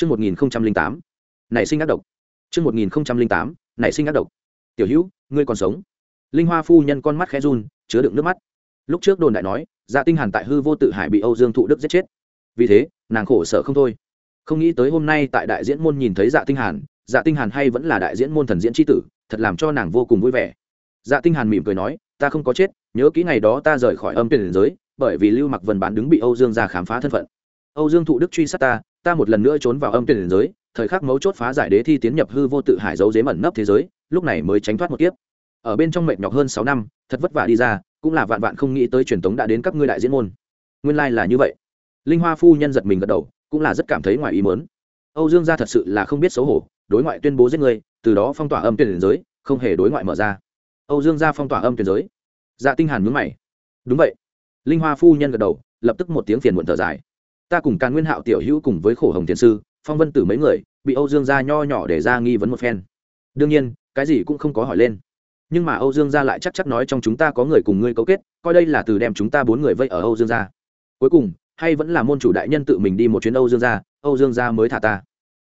Chương 1008. Nảy sinh ác độc. Chương 1008. Nảy sinh ác độc. Tiểu Hữu, ngươi còn sống. Linh Hoa phu nhân con mắt khẽ run, chứa đựng nước mắt. Lúc trước đồn đại nói, Dạ Tinh Hàn tại hư vô tự hải bị Âu Dương Thụ Đức giết chết. Vì thế, nàng khổ sở không thôi. Không nghĩ tới hôm nay tại đại diễn môn nhìn thấy Dạ Tinh Hàn, Dạ Tinh Hàn hay vẫn là đại diễn môn thần diễn chi tử, thật làm cho nàng vô cùng vui vẻ. Dạ Tinh Hàn mỉm cười nói, ta không có chết, nhớ kỹ ngày đó ta rời khỏi âm tiền giới, bởi vì Lưu Mặc Vân bán đứng bị Âu Dương gia khám phá thân phận. Âu Dương Thụ Đức truy sát ta, ta một lần nữa trốn vào âm tiền giới, thời khắc mấu chốt phá giải đế thi tiến nhập hư vô tự hải dấu dế ẩn nấp thế giới, lúc này mới tránh thoát một kiếp. Ở bên trong mệt nhọc hơn sáu năm, thật vất vả đi ra, cũng là vạn vạn không nghĩ tới truyền thống đã đến các ngươi đại diễn môn. Nguyên lai like là như vậy. Linh Hoa phu nhân giật mình gật đầu, cũng là rất cảm thấy ngoài ý muốn. Âu Dương gia thật sự là không biết xấu hổ, đối ngoại tuyên bố giết người, từ đó phong tỏa âm tiền giới, không hề đối ngoại mở ra. Âu Dương gia phong tỏa âm tiền giới. Dạ Tinh Hàn mướn mày. Đúng vậy. Linh Hoa phu nhân gật đầu, lập tức một tiếng phiền muộn thở dài ta cùng càn nguyên hạo tiểu hữu cùng với khổ hồng thiền sư, phong vân tử mấy người, bị âu dương gia nho nhỏ để ra nghi vấn một phen. Đương nhiên, cái gì cũng không có hỏi lên. Nhưng mà âu dương gia lại chắc chắc nói trong chúng ta có người cùng ngươi cấu kết, coi đây là từ đem chúng ta bốn người vây ở âu dương gia. Cuối cùng, hay vẫn là môn chủ đại nhân tự mình đi một chuyến âu dương gia, âu dương gia mới thả ta.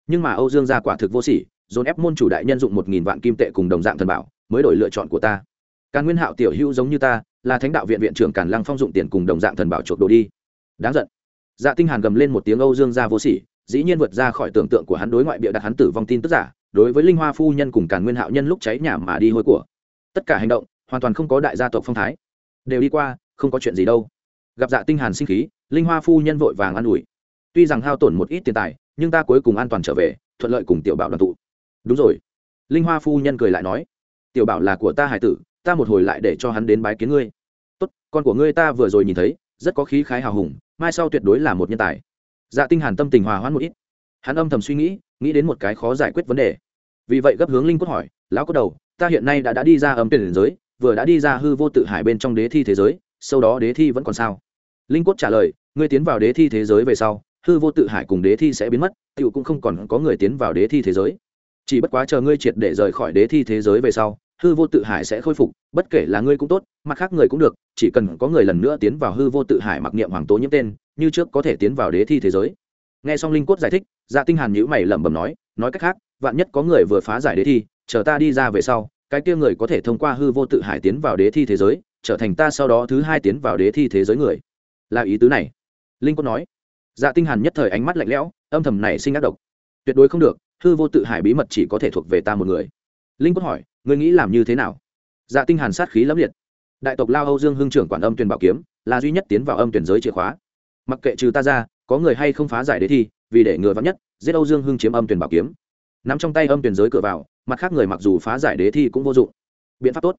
Nhưng mà âu dương gia quả thực vô sỉ, dồn ép môn chủ đại nhân dụng một nghìn vạn kim tệ cùng đồng dạng thần bảo, mới đổi lựa chọn của ta. Càn nguyên hạo tiểu hữu giống như ta, là thánh đạo viện viện trưởng càn lăng phong dụng tiền cùng đồng dạng thần bảo chuộc đồ đi. Đáng giận dạ tinh hàn gầm lên một tiếng âu dương gia vô sỉ, dĩ nhiên vượt ra khỏi tưởng tượng của hắn đối ngoại bịa đặt hắn tử vong tin tức giả, đối với linh hoa phu nhân cùng càn nguyên hạo nhân lúc cháy nhà mà đi hôi của. Tất cả hành động, hoàn toàn không có đại gia tộc phong thái. Đều đi qua, không có chuyện gì đâu. Gặp dạ tinh hàn sinh khí, linh hoa phu nhân vội vàng an ủi. Tuy rằng hao tổn một ít tiền tài, nhưng ta cuối cùng an toàn trở về, thuận lợi cùng tiểu bảo đoàn tụ. Đúng rồi. Linh hoa phu nhân cười lại nói, tiểu bảo là của ta hải tử, ta một hồi lại để cho hắn đến bái kiến ngươi. Tốt, con của ngươi ta vừa rồi nhìn thấy rất có khí khái hào hùng, mai sau tuyệt đối là một nhân tài. Dạ tinh hàn tâm tình hòa hoãn một ít. Hắn âm thầm suy nghĩ nghĩ đến một cái khó giải quyết vấn đề. Vì vậy gấp hướng linh cốt hỏi, lão cốt đầu, ta hiện nay đã đã đi ra âm tiền giới, vừa đã đi ra hư vô tự hải bên trong đế thi thế giới, sau đó đế thi vẫn còn sao? Linh cốt trả lời, ngươi tiến vào đế thi thế giới về sau, hư vô tự hải cùng đế thi sẽ biến mất, tiểu cũng không còn có người tiến vào đế thi thế giới. Chỉ bất quá chờ ngươi triệt để rời khỏi đế thi thế giới về sau hư vô tự hải sẽ khôi phục, bất kể là ngươi cũng tốt, mặt khác người cũng được, chỉ cần có người lần nữa tiến vào hư vô tự hải mặc niệm hoàng tố nhiễm tên, như trước có thể tiến vào đế thi thế giới. Nghe xong linh cốt giải thích dạ tinh hàn nhíu mày lẩm bẩm nói nói cách khác, vạn nhất có người vừa phá giải đế thi, chờ ta đi ra về sau, cái kia người có thể thông qua hư vô tự hải tiến vào đế thi thế giới, trở thành ta sau đó thứ hai tiến vào đế thi thế giới người. Là ý tứ này. Linh cốt nói. Dạ tinh hàn nhất thời ánh mắt lạnh lẽo, âm thầm này sinh ác độc. Tuyệt đối không được, hư vô tự hải bí mật chỉ có thể thuộc về ta một người. Linh cốt hỏi ngươi nghĩ làm như thế nào? Dạ tinh hàn sát khí lẫm liệt. Đại tộc lao âu dương hưng trưởng quản âm tuyển bảo kiếm, là duy nhất tiến vào âm tuyển giới chìa khóa. Mặc kệ trừ ta ra, có người hay không phá giải đế thi, vì để ngừa vắng nhất, giết âu dương hưng chiếm âm tuyển bảo kiếm. Nắm trong tay âm tuyển giới cửa vào, mặt khác người mặc dù phá giải đế thi cũng vô dụng. Biện pháp tốt.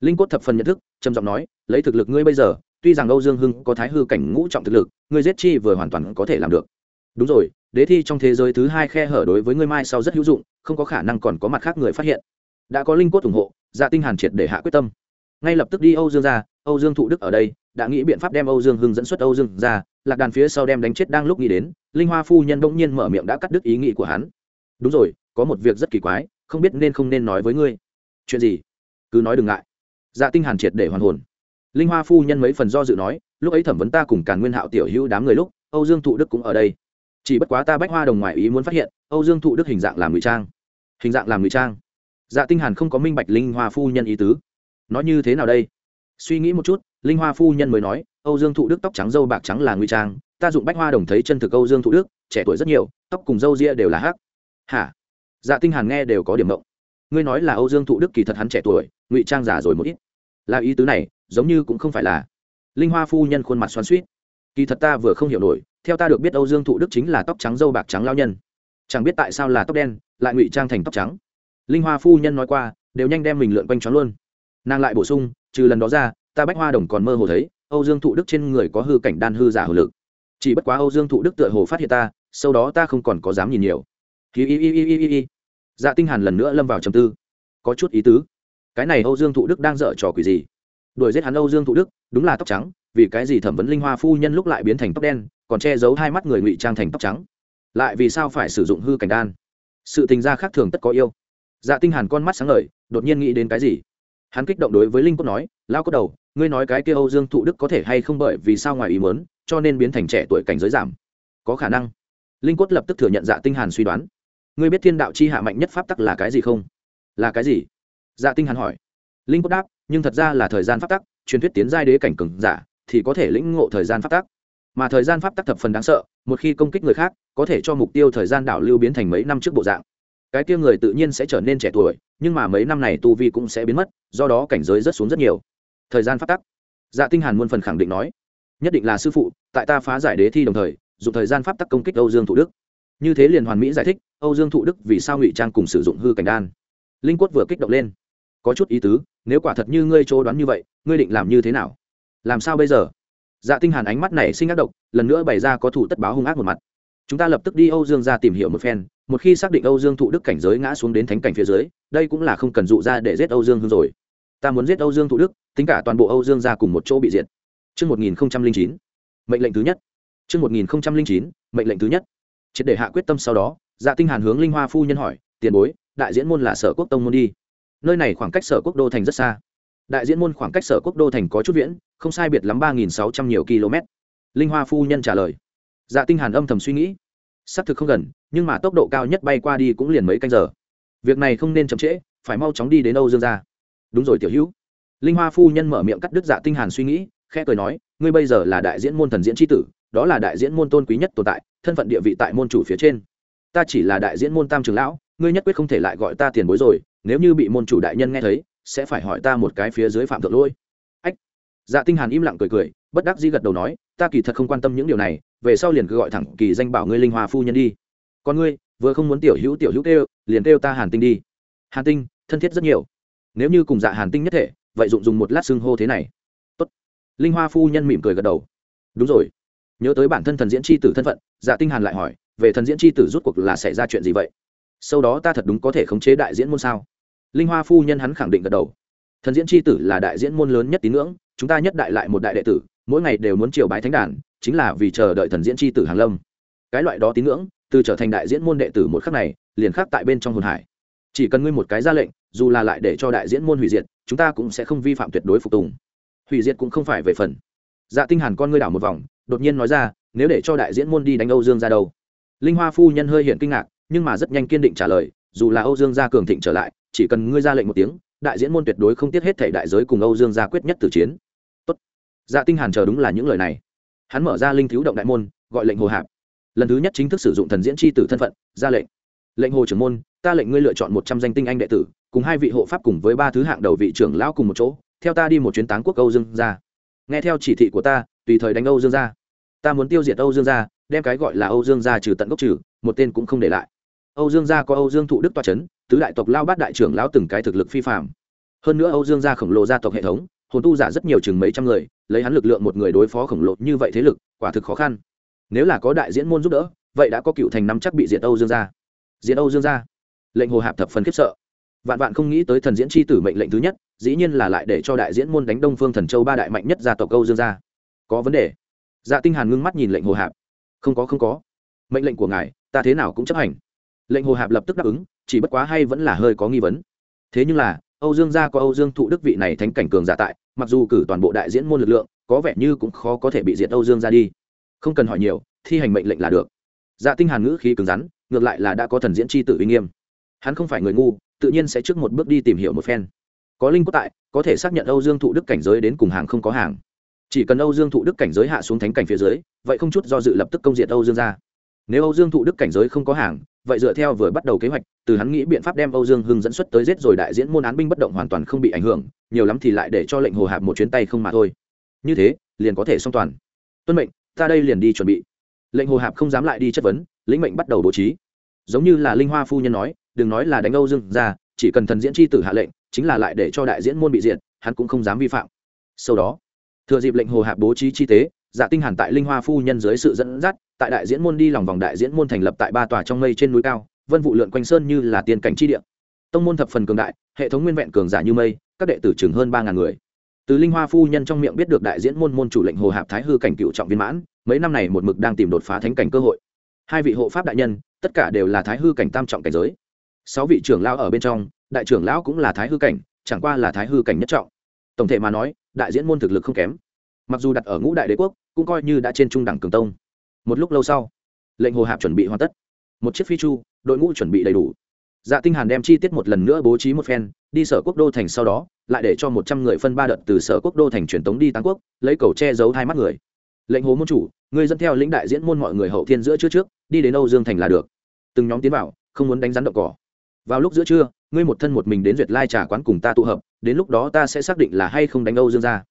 Linh cốt thập phần nhận thức, trầm giọng nói, lấy thực lực ngươi bây giờ, tuy rằng âu dương hưng có thái hư cảnh ngũ trọng thực lực, ngươi giết chi vừa hoàn toàn có thể làm được. Đúng rồi, đế thi trong thế giới thứ hai khe hở đối với ngươi mai sau rất hữu dụng, không có khả năng còn có mặt khác người phát hiện đã có linh cốt ủng hộ dạ tinh hàn triệt để hạ quyết tâm. Ngay lập tức đi âu dương ra, âu dương thụ đức ở đây, đã nghĩ biện pháp đem âu dương hưng dẫn xuất âu dương ra, lạc đàn phía sau đem đánh chết đang lúc nghĩ đến, linh hoa phu nhân bỗng nhiên mở miệng đã cắt đứt ý nghĩ của hắn. Đúng rồi, có một việc rất kỳ quái, không biết nên không nên nói với ngươi. Chuyện gì? Cứ nói đừng ngại. Dạ tinh hàn triệt để hoàn hồn. Linh hoa phu nhân mấy phần do dự nói, lúc ấy thẩm vấn ta cùng càn nguyên hạo tiểu hữu đám người lúc, âu dương thụ đức cũng ở đây. Chỉ bất quá ta bách hoa đồng ngoại ý muốn phát hiện, âu dương thụ đức hình dạng làm ngụy trang. Hình dạng làm ngụy trang dạ tinh hàn không có minh bạch linh hoa phu nhân ý tứ. Nói như thế nào đây? Suy nghĩ một chút, linh hoa phu nhân mới nói, âu dương thụ đức tóc trắng dâu bạc trắng là nguy trang, ta dụng bách hoa đồng thấy chân thực âu dương thụ đức, trẻ tuổi rất nhiều, tóc cùng dâu ria đều là hắc. Hả? Dạ tinh hàn nghe đều có điểm mộng ngươi nói là âu dương thụ đức kỳ thật hắn trẻ tuổi, ngụy trang giả rồi một ít. Là ý tứ này, giống như cũng không phải là. Linh hoa phu nhân khuôn mặt xoắn xuýt. Kỳ thật ta vừa không hiểu nổi, theo ta được biết âu dương thụ đức chính là tóc trắng dâu bạc trắng lao nhân. Chẳng biết tại sao là tóc đen, lại ngụy trang thành tóc trắng linh hoa phu nhân nói qua, đều nhanh đem mình lượn quanh choáng luôn. Nàng lại bổ sung, trừ lần đó ra, ta bách hoa đồng còn mơ hồ thấy, âu dương thụ đức trên người có hư cảnh đan hư giả hồ lực. Chỉ bất quá âu dương thụ đức tựa hồ phát hiện ta, sau đó ta không còn có dám nhìn nhiều. Hi hi hi hi hi hi. Dạ tinh hàn lần nữa lâm vào trầm tư. Có chút ý tứ. Cái này âu dương thụ đức đang dở trò quỷ gì? Đuổi giết hắn âu dương thụ đức, đúng là tóc trắng, vì cái gì thẩm vấn linh hoa phu nhân lúc lại biến thành tóc đen, còn che giấu hai mắt người ngụy trang thành tóc trắng? Lại vì sao phải sử dụng hư cảnh đan? Sự tình gia khác thường tất có yêu dạ tinh hàn con mắt sáng ngời, đột nhiên nghĩ đến cái gì? Hắn kích động đối với linh cốt nói lao cốt đầu, ngươi nói cái kia âu dương thụ đức có thể hay không bởi vì sao ngoài ý muốn, cho nên biến thành trẻ tuổi cảnh giới giảm? Có khả năng. Linh Cốt lập tức thừa nhận dạ tinh hàn suy đoán. Ngươi biết thiên đạo chi hạ mạnh nhất pháp tắc là cái gì không? Là cái gì? Dạ tinh hàn hỏi. Linh Cốt đáp, nhưng thật ra là thời gian pháp tắc, truyền thuyết tiến giai đế cảnh cường giả thì có thể lĩnh ngộ thời gian pháp tắc. Mà thời gian pháp tắc thập phần đáng sợ, một khi công kích người khác, có thể cho mục tiêu thời gian đảo lưu biến thành mấy năm trước bộ dạng cái kia người tự nhiên sẽ trở nên trẻ tuổi, nhưng mà mấy năm này tu vi cũng sẽ biến mất, do đó cảnh giới rất xuống rất nhiều. Thời gian pháp tắc. Dạ tinh hàn muôn phần khẳng định nói, nhất định là sư phụ, tại ta phá giải đế thi đồng thời, dùng thời gian pháp tắc công kích âu dương thụ đức. Như thế liền hoàn mỹ giải thích, âu dương thụ đức vì sao ngụy trang cùng sử dụng hư cảnh đan. Linh quất vừa kích động lên. Có chút ý tứ, nếu quả thật như ngươi chỗ đoán như vậy, ngươi định làm như thế nào? Làm sao bây giờ? Dạ tinh hàn ánh mắt này sinh ác độc, lần nữa bày ra có thủ tất báo hung ác một mặt. Chúng ta lập tức đi âu dương ra tìm hiểu một phen một khi xác định âu dương thụ đức cảnh giới ngã xuống đến thánh cảnh phía dưới đây cũng là không cần dụ ra để giết âu dương hương rồi ta muốn giết âu dương thụ đức tính cả toàn bộ âu dương ra cùng một chỗ bị diệt Trước 1009, mệnh lệnh thứ nhất. Trước 1009, mệnh lệnh thứ nhất. Triệt để hạ quyết tâm sau đó, Dạ Tinh Hàn hướng Linh Hoa phu nhân hỏi, tiền bối, đại diễn môn là sở quốc tông môn đi. Nơi này khoảng cách sở quốc đô thành rất xa. Đại diễn môn khoảng cách sở quốc đô thành có chút viễn, không sai biệt lắm ba nghìn sáu trăm nhiều km. Linh Hoa phu nhân trả lời. Dạ Tinh Hàn âm thầm suy nghĩ, xác thực không gần, nhưng mà tốc độ cao nhất bay qua đi cũng liền mấy canh giờ. Việc này không nên chậm trễ, phải mau chóng đi đến Âu Dương gia. Đúng rồi tiểu hữu. Linh Hoa phu nhân mở miệng cắt đứt Dạ Tinh Hàn suy nghĩ, khẽ cười nói, ngươi bây giờ là đại diễn môn thần diễn chi tử, đó là đại diễn môn tôn quý nhất tồn tại thân phận địa vị tại môn chủ phía trên ta chỉ là đại diễn môn tam trường lão ngươi nhất quyết không thể lại gọi ta tiền bối rồi nếu như bị môn chủ đại nhân nghe thấy sẽ phải hỏi ta một cái phía dưới phạm thượng lỗi ách dạ tinh hàn im lặng cười cười bất đắc dĩ gật đầu nói ta kỳ thật không quan tâm những điều này về sau liền cứ gọi thẳng kỳ danh bảo ngươi linh hoa phu nhân đi. Còn ngươi, vừa không muốn tiểu hữu tiểu hữu kêu, liền kêu ta hàn tinh đi. Hàn tinh, thân thiết rất nhiều. Nếu như cùng dạ hàn tinh nhất thể, vậy dụng dùng một lát xưng hô thế này. Tốt. Linh hoa phu nhân mỉm cười gật đầu. Đúng rồi. Nhớ tới bản thân thần diễn c h i tử thân phận dạ tinh hàn lại hỏi, về thần diễn c h i tử rút cuộc là xảy ra chuyện gì vậy? Sau đó ta thật đúng có thể khống chế đại diễn môn sao? Linh hoa phu nhân hắn khẳng định gật đầu. Thần diễn c h i tử là đại diễn môn lớn nhất tín ngưỡng, chúng ta nhất đại lại một đại đệ tử mỗi ngày đều muốn triều bái thánh đàn, chính là vì chờ đợi thần diễn chi tử hàng lâm. Cái loại đó tín ngưỡng, từ trở thành đại diễn môn đệ tử một khắc này, liền khắc tại bên trong hồn hải. Chỉ cần ngươi một cái ra lệnh, dù là lại để cho đại diễn môn hủy diệt, chúng ta cũng sẽ không vi phạm tuyệt đối phục tùng. Hủy diệt cũng không phải về phần. Dạ tinh hàn con ngươi đảo một vòng, đột nhiên nói ra, nếu để cho đại diễn môn đi đánh âu dương ra đâu? Linh hoa phu nhân hơi hiện kinh ngạc, nhưng mà rất nhanh kiên định trả lời, dù là âu dương gia cường thịnh trở lại, chỉ cần ngươi ra lệnh một tiếng, đại diễn môn tuyệt đối không tiếc hết thể đại giới cùng âu dương gia quyết nhất tử chiến dạ tinh hàn chờ đúng là những lời này. Hắn mở ra linh thiếu động đại môn, gọi lệnh hồ hạp. Lần thứ nhất chính thức sử dụng thần diễn chi tử thân phận, ra lệnh. Lệnh hồ trưởng môn, ta lệnh ngươi lựa chọn một trăm danh tinh anh đệ tử, cùng hai vị hộ pháp cùng với ba thứ hạng đầu vị trưởng lão cùng một chỗ, theo ta đi một chuyến táng quốc âu dương gia. Nghe theo chỉ thị của ta, tùy thời đánh âu dương gia. Ta muốn tiêu diệt âu dương gia, đem cái gọi là âu dương gia trừ tận gốc trừ, một tên cũng không để lại. Âu dương gia có âu dương thụ đức toa c h ấ n tứ đại tộc lao bát đại trưởng lão từng cái thực lực phi phạm hơn nữa âu dương gia khổng lồ gia tộc hệ thống hồn tu giả rất nhiều chừng mấy trăm người, lấy hắn lực lượng một người đối phó khổng lồ như vậy thế lực, quả thực khó khăn. Nếu là có đại diễn môn giúp đỡ, vậy đã có cựu thành năm chắc bị diệt âu dương gia. Diệt âu dương gia. Lệnh hồ hạp thập phần khiếp sợ. Vạn vạn không nghĩ tới thần diễn c h i tử mệnh lệnh thứ nhất, dĩ nhiên là lại để cho đại diễn môn đánh đông phương thần châu ba đại mạnh nhất gia tộc âu dương gia. Có vấn đề? Dạ tinh hàn ngưng mắt nhìn lệnh hồ hạp. Không có không có. Mệnh lệnh của ngài, ta thế nào cũng chấp hành. Lệnh hồ hạp lập tức đáp ứng, chỉ bất quá hay vẫn là hơi có nghi vấn. Thế nhưng là âu dương gia có âu dương thụ đức vị này thánh cảnh cường giả tại, mặc dù cử toàn bộ đại diễn môn lực lượng, có vẻ như cũng khó có thể bị diệt âu dương gia đi. Không cần hỏi nhiều, thi hành mệnh lệnh là được. Dạ tinh hàn ngữ khí cứng rắn, ngược lại là đã có thần diễn chi tự uy nghiêm. Hắn không phải người ngu, tự nhiên sẽ trước một bước đi tìm hiểu một phen. Có linh có tại, có thể xác nhận âu dương thụ đức cảnh giới đến cùng hàng không có hàng. Chỉ cần âu dương thụ đức cảnh giới hạ xuống thánh cảnh phía dưới, vậy không chút do dự lập tức công diệt âu dương gia. nếu âu dương thụ đức cảnh giới không có hàng vậy dựa theo vừa bắt đầu kế hoạch, từ hắn nghĩ biện pháp đem âu dương hưng dẫn xuất tới giết rồi đại diễn môn án binh bất động hoàn toàn không bị ảnh hưởng, nhiều lắm thì lại để cho lệnh hồ hạp một chuyến tay không mà thôi. Như thế, liền có thể song toàn. Tuân mệnh, ta đây liền đi chuẩn bị. Lệnh hồ hạp không dám lại đi chất vấn, lĩnh mệnh bắt đầu bố trí. Giống như là linh hoa phu nhân nói, đừng nói là đánh âu dương ra, chỉ cần thần diễn chi tử hạ lệnh, chính là lại để cho đại diễn môn bị diện hắn cũng không dám vi phạm. Sau đó thừa dịp lệnh hồ hạp bố trí chi tế dạ tinh hàn tại linh hoa phu nhân dưới sự dẫn dắt, tại đại diễn môn đi lòng vòng đại diễn môn thành lập tại ba tòa trong mây trên núi cao, vân vụ lượn quanh sơn như là tiên cảnh chi địa. Tông môn thập phần cường đại, hệ thống nguyên vẹn cường giả như mây, các đệ tử trưởng hơn ba ngàn người. Từ linh hoa phu nhân trong miệng biết được đại diễn môn môn chủ lệnh hồ hạp thái hư cảnh cựu trọng viên mãn, mấy năm này một mực đang tìm đột phá thánh cảnh cơ hội. Hai vị hộ pháp đại nhân, tất cả đều là thái hư cảnh tam trọng cảnh giới. Sáu vị trưởng lão ở bên trong, đại trưởng lão cũng là thái hư cảnh, chẳng qua là thái hư cảnh nhất trọng. Tổng thể mà nói đại diễn môn thực lực không kém. Mặc dù đặt ở ngũ đại đế quốc, cũng coi như đã trên trung đẳng cường tông. Một lúc lâu sau, lệnh hồ hạp chuẩn bị hoàn tất. Một chiếc phi chu, đội ngũ chuẩn bị đầy đủ. Dạ tinh hàn đem chi tiết một lần nữa bố trí một phen, đi sở quốc đô thành sau đó, lại để cho một trăm người phân ba đợt từ sở quốc đô thành truyền tống đi tăng quốc, lấy cầu che giấu hai mắt người. Lệnh hồ môn chủ, người dẫn theo lĩnh đại diễn môn mọi người hậu thiên giữa trước trước, đi đến âu dương thành là được. Từng nhóm tiến vào, không muốn đánh rắn động cỏ. Vào lúc giữa trưa, ngươi một thân một mình đến duyệt lai trà quán cùng ta tụ hợp đến lúc đó ta sẽ xác định là hay không đánh âu dương ra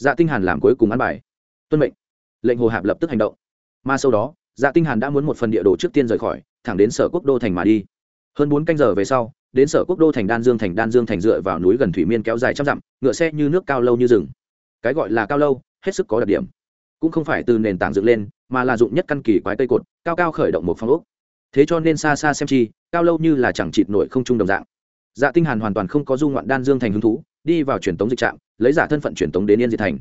dạ tinh hàn làm cuối cùng ăn bài. Tuân mệnh. Lệnh hồ hạp lập tức hành động. Mà sau đó dạ tinh hàn đã muốn một phần địa đồ trước tiên rời khỏi, thẳng đến sở quốc đô thành mà đi. Hơn bốn canh giờ về sau, đến sở quốc đô thành đan dương thành đan dương thành dựa vào núi gần thủy miên kéo dài trăm dặm, ngựa xe như nước cao lâu như rừng. Cái gọi là cao lâu, hết sức có đặc điểm. Cũng không phải từ nền tảng dựng lên, mà là dụng nhất căn kỳ quái cây cột, cao cao khởi động một phong ốc. Thế cho nên xa xa xem chi, cao lâu như là chẳng chịt nổi không trung đồng dạng dạ tinh hàn hoàn toàn không có du ngoạn đan dương thành hứng thú, đi vào truyền tống dịch trạm, lấy giả thân phận truyền tống đến yên diệt thành.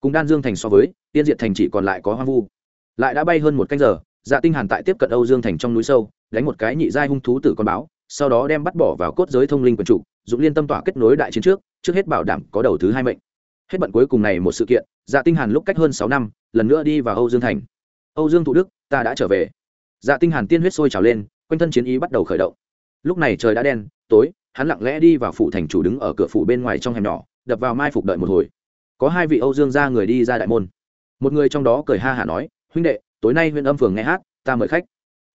Cùng đan dương thành so với, yên diệt thành chỉ còn lại có hoang vu. Lại đã bay hơn một canh giờ dạ tinh hàn tại tiếp cận âu dương thành trong núi sâu, đánh một cái nhị giai hung thú tử con báo, sau đó đem bắt bỏ vào cốt giới thông linh quần chủ dụng liên tâm tỏa kết nối đại chiến trước trước hết bảo đảm có đầu thứ hai mệnh. Hết bận cuối cùng này một sự kiện dạ tinh hàn lúc cách hơn sáu năm, lần nữa đi vào âu dương thành. Âu dương Thủ đức, ta đã trở về. Dạ tinh hàn tiên huyết sôi trào lên, quanh thân chiến ý bắt đầu khởi động. Lúc này trời đã đen, tối hắn lặng lẽ đi vào phủ thành chủ đứng ở cửa phủ bên ngoài trong hẻm nhỏ, đập vào mai phục đợi một hồi. Có hai vị âu dương gia người đi ra đại môn. Một người trong đó cười ha hả nói, huynh đệ, tối nay huyện âm phường nghe hát, ta mời khách.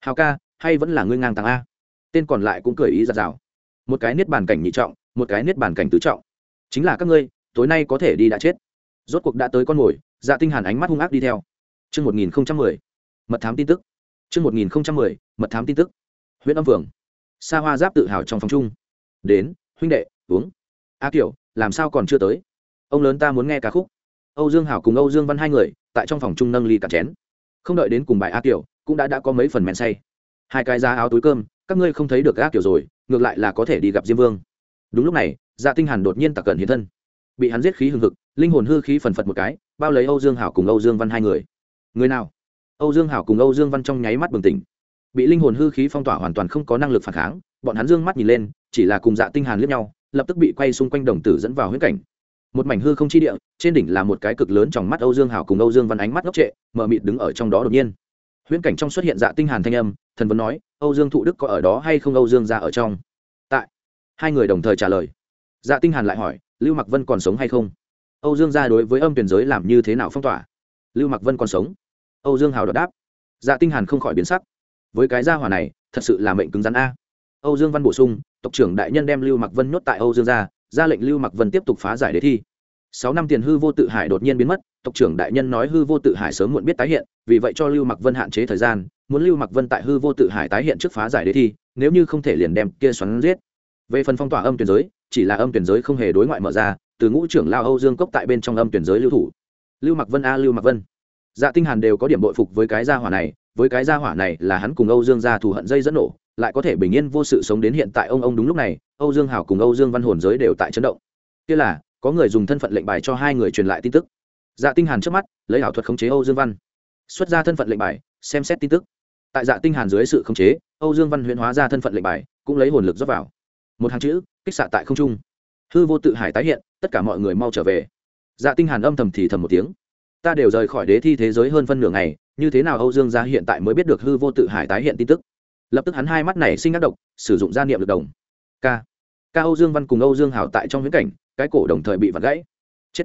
Hào ca, hay vẫn là ngươi ngang tàng a? Tên còn lại cũng cười ý giặt rào một cái niết bàn cảnh nhị trọng, một cái niết bàn cảnh tứ trọng. Chính là các ngươi, tối nay có thể đi đã chết. Rốt cuộc đã tới con mồi dạ tinh hàn ánh mắt hung ác đi theo. Chương một nghìn mười, mật thám tin tức. Chương một nghìn mười, mật thám tin tức. Huyện âm phường. Xa hoa giáp tự hào trong phòng chung đến, huynh đệ, uống. A kiểu làm sao còn chưa tới? Ông lớn ta muốn nghe ca khúc. Âu dương hảo cùng âu dương văn hai người, tại trong phòng chung nâng ly cả chén. Không đợi đến cùng bài a kiểu cũng đã đã có mấy phần men say. Hai cái giá áo túi cơm, các ngươi không thấy được a kiểu rồi, ngược lại là có thể đi gặp diêm vương. Đúng lúc này dạ tinh hàn đột nhiên tặc cận hiện thân. Bị hắn giết khí hừng hực, linh hồn hư khí phần phật một cái, bao lấy âu dương hảo cùng âu dương văn hai người. Người nào? Âu dương hảo cùng âu dương văn trong nháy mắt bừng tỉnh. Bị linh hồn hư khí phong tỏa hoàn toàn không có năng lực phản kháng, bọn hắn dương mắt nhìn lên chỉ là cùng dạ tinh hàn liếc nhau, lập tức bị quay xung quanh đồng tử dẫn vào huyễn cảnh. Một mảnh hư không chi địa, trên đỉnh là một cái cực lớn trong mắt âu dương hảo cùng âu dương văn ánh mắt ngốc trệ, mờ mịt đứng ở trong đó đột nhiên. Huyễn cảnh trong xuất hiện dạ tinh hàn thanh âm, thần vấn nói, âu dương thụ đức có ở đó hay không âu dương ra ở trong? Tại, hai người đồng thời trả lời. Dạ tinh hàn lại hỏi, lưu mặc vân còn sống hay không? Âu dương gia đối với âm tuyển giới làm như thế nào phong tỏa? Lưu mặc vân còn sống? Âu dương hào đột đáp. Dạ tinh hàn không khỏi biến sắc. Với cái gia hỏa này, thật sự là mệnh cứng rắn a. Âu dương văn bổ sung tộc trưởng đại nhân đem lưu mặc vân nhốt tại âu dương gia, ra lệnh lưu mặc vân tiếp tục phá giải đề thi. Sáu năm tiền hư vô tự hải đột nhiên biến mất, tộc trưởng đại nhân nói hư vô tự hải sớm muộn biết tái hiện, vì vậy cho lưu mặc vân hạn chế thời gian, muốn lưu mặc vân tại hư vô tự hải tái hiện trước phá giải đề thi, nếu như không thể liền đem kia xoắn giết. Về phần phong tỏa âm tuyển giới, chỉ là âm tuyển giới không hề đối ngoại mở ra, từ ngũ trưởng lao âu dương cốc tại bên trong âm tuyển giới lưu thủ. Lưu mặc vân a, lưu mặc vân. Dạ tinh hàn đều có điểm bội phục với cái gia hỏa này, với cái gia hỏa này là hắn cùng âu dương gia thù hận dây dẫn nổ lại có thể bình yên vô sự sống đến hiện tại ông ông đúng lúc này, âu dương hảo cùng âu dương văn hồn giới đều tại chấn động. Kia là, có người dùng thân phận lệnh bài cho hai người truyền lại tin tức. Dạ tinh hàn trước mắt, lấy ảo thuật khống chế âu dương văn. Xuất ra thân phận lệnh bài, xem xét tin tức. Tại dạ tinh hàn dưới sự khống chế, âu dương văn huyễn hóa ra thân phận lệnh bài, cũng lấy hồn lực dốc vào. Một hàng chữ, kích xạ tại không trung. Hư vô tự hải tái hiện, tất cả mọi người mau trở về. Dạ tinh hàn âm thầm thì thầm một tiếng. Ta đều rời khỏi đế thi thế giới hơn phân nửa ngày, như thế nào âu dương gia hiện tại mới biết được hư vô tự hải tái hiện tin tức? Lập tức hắn hai mắt này sinh ác độc, sử dụng gia niệm lực đồng. K k âu dương văn cùng âu dương hảo tại trong viễn cảnh, cái cổ đồng thời bị vặt gãy. Chết.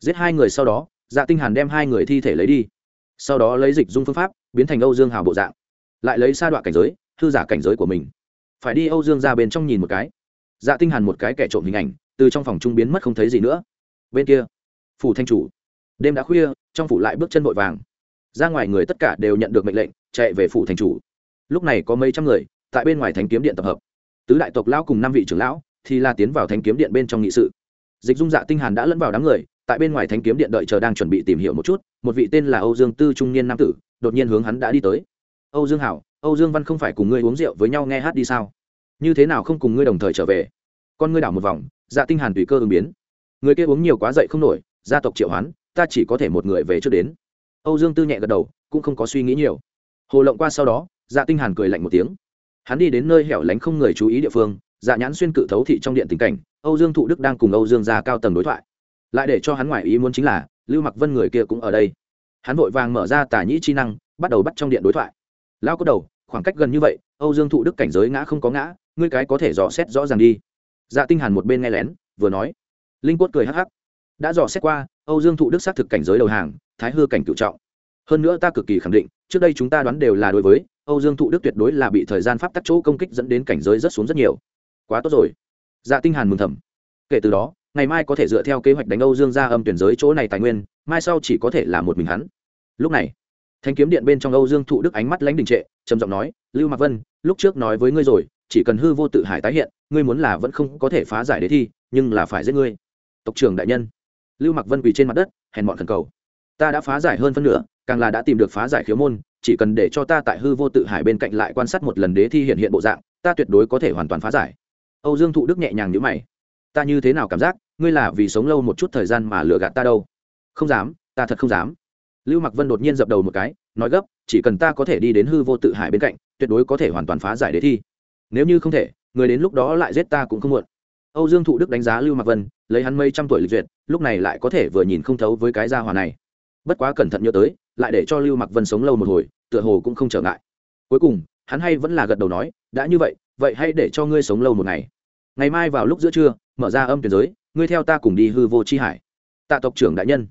Giết hai người sau đó dạ tinh hàn đem hai người thi thể lấy đi. Sau đó lấy dịch dung phương pháp, biến thành âu dương hảo bộ dạng. Lại lấy sa đoạn cảnh giới thư giả cảnh giới của mình. Phải đi âu dương ra bên trong nhìn một cái. Dạ tinh hàn một cái kẻ trộm hình ảnh, từ trong phòng trung biến mất không thấy gì nữa. Bên kia, phủ thanh chủ. Đêm đã khuya, trong phủ lại bước chân vội vàng. Ra ngoài người tất cả đều nhận được mệnh lệnh, chạy về phủ thành chủ lúc này có mấy trăm người, tại bên ngoài thánh kiếm điện tập hợp. Tứ đại tộc lão cùng năm vị trưởng lão thì là tiến vào thánh kiếm điện bên trong nghị sự. Dịch dung dạ tinh hàn đã lẫn vào đám người, tại bên ngoài thánh kiếm điện đợi chờ đang chuẩn bị tìm hiểu một chút, một vị tên là âu dương tư trung niên nam tử đột nhiên hướng hắn đã đi tới. Âu dương hảo, âu dương văn không phải cùng ngươi uống rượu với nhau nghe hát đi sao? Như thế nào không cùng ngươi đồng thời trở về? Con ngươi đảo một vòng dạ tinh hàn tùy cơ ứng biến. Người kia uống nhiều quá dậy không nổi, gia tộc triệu hoán, ta chỉ có thể một người về trước đến. Âu dương tư nhẹ gật đầu, cũng không có suy nghĩ nhiều. Hồ lộng qua sau đó dạ tinh hàn cười lạnh một tiếng. Hắn đi đến nơi hẻo lánh không người chú ý địa phương dạ nhãn xuyên cự thấu thị trong điện tình cảnh, âu dương thụ đức đang cùng âu dương gia cao tầng đối thoại. Lại để cho hắn ngoại ý muốn chính là, lưu mặc vân người kia cũng ở đây. Hắn vội vàng mở ra tả nhĩ chi năng, bắt đầu bắt trong điện đối thoại. Lao có đầu, khoảng cách gần như vậy, âu dương thụ đức cảnh giới ngã không có ngã, ngươi cái có thể dò xét rõ ràng đi. Dạ tinh hàn một bên nghe lén, vừa nói. Linh quất cười hắc hắc. Đã dò xét qua, âu dương thụ đức xác thực cảnh giới đầu hàng, thái hư cảnh cựu trọng. Hơn nữa ta cực kỳ khẳng định, trước đây chúng ta đoán đều là đối với âu dương thụ đức tuyệt đối là bị thời gian pháp tắc chỗ công kích dẫn đến cảnh giới rất xuống rất nhiều. Quá tốt rồi. Dạ tinh hàn mừng thầm. Kể từ đó, ngày mai có thể dựa theo kế hoạch đánh âu dương gia âm tuyển giới chỗ này tài nguyên, mai sau chỉ có thể là một mình hắn. Lúc này, thanh kiếm điện bên trong âu dương thụ đức ánh mắt lãnh đình trệ, trầm giọng nói, lưu mạc vân, lúc trước nói với ngươi rồi, chỉ cần hư vô tự hải tái hiện, ngươi muốn là vẫn không có thể phá giải đế thi, nhưng là phải giết ngươi. Tộc trưởng đại nhân. Lưu mạc vân quỳ trên mặt đất, hèn mọn thần cầu. Ta đã phá giải hơn phân nửa càng là đã tìm được phá giải khiếu môn, chỉ cần để cho ta tại hư vô tự hải bên cạnh lại quan sát một lần đế thi hiện hiện bộ dạng, ta tuyệt đối có thể hoàn toàn phá giải. Âu dương thụ đức nhẹ nhàng nhữ mày. Ta như thế nào cảm giác, ngươi là vì sống lâu một chút thời gian mà lừa gạt ta đâu? Không dám, ta thật không dám. Lưu mặc vân đột nhiên dập đầu một cái, nói gấp, chỉ cần ta có thể đi đến hư vô tự hải bên cạnh, tuyệt đối có thể hoàn toàn phá giải đế thi. Nếu như không thể, người đến lúc đó lại giết ta cũng không muộn. Âu dương thụ đức đánh giá lưu mặc vân, lấy hắn mấy trăm tuổi lịch duyệt, lúc này lại có thể vừa nhìn không thấu với cái gia hòa này. Bất quá cẩn thận nhớ tới lại để cho lưu mặc vân sống lâu một hồi, tựa hồ cũng không trở ngại. Cuối cùng, hắn hay vẫn là gật đầu nói, đã như vậy vậy hay để cho ngươi sống lâu một ngày. Ngày mai vào lúc giữa trưa, mở ra âm tuyển giới, ngươi theo ta cùng đi hư vô chi hải. Tạ tộc trưởng đại nhân.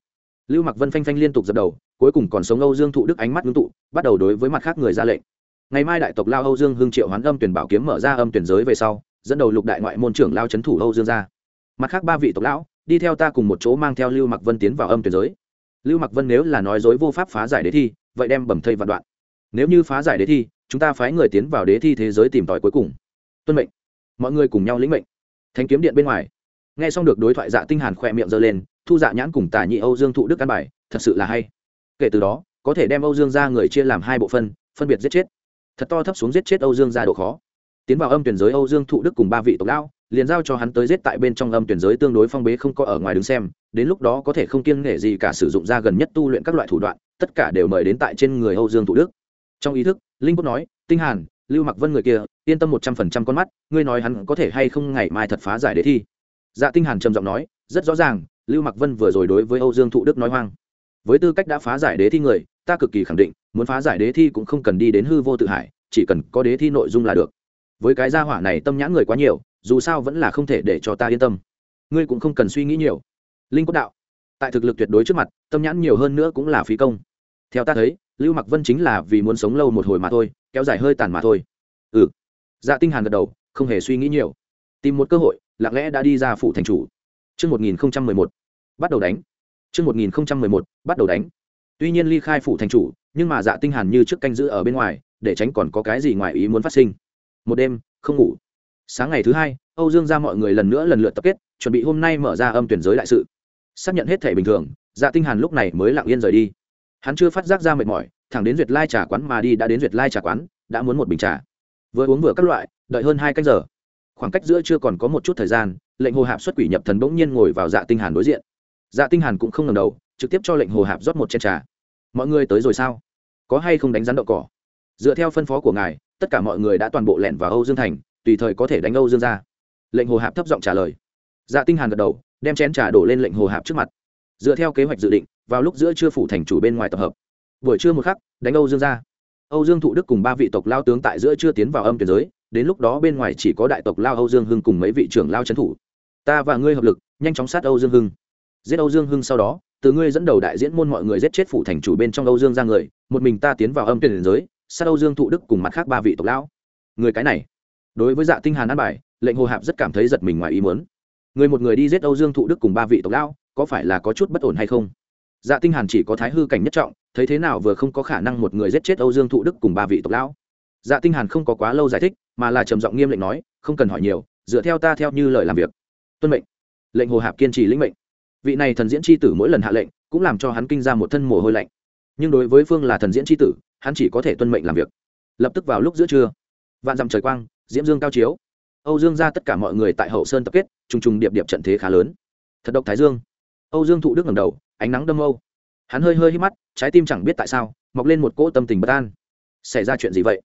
Lưu mặc vân phanh phanh liên tục dập đầu, cuối cùng còn sống âu dương thụ đức ánh mắt ngưng tụ, bắt đầu đối với mặt khác người ra lệnh. Ngày mai đại tộc lao âu dương hưng triệu hoán âm tuyển bảo kiếm mở ra âm tuyển giới về sau, dẫn đầu lục đại ngoại môn trưởng lao c thủ âu dương ra. Mặt khác ba vị tộc lão, đi theo ta cùng một chỗ mang theo lưu mặc vân tiến vào âm tuyển giới lưu mặc vân nếu là nói dối vô pháp phá giải đế thi, vậy đem bầm thây vạn đoạn. Nếu như phá giải đế thi, chúng ta phái người tiến vào đế thi thế giới tìm tòi cuối cùng. Tuân mệnh. Mọi người cùng nhau lĩnh mệnh. Thanh kiếm điện bên ngoài. Nghe xong được đối thoại dạ tinh hàn khoe miệng giơ lên, thu dạ nhãn cùng tả nhị âu dương thụ đức căn bài, thật sự là hay. Kể từ đó, có thể đem âu dương ra người chia làm hai bộ phân phân biệt giết chết. Thật to thấp xuống giết chết âu dương ra độ khó. Tiến vào âm tuyển giới âu dương thụ đức cùng ba vị tộc lão liền giao cho hắn tới giết tại bên trong âm tuyển giới tương đối phong bế không có ở ngoài đứng xem, đến lúc đó có thể không kiêng nể gì cả sử dụng ra gần nhất tu luyện các loại thủ đoạn, tất cả đều mời đến tại trên người âu dương thụ đức. Trong ý thức, linh quốc nói, tinh hàn, lưu mặc vân người kia, yên tâm một trăm phần trăm con mắt, ngươi nói hắn có thể hay không ngày mai thật phá giải đề thi? Dạ tinh hàn trầm giọng nói, rất rõ ràng, lưu mặc vân vừa rồi đối với âu dương thụ đức nói hoang. Với tư cách đã phá giải đế thi người, ta cực kỳ khẳng định, muốn phá giải đế thi cũng không cần đi đến hư vô tự hải chỉ cần có đế thi nội dung là được. Với cái gia hỏa này tâm nhãn người quá nhiều dù sao vẫn là không thể để cho ta yên tâm ngươi cũng không cần suy nghĩ nhiều linh quốc đạo tại thực lực tuyệt đối trước mặt tâm nhãn nhiều hơn nữa cũng là phí công theo ta thấy lưu mặc vân chính là vì muốn sống lâu một hồi mà thôi kéo dài hơi tàn mà thôi ừ dạ tinh hàn gật đầu không hề suy nghĩ nhiều tìm một cơ hội lặng lẽ đã đi ra phủ thành chủ Trước 1011, bắt đầu đánh. Trước 1011, bắt đầu đánh. Tuy nhiên ly khai phủ thành chủ, nhưng mà Dạ Tinh Hàn như trước canh giữ ở bên ngoài, để tránh còn có cái gì ngoài ý muốn phát sinh. Một đêm, không ngủ. Sáng ngày thứ hai, Âu Dương ra mọi người lần nữa lần lượt tập kết, chuẩn bị hôm nay mở ra âm tuyển giới đại sự. Xác nhận hết thể bình thường, Dạ Tinh Hàn lúc này mới lặng yên rời đi. Hắn chưa phát giác ra mệt mỏi, thẳng đến Duyệt Lai trà quán mà đi đã đến Duyệt Lai trà quán, đã muốn một bình trà. Vừa uống vừa các loại, đợi hơn hai canh giờ. Khoảng cách giữa chưa còn có một chút thời gian, lệnh hồ hạp xuất quỷ nhập thần bỗng nhiên ngồi vào dạ tinh hàn đối diện dạ tinh hàn cũng không ngẩng đầu trực tiếp cho lệnh hồ hạp rót một chén trà mọi người tới rồi sao có hay không đánh rắn đậu cỏ dựa theo phân phó của ngài tất cả mọi người đã toàn bộ lẻn vào âu dương thành tùy thời có thể đánh âu dương ra lệnh hồ hạp thấp giọng trả lời. Dạ tinh hàn gật đầu, đem chén trà đổ lên lệnh hồ hạp trước mặt. Dựa theo kế hoạch dự định, vào lúc giữa trưa phủ thành chủ bên ngoài tập hợp. Buổi trưa một khắc, đánh âu dương ra âu dương thụ đức cùng ba vị tộc lao tướng tại giữa trưa tiến vào âm tuyển giới, đến lúc đó bên ngoài chỉ có đại tộc lao âu dương hưng cùng mấy vị trưởng lao trấn thủ. Ta và ngươi hợp lực, nhanh chóng sát âu dương hưng. Giết âu dương hưng sau đó, từ ngươi dẫn đầu đại diễn môn mọi người giết chết phủ thành chủ bên trong âu dương ra người, một mình ta tiến vào âm tuyển giới, sát âu dương thụ đức cùng mặt khác ba vị tộc lão người cái này đối với dạ tinh hàn an bài, lệnh hồ hạp rất cảm thấy giật mình ngoài ý muốn. Người một người đi giết âu dương thụ đức cùng ba vị tộc lão, có phải là có chút bất ổn hay không? Dạ tinh hàn chỉ có thái hư cảnh nhất trọng, thấy thế nào vừa không có khả năng một người giết chết âu dương thụ đức cùng ba vị tộc lão. Dạ tinh hàn không có quá lâu giải thích, mà là trầm giọng nghiêm lệnh nói, không cần hỏi nhiều, dựa theo ta theo như lời làm việc. Tuân mệnh. Lệnh hồ hạp kiên trì lĩnh mệnh. Vị này thần diễn chi tử mỗi lần hạ lệnh, cũng làm cho hắn kinh ra một thân mồ hôi lạnh. Nhưng đối với phương là thần diễn chi tử, hắn chỉ có thể tuân mệnh làm việc. Lập tức vào lúc giữa trưa, vạn dặm trời quang diễm dương cao chiếu. Âu dương ra tất cả mọi người tại hậu sơn tập kết t r ù n g t r ù n g điệp điệp trận thế khá lớn. Thật độc thái dương. Âu dương thụ đức ngầm đầu, ánh nắng đâm âu. Hắn hơi hơi hít mắt, trái tim chẳng biết tại sao, mọc lên một cỗ tâm tình bất an. Xảy ra chuyện gì vậy?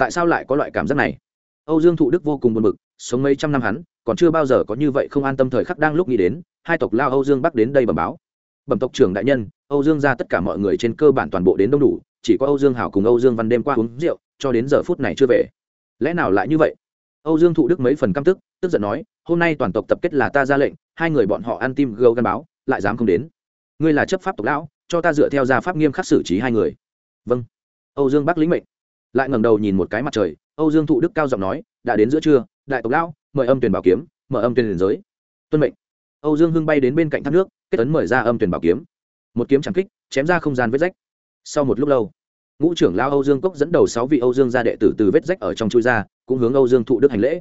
Tại sao lại có loại cảm giác này? Âu dương thụ đức vô cùng buồn bực, sống mấy trăm năm hắn, còn chưa bao giờ có như vậy không an tâm thời khắc đang lúc nghĩ đến, hai tộc lao âu dương bắc đến đây bẩm báo. Bẩm tộc trưởng đại nhân, âu dương ra tất cả mọi người trên cơ bản toàn bộ đến đông đủ, chỉ có âu dương hảo cùng âu dương văn đêm qua uống rượu, cho đến giờ phút này chưa về lẽ nào lại như vậy? Âu dương thụ đức mấy phần căm tức tức giận nói, hôm nay toàn tộc tập kết là ta ra lệnh, hai người bọn họ ăn tim gâu gắn báo, lại dám không đến. Ngươi là chấp pháp tộc lão, cho ta dựa theo gia pháp nghiêm khắc xử trí hai người. Vâng. Âu dương bắc lĩnh mệnh. Lại ngẩng đầu nhìn một cái mặt trời, âu dương thụ đức cao giọng nói, đã đến giữa trưa, đại tộc lão, mời âm tuyển bảo kiếm, mở âm tuyển liền giới. Tuân mệnh. Âu dương hưng bay đến bên cạnh thác nước, kết ấn mời ra âm tuyển bảo kiếm. Một kiếm chẳng kích, chém ra không gian vết rách. Sau một lúc lâu ngũ trưởng lao âu dương cốc dẫn đầu sáu vị âu dương gia đệ tử từ vết rách ở trong chui ra, cũng hướng âu dương thụ đức hành lễ.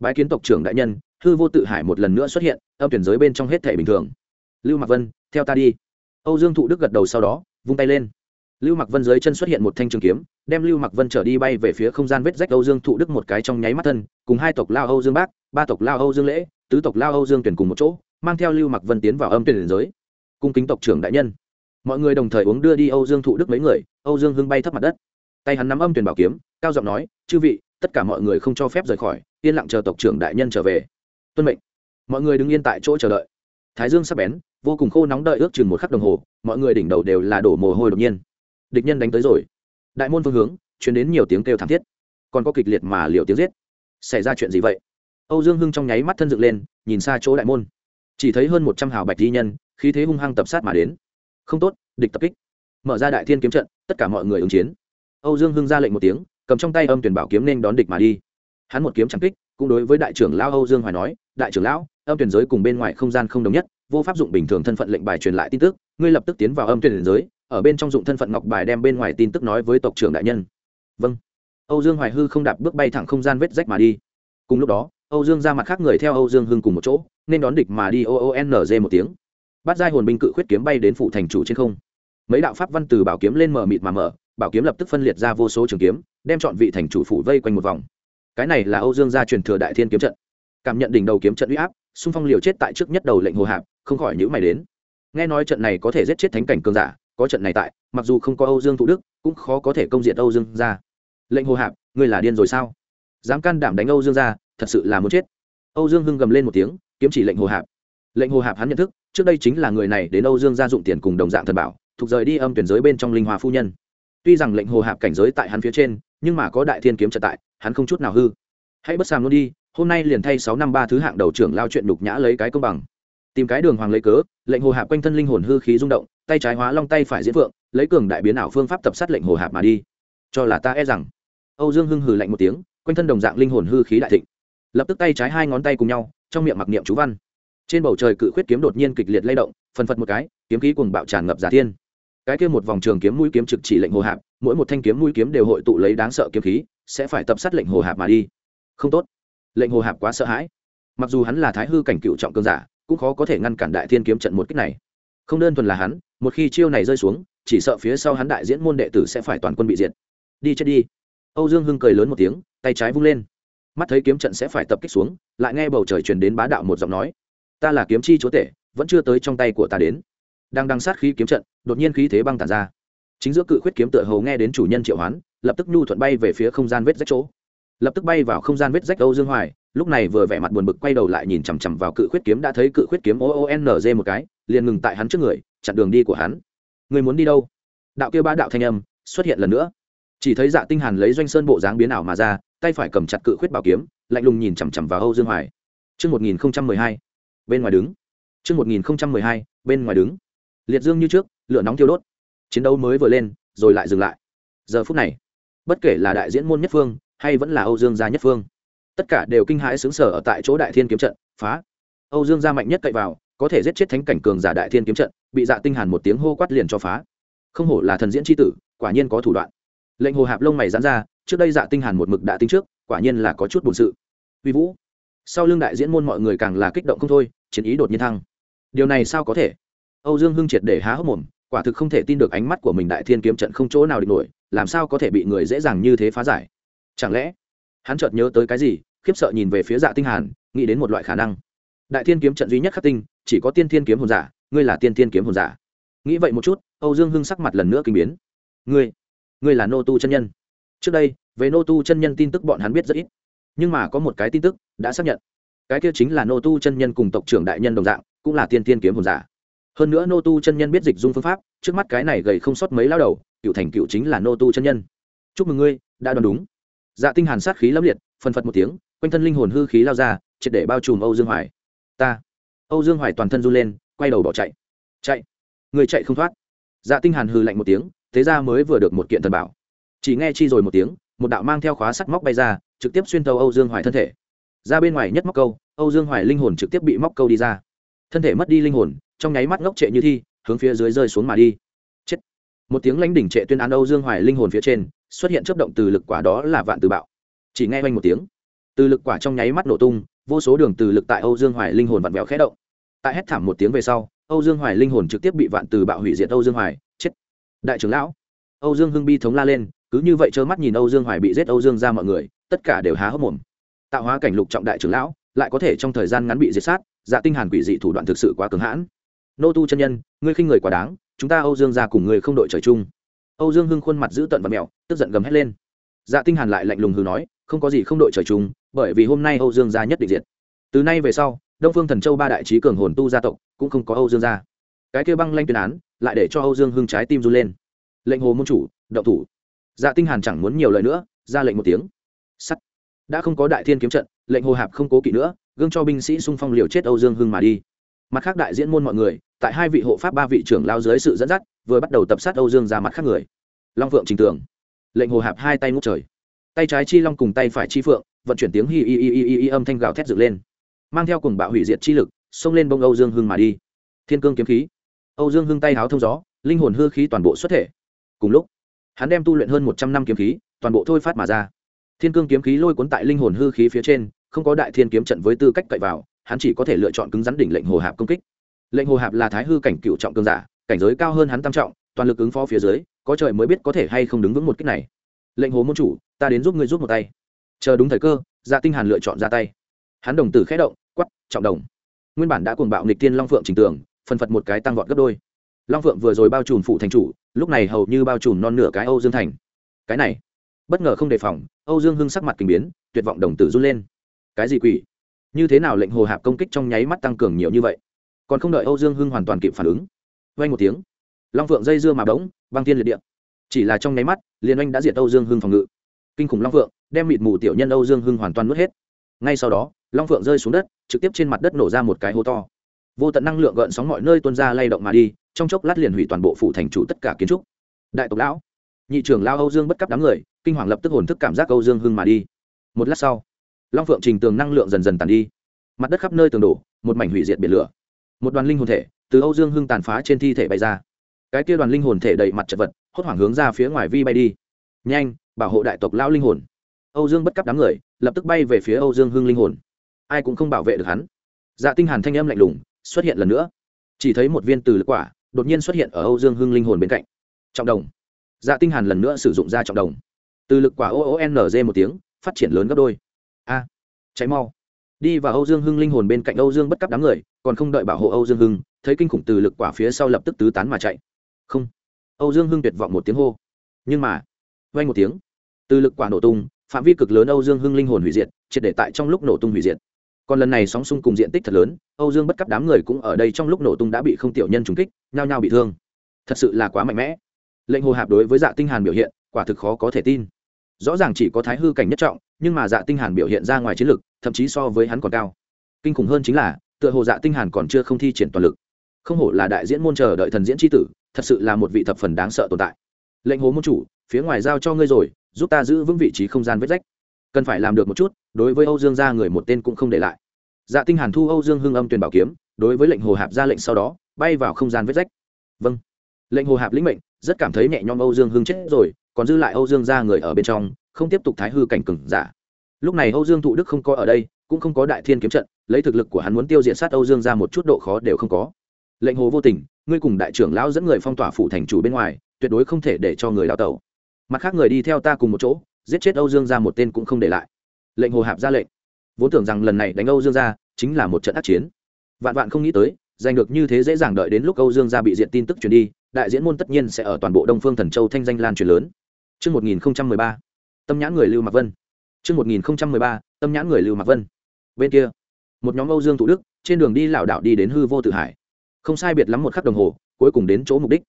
Bái kiến tộc trưởng đại nhân, hư vô tự hải một lần nữa xuất hiện, âm tuyển giới bên trong hết thể bình thường. Lưu mạc vân, theo ta đi. Âu dương thụ đức gật đầu sau đó, vung tay lên. Lưu mặc vân dưới chân xuất hiện một thanh trường kiếm, đem lưu mặc vân trở đi bay về phía không gian vết rách âu dương thụ đức một cái trong nháy mắt thân, cùng hai tộc lao âu dương bác, ba tộc lao âu dương lễ, tứ tộc lao âu dương tuyển cùng một chỗ, mang theo lưu mặc vân tiến vào âm tuyển giới. Cung kính tộc trưởng đại nhân. Mọi người đồng thời uống đưa đi âu dương thụ đức mấy người âu dương hưng bay thấp mặt đất. Tay hắn nắm âm tuyển bảo kiếm, cao giọng nói, chư vị, tất cả mọi người không cho phép rời khỏi, yên lặng chờ tộc trưởng đại nhân trở về. Tuân mệnh. Mọi người đứng yên tại chỗ chờ đợi. Thái dương sắp bén, vô cùng khô nóng đợi ước chừng một khắc đồng hồ, mọi người đỉnh đầu đều là đổ mồ hôi đột nhiên. Địch nhân đánh tới rồi. Đại môn phương hướng chuyển đến nhiều tiếng kêu thảm thiết. Còn có kịch liệt mà liều tiếng giết. Xảy ra chuyện gì vậy? Âu dương hưng trong nháy mắt thân dựng lên, nhìn xa chỗ đại môn. Chỉ thấy hơn một trăm hào bạch di nhân, khí thế hung hăng tập sát mà đến. Không tốt, địch tập kích mở ra đại thiên kiếm trận, tất cả mọi người ứng chiến. Âu dương hưng ra lệnh một tiếng, cầm trong tay âm tuyển bảo kiếm nên đón địch mà đi. Hắn một kiếm chẳng kích, cũng đối với đại trưởng lão âu dương hoài nói, đại trưởng lão, âm tuyển giới cùng bên ngoài không gian không đồng nhất, vô pháp dụng bình thường thân phận lệnh bài truyền lại tin tức, ngươi lập tức tiến vào âm tuyển giới, ở bên trong dụng thân phận ngọc bài đem bên ngoài tin tức nói với tộc trưởng đại nhân. Vâng. Âu dương hoài hư không đạp bước bay thẳng không gian vết rách mà đi. Cùng lúc đó, âu dương ra mặt khác người theo âu dương hưng cùng một chỗ, nên đón địch mà đi o o n g một tiếng. Bắt giai hồn binh cự khuyết kiếm bay đến phụ thành chủ trên không mấy đạo pháp văn từ bảo kiếm lên mở mịt mà mở, bảo kiếm lập tức phân liệt ra vô số trường kiếm, đem chọn vị thành chủ phủ vây quanh một vòng. Cái này là âu dương gia truyền thừa đại thiên kiếm trận. Cảm nhận đỉnh đầu kiếm trận uy áp, xung phong liều chết tại trước nhất đầu lệnh hồ hạp, không khỏi nhữ mày đến. Nghe nói trận này có thể giết chết thánh cảnh cường giả, có trận này tại, mặc dù không có âu dương thụ đức, cũng khó có thể công diện âu dương gia. Lệnh hồ hạp, ngươi là điên rồi sao? Dám can đảm đánh âu dương gia, thật sự là muốn chết. Âu dương hưng gầm lên một tiếng, kiếm chỉ lệnh hồ hạp. Lệnh hồ hạp hắn nhận thức, trước đây chính là người này đến âu dương gia dụng tiền cùng đồng dạng thần bảo thuộc rời đi âm tuyển giới bên trong linh hoa phu nhân. Tuy rằng lệnh hồ hạp cảnh giới tại hắn phía trên, nhưng mà có đại thiên kiếm trợ tại, hắn không chút nào hư. Hãy bất sàng luôn đi, hôm nay liền thay sáu năm ba thứ hạng đầu trưởng lao chuyện đục nhã lấy cái công bằng. Tìm cái đường hoàng lấy cớ, lệnh hồ hạp quanh thân linh hồn hư khí rung động, tay trái hóa long tay phải diễn vượng, lấy cường đại biến ảo phương pháp tập sát lệnh hồ hạp mà đi. Cho là ta e rằng. Âu dương hưng hừ lạnh một tiếng, quanh thân đồng dạng linh hồn hư khí đại thịnh. Lập tức tay trái hai ngón tay cùng nhau, trong miệng mặc niệm chú văn. Trên bầu trời cự khuyết kiếm đột nhiên kịch liệt lay động, phần phật một cái, kiếm khí cùng bạo tràn ngập giả thiên cái kia một vòng trường kiếm mũi kiếm trực chỉ lệnh hồ hạp, mỗi một thanh kiếm mũi kiếm đều hội tụ lấy đáng sợ kiếm khí, sẽ phải tập sát lệnh hồ hạp mà đi. Không tốt. Lệnh hồ hạp quá sợ hãi. Mặc dù hắn là thái hư cảnh cựu trọng cương giả, cũng khó có thể ngăn cản đại thiên kiếm trận một kích này. Không đơn thuần là hắn, một khi chiêu này rơi xuống, chỉ sợ phía sau hắn đại diễn môn đệ tử sẽ phải toàn quân bị diệt. Đi chết đi. Âu dương hưng cười lớn một tiếng, tay trái vung lên. Mắt thấy kiếm trận sẽ phải tập kích xuống, lại nghe bầu trời truyền đến bá đạo một giọng nói. Ta là kiếm chi chúa tể, vẫn chưa tới trong tay của ta đến đang đăng sát khí kiếm trận đột nhiên khí thế băng tàn ra. Chính giữa cự khuyết kiếm tựa hầu nghe đến chủ nhân triệu hoán lập tức nhu thuận bay về phía không gian vết rách chỗ. Lập tức bay vào không gian vết rách âu dương hoài lúc này vừa vẻ mặt buồn bực quay đầu lại nhìn chằm chằm vào cự khuyết kiếm đã thấy cự khuyết kiếm o o n g một cái liền ngừng tại hắn trước người chặn đường đi của hắn. Người muốn đi đâu? Đạo kia ba đạo thanh âm xuất hiện lần nữa. Chỉ thấy dạ tinh hàn lấy doanh sơn bộ dáng biến ảo mà ra tay phải cầm chặt cự khuyết bảo kiếm lạnh lùng nhìn chằm chằm vào âu dương hoài. Trước 1012, bên ngoài đứng. Trước 1012, bên ngoài đứng. Liệt dương như trước, lửa nóng thiêu đốt. Chiến đấu mới vừa lên, rồi lại dừng lại. Giờ phút này, bất kể là đại diễn môn nhất phương, hay vẫn là Âu Dương gia nhất phương, tất cả đều kinh hãi sướng sở ở tại chỗ đại thiên kiếm trận, phá. Âu Dương gia mạnh nhất cậy vào, có thể giết chết thánh cảnh cường giả đại thiên kiếm trận, bị Dạ Tinh Hàn một tiếng hô quát liền cho phá. Không hổ là thần diễn chi tử, quả nhiên có thủ đoạn. Lệnh Hồ Hạp lông mày giãn ra, trước đây Dạ Tinh Hàn một mực đã tính trước, quả nhiên là có chút buồn sự. Uy Vũ, sau lưng đại diễn môn mọi người càng là kích động không thôi, chiến ý đột nhiên thăng. Điều này sao có thể? Âu Dương Hưng triệt để há hốc mồm, quả thực không thể tin được ánh mắt của mình đại thiên kiếm trận không chỗ nào địch nổi, làm sao có thể bị người dễ dàng như thế phá giải? Chẳng lẽ, hắn chợt nhớ tới cái gì, khiếp sợ nhìn về phía Dạ Tinh Hàn, nghĩ đến một loại khả năng. Đại thiên kiếm trận duy nhất khắc tinh, chỉ có tiên thiên kiếm hồn giả, ngươi là tiên thiên kiếm hồn giả. Nghĩ vậy một chút, Âu Dương Hưng sắc mặt lần nữa kinh biến. Ngươi, ngươi là nô tu chân nhân. Trước đây, về nô tu chân nhân tin tức bọn hắn biết rất ít, nhưng mà có một cái tin tức đã xác nhận, cái kia chính là nô tu chân nhân cùng tộc trưởng đại nhân đồng dạng, cũng là tiên thiên kiếm hồn giả hơn nữa nô tu chân nhân biết dịch dung phương pháp, trước mắt cái này gầy không sót mấy lao đầu, cựu thành cựu chính là nô tu chân nhân. Chúc mừng ngươi, đã đoán đúng. Dạ tinh hàn sát khí lâm liệt phân phật một tiếng, quanh thân linh hồn hư khí lao ra, triệt để bao trùm âu dương hoài. Ta. Âu dương hoài toàn thân run lên, quay đầu bỏ chạy. Chạy. Người chạy không thoát. Dạ tinh hàn hừ lạnh một tiếng, thế ra mới vừa được một kiện thần bảo. Chỉ nghe chi rồi một tiếng, một đạo mang theo khóa sắt móc bay ra, trực tiếp xuyên thấu âu dương hoài thân thể. Ra bên ngoài nhất móc câu, âu dương hoài linh hồn trực tiếp bị móc câu đi ra. Thân thể mất đi linh hồn trong nháy mắt ngốc trệ như thi, hướng phía dưới rơi xuống mà đi. Chết. Một tiếng lãnh đỉnh trệ tuyên án âu dương hoài linh hồn phía trên, xuất hiện chấp động từ lực quả đó là vạn từ bạo. Chỉ nghe quanh một tiếng, từ lực quả trong nháy mắt nổ tung, vô số đường từ lực tại âu dương hoài linh hồn vặn vẹo khẽ động. Tại hét thảm một tiếng về sau, âu dương hoài linh hồn trực tiếp bị vạn từ bạo hủy diệt âu dương hoài. Chết. Đại trưởng lão, âu dương hưng bi thống la lên, cứ như vậy trơ mắt nhìn âu dương hoài bị giết âu dương ra mọi người, tất cả đều há hốc mồm. Tạo hóa cảnh lục trọng đại trưởng lão, lại có thể trong thời gian ngắn bị diệt sát dạ tinh hàn quỷ dị thủ đoạn thực sự quá cứng hãn nô tu chân nhân, ngươi khinh người quá đáng, chúng ta âu dương ra cùng người không đội trời chung. Âu dương hưng khuôn mặt giữ tận và mèo tức giận gầm hết lên. Dạ tinh hàn lại lạnh lùng hừ nói, không có gì không đội trời chung, bởi vì hôm nay âu dương gia nhất định diệt. Từ nay về sau, đông phương thần châu ba đại trí cường hồn tu gia tộc cũng không có âu dương gia. Cái kia băng lanh tuyên án, lại để cho âu dương hưng trái tim run lên. Lệnh hồ môn chủ, động thủ. Dạ tinh hàn chẳng muốn nhiều lời nữa, ra lệnh một tiếng. Sắt. Đã không có đại thiên kiếm trận, lệnh hồ hạp không cố kỵ nữa, gương cho binh sĩ xung phong liều chết âu dương hưng mà đi mặt khác đại diễn môn mọi người, tại hai vị hộ pháp ba vị trưởng lao dưới sự dẫn dắt, vừa bắt đầu tập sát âu dương ra mặt khác người. Long phượng trình tường. Lệnh hồ hạp hai tay ngút trời. Tay trái chi long cùng tay phải chi phượng, vận chuyển tiếng hi hi hi hi hi âm thanh gào thét dựng lên. Mang theo cùng bạo hủy diệt chi lực, xông lên bông âu dương hưng mà đi. Thiên cương kiếm khí. Âu dương hưng tay háo thông gió, linh hồn hư khí toàn bộ xuất thể. Cùng lúc, hắn đem tu luyện hơn một trăm năm kiếm khí, toàn bộ thôi phát mà ra. Thiên cương kiếm khí lôi cuốn tại linh hồn hư khí phía trên, không có đại thiên kiếm trận với tư cách cậy vào hắn chỉ có thể lựa chọn cứng rắn đỉnh lệnh hồ hạp công kích. Lệnh hồ hạp là thái hư cảnh cựu trọng cương giả, cảnh giới cao hơn hắn tam trọng, toàn lực ứng phó phía dưới, có trời mới biết có thể hay không đứng vững một kích này. Lệnh hồ môn chủ, ta đến giúp ngươi giúp một tay. Chờ đúng thời cơ dạ tinh hàn lựa chọn ra tay. Hắn đồng tử khẽ động, quắc, trọng đồng. Nguyên bản đã cuồng bạo nghịch tiên long phượng trình tường, phân phật một cái tăng vọt gấp đôi. Long phượng vừa rồi bao trùm phụ thành chủ, lúc này hầu như bao trùm non nửa cái âu dương thành. Cái này, bất ngờ không đề phòng, âu dương hưng sắc mặt kinh biến, tuyệt vọng đồng tử run lên. Cái gì quỷ? Như thế nào lệnh hồ hạp công kích trong nháy mắt tăng cường nhiều như vậy? Còn không đợi âu dương hưng hoàn toàn kịp phản ứng vay một tiếng, long phượng dây dưa mà bỗng băng tiên liệt địa. Chỉ là trong nháy mắt, liền anh đã diệt âu dương hưng phòng ngự. Kinh khủng long phượng, đem mịt mù tiểu nhân âu dương hưng hoàn toàn nuốt hết. Ngay sau đó, long phượng rơi xuống đất, trực tiếp trên mặt đất nổ ra một cái hố to. Vô tận năng lượng gợn sóng mọi nơi tuôn ra lay động mà đi, trong chốc lát liền hủy toàn bộ phủ thành chủ tất cả kiến trúc. Đại tộc lão, nhị trưởng lao âu dương bất cấp đám người, kinh hoàng lập tức hồn thức cảm giác âu dương hưng mà đi. Một lát sau long phượng trình tường năng lượng dần dần tàn đi. Mặt đất khắp nơi tường đổ, một mảnh hủy diệt biển lửa. Một đoàn linh hồn thể từ âu dương hưng tàn phá trên thi thể bay ra. Cái kia đoàn linh hồn thể đầy mặt chật vật, hốt hoảng hướng ra phía ngoài vi bay đi. Nhanh, bảo hộ đại tộc lão linh hồn. Âu dương bất cấp đám người, lập tức bay về phía âu dương hưng linh hồn. Ai cũng không bảo vệ được hắn. Dạ tinh hàn thanh âm lạnh lùng, xuất hiện lần nữa. Chỉ thấy một viên từ lực quả, đột nhiên xuất hiện ở âu dương hưng linh hồn bên cạnh. Trọng đồng. Dạ tinh hàn lần nữa sử dụng ra trọng đồng. Từ lực quả oonz một tiếng, phát triển lớn gấp đôi a, cháy mau. Đi vào âu dương hưng linh hồn bên cạnh âu dương bất cấp đám người, còn không đợi bảo hộ âu dương hưng, thấy kinh khủng từ lực quả phía sau lập tức tứ tán mà chạy. Không. Âu dương hưng tuyệt vọng một tiếng hô. Nhưng mà vay một tiếng. Từ lực quả nổ tung, phạm vi cực lớn âu dương hưng linh hồn hủy diệt, triệt để tại trong lúc nổ tung hủy diệt. Còn lần này sóng xung cùng diện tích thật lớn, âu dương bất cấp đám người cũng ở đây trong lúc nổ tung đã bị không tiểu nhân trúng kích, nhao nhao bị thương. Thật sự là quá mạnh mẽ. Lệnh hồ hạp đối với dạ tinh hàn biểu hiện, quả thực khó có thể tin. Rõ ràng chỉ có thái hư cảnh nhất trọng nhưng mà dạ tinh hàn biểu hiện ra ngoài chiến lực, thậm chí so với hắn còn cao. Kinh khủng hơn chính là, tựa hồ dạ tinh hàn còn chưa không thi triển toàn lực. Không hổ là đại diễn môn chờ đợi thần diễn chi tử, thật sự là một vị thập phần đáng sợ tồn tại. Lệnh hồ môn chủ, phía ngoài giao cho ngươi rồi, giúp ta giữ vững vị trí không gian vết rách. Cần phải làm được một chút, đối với âu dương gia người một tên cũng không để lại. Dạ tinh hàn thu âu dương hưng âm tuyển bảo kiếm, đối với lệnh hồ hạp ra lệnh sau đó, bay vào không gian vết rách. Vâng. Lệnh hồ hạp lĩnh mệnh, rất cảm thấy nhẹ nhõm âu dương hưng chết rồi, còn dư lại âu dương gia người ở bên trong không tiếp tục thái hư cảnh cừng giả. Lúc này âu dương thụ đức không có ở đây cũng không có đại thiên kiếm trận lấy thực lực của hắn muốn tiêu diệt sát âu dương ra một chút độ khó đều không có. Lệnh hồ vô tình ngươi cùng đại trưởng lão dẫn người phong tỏa phủ thành chủ bên ngoài tuyệt đối không thể để cho người đào tẩu. Mặt khác người đi theo ta cùng một chỗ giết chết âu dương ra một tên cũng không để lại. Lệnh hồ hạp ra lệnh. Vốn tưởng rằng lần này đánh âu dương ra chính là một trận ác chiến. Vạn vạn không nghĩ tới giành được như thế dễ dàng đợi đến lúc âu dương ra bị diện tin tức truyền đi đại diễn môn tất nhiên sẽ ở toàn bộ đông phương thần châu thanh danh lan truyền lớn. Trước 1013, tâm nhãn người Lưu Mạc Vân. Trước 1013, tâm nhãn người Lưu Mạc Vân. Bên kia, một nhóm Âu Dương Thủ Đức trên đường đi lảo đảo đi đến hư vô tự hải. Không sai biệt lắm một khắc đồng hồ, cuối cùng đến chỗ mục đích.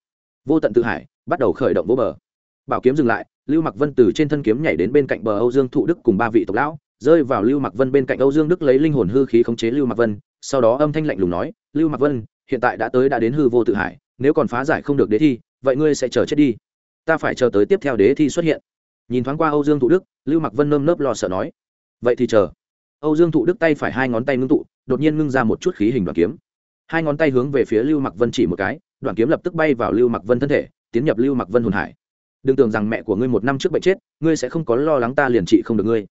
Vô tận tự hải bắt đầu khởi động vỗ bờ. Bảo kiếm dừng lại, lưu mặc vân từ trên thân kiếm nhảy đến bên cạnh bờ âu dương thụ đức cùng ba vị tộc lão rơi vào lưu mặc vân bên cạnh âu dương đức lấy linh hồn hư khí khống chế lưu mặc vân sau đó âm thanh lạnh lùng nói lưu mặc vân hiện tại đã tới đã đến hư vô tự hải nếu còn phá giải không được đế thi vậy ngươi sẽ chờ chết đi ta phải chờ tới tiếp theo đế thi xuất hiện nhìn thoáng qua âu dương thụ đức, lưu mặc vân nơm nớp lo sợ nói, vậy thì chờ. Âu dương thụ đức tay phải hai ngón tay ngưng tụ, đột nhiên ngưng ra một chút khí hình đoạn kiếm. Hai ngón tay hướng về phía lưu mặc vân chỉ một cái, đoạn kiếm lập tức bay vào lưu mặc vân thân thể, tiến nhập lưu mặc vân hồn hải. Đừng tưởng rằng mẹ của ngươi một năm trước bệnh chết, ngươi sẽ không có lo lắng ta liền trị không được ngươi.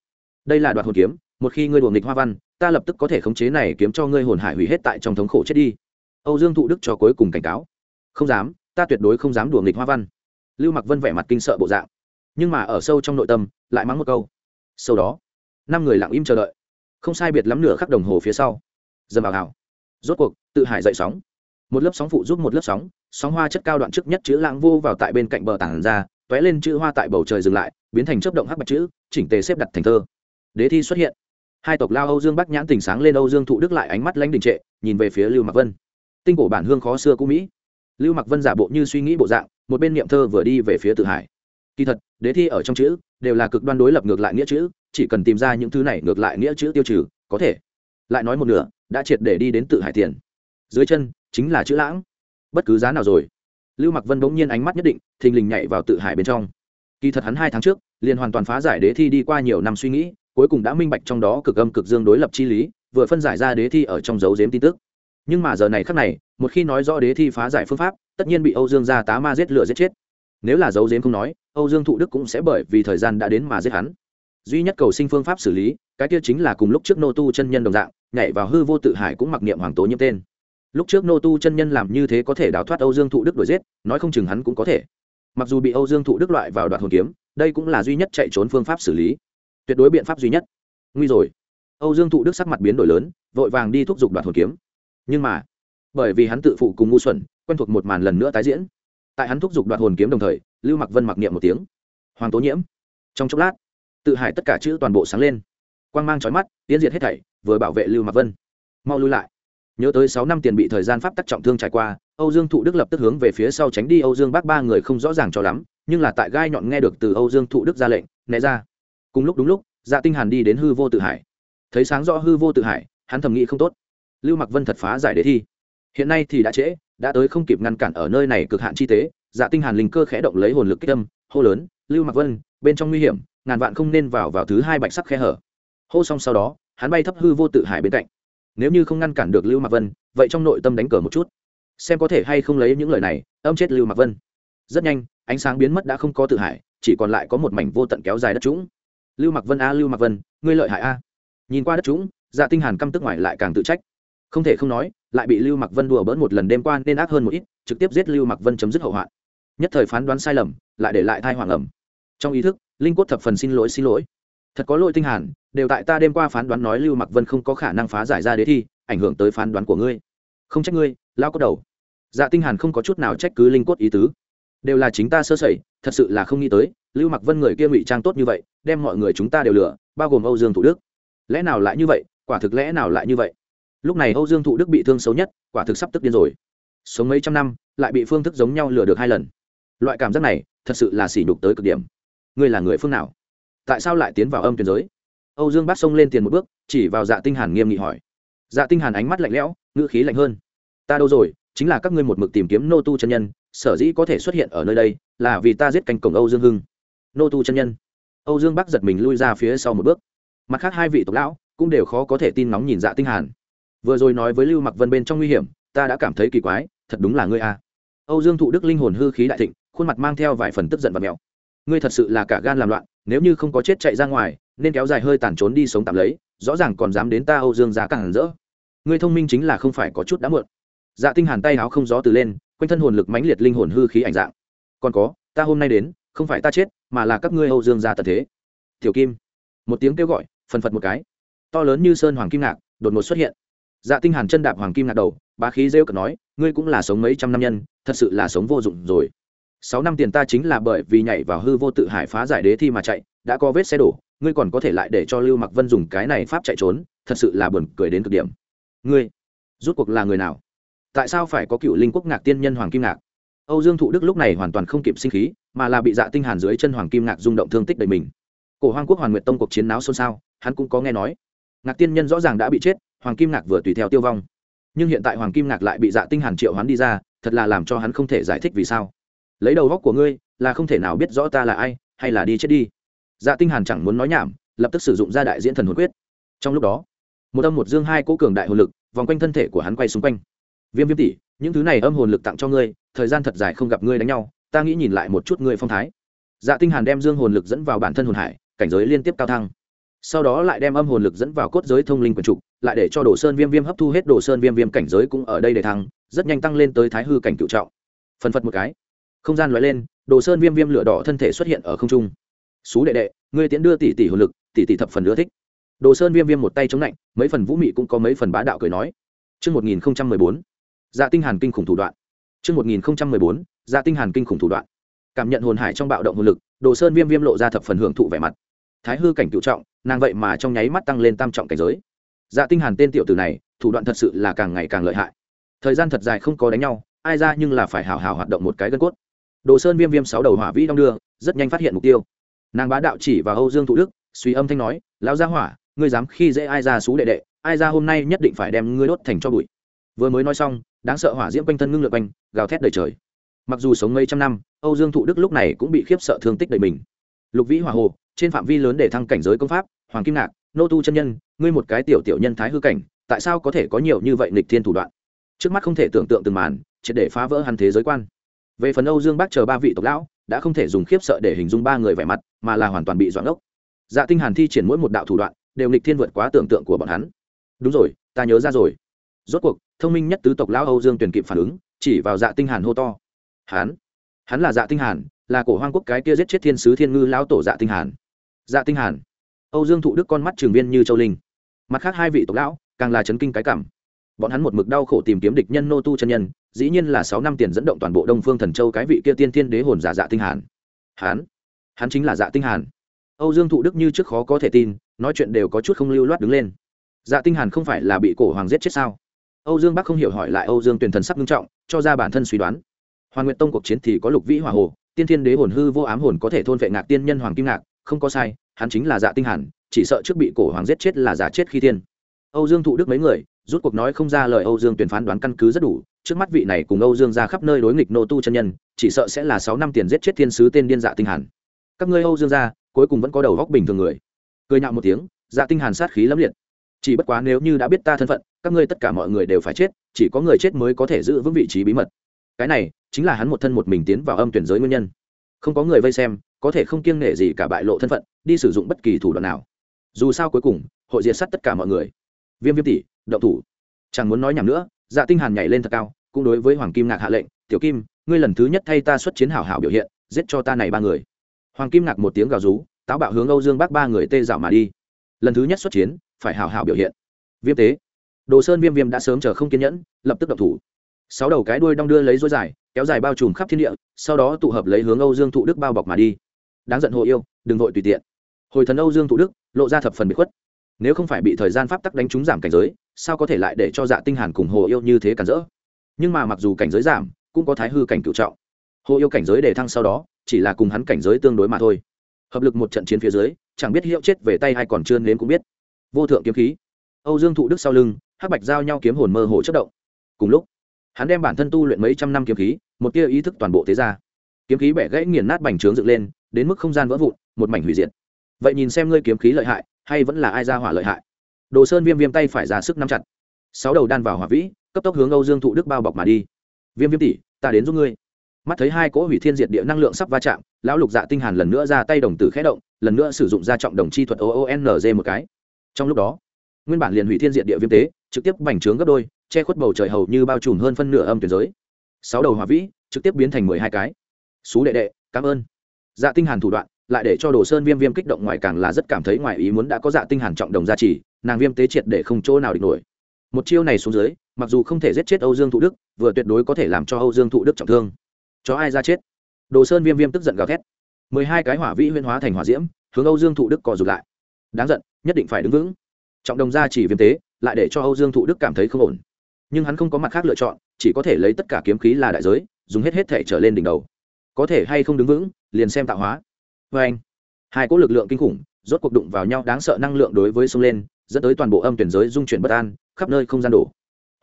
Đây là đoạn hồn kiếm, một khi ngươi đuổi nghịch hoa văn, ta lập tức có thể khống chế này kiếm cho ngươi hồn hải hủy hết tại trong thống khổ chết đi. Âu dương thụ đức cho cuối cùng cảnh cáo. Không dám, ta tuyệt đối không dám đùa nghịch hoa văn. Lưu mặc vân vẻ mặt kinh sợ bộ dạng nhưng mà ở sâu trong nội tâm, lại mắng một câu. Sau đó, năm người lặng im chờ đợi. Không sai biệt lắm nửa khắc đồng hồ phía sau, dầm vào hào. Rốt cuộc, tự hải dậy sóng. Một lớp sóng phụ giúp một lớp sóng sóng hoa chất cao đoạn trước nhất chữ lãng vô vào tại bên cạnh bờ tảng ra t ó é lên chữ hoa tại bầu trời dừng lại, biến thành chớp động hắc bạch chữ, chỉnh tề xếp đặt thành thơ. Đế thi xuất hiện. Hai tộc lao âu dương bắc nhãn tình sáng lên âu dương thụ đức lại ánh mắt lãnh đình trệ, nhìn về phía lưu mặc vân. Tinh cổ bản hương khó xưa cũ mỹ. Lưu mặc vân giả bộ như suy nghĩ bộ dạng, một bên niệm thơ vừa đi về phía tự hải. Kỳ thật đế thi ở trong chữ, đều là cực đoan đối lập ngược lại nghĩa chữ, chỉ cần tìm ra những thứ này ngược lại nghĩa chữ tiêu trừ, có thể. Lại nói một nửa, đã triệt để đi đến tự hải tiền. Dưới chân, chính là chữ lãng. Bất cứ giá nào rồi. Lưu mặc vân bỗng nhiên ánh mắt nhất định, thình lình nhảy vào tự hải bên trong. Kỳ thật hắn hai tháng trước, liền hoàn toàn phá giải đế thi đi qua nhiều năm suy nghĩ, cuối cùng đã minh bạch trong đó cực âm cực dương đối lập chi lý, vừa phân giải ra đế thi ở trong dấu giếm tin tức. Nhưng mà giờ này khắc này, một khi nói rõ đế thi phá giải phương pháp, tất nhiên bị âu dương gia tá ma giết lửa giết chết. Nếu là dấu giếm không nói âu dương thụ đức cũng sẽ bởi vì thời gian đã đến mà giết hắn. Duy nhất cầu sinh phương pháp xử lý, cái kia chính là cùng lúc trước nô tu chân nhân đồng dạng, nhảy vào hư vô tự hải cũng mặc niệm hoàng tố nhiễm tên. Lúc trước nô tu chân nhân làm như thế có thể đào thoát âu dương thụ đức đuổi giết, nói không chừng hắn cũng có thể. Mặc dù bị âu dương thụ đức loại vào đoạt hồn kiếm, đây cũng là duy nhất chạy trốn phương pháp xử lý. Tuyệt đối biện pháp duy nhất. Nguy rồi. Âu dương thụ đức sắc mặt biến đổi lớn, vội vàng đi thúc giục đoạt hồn kiếm. Nhưng mà, bởi vì hắn tự phụ cùng ngu xuẩn, quen thuộc một màn lần nữa tái diễn tại hắn thúc giục đoạt hồn kiếm đồng thời, lưu mặc vân mặc niệm một tiếng. Hoàng tố nhiễm. Trong chốc lát, tự hải tất cả chữ toàn bộ sáng lên. Quang mang trói mắt tiến diệt hết thảy, vừa bảo vệ lưu mặc vân. Mau lui lại. Nhớ tới sáu năm tiền bị thời gian pháp tắc trọng thương trải qua, âu dương thụ đức lập tức hướng về phía sau tránh đi, âu dương bác ba người không rõ ràng cho lắm, nhưng là tại gai nhọn nghe được từ âu dương thụ đức ra lệnh, né ra. Cùng lúc đúng lúc dạ tinh hàn đi đến hư vô tự hải. Thấy sáng rõ hư vô tự hải, hắn thầm nghĩ không tốt. Lưu mặc vân thật phá giải đề thi hiện nay thì đã trễ đã tới không kịp ngăn cản ở nơi này cực hạn chi tế dạ tinh hàn linh cơ khẽ động lấy hồn lực kích tâm, hô lớn lưu mặc vân bên trong nguy hiểm ngàn vạn không nên vào vào thứ hai bạch sắc khe hở. Hô xong sau đó hắn bay thấp hư vô tự hải bên cạnh. Nếu như không ngăn cản được lưu mặc vân vậy trong nội tâm đánh cờ một chút. Xem có thể hay không lấy những lời này âm chết lưu mặc vân. Rất nhanh ánh sáng biến mất đã không có tự hải chỉ còn lại có một mảnh vô tận kéo dài đất trũng. Lưu mặc vân a lưu mặc vân ngươi lợi hại a. Nhìn qua đất trũng dạ tinh hàn căm tức ngoài lại càng tự trách không thể không nói, lại bị lưu mặc vân đùa bỡn một lần đêm qua nên ác hơn một ít, trực tiếp giết lưu mặc vân chấm dứt hậu hoạn. Nhất thời phán đoán sai lầm, lại để lại thai hoàng ẩm. Trong ý thức, linh cốt thập phần xin lỗi xin lỗi. Thật có lỗi tinh hàn, đều tại ta đêm qua phán đoán nói lưu mặc vân không có khả năng phá giải ra đế thi, ảnh hưởng tới phán đoán của ngươi. Không trách ngươi lao cốt đầu. Dạ tinh hàn không có chút nào trách cứ linh cốt ý tứ. Đều là chính ta sơ sẩy, thật sự là không nghĩ tới, lưu mặc vân người kia ngụy trang tốt như vậy, đem mọi người chúng ta đều lừa, bao gồm âu dương thủ đức. Lẽ nào lại như vậy? Quả thực lẽ nào lại như vậy? Lúc này âu dương thụ đức bị thương xấu nhất, quả thực sắp tức điên rồi. Sống mấy trăm năm, lại bị phương thức giống nhau lừa được hai lần. Loại cảm giác này, thật sự là sỉ nhục tới cực điểm. Ngươi là người phương nào? Tại sao lại tiến vào âm tuyển giới? Âu dương bắt xông lên tiền một bước, chỉ vào dạ tinh hàn nghiêm nghị hỏi. Dạ tinh hàn ánh mắt lạnh lẽo, ngữ khí lạnh hơn. Ta đâu rồi? Chính là các ngươi một mực tìm kiếm nô tu chân nhân, sở dĩ có thể xuất hiện ở nơi đây, là vì ta giết canh cổng âu dương hưng. Nô tu chân nhân. Âu dương bắc giật mình lui ra phía sau một bước. Mặt khác hai vị tộc lão cũng đều khó có thể tin nóng nhìn dạ tinh hàn vừa rồi nói với lưu mặc vân bên trong nguy hiểm, ta đã cảm thấy kỳ quái, thật đúng là ngươi a. Âu dương thụ đức linh hồn hư khí đại thịnh, khuôn mặt mang theo vài phần tức giận và mẹo. Ngươi thật sự là cả gan làm loạn, nếu như không có chết chạy ra ngoài, nên kéo dài hơi tàn trốn đi sống tạm lấy, rõ ràng còn dám đến ta âu dương ra càng hẳn rỡ. Ngươi thông minh chính là không phải có chút đã muộn. Dạ tinh hàn tay áo không gió từ lên, quanh thân hồn lực mãnh liệt linh hồn hư khí ảnh dạng. Còn có, ta hôm nay đến, không phải ta chết, mà là các ngươi âu dương gia tật thế. Tiểu kim. Một tiếng kêu gọi, phần phật một cái. To lớn như sơn hoàng kim ngạc, đột ngột xuất hiện dạ tinh hàn chân đạp hoàng kim ngạc đầu, bá khí rêu cợt nói, ngươi cũng là sống mấy trăm năm nhân, thật sự là sống vô dụng rồi. Sáu năm tiền ta chính là bởi vì nhảy vào hư vô tự hải phá giải đế thi mà chạy, đã có vết xe đổ, ngươi còn có thể lại để cho lưu mặc vân dùng cái này pháp chạy trốn, thật sự là buồn cười đến cực điểm. Ngươi, rút cuộc là người nào? Tại sao phải có cựu linh quốc ngạc tiên nhân hoàng kim ngạc? Âu dương thụ đức lúc này hoàn toàn không kịp sinh khí, mà là bị dạ tinh hàn dưới chân hoàng kim ngạc rung động thương tích đầy mình. Cổ hoang quốc hoàn nguyệt tông cuộc chiến náo xôn xao, hắn cũng có nghe nói. Ngạc tiên nhân rõ ràng đã bị chết hoàng kim ngạc vừa tùy theo tiêu vong. Nhưng hiện tại hoàng kim ngạc lại bị dạ tinh hàn triệu hoán đi ra, thật là làm cho hắn không thể giải thích vì sao. Lấy đầu góc của ngươi, là không thể nào biết rõ ta là ai, hay là đi chết đi. Dạ tinh hàn chẳng muốn nói nhảm, lập tức sử dụng ra đại diễn thần hồn quyết. Trong lúc đó, một âm một dương hai cố cường đại hồn lực vòng quanh thân thể của hắn quay xung quanh. Viêm viêm tỷ, những thứ này âm hồn lực tặng cho ngươi, thời gian thật dài không gặp ngươi đánh nhau, ta nghĩ nhìn lại một chút ngươi phong thái. Dạ tinh hàn đem dương hồn lực dẫn vào bản thân hồn hải, cảnh giới liên tiếp cao thăng sau đó lại đem âm hồn lực dẫn vào cốt giới thông linh quần trục lại để cho đồ sơn viêm viêm hấp thu hết đồ sơn viêm viêm cảnh giới cũng ở đây để thăng rất nhanh tăng lên tới thái hư cảnh cựu trọng. Phần phật một cái. Không gian loại lên đồ sơn viêm viêm lửa đỏ thân thể xuất hiện ở không trung. Xú đệ đệ ngươi tiễn đưa tỷ tỷ hồn lực tỷ tỷ thập phần ưa thích. Đồ sơn viêm viêm một tay chống lạnh mấy phần vũ mị cũng có mấy phần bá đạo cười nói. Trước 1014, dạ tinh hàn kinh khủng thủ đoạn. Trước 1014, dạ tinh hàn kinh khủng thủ đoạn. Cảm nhận hồn hải trong bạo động hồn lực, Đồ Sơn Viêm Viêm lộ ra thập phần hưởng thụ vẻ mặt. Thái hư cảnh cựu trọng, nàng vậy mà trong nháy mắt tăng lên tam trọng cảnh giới. Dạ tinh hàn tên tiểu tử này, thủ đoạn thật sự là càng ngày càng lợi hại. Thời gian thật dài không có đánh nhau, ai ra nhưng là phải hào hào hoạt động một cái gân cốt. Đồ Sơn Viêm Viêm sáu đầu hỏa vĩ đong đưa, rất nhanh phát hiện mục tiêu. Nàng bá đạo chỉ vào Âu Dương Thụ Đức, suy âm thanh nói, lão gia hỏa, ngươi dám khi dễ ai ra xú đệ đệ, ai ra hôm nay nhất định phải đem ngươi đốt thành cho bụi vừa mới nói xong đáng sợ hỏa diễm quanh thân ngưng lượt quanh gào thét đầy trời mặc dù sống mấy trăm năm âu dương thụ đức lúc này cũng bị khiếp sợ thương tích đầy mình lục vĩ Hòa hồ, trên phạm vi lớn để thăng cảnh giới công pháp, hoàng kim ngạc, nô tu chân nhân, ngươi một cái tiểu tiểu nhân thái hư cảnh, tại sao có thể có nhiều như vậy nghịch thiên thủ đoạn? Trước mắt không thể tưởng tượng từng màn, triệt để phá vỡ hắn thế giới quan. Về phần âu dương bác chờ ba vị tộc lão, đã không thể dùng khiếp sợ để hình dung ba người vẻ mặt, mà là hoàn toàn bị doãn ốc dạ tinh hàn thi triển mỗi một đạo thủ đoạn, đều nghịch thiên vượt quá tưởng tượng của bọn hắn. Đúng rồi, ta nhớ ra rồi. Rốt cuộc, thông minh nhất tứ tộc lão âu dương tuyển kịp phản ứng, chỉ vào dạ tinh hàn hô to. Hắn? Hắn là dạ tinh hàn là cổ hoang quốc cái kia giết chết thiên sứ thiên ngư lão tổ dạ tinh hàn. Dạ tinh hàn. Âu dương thụ đức con mắt trường viên như châu linh. Mặt khác hai vị tộc lão, càng là chấn kinh cái cảm. Bọn hắn một mực đau khổ tìm kiếm địch nhân nô tu chân nhân, dĩ nhiên là sáu năm tiền dẫn động toàn bộ đông phương thần châu cái vị kia tiên thiên đế hồn giả dạ tinh hàn. Hắn hắn chính là dạ tinh hàn. Âu dương thụ đức như trước khó có thể tin, nói chuyện đều có chút không lưu loát đứng lên. Dạ tinh hàn không phải là bị cổ hoàng giết chết sao? Âu dương bắc không hiểu hỏi lại âu dương tuyền thần sắc nghiêm trọng, cho ra bản thân suy đoán. Hoàng nguyệt tông cuộc chiến thì có lục vĩ hỏa hồ tiên thiên đế hồn hư vô ám hồn có thể thôn vệ ngạc tiên nhân hoàng kim ngạc, không có sai, hắn chính là dạ tinh hẳn chỉ sợ trước bị cổ hoàng giết chết là giả chết khi thiên. Âu dương thụ đức mấy người, rút cuộc nói không ra lời âu dương tuyển phán đoán căn cứ rất đủ, trước mắt vị này cùng âu dương ra khắp nơi đối nghịch nô tu chân nhân, chỉ sợ sẽ là sáu năm tiền giết chết thiên sứ tên điên dạ tinh hàn. Các ngươi âu dương gia cuối cùng vẫn có đầu góc bình thường người. Cười nhạo một tiếng dạ tinh hàn sát khí lắm liệt. Chỉ bất quá nếu như đã biết ta thân phận, các ngươi tất cả mọi người đều phải chết, chỉ có người chết mới có thể giữ vững vị trí bí mật cái này chính là hắn một thân một mình tiến vào âm tuyển giới nguyên nhân. Không có người vây xem, có thể không kiêng nể gì cả bại lộ thân phận, đi sử dụng bất kỳ thủ đoạn nào. Dù sao cuối cùng, hội diệt sắt tất cả mọi người. Viêm viêm tỷ, động thủ. Chẳng muốn nói nhảm nữa dạ tinh hàn nhảy lên thật cao, cũng đối với hoàng kim ngạc hạ lệnh, tiểu kim, ngươi lần thứ nhất thay ta xuất chiến hảo hảo biểu hiện, giết cho ta này ba người. Hoàng kim ngạc một tiếng gào rú, táo bạo hướng âu dương bắc ba người tê dạo mà đi. Lần thứ nhất xuất chiến, phải hảo hảo biểu hiện. Viêm tế. Đồ sơn viêm viêm đã sớm chờ không kiên nhẫn, lập tức động thủ sáu đầu cái đuôi đong đưa lấy dối dài, kéo dài bao trùm khắp thiên địa, sau đó tụ hợp lấy hướng âu dương thụ đức bao bọc mà đi. Đáng giận hồ yêu, đừng vội tùy tiện. Hồi thần âu dương thụ đức, lộ ra thập phần bị khuất. Nếu không phải bị thời gian pháp tắc đánh trúng giảm cảnh giới, sao có thể lại để cho dạ tinh hàn cùng hồ yêu như thế cản rỡ? Nhưng mà mặc dù cảnh giới giảm, cũng có thái hư cảnh cựu trọng. Hồ yêu cảnh giới đề thăng sau đó, chỉ là cùng hắn cảnh giới tương đối mà thôi. Hợp lực một trận chiến phía dưới, chẳng biết hiệu chết về tay hay còn chưa nếm cũng biết. Vô thượng kiếm khí. Âu dương thụ đức sau lưng, hắc bạch giao nhau kiếm hồn mơ hồ chất động. Cùng lúc hắn đem bản thân tu luyện mấy trăm năm kiếm khí, một tia ý thức toàn bộ thế ra. Kiếm khí bẻ gãy nghiền nát bành trướng dựng lên, đến mức không gian vỡ vụn, một mảnh hủy diệt. Vậy nhìn xem ngươi kiếm khí lợi hại, hay vẫn là ai ra hỏa lợi hại? Đồ sơn viêm viêm tay phải ra sức nắm chặt. Sáu đầu đan vào hỏa vĩ, cấp tốc hướng âu dương thụ đức bao bọc mà đi. Viêm viêm tỷ, ta đến giúp ngươi. Mắt thấy hai cỗ hủy thiên diệt địa năng lượng sắp va chạm, lão lục dạ tinh hàn lần nữa ra tay đồng tử khẽ động, lần nữa sử dụng ra trọng đồng chi thuật oonz một cái. Trong lúc đó nguyên bản liền hủy thiên diện địa viêm tế, trực tiếp bành trướng gấp đôi, che khuất bầu trời hầu như bao trùm hơn phân nửa âm tuyển giới. Sáu đầu hỏa vĩ trực tiếp biến thành mười hai cái. Xú đệ đệ, cảm ơn. Dạ tinh hàn thủ đoạn, lại để cho đồ sơn viêm viêm kích động ngoài càng là rất cảm thấy ngoài ý muốn đã có dạ tinh hàn trọng đồng gia trì, nàng viêm tế triệt để không chỗ nào địch nổi. Một chiêu này xuống dưới, mặc dù không thể giết chết âu dương thụ đức, vừa tuyệt đối có thể làm cho âu dương thụ đức trọng thương. Cho ai ra chết? Đồ sơn viêm viêm tức giận gào thét. Mười hai cái hỏa vĩ huyên hóa thành hỏa diễm, hướng âu dương thụ đức cò rụt lại. Đáng giận, nhất định phải đứng vững trọng đồng ra chỉ viêm tế, lại để cho âu dương thụ đức cảm thấy không ổn. Nhưng hắn không có mặt khác lựa chọn, chỉ có thể lấy tất cả kiếm khí là đại giới, dùng hết hết thể trở lên đỉnh đầu. Có thể hay không đứng vững, liền xem tạo hóa. Vê anh, hai cỗ lực lượng kinh khủng, rốt cuộc đụng vào nhau đáng sợ năng lượng đối với sông lên, dẫn tới toàn bộ âm tuyển giới dung chuyển bất an, khắp nơi không gian đổ.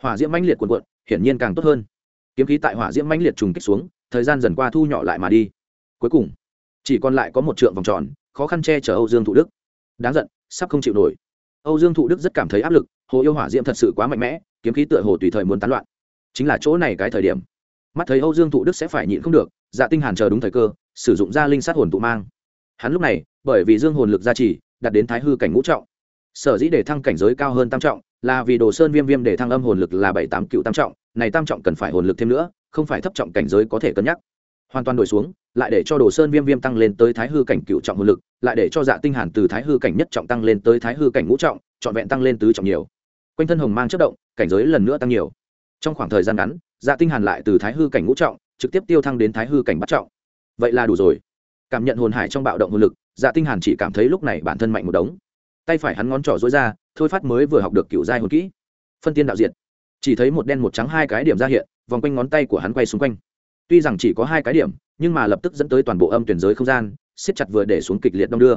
Hỏa diễm mãnh liệt cuộn cuộn, hiển nhiên càng tốt hơn. Kiếm khí tại hỏa diễm mãnh liệt trùng kích xuống, thời gian dần qua thu nhỏ lại mà đi. Cuối cùng, chỉ còn lại có một trượng vòng tròn, khó khăn che chở âu dương thụ đức. Đáng giận, sắp không chịu nổi âu dương thụ đức rất cảm thấy áp lực, hồ yêu hỏa diễm thật sự quá mạnh mẽ, kiếm khí tựa hồ tùy thời muốn tán loạn. Chính là chỗ này cái thời điểm. Mắt thấy âu dương thụ đức sẽ phải nhịn không được dạ tinh hàn chờ đúng thời cơ, sử dụng ra linh sát hồn tụ mang. Hắn lúc này, bởi vì dương hồn lực gia trì, đạt đến thái hư cảnh ngũ trọng. Sở dĩ để thăng cảnh giới cao hơn tam trọng, là vì đồ sơn viêm viêm để thăng âm hồn lực là bảy tám cựu tam trọng, này tam trọng cần phải hồn lực thêm nữa, không phải thấp trọng cảnh giới có thể cân nhắc hoàn toàn đổi xuống, lại để cho đồ sơn viêm viêm tăng lên tới thái hư cảnh cựu trọng hồn lực, lại để cho dạ tinh hàn từ thái hư cảnh nhất trọng tăng lên tới thái hư cảnh ngũ trọng, trọn vẹn tăng lên tứ trọng nhiều. Quanh thân hồng mang chất động, cảnh giới lần nữa tăng nhiều. Trong khoảng thời gian ngắn dạ tinh hàn lại từ thái hư cảnh ngũ trọng, trực tiếp tiêu thăng đến thái hư cảnh bát trọng. Vậy là đủ rồi. Cảm nhận hồn hải trong bạo động hồn lực dạ tinh hàn chỉ cảm thấy lúc này bản thân mạnh một đống. Tay phải hắn ngón trỏ dối ra, thôi phát mới vừa học được cựu giai hồn kỹ. Phân tiên đạo diệt. Chỉ thấy một đen một trắng hai cái điểm ra hiện, vòng quanh ngón tay của hắn quay xung quanh tuy rằng chỉ có hai cái điểm, nhưng mà lập tức dẫn tới toàn bộ âm tuyển giới không gian, siết chặt vừa để xuống kịch liệt đông đưa.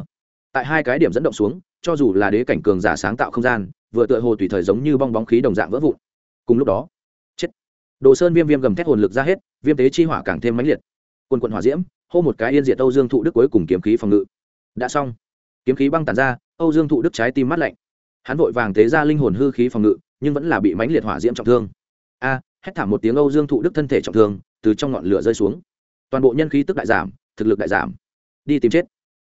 Tại hai cái điểm dẫn động xuống, cho dù là đế cảnh cường giả sáng tạo không gian, vừa tựa hồ tùy thời giống như bong bóng khí đồng dạng vỡ vụn. Cùng lúc đó, chết. Đồ sơn viêm viêm gầm thét hồn lực ra hết, viêm tế chi hỏa càng thêm mãnh liệt. Quân quận hỏa diễm, hô một cái yên diệt âu dương thụ đức cuối cùng kiếm khí phòng ngự. Đã xong. Kiếm khí băng tàn ra, âu dương thụ đức trái tim mắt lạnh. Hắn vội vàng tế ra linh hồn hư khí phòng ngự, nhưng vẫn là bị mãnh liệt hỏa diễm trọng thương. A, hét thảm một tiếng âu dương thụ đức thân thể trọng thương từ trong ngọn lửa rơi xuống. Toàn bộ nhân khí tức đại giảm thực lực đại giảm. Đi tìm chết.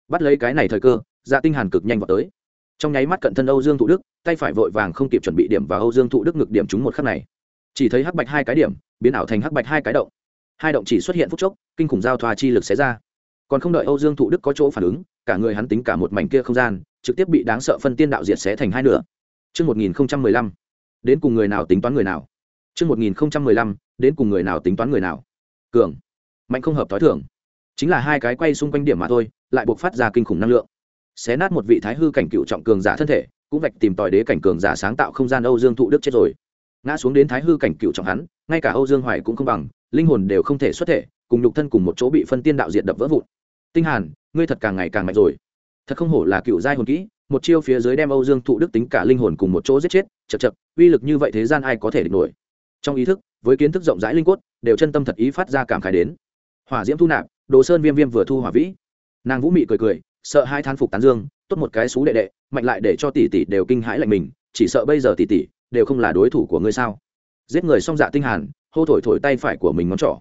Bắt lấy cái này thời cơ dạ tinh hàn cực nhanh vào tới. Trong nháy mắt cận thân âu dương thụ đức tay phải vội vàng không kịp chuẩn bị điểm vào âu dương thụ đức ngực điểm trúng một khắc này. Chỉ thấy hắc bạch hai cái điểm biến ảo thành hắc bạch hai cái động. Hai động chỉ xuất hiện phút chốc kinh khủng giao thoa chi lực xé ra. Còn không đợi âu dương thụ đức có chỗ phản ứng cả người hắn tính cả một mảnh kia không gian trực tiếp bị đáng sợ phân tiên đạo diệt xé thành hai nửa. Trước 1015, đến cùng người nào tính toán người nào. Trước 1015, đến cùng người nào tính toán người nào. Cường, mạnh không hợp tối thường. Chính là hai cái quay xung quanh điểm mà thôi, lại buộc phát ra kinh khủng năng lượng. Xé nát một vị thái hư cảnh cựu trọng cường giả thân thể, cũng vạch tìm tòi đế cảnh cường giả sáng tạo không gian Âu Dương Thụ Đức chết rồi. Ngã xuống đến thái hư cảnh cựu trọng hắn, ngay cả Âu Dương Hoài cũng không bằng, linh hồn đều không thể xuất thể, cùng nhục thân cùng một chỗ bị phân tiên đạo diệt đập vỡ vụn. Tinh Hàn, ngươi thật càng ngày càng mạnh rồi thật không hổ là cựu giai hồn kỹ một chiêu phía dưới đem âu dương thụ đức tính cả linh hồn cùng một chỗ giết chết chậc chậc, uy lực như vậy thế gian ai có thể địch nổi trong ý thức, với kiến thức rộng rãi linh quất đều chân tâm thật ý phát ra cảm khải đến. Hỏa diễm thu nạp, đồ sơn viêm viêm vừa thu hỏa vĩ. Nàng vũ mị cười cười, sợ hai than phục tán dương, tốt một cái xú đệ đệ, mạnh lại để cho tỷ tỷ đều kinh hãi lạnh mình, chỉ sợ bây giờ tỷ tỷ đều không là đối thủ của ngươi sao? Giết người xong dạ tinh hàn, hô thổi thổi tay phải của mình ngón trỏ.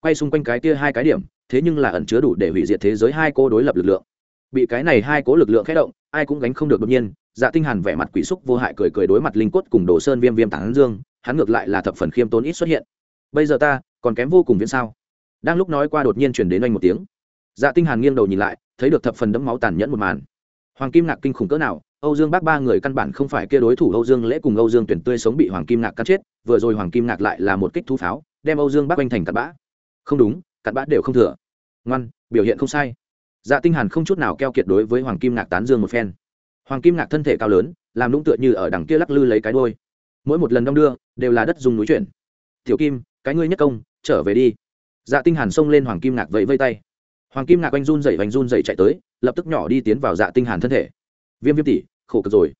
Quay xung quanh cái kia hai cái điểm, thế nhưng là ẩn chứa đủ để hủy diệt thế giới hai cô đối lập lực lượng. Bị cái này hai cố lực lượng khé động, ai cũng gánh không được đột nhiên dạ tinh hàn vẻ mặt quỷ xúc vô hại cười cười đối mặt linh cốt cùng đồ sơn viêm viêm tán dương hắn ngược lại là thập phần khiêm tốn ít xuất hiện. Bây giờ ta, còn kém vô cùng viễn sao? Đang lúc nói qua đột nhiên truyền đến anh một tiếng. Dạ tinh hàn nghiêng đầu nhìn lại, thấy được thập phần đẫm máu tàn nhẫn một màn. Hoàng kim ngạc kinh khủng cỡ nào, âu dương bác ba người căn bản không phải kia đối thủ âu dương lễ cùng âu dương tuyển tươi sống bị hoàng kim ngạc cắn chết, vừa rồi hoàng kim ngạc lại là một kích thú pháo, đem âu dương bác quanh thành cặn bã. Không đúng, cặn bã đều không thừa. Ngoan, biểu hiện không sai. Dạ tinh hàn không chút nào keo kiệt đối với hoàng kim ngạc tán dương một phen. Hoàng kim ngạc thân thể cao lớn, làm lũng tựa như ở đằng kia lắc lư lấy cái đuôi mỗi một lần đong đưa đều là đất dùng núi chuyển. Tiểu kim, cái ngươi nhất công, trở về đi. Dạ tinh hàn xông lên hoàng kim ngạc vẫy vây tay. Hoàng kim ngạc oanh run dậy anh run dậy chạy tới, lập tức nhỏ đi tiến vào dạ tinh hàn thân thể. Viêm viêm tỷ khổ cực rồi.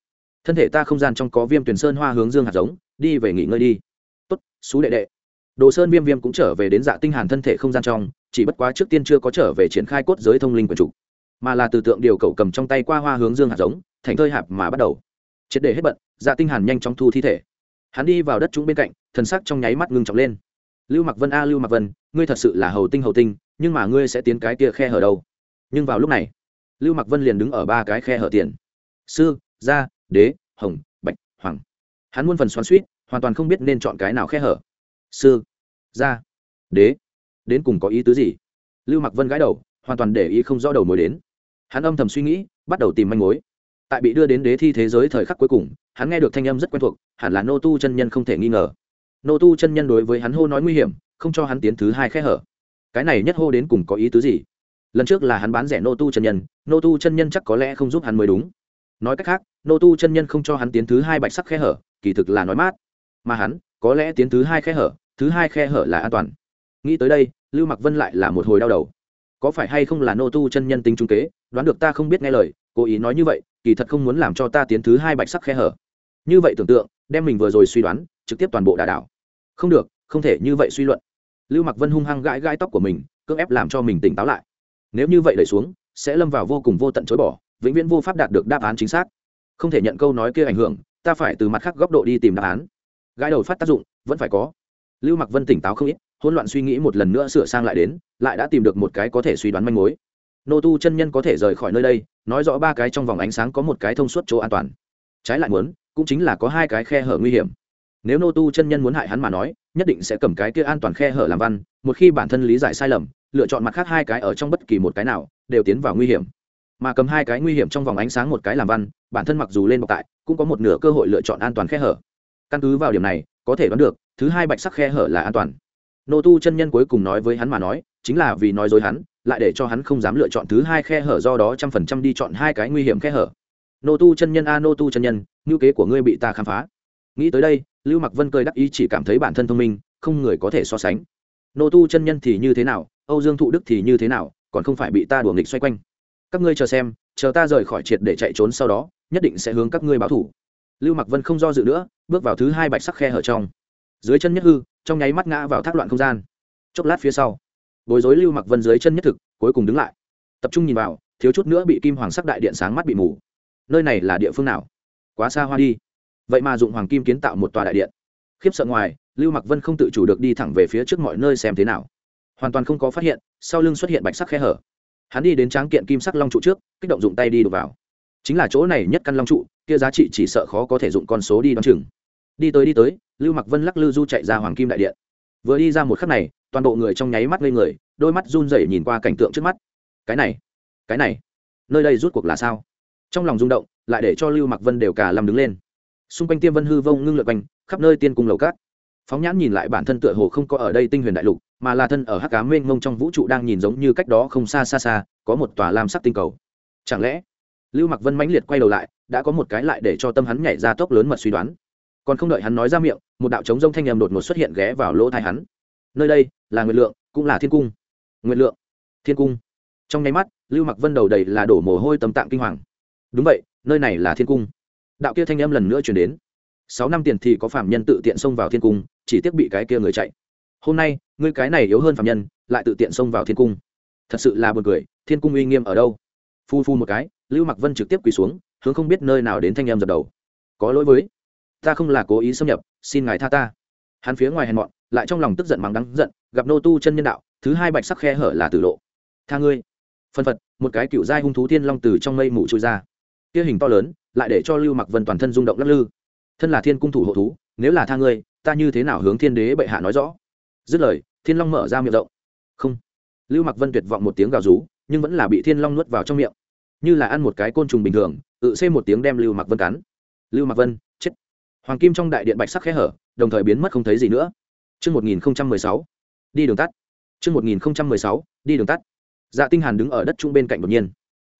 Thân thể ta không gian trong có viêm tuyển sơn hoa hướng dương hạt giống, đi về nghỉ ngơi đi. Tốt, xú đệ đệ. Đồ sơn viêm viêm cũng trở về đến dạ tinh hàn thân thể không gian trong, chỉ bất quá trước tiên chưa có trở về triển khai cốt giới thông linh quyền chủ mà là từ tượng điều cầu cầm trong tay qua hoa hướng dương hạt giống, thành thơi hạp mà bắt đầu. Triệt để hết bận dạ tinh hàn nhanh chóng thu thi thể hắn đi vào đất trũng bên cạnh, thần sắc trong nháy mắt ngưng trọng lên. Lưu mặc vân a, lưu mặc vân, ngươi thật sự là hầu tinh hầu tinh, nhưng mà ngươi sẽ tiến cái kia khe hở đâu? Nhưng vào lúc này, lưu mặc vân liền đứng ở ba cái khe hở tiền. Sư, gia, đế, hồng, bạch, hoàng. Hắn muôn phần xoắn suýt hoàn toàn không biết nên chọn cái nào khe hở. Sư, gia, đế, đến cùng có ý tứ gì? Lưu mặc vân gãi đầu, hoàn toàn để ý không rõ đầu mối đến. Hắn âm thầm suy nghĩ, bắt đầu tìm manh mối. Tại bị đưa đến đế thi thế giới thời khắc cuối cùng hắn nghe được thanh âm rất quen thuộc, hẳn là nô tu chân nhân không thể nghi ngờ. Nô tu chân nhân đối với hắn hô nói nguy hiểm, không cho hắn tiến thứ hai khe hở. Cái này nhất hô đến cùng có ý tứ gì? Lần trước là hắn bán rẻ nô tu chân nhân, nô tu chân nhân chắc có lẽ không giúp hắn mới đúng. Nói cách khác, nô tu chân nhân không cho hắn tiến thứ hai bạch sắc khe hở, kỳ thực là nói mát. Mà hắn, có lẽ tiến thứ hai khe hở, thứ hai khe hở là an toàn. Nghĩ tới đây, lưu mặc vân lại là một hồi đau đầu. Có phải hay không là nô tu chân nhân tính trung kế, đoán được ta không biết nghe lời, cố ý nói như vậy, kỳ thật không muốn làm cho ta tiến thứ hai bạch sắc khe hở như vậy tưởng tượng, đem mình vừa rồi suy đoán, trực tiếp toàn bộ đà đảo. Không được, không thể như vậy suy luận. Lưu mặc vân hung hăng gãi gãi tóc của mình, cưỡng ép làm cho mình tỉnh táo lại. Nếu như vậy đẩy xuống, sẽ lâm vào vô cùng vô tận chối bỏ, vĩnh viễn vô pháp đạt được đáp án chính xác. Không thể nhận câu nói kia ảnh hưởng, ta phải từ mặt khác góc độ đi tìm đáp án. Gãi đầu phát tác dụng, vẫn phải có. Lưu mặc vân tỉnh táo không ít, hỗn loạn suy nghĩ một lần nữa sửa sang lại đến, lại đã tìm được một cái có thể suy đoán manh mối. Nô tu chân nhân có thể rời khỏi nơi đây, nói rõ ba cái trong vòng ánh sáng có một cái thông suốt chỗ an toàn. Trái lại muốn cũng chính là có hai cái khe hở nguy hiểm. Nếu nô tu chân nhân muốn hại hắn mà nói, nhất định sẽ cầm cái kia an toàn khe hở làm văn, một khi bản thân lý giải sai lầm, lựa chọn mặt khác hai cái ở trong bất kỳ một cái nào, đều tiến vào nguy hiểm. Mà cầm hai cái nguy hiểm trong vòng ánh sáng một cái làm văn, bản thân mặc dù lên bọc tại, cũng có một nửa cơ hội lựa chọn an toàn khe hở. Căn cứ vào điểm này, có thể đoán được, thứ hai bạch sắc khe hở là an toàn. Nô tu chân nhân cuối cùng nói với hắn mà nói, chính là vì nói dối hắn, lại để cho hắn không dám lựa chọn thứ hai khe hở do đó trăm phần trăm đi chọn hai cái nguy hiểm khe hở nô tu chân nhân a nô tu chân nhân, ngữ kế của ngươi bị ta khám phá. Nghĩ tới đây, lưu mặc vân cười đắc ý chỉ cảm thấy bản thân thông minh, không người có thể so sánh. Nô tu chân nhân thì như thế nào, âu dương thụ đức thì như thế nào, còn không phải bị ta đùa nghịch xoay quanh. Các ngươi chờ xem, chờ ta rời khỏi triệt để chạy trốn sau đó, nhất định sẽ hướng các ngươi báo thủ. Lưu mặc vân không do dự nữa, bước vào thứ hai bạch sắc khe hở trong. Dưới chân nhất hư, trong nháy mắt ngã vào thác loạn không gian. Chốc lát phía sau, bối rối lưu mặc vân dưới chân nhất thực, cuối cùng đứng lại. Tập trung nhìn vào, thiếu chút nữa bị kim hoàng sắc đại điện sáng mắt bị mù nơi này là địa phương nào? Quá xa hoa đi. Vậy mà dụng hoàng kim kiến tạo một tòa đại điện. Khiếp sợ ngoài, lưu mặc vân không tự chủ được đi thẳng về phía trước mọi nơi xem thế nào. Hoàn toàn không có phát hiện, sau lưng xuất hiện bạch sắc khe hở. Hắn đi đến tráng kiện kim sắc long trụ trước, kích động dụng tay đi đục vào. Chính là chỗ này nhất căn long trụ, kia giá trị chỉ sợ khó có thể dụng con số đi đón chừng. Đi tới đi tới, lưu mặc vân lắc lư du chạy ra hoàng kim đại điện. Vừa đi ra một khắc này, toàn bộ người trong nháy mắt lên người, đôi mắt run rẩy nhìn qua cảnh tượng trước mắt. Cái này cái này, nơi đây rút cuộc là sao? Trong lòng rung động, lại để cho lưu mặc vân đều cả lâm đứng lên. Xung quanh tiêm vân hư vông ngưng lượt quanh, khắp nơi tiên cung lầu cát. Phóng nhãn nhìn lại bản thân tựa hồ không có ở đây tinh huyền đại lục, mà là thân ở hắc cá mênh mông trong vũ trụ đang nhìn giống như cách đó không xa xa xa, có một tòa lam sắc tinh cầu. Chẳng lẽ, lưu mặc vân mãnh liệt quay đầu lại, đã có một cái lại để cho tâm hắn nhảy ra tốc lớn mật suy đoán. Còn không đợi hắn nói ra miệng, một đạo trống rông thanh nhầm đột ngột xuất hiện ghé vào lỗ thai hắn. Nơi đây là nguyệt lượng, cũng là thiên cung. Nguyệt lượng, thiên cung. Trong nháy mắt, lưu mặc vân đầu đầy là đổ mồ hôi tâm tạng kinh hoàng đúng vậy, nơi này là thiên cung. Đạo kia thanh âm lần nữa chuyển đến. Sáu năm tiền thì có phạm nhân tự tiện xông vào thiên cung, chỉ tiếc bị cái kia người chạy. Hôm nay, ngươi cái này yếu hơn phạm nhân, lại tự tiện xông vào thiên cung. Thật sự là buồn cười, thiên cung uy nghiêm ở đâu? Phu phu một cái, lưu mặc vân trực tiếp quỳ xuống, hướng không biết nơi nào đến thanh em dập đầu. Có lỗi với, ta không là cố ý xâm nhập, xin ngài tha ta. Hắn phía ngoài hèn mọn, lại trong lòng tức giận mắng đắng giận, gặp nô tu chân nhân đạo, thứ hai bạch sắc khe hở là tử lộ. Tha ngươi. Phân phật, một cái cựu giai hung thú thiên long từ trong mây mù trôi ra kia hình to lớn lại để cho lưu mặc vân toàn thân rung động lắc lư. Thân là thiên cung thủ hộ thú nếu là tha ngươi ta như thế nào hướng thiên đế bệ hạ nói rõ? Dứt lời thiên long mở ra miệng rộng. Không. Lưu mặc vân tuyệt vọng một tiếng gào rú nhưng vẫn là bị thiên long nuốt vào trong miệng. Như là ăn một cái côn trùng bình thường tự xê một tiếng đem lưu mặc vân cắn. Lưu mặc vân chết. Hoàng kim trong đại điện bạch sắc khẽ hở đồng thời biến mất không thấy gì nữa. Trước 1016, đi đường tắt. Trước 1016, đi đường tắt. Dạ Tinh Hàn đứng ở đất trung bên cạnh đột nhiên.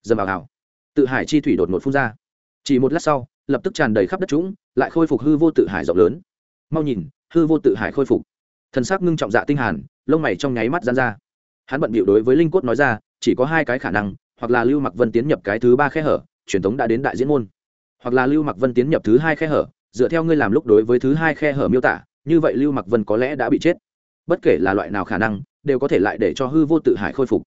Dầm vào hào. Tự hải chi thủy đột ngột phun ra. Chỉ một lát sau, lập tức tràn đầy khắp đất trũng, lại khôi phục hư vô tự hải rộng lớn. Mau nhìn, hư vô tự hải khôi phục. Thần sắc ngưng trọng Dạ Tinh Hàn, lông mày trong nháy mắt giãn ra. Hắn bận bịu đối với linh cốt nói ra, chỉ có hai cái khả năng, hoặc là Lưu Mặc Vân tiến nhập cái thứ ba khe hở, truyền thống đã đến đại diễn môn, hoặc là Lưu Mặc Vân tiến nhập thứ hai khe hở, dựa theo ngươi làm lúc đối với thứ hai khe hở miêu tả, như vậy Lưu Mặc Vân có lẽ đã bị chết. Bất kể là loại nào khả năng, đều có thể lại để cho hư vô tự hải khôi phục.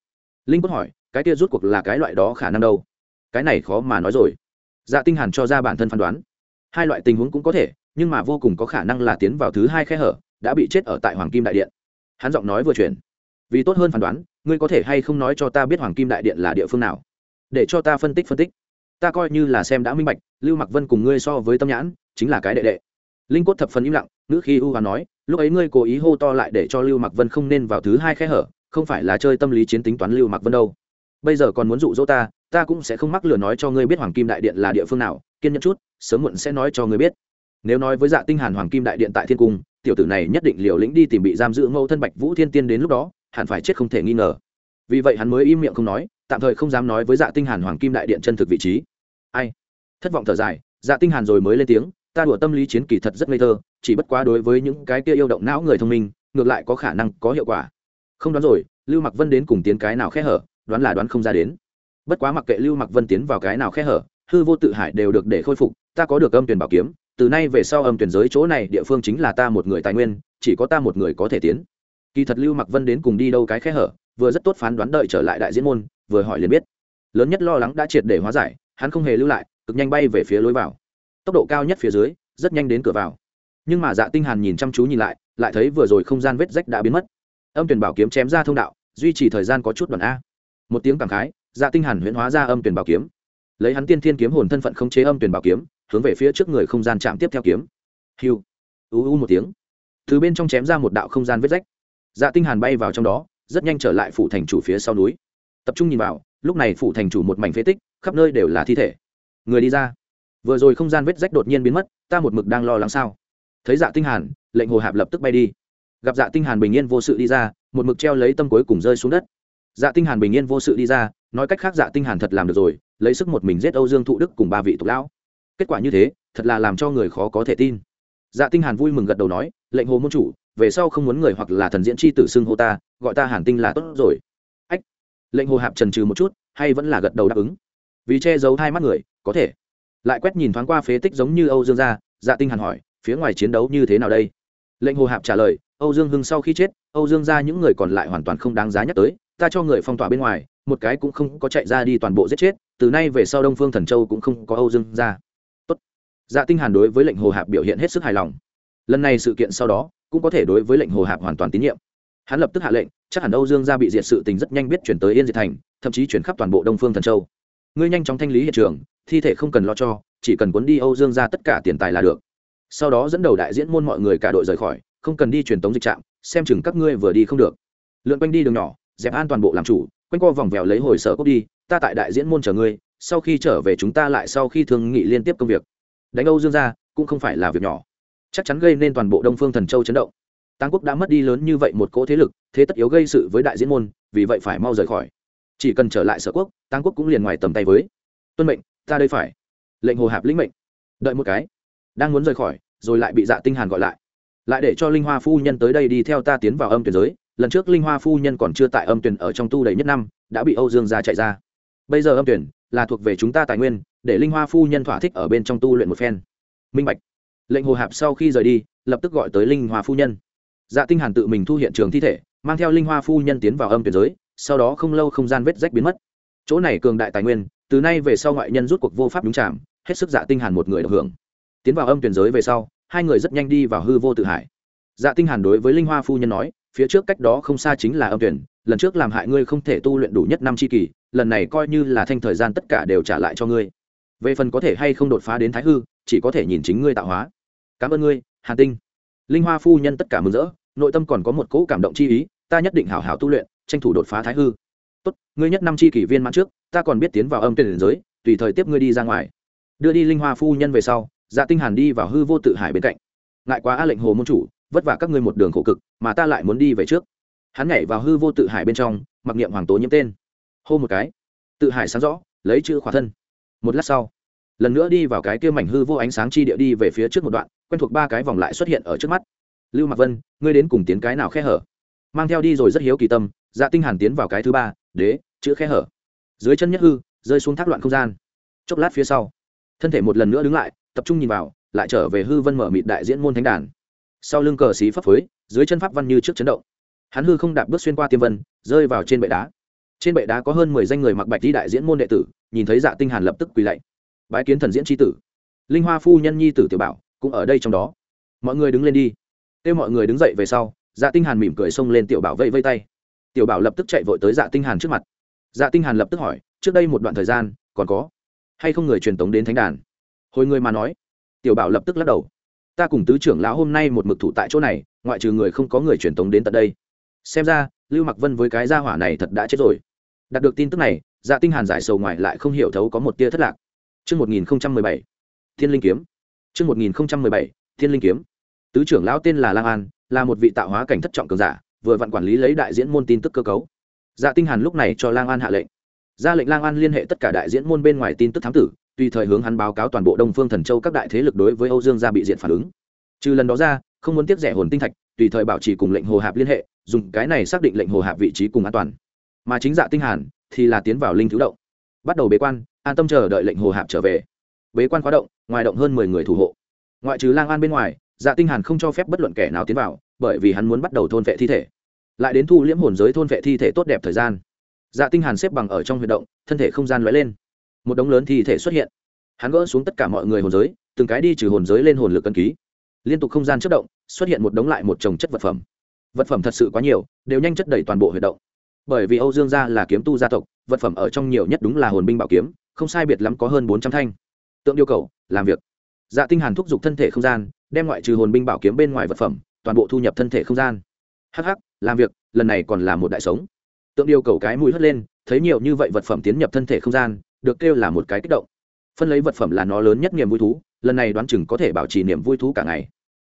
Linh cốt hỏi, cái kia rút cuộc là cái loại đó khả năng đâu? Cái này khó mà nói rồi. Dạ Tinh Hàn cho ra bản thân phán đoán. Hai loại tình huống cũng có thể, nhưng mà vô cùng có khả năng là tiến vào thứ hai khe hở, đã bị chết ở tại Hoàng Kim Đại Điện. Hắn giọng nói vừa chuyển. Vì tốt hơn phán đoán, ngươi có thể hay không nói cho ta biết Hoàng Kim Đại Điện là địa phương nào? Để cho ta phân tích phân tích. Ta coi như là xem đã minh bạch, Lưu Mặc Vân cùng ngươi so với Tâm Nhãn, chính là cái đệ đệ. Linh cốt thập phần im lặng, nữ khi u hoán nói, lúc ấy ngươi cố ý hô to lại để cho Lưu Mặc Vân không nên vào thứ hai khe hở, không phải là chơi tâm lý chiến tính toán Lưu Mặc Vân đâu. Bây giờ còn muốn dụ dỗ ta, ta cũng sẽ không mắc lừa nói cho ngươi biết Hoàng Kim Đại Điện là địa phương nào, kiên nhẫn chút, sớm muộn sẽ nói cho ngươi biết. Nếu nói với Dạ Tinh Hàn Hoàng Kim Đại Điện tại Thiên Cung, tiểu tử này nhất định liều lĩnh đi tìm bị giam giữ mâu thân Bạch Vũ Thiên Tiên đến lúc đó, hẳn phải chết không thể nghi ngờ. Vì vậy hắn mới im miệng không nói, tạm thời không dám nói với Dạ Tinh Hàn Hoàng Kim Đại Điện chân thực vị trí. Ai? Thất vọng thở dài, Dạ Tinh Hàn rồi mới lên tiếng, ta đùa tâm lý chiến kỳ thật rất ngây thơ, chỉ bất quá đối với những cái kia yêu động não người thông minh, ngược lại có khả năng có hiệu quả, không đoán rồi lưu mặc vân đến cùng tiến cái nào khe hở đoán là đoán không ra đến bất quá mặc kệ lưu mặc vân tiến vào cái nào khe hở, hư vô tự hải đều được để khôi phục, ta có được âm tuyển bảo kiếm, từ nay về sau âm tuyển giới chỗ này địa phương chính là ta một người tài nguyên, chỉ có ta một người có thể tiến. Kỳ thật lưu mặc vân đến cùng đi đâu cái khe hở, vừa rất tốt phán đoán đợi trở lại đại diễn môn, vừa hỏi liền biết. Lớn nhất lo lắng đã triệt để hóa giải, hắn không hề lưu lại, cực nhanh bay về phía lối vào. Tốc độ cao nhất phía dưới, rất nhanh đến cửa vào. Nhưng mà dạ tinh hàn nhìn chăm chú nhìn lại lại thấy vừa rồi không gian vết rách đã biến mất. Âm tuyển bảo kiếm chém ra thông đạo, duy trì thời gian có chút đoạn a. Một tiếng cảm khái dạ tinh hàn huyễn hóa ra âm tuyển bảo kiếm. Lấy hắn tiên thiên kiếm hồn thân phận không chế âm tuyển bảo kiếm, hướng về phía trước người không gian chạm tiếp theo kiếm. Hiu. U u một tiếng. Từ bên trong chém ra một đạo không gian vết rách. Dạ tinh hàn bay vào trong đó, rất nhanh trở lại phủ thành chủ phía sau núi. Tập trung nhìn vào, lúc này phủ thành chủ một mảnh phế tích, khắp nơi đều là thi thể. Người đi ra. Vừa rồi không gian vết rách đột nhiên biến mất, ta một mực đang lo lắng sao? Thấy dạ tinh hàn, lệnh hồ hạp lập tức bay đi. Gặp dạ tinh hàn bình yên vô sự đi ra, một mực treo lấy tâm cuối cùng rơi xuống đất. Dạ tinh hàn bình yên vô sự đi ra nói cách khác dạ tinh hàn thật làm được rồi, lấy sức một mình giết âu dương thụ đức cùng ba vị tục lão. Kết quả như thế, thật là làm cho người khó có thể tin. Dạ tinh hàn vui mừng gật đầu nói, lệnh hồ môn chủ, về sau không muốn người hoặc là thần diễn chi tử xưng hô ta, gọi ta hàn tinh là tốt rồi. Ách. Lệnh hồ hạp trần trừ một chút, hay vẫn là gật đầu đáp ứng. Vì che giấu hai mắt người, có thể. Lại quét nhìn thoáng qua phế tích giống như âu dương gia dạ tinh hàn hỏi, phía ngoài chiến đấu như thế nào đây? Lệnh hồ hạp trả lời, âu dương hưng sau khi chết, âu dương gia những người còn lại hoàn toàn không đáng giá nhắc tới, ta cho người phong tỏa bên ngoài một cái cũng không có chạy ra đi toàn bộ giết chết, từ nay về sau đông phương thần châu cũng không có âu dương gia tốt. Dạ tinh hàn đối với lệnh hồ hạp biểu hiện hết sức hài lòng. Lần này sự kiện sau đó, cũng có thể đối với lệnh hồ hạp hoàn toàn tín nhiệm. Hắn lập tức hạ lệnh, chắc hẳn âu dương gia bị diệt sự tình rất nhanh biết chuyển tới yên diệt thành, thậm chí chuyển khắp toàn bộ đông phương thần châu. Ngươi nhanh chóng thanh lý hiện trường, thi thể không cần lo cho, chỉ cần cuốn đi âu dương gia tất cả tiền tài là được. Sau đó dẫn đầu đại diễn môn mọi người cả đội rời khỏi, không cần đi truyền tống dịch trạm, xem chừng các ngươi vừa đi không được. Lượn quanh đi đường nhỏ, dẹp an toàn bộ làm chủ quanh co vòng vèo lấy hồi sở cốc đi, ta tại đại diễn môn chờ ngươi, sau khi trở về chúng ta lại sau khi thương nghị liên tiếp công việc. Đánh âu dương gia, cũng không phải là việc nhỏ. Chắc chắn gây nên toàn bộ đông phương thần châu chấn động. Tăng quốc đã mất đi lớn như vậy một cỗ thế lực, thế tất yếu gây sự với đại diễn môn, vì vậy phải mau rời khỏi. Chỉ cần trở lại sở quốc tăng quốc cũng liền ngoài tầm tay với. Tuân mệnh, ta đây phải. Lệnh hồ hạp lĩnh mệnh. Đợi một cái. Đang muốn rời khỏi, rồi lại bị dạ tinh hàn gọi lại. Lại để cho linh hoa phu nhân tới đây đi theo ta tiến vào âm tuyển giới lần trước linh hoa phu nhân còn chưa tại âm tuyển ở trong tu đầy nhất năm, đã bị âu dương gia chạy ra. Bây giờ âm tuyển là thuộc về chúng ta tài nguyên, để linh hoa phu nhân thỏa thích ở bên trong tu luyện một phen. Minh bạch. Lệnh hồ hạp sau khi rời đi, lập tức gọi tới linh hoa phu nhân. Dạ tinh hàn tự mình thu hiện trường thi thể, mang theo linh hoa phu nhân tiến vào âm tuyển giới, sau đó không lâu không gian vết rách biến mất. Chỗ này cường đại tài nguyên, từ nay về sau ngoại nhân rút cuộc vô pháp đúng chạm hết sức dạ tinh hàn một người được hưởng. Tiến vào âm tuyển giới về sau, hai người rất nhanh đi vào hư vô tự hải. Dạ tinh hàn đối với linh hoa phu nhân nói phía trước cách đó không xa chính là âm tuyển, lần trước làm hại ngươi không thể tu luyện đủ nhất năm chi kỳ, lần này coi như là thanh thời gian tất cả đều trả lại cho ngươi. Về phần có thể hay không đột phá đến thái hư, chỉ có thể nhìn chính ngươi tạo hóa. Cảm ơn ngươi hà tinh. Linh hoa phu nhân tất cả mừng rỡ, nội tâm còn có một cỗ cảm động chi ý, ta nhất định hảo hảo tu luyện, tranh thủ đột phá thái hư. Tốt, ngươi nhất năm chi kỷ viên mãn trước, ta còn biết tiến vào âm tuyển giới, tùy thời tiếp ngươi đi ra ngoài. Đưa đi linh hoa phu nhân về sau dạ tinh hàn đi vào hư vô tự hải bên cạnh. Ngại quá a lệnh hồ môn chủ vất vả các ngươi một đường khổ cực, mà ta lại muốn đi về trước. Hắn nhảy vào hư vô tự hải bên trong, mặc niệm hoàng tố nhiễm tên. Hô một cái. Tự hải sáng rõ, lấy chữ khỏa thân. Một lát sau, lần nữa đi vào cái kia mảnh hư vô ánh sáng chi địa đi về phía trước một đoạn, quen thuộc ba cái vòng lại xuất hiện ở trước mắt. Lưu mặc vân, ngươi đến cùng tiến cái nào khe hở? Mang theo đi rồi rất hiếu kỳ tâm dạ tinh hàn tiến vào cái thứ ba, đế, chữ khe hở. Dưới chân nhất hư, rơi xuống thác loạn không gian. Chốc lát phía sau, thân thể một lần nữa đứng lại, tập trung nhìn vào, lại trở về hư vân mở mịt đại diễn môn thánh đàn sau lưng cờ xí phấp phới, dưới chân pháp văn như trước chấn động. Hắn hư không đạp bước xuyên qua tiêm vân, rơi vào trên bệ đá. Trên bệ đá có hơn mười danh người mặc bạch đi đại diễn môn đệ tử, nhìn thấy dạ tinh hàn lập tức quỳ lạy. Bái kiến thần diễn tri tử. Linh hoa phu nhân nhi tử tiểu bảo, cũng ở đây trong đó. Mọi người đứng lên đi. Kêu mọi người đứng dậy về sau dạ tinh hàn mỉm cười xông lên tiểu bảo vây vây tay. Tiểu bảo lập tức chạy vội tới dạ tinh hàn trước mặt. Dạ tinh hàn lập tức hỏi, trước đây một đoạn thời gian, còn có hay không người truyền tống đến thánh đàn? Hồi người mà nói, tiểu bảo lập tức lắc đầu ta cùng tứ trưởng lão hôm nay một mực thủ tại chỗ này ngoại trừ người không có người truyền tống đến tận đây xem ra lưu mặc vân với cái gia hỏa này thật đã chết rồi đạt được tin tức này dạ tinh hàn giải sầu ngoài lại không hiểu thấu có một tia thất lạc Trước 1017, Thiên Linh Kiếm. Trước 1017, Thiên Linh Kiếm. Tứ trưởng lão tên là Lang An, là một vị tạo hóa cảnh thất trọng cường giả, vừa vặn quản lý lấy đại diễn môn tin tức cơ cấu. Dạ Tinh Hàn lúc này cho Lang An hạ lệnh. Ra lệnh Lang An liên hệ tất cả đại diễn môn bên ngoài tin tức thám tử, tùy thời hướng hắn báo cáo toàn bộ Đông Phương Thần Châu các đại thế lực đối với Âu Dương gia bị diện phản ứng. Trừ lần đó ra, không muốn tiếp rẻ hồn tinh thạch, tùy thời bảo trì cùng lệnh hồ hạp liên hệ, dùng cái này xác định lệnh hồ hạp vị trí cùng an toàn. Mà chính dạ tinh hàn thì là tiến vào linh thứ động. Bắt đầu bế quan an tâm chờ đợi lệnh hồ hạp trở về. Bế quan khóa động ngoài động hơn mười người thủ hộ. Ngoại trừ lang an bên ngoài dạ tinh hàn không cho phép bất luận kẻ nào tiến vào bởi vì hắn muốn bắt đầu thôn vệ thi thể. Lại đến thu liễm hồn giới thôn vệ thi thể tốt đẹp thời gian. Dạ tinh hàn xếp bằng ở trong huy động thân thể không gian lóe lên một đống lớn thi thể xuất hiện. Hắn gỡ xuống tất cả mọi người hồn giới, từng cái đi trừ hồn giới lên hồn lực cân ký. Liên tục không gian chất động, xuất hiện một đống lại một chồng chất vật phẩm. Vật phẩm thật sự quá nhiều, đều nhanh chất đầy toàn bộ huy động. Bởi vì âu dương gia là kiếm tu gia tộc, vật phẩm ở trong nhiều nhất đúng là hồn binh bảo kiếm, không sai biệt lắm có hơn bốn trăm thanh. Tượng yêu cầu, làm việc. Dạ tinh hàn thúc giục thân thể không gian, đem ngoại trừ hồn binh bảo kiếm bên ngoài vật phẩm, toàn bộ thu nhập thân thể không gian. Hắc hắc, làm việc, lần này còn là một đại sống. Tượng yêu cầu cái mũi hất lên, thấy nhiều như vậy vật phẩm tiến nhập thân thể không gian được kêu là một cái kích động. Phân lấy vật phẩm là nó lớn nhất niềm vui thú, lần này đoán chừng có thể bảo trì niềm vui thú cả ngày.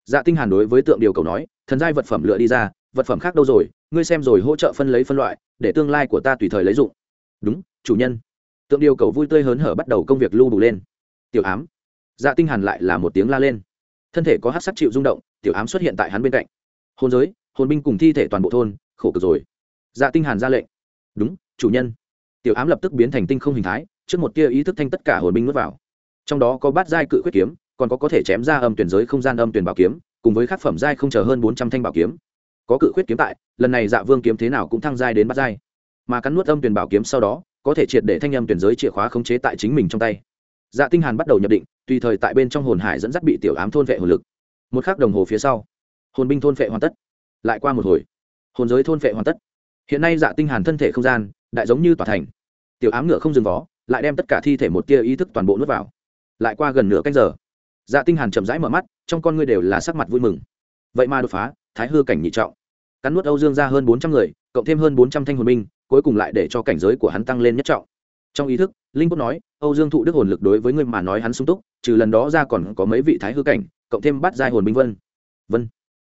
Dạ tinh hàn đối với tượng điều cầu nói, thần giai vật phẩm lựa đi ra, vật phẩm khác đâu rồi, ngươi xem rồi hỗ trợ phân lấy phân loại, để tương lai của ta tùy thời lấy dụng. Đúng, chủ nhân. Tượng điều cầu vui tươi hớn hở bắt đầu công việc lưu đủ lên. Tiểu ám. Dạ tinh hàn lại là một tiếng la lên. Thân thể có hắc sắc chịu rung động, tiểu ám xuất hiện tại hắn bên cạnh. Hồn giới, hồn binh cùng thi thể toàn bộ thôn, khổ cực rồi. Dạ tinh hàn ra lệnh. Đúng, chủ nhân. Tiểu ám lập tức biến thành tinh không hình thái trước một tia ý thức thanh tất cả hồn binh nuốt vào. Trong đó có bát giai cự quyết kiếm, còn có có thể chém ra âm tuyển giới không gian âm tuyển bảo kiếm, cùng với khắc phẩm giai không chờ hơn bốn trăm thanh bảo kiếm. Có cự quyết kiếm tại, lần này dạ vương kiếm thế nào cũng thăng giai đến bát giai. Mà cắn nuốt âm tuyển bảo kiếm sau đó, có thể triệt để thanh âm tuyển giới chìa khóa khống chế tại chính mình trong tay. Dạ tinh hàn bắt đầu nhập định, tùy thời tại bên trong hồn hải dẫn dắt bị tiểu ám thôn vệ hồn lực. Một khắc đồng hồ phía sau, hồn binh thôn vệ hoàn tất. Lại qua một hồi, hồn giới thôn vệ hoàn tất. Hiện nay dạ tinh hàn thân thể không gian, đại giống như tòa thành. Tiểu ám ngựa không dừng vó lại đem tất cả thi thể một tia ý thức toàn bộ nuốt vào. Lại qua gần nửa canh giờ dạ tinh hàn chậm rãi mở mắt, trong con ngươi đều là sắc mặt vui mừng. Vậy mà đột phá, thái hư cảnh nhị trọng. Cắn nuốt âu dương ra hơn 400 người, cộng thêm hơn 400 thanh hồn binh, cuối cùng lại để cho cảnh giới của hắn tăng lên nhất trọng. Trong ý thức, linh quốc nói, âu dương thụ đức hồn lực đối với ngươi mà nói hắn sung túc, trừ lần đó ra còn có mấy vị thái hư cảnh, cộng thêm bắt giai hồn binh vân. Vân.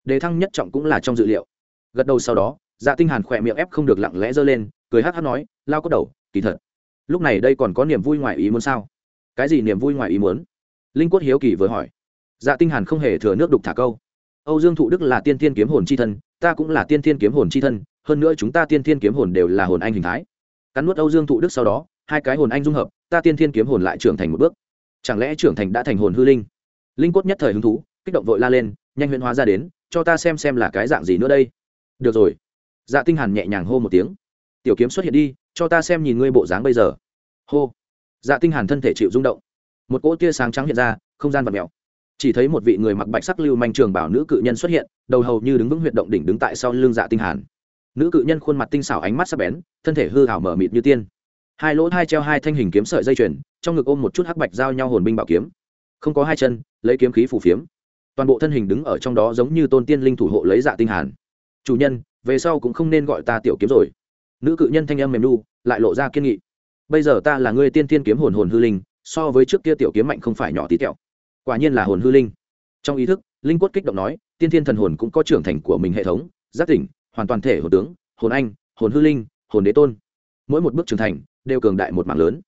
Đề thăng nhất trọng cũng là trong dự liệu. Gật đầu sau đó dạ tinh hàn khỏe miệng ép không được lặng lẽ giơ lên, cười hát hát nói, lao có đầu, kỳ thật lúc này đây còn có niềm vui ngoài ý muốn sao? Cái gì niềm vui ngoài ý muốn? Linh quất hiếu kỳ vừa hỏi. Dạ tinh hàn không hề thừa nước đục thả câu. Âu dương thụ đức là tiên thiên kiếm hồn chi thân, ta cũng là tiên thiên kiếm hồn chi thân, hơn nữa chúng ta tiên thiên kiếm hồn đều là hồn anh hình thái. Cắn nuốt âu dương thụ đức sau đó, hai cái hồn anh dung hợp, ta tiên thiên kiếm hồn lại trưởng thành một bước. Chẳng lẽ trưởng thành đã thành hồn hư linh? Linh quất nhất thời hứng thú, kích động vội la lên, nhanh huyễn hóa ra đến, cho ta xem xem là cái dạng gì nữa đây. Được rồi. Dạ tinh hàn nhẹ nhàng hô một tiếng. Tiểu kiếm xuất hiện đi cho ta xem nhìn ngươi bộ dáng bây giờ. Hô. Dạ tinh hàn thân thể chịu rung động. Một cỗ tia sáng trắng hiện ra, không gian vật mèo. Chỉ thấy một vị người mặc bạch sắc lưu manh trường bảo nữ cự nhân xuất hiện, đầu hầu như đứng vững huyệt động đỉnh đứng tại sau lưng dạ tinh hàn. Nữ cự nhân khuôn mặt tinh xảo ánh mắt sắc bén, thân thể hư hảo mở mịt như tiên. Hai lỗ hai treo hai thanh hình kiếm sợi dây chuyền, trong ngực ôm một chút hắc bạch giao nhau hồn binh bảo kiếm. Không có hai chân, lấy kiếm khí phủ phiếm. Toàn bộ thân hình đứng ở trong đó giống như tôn tiên linh thủ hộ lấy dạ tinh hàn. Chủ nhân, về sau cũng không nên gọi ta tiểu kiếm rồi nữ cự nhân thanh âm mềm nu, lại lộ ra kiên nghị. Bây giờ ta là người tiên tiên kiếm hồn hồn hư linh, so với trước kia tiểu kiếm mạnh không phải nhỏ tí tẹo. Quả nhiên là hồn hư linh. Trong ý thức, linh quất kích động nói, tiên thiên thần hồn cũng có trưởng thành của mình hệ thống, giác tỉnh, hoàn toàn thể hồn tướng, hồn anh, hồn hư linh, hồn đế tôn. Mỗi một bước trưởng thành, đều cường đại một mạng lớn.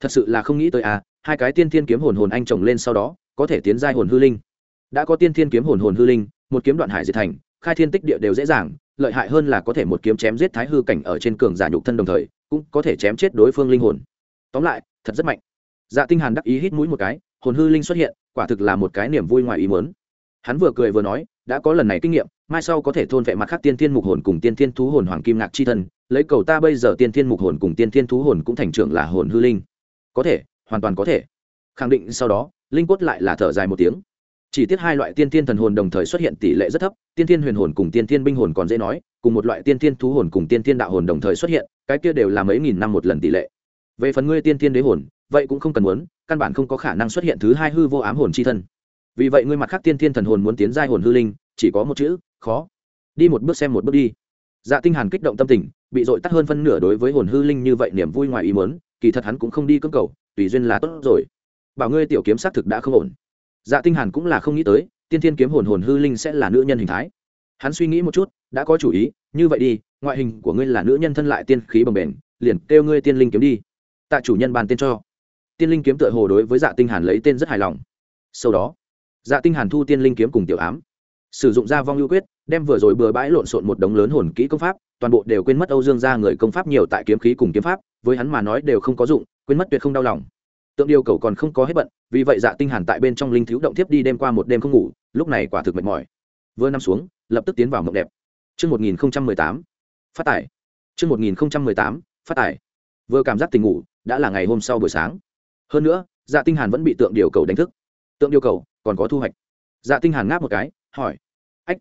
Thật sự là không nghĩ tới à hai cái tiên thiên kiếm hồn hồn anh trồng lên sau đó, có thể tiến giai hồn hư linh. Đã có tiên thiên kiếm hồn hồn hư linh, một kiếm đoạn hải diệt thành, khai thiên tích địa đều dễ dàng lợi hại hơn là có thể một kiếm chém giết thái hư cảnh ở trên cường giả nhục thân đồng thời, cũng có thể chém chết đối phương linh hồn. Tóm lại, thật rất mạnh. Dạ tinh hàn đắc ý hít mũi một cái, hồn hư linh xuất hiện, quả thực là một cái niềm vui ngoài ý muốn. Hắn vừa cười vừa nói, đã có lần này kinh nghiệm, mai sau có thể thôn vệ mặt khác tiên thiên mục hồn cùng tiên thiên thú hồn hoàng kim ngạc chi thân, lấy cầu ta bây giờ tiên thiên mục hồn cùng tiên thiên thú hồn cũng thành trưởng là hồn hư linh. Có thể, hoàn toàn có thể. Khẳng định sau đó, linh quất lại là thở dài một tiếng chỉ tiết hai loại tiên thiên thần hồn đồng thời xuất hiện tỷ lệ rất thấp, tiên thiên huyền hồn cùng tiên thiên binh hồn còn dễ nói, cùng một loại tiên thiên thú hồn cùng tiên thiên đạo hồn đồng thời xuất hiện, cái kia đều là mấy nghìn năm một lần tỷ lệ. Về phần ngươi tiên thiên đế hồn, vậy cũng không cần muốn, căn bản không có khả năng xuất hiện thứ hai hư vô ám hồn c h i thân. Vì vậy ngươi mặt khác tiên thiên thần hồn muốn tiến giai hồn hư linh, chỉ có một chữ, khó. Đi một bước xem một bước đi. Dạ tinh hàn kích động tâm tình, bị dội tắt hơn phân nửa đối với hồn hư linh như vậy niềm vui ngoài ý muốn, kỳ thật hắn cũng không đi cưỡng cầu, tùy duyên là tốt rồi. Bảo ngươi tiểu kiếm xác thực đã không ổn dạ tinh hàn cũng là không nghĩ tới, tiên thiên kiếm hồn hồn hư linh sẽ là nữ nhân hình thái. Hắn suy nghĩ một chút, đã có chủ ý, như vậy đi, ngoại hình của ngươi là nữ nhân thân lại tiên khí bồng bềnh, liền kêu ngươi tiên linh kiếm đi. Tạ chủ nhân bàn tên cho. Tiên linh kiếm tựa hồ đối với dạ tinh hàn lấy tên rất hài lòng. Sau đó dạ tinh hàn thu tiên linh kiếm cùng tiểu ám, sử dụng ra vong ưu quyết, đem vừa rồi bừa bãi lộn xộn một đống lớn hồn kỹ công pháp, toàn bộ đều quên mất âu dương ra người công pháp nhiều tại kiếm khí cùng kiếm pháp, với hắn mà nói đều không có dụng, quên mất tuyệt không đau lòng tượng điều cầu còn không có hết bận vì vậy dạ tinh hàn tại bên trong linh thiếu động tiếp đi đêm qua một đêm không ngủ lúc này quả thực mệt mỏi vừa nằm xuống lập tức tiến vào mộng đẹp Trước 1018, phát tải. Trước 1018, phát tải. Vừa cảm giác tỉnh ngủ, đã là ngày hôm sau buổi sáng. Hơn nữa, Dạ Tinh Hàn vẫn bị tượng điều cầu đánh thức. Tượng điều cầu còn có thu hoạch. Dạ Tinh Hàn ngáp một cái, hỏi: "Ách?"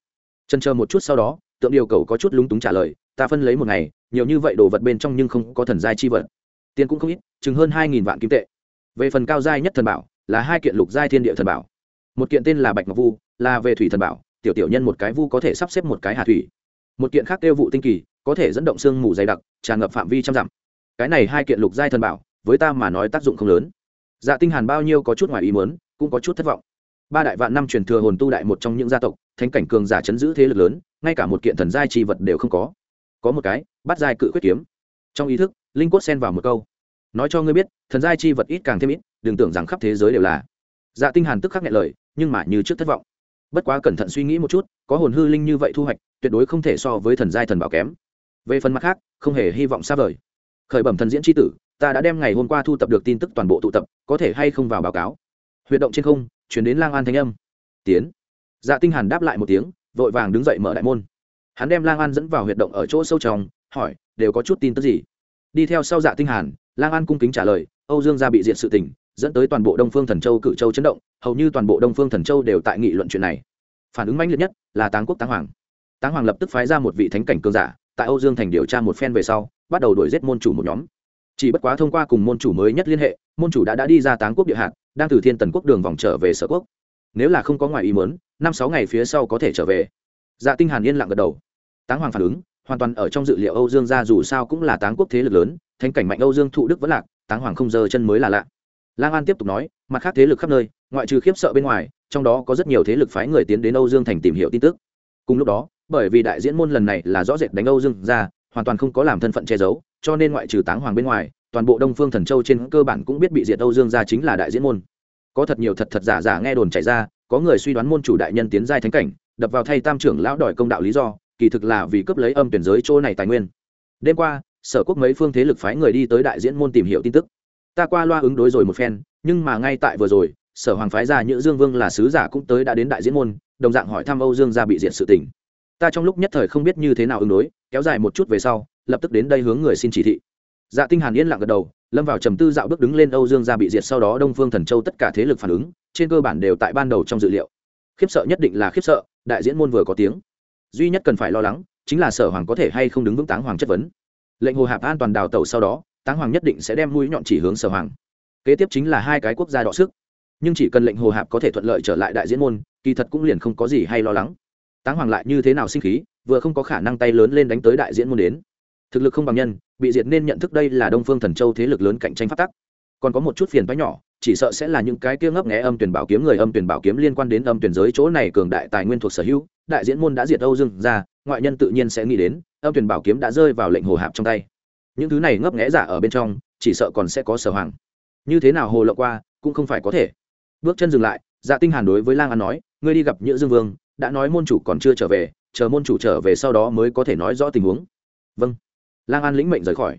Chần chờ một chút sau đó, tượng điều cầu có chút lúng túng trả lời: "Ta phân lấy một ngày, nhiều như vậy đồ vật bên trong nhưng không có thần giai chi vật. Tiền cũng không ít, chừng hơn 2000 vạn kim tệ. Về phần cao giai nhất thần bảo, là hai kiện lục giai thiên địa thần bảo. Một kiện tên là Bạch Ngọc Vu, là về thủy thần bảo, tiểu tiểu nhân một cái vu có thể sắp xếp một cái hà thủy. Một kiện khác tiêu vụ tinh kỳ có thể dẫn động xương mù dày đặc tràn ngập phạm vi trăm dặm. Cái này hai kiện lục giai thần bảo với ta mà nói tác dụng không lớn. Dạ tinh hàn bao nhiêu có chút ngoài ý muốn cũng có chút thất vọng. Ba đại vạn năm truyền thừa hồn tu đại một trong những gia tộc thánh cảnh cường giả chấn giữ thế lực lớn ngay cả một kiện thần giai chi vật đều không có. Có một cái bắt giai cự quyết kiếm. Trong ý thức linh quất xen vào một câu nói cho ngươi biết, thần giai chi vật ít càng thêm ít, đừng tưởng rằng khắp thế giới đều là. Dạ tinh hàn tức khắc nhẹ lời, nhưng mà như trước thất vọng. Bất quá cẩn thận suy nghĩ một chút, có hồn hư linh như vậy thu hoạch, tuyệt đối không thể so với thần giai thần bảo kém. Về phần mặt khác, không hề hy vọng xa vời. Khởi bẩm thần diễn tri tử, ta đã đem ngày hôm qua thu tập được tin tức toàn bộ tụ tập, có thể hay không vào báo cáo? Huyệt động trên không, chuyển đến lang an thanh âm. Tiến. Dạ tinh hàn đáp lại một tiếng, vội vàng đứng dậy mở đại môn. Hắn đem lang an dẫn vào huyệt động ở chỗ sâu trong, hỏi, đều có chút tin tức gì? Đi theo sau dạ tinh hàn lang an cung kính trả lời âu dương gia bị diện sự tình dẫn tới toàn bộ đông phương thần châu cự châu chấn động hầu như toàn bộ đông phương thần châu đều tại nghị luận chuyện này. Phản ứng mãnh liệt nhất là táng quốc táng hoàng. Táng hoàng lập tức phái ra một vị thánh cảnh cường giả tại âu dương thành điều tra một phen về sau bắt đầu đuổi giết môn chủ một nhóm. Chỉ bất quá thông qua cùng môn chủ mới nhất liên hệ môn chủ đã đã đi ra táng quốc địa hạt đang từ thiên tần quốc đường vòng trở về sở quốc. Nếu là không có ngoài ý muốn, năm sáu ngày phía sau có thể trở về. Dạ tinh hàn yên lặng gật đầu. Táng hoàng phản ứng hoàn toàn ở trong dự liệu âu dương gia dù sao cũng là táng quốc thế lực lớn thánh cảnh mạnh âu dương thụ đức vẫn lạc, táng hoàng không giờ chân mới là lạ. Lang an tiếp tục nói, mặt khác thế lực khắp nơi, ngoại trừ khiếp sợ bên ngoài, trong đó có rất nhiều thế lực phái người tiến đến âu dương thành tìm hiểu tin tức. Cùng lúc đó, bởi vì đại diễn môn lần này là rõ rệt đánh âu dương ra, hoàn toàn không có làm thân phận che giấu, cho nên ngoại trừ táng hoàng bên ngoài, toàn bộ đông phương thần châu trên cơ bản cũng biết bị diệt âu dương ra chính là đại diễn môn. Có thật nhiều thật thật giả giả nghe đồn chạy ra, có người suy đoán môn chủ đại nhân tiến giai thánh cảnh, đập vào thay tam trưởng lão đòi công đạo lý do, kỳ thực là vì cướp lấy âm tuyển giới chỗ này tài nguyên. Đêm qua sở quốc mấy phương thế lực phái người đi tới đại diễn môn tìm hiểu tin tức. Ta qua loa ứng đối rồi một phen, nhưng mà ngay tại vừa rồi, sở hoàng phái ra nhữ dương vương là sứ giả cũng tới đã đến đại diễn môn, đồng dạng hỏi thăm âu dương gia bị diện sự tình. Ta trong lúc nhất thời không biết như thế nào ứng đối, kéo dài một chút về sau, lập tức đến đây hướng người xin chỉ thị. Dạ tinh hàn yên lặng gật đầu, lâm vào trầm tư dạo bước đứng lên âu dương gia bị diệt sau đó đông phương thần châu tất cả thế lực phản ứng, trên cơ bản đều tại ban đầu trong dự liệu. Khiếp sợ nhất định là khiếp sợ, đại diễn môn vừa có tiếng. Duy nhất cần phải lo lắng, chính là sở hoàng có thể hay không đứng vững táng hoàng chất vấn lệnh hồ hạp an toàn đào tẩu sau đó, táng hoàng nhất định sẽ đem mũi nhọn chỉ hướng sở hoàng. Kế tiếp chính là hai cái quốc gia đọ sức. Nhưng chỉ cần lệnh hồ hạp có thể thuận lợi trở lại đại diễn môn, kỳ thật cũng liền không có gì hay lo lắng. Táng hoàng lại như thế nào sinh khí, vừa không có khả năng tay lớn lên đánh tới đại diễn môn đến. Thực lực không bằng nhân, bị diệt nên nhận thức đây là đông phương thần châu thế lực lớn cạnh tranh phát tắc. Còn có một chút phiền toái nhỏ, chỉ sợ sẽ là những cái kia ngấp nghé âm tuyển bảo kiếm người âm tuyển bảo kiếm liên quan đến âm tuyển giới chỗ này cường đại tài nguyên thuộc sở hữu, đại diễn môn đã diệt âu dương ra, ngoại nhân tự nhiên sẽ nghĩ đến âm tuyển bảo kiếm đã rơi vào lệnh hồ hạp trong tay. Những thứ này ngấp nghẽ giả ở bên trong, chỉ sợ còn sẽ có sở hoàng. Như thế nào hồ lộ qua, cũng không phải có thể. Bước chân dừng lại dạ tinh hàn đối với lang an nói, ngươi đi gặp nhữ dương vương, đã nói môn chủ còn chưa trở về, chờ môn chủ trở về sau đó mới có thể nói rõ tình huống. Vâng. Lang an lĩnh mệnh rời khỏi.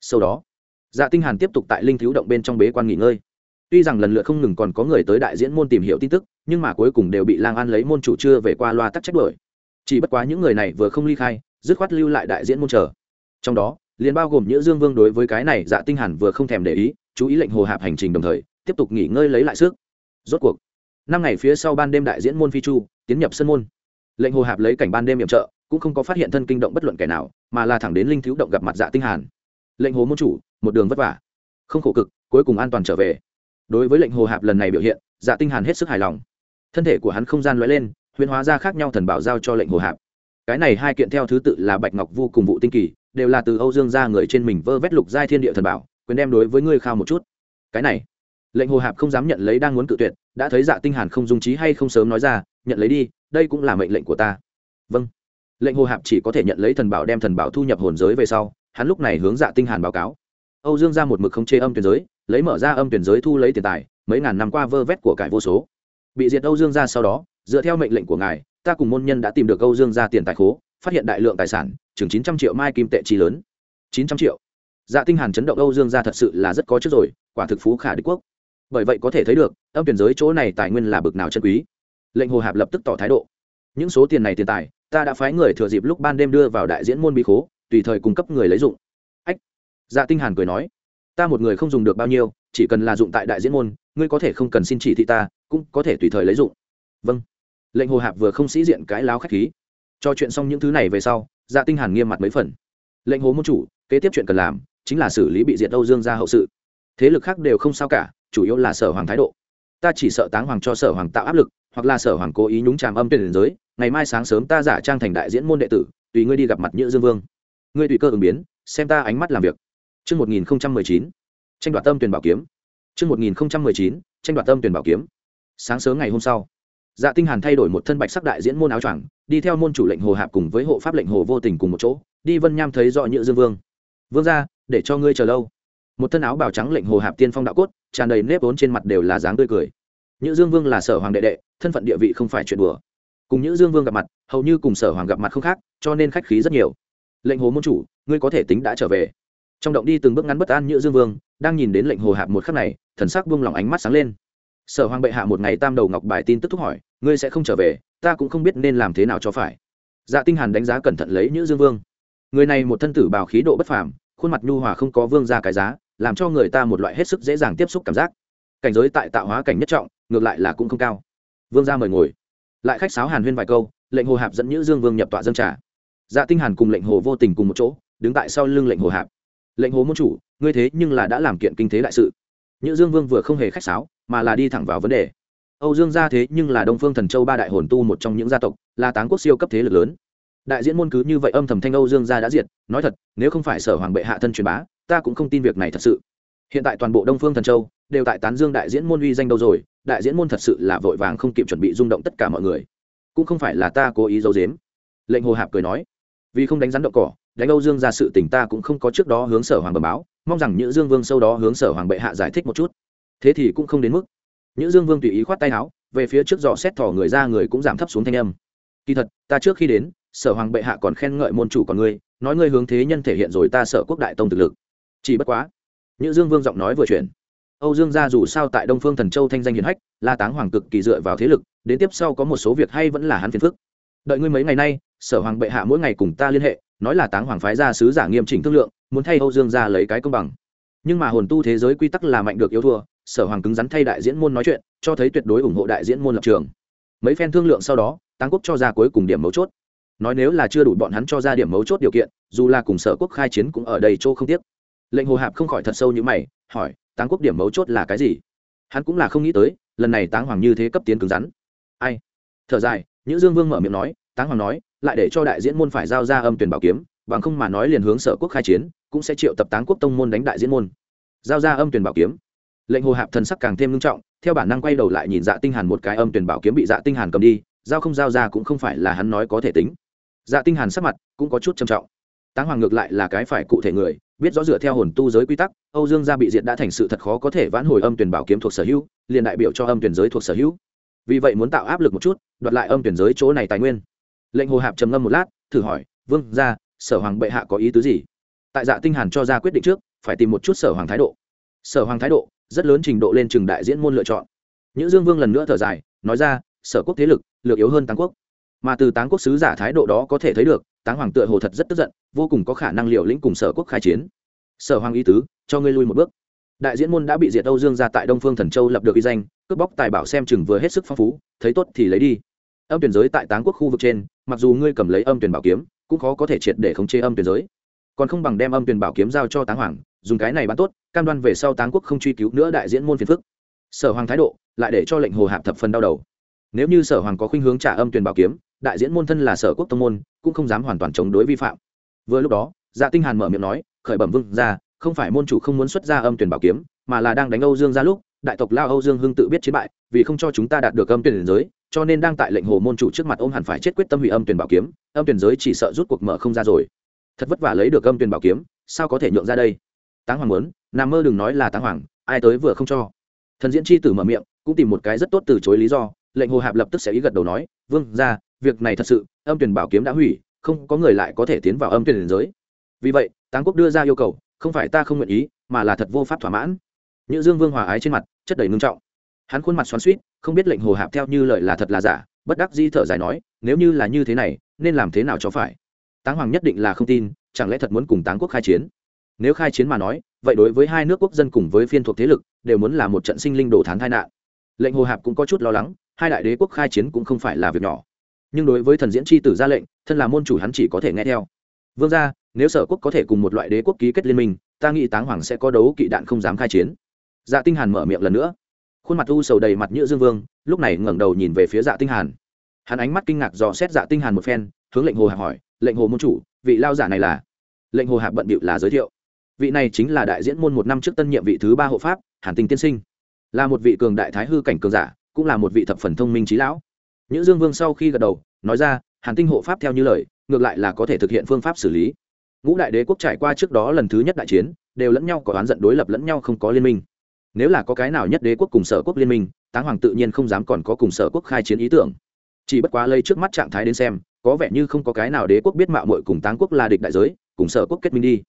Sau đó dạ tinh hàn tiếp tục tại linh thiếu động bên trong bế quan nghỉ ngơi. Tuy rằng lần lượt không ngừng còn có người tới đại diễn môn tìm hiểu tin tức, nhưng mà cuối cùng đều bị lang an lấy môn chủ chưa về qua loa tắc trách đuổi. Chỉ bất quá những người này vừa không ly khai dứt khoát lưu lại đại diễn môn trở trong đó, liền bao gồm nhữ dương vương đối với cái này dạ tinh hàn vừa không thèm để ý, chú ý lệnh hồ hạp hành trình đồng thời, tiếp tục nghỉ ngơi lấy lại sức. Rốt cuộc, năm ngày phía sau ban đêm đại diễn môn phi chu tiến nhập sân môn. Lệnh hồ hạp lấy cảnh ban đêm nhiệm trợ, cũng không có phát hiện thân kinh động bất luận kẻ nào, mà là thẳng đến linh thiếu động gặp mặt dạ tinh hàn. Lệnh hồ môn chủ, một đường vất vả. Không khổ cực, cuối cùng an toàn trở về. Đối với lệnh hồ hạp lần này biểu hiện dạ tinh hàn hết sức hài lòng. Thân thể của hắn không gian lóe lên huyền hóa ra khác nhau thần bảo giao cho lệnh hồ hạp cái này hai kiện theo thứ tự là bạch ngọc vu cùng vụ tinh kỳ, đều là từ âu dương ra người trên mình vơ vét lục giai thiên địa thần bảo, quyền đem đối với ngươi khao một chút. Cái này, lệnh hồ hạp không dám nhận lấy đang muốn cự tuyệt, đã thấy dạ tinh hàn không dung trí hay không sớm nói ra, nhận lấy đi, đây cũng là mệnh lệnh của ta. Vâng. Lệnh hồ hạp chỉ có thể nhận lấy thần bảo đem thần bảo thu nhập hồn giới về sau, hắn lúc này hướng dạ tinh hàn báo cáo. Âu dương ra một mực không chê âm tuyển giới, lấy mở ra âm tuyển giới thu lấy tiền tài, mấy ngàn năm qua vơ vét của cải vô số. Bị diệt âu dương ra sau đó, dựa theo mệnh lệnh của ngài ta cùng môn nhân đã tìm được âu dương gia tiền tài khố, phát hiện đại lượng tài sản, chừng chín trăm triệu mai kim tệ chi lớn. Chín trăm triệu. Dạ tinh hàn chấn động âu dương gia thật sự là rất có trước rồi, quả thực phú khả địch quốc. Bởi vậy có thể thấy được, âm tuyển giới chỗ này tài nguyên là bực nào chân quý. Lệnh hồ hạp lập tức tỏ thái độ. Những số tiền này tiền tài, ta đã phái người thừa dịp lúc ban đêm đưa vào đại diễn môn bí khố, tùy thời cung cấp người lấy dụng. Ách. Dạ tinh hàn cười nói, ta một người không dùng được bao nhiêu, chỉ cần là dụng tại đại diễn môn, ngươi có thể không cần xin chỉ thị ta, cũng có thể tùy thời lấy dụng. Vâng lệnh hồ hạp vừa không sĩ diện cái láo khách khí. Cho chuyện xong những thứ này về sau dạ tinh hàn nghiêm mặt mấy phần. Lệnh hồ môn chủ kế tiếp chuyện cần làm chính là xử lý bị diệt âu dương gia hậu sự. Thế lực khác đều không sao cả chủ yếu là sở hoàng thái độ. Ta chỉ sợ táng hoàng cho sở hoàng tạo áp lực hoặc là sở hoàng cố ý nhúng chàm âm tiền giới ngày mai sáng sớm ta giả trang thành đại diễn môn đệ tử tùy ngươi đi gặp mặt nhữ dương vương. Ngươi tùy cơ ứng biến xem ta ánh mắt làm việc. Trước 1019, tranh đoạt tâm tuyển bảo kiếm. Trước 1019, tranh đoạt tâm tuyển bảo kiếm. Sáng sớm ngày hôm sau, Dạ Tinh Hàn thay đổi một thân bạch sắc đại diễn môn áo choàng, đi theo môn chủ lệnh Hồ Hạp cùng với hộ pháp lệnh Hồ Vô Tình cùng một chỗ, đi Vân Nham thấy rõ Nhữ Dương Vương. Vương gia, để cho ngươi chờ lâu. Một thân áo bào trắng lệnh Hồ Hạp tiên phong đạo cốt, tràn đầy nếp vốn trên mặt đều là dáng tươi cười. Nhữ Dương Vương là sở hoàng đệ đệ, thân phận địa vị không phải chuyện đùa. Cùng Nhữ Dương Vương gặp mặt, hầu như cùng sở hoàng gặp mặt không khác, cho nên khách khí rất nhiều. Lệnh Hồ môn chủ, ngươi có thể tính đã trở về. Trong động đi từng bước ngắn bất an Nhữ Dương Vương, đang nhìn đến lệnh Hồ Hạp một khắc này, thần sắc buông lòng ánh mắt sáng lên sở hoàng bệ hạ một ngày tam đầu ngọc bài tin tức thúc hỏi ngươi sẽ không trở về, ta cũng không biết nên làm thế nào cho phải. Dạ tinh hàn đánh giá cẩn thận lấy nhữ dương vương. Người này một thân tử bào khí độ bất phàm, khuôn mặt nhu hòa không có vương ra cái giá, làm cho người ta một loại hết sức dễ dàng tiếp xúc cảm giác. Cảnh giới tại tạo hóa cảnh nhất trọng, ngược lại là cũng không cao. Vương ra mời ngồi. Lại khách sáo hàn huyên vài câu, lệnh hồ hạp dẫn nhữ dương vương nhập tọa dân trà. Dạ tinh hàn cùng lệnh hồ vô tình cùng một chỗ, đứng tại sau lưng lệnh hồ hạp. Lệnh hồ môn chủ, ngươi thế nhưng là đã làm kiện kinh thế đại sự. Nhữ dương vương vừa không hề khách sáo, mà là đi thẳng vào vấn đề âu dương gia thế nhưng là đông phương thần châu ba đại hồn tu một trong những gia tộc, là táng quốc siêu cấp thế lực lớn. Đại diễn môn cứ như vậy âm thầm thanh âu dương gia đã diệt, nói thật, nếu không phải sở hoàng bệ hạ thân truyền bá, ta cũng không tin việc này thật sự. Hiện tại toàn bộ đông phương thần châu đều tại tán dương đại diễn môn uy danh đâu rồi, đại diễn môn thật sự là vội vàng không kịp chuẩn bị rung động tất cả mọi người. Cũng không phải là ta cố ý giấu giếm. Lệnh hồ hạp cười nói, vì không đánh rắn động cỏ, đánh âu dương gia sự tình ta cũng không có trước đó hướng sở hoàng bẩm báo, mong rằng nhữ dương vương sâu đó hướng sở hoàng bệ hạ giải thích một chút. Thế thì cũng không đến mức nhữ dương vương tùy ý khoát tay áo, về phía trước dò xét thỏ người ra người cũng giảm thấp xuống thanh âm. Kỳ thật, ta trước khi đến, sở hoàng bệ hạ còn khen ngợi môn chủ còn ngươi, nói ngươi hướng thế nhân thể hiện rồi ta sở quốc đại tông thực lực. Chỉ bất quá, nhữ dương vương giọng nói vừa chuyển. Âu dương gia dù sao tại đông phương thần châu thanh danh hiển hách, la táng hoàng cực kỳ dựa vào thế lực, đến tiếp sau có một số việc hay vẫn là hắn phiền phức. Đợi ngươi mấy ngày nay, sở hoàng bệ hạ mỗi ngày cùng ta liên hệ, nói là táng hoàng phái ra sứ giả nghiêm chỉnh thương lượng, muốn thay âu dương gia lấy cái công bằng. Nhưng mà hồn tu thế giới quy tắc là mạnh được yếu thua sở hoàng cứng rắn thay đại diễn môn nói chuyện, cho thấy tuyệt đối ủng hộ đại diễn môn lập trường. Mấy phen thương lượng sau đó Tăng quốc cho ra cuối cùng điểm mấu chốt. Nói nếu là chưa đủ bọn hắn cho ra điểm mấu chốt điều kiện, dù là cùng sở quốc khai chiến cũng ở đây chỗ không tiếc. Lệnh hồ hạp không khỏi thật sâu như mày, hỏi, táng quốc điểm mấu chốt là cái gì? Hắn cũng là không nghĩ tới, lần này táng hoàng như thế cấp tiến cứng rắn. Ai? Thở dài, nhữ dương vương mở miệng nói, táng hoàng nói, lại để cho đại diễn môn phải giao ra âm tuyển bảo kiếm, bằng không mà nói liền hướng sở quốc khai chiến, cũng sẽ triệu tập táng quốc tông môn đánh đại diễn môn. Giao ra âm tuyển bảo kiếm lệnh hồ hạp thần sắc càng thêm nghiêm trọng, theo bản năng quay đầu lại nhìn dạ tinh hàn một cái âm tuyển bảo kiếm bị dạ tinh hàn cầm đi, giao không giao ra cũng không phải là hắn nói có thể tính. Dạ tinh hàn sắc mặt cũng có chút trầm trọng. Táng hoàng ngược lại là cái phải cụ thể người, biết rõ dựa theo hồn tu giới quy tắc, âu dương gia bị diệt đã thành sự thật khó có thể vãn hồi âm tuyển bảo kiếm thuộc sở hữu, liền đại biểu cho âm tuyển giới thuộc sở hữu. Vì vậy muốn tạo áp lực một chút, đoạt lại âm tuyển giới chỗ này tài nguyên. Lệnh hồ hạp trầm ngâm một lát, thử hỏi, vương gia, sở hoàng bệ hạ có ý tứ gì? Tại dạ tinh hàn cho ra quyết định trước, phải tìm một chút sở hoàng thái độ. Sở hoàng thái độ rất lớn trình độ lên trường đại diễn môn lựa chọn. Những dương vương lần nữa thở dài, nói ra, sở quốc thế lực lược yếu hơn táng quốc. Mà từ táng quốc sứ giả thái độ đó có thể thấy được, táng hoàng tựa hồ thật rất tức giận, vô cùng có khả năng liều lĩnh cùng sở quốc khai chiến. Sở hoàng Y tứ, cho ngươi lui một bước. Đại diễn môn đã bị diệt âu dương ra tại đông phương thần châu lập được uy danh, cướp bóc tài bảo xem chừng vừa hết sức phong phú, thấy tốt thì lấy đi. Âm tuyển giới tại táng quốc khu vực trên, mặc dù ngươi cầm lấy âm tuyển bảo kiếm, cũng khó có thể triệt để khống chế âm tuyển giới. Còn không bằng đem âm tuyển bảo kiếm giao cho táng hoàng dùng cái này bán tốt, cam đoan về sau táng quốc không truy cứu nữa đại diễn môn phiền phức. Sở hoàng thái độ lại để cho lệnh hồ hạp thập phần đau đầu. Nếu như sở hoàng có khuynh hướng trả âm tuyển bảo kiếm, đại diễn môn thân là sở quốc tông môn, cũng không dám hoàn toàn chống đối vi phạm. Vừa lúc đó dạ tinh hàn mở miệng nói, khởi bẩm vương ra không phải môn chủ không muốn xuất ra âm tuyển bảo kiếm, mà là đang đánh âu dương ra lúc, đại tộc lao âu dương hưng tự biết chiến bại, vì không cho chúng ta đạt được âm tuyển giới, cho nên đang tại lệnh hồ môn chủ trước mặt ôm hẳn phải chết quyết tâm hủy âm tuyển bảo kiếm, âm tuyển giới chỉ sợ rút cuộc mở không ra rồi. Thật vất vả lấy được âm tuyển bảo kiếm, sao có thể nhượng ra đây? Táng hoàng muốn nằm mơ đừng nói là táng hoàng ai tới vừa không cho thần diễn chi tử mở miệng cũng tìm một cái rất tốt từ chối lý do lệnh hồ hạp lập tức sẽ ý gật đầu nói vương ra việc này thật sự âm tuyển bảo kiếm đã hủy không có người lại có thể tiến vào âm tuyển giới vì vậy táng quốc đưa ra yêu cầu không phải ta không nguyện ý mà là thật vô pháp thỏa mãn Nhữ Dương Vương hòa ái trên mặt, chất đầy ngưng trọng. Hắn khuôn mặt xoắn suýt không biết lệnh Hồ Hạp theo như lời là thật là giả, bất đắc dĩ thở dài nói, nếu như là như thế này, nên làm thế nào cho phải? Táng Hoàng nhất định là không tin, chẳng lẽ thật muốn cùng Táng quốc khai chiến? Nếu khai chiến mà nói, vậy đối với hai nước quốc dân cùng với phiên thuộc thế lực, đều muốn là một trận sinh linh đổ thán tai nạn. Lệnh Hồ Hạp cũng có chút lo lắng, hai đại đế quốc khai chiến cũng không phải là việc nhỏ. Nhưng đối với thần diễn chi tử ra lệnh, thân là môn chủ hắn chỉ có thể nghe theo. Vương gia, nếu sở quốc có thể cùng một loại đế quốc ký kết liên minh, ta nghĩ Táng Hoàng sẽ có đấu kỵ đạn không dám khai chiến dạ tinh hàn mở miệng lần nữa khuôn mặt u sầu đầy mặt nhữ dương vương lúc này ngẩng đầu nhìn về phía dạ tinh hàn hắn ánh mắt kinh ngạc dò xét dạ tinh hàn một phen hướng lệnh hồ hạp hỏi lệnh hồ môn chủ vị lao giả này là lệnh hồ hạp bận bịu là giới thiệu vị này chính là đại diễn môn một năm trước tân nhiệm vị thứ ba hộ pháp, hàn tinh tiên sinh. Là một vị cường đại thái hư cảnh cường giả, cũng là một vị thập phần thông minh trí lão. Nhữ dương vương sau khi gật đầu, nói ra, hàn tinh hộ pháp theo như lời, ngược lại là có thể thực hiện phương pháp xử lý. Ngũ đại đế quốc trải qua trước đó lần thứ nhất đại chiến, đều lẫn nhau có oán giận đối lập lẫn nhau không có liên minh. Nếu là có cái nào nhất đế quốc cùng sở quốc liên minh, táng hoàng tự nhiên không dám còn có cùng sở quốc khai chiến ý tưởng. Chỉ bất quá lây trước mắt trạng thái đến xem, có vẻ như không có cái nào đế quốc biết mạo mội cùng táng quốc là địch đại giới, cùng sở quốc kết minh đi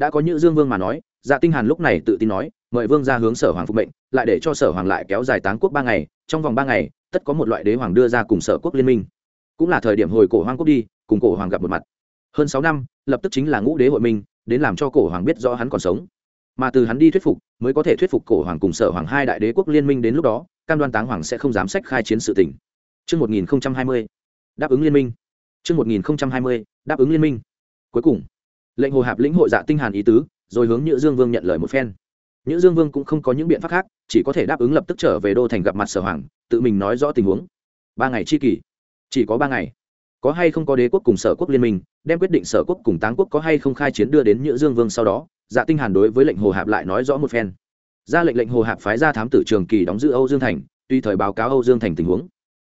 đã có như dương vương mà nói dạ tinh hàn lúc này tự tin nói mời vương ra hướng sở hoàng phục mệnh lại để cho sở hoàng lại kéo dài táng quốc ba ngày trong vòng ba ngày tất có một loại đế hoàng đưa ra cùng sở quốc liên minh. Cũng là thời điểm hồi cổ hoàng quốc đi cùng cổ hoàng gặp một mặt. Hơn sáu năm lập tức chính là ngũ đế hội minh đến làm cho cổ hoàng biết rõ hắn còn sống. Mà từ hắn đi thuyết phục mới có thể thuyết phục cổ hoàng cùng sở hoàng hai đại đế quốc liên minh đến lúc đó cam đoan táng hoàng sẽ không dám sách khai chiến sự tỉnh Chương 1020, đáp ứng liên minh. Chương 1020, đáp ứng liên minh. Cuối cùng, lệnh hồ hạp lĩnh hội dạ tinh hàn ý tứ, rồi hướng Nhữ Dương Vương nhận lời một phen. Nhữ Dương Vương cũng không có những biện pháp khác, chỉ có thể đáp ứng lập tức trở về đô thành gặp mặt Sở Hoàng, tự mình nói rõ tình huống. Ba ngày chi kỳ, chỉ có ba ngày. Có hay không có đế quốc cùng Sở quốc liên minh, đem quyết định Sở quốc cùng Táng quốc có hay không khai chiến đưa đến Nhữ Dương Vương sau đó, dạ tinh hàn đối với lệnh hồ hạp lại nói rõ một phen ra lệnh lệnh hồ hạp phái ra thám tử trường kỳ đóng giữ âu dương thành tùy thời báo cáo âu dương thành tình huống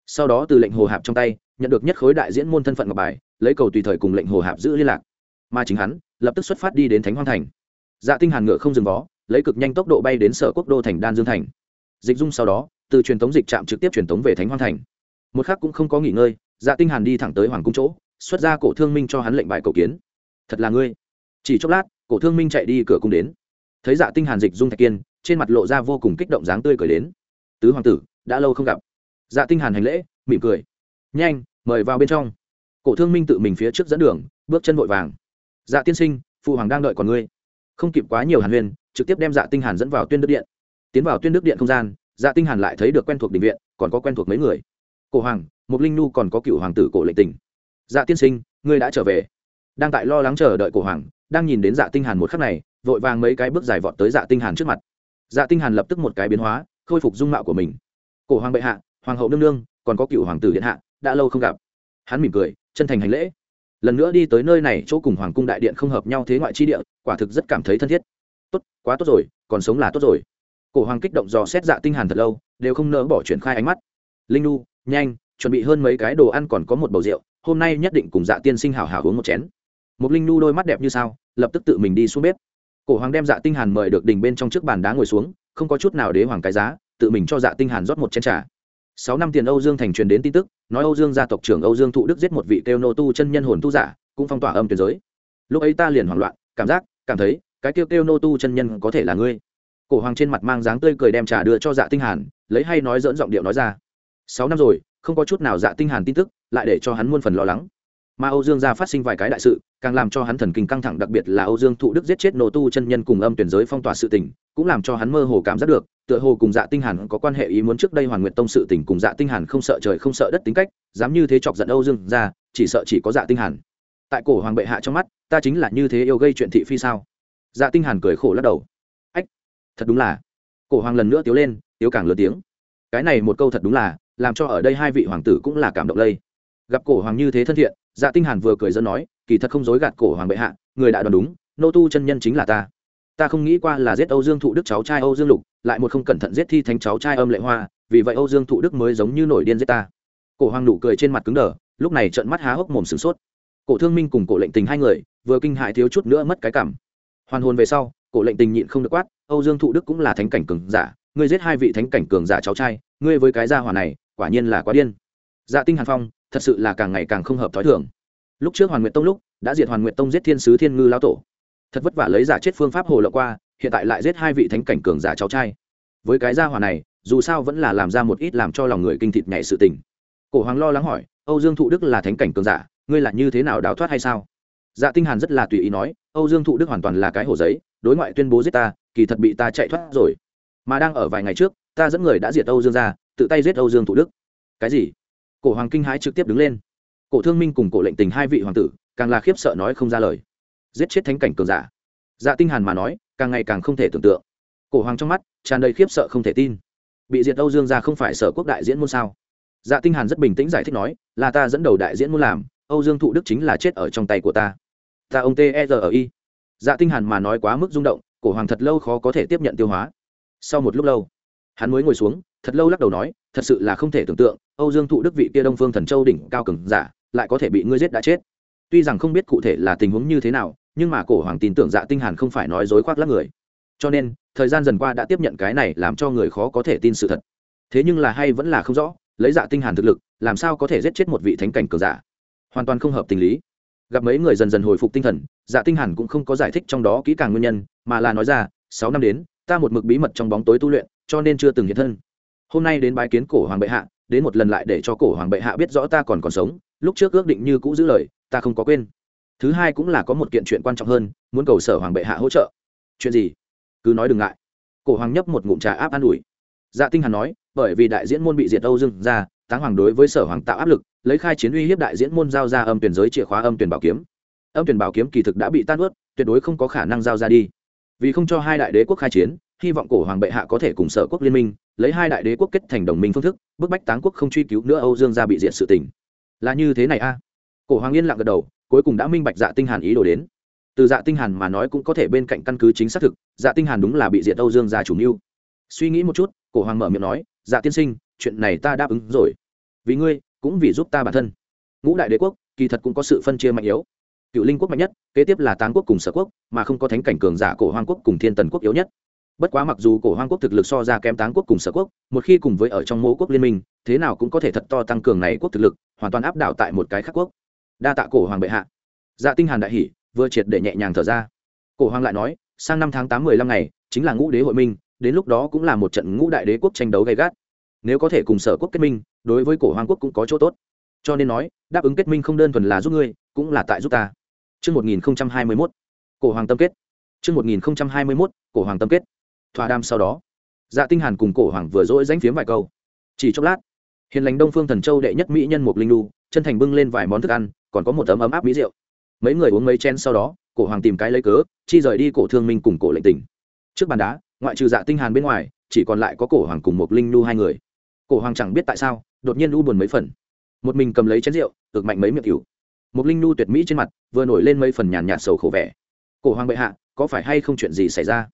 sau đó từ lệnh hồ hạp trong tay nhận được nhất khối đại diễn môn thân phận ngọc bài lấy cầu tùy thời cùng lệnh hồ hạp giữ liên lạc mà chính hắn lập tức xuất phát đi đến thánh hoang thành. Dạ tinh hàn ngựa không dừng vó, lấy cực nhanh tốc độ bay đến sở quốc đô thành đan dương thành. Dịch dung sau đó, từ truyền tống dịch trạm trực tiếp truyền tống về thánh hoang thành. Một khắc cũng không có nghỉ ngơi dạ tinh hàn đi thẳng tới hoàng cung chỗ, xuất ra cổ thương minh cho hắn lệnh bài cầu kiến. Thật là ngươi. Chỉ chốc lát, cổ thương minh chạy đi cửa cung đến. Thấy dạ tinh hàn dịch dung thạch kiên, trên mặt lộ ra vô cùng kích động dáng tươi cười đến. Tứ hoàng tử, đã lâu không gặp. Dạ tinh hàn hành lễ, mỉm cười. Nhanh, mời vào bên trong. Cổ thương minh tự mình phía trước dẫn đường, bước chân vội vàng dạ tiên sinh, phụ hoàng đang đợi còn ngươi. Không kịp quá nhiều hàn huyền, trực tiếp đem dạ tinh hàn dẫn vào tuyên đức điện. Tiến vào tuyên đức điện không gian dạ tinh hàn lại thấy được quen thuộc đình viện, còn có quen thuộc mấy người. Cổ hoàng một linh nu còn có cựu hoàng tử cổ lệnh tình. Dạ tiên sinh, ngươi đã trở về. Đang tại lo lắng chờ đợi cổ hoàng, đang nhìn đến dạ tinh hàn một khắc này, vội vàng mấy cái bước dài vọt tới dạ tinh hàn trước mặt. Dạ tinh hàn lập tức một cái biến hóa, khôi phục dung mạo của mình. Cổ hoàng bệ hạ, hoàng hậu nương nương, còn có cựu hoàng tử điện hạ, đã lâu không gặp. Hắn mỉm cười, chân thành hành lễ lần nữa đi tới nơi này, chỗ cùng hoàng cung đại điện không hợp nhau thế ngoại chi địa, quả thực rất cảm thấy thân thiết. Tốt, quá tốt rồi, còn sống là tốt rồi. Cổ hoàng kích động dò xét dạ tinh hàn thật lâu, đều không nỡ bỏ chuyển khai ánh mắt. Linh nu nhanh, chuẩn bị hơn mấy cái đồ ăn còn có một bầu rượu, hôm nay nhất định cùng dạ tiên sinh hảo hảo uống một chén. Một linh nu đôi mắt đẹp như sao, lập tức tự mình đi xuống bếp. Cổ hoàng đem dạ tinh hàn mời được đình bên trong trước bàn đá ngồi xuống, không có chút nào đế hoàng cái giá, tự mình cho dạ tinh hàn rót một chén trà sáu năm tiền âu dương thành truyền đến tin tức, nói âu dương gia tộc trưởng âu dương thụ đức giết một vị kêu nô tu chân nhân hồn tu giả, cũng phong tỏa âm tuyệt giới. Lúc ấy ta liền hoảng loạn, cảm giác, cảm thấy, cái kêu kêu nô tu chân nhân có thể là ngươi. Cổ hoàng trên mặt mang dáng tươi cười đem trà đưa cho dạ tinh hàn, lấy hay nói dỡn giọng điệu nói ra. Sáu năm rồi, không có chút nào dạ tinh hàn tin tức, lại để cho hắn muôn phần lo lắng mà âu dương gia phát sinh vài cái đại sự, càng làm cho hắn thần kinh căng thẳng, đặc biệt là âu dương thụ đức giết chết nô tu chân nhân cùng âm tuyển giới phong tỏa sự tình, cũng làm cho hắn mơ hồ cảm giác được, tựa hồ cùng dạ tinh hàn có quan hệ ý muốn trước đây hoàn nguyện tông sự tình cùng dạ tinh hàn không sợ trời không sợ đất tính cách, dám như thế chọc giận âu dương gia, chỉ sợ chỉ có dạ tinh hàn. Tại cổ hoàng bệ hạ trong mắt, ta chính là như thế yêu gây chuyện thị phi sao? Dạ tinh hàn cười khổ lắc đầu. Ách, thật đúng là. Cổ hoàng lần nữa tiếu lên, tiếu càng lớn tiếng. Cái này một câu thật đúng là, làm cho ở đây hai vị hoàng tử cũng là cảm động lây. Gặp cổ hoàng như thế thân thiện dạ tinh hàn vừa cười dẫn nói, kỳ thật không dối gạt cổ hoàng bệ hạ, người đã đoán đúng, nô tu chân nhân chính là ta. Ta không nghĩ qua là giết âu dương thụ đức cháu trai âu dương lục, lại một không cẩn thận giết thi thánh cháu trai âm lệ hoa, vì vậy âu dương thụ đức mới giống như nổi điên giết ta. Cổ hoàng nụ cười trên mặt cứng đờ, lúc này trợn mắt há hốc mồm sửng sốt. Cổ thương minh cùng cổ lệnh tình hai người, vừa kinh hại thiếu chút nữa mất cái cảm. Hoàn hồn về sau, cổ lệnh tình nhịn không được quát, âu dương thụ đức cũng là thánh cảnh cường giả, ngươi giết hai vị thánh cảnh cường giả cháu trai, ngươi với cái gia hỏa này, quả nhiên là quá điên. Dạ tinh hàn phong thật sự là càng ngày càng không hợp thói thường. Lúc trước hoàn nguyện tông lúc, đã diệt hoàn nguyện tông giết thiên sứ thiên ngư lao tổ. Thật vất vả lấy giả chết phương pháp hồ lộ qua, hiện tại lại giết hai vị thánh cảnh cường giả cháu trai. Với cái gia hỏa này, dù sao vẫn là làm ra một ít làm cho lòng người kinh thịt nhảy sự tình. Cổ hoàng lo lắng hỏi, âu dương thụ đức là thánh cảnh cường giả, ngươi là như thế nào đào thoát hay sao? Dạ tinh hàn rất là tùy ý nói, âu dương thụ đức hoàn toàn là cái hồ giấy, đối ngoại tuyên bố giết ta, kỳ thật bị ta chạy thoát rồi. Mà đang ở vài ngày trước, ta dẫn người đã diệt âu dương ra tự tay giết âu dương thụ đức. Cái gì? Cổ hoàng kinh hãi trực tiếp đứng lên. Cổ thương minh cùng cổ lệnh tình hai vị hoàng tử, càng là khiếp sợ nói không ra lời. Giết chết thánh cảnh cường giả. Dạ tinh hàn mà nói, càng ngày càng không thể tưởng tượng. Cổ hoàng trong mắt, tràn đầy khiếp sợ không thể tin. Bị diệt âu dương gia không phải sở quốc đại diễn môn sao? Dạ tinh hàn rất bình tĩnh giải thích nói, là ta dẫn đầu đại diễn môn làm, âu dương thụ đức chính là chết ở trong tay của ta. Ta ông t e r i. Dạ tinh hàn mà nói quá mức rung động, cổ hoàng thật lâu khó có thể tiếp nhận tiêu hóa. Sau một lúc lâu hắn mới ngồi xuống, thật lâu lắc đầu nói, thật sự là không thể tưởng tượng, âu dương thụ đức vị kia đông phương thần châu đỉnh cao cường giả, lại có thể bị ngươi giết đã chết. Tuy rằng không biết cụ thể là tình huống như thế nào, nhưng mà cổ hoàng tin tưởng dạ tinh hàn không phải nói dối khoác lác người. Cho nên, thời gian dần qua đã tiếp nhận cái này làm cho người khó có thể tin sự thật. Thế nhưng là hay vẫn là không rõ, lấy dạ tinh hàn thực lực, làm sao có thể giết chết một vị thánh cảnh cường giả? Hoàn toàn không hợp tình lý. Gặp mấy người dần dần hồi phục tinh thần dạ tinh hàn cũng không có giải thích trong đó kỹ càng nguyên nhân, mà là nói ra, sáu năm đến, ta một mực bí mật trong bóng tối tu luyện cho nên chưa từng hiện thân. Hôm nay đến bái kiến cổ hoàng bệ hạ, đến một lần lại để cho cổ hoàng bệ hạ biết rõ ta còn còn sống, lúc trước ước định như cũ giữ lời, ta không có quên. Thứ hai cũng là có một kiện chuyện quan trọng hơn, muốn cầu sở hoàng bệ hạ hỗ trợ. Chuyện gì? Cứ nói đừng ngại. Cổ hoàng nhấp một ngụm trà áp an ủi. Dạ tinh hàn nói, bởi vì đại diễn môn bị diệt âu dương ra táng hoàng đối với sở hoàng tạo áp lực, lấy khai chiến uy hiếp đại diễn môn giao ra âm tuyển giới chìa khóa âm tuyển bảo kiếm. Âm tuyển bảo kiếm kỳ thực đã bị tan ướt, tuyệt đối không có khả năng giao ra đi. Vì không cho hai đại đế quốc khai chiến hy vọng cổ hoàng bệ hạ có thể cùng sở quốc liên minh, lấy hai đại đế quốc kết thành đồng minh phương thức, bức bách táng quốc không truy cứu nữa âu dương gia bị diệt sự tình. Là như thế này a. Cổ hoàng yên lặng gật đầu, cuối cùng đã minh bạch dạ tinh hàn ý đồ đến. Từ dạ tinh hàn mà nói cũng có thể bên cạnh căn cứ chính xác thực dạ tinh hàn đúng là bị diệt âu dương gia chủ mưu. Suy nghĩ một chút, cổ hoàng mở miệng nói dạ tiên sinh, chuyện này ta đáp ứng rồi. Vì ngươi, cũng vì giúp ta bản thân. Ngũ đại đế quốc, kỳ thật cũng có sự phân chia mạnh yếu. Cựu linh quốc mạnh nhất, kế tiếp là táng quốc cùng sở quốc, mà không có thánh cảnh cường giả cổ hoàng quốc cùng thiên tần quốc yếu nhất bất quá mặc dù cổ Hoang quốc thực lực so ra kém táng quốc cùng sở quốc một khi cùng với ở trong mẫu quốc liên minh thế nào cũng có thể thật to tăng cường này quốc thực lực hoàn toàn áp đảo tại một cái khác quốc. Đa tạ cổ hoàng bệ hạ. Dạ tinh hàn đại hỉ vừa triệt để nhẹ nhàng thở ra. Cổ hoàng lại nói sang năm tháng tám mười lăm ngày chính là ngũ đế hội minh đến lúc đó cũng là một trận ngũ đại đế quốc tranh đấu gay gắt. Nếu có thể cùng sở quốc kết minh đối với cổ hoàng quốc cũng có chỗ tốt. Cho nên nói đáp ứng kết minh không đơn thuần là giúp ngươi cũng là tại giúp ta. Trước 1021, cổ hoàng tâm kết. Trước 1021, cổ hoàng tâm kết. Thỏa đam sau đó, dạ tinh hàn cùng cổ hoàng vừa dỗi danh phiếm vài câu. Chỉ chốc lát, hiền lành đông phương thần châu đệ nhất mỹ nhân một linh lu chân thành bưng lên vài món thức ăn còn có một tấm ấm áp mỹ rượu. Mấy người uống mấy chén sau đó cổ hoàng tìm cái lấy cớ chi rời đi cổ thương minh cùng cổ lệnh tình trước bàn đá ngoại trừ dạ tinh hàn bên ngoài chỉ còn lại có cổ hoàng cùng một linh nu hai người. Cổ hoàng chẳng biết tại sao đột nhiên u buồn mấy phần. Một mình cầm lấy chén rượu ực mạnh mấy miệng cửu một linh nu tuyệt mỹ trên mặt vừa nổi lên mấy phần nhàn nhạt sầu khổ vẻ. Cổ hoàng bệ hạ có phải hay không chuyện gì xảy ra?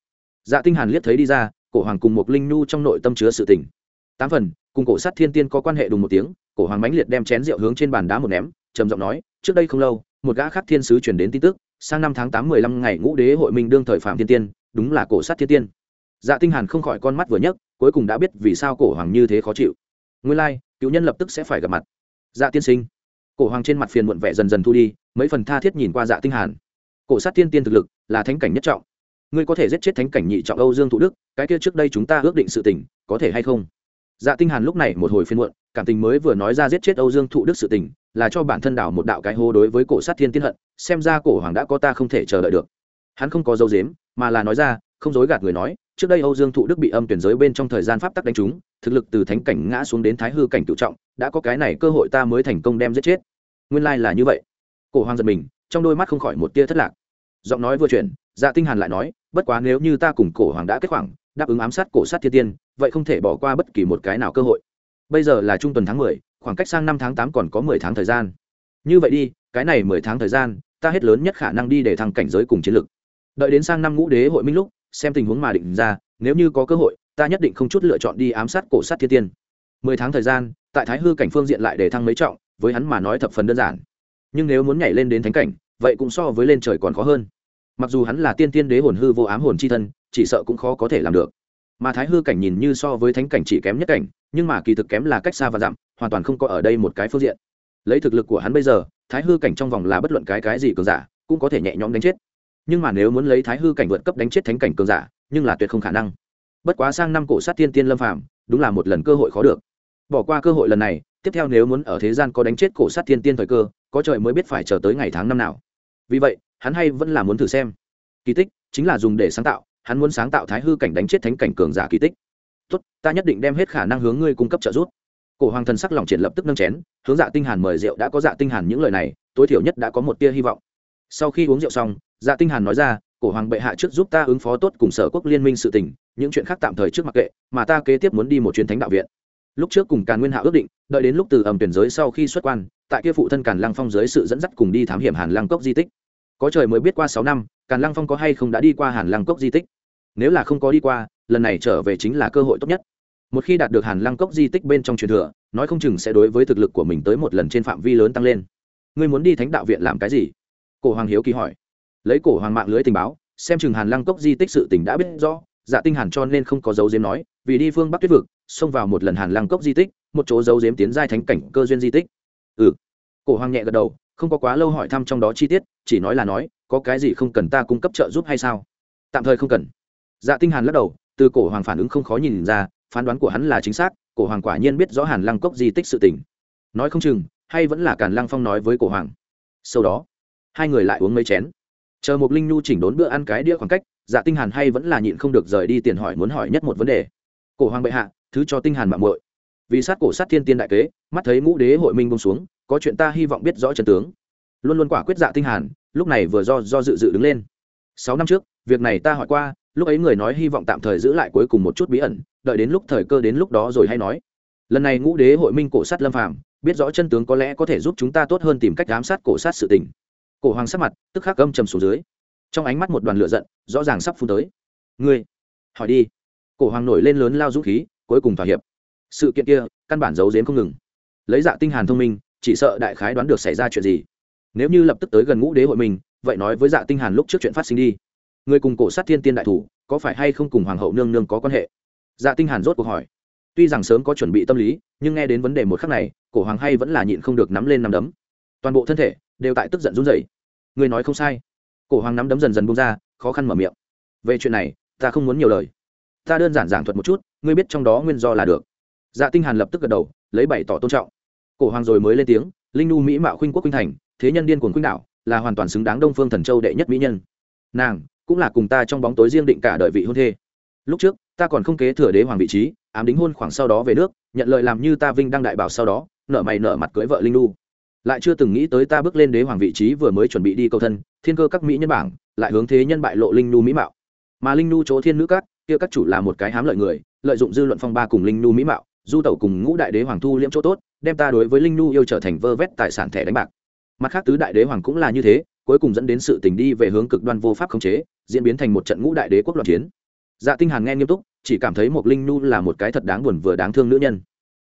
Dạ tinh hàn liếc thấy đi ra cổ hoàng cùng một linh nu trong nội tâm chứa sự tình. Tám phần cùng cổ sát thiên tiên có quan hệ đùng một tiếng cổ hoàng mãnh liệt đem chén rượu hướng trên bàn đá một ném trầm giọng nói trước đây không lâu một gã khác thiên sứ truyền đến tin tức sang năm tháng tám mười lăm ngày ngũ đế hội minh đương thời phạm thiên tiên đúng là cổ sát thiên tiên. Dạ tinh hàn không khỏi con mắt vừa nhấc cuối cùng đã biết vì sao cổ hoàng như thế khó chịu. Nguyên lai like, cựu nhân lập tức sẽ phải gặp mặt. Dạ tiên sinh. Cổ hoàng trên mặt phiền muộn vẻ dần dần thu đi mấy phần tha thiết nhìn qua dạ tinh hàn. Cổ sát thiên tiên thực lực là thánh cảnh nhất trọng ngươi có thể giết chết thánh cảnh nhị trọng âu dương thụ đức, cái kia trước đây chúng ta ước định sự tình, có thể hay không? Dạ tinh hàn lúc này một hồi phiên muộn, cảm tình mới vừa nói ra giết chết âu dương thụ đức sự tình, là cho bản thân đảo một đạo cái hô đối với cổ sát thiên tiên hận, xem ra cổ hoàng đã có ta không thể chờ đợi được. Hắn không có dấu dếm mà là nói ra, không dối gạt người nói, trước đây âu dương thụ đức bị âm tuyển giới bên trong thời gian pháp tắc đánh trúng, thực lực từ thánh cảnh ngã xuống đến thái hư cảnh cựu trọng, đã có cái này cơ hội ta mới thành công đem giết chết. Nguyên lai là như vậy. Cổ hoàng giật mình, trong đôi mắt không khỏi một tia thất lạc. Giọng nói vừa chuyển dạ tinh hàn lại nói, bất quá nếu như ta cùng cổ hoàng đã kết khoảng, đáp ứng ám sát cổ sát thiên tiên, vậy không thể bỏ qua bất kỳ một cái nào cơ hội. Bây giờ là trung tuần tháng mười, khoảng cách sang năm tháng tám còn có mười tháng thời gian. Như vậy đi, cái này mười tháng thời gian, ta hết lớn nhất khả năng đi để thăng cảnh giới cùng chiến lược đợi đến sang năm ngũ đế hội minh lúc, xem tình huống mà định ra, nếu như có cơ hội, ta nhất định không chút lựa chọn đi ám sát cổ sát thiên tiên. Mười tháng thời gian, tại thái hư cảnh phương diện lại để thăng mấy trọng, với hắn mà nói thập phần đơn giản. Nhưng nếu muốn nhảy lên đến thánh cảnh, vậy cũng so với lên trời còn khó hơn mặc dù hắn là tiên tiên đế hồn hư vô ám hồn c h i thân, chỉ sợ cũng khó có thể làm được. Mà thái hư cảnh nhìn như so với thánh cảnh chỉ kém nhất cảnh, nhưng mà kỳ thực kém là cách xa và dặm, hoàn toàn không có ở đây một cái phương diện. Lấy thực lực của hắn bây giờ, thái hư cảnh trong vòng là bất luận cái cái gì cường giả, cũng có thể nhẹ nhõm đánh chết. Nhưng mà nếu muốn lấy thái hư cảnh vượt cấp đánh chết thánh cảnh cường giả, nhưng là tuyệt không khả năng. Bất quá sang năm cổ sát tiên tiên lâm phàm, đúng là một lần cơ hội khó được. Bỏ qua cơ hội lần này, tiếp theo nếu muốn ở thế gian có đánh chết cổ sát tiên tiên thời cơ, có trời mới biết phải chờ tới ngày tháng năm nào. Vì vậy hắn hay vẫn là muốn thử xem. Kỳ tích chính là dùng để sáng tạo, hắn muốn sáng tạo thái hư cảnh đánh chết thánh cảnh cường giả kỳ tích. Tốt, ta nhất định đem hết khả năng hướng ngươi cung cấp trợ giúp. Cổ hoàng thần sắc lòng triển lập tức nâng chén, hướng dạ tinh hàn mời rượu, đã có dạ tinh hàn những lời này, tối thiểu nhất đã có một tia hy vọng. Sau khi uống rượu xong dạ tinh hàn nói ra, cổ hoàng bệ hạ trước giúp ta ứng phó tốt cùng sở quốc liên minh sự tình, những chuyện khác tạm thời trước mặc kệ, mà ta kế tiếp muốn đi một chuyến thánh đạo viện. Lúc trước cùng càn nguyên hạ ước định, đợi đến lúc từ ẩm tuyển giới sau khi xuất quan, tại kia phụ thân càn lăng phong giới sự dẫn dắt cùng đi thám hiểm hàn lăng cốc di tích có trời mới biết qua sáu năm, càn lăng phong có hay không đã đi qua hàn lăng cốc di tích? Nếu là không có đi qua, lần này trở về chính là cơ hội tốt nhất. Một khi đạt được hàn lăng cốc di tích bên trong truyền thừa, nói không chừng sẽ đối với thực lực của mình tới một lần trên phạm vi lớn tăng lên. Ngươi muốn đi thánh đạo viện làm cái gì? Cổ hoàng hiếu kỳ hỏi. Lấy cổ hoàng mạng lưới tình báo, xem chừng hàn lăng cốc di tích sự tình đã biết rõ dạ tinh hàn cho nên không có dấu diếm nói, vì đi phương bắc tuyết vực, xông vào một lần hàn lăng cốc di tích, một chỗ dấu diếm tiến giai thánh cảnh cơ duyên di tích. Ừ. Cổ hoàng nhẹ gật đầu không có quá lâu hỏi thăm trong đó chi tiết, chỉ nói là nói, có cái gì không cần ta cung cấp trợ giúp hay sao? Tạm thời không cần. Dạ tinh hàn lắc đầu, từ cổ hoàng phản ứng không khó nhìn ra, phán đoán của hắn là chính xác, cổ hoàng quả nhiên biết rõ hàn lăng cốc di tích sự tình. Nói không chừng, hay vẫn là càn lăng phong nói với cổ hoàng. Sau đó, hai người lại uống mấy chén. Chờ một linh nhu chỉnh đốn bữa ăn cái đĩa khoảng cách dạ tinh hàn hay vẫn là nhịn không được rời đi tiền hỏi muốn hỏi nhất một vấn đề. Cổ hoàng bệ hạ, thứ cho tinh hàn mạng muội. Vì sát cổ sát thiên tiên đại kế, mắt thấy ngũ đế hội minh bông xuống có chuyện ta hy vọng biết rõ chân tướng. Luôn luôn quả quyết dạ tinh hàn, lúc này vừa do do dự dự đứng lên. Sáu năm trước, việc này ta hỏi qua, lúc ấy người nói hy vọng tạm thời giữ lại cuối cùng một chút bí ẩn, đợi đến lúc thời cơ đến lúc đó rồi hay nói. Lần này ngũ đế hội minh cổ sát lâm phàm, biết rõ chân tướng có lẽ có thể giúp chúng ta tốt hơn tìm cách giám sát cổ sát sự tình. Cổ hoàng sắc mặt, tức khắc âm trầm xuống dưới. Trong ánh mắt một đoàn lửa giận, rõ ràng sắp phun tới. Ngươi, hỏi đi. Cổ hoàng nổi lên lớn lao dũng khí, cuối cùng thỏa hiệp. Sự kiện kia, căn bản giấu giếm không ngừng. Lấy dạ tinh hàn thông minh chỉ sợ đại khái đoán được xảy ra chuyện gì. Nếu như lập tức tới gần ngũ đế hội mình, vậy nói với dạ tinh hàn lúc trước chuyện phát sinh đi. Người cùng cổ sát thiên tiên đại thủ, có phải hay không cùng hoàng hậu nương nương có quan hệ? Dạ tinh hàn rốt cuộc hỏi. Tuy rằng sớm có chuẩn bị tâm lý, nhưng nghe đến vấn đề một khắc này, cổ hoàng hay vẫn là nhịn không được nắm lên nắm đấm. Toàn bộ thân thể đều tại tức giận run rẩy. Người nói không sai. Cổ hoàng nắm đấm dần dần buông ra, khó khăn mở miệng. Về chuyện này, ta không muốn nhiều lời. Ta đơn giản giảng thuật một chút, ngươi biết trong đó nguyên do là được. Dạ tinh hàn lập tức gật đầu, lấy bày tỏ tôn trọng cổ hoàng rồi mới lên tiếng, linh nu mỹ mạo khuynh quốc khuynh thành, thế nhân điên cuồng khuynh đảo, là hoàn toàn xứng đáng đông phương thần châu đệ nhất mỹ nhân. Nàng, cũng là cùng ta trong bóng tối riêng định cả đợi vị hôn thê. Lúc trước, ta còn không kế thừa đế hoàng vị trí, ám đính hôn khoảng sau đó về nước, nhận lời làm như ta vinh đăng đại bảo sau đó, nợ mày nợ mặt cưới vợ linh nu. Lại chưa từng nghĩ tới ta bước lên đế hoàng vị trí vừa mới chuẩn bị đi cầu thân, thiên cơ các mỹ nhân bảng, lại hướng thế nhân bại lộ linh nu mỹ mạo. Mà linh nu chỗ thiên nữ các, kia các chủ là một cái hám lợi người, lợi dụng dư luận phong ba cùng linh nu mỹ mạo du tẩu cùng ngũ đại đế hoàng thu liễm chỗ tốt, đem ta đối với linh nu yêu trở thành vơ vét tài sản thẻ đánh bạc. Mặt khác tứ đại đế hoàng cũng là như thế, cuối cùng dẫn đến sự tình đi về hướng cực đoan vô pháp khống chế, diễn biến thành một trận ngũ đại đế quốc loạn chiến. Dạ tinh hàn nghe nghiêm túc, chỉ cảm thấy một linh nu là một cái thật đáng buồn vừa đáng thương nữ nhân.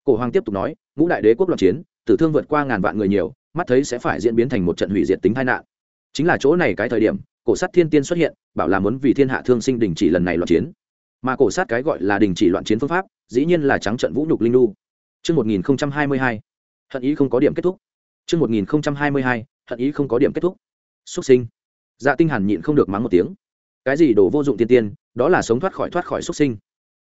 Cổ hoàng tiếp tục nói, ngũ đại đế quốc loạn chiến, tử thương vượt qua ngàn vạn người nhiều, mắt thấy sẽ phải diễn biến thành một trận hủy diệt tính tai nạn. Chính là chỗ này cái thời điểm, cổ sát thiên tiên xuất hiện, bảo là muốn vì thiên hạ thương sinh đình chỉ lần này loạn chiến. Mà cổ sát cái gọi là đình chỉ loạn chiến phương pháp dĩ nhiên là trắng trận vũ nhục linh nu Trước 1022, hận ý không có điểm kết thúc. Trước 1022, hận ý không có điểm kết thúc. Xuất sinh. Dạ Tinh Hàn nhịn không được mắng một tiếng. Cái gì đồ vô dụng tiên tiên, đó là sống thoát khỏi thoát khỏi xuất sinh.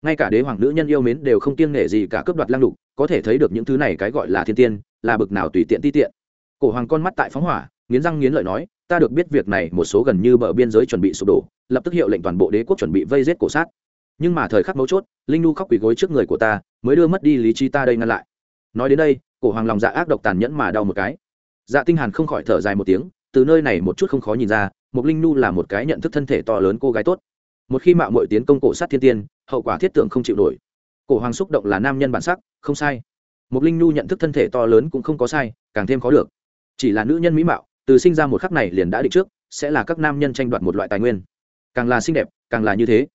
Ngay cả đế hoàng nữ nhân yêu mến đều không kiêng nể gì cả cướp đoạt lang đục, có thể thấy được những thứ này cái gọi là thiên tiên, là bực nào tùy tiện ti tiện. Cổ hoàng con mắt tại phóng hỏa, nghiến răng nghiến lợi nói, ta được biết việc này một số gần như bờ biên giới chuẩn bị sụp đổ, lập tức hiệu lệnh toàn bộ đế quốc chuẩn bị vây giết cổ sát nhưng mà thời khắc mấu chốt, linh nu khóc quỳ gối trước người của ta, mới đưa mất đi lý trí ta đây ngăn lại. Nói đến đây, cổ hoàng lòng dạ ác độc tàn nhẫn mà đau một cái. Dạ tinh hàn không khỏi thở dài một tiếng, từ nơi này một chút không khó nhìn ra một linh nu là một cái nhận thức thân thể to lớn cô gái tốt. Một khi mạo muội tiến công cổ sát thiên tiên, hậu quả thiết tưởng không chịu nổi. Cổ hoàng xúc động là nam nhân bản sắc, không sai. Một linh nu nhận thức thân thể to lớn cũng không có sai, càng thêm khó được. Chỉ là nữ nhân mỹ mạo, từ sinh ra một khắc này liền đã định trước, sẽ là các nam nhân tranh đoạt một loại tài nguyên. Càng là xinh đẹp, càng là như thế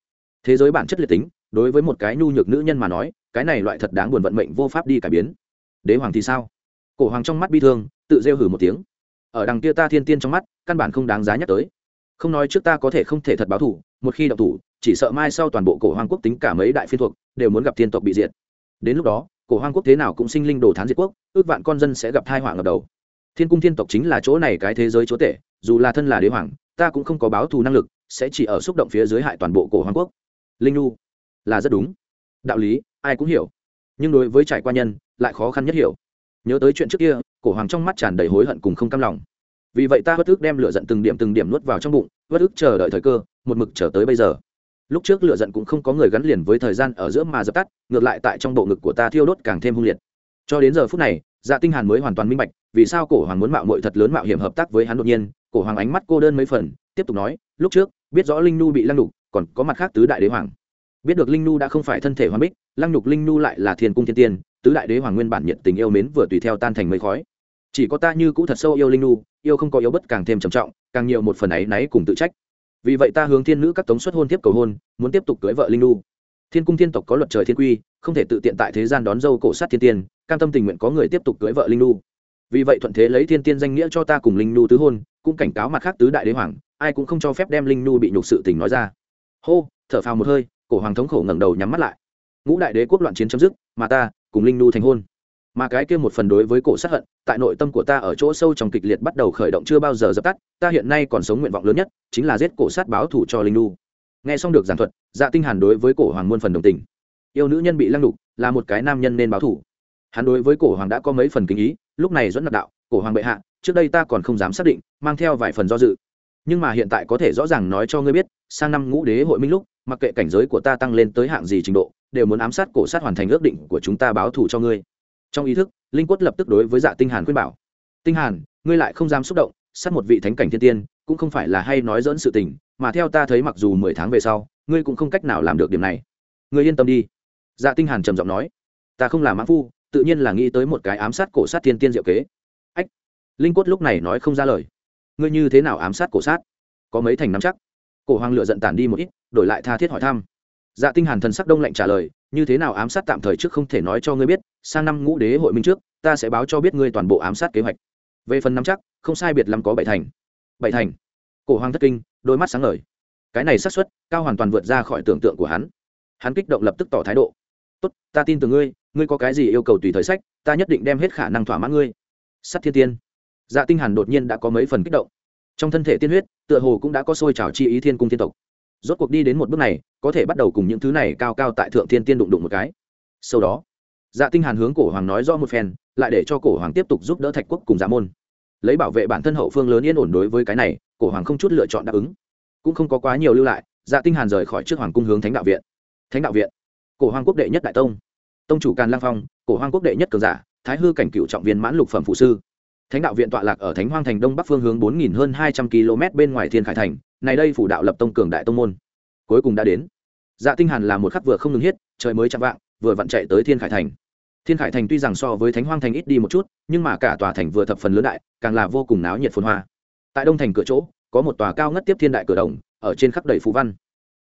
thế giới bản chất liệt tính, đối với một cái nhu nhược nữ nhân mà nói, cái này loại thật đáng buồn vận mệnh vô pháp đi cải biến. Đế hoàng thì sao? Cổ hoàng trong mắt bi thương, tự rêu hử một tiếng. Ở đằng kia ta thiên tiên trong mắt, căn bản không đáng giá nhắc tới. Không nói trước ta có thể không thể thật báo thủ, một khi đọc thủ, chỉ sợ mai sau toàn bộ cổ hoàng quốc tính cả mấy đại phiên thuộc, đều muốn gặp thiên tộc bị diệt. Đến lúc đó, cổ hoàng quốc thế nào cũng sinh linh đồ thán diệt quốc, ước vạn con dân sẽ gặp thai họa ngập đầu. Thiên cung thiên tộc chính là chỗ này cái thế giới chúa tể, dù là thân là đế hoàng, ta cũng không có báo thù năng lực, sẽ chỉ ở xúc động phía dưới hại toàn bộ cổ hoàng quốc linh nu là rất đúng. Đạo lý, ai cũng hiểu. Nhưng đối với trải qua nhân, lại khó khăn nhất hiểu. Nhớ tới chuyện trước kia, cổ hoàng trong mắt tràn đầy hối hận cùng không cam lòng. Vì vậy ta bất ức đem lửa giận từng điểm từng điểm nuốt vào trong bụng, bất ức chờ đợi thời cơ, một mực chờ tới bây giờ. Lúc trước lửa giận cũng không có người gắn liền với thời gian ở giữa mà dập tắt, ngược lại tại trong bộ ngực của ta thiêu đốt càng thêm hung liệt. Cho đến giờ phút này dạ tinh hàn mới hoàn toàn minh bạch, vì sao cổ hoàng muốn mạo muội thật lớn mạo hiểm hợp tác với hắn đột nhiên. Cổ hoàng ánh mắt cô đơn mấy phần, tiếp tục nói, lúc trước, biết rõ linh nu bị lăng đục còn có mặt khác tứ đại đế hoàng. Biết được linh nu đã không phải thân thể hoàng bích, lăng nhục linh nu lại là thiên cung thiên tiên, tứ đại đế hoàng nguyên bản nhiệt tình yêu mến vừa tùy theo tan thành mây khói. Chỉ có ta như cũ thật sâu yêu linh nu yêu không có yếu bất càng thêm trầm trọng, càng nhiều một phần ấy náy cùng tự trách. Vì vậy ta hướng thiên nữ các tống xuất hôn tiếp cầu hôn, muốn tiếp tục cưới vợ linh nu thiên cung thiên tộc có luật trời thiên quy, không thể tự tiện tại thế gian đón dâu cổ sát thiên tiên, cam tâm tình nguyện có người tiếp tục cưới vợ linh nu vì vậy thuận thế lấy thiên tiên danh nghĩa cho ta cùng linh nu tứ hôn, cũng cảnh cáo mặt khác tứ đại đế hoàng, ai cũng không cho phép đem linh nu bị nhục sự tình nói ra hô, thở phào một hơi, cổ hoàng thống khổ ngẩng đầu nhắm mắt lại. Ngũ đại đế quốc loạn chiến chấm dứt, mà ta cùng linh nu thành hôn. Mà cái kia một phần đối với cổ sát hận, tại nội tâm của ta ở chỗ sâu trong kịch liệt bắt đầu khởi động chưa bao giờ dập tắt, ta hiện nay còn sống nguyện vọng lớn nhất, chính là giết cổ sát báo thủ cho linh nu nghe xong được giảng thuật dạ tinh hàn đối với cổ hoàng muôn phần đồng tình. Yêu nữ nhân bị lăng đục, là một cái nam nhân nên báo thủ hắn đối với cổ hoàng đã có mấy phần kính ý, lúc này dẫn nạp đạo, cổ hoàng bệ hạ, trước đây ta còn không dám xác định, mang theo vài phần do dự nhưng mà hiện tại có thể rõ ràng nói cho ngươi biết, sang năm ngũ đế hội minh lúc, mặc kệ cảnh giới của ta tăng lên tới hạng gì trình độ, đều muốn ám sát cổ sát hoàn thành ước định của chúng ta báo thù cho ngươi. Trong ý thức, linh quất lập tức đối với dạ tinh hàn khuyên bảo. Tinh hàn, ngươi lại không dám xúc động, sát một vị thánh cảnh thiên tiên, cũng không phải là hay nói dỡn sự tình, mà theo ta thấy mặc dù mười tháng về sau, ngươi cũng không cách nào làm được điểm này. Ngươi yên tâm đi. Dạ tinh hàn trầm giọng nói. Ta không là mãn phu, tự nhiên là nghĩ tới một cái ám sát cổ sát thiên tiên diệu kế. Ách! Linh quất lúc này nói không ra lời ngươi như thế nào ám sát cổ sát? Có mấy thành nắm chắc? Cổ hoàng lựa giận tản đi một ít, đổi lại tha thiết hỏi thăm. Dạ tinh hàn thần sắc đông lạnh trả lời, như thế nào ám sát tạm thời trước không thể nói cho ngươi biết, sang năm ngũ đế hội minh trước, ta sẽ báo cho biết ngươi toàn bộ ám sát kế hoạch. Về phần nắm chắc, không sai biệt lắm có bảy thành. Bảy thành? Cổ hoàng thất kinh, đôi mắt sáng ngời. Cái này xác suất, cao hoàn toàn vượt ra khỏi tưởng tượng của hắn. Hắn kích động lập tức tỏ thái độ. Tốt, ta tin từ ngươi ngươi có cái gì yêu cầu tùy thời sách, ta nhất định đem hết khả năng thỏa mãn ngươi. Sắt thiên tiên dạ tinh hàn đột nhiên đã có mấy phần kích động. Trong thân thể tiên huyết, tựa hồ cũng đã có sôi trào chi ý thiên cung thiên tộc. Rốt cuộc đi đến một bước này, có thể bắt đầu cùng những thứ này cao cao tại thượng thiên tiên đụng đụng một cái. Sau đó dạ tinh hàn hướng cổ hoàng nói rõ một phen, lại để cho cổ hoàng tiếp tục giúp đỡ thạch quốc cùng dạ môn. Lấy bảo vệ bản thân hậu phương lớn yên ổn đối với cái này, cổ hoàng không chút lựa chọn đáp ứng. Cũng không có quá nhiều lưu lại dạ tinh hàn rời khỏi trước hoàng cung hướng thánh đạo viện. Thánh đạo viện. Cổ hoàng quốc đệ nhất đại tông. Tông chủ càn lang phong, cổ hoàng quốc đệ nhất cường giả, thái hư cảnh cựu trọng viên mãn lục phẩm phụ sư thánh đạo viện tọa lạc ở thánh hoang thành đông bắc phương hướng bốn nghìn hơn hai trăm km bên ngoài thiên khải thành, này đây phủ đạo lập tông cường đại tông môn. Cuối cùng đã đến. Dạ tinh hàn là một khắc vừa không ngừng hiết, trời mới chạm vạng, vừa vặn chạy tới thiên khải thành. Thiên khải thành tuy rằng so với thánh hoang thành ít đi một chút, nhưng mà cả tòa thành vừa thập phần lớn đại, càng là vô cùng náo nhiệt phồn hoa. Tại đông thành cửa chỗ, có một tòa cao ngất tiếp thiên đại cửa đồng, ở trên khắc đầy phù văn.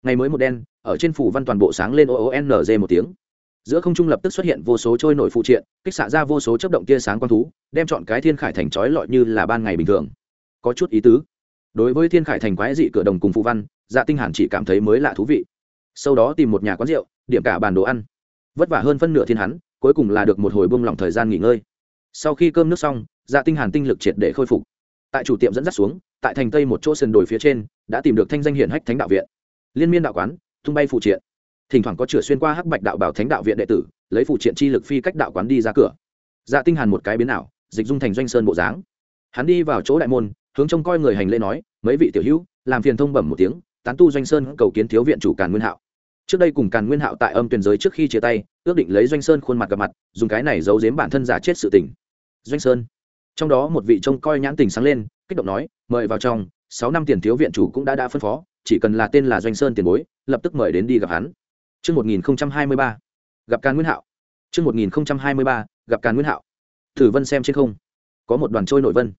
Ngày mới một đen, ở trên phủ văn toàn bộ sáng lên o o n g một tiếng giữa không trung lập tức xuất hiện vô số trôi nổi phụ triện, kích xạ ra vô số chấp động tia sáng quang thú, đem chọn cái thiên khải thành trói lọi như là ban ngày bình thường. Có chút ý tứ. Đối với thiên khải thành quái dị cửa đồng cùng phụ văn dạ tinh hàn chỉ cảm thấy mới lạ thú vị. Sau đó tìm một nhà quán rượu, điểm cả bàn đồ ăn. Vất vả hơn phân nửa thiên hắn, cuối cùng là được một hồi buông lỏng thời gian nghỉ ngơi. Sau khi cơm nước xong dạ tinh hàn tinh lực triệt để khôi phục. Tại chủ tiệm dẫn dắt xuống, tại thành tây một chỗ sườn đồi phía trên, đã tìm được thanh danh hiển hách thánh đạo viện. Liên miên đạo quán, tung bay phụ triện thỉnh thoảng có chửa xuyên qua hắc bạch đạo bảo thánh đạo viện đệ tử, lấy phụ triện chi lực phi cách đạo quán đi ra cửa. Dạ tinh hàn một cái biến ảo, dịch dung thành doanh sơn bộ dáng. Hắn đi vào chỗ đại môn, hướng trông coi người hành lễ nói, mấy vị tiểu hữu, làm phiền thông bẩm một tiếng, tán tu doanh sơn cầu kiến thiếu viện chủ càn nguyên hạo. Trước đây cùng càn nguyên hạo tại âm tuyển giới trước khi chia tay, ước định lấy doanh sơn khuôn mặt gặp mặt, dùng cái này giấu giếm bản thân giả chết sự tình. Doanh sơn. Trong đó một vị trông coi nhãn tình sáng lên, kích động nói, mời vào trong, sáu năm tiền thiếu viện chủ cũng đã đã phân phó, chỉ cần là tên là doanh sơn tiền bối, lập tức mời đến đi gặp hắn. Chương 1023, gặp Càn Nguyên Hạo. Chương 1023, gặp Càn Nguyên Hạo. Thử Vân xem trên không, có một đoàn trôi nổi vân.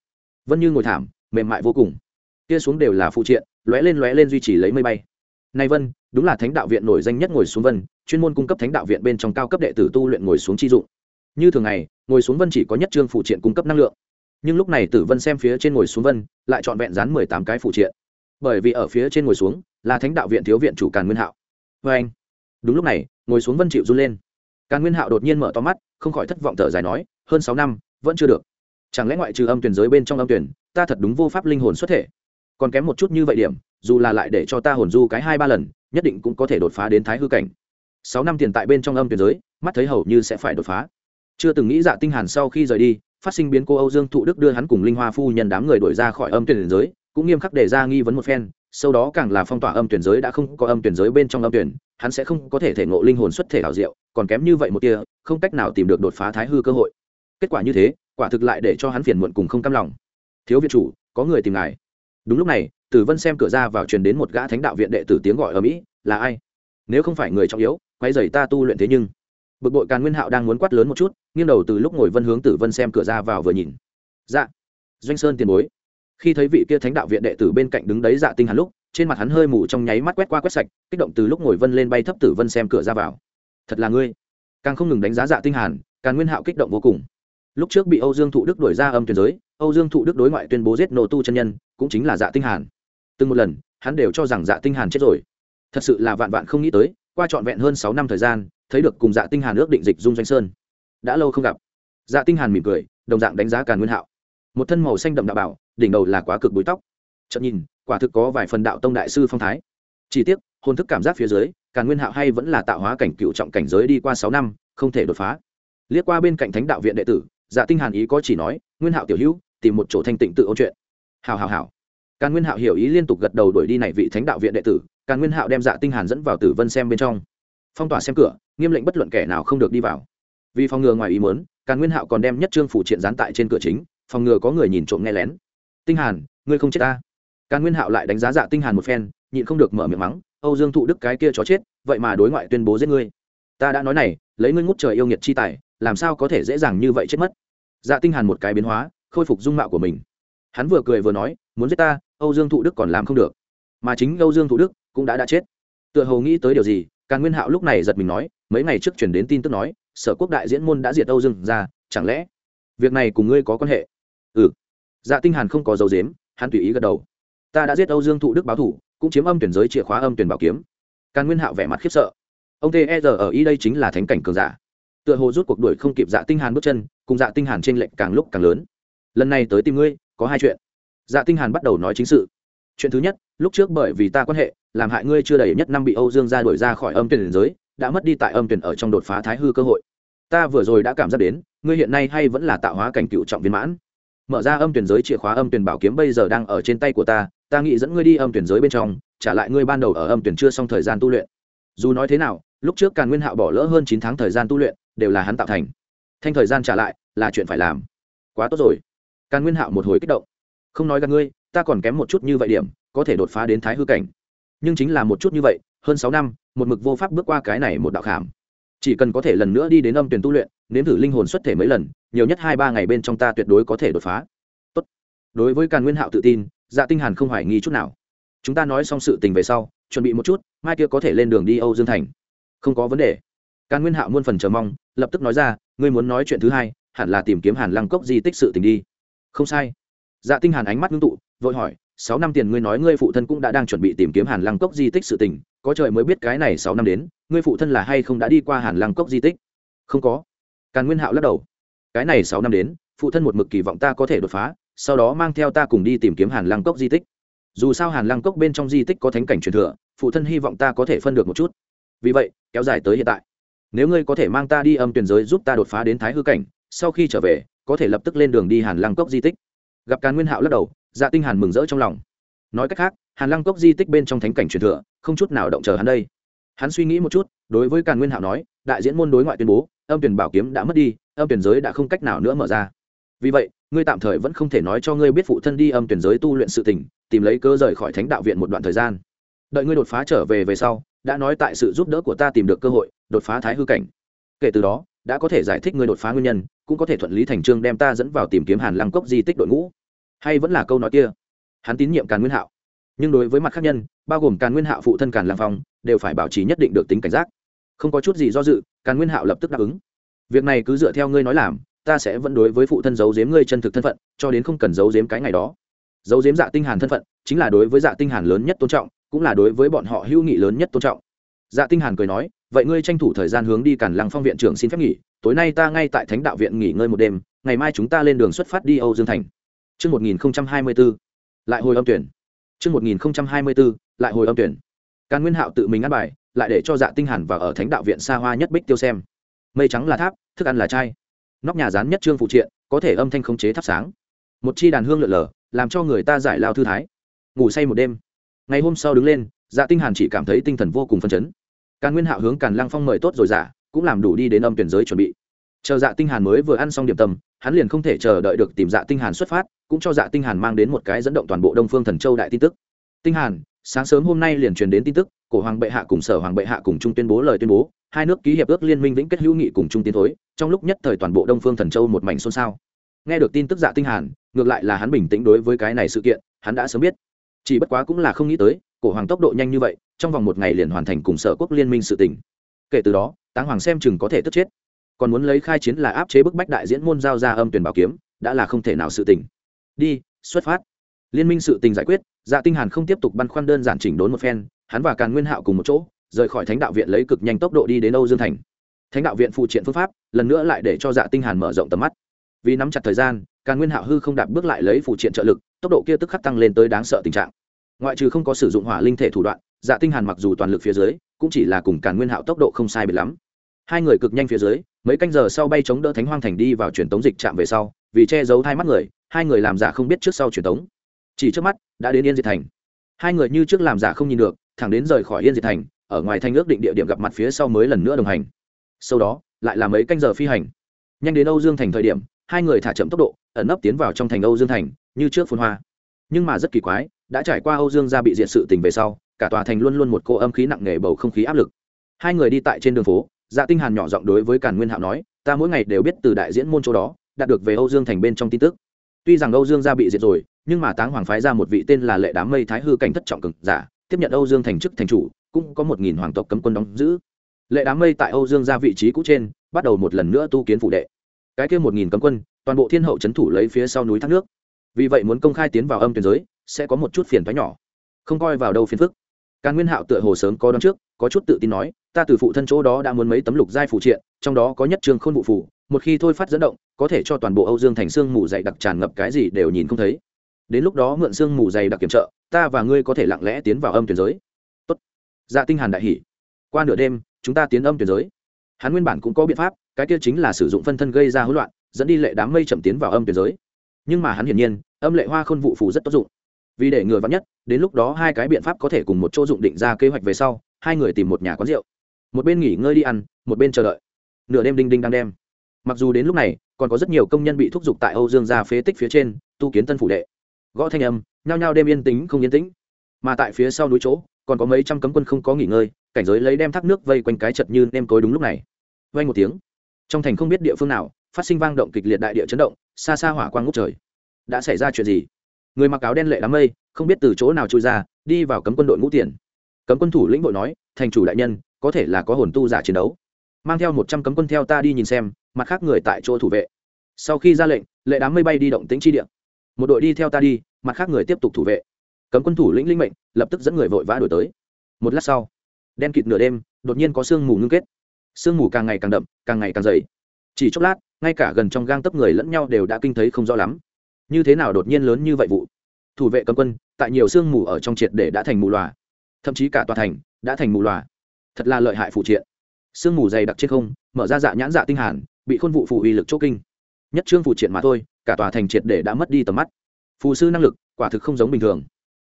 Vân như ngồi thảm, mềm mại vô cùng. Kia xuống đều là phụ triện, lóe lên lóe lên duy trì lấy mây bay. Này vân, đúng là Thánh đạo viện nổi danh nhất ngồi xuống vân, chuyên môn cung cấp Thánh đạo viện bên trong cao cấp đệ tử tu luyện ngồi xuống chi dụng. Như thường ngày, ngồi xuống vân chỉ có nhất trương phụ triện cung cấp năng lượng. Nhưng lúc này Tử Vân xem phía trên ngồi xuống vân, lại chọn vẹn dán mười tám cái phụ triện. Bởi vì ở phía trên ngồi xuống, là Thánh đạo viện thiếu viện chủ Càn Nguyên Hạo. Và anh đúng lúc này, ngồi xuống vân chịu run lên. Càn nguyên hạo đột nhiên mở to mắt, không khỏi thất vọng thở dài nói, hơn sáu năm, vẫn chưa được. Chẳng lẽ ngoại trừ âm tuyển giới bên trong âm tuyển, ta thật đúng vô pháp linh hồn xuất thể? Còn kém một chút như vậy điểm, dù là lại để cho ta hồn du cái hai ba lần, nhất định cũng có thể đột phá đến thái hư cảnh. Sáu năm tiền tại bên trong âm tuyển giới, mắt thấy hầu như sẽ phải đột phá. Chưa từng nghĩ dạ tinh hàn sau khi rời đi, phát sinh biến cô âu dương thụ đức đưa hắn cùng linh hoa phu nhân đám người đuổi ra khỏi âm tuyển giới, cũng nghiêm khắc đề ra nghi vấn một phen sau đó càng là phong tỏa âm tuyển giới đã không có âm tuyển giới bên trong âm tuyển, hắn sẽ không có thể thể ngộ linh hồn xuất thể hảo diệu, còn kém như vậy một tia, không cách nào tìm được đột phá thái hư cơ hội. Kết quả như thế, quả thực lại để cho hắn phiền muộn cùng không cam lòng. Thiếu viện chủ, có người tìm ngài. Đúng lúc này, tử vân xem cửa ra vào truyền đến một gã thánh đạo viện đệ tử tiếng gọi ở mỹ, là ai? Nếu không phải người trọng yếu quay dày ta tu luyện thế nhưng, bực bội càn nguyên hạo đang muốn quát lớn một chút, nghiêng đầu từ lúc ngồi vân hướng tử vân xem cửa ra vào vừa nhìn. Dạ doanh sơn tiền bối khi thấy vị kia thánh đạo viện đệ tử bên cạnh đứng đấy dạ tinh hắn lúc, trên mặt hắn hơi mù trong nháy mắt quét qua quét sạch, kích động từ lúc ngồi vân lên bay thấp tử vân xem cửa ra vào. Thật là ngươi. Càng không ngừng đánh giá dạ tinh hàn, càng nguyên hạo kích động vô cùng. Lúc trước bị âu dương thụ đức đuổi ra âm tuyển giới, âu dương thụ đức đối ngoại tuyên bố giết nổ tu chân nhân, cũng chính là dạ tinh hàn. Từng một lần, hắn đều cho rằng dạ tinh hàn chết rồi. Thật sự là vạn vạn không nghĩ tới, qua trọn vẹn hơn sáu năm thời gian, thấy được cùng dạ tinh hàn ước định dịch dung doanh sơn. Đã lâu không gặp. Dạ tinh hàn mỉm cười, đồng dạng đánh giá càn nguyên hạo. Một thân màu xanh đậm đạo bảo đỉnh đầu là quá cực búi tóc. Chợt nhìn, quả thực có vài phần đạo tông đại sư phong thái. Chỉ tiếc, hồn thức cảm giác phía dưới, càn nguyên hạo hay vẫn là tạo hóa cảnh cựu trọng cảnh giới đi qua sáu năm, không thể đột phá. Liếc qua bên cạnh thánh đạo viện đệ tử dạ tinh hàn ý có chỉ nói, nguyên hạo tiểu hữu, tìm một chỗ thanh tịnh tự ôn chuyện. Hào hào hào. Càn nguyên hạo hiểu ý liên tục gật đầu đuổi đi này vị thánh đạo viện đệ tử, càn nguyên hạo đem dạ tinh hàn dẫn vào tử vân xem bên trong. Phong tỏa xem cửa, nghiêm lệnh bất luận kẻ nào không được đi vào. Vì phòng ngừa ngoài ý muốn, càn nguyên hạo còn đem nhất trương phủ triện dán tại trên cửa chính, phòng ngừa có người nhìn trộm nghe lén tinh hàn, ngươi không chết ta. Càn nguyên hạo lại đánh giá dạ tinh hàn một phen, nhịn không được mở miệng mắng, âu dương thụ đức cái kia chó chết, vậy mà đối ngoại tuyên bố giết ngươi. Ta đã nói này, lấy ngươi ngút trời yêu nghiệt chi tài, làm sao có thể dễ dàng như vậy chết mất? Dạ tinh hàn một cái biến hóa, khôi phục dung mạo của mình. Hắn vừa cười vừa nói, muốn giết ta, âu dương thụ đức còn làm không được. Mà chính âu dương thụ đức cũng đã đã chết. Tựa hồ nghĩ tới điều gì, càn nguyên hạo lúc này giật mình nói, mấy ngày trước chuyển đến tin tức nói, sở quốc đại diễn môn đã diệt âu dương ra, chẳng lẽ việc này cùng ngươi có quan hệ? Ừ dạ tinh hàn không có dấu dếm hắn tùy ý gật đầu. Ta đã giết âu dương thụ đức báo thủ, cũng chiếm âm tuyển giới chìa khóa âm tuyển bảo kiếm. Càn nguyên hạo vẻ mặt khiếp sợ. Ông t e ở y đây chính là thánh cảnh cường giả. Tựa hồ rút cuộc đuổi không kịp dạ tinh hàn bước chân, cùng dạ tinh hàn trên lệnh càng lúc càng lớn. Lần này tới tìm ngươi, có hai chuyện. Dạ tinh hàn bắt đầu nói chính sự. Chuyện thứ nhất, lúc trước bởi vì ta quan hệ, làm hại ngươi chưa đầy nhất năm bị âu dương gia đuổi ra khỏi âm tuyển giới, đã mất đi tại âm tuyển ở trong đột phá thái hư cơ hội. Ta vừa rồi đã cảm giác đến, ngươi hiện nay hay vẫn là tạo hóa cảnh cựu trọng viên mãn mở ra âm tuyển giới chìa khóa âm tuyển bảo kiếm bây giờ đang ở trên tay của ta ta nghĩ dẫn ngươi đi âm tuyển giới bên trong, trả lại ngươi ban đầu ở âm tuyển chưa xong thời gian tu luyện. Dù nói thế nào, lúc trước càn nguyên hạo bỏ lỡ hơn chín tháng thời gian tu luyện, đều là hắn tạo thành. Thanh thời gian trả lại, là chuyện phải làm. Quá tốt rồi. Càn nguyên hạo một hồi kích động. Không nói gặp ngươi, ta còn kém một chút như vậy điểm, có thể đột phá đến thái hư cảnh. Nhưng chính là một chút như vậy, hơn sáu năm, một mực vô pháp bước qua cái này một đạo khảm. Chỉ cần có thể lần nữa đi đến âm tuyển tu luyện nếm thử linh hồn xuất thể mấy lần, nhiều nhất hai ba ngày bên trong ta tuyệt đối có thể đột phá. Tốt. đối với càn nguyên hạo tự tin dạ tinh hàn không hoài nghi chút nào. Chúng ta nói xong sự tình về sau, chuẩn bị một chút, mai kia có thể lên đường đi âu dương thành. Không có vấn đề. Càn nguyên hạo muôn phần chờ mong, lập tức nói ra, ngươi muốn nói chuyện thứ hai, hẳn là tìm kiếm hàn lăng cốc di tích sự tình đi. Không sai. Dạ tinh hàn ánh mắt ngưng tụ, vội hỏi, sáu năm tiền ngươi nói ngươi phụ thân cũng đã đang chuẩn bị tìm kiếm hàn lăng cốc di tích sự tình, có trời mới biết cái này sáu năm đến, ngươi phụ thân là hay không đã đi qua hàn lăng cốc di tích? Không có càn nguyên hạo lắc đầu. Cái này sáu năm đến, phụ thân một mực kỳ vọng ta có thể đột phá, sau đó mang theo ta cùng đi tìm kiếm hàn lăng cốc di tích. Dù sao hàn lăng cốc bên trong di tích có thánh cảnh truyền thừa, phụ thân hy vọng ta có thể phân được một chút. Vì vậy, kéo dài tới hiện tại. Nếu ngươi có thể mang ta đi âm tuyển giới giúp ta đột phá đến thái hư cảnh, sau khi trở về, có thể lập tức lên đường đi hàn lăng cốc di tích. Gặp càn nguyên hạo lắc đầu dạ tinh hàn mừng rỡ trong lòng. Nói cách khác, hàn lăng cốc di tích bên trong thánh cảnh truyền thừa, không chút nào động chờ hắn đây. Hắn suy nghĩ một chút, đối với càn nguyên hạo nói, đại diễn môn đối ngoại tuyên bố âm tuyển bảo kiếm đã mất đi, âm tuyển giới đã không cách nào nữa mở ra. Vì vậy, ngươi tạm thời vẫn không thể nói cho ngươi biết phụ thân đi âm tuyển giới tu luyện sự tình, tìm lấy cơ rời khỏi thánh đạo viện một đoạn thời gian. Đợi ngươi đột phá trở về về sau, đã nói tại sự giúp đỡ của ta tìm được cơ hội, đột phá thái hư cảnh. Kể từ đó, đã có thể giải thích ngươi đột phá nguyên nhân, cũng có thể thuận lý thành trương đem ta dẫn vào tìm kiếm hàn lăng cốc di tích đội ngũ. Hay vẫn là câu nói kia, hắn tín nhiệm càn nguyên hạo. Nhưng đối với mặt khác nhân, bao gồm càn nguyên hạo phụ thân càn lang phong, đều phải bảo trì nhất định được tính cảnh giác. Không có chút gì do dự càn nguyên hạo lập tức đáp ứng việc này cứ dựa theo ngươi nói làm ta sẽ vẫn đối với phụ thân giấu giếm ngươi chân thực thân phận cho đến không cần giấu giếm cái ngày đó giấu giếm dạ tinh hàn thân phận chính là đối với dạ tinh hàn lớn nhất tôn trọng cũng là đối với bọn họ hữu nghị lớn nhất tôn trọng dạ tinh hàn cười nói vậy ngươi tranh thủ thời gian hướng đi Càn lăng phong viện trưởng xin phép nghỉ tối nay ta ngay tại thánh đạo viện nghỉ ngơi một đêm ngày mai chúng ta lên đường xuất phát đi âu dương thành Trước 1024, lại hồi âm tuyển. Trước 1024, lại hồi âm tuyển. Càn Nguyên Hạo tự mình ăn bài, lại để cho Dạ Tinh Hàn và ở Thánh đạo viện xa hoa nhất bích tiêu xem. Mây trắng là tháp, thức ăn là chai. Nóc nhà rán nhất trương phụ triện, có thể âm thanh khống chế thắp sáng. Một chi đàn hương lượn lờ, làm cho người ta giải lao thư thái. Ngủ say một đêm. Ngày hôm sau đứng lên, Dạ Tinh Hàn chỉ cảm thấy tinh thần vô cùng phấn chấn. Càn Nguyên Hạo hướng Càn Lăng Phong mời tốt rồi giả, cũng làm đủ đi đến âm tuyển giới chuẩn bị. Chờ Dạ Tinh Hàn mới vừa ăn xong điểm tâm, hắn liền không thể chờ đợi được tìm Dạ Tinh Hàn xuất phát, cũng cho Dạ Tinh Hàn mang đến một cái dẫn động toàn bộ Đông Phương Thần Châu đại tin tức. Tinh Hàn, sáng sớm hôm nay liền truyền đến tin tức, cổ hoàng bệ hạ cùng sở hoàng bệ hạ cùng chung tuyên bố lời tuyên bố, hai nước ký hiệp ước liên minh vĩnh kết hữu nghị cùng chung tiến thối, trong lúc nhất thời toàn bộ Đông Phương Thần Châu một mảnh xôn xao. Nghe được tin tức Dạ Tinh Hàn, ngược lại là hắn bình tĩnh đối với cái này sự kiện, hắn đã sớm biết. Chỉ bất quá cũng là không nghĩ tới, cổ hoàng tốc độ nhanh như vậy, trong vòng một ngày liền hoàn thành cùng sở quốc liên minh sự tình. Kể từ đó, Táng Hoàng xem chừng có thể tức chết. Còn muốn lấy khai chiến là áp chế bức bách đại diễn môn giao ra âm tuyển bảo kiếm, đã là không thể nào sự tình. Đi, xuất phát. Liên minh sự tình giải quyết, Dạ Tinh Hàn không tiếp tục băn khoăn đơn giản chỉnh đốn một phen, hắn và Càn Nguyên Hạo cùng một chỗ, rời khỏi Thánh đạo viện lấy cực nhanh tốc độ đi đến Âu Dương thành. Thánh đạo viện phụ triện phương pháp, lần nữa lại để cho Dạ Tinh Hàn mở rộng tầm mắt. Vì nắm chặt thời gian, Càn Nguyên Hạo hư không đạp bước lại lấy phụ triện trợ lực, tốc độ kia tức khắc tăng lên tới đáng sợ tình trạng. Ngoại trừ không có sử dụng hỏa linh thể thủ đoạn, Dạ Tinh Hàn mặc dù toàn lực phía dưới, cũng chỉ là cùng Càn Nguyên Hạo tốc độ không sai biệt lắm. Hai người cực nhanh phía dưới, mấy canh giờ sau bay chống đỡ Thánh Hoang thành đi vào truyền tống dịch trạm về sau, vì che giấu hai mắt người, hai người làm giả không biết trước sau truyền tống. Chỉ trước mắt, đã đến Yên Diệt thành. Hai người như trước làm giả không nhìn được, thẳng đến rời khỏi Yên Diệt thành, ở ngoài thành ước định địa điểm gặp mặt phía sau mới lần nữa đồng hành. Sau đó, lại là mấy canh giờ phi hành. Nhanh đến Âu Dương thành thời điểm, hai người thả chậm tốc độ, ẩn nấp tiến vào trong thành Âu Dương thành, như trước phun hoa. Nhưng mà rất kỳ quái, đã trải qua Âu Dương gia bị diệt sự tình về sau, cả tòa thành luôn luôn một cô âm khí nặng nề bầu không khí áp lực. Hai người đi tại trên đường phố, Dạ Tinh Hàn nhỏ giọng đối với Càn Nguyên Hạo nói, ta mỗi ngày đều biết từ đại diễn môn chỗ đó, đạt được về Âu Dương thành bên trong tin tức. Tuy rằng Âu Dương gia bị diệt rồi, nhưng mà Táng Hoàng phái ra một vị tên là Lệ Đám Mây Thái hư cảnh thất trọng cường giả, tiếp nhận Âu Dương thành chức thành chủ, cũng có một nghìn hoàng tộc cấm quân đóng giữ. Lệ Đám Mây tại Âu Dương ra vị trí cũ trên, bắt đầu một lần nữa tu kiến phủ đệ. Cái kia một nghìn cấm quân, toàn bộ thiên hậu trấn thủ lấy phía sau núi thác nước. Vì vậy muốn công khai tiến vào âm tuyển giới, sẽ có một chút phiền toái nhỏ. Không coi vào đâu phiền phức. Càn Nguyên Hạo tựa hồ sớm có đón trước, có chút tự tin nói, ta từ phụ thân chỗ đó đã muốn mấy tấm lục giai phụ triện, trong đó có nhất trường khôn vụ phù, một khi thôi phát dẫn động, có thể cho toàn bộ Âu Dương thành xương mù dậy đặc tràn ngập cái gì đều nhìn không thấy. Đến lúc đó mượn xương mù dày đặc kiểm trợ, ta và ngươi có thể lặng lẽ tiến vào âm tuyển giới. Tốt. Dạ Tinh Hàn đại hỉ. Qua nửa đêm, chúng ta tiến âm tuyển giới. Hắn nguyên bản cũng có biện pháp, cái kia chính là sử dụng phân thân gây ra hỗn loạn, dẫn đi lệ đám mây chậm tiến vào âm tuyển giới. Nhưng mà hắn hiển nhiên, âm lệ hoa khôn vụ phù rất tốt dụng vì để ngừa vắn nhất đến lúc đó hai cái biện pháp có thể cùng một chỗ dụng định ra kế hoạch về sau hai người tìm một nhà quán rượu một bên nghỉ ngơi đi ăn một bên chờ đợi nửa đêm đinh đinh đang đem mặc dù đến lúc này còn có rất nhiều công nhân bị thúc giục tại âu dương gia phế tích phía trên tu kiến tân phủ đệ gõ thanh âm, nhao nhao đêm yên tĩnh không yên tĩnh. Mà tại phía sau núi chỗ, còn có mấy trăm cấm quân không có nghỉ ngơi, cảnh giới lấy đem thác nước vây quanh cái chật như nêm tối đúng lúc này. Vây một tiếng, trong thành không biết địa phương nào, phát sinh vang động kịch liệt đại địa chấn động, xa xa hỏa quang ngút trời. Đã xảy ra chuyện gì? Người mặc áo đen lệ đám mây, không biết từ chỗ nào trôi ra, đi vào cấm quân đội ngũ tiền. Cấm quân thủ lĩnh vội nói, thành chủ đại nhân, có thể là có hồn tu giả chiến đấu. Mang theo một trăm cấm quân theo ta đi nhìn xem, mặt khác người tại chỗ thủ vệ. Sau khi ra lệnh, lệ đám mây bay đi động tính chi điện một đội đi theo ta đi, mặt khác người tiếp tục thủ vệ. Cấm quân thủ lĩnh linh mệnh, lập tức dẫn người vội vã đổi tới. Một lát sau, đen kịt nửa đêm, đột nhiên có sương mù ngưng kết. Sương mù càng ngày càng đậm, càng ngày càng dày. Chỉ chốc lát, ngay cả gần trong gang tấp người lẫn nhau đều đã kinh thấy không rõ lắm. Như thế nào đột nhiên lớn như vậy vụ? Thủ vệ cấm quân, tại nhiều sương mù ở trong triệt để đã thành mù loà. Thậm chí cả tòa thành đã thành mù loà. Thật là lợi hại phụ triện. Sương mù dày đặc trên không, mở ra dạ nhãn dạ tinh hàn, bị khôn vụ phụ uy lực chỗ kinh. Nhất trương phụ triện mà thôi cả tòa thành triệt để đã mất đi tầm mắt. Phù sư năng lực quả thực không giống bình thường.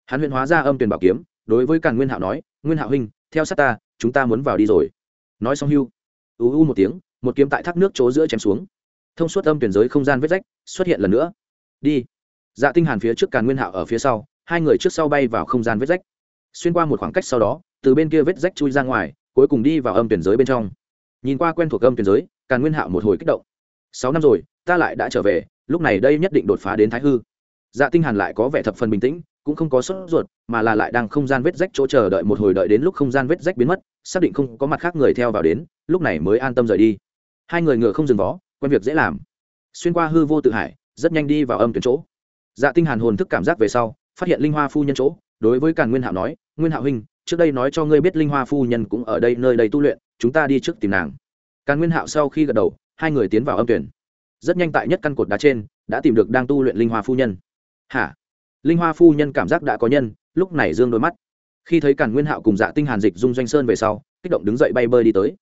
Hắn huyện hóa ra âm tuyển bảo kiếm, đối với càn nguyên hạo nói, nguyên hạo huynh, theo sát ta, chúng ta muốn vào đi rồi. Nói xong hưu u u một tiếng, một kiếm tại thác nước chỗ giữa chém xuống. Thông suốt âm tuyển giới không gian vết rách xuất hiện lần nữa. Đi. Dạ tinh hàn phía trước càn nguyên hạo ở phía sau, hai người trước sau bay vào không gian vết rách. Xuyên qua một khoảng cách sau đó, từ bên kia vết rách chui ra ngoài, cuối cùng đi vào âm tuyển giới bên trong. Nhìn qua quen thuộc âm tuyển giới, càn nguyên hạo một hồi kích động. Sáu năm rồi, ta lại đã trở về lúc này đây nhất định đột phá đến thái hư. Dạ tinh hàn lại có vẻ thập phần bình tĩnh, cũng không có sốt ruột, mà là lại đang không gian vết rách chỗ chờ đợi một hồi đợi đến lúc không gian vết rách biến mất, xác định không có mặt khác người theo vào đến, lúc này mới an tâm rời đi. Hai người ngựa không dừng vó, quen việc dễ làm. Xuyên qua hư vô tự hải, rất nhanh đi vào âm tuyển chỗ. Dạ tinh hàn hồn thức cảm giác về sau, phát hiện linh hoa phu nhân chỗ, đối với càn nguyên hạo nói, nguyên hạo huynh, trước đây nói cho ngươi biết linh hoa phu nhân cũng ở đây nơi đây tu luyện, chúng ta đi trước tìm nàng. Càn nguyên hạo sau khi gật đầu, hai người tiến vào âm tuyển rất nhanh tại nhất căn cột đá trên, đã tìm được đang tu luyện linh hoa phu nhân. Hả? Linh hoa phu nhân cảm giác đã có nhân, lúc này dương đôi mắt. Khi thấy càn nguyên hạo cùng dạ tinh hàn dịch dung doanh sơn về sau, kích động đứng dậy bay bơi đi tới.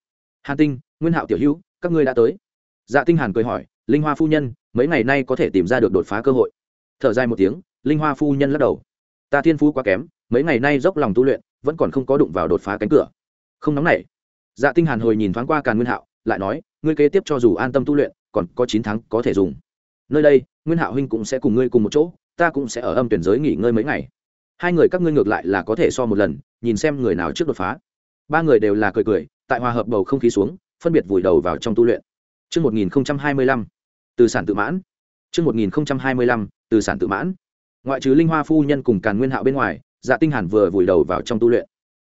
Hàn tinh, nguyên hạo tiểu hữu, các ngươi đã tới. Dạ tinh hàn cười hỏi, linh hoa phu nhân, mấy ngày nay có thể tìm ra được đột phá cơ hội? Thở dài một tiếng, linh hoa phu nhân lắc đầu. Ta thiên phú quá kém, mấy ngày nay dốc lòng tu luyện, vẫn còn không có đụng vào đột phá cánh cửa. Không nóng nảy. Dạ tinh hàn hồi nhìn thoáng qua càn nguyên hạo, lại nói, ngươi kế tiếp cho dù an tâm tu luyện còn có chín tháng có thể dùng nơi đây nguyên hạo huynh cũng sẽ cùng ngươi cùng một chỗ ta cũng sẽ ở âm tuyển giới nghỉ ngơi mấy ngày hai người các ngươi ngược lại là có thể so một lần nhìn xem người nào trước đột phá ba người đều là cười cười tại hòa hợp bầu không khí xuống phân biệt vùi đầu vào trong tu luyện Trước 1025, từ sản tự mãn. Trước 1025, từ sản tự mãn. Ngoại trừ Linh Hoa phu nhân cùng Càn Nguyên Hạo bên ngoài, Dạ Tinh Hàn vừa vùi đầu vào trong tu luyện.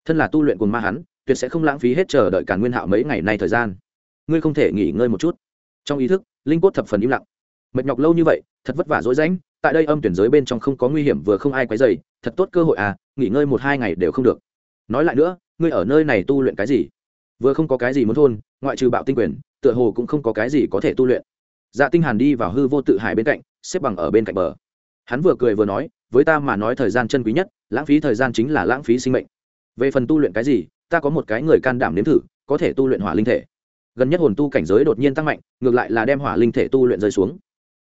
Thân là tu luyện cùng ma hắn, tuyệt sẽ không lãng phí hết chờ đợi Càn Nguyên Hạo mấy ngày nay thời gian. Ngươi không thể nghỉ ngơi một chút. Trong ý thức, linh cốt thập phần im lặng. Mệt nhọc lâu như vậy, thật vất vả dối rãnh, tại đây âm tuyển giới bên trong không có nguy hiểm vừa không ai quấy rầy, thật tốt cơ hội à, nghỉ ngơi một hai ngày đều không được. Nói lại nữa, ngươi ở nơi này tu luyện cái gì? Vừa không có cái gì muốn thôn, ngoại trừ bạo tinh quyền, tựa hồ cũng không có cái gì có thể tu luyện. Dạ Tinh Hàn đi vào hư vô tự hải bên cạnh, xếp bằng ở bên cạnh bờ. Hắn vừa cười vừa nói, với ta mà nói thời gian chân quý nhất, lãng phí thời gian chính là lãng phí sinh mệnh. Về phần tu luyện cái gì, ta có một cái người can đảm nếm thử, có thể tu luyện hỏa linh thể. Gần nhất hồn tu cảnh giới đột nhiên tăng mạnh, ngược lại là đem hỏa linh thể tu luyện rơi xuống.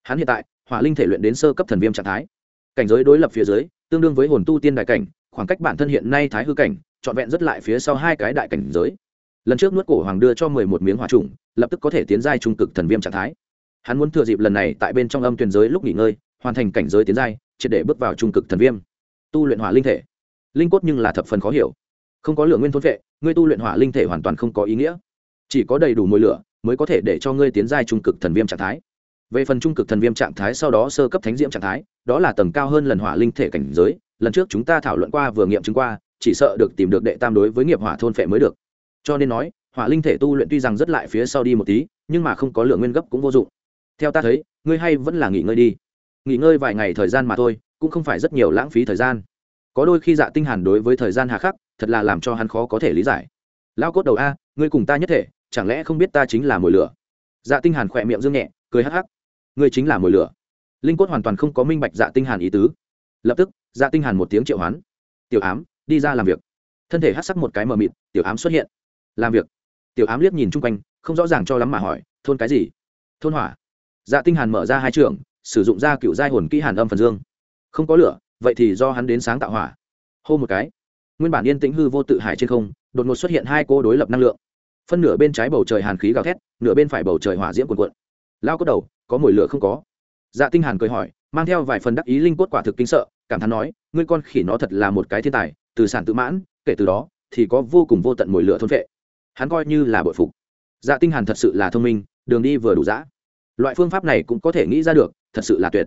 Hắn hiện tại, hỏa linh thể luyện đến sơ cấp thần viêm trạng thái. Cảnh giới đối lập phía dưới, tương đương với hồn tu tiên đại cảnh, khoảng cách bản thân hiện nay thái hư cảnh, trọn vẹn rất lại phía sau hai cái đại cảnh giới. Lần trước nuốt cổ hoàng đưa cho mười một miếng hỏa trùng, lập tức có thể tiến giai trung cực thần viêm trạng thái hắn muốn thừa dịp lần này tại bên trong âm tuyển giới lúc nghỉ ngơi hoàn thành cảnh giới tiến giai triệt để bước vào trung cực thần viêm tu luyện hỏa linh thể linh cốt nhưng là thập phần khó hiểu không có lượng nguyên thôn vệ ngươi tu luyện hỏa linh thể hoàn toàn không có ý nghĩa chỉ có đầy đủ mùi lửa mới có thể để cho ngươi tiến giai trung cực thần viêm trạng thái. Về phần trung cực thần viêm trạng thái sau đó sơ cấp thánh diễm trạng thái, đó là tầng cao hơn lần hỏa linh thể cảnh giới, lần trước chúng ta thảo luận qua vừa nghiệm chứng qua, chỉ sợ được tìm được đệ tam đối với nghiệp hỏa thôn phệ mới được. Cho nên nói, hỏa linh thể tu luyện tuy rằng rất lại phía sau đi một tí, nhưng mà không có lượng nguyên gấp cũng vô dụng. Theo ta thấy, ngươi hay vẫn là nghỉ ngơi đi. Nghỉ ngơi vài ngày thời gian mà thôi, cũng không phải rất nhiều lãng phí thời gian. Có đôi khi dạ tinh hàn đối với thời gian hà khắc, thật là làm cho hắn khó có thể lý giải. Lao cốt đầu a, ngươi cùng ta nhất thể chẳng lẽ không biết ta chính là mồi lửa? Dạ tinh hàn khỏe miệng dương nhẹ, cười hắc hắc. Ngươi chính là mồi lửa. Linh cốt hoàn toàn không có minh bạch dạ tinh hàn ý tứ. Lập tức dạ tinh hàn một tiếng triệu hoán. Tiểu ám, đi ra làm việc. Thân thể hắc sắc một cái mờ mịt, tiểu ám xuất hiện. Làm việc? Tiểu ám liếc nhìn chung quanh, không rõ ràng cho lắm mà hỏi, thôn cái gì? Thôn hỏa. Dạ tinh hàn mở ra hai trường, sử dụng ra cựu giai hồn kỹ hàn âm phần dương. Không có lửa, vậy thì do hắn đến sáng tạo hỏa. Hô một cái. Nguyên bản yên tĩnh hư vô tự hải trên không, đột ngột xuất hiện hai cô đối lập năng lượng phân nửa bên trái bầu trời hàn khí gào thét, nửa bên phải bầu trời hỏa diễm cuồn cuộn. Lao có đầu, có mùi lửa không có? Dạ tinh hàn cười hỏi, mang theo vài phần đắc ý linh cốt quả thực kinh sợ, cảm thán nói, ngươi con khỉ nó thật là một cái thiên tài, từ sản tự mãn, kể từ đó, thì có vô cùng vô tận mùi lửa thôn vệ. Hắn coi như là bội phục. Dạ tinh hàn thật sự là thông minh, đường đi vừa đủ dã. Loại phương pháp này cũng có thể nghĩ ra được, thật sự là tuyệt.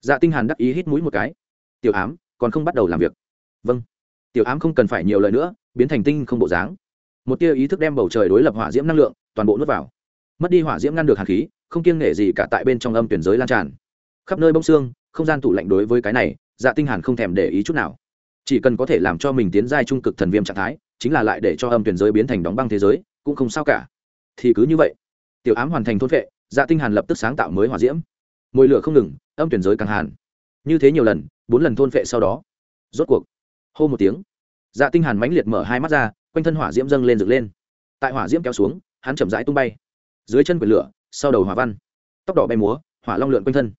Dạ tinh hàn đắc ý hít mũi một cái. Tiểu ám, còn không bắt đầu làm việc. Vâng. Tiểu ám không cần phải nhiều lời nữa, biến thành tinh không bộ dáng một tia ý thức đem bầu trời đối lập hỏa diễm năng lượng, toàn bộ nuốt vào. Mất đi hỏa diễm ngăn được hàn khí, không kiêng nể gì cả tại bên trong âm tuyển giới lan tràn. Khắp nơi bông xương không gian tủ lạnh đối với cái này dạ tinh hàn không thèm để ý chút nào. Chỉ cần có thể làm cho mình tiến giai trung cực thần viêm trạng thái, chính là lại để cho âm tuyển giới biến thành đóng băng thế giới, cũng không sao cả. Thì cứ như vậy, tiểu ám hoàn thành thôn vệ dạ tinh hàn lập tức sáng tạo mới hỏa diễm. Mùi lửa không ngừng, âm tuyển giới càng hàn. Như thế nhiều lần, bốn lần thôn vệ sau đó, rốt cuộc, hô một tiếng dạ tinh hàn mãnh liệt mở hai mắt ra quanh thân hỏa diễm dâng lên dựng lên. Tại hỏa diễm kéo xuống, hắn chậm rãi tung bay. Dưới chân quyển lửa, sau đầu hỏa văn. Tóc đỏ bay múa, hỏa long lượn quanh thân.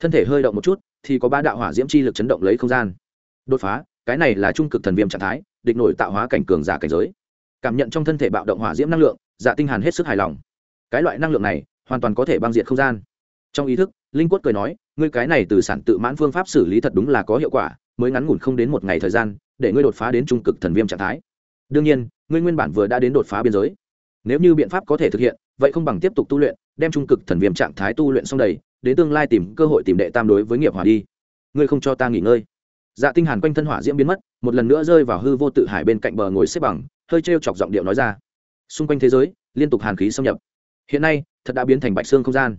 Thân thể hơi động một chút, thì có ba đạo hỏa diễm chi lực chấn động lấy không gian. Đột phá, cái này là trung cực thần viêm trạng thái, địch nổi tạo hóa cảnh cường giả cảnh giới. Cảm nhận trong thân thể bạo động hỏa diễm năng lượng dạ tinh hàn hết sức hài lòng. Cái loại năng lượng này, hoàn toàn có thể băng diệt không gian. Trong ý thức, linh quất cười nói, ngươi cái này từ sản tự mãn phương pháp xử lý thật đúng là có hiệu quả, mới ngắn ngủn không đến một ngày thời gian, để ngươi đột phá đến trung cực thần viêm trạng thái đương nhiên, ngươi nguyên bản vừa đã đến đột phá biên giới. Nếu như biện pháp có thể thực hiện, vậy không bằng tiếp tục tu luyện, đem trung cực thần viêm trạng thái tu luyện xong đầy, đến tương lai tìm cơ hội tìm đệ tam đối với nghiệp hỏa đi. Ngươi không cho ta nghỉ ngơi. Dạ tinh hàn quanh thân hỏa diễm biến mất, một lần nữa rơi vào hư vô tự hải bên cạnh bờ ngồi xếp bằng, hơi treo chọc giọng điệu nói ra. Xung quanh thế giới, liên tục hàn khí xâm nhập. Hiện nay, thật đã biến thành bạch xương không gian.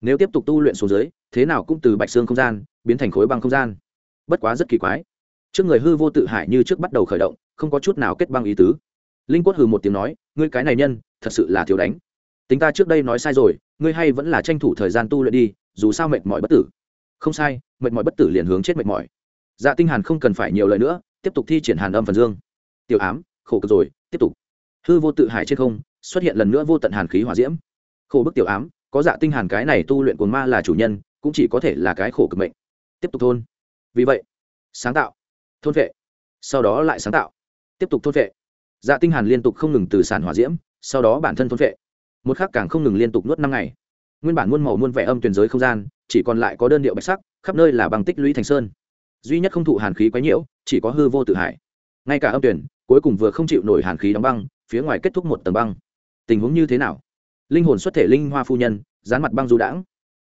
Nếu tiếp tục tu luyện xuống dưới, thế nào cũng từ bạch xương không gian biến thành khối băng không gian. Bất quá rất kỳ quái trước người hư vô tự hải như trước bắt đầu khởi động, không có chút nào kết băng ý tứ. Linh quất hừ một tiếng nói, ngươi cái này nhân, thật sự là thiếu đánh. Tính ta trước đây nói sai rồi, ngươi hay vẫn là tranh thủ thời gian tu luyện đi, dù sao mệt mỏi bất tử. Không sai, mệt mỏi bất tử liền hướng chết mệt mỏi. Dạ tinh hàn không cần phải nhiều lời nữa, tiếp tục thi triển hàn âm phần dương. Tiểu ám, khổ cực rồi, tiếp tục. Hư vô tự hải trên không, xuất hiện lần nữa vô tận hàn khí hỏa diễm. Khổ bức tiểu ám, có dạ tinh hàn cái này tu luyện cuồng ma là chủ nhân, cũng chỉ có thể là cái khổ cực mệnh. Tiếp tục thôn. Vì vậy, sáng tạo thôn vệ, sau đó lại sáng tạo, tiếp tục thôn vệ. Dạ tinh hàn liên tục không ngừng từ sản hỏa diễm, sau đó bản thân thôn vệ. Một khắc càng không ngừng liên tục nuốt năm ngày. Nguyên bản muôn màu muôn vẻ âm tuyển giới không gian, chỉ còn lại có đơn điệu bạch sắc, khắp nơi là băng tích lũy thành sơn. Duy nhất không thụ hàn khí quấy nhiễu, chỉ có hư vô tự hải ngay cả âm tuyển, cuối cùng vừa không chịu nổi hàn khí đóng băng, phía ngoài kết thúc một tầng băng. Tình huống như thế nào? Linh hồn xuất thể linh hoa phu nhân, dán mặt băng du đãng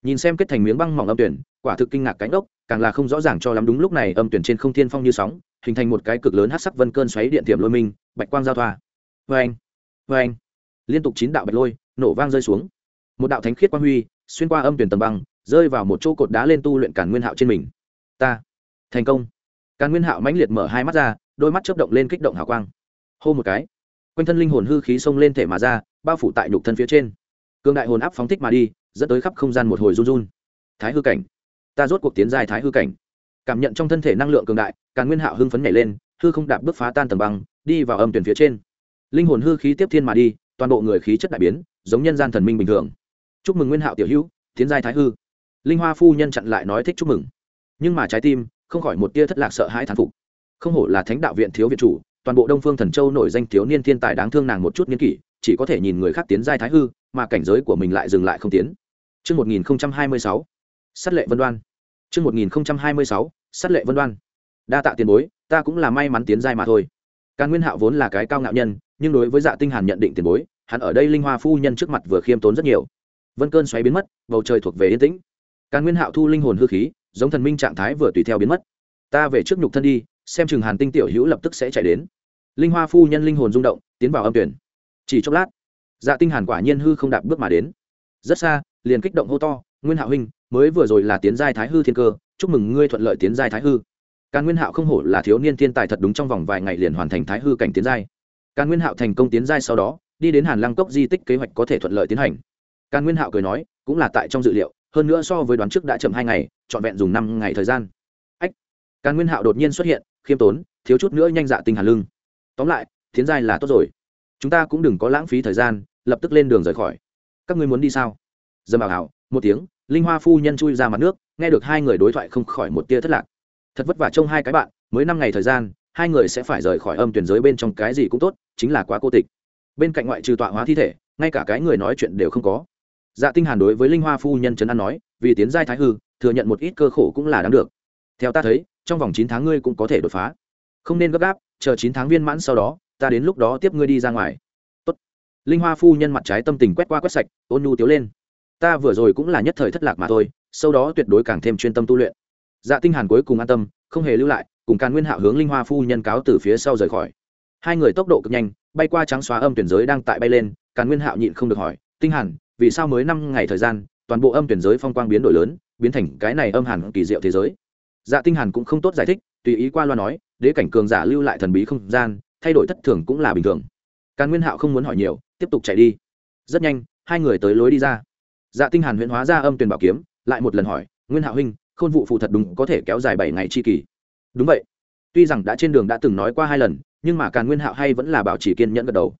nhìn xem kết thành miếng băng mỏng âm tuyển, quả thực kinh ngạc cánh ốc càng là không rõ ràng cho lắm đúng lúc này âm tuyển trên không thiên phong như sóng, hình thành một cái cực lớn hát sắc vân cơn xoáy điện tiệm lôi minh, bạch quang giao thoa. Vê anh vê anh liên tục chín đạo bạch lôi, nổ vang rơi xuống. Một đạo thánh khiết quang huy, xuyên qua âm tuyển tầm băng, rơi vào một chỗ cột đá lên tu luyện cản nguyên hạo trên mình. Ta, thành công. Càn nguyên hạo mãnh liệt mở hai mắt ra, đôi mắt chớp động lên kích động hào quang. Hô một cái, quanh thân linh hồn hư khí xông lên thể mà ra, bao phủ tại nhục thân phía trên. Cương đại hồn áp phóng thích mà đi dẫn tới khắp không gian một hồi run run. Thái hư cảnh. Ta rốt cuộc tiến dài thái hư cảnh. Cảm nhận trong thân thể năng lượng cường đại, càn nguyên hạo hưng phấn nhảy lên, hư không đạp bước phá tan tầng băng, đi vào âm tuyển phía trên. Linh hồn hư khí tiếp thiên mà đi, toàn bộ người khí chất đại biến, giống nhân gian thần minh bình thường. Chúc mừng nguyên hạo tiểu hữu, tiến giai thái hư. Linh hoa phu nhân chặn lại nói thích chúc mừng. Nhưng mà trái tim, không khỏi một tia thất lạc sợ hãi thán phục. Không hổ là thánh đạo viện thiếu viện chủ, toàn bộ đông phương thần châu nổi danh thiếu niên thiên tài đáng thương nàng một chút nghiên kỷ, chỉ có thể nhìn người khác tiến giai thái hư mà cảnh giới của mình lại dừng lại không tiến Chương 1026, sát lệ vân đoan. Chương 1026, sát lệ vân đoan. Đa tạ tiền bối, ta cũng là may mắn tiến giai mà thôi. Càn Nguyên Hạo vốn là cái cao ngạo nhân, nhưng đối với Dạ Tinh Hàn nhận định tiền bối, hắn ở đây linh hoa phu nhân trước mặt vừa khiêm tốn rất nhiều. Vân cơn xoáy biến mất, bầu trời thuộc về yên tĩnh. Càn Nguyên Hạo thu linh hồn hư khí, giống thần minh trạng thái vừa tùy theo biến mất. Ta về trước nhục thân đi, xem chừng Hàn Tinh tiểu hữu lập tức sẽ chạy đến. Linh hoa phu nhân linh hồn rung động, tiến vào âm tuyển. Chỉ chốc lát, Dạ Tinh Hàn quả nhiên hư không đạp bước mà đến. Rất xa, liền kích động hô to, "Nguyên Hạo huynh, mới vừa rồi là tiến giai thái hư thiên cơ, chúc mừng ngươi thuận lợi tiến giai thái hư." Càn Nguyên Hạo không hổ là thiếu niên thiên tài thật đúng trong vòng vài ngày liền hoàn thành thái hư cảnh tiến giai. Càn Nguyên Hạo thành công tiến giai sau đó, đi đến Hàn Lăng Cốc di tích kế hoạch có thể thuận lợi tiến hành. Càn Nguyên Hạo cười nói, cũng là tại trong dự liệu, hơn nữa so với đoán trước đã chậm hai ngày, trọn vẹn dùng năm ngày thời gian. Ách. Càn Nguyên Hạo đột nhiên xuất hiện, khiêm tốn, thiếu chút nữa nhanh dạ tinh hàn lưng. Tóm lại, tiến giai là tốt rồi. Chúng ta cũng đừng có lãng phí thời gian, lập tức lên đường rời khỏi. Các ngươi muốn đi sao? dầm ảo ảo một tiếng, Linh Hoa phu nhân chui ra mặt nước, nghe được hai người đối thoại không khỏi một tia thất lạc. Thật vất vả trông hai cái bạn, mới năm ngày thời gian, hai người sẽ phải rời khỏi âm tuyển giới bên trong cái gì cũng tốt chính là quá cô tịch bên cạnh ngoại trừ tọa hóa thi thể ngay cả cái người nói chuyện đều không có dạ tinh hàn đối với linh hoa phu nhân trấn an nói vì tiến giai thái hư thừa nhận một ít cơ khổ cũng là đáng được theo ta thấy trong vòng 9 tháng ngươi cũng có thể đột phá không nên gấp gáp chờ 9 tháng viên mãn sau đó ta đến lúc đó tiếp ngươi đi ra ngoài linh hoa phu nhân mặt trái tâm tình quét qua quét sạch, ôn nhu tiếu lên. Ta vừa rồi cũng là nhất thời thất lạc mà thôi, sau đó tuyệt đối càng thêm chuyên tâm tu luyện. Dạ tinh hàn cuối cùng an tâm, không hề lưu lại, cùng càn nguyên hạo hướng linh hoa phu nhân cáo từ phía sau rời khỏi. Hai người tốc độ cực nhanh, bay qua trắng xóa âm tuyển giới đang tại bay lên, càn nguyên hạo nhịn không được hỏi, tinh hàn, vì sao mới năm ngày thời gian, toàn bộ âm tuyển giới phong quang biến đổi lớn, biến thành cái này âm hàn kỳ diệu thế giới? Dạ tinh hàn cũng không tốt giải thích, tùy ý qua loa nói, đế cảnh cường giả lưu lại thần bí không gian, thay đổi thất thường cũng là bình thường. Càn nguyên hạo không muốn hỏi nhiều tiếp tục chạy đi. Rất nhanh, hai người tới lối đi ra. Dạ tinh hàn huyễn hóa ra âm tuyền bảo kiếm, lại một lần hỏi, nguyên hạo huynh, khôn vụ phụ thật đúng có thể kéo dài bảy ngày chi kỳ? Đúng vậy. Tuy rằng đã trên đường đã từng nói qua hai lần, nhưng mà càn nguyên hạo hay vẫn là bảo trì kiên nhẫn gật đầu.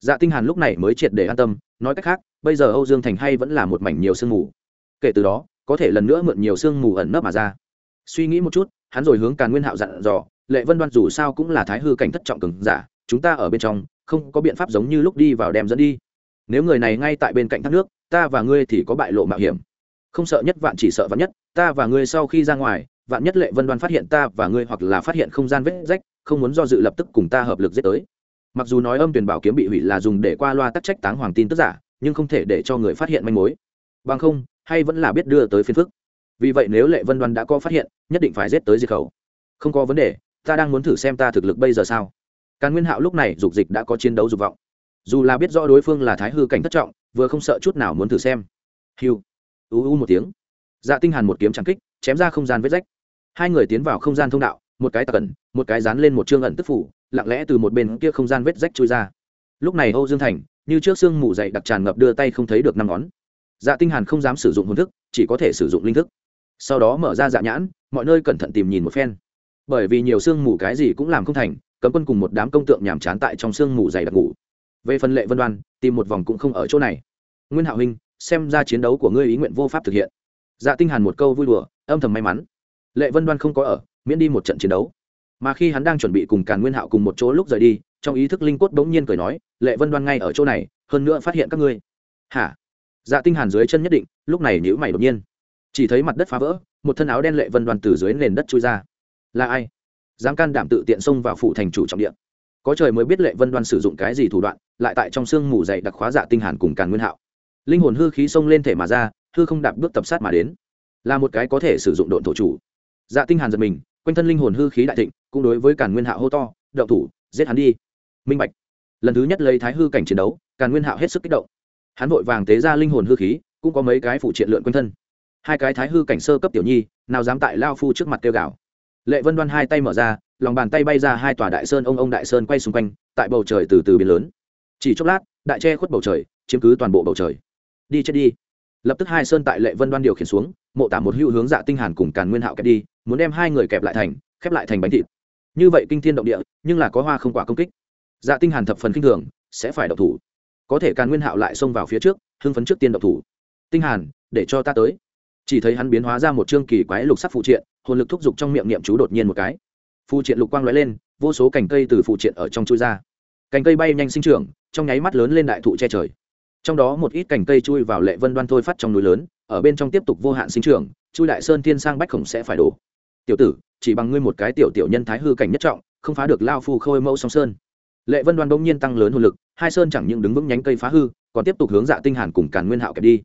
Dạ tinh hàn lúc này mới triệt để an tâm, nói cách khác, bây giờ âu dương thành hay vẫn là một mảnh nhiều sương mù. Kể từ đó, có thể lần nữa mượn nhiều sương mù ẩn nấp mà ra. Suy nghĩ một chút, hắn rồi hướng càn nguyên hạo dặn dò, lệ vân đoan dù sao cũng là thái hư cảnh thất trọng cường giả, chúng ta ở bên trong không có biện pháp giống như lúc đi vào đem dẫn đi. Nếu người này ngay tại bên cạnh thác nước, ta và ngươi thì có bại lộ mạo hiểm. Không sợ nhất vạn chỉ sợ vạn nhất, ta và ngươi sau khi ra ngoài, vạn nhất lệ vân đoan phát hiện ta và ngươi hoặc là phát hiện không gian vết rách, không muốn do dự lập tức cùng ta hợp lực giết tới. Mặc dù nói âm tuyển bảo kiếm bị hủy là dùng để qua loa tắc trách táng hoàng tin tức giả, nhưng không thể để cho người phát hiện manh mối. Bằng không, hay vẫn là biết đưa tới phiên phức. Vì vậy nếu lệ vân đoan đã có phát hiện, nhất định phải giết tới diệt khẩu. Không có vấn đề, ta đang muốn thử xem ta thực lực bây giờ sao càn nguyên hạo lúc này dục dịch đã có chiến đấu dục vọng. Dù là biết rõ đối phương là thái hư cảnh thất trọng, vừa không sợ chút nào muốn thử xem. Hiu u u một tiếng. Dạ tinh hàn một kiếm chẳng kích, chém ra không gian vết rách. Hai người tiến vào không gian thông đạo, một cái tạc ẩn, một cái dán lên một chương ẩn tức phủ, lặng lẽ từ một bên kia không gian vết rách chui ra. Lúc này âu dương thành, như trước xương mù dậy đặc tràn ngập đưa tay không thấy được năm ngón. Dạ tinh hàn không dám sử dụng hồn thức, chỉ có thể sử dụng linh thức. Sau đó mở ra dạ nhãn, mọi nơi cẩn thận tìm nhìn một phen. Bởi vì nhiều xương mù cái gì cũng làm không thành cấm quân cùng một đám công tượng nhàm chán tại trong sương mù dày đặc ngủ. Về phần lệ vân đoan, tìm một vòng cũng không ở chỗ này. Nguyên hạo huynh, xem ra chiến đấu của ngươi ý nguyện vô pháp thực hiện. Dạ tinh hàn một câu vui đùa, âm thầm may mắn. Lệ vân đoan không có ở, miễn đi một trận chiến đấu. Mà khi hắn đang chuẩn bị cùng càn nguyên hạo cùng một chỗ lúc rời đi, trong ý thức linh quất bỗng nhiên cười nói, lệ vân đoan ngay ở chỗ này, hơn nữa phát hiện các ngươi. Hả? Dạ tinh hàn dưới chân nhất định, lúc này nhíu mày đột nhiên. Chỉ thấy mặt đất phá vỡ, một thân áo đen lệ vân đoan từ dưới nền đất chui ra. Là ai? Dám can đảm tự tiện xông vào phủ thành chủ trọng địa. Có trời mới biết lệ vân đoan sử dụng cái gì thủ đoạn, lại tại trong sương mù dày đặc khóa dạ tinh hàn cùng càn nguyên hạo. Linh hồn hư khí xông lên thể mà ra, hư không đạp bước tập sát mà đến. Là một cái có thể sử dụng độn thổ chủ. Dạ tinh hàn giật mình, quanh thân linh hồn hư khí đại thịnh, cũng đối với càn nguyên hạo hô to đậu thủ, giết hắn đi. Minh bạch. Lần thứ nhất lấy thái hư cảnh chiến đấu, càn nguyên hạo hết sức kích động. Hắn vội vàng tế ra linh hồn hư khí, cũng có mấy cái phụ triện lượn quanh thân. Hai cái thái hư cảnh sơ cấp tiểu nhi, nào dám tại lao phu trước mặt tiêu gạo lệ vân đoan hai tay mở ra, lòng bàn tay bay ra hai tòa đại sơn, ông ông đại sơn quay xung quanh, tại bầu trời từ từ biến lớn. Chỉ chốc lát, đại che khuất bầu trời, chiếm cứ toàn bộ bầu trời. Đi chết đi. Lập tức hai sơn tại lệ vân đoan điều khiển xuống, mộ tả một hữu hướng dạ tinh hàn cùng càn nguyên hạo kẹp đi, muốn đem hai người kẹp lại thành, khép lại thành bánh thịt. Như vậy kinh thiên động địa, nhưng là có hoa không quả công kích. Dạ tinh hàn thập phần kinh thường, sẽ phải độc thủ. Có thể càn nguyên hạo lại xông vào phía trước, hưng phấn trước tiên độc thủ. Tinh hàn, để cho ta tới chỉ thấy hắn biến hóa ra một trương kỳ quái lục sắc phụ triện, hồn lực thúc giục trong miệng niệm chú đột nhiên một cái. Phụ triện lục quang lóe lên, vô số cành cây từ phụ triện ở trong chui ra. Cành cây bay nhanh sinh trưởng, trong nháy mắt lớn lên đại thụ che trời. Trong đó một ít cành cây chui vào lệ vân đoan thôi phát trong núi lớn, ở bên trong tiếp tục vô hạn sinh trưởng, chui đại sơn thiên sang bách khổng sẽ phải đổ. Tiểu tử, chỉ bằng ngươi một cái tiểu tiểu nhân thái hư cảnh nhất trọng, không phá được lao phu khôi mẫu song sơn. Lệ vân đoan bỗng nhiên tăng lớn hồn lực, hai sơn chẳng những đứng vững nhánh cây phá hư, còn tiếp tục hướng dạ tinh hàn cùng càn nguyên hạo kẹp đi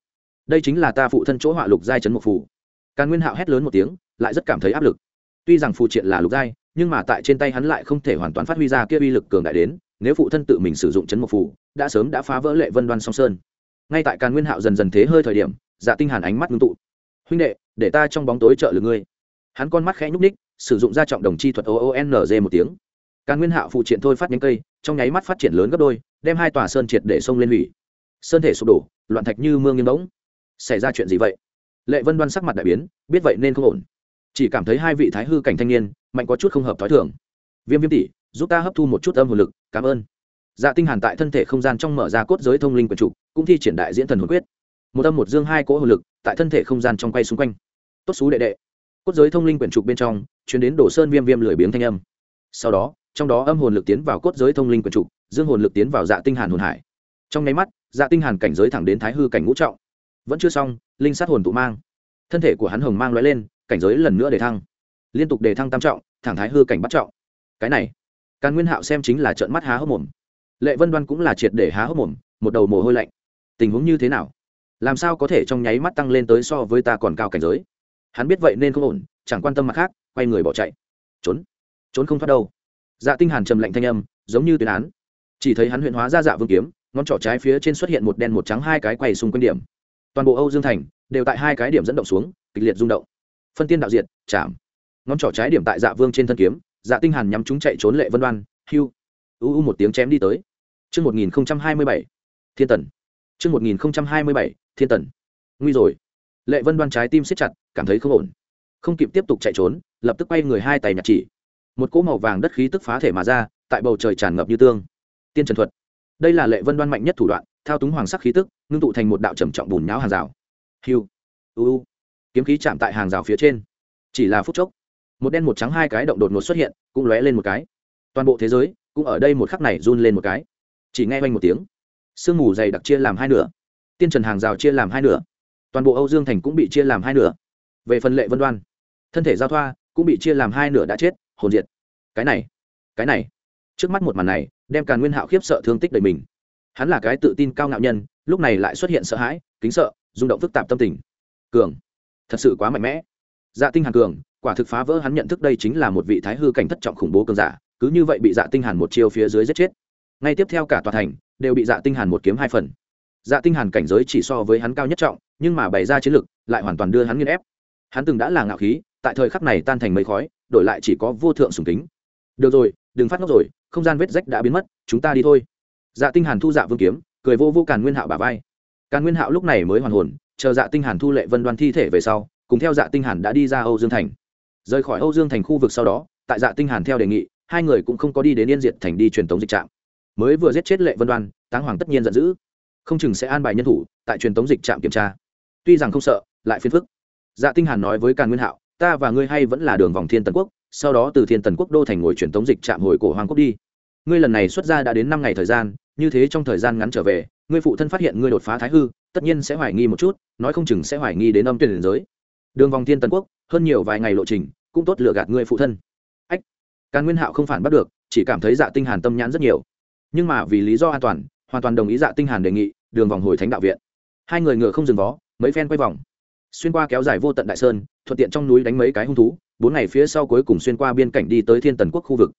đây chính là ta phụ thân chỗ họa lục giai chấn một phù. Càn nguyên hạo hét lớn một tiếng, lại rất cảm thấy áp lực. Tuy rằng phù triện là lục giai, nhưng mà tại trên tay hắn lại không thể hoàn toàn phát huy ra kia uy lực cường đại đến, nếu phụ thân tự mình sử dụng chấn một phù, đã sớm đã phá vỡ lệ vân đoan song sơn. Ngay tại càn nguyên hạo dần dần thế hơi thời điểm dạ tinh hàn ánh mắt ngưng tụ. Huynh đệ, để ta trong bóng tối trợ lực ngươi. Hắn con mắt khẽ nhúc ních sử dụng ra trọng đồng chi thuật oonz một tiếng. Càn nguyên hạo phụ triện thôi phát nhánh cây, trong nháy mắt phát triển lớn gấp đôi, đem hai tòa sơn triệt để sông lên hủy. Sơn thể sụp đổ, loạn thạch như mương nghiêng bỗng xảy ra chuyện gì vậy? Lệ vân đoan sắc mặt đại biến, biết vậy nên không ổn. Chỉ cảm thấy hai vị thái hư cảnh thanh niên, mạnh có chút không hợp t h ó i thường. Viêm viêm tỷ, giúp ta hấp thu một chút âm hồn lực, cảm ơn. Dạ tinh hàn tại thân thể không gian trong mở ra cốt giới thông linh của trục cũng thi triển đại diễn thần hồn quyết. Một âm một dương hai cỗ hồn lực tại thân thể không gian trong quay xung quanh. Tốt xú đệ đệ. Cốt giới thông linh quyển trục bên trong, chuyển đến đổ sơn viêm viêm lười biếng thanh âm. Sau đó, trong đó âm hồn lực tiến vào cốt giới thông linh quyển trục dương hồn lực tiến vào dạ tinh hàn hồn hải. Trong nháy mắt dạ tinh hàn cảnh giới thẳng đến thái hư cảnh ngũ trọng vẫn chưa xong, linh sát hồn tụ mang. Thân thể của hắn hồng mang lóe lên, cảnh giới lần nữa để thăng. Liên tục đề thăng tam trọng, thẳng thái hư cảnh bắt trọng. Cái này, càn nguyên hạo xem chính là trợn mắt há hốc mồm. Lệ vân đoan cũng là triệt để há hốc mồm, một đầu mồ hôi lạnh. Tình huống như thế nào? Làm sao có thể trong nháy mắt tăng lên tới so với ta còn cao cảnh giới? Hắn biết vậy nên không ổn, chẳng quan tâm mặt khác, quay người bỏ chạy. Trốn. Trốn không thoát đâu. Dạ tinh hàn trầm lạnh thanh âm, giống như tuyên án. Chỉ thấy hắn huyện hóa ra dạ vương kiếm, ngón trỏ trái phía trên xuất hiện một đen một trắng hai cái quay xung quanh điểm toàn bộ âu dương thành đều tại hai cái điểm dẫn động xuống, kịch liệt rung động. Phân tiên đạo diệt, chạm. Ngón trỏ trái điểm tại dạ vương trên thân kiếm dạ tinh hàn nhắm chúng chạy trốn lệ vân đoan, hưu. U u một tiếng chém đi tới. Chương một nghìn hai mươi bảy, thiên tần. Chương một nghìn hai mươi bảy, thiên tần. Nguy rồi. Lệ vân đoan trái tim siết chặt, cảm thấy không ổn. Không kịp tiếp tục chạy trốn, lập tức quay người hai tay nhặt chỉ. Một cỗ màu vàng đất khí tức phá thể mà ra, tại bầu trời tràn ngập như tương. Tiên trần thuật. Đây là lệ vân đoan mạnh nhất thủ đoạn thao túng hoàng sắc khí tức, ngưng tụ thành một đạo trầm trọng bùn nháo hàng rào. Hiu uu kiếm khí chạm tại hàng rào phía trên. Chỉ là phút chốc, một đen một trắng hai cái động đột ngột xuất hiện, cũng lóe lên một cái. Toàn bộ thế giới cũng ở đây một khắc này run lên một cái. Chỉ nghe quanh một tiếng, sương mù dày đặc chia làm hai nửa, tiên trần hàng rào chia làm hai nửa, toàn bộ âu dương thành cũng bị chia làm hai nửa. Về phần lệ vân đoan, thân thể giao thoa cũng bị chia làm hai nửa đã chết, hồn diệt. Cái này cái này, trước mắt một màn này, đem càn nguyên hạo khiếp sợ thương tích đầy mình hắn là cái tự tin cao ngạo nhân, lúc này lại xuất hiện sợ hãi, kính sợ, rung động phức tạp tâm tình. Cường, thật sự quá mạnh mẽ. Dạ tinh hàn cường, quả thực phá vỡ hắn nhận thức đây chính là một vị thái hư cảnh thất trọng khủng bố cường giả, cứ như vậy bị dạ tinh hàn một chiêu phía dưới giết chết. Ngay tiếp theo cả tòa thành đều bị dạ tinh hàn một kiếm hai phần. Dạ tinh hàn cảnh giới chỉ so với hắn cao nhất trọng, nhưng mà bày ra chiến lực, lại hoàn toàn đưa hắn nghiền ép. Hắn từng đã là ngạo khí, tại thời khắc này tan thành mây khói, đổi lại chỉ có vô thượng sùng kính. Được rồi, đừng phát ngốc rồi, không gian vết rách đã biến mất, chúng ta đi thôi dạ tinh hàn thu dạ vương kiếm, cười vô vô càn nguyên hạo bả vai. Càn nguyên hạo lúc này mới hoàn hồn, chờ dạ tinh hàn thu lệ vân đoan thi thể về sau, cùng theo dạ tinh hàn đã đi ra âu dương thành. Rời khỏi âu dương thành khu vực sau đó, tại dạ tinh hàn theo đề nghị, hai người cũng không có đi đến yên diệt thành đi truyền tống dịch trạm. Mới vừa giết chết lệ vân đoan, táng hoàng tất nhiên giận dữ. Không chừng sẽ an bài nhân thủ tại truyền tống dịch trạm kiểm tra. Tuy rằng không sợ, lại phiền phức. Dạ tinh hàn nói với càn nguyên hạo, ta và ngươi hay vẫn là đường vòng thiên tần quốc, sau đó từ thiên tần quốc đô thành ngồi truyền tống dịch trạm hồi cổ hoàng quốc đi ngươi lần này xuất ra đã đến năm ngày thời gian, như thế trong thời gian ngắn trở về, ngươi phụ thân phát hiện ngươi đột phá thái hư, tất nhiên sẽ hoài nghi một chút, nói không chừng sẽ hoài nghi đến âm tuyển giới. Đường vòng thiên tần quốc, hơn nhiều vài ngày lộ trình, cũng tốt lựa gạt ngươi phụ thân. Ách, càn nguyên hạo không phản bắt được, chỉ cảm thấy dạ tinh hàn tâm nhãn rất nhiều. Nhưng mà vì lý do an toàn, hoàn toàn đồng ý dạ tinh hàn đề nghị, đường vòng hồi thánh đạo viện. Hai người ngựa không dừng vó, mấy phen quay vòng. Xuyên qua kéo dài vô tận đại sơn, thuận tiện trong núi đánh mấy cái hung thú, bốn ngày phía sau cuối cùng xuyên qua biên cảnh đi tới thiên tần quốc khu vực.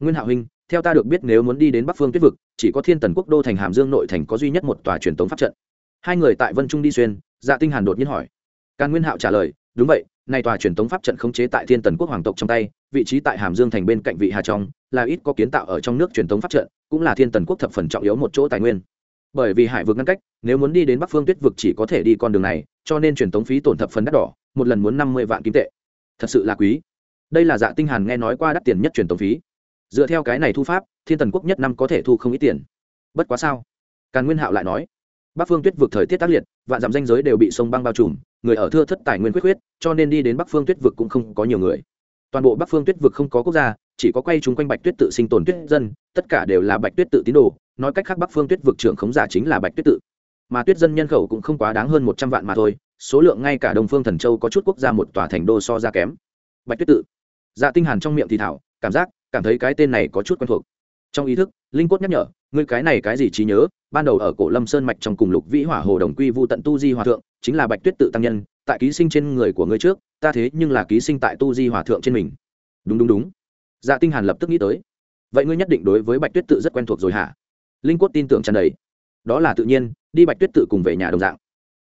Nguyên hạo huynh theo ta được biết nếu muốn đi đến bắc phương tuyết vực, chỉ có thiên tần quốc đô thành hàm dương nội thành có duy nhất một tòa truyền tống pháp trận. Hai người tại vân trung đi xuyên dạ tinh hàn đột nhiên hỏi. Càn nguyên hạo trả lời, đúng vậy nay tòa truyền tống pháp trận khống chế tại thiên tần quốc hoàng tộc trong tay, vị trí tại hàm dương thành bên cạnh vị hà trong, là ít có kiến tạo ở trong nước truyền tống pháp trận, cũng là thiên tần quốc thập phần trọng yếu một chỗ tài nguyên. Bởi vì hải vực ngăn cách, nếu muốn đi đến bắc phương tuyết vực chỉ có thể đi con đường này, cho nên truyền tống phí tổn thập phần đắt đỏ, một lần muốn năm mươi vạn kim tệ. Thật sự là quý. Đây là dạ tinh hàn nghe nói qua đắt tiền nhất truyền tống phí dựa theo cái này thu pháp, thiên tần quốc nhất năm có thể thu không ít tiền. Bất quá sao? Càn nguyên hạo lại nói, bắc phương tuyết vực thời tiết tác liệt, vạn dặm danh giới đều bị sông băng bao trùm, người ở thưa thất tài nguyên quyết huyết cho nên đi đến bắc phương tuyết vực cũng không có nhiều người. Toàn bộ bắc phương tuyết vực không có quốc gia, chỉ có quay chúng quanh bạch tuyết tự sinh tồn tuyết dân, tất cả đều là bạch tuyết tự tín đồ, nói cách khác bắc phương tuyết vực trưởng khống giả chính là bạch tuyết tự. Mà tuyết dân nhân khẩu cũng không quá đáng hơn một trăm vạn mà thôi, số lượng ngay cả đông phương thần châu có chút quốc gia một tòa thành đô so ra kém. Bạch tuyết tự. Dạ tinh hàn trong miệng thì thảo, cảm giác cảm thấy cái tên này có chút quen thuộc. Trong ý thức, linh cốt nhắc nhở, ngươi cái này cái gì trí nhớ? Ban đầu ở cổ lâm sơn mạch trong cùng lục vĩ hỏa hồ đồng quy vu tận tu di hòa thượng, chính là bạch tuyết tự tăng nhân, tại ký sinh trên người của ngươi trước, ta thế nhưng là ký sinh tại tu di hòa thượng trên mình. Đúng đúng đúng. Dạ tinh hàn lập tức nghĩ tới. Vậy ngươi nhất định đối với bạch tuyết tự rất quen thuộc rồi hả? Linh cốt tin tưởng tràn đầy. Đó là tự nhiên, đi bạch tuyết tự cùng về nhà đồng dạng.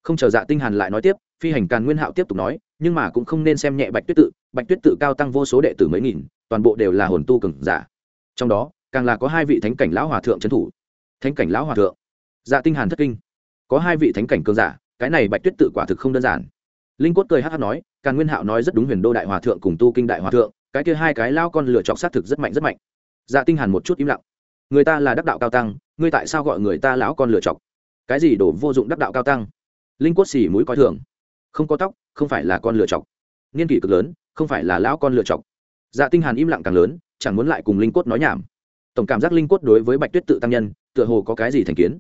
Không chờ dạ tinh hàn lại nói tiếp, phi hành càn nguyên hạo tiếp tục nói, nhưng mà cũng không nên xem nhẹ bạch tuyết tự, bạch tuyết tự cao tăng vô số đệ tử mấy nghìn toàn bộ đều là hồn tu cường giả. Trong đó, càng là có hai vị thánh cảnh lão hòa thượng trấn thủ. Thánh cảnh lão hòa thượng. Dạ tinh hàn thất kinh. Có hai vị thánh cảnh cường giả, cái này bạch tuyết tự quả thực không đơn giản. Linh quất cười hắc hắc nói, càn nguyên hạo nói rất đúng huyền đô đại hòa thượng cùng tu kinh đại hòa thượng, cái kia hai cái lao con lựa chọc sát thực rất mạnh rất mạnh. Dạ tinh hàn một chút im lặng. Người ta là đắc đạo cao tăng, ngươi tại sao gọi người ta lão con lựa chọc cái gì đổ vô dụng đắc đạo cao tăng? Linh quất xì mũi coi thường. Không có tóc, không phải là con lựa chọc niên kỷ cực lớn, không phải là lão con lựa chọc dạ tinh hàn im lặng càng lớn, chẳng muốn lại cùng linh quất nói nhảm. Tổng cảm giác linh quất đối với bạch tuyết tự tăng nhân, tựa hồ có cái gì thành kiến.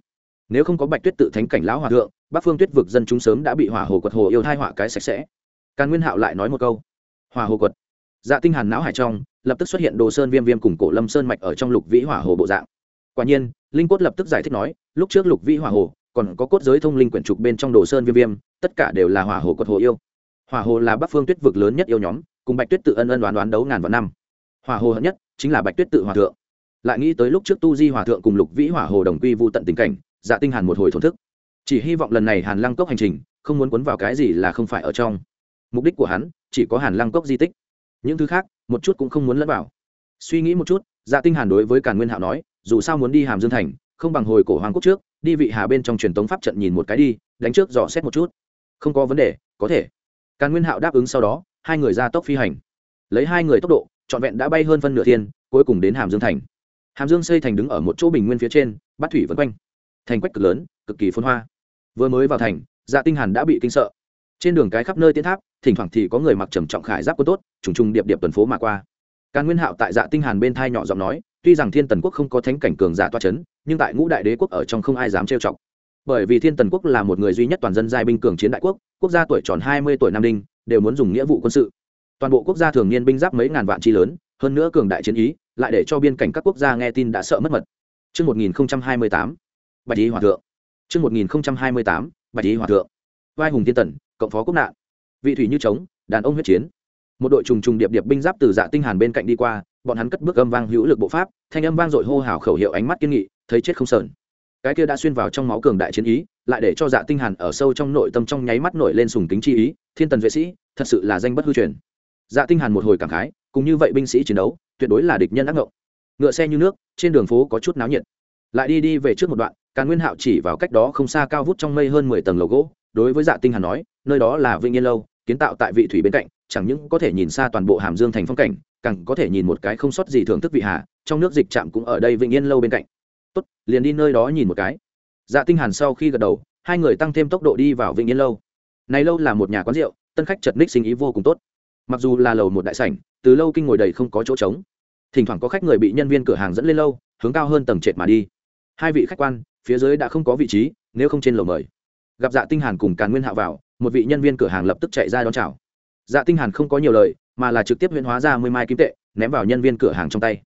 Nếu không có bạch tuyết tự thánh cảnh lão hòa thượng, bắc phương tuyết vực dân chúng sớm đã bị hỏa hồ quật hồ yêu thai hỏa cái sạch sẽ. Càn nguyên hạo lại nói một câu. Hỏa hồ quật. Dạ tinh hàn não hải trong, lập tức xuất hiện đồ sơn viêm viêm cùng cổ lâm sơn mạch ở trong lục vĩ hỏa hồ bộ dạng. Quả nhiên, linh cốt lập tức giải thích nói, lúc trước lục vĩ hỏa hồ, còn có cốt giới thông linh quyển trục bên trong đồ sơn viêm viêm, tất cả đều là hỏa hồ quật hồ yêu. Hỏa hồ là bắc phương tuyết vực lớn nhất yêu nhóm cùng bạch tuyết tự ân ân đoán đoán đấu ngàn vạn năm. Hòa hồ hận nhất chính là bạch tuyết tự hòa thượng. Lại nghĩ tới lúc trước tu di hòa thượng cùng lục vĩ hỏa hồ đồng quy vu tận tình cảnh dạ tinh hàn một hồi thổn thức. Chỉ hy vọng lần này hàn lăng cốc hành trình không muốn cuốn vào cái gì là không phải ở trong. Mục đích của hắn chỉ có hàn lăng cốc di tích. Những thứ khác, một chút cũng không muốn lẫn vào. Suy nghĩ một chút dạ tinh hàn đối với càn nguyên hạo nói, dù sao muốn đi hàm dương thành, không bằng hồi cổ hoàng quốc trước, đi vị hà bên trong truyền tống pháp trận nhìn một cái đi, đánh trước dò xét một chút. Không có vấn đề, có thể. Càn nguyên hạo đáp ứng sau đó hai người ra tốc phi hành. Lấy hai người tốc độ, trọn vẹn đã bay hơn phân nửa thiên, cuối cùng đến hàm dương thành. Hàm dương xây thành đứng ở một chỗ bình nguyên phía trên, bát thủy vân quanh. Thành quách cực lớn, cực kỳ phôn hoa. Vừa mới vào thành dạ tinh hàn đã bị kinh sợ. Trên đường cái khắp nơi tiến tháp, thỉnh thoảng thì có người mặc trầm trọng khải giáp quân tốt, trùng trùng điệp điệp tuần phố mà qua. Càn nguyên hạo tại dạ tinh hàn bên thai nhỏ giọng nói, tuy rằng thiên tần quốc không có thánh cảnh cường giả toa chấn, nhưng tại ngũ đại đế quốc ở trong không ai dám trêu chọc. Bởi vì thiên tần quốc là một người duy nhất toàn dân giai binh cường chiến đại quốc quốc gia tuổi tròn 20 tuổi nam đinh đều muốn dùng nghĩa vụ quân sự toàn bộ quốc gia thường niên binh giáp mấy ngàn vạn chi lớn hơn nữa cường đại chiến ý lại để cho biên cảnh các quốc gia nghe tin đã sợ mất mật Trước 1028, Bạch Ý Hòa Thượng. Trước 1028, Bạch Ý Hòa Thượng. Vai hùng tiên tần, cộng phó quốc nạn. Vị thủy như trống, đàn ông huyết chiến. Một đội trùng trùng điệp điệp binh giáp từ dạ tinh hàn bên cạnh đi qua, bọn hắn cất bước âm vang hữu lực bộ pháp, thanh âm vang dội hô hào khẩu hiệu ánh mắt kiên nghị, thấy chết không sờn. Cái kia đã xuyên vào trong máu cường đại chiến ý, lại để cho dạ tinh hàn ở sâu trong nội tâm trong nháy mắt nổi lên sùng kính chi ý, thiên tần vệ sĩ, thật sự là danh bất hư truyền. Dạ tinh hàn một hồi cảm khái, cùng như vậy binh sĩ chiến đấu tuyệt đối là địch nhân ác ngộng. Ngựa xe như nước trên đường phố có chút náo nhiệt. Lại đi đi về trước một đoạn càn nguyên hạo chỉ vào cách đó không xa cao vút trong mây hơn mười tầng lầu gỗ đối với dạ tinh hàn nói nơi đó là Vinh yên lâu kiến tạo tại vị thủy bên cạnh chẳng những có thể nhìn xa toàn bộ hàm dương thành phong cảnh càng có thể nhìn một cái không sót gì thưởng thức vị hà trong nước dịch trạm cũng ở đây Vinh yên lâu bên cạnh tốt, liền đi nơi đó nhìn một cái. Dạ tinh hàn sau khi gật đầu, hai người tăng thêm tốc độ đi vào vịnh yên lâu. Này lâu là một nhà quán rượu, tân khách chật ních sinh ý vô cùng tốt. Mặc dù là lầu một đại sảnh, từ lâu kinh ngồi đầy không có chỗ trống. Thỉnh thoảng có khách người bị nhân viên cửa hàng dẫn lên lâu, hướng cao hơn tầng trệt mà đi. Hai vị khách quan, phía dưới đã không có vị trí, nếu không trên lầu mời. Gặp dạ tinh hàn cùng càn nguyên hạ vào, một vị nhân viên cửa hàng lập tức chạy ra đón chào. Dạ tinh hàn không có nhiều lời, mà là trực tiếp huyễn hóa ra mười mai kim tệ, ném vào nhân viên cửa hàng trong tay.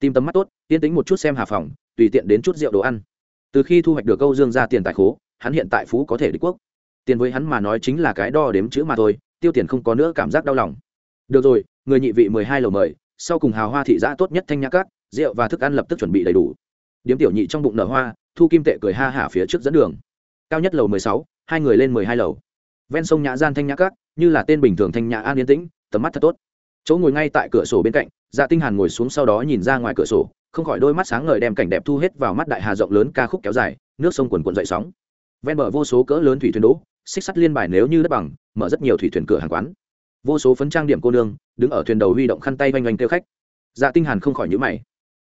Tìm tấm mắt tốt, yên tĩnh một chút xem hà phòng tùy tiện đến chút rượu đồ ăn. Từ khi thu hoạch được câu dương ra tiền tài khố, hắn hiện tại phú có thể đi quốc. Tiền với hắn mà nói chính là cái đo đếm chữ mà thôi, tiêu tiền không có nữa cảm giác đau lòng. Được rồi, người nhị vị mười hai lầu mời, sau cùng hào hoa thị giã tốt nhất thanh nhã cát, rượu và thức ăn lập tức chuẩn bị đầy đủ. Điếm tiểu nhị trong bụng nở hoa, thu kim tệ cười ha hả phía trước dẫn đường. Cao nhất lầu mười sáu, hai người lên mười hai lầu. Ven sông nhã gian thanh nhã cát, như là tên bình thường thanh nhã an yên tĩnh, tầm mắt thật tốt. Chỗ ngồi ngay tại cửa sổ bên cạnh dạ tinh hàn ngồi xuống sau đó nhìn ra ngoài cửa sổ không khỏi đôi mắt sáng ngời đem cảnh đẹp thu hết vào mắt đại hà rộng lớn ca khúc kéo dài, nước sông cuồn cuộn dậy sóng. Ven bờ vô số cỡ lớn thủy thuyền đỗ, xích sắt liên bài nếu như đất bằng, mở rất nhiều thủy thuyền cửa hàng quán. Vô số phấn trang điểm cô nương, đứng ở thuyền đầu huy động khăn tay vanh vanh kêu khách. Dạ tinh hàn không khỏi nhíu mày.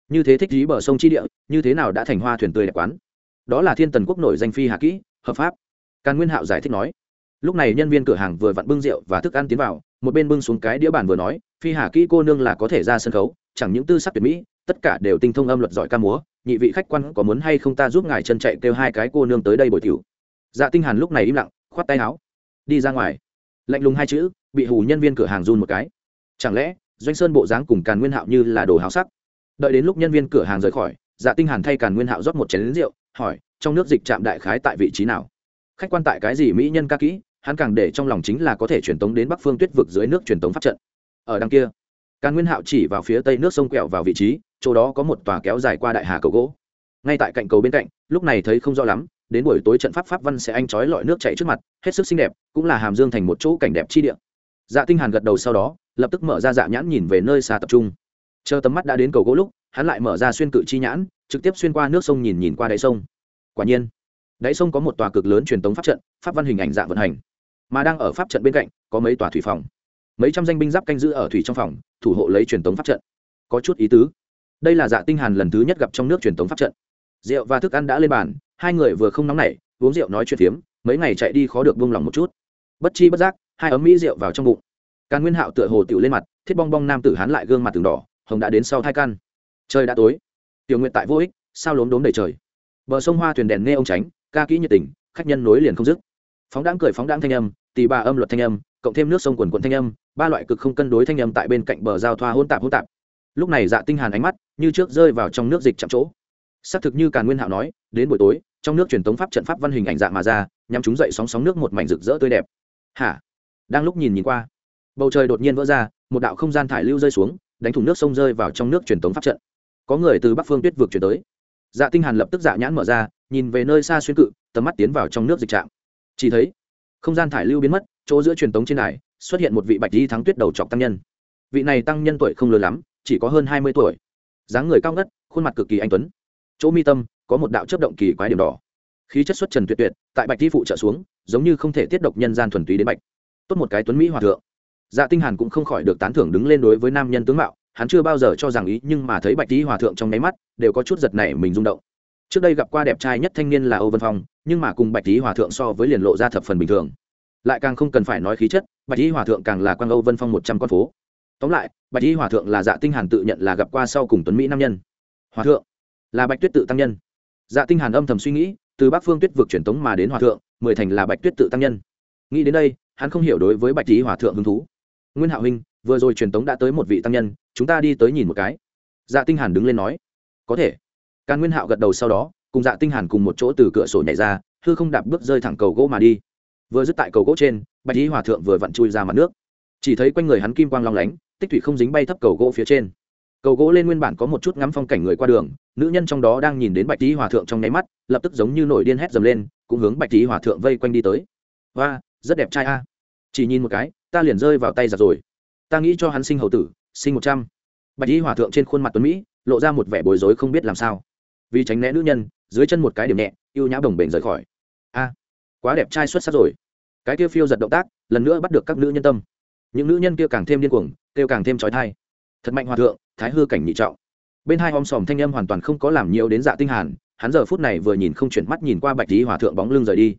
Như thế thích dí bờ sông chi địa, như thế nào đã thành hoa thuyền tươi đẹp quán? Đó là thiên tần quốc nổi danh phi hà kỹ, hợp pháp. Càn nguyên hạo giải thích nói. Lúc này nhân viên cửa hàng vừa vặn bưng rượu và thức ăn tiến vào, một bên bưng xuống cái đĩa bàn vừa nói, phi hà kỹ cô nương là có thể ra sân khấu, chẳng những tư sắc tuyệt mỹ tất cả đều tinh thông âm luật giỏi ca múa, nhị vị khách quan có muốn hay không ta giúp ngài chân chạy kêu hai cái cô nương tới đây bồi tiểu. Dạ tinh hàn lúc này im lặng, khoát tay áo, đi ra ngoài. Lạnh lùng hai chữ, bị hù nhân viên cửa hàng run một cái. Chẳng lẽ, doanh sơn bộ dáng cùng càn nguyên hạo như là đồ háo sắc? Đợi đến lúc nhân viên cửa hàng rời khỏi dạ tinh hàn thay càn nguyên hạo rót một chén rượu, hỏi, trong nước dịch chạm đại khái tại vị trí nào? Khách quan tại cái gì mỹ nhân ca kỹ, hắn càng để trong lòng chính là có thể truyền tống đến bắc phương tuyết vực dưới nước truyền tống pháp trận. Ở đằng kia, càn nguyên hạo chỉ vào phía tây nước sông quẹo vào vị trí chỗ đó có một tòa kéo dài qua đại hà cầu gỗ. Ngay tại cạnh cầu bên cạnh, lúc này thấy không rõ lắm, đến buổi tối trận pháp pháp văn sẽ anh chói lọi nước chảy trước mặt, hết sức xinh đẹp, cũng là hàm dương thành một chỗ cảnh đẹp chi địa. Dạ tinh hàn gật đầu sau đó, lập tức mở ra dạ nhãn nhìn về nơi xa tập trung. Chờ tầm mắt đã đến cầu gỗ lúc, hắn lại mở ra xuyên cự chi nhãn, trực tiếp xuyên qua nước sông nhìn nhìn qua đáy sông. Quả nhiên, đáy sông có một tòa cực lớn truyền tống pháp trận, pháp văn hình ảnh dạng vận hành. Mà đang ở pháp trận bên cạnh, có mấy tòa thủy phòng. Mấy trăm danh binh giáp canh giữ ở thủy trong phòng, thủ hộ lấy truyền tống pháp trận. Có chút ý tứ đây là dạ tinh hàn lần thứ nhất gặp trong nước truyền thống pháp trận. Rượu và thức ăn đã lên bàn, hai người vừa không nóng nảy, uống rượu nói chuyện phiếm, mấy ngày chạy đi khó được buông lòng một chút. Bất chi bất giác, hai ấm mỹ rượu vào trong bụng. Càn nguyên hạo tựa hồ tiểu lên mặt, thiết bong bong nam tử hán lại gương mặt từng đỏ, hồng đã đến sau thai căn trời đã tối. Tiểu nguyện tại vô ích, sao lốm đốm đầy trời. Bờ sông hoa thuyền đèn nghe ông tránh, ca kỹ nhiệt tình, khách nhân nối liền không dứt. Phóng đãng cười phóng đãng thanh âm tì bà âm luật thanh âm, cộng thêm nước sông quần quần thanh âm, ba loại cực không cân đối thanh âm tại bên cạnh bờ giao thoa hỗn tạp hỗn tạp lúc này dạ tinh hàn ánh mắt như trước rơi vào trong nước dịch chạm chỗ. Xác thực như càn nguyên hạo nói, đến buổi tối, trong nước truyền tống pháp trận pháp văn hình ảnh dạ mà ra nhằm chúng dậy sóng sóng nước một mảnh rực rỡ tươi đẹp. Hả? Đang lúc nhìn nhìn qua, bầu trời đột nhiên vỡ ra, một đạo không gian thải lưu rơi xuống, đánh thủng nước sông rơi vào trong nước truyền tống pháp trận. Có người từ bắc phương tuyết vượt chuyển tới. Dạ tinh hàn lập tức dạ nhãn mở ra, nhìn về nơi xa xuyên cự, tầm mắt tiến vào trong nước dịch trạm. Chỉ thấy, không gian thải lưu biến mất, chỗ giữa truyền tống trên đài xuất hiện một vị bạch di thắng tuyết đầu trọc tăng nhân. Vị này tăng nhân tuổi không lớn lắm chỉ có hơn hai mươi tuổi. Dáng người cao ngất, khuôn mặt cực kỳ anh tuấn. Chỗ mi tâm có một đạo chấp động kỳ quái điểm đỏ. Khí chất xuất trần tuyệt tuyệt, tại bạch thi phụ trợ xuống, giống như không thể tiết độc nhân gian thuần túy đến bạch. Tốt một cái tuấn mỹ hòa thượng. Dạ tinh hàn cũng không khỏi được tán thưởng đứng lên đối với nam nhân tướng mạo, hắn chưa bao giờ cho rằng ý, nhưng mà thấy bạch thi hòa thượng trong nháy mắt, đều có chút giật này mình rung động. Trước đây gặp qua đẹp trai nhất thanh niên là âu vân phong, nhưng mà cùng bạch thi hòa thượng so với liền lộ ra thập phần bình thường. Lại càng không cần phải nói khí chất, bạch thi hòa thượng càng là quang âu vân phong một trăm con phố tóm lại, bạch y hòa thượng là dạ tinh hàn tự nhận là gặp qua sau cùng tuấn mỹ nam nhân. Hòa thượng, là bạch tuyết tự tăng nhân. Dạ tinh hàn âm thầm suy nghĩ, từ bắc phương tuyết vực truyền tống mà đến hòa thượng, mười thành là bạch tuyết tự tăng nhân. Nghĩ đến đây, hắn không hiểu đối với bạch y hòa thượng hứng thú. Nguyên hạo huynh vừa rồi truyền tống đã tới một vị tăng nhân, chúng ta đi tới nhìn một cái. Dạ tinh hàn đứng lên nói, có thể. Càn nguyên hạo gật đầu sau đó, cùng dạ tinh hàn cùng một chỗ từ cửa sổ nhảy ra, hư không đạp bước rơi thẳng cầu gỗ mà đi. Vừa dứt tại cầu gỗ trên, bạch y hòa thượng vừa vặn chui ra mặt nước. Chỉ thấy quanh người hắn kim quang long lánh tích thủy không dính bay thấp cầu gỗ phía trên. Cầu gỗ lên nguyên bản có một chút ngắm phong cảnh người qua đường, nữ nhân trong đó đang nhìn đến bạch tý hòa thượng trong nháy mắt, lập tức giống như nổi điên hét dầm lên, cũng hướng bạch tý hòa thượng vây quanh đi tới. Và rất đẹp trai a. Chỉ nhìn một cái, ta liền rơi vào tay giặc rồi. Ta nghĩ cho hắn sinh hậu tử, sinh một trăm. Bạch tý hòa thượng trên khuôn mặt tuấn mỹ, lộ ra một vẻ bối rối không biết làm sao. Vì tránh né nữ nhân, dưới chân một cái điểm nhẹ, ưu nhã bồng bềnh rời khỏi. A, quá đẹp trai xuất sắc rồi. Cái kia phiêu giật động tác, lần nữa bắt được các nữ nhân tâm những nữ nhân kia càng thêm điên cuồng kêu càng thêm trói thai thật mạnh hòa thượng thái hư cảnh nhị trọng bên hai om sòm thanh âm hoàn toàn không có làm nhiều đến dạ tinh hàn hắn giờ phút này vừa nhìn không chuyển mắt nhìn qua bạch lý hòa thượng bóng lưng rời đi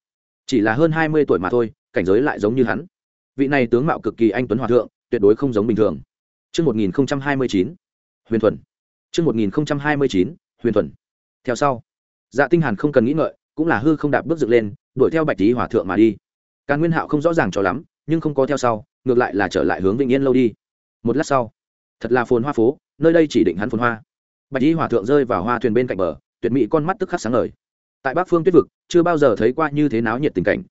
chỉ là hơn hai mươi tuổi mà thôi cảnh giới lại giống như hắn vị này tướng mạo cực kỳ anh tuấn hòa thượng tuyệt đối không giống bình thường Trước 1029, huyền thuần. Trước 1029, huyền thuần. Theo sau, dạ tinh hàn không cần nghĩ ngợi, cũng là hư không đạp bước dựng lên, đuổi theo bạch lý hòa thượng mà đi. Càn Nguyên Hạo không rõ ràng cho lắm, nhưng không có theo sau, ngược lại là trở lại hướng Vĩnh Yên lâu đi. Một lát sau, thật là phồn hoa phố, nơi đây chỉ định hắn phồn hoa. Bạch Y hòa thượng rơi vào hoa thuyền bên cạnh bờ, tuyệt mỹ con mắt tức khắc sáng ngời. Tại Bắc Phương Tuyết vực, chưa bao giờ thấy qua như thế náo nhiệt tình cảnh.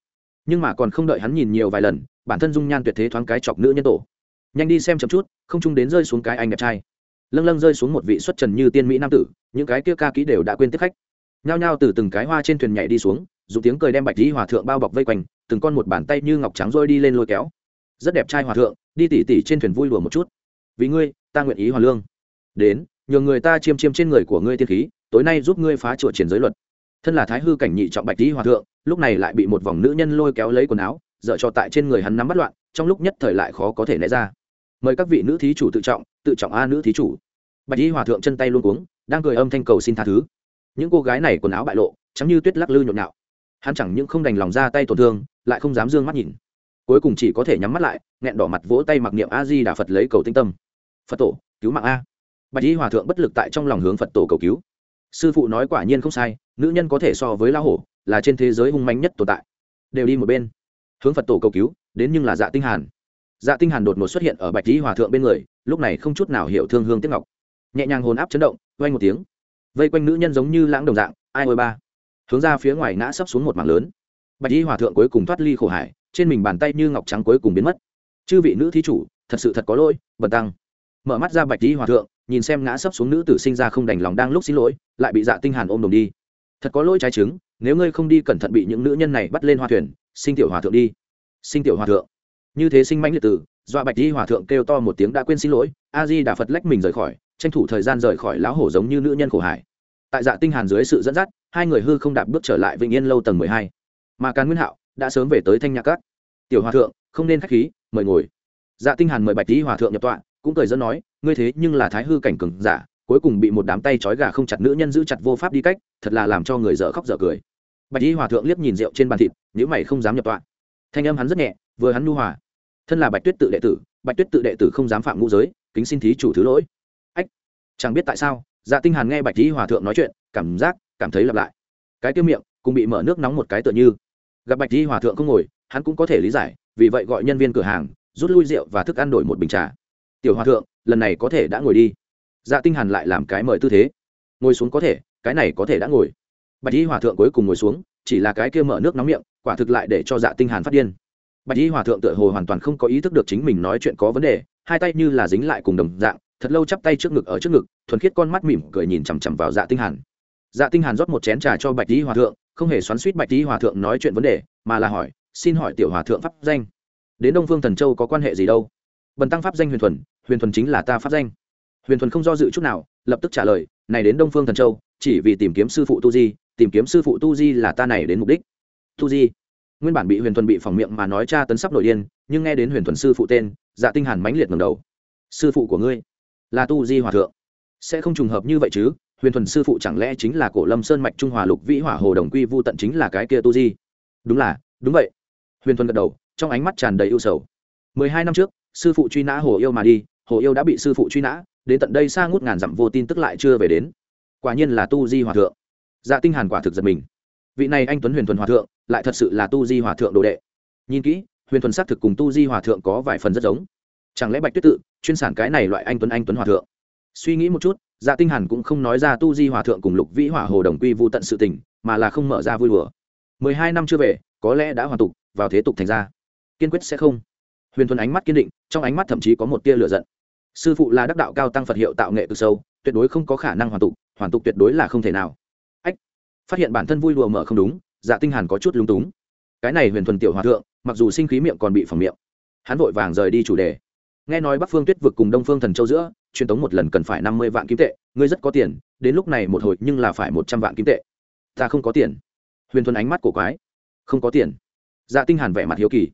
Nhưng mà còn không đợi hắn nhìn nhiều vài lần, bản thân dung nhan tuyệt thế thoáng cái chọc nữ nhân tổ nhanh đi xem chậm chút không chung đến rơi xuống cái anh đẹp trai lâng lâng rơi xuống một vị xuất trần như tiên mỹ nam tử những cái kia ca ký đều đã quên tiếp khách nhao nhao từ từng cái hoa trên thuyền nhảy đi xuống dùng tiếng cười đem bạch lý hòa thượng bao bọc vây quanh từng con một bàn tay như ngọc trắng rôi đi lên lôi kéo rất đẹp trai hòa thượng, đi tỉ tỉ trên thuyền vui đùa một chút. Vì ngươi, ta nguyện ý hòa lương. Đến nhờ người ta chiêm chiêm trên người của ngươi tiên khí, tối nay giúp ngươi phá chùa triển giới luật. Thân là thái hư cảnh nhị trọng bạch tý hòa thượng, lúc này lại bị một vòng nữ nhân lôi kéo lấy quần áo, dở cho tại trên người hắn nắm bắt loạn, trong lúc nhất thời lại khó có thể né ra. Mời các vị nữ thí chủ tự trọng tự trọng a nữ thí chủ. Bạch y hòa thượng chân tay luôn cuống, đang cười âm thanh cầu xin tha thứ. Những cô gái này quần áo bại lộ chắm như tuyết lắc lư nhộn nhạo. Hắn chẳng những không đành lòng ra tay tổn thương, lại không dám d ư ơ n g mắt nhìn cuối cùng chỉ có thể nhắm mắt lại, nghẹn đỏ mặt vỗ tay mặc niệm a di đà phật lấy cầu tinh tâm. Phật tổ, cứu mạng a. Bạch y hòa thượng bất lực tại trong lòng hướng phật tổ cầu cứu. Sư phụ nói quả nhiên không sai, nữ nhân có thể so với la hổ, là trên thế giới hung mạnh nhất tồn tại. Đều đi một bên. Hướng phật tổ cầu cứu, đến nhưng là dạ tinh hàn. Dạ tinh hàn đột ngột xuất hiện ở bạch y hòa thượng bên người, lúc này không chút nào hiểu thương hương tiếc ngọc. Nhẹ nhàng hồn áp chấn động, vang một tiếng. Vây quanh nữ nhân giống như lãng đồng dạng, ai ôi ba. Hướng ra phía ngoài ngã sấp xuống một mảng lớn. Bạch y hòa thượng cuối cùng thoát ly khổ hải trên mình bàn tay như ngọc trắng cuối cùng biến mất. Chư vị nữ thí chủ, thật sự thật có lỗi, bần tăng. Mở mắt ra bạch lý hòa thượng, nhìn xem ngã sấp xuống nữ tử sinh ra không đành lòng đang lúc xin lỗi, lại bị dạ tinh hàn ôm đồng đi. Thật có lỗi trái trứng nếu ngươi không đi cẩn thận bị những nữ nhân này bắt lên hoa thuyền, sinh tiểu hòa thượng đi. Sinh tiểu hòa thượng. Như thế sinh mãnh liệt tử, dọa bạch lý hòa thượng kêu to một tiếng đã quên xin lỗi, a di đà phật lách mình rời khỏi, tranh thủ thời gian rời khỏi lão hổ giống như nữ nhân khổ hải. Tại dạ tinh hàn dưới sự dẫn dắt, hai người hư không đạp bước trở lại vĩnh yên lâu tầng mười hai. Mà càn nguyên hạo đã sớm về tới thanh nhạc cát tiểu hòa thượng, không nên khách khí, mời ngồi. Dạ tinh hàn mời bạch lý hòa thượng nhập tọa, cũng cười dẫn nói, ngươi thế nhưng là thái hư cảnh cừng giả, cuối cùng bị một đám tay trói gà không chặt nữ nhân giữ chặt vô pháp đi cách, thật là làm cho người dở khóc dở cười. Bạch lý hòa thượng liếc nhìn rượu trên bàn thịt nếu mày không dám nhập tọa. Thanh âm hắn rất nhẹ, vừa hắn nu hòa. Thân là bạch tuyết tự đệ tử, bạch tuyết tự đệ tử không dám phạm ngũ giới, kính xin thí chủ thứ lỗi. Ách, chẳng biết tại sao dạ tinh hàn nghe bạch lý hòa thượng nói chuyện, cảm giác, cảm thấy lặp lại. Cái tiêu miệng, cũng bị mở nước nóng một cái tựa như gặp bạch di hòa thượng không ngồi, hắn cũng có thể lý giải, vì vậy gọi nhân viên cửa hàng, rút lui rượu và thức ăn đổi một bình trà. Tiểu hòa thượng, lần này có thể đã ngồi đi. Dạ tinh hàn lại làm cái mời tư thế. Ngồi xuống có thể, cái này có thể đã ngồi. Bạch di hòa thượng cuối cùng ngồi xuống, chỉ là cái kia mở nước nóng miệng, quả thực lại để cho dạ tinh hàn phát điên. Bạch y hòa thượng tựa hồ hoàn toàn không có ý thức được chính mình nói chuyện có vấn đề, hai tay như là dính lại cùng đồng dạng, thật lâu chắp tay trước ngực ở trước ngực, thuần khiết con mắt mỉm cười nhìn chằm chằm vào dạ tinh hàn. Dạ tinh hàn rót một chén trà cho bạch y hòa thượng không hề xoắn xuýt bạch tý hòa thượng nói chuyện vấn đề, mà là hỏi, xin hỏi tiểu hòa thượng pháp danh, đến đông phương thần châu có quan hệ gì đâu? Bần tăng pháp danh huyền thuần huyền thuần chính là ta pháp danh. Huyền thuần không do dự chút nào, lập tức trả lời, này đến đông phương thần châu, chỉ vì tìm kiếm sư phụ tu di, tìm kiếm sư phụ tu di là ta này đến mục đích. Tu di? Nguyên bản bị huyền thuần bị phỏng miệng mà nói cha tấn sắp nổi điên, nhưng nghe đến huyền thuần sư phụ tên dạ tinh hàn mãnh liệt ngẩng đầu. Sư phụ của ngươi là tu di hòa thượng, sẽ không trùng hợp như vậy chứ huyền thuần sư phụ chẳng lẽ chính là cổ lâm sơn mạch trung hòa lục vĩ hỏa hồ đồng quy vu tận chính là cái kia tu di? Đúng là, đúng vậy. Huyền thuần gật đầu, trong ánh mắt tràn đầy ưu sầu. Mười hai năm trước, sư phụ truy nã hồ yêu mà đi, hồ yêu đã bị sư phụ truy nã, đến tận đây xa ngút ngàn dặm vô tin tức lại chưa về đến. Quả nhiên là tu di hòa thượng. Dạ tinh hàn quả thực giật mình. Vị này anh tuấn huyền thuần hòa thượng, lại thật sự là tu di hòa thượng đồ đệ. Nhìn kỹ, huyền thuần xác thực cùng tu di hòa thượng có vài phần rất giống. Chẳng lẽ bạch tuyết tự chuyên sản cái này loại anh tuấn anh tuấn hòa thượng? Suy nghĩ một chút dạ tinh hàn cũng không nói ra tu di hòa thượng cùng lục vĩ hỏa hồ đồng quy vu tận sự tình, mà là không mở ra vui đùa. Mười hai năm chưa về, có lẽ đã hoàn tục, vào thế tục thành ra. Kiên quyết sẽ không. Huyền thuần ánh mắt kiên định, trong ánh mắt thậm chí có một tia lửa giận. Sư phụ là đắc đạo cao tăng phật hiệu tạo nghệ từ sâu, tuyệt đối không có khả năng hoàn tục hoàn tục tuyệt đối là không thể nào. Ách, phát hiện bản thân vui đùa mở không đúng dạ tinh hàn có chút lung túng. Cái này huyền thuần tiểu hòa thượng, mặc dù sinh khí miệng còn bị phòng miệng, hắn vội vàng rời đi chủ đề nghe nói bắc phương tuyết vực cùng đông phương thần châu giữa, truyền tống một lần cần phải năm mươi vạn kim tệ, ngươi rất có tiền, đến lúc này một hồi nhưng là phải một trăm vạn kim tệ. Ta không có tiền. Huyền thuần ánh mắt cổ quái. Không có tiền. Dạ tinh hàn vẻ mặt hiếu kỳ.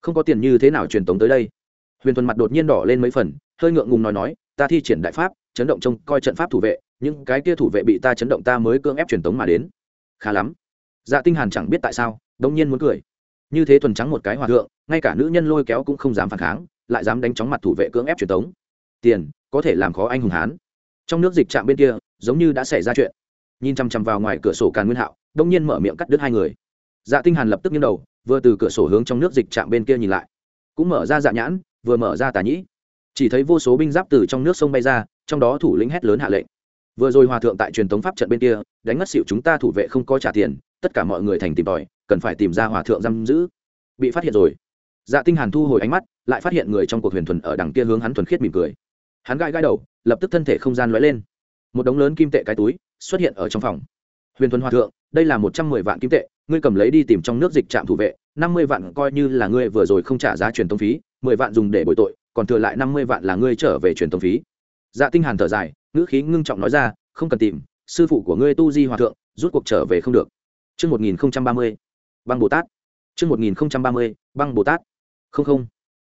Không có tiền như thế nào truyền tống tới đây? Huyền thuần mặt đột nhiên đỏ lên mấy phần, hơi ngượng ngùng nói nói, ta thi triển đại pháp, chấn động trông coi trận pháp thủ vệ những cái kia thủ vệ bị ta chấn động ta mới cưỡng ép truyền tống mà đến. Khá lắm. Dạ tinh hàn chẳng biết tại sao, đống nhiên muốn cười như thế thuần trắng một cái hòa thượng, ngay cả nữ nhân lôi kéo cũng không dám phản kháng, lại dám đánh chóng mặt thủ vệ cưỡng ép truyền tống. Tiền, có thể làm khó anh hùng hán. Trong nước dịch trạm bên kia, giống như đã xảy ra chuyện. Nhìn chăm chăm vào ngoài cửa sổ càn nguyên hạo, đông nhiên mở miệng cắt đứt hai người. Dạ tinh hàn lập tức nghiêng đầu, vừa từ cửa sổ hướng trong nước dịch trạm bên kia nhìn lại. Cũng mở ra dạ nhãn, vừa mở ra tà nhĩ. Chỉ thấy vô số binh giáp từ trong nước sông bay ra, trong đó thủ lĩnh hét lớn hạ lệnh. Vừa rồi hòa thượng tại truyền thống pháp trận bên kia, đánh ngất xịu chúng ta thủ vệ không có trả tiền, tất cả mọi người thành tìm tòi cần phải tìm ra hòa thượng giam giữ. Bị phát hiện rồi. Dạ tinh hàn thu hồi ánh mắt lại phát hiện người trong cuộc huyền thuần ở đằng kia hướng hắn thuần khiết mỉm cười. Hắn gãi gãi đầu lập tức thân thể không gian lóe lên. Một đống lớn kim tệ cái túi xuất hiện ở trong phòng. Huyền thuần hòa thượng đây là một trăm mười vạn kim tệ ngươi cầm lấy đi tìm trong nước dịch trạm thủ vệ năm mươi vạn coi như là ngươi vừa rồi không trả giá truyền tống phí mười vạn dùng để bồi tội còn thừa lại năm mươi vạn là ngươi trở về truyền tống phí. Dạ tinh hàn thở dài ngữ khí ngưng trọng nói ra không cần tìm sư phụ của ngươi tu di hòa thượng rút cuộc trở về không được. Trước 1030, băng Bồ Tát. Trước 1030, băng Bồ Tát. Không không,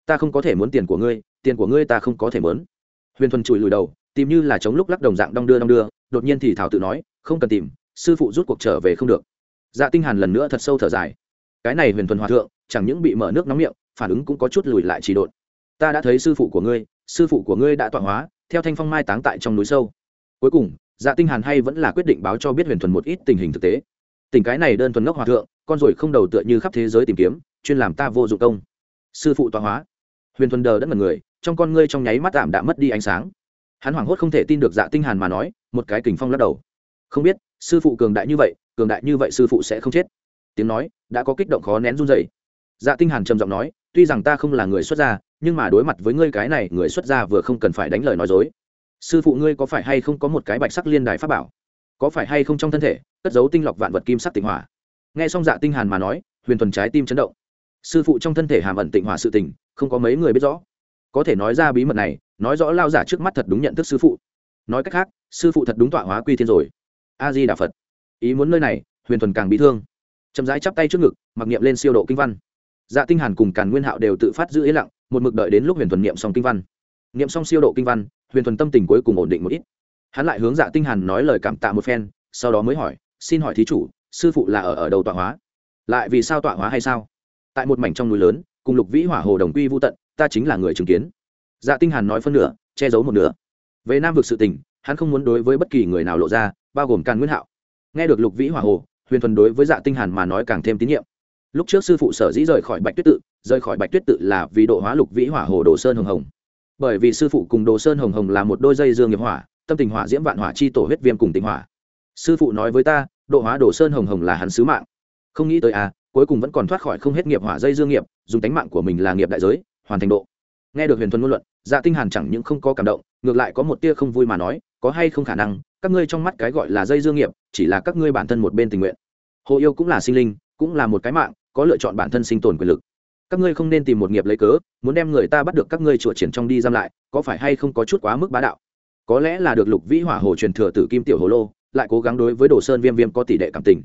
ta không có thể muốn tiền của ngươi, tiền của ngươi ta không có thể muốn. Huyền Thuần chùi lùi đầu, tìm như là chống lúc lắc đồng dạng đong đưa đong đưa, đột nhiên thì thảo tự nói, không cần tìm, sư phụ rút cuộc trở về không được. Dạ Tinh Hàn lần nữa thật sâu thở dài. Cái này Huyền Thuần Hòa thượng, chẳng những bị mở nước nóng miệng, phản ứng cũng có chút lùi lại trì độn. Ta đã thấy sư phụ của ngươi, sư phụ của ngươi đã tọa hóa, theo thanh phong mai táng tại trong núi sâu. Cuối cùng, Dạ Tinh Hàn hay vẫn là quyết định báo cho biết Huyền Thuần một ít tình hình thực tế tình cái này đơn thuần ngốc hòa thượng, con rồi không đầu tựa như khắp thế giới tìm kiếm, chuyên làm ta vô dụng công. Sư phụ tọa hóa. Huyền thuần đờ đất mật người, trong con ngươi trong nháy mắt tạm đã mất đi ánh sáng. Hắn hoảng hốt không thể tin được dạ tinh hàn mà nói, một cái kình phong lắc đầu. Không biết, sư phụ cường đại như vậy, cường đại như vậy sư phụ sẽ không chết. Tiếng nói, đã có kích động khó nén run rẩy. Dạ tinh hàn trầm giọng nói, tuy rằng ta không là người xuất gia, nhưng mà đối mặt với ngươi cái này, người xuất gia vừa không cần phải đánh lời nói dối. Sư phụ ngươi có phải hay không có một cái bạch sắc liên đài pháp bảo? Có phải hay không trong thân thể? Cất giấu tinh lọc vạn vật kim sắc tịnh hỏa. Nghe xong dạ tinh hàn mà nói, huyền thuần trái tim chấn động. Sư phụ trong thân thể hàm ẩn tịnh hỏa sự tình, không có mấy người biết rõ. Có thể nói ra bí mật này, nói rõ lao giả trước mắt thật đúng nhận thức sư phụ. Nói cách khác, sư phụ thật đúng tọa hóa quy thiên rồi. A di đà phật. Ý muốn nơi này, huyền thuần càng bị thương. Chậm rãi chắp tay trước ngực, mặc niệm lên siêu độ kinh văn. Dạ tinh hàn cùng càn nguyên hạo đều tự phát giữ yên lặng, một mực đợi đến lúc huyền thuần niệm xong kinh văn. Niệm xong siêu độ kinh văn, huyền thuần tâm tình cuối cùng ổn định một ít. Hắn lại hướng dạ tinh hàn nói lời cảm tạ một phen, sau đó mới hỏi xin hỏi thí chủ, sư phụ là ở ở đầu tọa hóa. Lại vì sao tọa hóa hay sao? Tại một mảnh trong núi lớn, cùng lục vĩ hỏa hồ đồng quy vô tận, ta chính là người chứng kiến. Dạ tinh hàn nói phân nửa, che giấu một nửa. Về nam vực sự tình, hắn không muốn đối với bất kỳ người nào lộ ra, bao gồm càn nguyên hạo. Nghe được lục vĩ hỏa hồ, huyền thuần đối với dạ tinh hàn mà nói càng thêm tín nhiệm. Lúc trước sư phụ sở dĩ rời khỏi bạch tuyết tự, rời khỏi bạch tuyết tự là vì độ hóa lục vĩ hỏa hồ đồ sơn hồng hồng. Bởi vì sư phụ cùng đồ sơn hồng hồng là một đôi dây dương nghiệp hỏa, tâm tình hỏa diễm vạn hỏa chi tổ huyết viêm cùng tình hỏa sư phụ nói với ta, độ hóa đồ sơn hồng hồng là hắn sứ mạng. Không nghĩ tới à cuối cùng vẫn còn thoát khỏi không hết nghiệp hỏa dây dương nghiệp, dùng tánh mạng của mình là nghiệp đại giới, hoàn thành độ. Nghe được huyền thuần ngôn luận dạ tinh hàn chẳng những không có cảm động, ngược lại có một tia không vui mà nói, có hay không khả năng, các ngươi trong mắt cái gọi là dây dương nghiệp, chỉ là các ngươi bản thân một bên tình nguyện. Hồ yêu cũng là sinh linh, cũng là một cái mạng, có lựa chọn bản thân sinh tồn quyền lực. Các ngươi không nên tìm một nghiệp lấy cớ, muốn đem người ta bắt được các ngươi chùa triển trong đi giam lại, có phải hay không có chút quá mức bá đạo? Có lẽ là được lục vĩ hỏa hồ truyền thừa tử kim tiểu hồ lô lại cố gắng đối với đồ sơn viêm viêm có tỷ đệ cảm tình.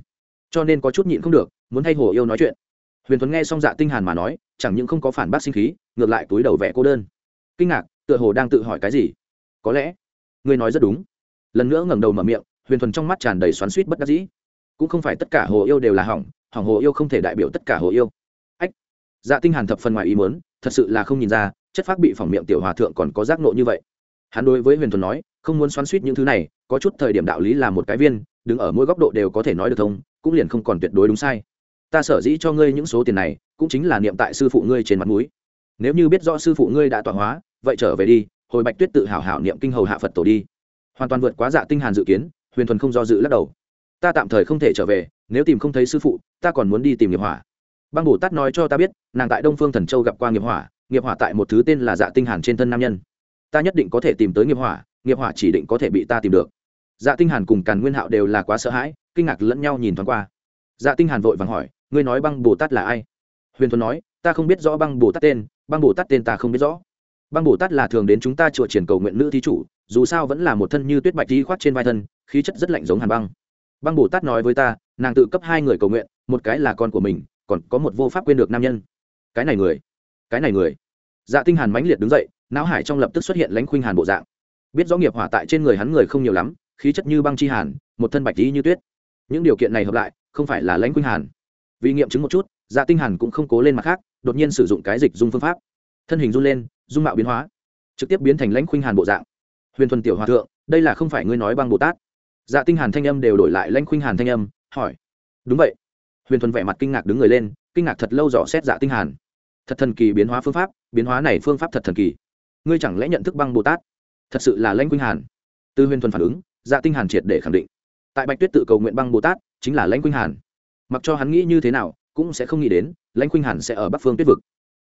Cho nên có chút nhịn không được, muốn thay hồ yêu nói chuyện. Huyền thuấn nghe xong dạ tinh hàn mà nói, chẳng những không có phản bác sinh khí, ngược lại túi đầu vẻ cô đơn. Kinh ngạc, tựa hồ đang tự hỏi cái gì? Có lẽ, ngươi nói rất đúng. Lần nữa ngẩng đầu mở miệng, huyền thuần trong mắt tràn đầy xoắn xuýt bất đắc dĩ. Cũng không phải tất cả hồ yêu đều là hỏng hỏng hồ yêu không thể đại biểu tất cả hồ yêu. Ách dạ tinh hàn thập phần ngoài ý muốn, thật sự là không nhìn ra, chất phác bị phỏng miệng tiểu hòa thượng còn có giác nộ như vậy hắn đối với huyền thuần nói, không muốn xoắn suýt những thứ này, có chút thời điểm đạo lý là một cái viên, đứng ở mỗi góc độ đều có thể nói được thông, cũng liền không còn tuyệt đối đúng sai. Ta sở dĩ cho ngươi những số tiền này, cũng chính là niệm tại sư phụ ngươi trên mặt núi nếu như biết rõ sư phụ ngươi đã tọa hóa, vậy trở về đi, hồi bạch tuyết tự hào hảo niệm kinh hầu hạ phật tổ đi. Hoàn toàn vượt quá dạ tinh hàn dự kiến, huyền thuần không do dự lắc đầu. Ta tạm thời không thể trở về, nếu tìm không thấy sư phụ, ta còn muốn đi tìm nghiệp hỏa. Băng bồ tát nói cho ta biết, nàng tại đông phương thần châu gặp qua nghiệp hỏa nghiệp hỏa tại một thứ tên là dạ tinh hàn trên thân nam nhân ta nhất định có thể tìm tới nghiệp hỏa nghiệp hỏa chỉ định có thể bị ta tìm được. Dạ tinh hàn cùng càn nguyên hạo đều là quá sợ hãi, kinh ngạc lẫn nhau nhìn thoáng qua. Dạ tinh hàn vội vàng hỏi, ngươi nói băng bồ tát là ai? Huyền thuần nói, ta không biết rõ băng bồ tát tên, băng bồ tát tên ta không biết rõ. Băng bồ tát là thường đến chúng ta chùa triển cầu nguyện nữ thí chủ, dù sao vẫn là một thân như tuyết bạch đi khoát trên vai thân, khí chất rất lạnh giống hàn băng. Băng bồ tát nói với ta, nàng tự cấp hai người cầu nguyện, một cái là con của mình, còn có một vô pháp quên được nam nhân. Cái này người, cái này người. Dạ tinh hàn mãnh liệt đứng dậy não hải trong lập tức xuất hiện lãnh khuynh hàn bộ dạng. Biết rõ nghiệp hỏa tại trên người hắn người không nhiều lắm, khí chất như băng chi hàn, một thân bạch lý như tuyết. Những điều kiện này hợp lại, không phải là lãnh khuynh hàn. Vì nghiệm chứng một chút dạ tinh hàn cũng không cố lên mặt khác, đột nhiên sử dụng cái dịch dung phương pháp. Thân hình run lên, dung mạo biến hóa, trực tiếp biến thành lãnh khuynh hàn bộ dạng. Huyền thuần tiểu hòa thượng, đây là không phải ngươi nói băng bồ tát. Dạ tinh hàn thanh âm đều đổi lại lãnh khuynh hàn thanh âm, hỏi. Đúng vậy. Huyền thuần vẻ mặt kinh ngạc đứng người lên, kinh ngạc thật lâu dò xét dạ tinh hàn. Thật thần kỳ biến hóa phương pháp, biến hóa này phương pháp thật thần kỳ ngươi chẳng lẽ nhận thức băng bồ tát? Thật sự là lãnh quynh hàn. Tư huyền thuần phản ứng dạ tinh hàn triệt để khẳng định. Tại bạch tuyết tự cầu nguyện băng bồ tát, chính là lãnh quynh hàn. Mặc cho hắn nghĩ như thế nào, cũng sẽ không nghĩ đến, lãnh quynh hàn sẽ ở bắc phương tuyết vực.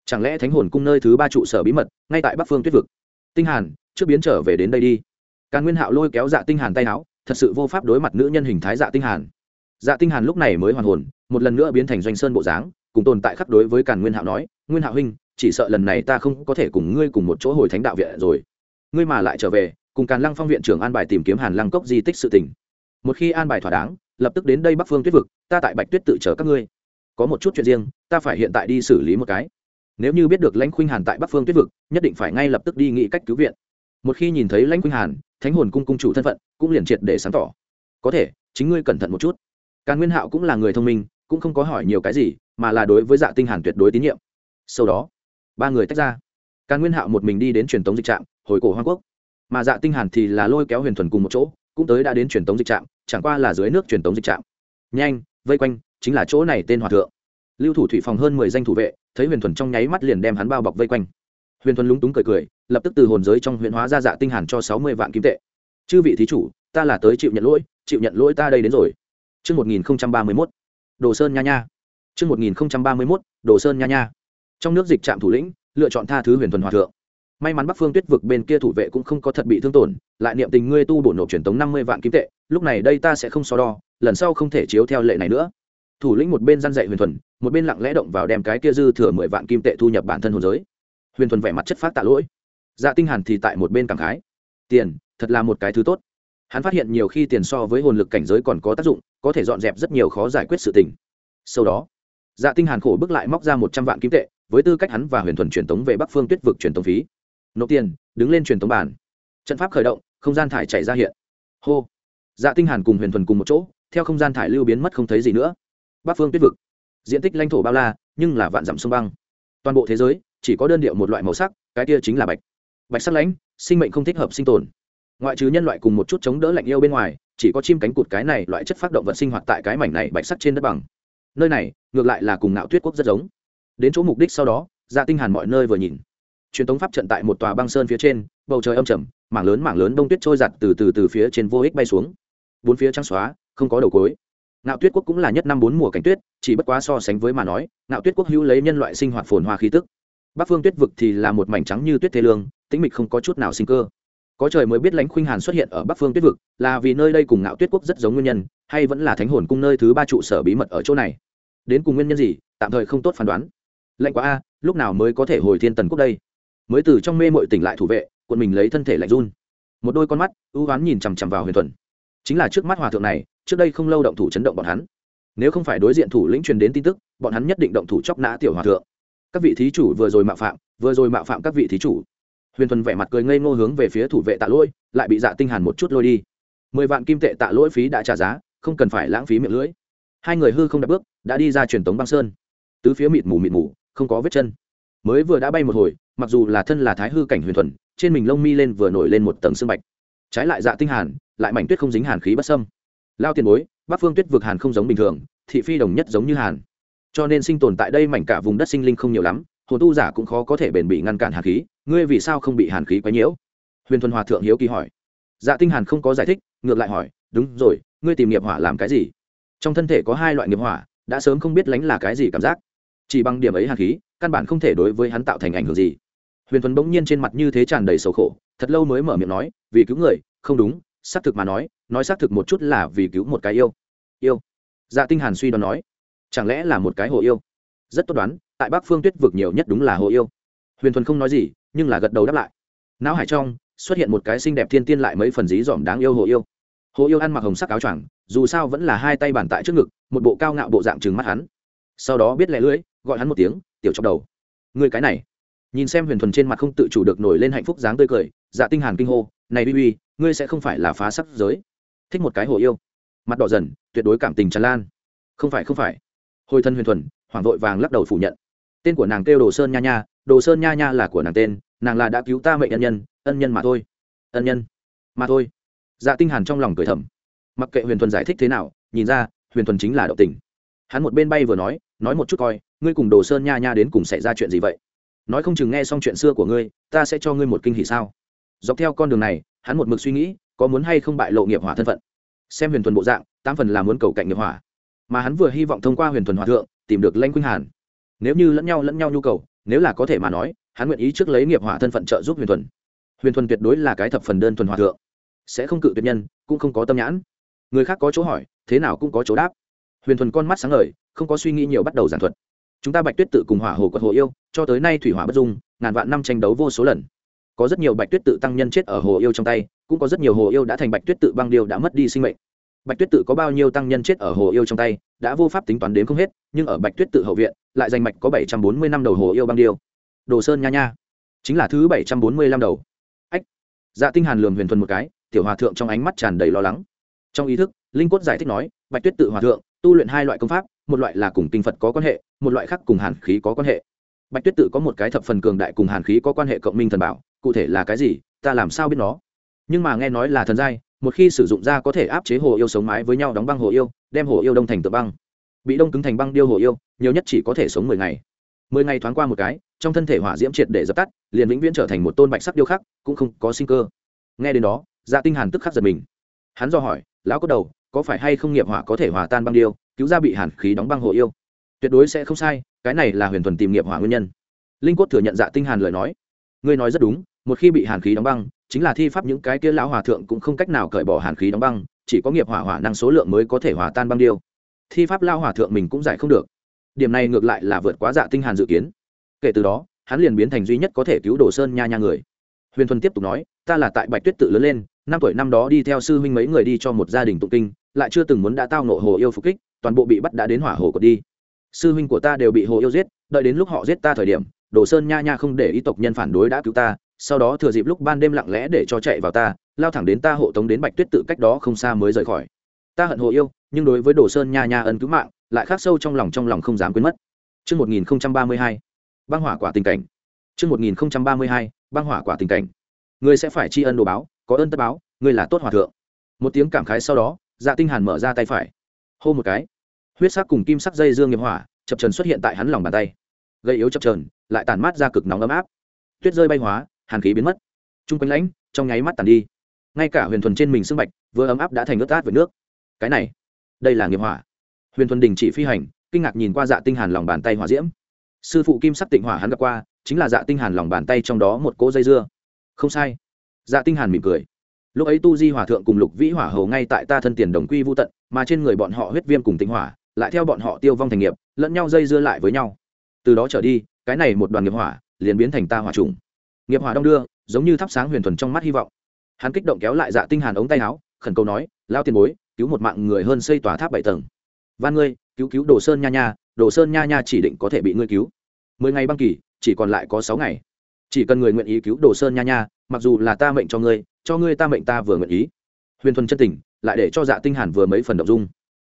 Chẳng lẽ thánh hồn cung nơi thứ ba trụ sở bí mật, ngay tại bắc phương tuyết vực? Tinh hàn, trước biến trở về đến đây đi. Càn nguyên hạo lôi kéo dạ tinh hàn tay áo, thật sự vô pháp đối mặt nữ nhân hình thái dạ tinh hàn. Dạ tinh hàn lúc này mới hoàn hồn, một lần nữa biến thành doanh sơn bộ dáng, cùng tồn tại khắc đối với càn nguyên hạo nói, nguyên hạo huynh chỉ sợ lần này ta không có thể cùng ngươi cùng một chỗ hồi thánh đạo viện rồi. Ngươi mà lại trở về, cùng càn lăng phong viện trưởng an bài tìm kiếm hàn lăng cốc di tích sự tình. Một khi an bài thỏa đáng, lập tức đến đây bắc phương tuyết vực, ta tại bạch tuyết tự chở các ngươi. Có một chút chuyện riêng, ta phải hiện tại đi xử lý một cái. Nếu như biết được lãnh khuynh hàn tại bắc phương tuyết vực, nhất định phải ngay lập tức đi nghĩ cách cứu viện. Một khi nhìn thấy lãnh khuynh hàn, thánh hồn cung cung chủ thân phận cũng liền triệt để sáng tỏ. Có thể, chính ngươi cẩn thận một chút. Càn nguyên hạo cũng là người thông minh, cũng không có hỏi nhiều cái gì, mà là đối với dạ tinh hàn tuyệt đối tín nhiệm. Sau đó ba người tách ra. Càn nguyên hạo một mình đi đến truyền tống dịch trạm hồi cổ Hoa quốc. Mà dạ tinh hàn thì là lôi kéo huyền thuần cùng một chỗ cũng tới đã đến truyền tống dịch trạm chẳng qua là dưới nước truyền tống dịch trạm. Nhanh vây quanh chính là chỗ này tên hòa thượng. Lưu thủ thủy phòng hơn mười danh thủ vệ thấy huyền thuần trong nháy mắt liền đem hắn bao bọc vây quanh. Huyền thuần lúng túng cười cười lập tức từ hồn giới trong huyện hóa ra dạ tinh hàn cho sáu mươi vạn kim tệ. Chư vị thí chủ ta là tới chịu nhận lỗi chịu nhận lỗi ta đây đến rồi. Trước 1031, Đồ Sơn nha nha. Trước 1031, Đồ Sơn nha nha. Trong nước dịch trạm thủ lĩnh, lựa chọn tha thứ huyền thuần hòa thượng. May mắn Bắc Phương Tuyết vực bên kia thủ vệ cũng không có thật bị thương tổn, lại niệm tình ngươi tu bổ nộp truyền tống năm mươi vạn kim tệ, lúc này đây ta sẽ không so đo, lần sau không thể chiếu theo lệ này nữa. Thủ lĩnh một bên răn dạy huyền thuần, một bên lặng lẽ động vào đem cái kia dư thừa mười vạn kim tệ thu nhập bản thân hồn giới. Huyền thuần vẻ mặt chất phát tạ lỗi. Dạ Tinh Hàn thì tại một bên cảm khái. Tiền, thật là một cái thứ tốt hắn phát hiện nhiều khi tiền so với hồn lực cảnh giới còn có tác dụng có thể dọn dẹp rất nhiều khó giải quyết sự tình sau đó dạ tinh hàn khổ bước lại móc ra một trăm vạn kim tệ với tư cách hắn và huyền thuần truyền tống về bắc phương tuyết vực truyền tống phí. Nộp tiền, đứng lên truyền tống bản. Trận pháp khởi động, không gian thải chảy ra hiện. Hô. Dạ tinh hàn cùng huyền thuần cùng một chỗ, theo không gian thải lưu biến mất không thấy gì nữa. Bắc phương tuyết vực. Diện tích lãnh thổ bao la, nhưng là vạn dặm sông băng. Toàn bộ thế giới, chỉ có đơn điệu một loại màu sắc, cái kia chính là bạch. Bạch sắc lãnh, sinh mệnh không thích hợp sinh tồn. Ngoại trừ nhân loại cùng một chút chống đỡ lạnh yêu bên ngoài, chỉ có chim cánh cụt cái này loại chất phát động vật sinh hoạt tại cái mảnh này bạch sắc trên đất bằng. Nơi này, ngược lại là cùng ngạo tuyết quốc rất giống đến chỗ mục đích sau đó dạ tinh hàn mọi nơi vừa nhìn. Truyền tống pháp trận tại một tòa băng sơn phía trên, bầu trời âm trầm, mảng lớn mảng lớn đông tuyết trôi giặt từ từ từ phía trên vô ích bay xuống. Bốn phía trắng xóa, không có đầu cối ngạo tuyết quốc cũng là nhất năm bốn mùa cảnh tuyết, chỉ bất quá so sánh với mà nói, ngạo tuyết quốc hữu lấy nhân loại sinh hoạt phồn hoa khí tức. Bắc phương tuyết vực thì là một mảnh trắng như tuyết thế lương, tĩnh mịch không có chút nào sinh cơ. Có trời mới biết lãnh khuynh hàn xuất hiện ở bắc phương tuyết vực, là vì nơi đây cùng ngạo tuyết quốc rất giống nguyên nhân, hay vẫn là thánh hồn cung nơi thứ ba trụ sở bí mật ở chỗ này. Đến cùng nguyên nhân gì, tạm thời không tốt phán đoán lạnh quá a, lúc nào mới có thể hồi thiên tần quốc đây? Mới từ trong mê mội tỉnh lại thủ vệ quận mình lấy thân thể lạnh run. Một đôi con mắt, ưu oán nhìn chằm chằm vào huyền thuần. Chính là trước mắt hòa thượng này, trước đây không lâu động thủ chấn động bọn hắn. Nếu không phải đối diện thủ lĩnh truyền đến tin tức, bọn hắn nhất định động thủ chóc nã tiểu hòa thượng. Các vị thí chủ vừa rồi mạo phạm, vừa rồi mạo phạm các vị thí chủ. Huyền thuần vẻ mặt cười ngây ngô hướng về phía thủ vệ tạ lỗi, lại bị dạ tinh hàn một chút lôi đi. Mười vạn kim tệ tạ lỗi phí đã trả giá, không cần phải lãng phí miệng lưỡi. Hai người hư không đặt bước, đã đi ra truyền tống băng sơn. Tứ phía mịt mù mịt mù không có vết chân. Mới vừa đã bay một hồi, mặc dù là thân là thái hư cảnh huyền thuần, trên mình lông mi lên vừa nổi lên một tầng sương bạch. Trái lại dạ tinh hàn, lại mảnh tuyết không dính hàn khí bất sâm lao tiền bối, bắc phương tuyết vực hàn không giống bình thường, thị phi đồng nhất giống như hàn. Cho nên sinh tồn tại đây mảnh cả vùng đất sinh linh không nhiều lắm, hồn tu giả cũng khó có thể bền bị ngăn cản hàn khí, ngươi vì sao không bị hàn khí quấy nhiễu? Huyền thuần hòa thượng hiếu kỳ hỏi. Dạ tinh hàn không có giải thích, ngược lại hỏi, đúng rồi, ngươi tìm nghiệp hỏa làm cái gì? Trong thân thể có hai loại nghiệp hỏa, đã sớm không biết lánh là cái gì cảm giác chỉ bằng điểm ấy hàn khí, căn bản không thể đối với hắn tạo thành ảnh hưởng gì. Huyền thuần bỗng nhiên trên mặt như thế tràn đầy sầu khổ, thật lâu mới mở miệng nói, vì cứu người, không đúng, xác thực mà nói nói xác thực một chút là vì cứu một cái yêu. Yêu? Dạ tinh hàn suy đoán nói. Chẳng lẽ là một cái hồ yêu? Rất tốt đoán, tại bắc phương tuyết vực nhiều nhất đúng là hồ yêu. Huyền thuần không nói gì, nhưng là gật đầu đáp lại. Não hải trong, xuất hiện một cái xinh đẹp thiên tiên lại mấy phần dí dỏm đáng yêu hồ yêu. Hồ yêu ăn mặc hồng sắc áo choàng, dù sao vẫn là hai tay bàn tại trước ngực, một bộ cao ngạo bộ dạng trừng mắt hắn sau đó biết lẹ lưỡi, gọi hắn một tiếng, tiểu chọc đầu người cái này. Nhìn xem huyền thuần trên mặt không tự chủ được nổi lên hạnh phúc dáng tươi cười dạ tinh hàn kinh hô, này bi bi ngươi sẽ không phải là phá sắc giới. Thích một cái hồ yêu. Mặt đỏ dần, tuyệt đối cảm tình tràn lan. Không phải không phải. Hồi thân huyền thuần hoàng vội vàng lắc đầu phủ nhận. Tên của nàng kêu đồ sơn nha nha, đồ sơn nha nha là của nàng tên, nàng là đã cứu ta mệnh ân nhân ân nhân mà thôi. Ân nhân mà thôi. Dạ tinh hàn trong lòng cười thầm. Mặc kệ huyền thuần giải thích thế nào, nhìn ra, huyền thuần chính là động tình hắn một bên bay vừa nói nói một chút coi, ngươi cùng đồ sơn nha nha đến cùng xảy ra chuyện gì vậy? Nói không chừng nghe xong chuyện xưa của ngươi, ta sẽ cho ngươi một kinh hỉ sao? Dọc theo con đường này, hắn một mực suy nghĩ, có muốn hay không bại lộ nghiệp hỏa thân phận. Xem huyền thuần bộ dạng, tám phần là muốn cầu cạnh nghiệp hỏa. Mà hắn vừa hy vọng thông qua huyền thuần hòa thượng, tìm được lanh khuynh hàn. Nếu như lẫn nhau lẫn nhau nhu cầu, nếu là có thể mà nói, hắn nguyện ý trước lấy nghiệp hỏa thân phận trợ giúp huyền thuần. Huyền thuần tuyệt đối là cái thập phần đơn thuần hòa thượng. Sẽ không cự tuyệt nhân, cũng không có tâm nhãn. Người khác có chỗ hỏi, thế nào cũng có chỗ đáp huyền thuần con mắt sáng ngời, không có suy nghĩ nhiều bắt đầu giảng thuật. Chúng ta bạch tuyết tự cùng hỏa hồ quật hồ yêu, cho tới nay thủy hỏa bất dung, ngàn vạn năm tranh đấu vô số lần. Có rất nhiều bạch tuyết tự tăng nhân chết ở hồ yêu trong tay, cũng có rất nhiều hồ yêu đã thành bạch tuyết tự băng điêu đã mất đi sinh mệnh. Bạch tuyết tự có bao nhiêu tăng nhân chết ở hồ yêu trong tay, đã vô pháp tính toán đến không hết, nhưng ở bạch tuyết tự hậu viện, lại danh mạch có bảy trăm bốn mươi năm đầu hồ yêu băng điêu. Đồ sơn nha nha. Chính là thứ bảy trăm bốn mươi năm đầu. Ách. Dạ tinh hàn lường huyền thuần một cái, tiểu hòa thượng trong ánh mắt tràn đầy lo lắng. Trong ý thức, linh quất giải thích nói, bạch tuyết tự hòa thượng tu luyện hai loại công pháp, một loại là cùng kinh phật có quan hệ, một loại khác cùng hàn khí có quan hệ. Bạch tuyết tự có một cái thập phần cường đại cùng hàn khí có quan hệ cộng minh thần bảo, cụ thể là cái gì, ta làm sao biết nó? Nhưng mà nghe nói là thần giai, một khi sử dụng ra có thể áp chế hồ yêu sống mái với nhau đóng băng hồ yêu, đem hồ yêu đông thành tự băng. Bị đông cứng thành băng điêu hồ yêu, nhiều nhất chỉ có thể sống mười ngày. Mười ngày thoáng qua một cái, trong thân thể hỏa diễm triệt để dập tắt, liền vĩnh viễn trở thành một tôn bạch sắc điêu khắc, cũng không có sinh cơ. Nghe đến đó dạ tinh hàn tức khắc giật mình. Hắn do hỏi, lão có đầu có phải hay không nghiệp hỏa có thể hòa tan băng điêu, cứu ra bị hàn khí đóng băng hồ yêu? Tuyệt đối sẽ không sai, cái này là huyền thuần tìm nghiệp hỏa nguyên nhân. Linh cốt thừa nhận dạ tinh hàn lời nói. Ngươi nói rất đúng, một khi bị hàn khí đóng băng, chính là thi pháp những cái kia lão hòa thượng cũng không cách nào cởi bỏ hàn khí đóng băng, chỉ có nghiệp hỏa hỏa năng số lượng mới có thể hòa tan băng điêu. Thi pháp lão hòa thượng mình cũng giải không được. Điểm này ngược lại là vượt quá dạ tinh hàn dự kiến. Kể từ đó, hắn liền biến thành duy nhất có thể cứu đồ sơn nha nha người. Huyền thuần tiếp tục nói, ta là tại bạch tuyết tự lớn lên, năm tuổi năm đó đi theo sư huynh mấy người đi cho một gia đình tụng kinh lại chưa từng muốn đã tao nộ hồ yêu phục kích toàn bộ bị bắt đã đến hỏa hồ cột đi sư huynh của ta đều bị hồ yêu giết đợi đến lúc họ giết ta thời điểm đồ sơn nha nha không để ý tộc nhân phản đối đã cứu ta sau đó thừa dịp lúc ban đêm lặng lẽ để cho chạy vào ta lao thẳng đến ta hộ tống đến bạch tuyết tự cách đó không xa mới rời khỏi ta hận hồ yêu nhưng đối với đồ sơn nha nha ân cứu mạng lại khắc sâu trong lòng trong lòng không dám quên mất Trước 1032, băng hỏa quả tình cảnh. Trước 1032, băng hỏa quả tình cảnh. Ngươi sẽ phải tri ân đồ báo, có ơn tất báo, ngươi là tốt hòa thượng. Một tiếng cảm khái sau đó, Dạ Tinh Hàn mở ra tay phải. Hô một cái. Huyết sắc cùng kim sắc dây dương nghiệp hỏa, chập trần xuất hiện tại hắn lòng bàn tay. Gây yếu chập trần lại tản mát ra cực nóng ấm áp. Tuyết rơi bay hóa, hàn khí biến mất trung quanh lãnh trong nháy mắt tàn đi ngay cả huyền thuần trên mình sưng bạch vừa ấm áp đã thành ướt át với nước cái này đây là nghiệp hỏa huyền thuần đình chỉ phi hành kinh ngạc nhìn qua dạ tinh hàn lòng bàn tay hỏa diễm sư phụ kim sắc tịnh hỏa hắn gặp qua chính là dạ tinh hàn lòng bàn tay trong đó một cỗ dây dưa không sai dạ tinh hàn mỉm cười lúc ấy tu di hỏa thượng cùng lục vĩ hỏa hầu ngay tại ta thân tiền đồng quy vu tận, mà trên người bọn họ huyết viêm cùng tinh hỏa, lại theo bọn họ tiêu vong thành nghiệp, lẫn nhau dây dưa lại với nhau. Từ đó trở đi, cái này một đoàn nghiệp hỏa liền biến thành ta hỏa trùng. Nghiệp hỏa đông đưa, giống như thắp sáng huyền thuần trong mắt hy vọng. Hắn kích động kéo lại dạ tinh hàn ống tay áo, khẩn cầu nói lao tiền bối, cứu một mạng người hơn xây tòa tháp bảy tầng. Van ngươi, cứu cứu đồ sơn nha nha, đồ sơn nha nha chỉ định có thể bị ngươi cứu. Mười ngày băng kỳ, chỉ còn lại có sáu ngày. Chỉ cần người nguyện ý cứu đồ sơn nha nha, mặc dù là ta mệnh cho ngươi cho ngươi ta mệnh ta vừa nguyện ý. Huyền thuần chân tình, lại để cho dạ tinh hàn vừa mấy phần động dung.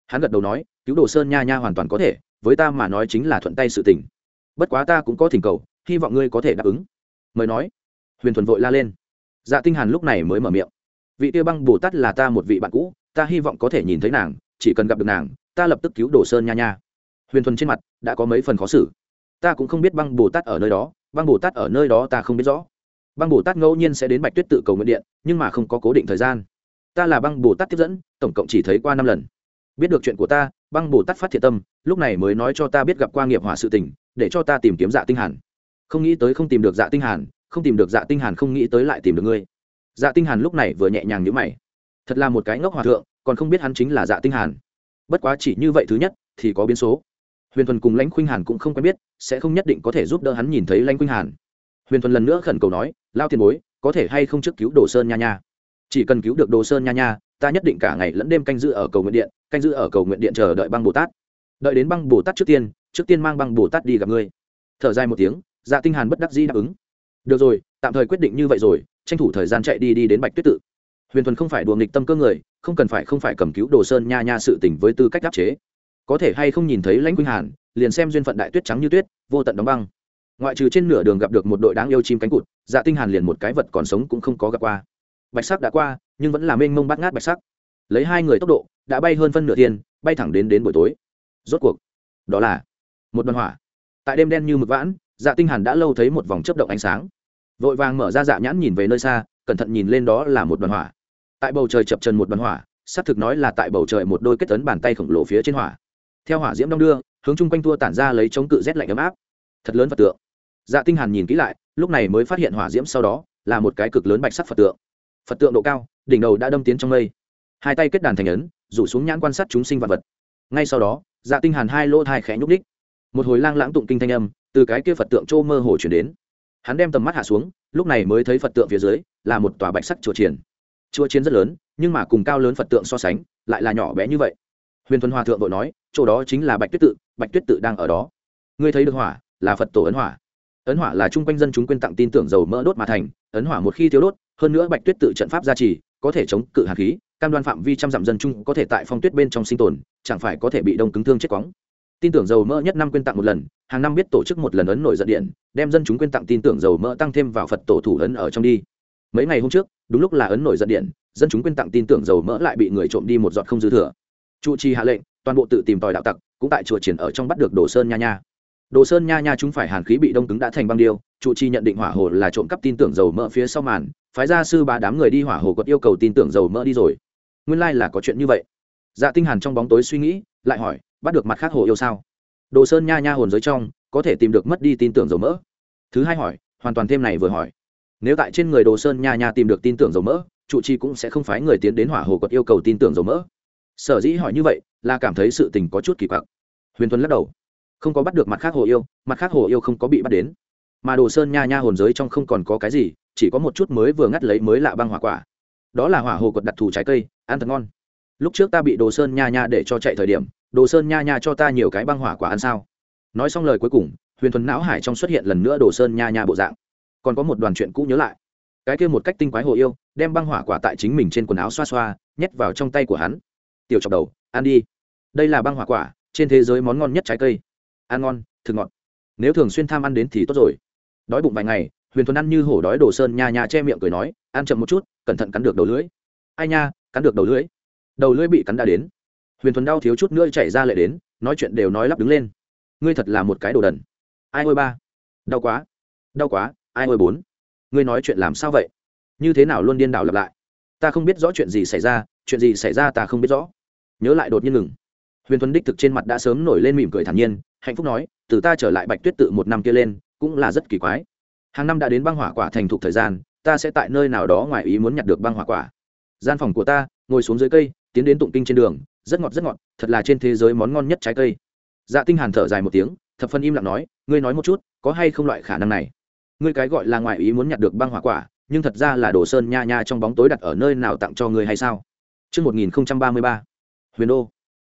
Hắn gật đầu nói, cứu đồ sơn nha nha hoàn toàn có thể, với ta mà nói chính là thuận tay sự tình. Bất quá ta cũng có thỉnh cầu, hy vọng ngươi có thể đáp ứng. Mời nói. Huyền thuần vội la lên. Dạ tinh hàn lúc này mới mở miệng. Vị tiêu băng bồ tát là ta một vị bạn cũ, ta hy vọng có thể nhìn thấy nàng, chỉ cần gặp được nàng, ta lập tức cứu đồ sơn nha nha. Huyền thuần trên mặt đã có mấy phần khó xử. Ta cũng không biết băng bồ tát ở nơi đó, băng bồ tát ở nơi đó ta không biết rõ băng bồ tát ngẫu nhiên sẽ đến bạch tuyết tự cầu nguyện điện, nhưng mà không có cố định thời gian. Ta là băng bồ tát tiếp dẫn, tổng cộng chỉ thấy qua năm lần. Biết được chuyện của ta, băng bồ tát phát thiệt tâm, lúc này mới nói cho ta biết gặp qua nghiệp hỏa sự tình, để cho ta tìm kiếm dạ tinh hàn. Không nghĩ tới không tìm được dạ tinh hàn, không tìm được dạ tinh hàn không nghĩ tới lại tìm được ngươi. Dạ tinh hàn lúc này vừa nhẹ nhàng nhíu mày. Thật là một cái ngốc hòa thượng, còn không biết hắn chính là dạ tinh hàn. Bất quá chỉ như vậy thứ nhất, thì có biến số. Huyền thuần cùng lãnh khuynh hàn cũng không quen biết, sẽ không nhất định có thể giúp đỡ hắn nhìn thấy lãnh khuynh hàn huyền thuần lần nữa khẩn cầu nói, lao tiền bối, có thể hay không trước cứu đồ sơn nha nha? Chỉ cần cứu được đồ sơn nha nha, ta nhất định cả ngày lẫn đêm canh giữ ở cầu nguyện điện, canh giữ ở cầu nguyện điện chờ đợi băng bồ tát. Đợi đến băng bồ tát trước tiên trước tiên mang băng bồ tát đi gặp ngươi. Thở dài một tiếng dạ tinh hàn bất đắc dĩ đáp ứng. Được rồi, tạm thời quyết định như vậy rồi, tranh thủ thời gian chạy đi đi đến bạch tuyết tự. Huyền thuần không phải đùa nghịch tâm cơ người, không cần phải, không phải cầm cứu đồ sơn nha nha sự tình với tư cách áp chế. Có thể hay không nhìn thấy lãnh quynh hàn, liền xem duyên phận đại tuyết trắng như tuyết, vô tận đóng băng ngoại trừ trên nửa đường gặp được một đội đáng yêu chim cánh cụt dạ tinh hàn liền một cái vật còn sống cũng không có gặp qua. Bạch sắc đã qua, nhưng vẫn là mênh mông bát ngát bạch sắc. Lấy hai người tốc độ, đã bay hơn phân nửa thiên, bay thẳng đến đến buổi tối. Rốt cuộc, đó là một đoàn hỏa. Tại đêm đen như mực vãn dạ tinh hàn đã lâu thấy một vòng chớp động ánh sáng. Vội vàng mở ra dạ nhãn nhìn về nơi xa, cẩn thận nhìn lên đó là một đoàn hỏa. Tại bầu trời chập chân một đoàn hỏa, xác thực nói là tại bầu trời một đôi kết tấn bàn tay khổng lồ phía trên hỏa. Theo hỏa diễm đông đưa, hướng chung quanh tua tản ra lấy chống cự rét lạnh ấm áp. Thật lớn vật tượng dạ tinh hàn nhìn kỹ lại, lúc này mới phát hiện hỏa diễm sau đó là một cái cực lớn bạch sắc phật tượng. Phật tượng độ cao, đỉnh đầu đã đâm tiến trong mây. Hai tay kết đàn thành ấn, rủ xuống nhãn quan sát chúng sinh vật vật. Ngay sau đó dạ tinh hàn hai lỗ thai khẽ nhúc đích một hồi lang lãng tụng kinh thanh âm từ cái kia phật tượng trô mơ hồ chuyển đến. Hắn đem tầm mắt hạ xuống, lúc này mới thấy phật tượng phía dưới là một tòa bạch sắc chùa triển chùa chiến rất lớn, nhưng mà cùng cao lớn phật tượng so sánh, lại là nhỏ bé như vậy. Huyền thuần hòa thượng vội nói, chỗ đó chính là bạch tuyết tự, bạch tuyết tự đang ở đó. Ngươi thấy được hỏa, là phật tổ ấn hỏa ấn hỏa là chung quanh dân chúng quyên tặng tin tưởng dầu mỡ đốt mà thành, ấn hỏa một khi thiếu đốt, hơn nữa bạch tuyết tự trận pháp gia trì, có thể chống cự hạt khí, cam đoan phạm vi trăm dặm dân chung có thể tại phong tuyết bên trong sinh tồn, chẳng phải có thể bị đông cứng thương chết quóng tin tưởng dầu mỡ nhất năm quyên tặng một lần, hàng năm biết tổ chức một lần ấn nổi giận điện, đem dân chúng quyên tặng tin tưởng dầu mỡ tăng thêm vào phật tổ thủ ấn ở trong đi. Mấy ngày hôm trước, đúng lúc là ấn nổi giận điện, dân chúng quyên tặng tin tưởng dầu mỡ lại bị người trộm đi một giọt không dư thừa. Trụ trì hạ lệnh, toàn bộ tự tìm tòi đạo tặc, cũng tại chùa triển ở trong bắt được đồ sơn nha nha đồ sơn nha nha chúng phải hàn khí bị đông cứng đã thành băng điêu, trụ Chi nhận định hỏa hồ là trộm cắp tin tưởng dầu mỡ phía sau màn, phái gia sư ba đám người đi hỏa hồ còn yêu cầu tin tưởng dầu mỡ đi rồi. Nguyên lai là có chuyện như vậy. Dạ tinh hàn trong bóng tối suy nghĩ, lại hỏi, bắt được mặt khác hồ yêu sao? Đồ sơn nha nha hồn giới trong, có thể tìm được mất đi tin tưởng dầu mỡ. Thứ hai hỏi, hoàn toàn thêm này vừa hỏi. Nếu tại trên người đồ sơn nha nha tìm được tin tưởng dầu mỡ, trụ Chi cũng sẽ không phái người tiến đến hỏa hồ quật yêu cầu tin tưởng dầu mỡ. Sở dĩ hỏi như vậy, là cảm thấy sự tình có chút kỳ quặc. Huyền tuấn lắc đầu không có bắt được mặt khác hồ yêu, mặt khác hồ yêu không có bị bắt đến. Mà đồ sơn nha nha hồn giới trong không còn có cái gì, chỉ có một chút mới vừa ngắt lấy mới lạ băng hỏa quả. Đó là hỏa hồ quật đặc thù trái cây, ăn thật ngon. Lúc trước ta bị đồ sơn nha nha để cho chạy thời điểm, đồ sơn nha nha cho ta nhiều cái băng hỏa quả ăn sao? Nói xong lời cuối cùng, huyền thuần não hải trong xuất hiện lần nữa đồ sơn nha nha bộ dạng. Còn có một đoàn chuyện cũ nhớ lại. Cái kia một cách tinh quái hồ yêu, đem băng hỏa quả tại chính mình trên quần áo xoa xoa, nhét vào trong tay của hắn. Tiểu chọc đầu, ăn đi. Đây là băng hỏa quả, trên thế giới món ngon nhất trái cây ăn ngon, thực ngọt. Nếu thường xuyên tham ăn đến thì tốt rồi. Đói bụng vài ngày, huyền thuần ăn như hổ đói đồ sơn nha nha che miệng cười nói, ăn chậm một chút, cẩn thận cắn được đầu lưỡi. Ai nha, cắn được đầu lưỡi. Đầu lưỡi bị cắn đã đến. Huyền thuần đau thiếu chút nữa chảy ra lại đến, nói chuyện đều nói lắp đứng lên. Ngươi thật là một cái đồ đần. Ai ôi ba. Đau quá. Đau quá, ai ôi bốn. Ngươi nói chuyện làm sao vậy? Như thế nào luôn điên đảo lặp lại? Ta không biết rõ chuyện gì xảy ra, chuyện gì xảy ra ta không biết rõ. Nhớ lại đột nhiên ngừng huyền thuấn đích thực trên mặt đã sớm nổi lên mỉm cười thản nhiên hạnh phúc nói từ ta trở lại bạch tuyết tự một năm kia lên cũng là rất kỳ quái. Hàng năm đã đến băng hỏa quả thành thục thời gian ta sẽ tại nơi nào đó ngoài ý muốn nhặt được băng hỏa quả. Gian phòng của ta ngồi xuống dưới cây tiến đến tụng kinh trên đường rất ngọt rất ngọt thật là trên thế giới món ngon nhất trái cây. Dạ tinh hàn thở dài một tiếng thập phân im lặng nói ngươi nói một chút có hay không loại khả năng này? Ngươi cái gọi là ngoại ý muốn nhặt được băng hỏa quả nhưng thật ra là đồ sơn nha nha trong bóng tối đặt ở nơi nào tặng cho ngươi hay sao? Trước 1033, Huyền Đô.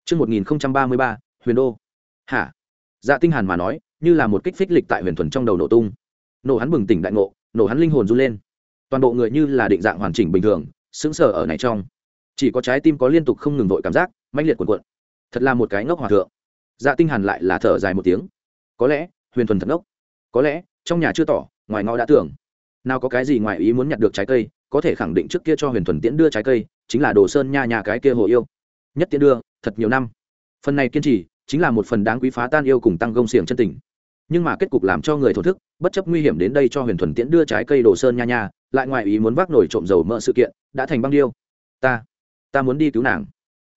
Trước 1033, Huyền Đô. Hả? Dạ tinh hàn mà nói, như là một kích phích lịch tại huyền thuần trong đầu nổ tung. Nổ hắn bừng tỉnh đại ngộ, nổ hắn linh hồn run lên. Toàn bộ người như là định dạng hoàn chỉnh bình thường, sững sờ ở này trong. Chỉ có trái tim có liên tục không ngừng vội cảm giác, mãnh liệt cuộn cuộn. Thật là một cái ngốc hòa thượng. Dạ tinh hàn lại là thở dài một tiếng. Có lẽ, huyền thuần thật ngốc. Có lẽ, trong nhà chưa tỏ, ngoài ngõ đã tưởng nào có cái gì ngoài ý muốn nhặt được trái cây có thể khẳng định trước kia cho huyền thuần tiễn đưa trái cây chính là đồ sơn nha nhà cái kia hồ yêu nhất tiễn đưa, thật nhiều năm. Phần này kiên trì, chính là một phần đáng quý phá tan yêu cùng tăng gông xiềng chân tình. Nhưng mà kết cục làm cho người thổ thức, bất chấp nguy hiểm đến đây cho huyền thuần tiễn đưa trái cây đồ sơn nha nha, lại ngoài ý muốn vác nổi trộm dầu mỡ sự kiện, đã thành băng điêu. Ta ta muốn đi cứu nàng.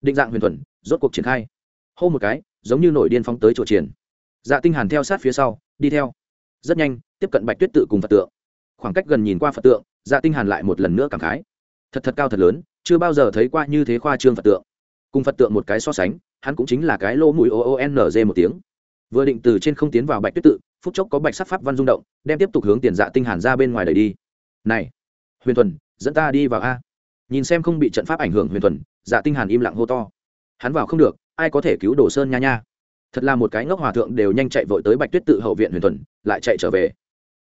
Định dạng huyền thuần, rốt cuộc triển khai. Hô một cái, giống như nổi điên phóng tới chỗ triển. Dạ tinh hàn theo sát phía sau, đi theo. Rất nhanh, tiếp cận bạch tuyết tự cùng phật tượng. Khoảng cách gần nhìn qua phật tượng dạ tinh hàn lại một lần nữa cảm khái. Thật thật cao thật lớn, chưa bao giờ thấy qua như thế khoa trương phật tượng cùng phật tượng một cái so sánh, hắn cũng chính là cái lô mũi o o n g một tiếng. Vừa định từ trên không tiến vào bạch tuyết tự, phút chốc có bạch sắc pháp văn rung động, đem tiếp tục hướng tiền dạ tinh hàn ra bên ngoài đẩy đi. Này, huyền thuần, dẫn ta đi vào a. Nhìn xem không bị trận pháp ảnh hưởng huyền thuần dạ tinh hàn im lặng hô to. Hắn vào không được, ai có thể cứu đồ sơn nha nha? Thật là một cái ngốc hòa thượng đều nhanh chạy vội tới bạch tuyết tự hậu viện huyền thuần, lại chạy trở về.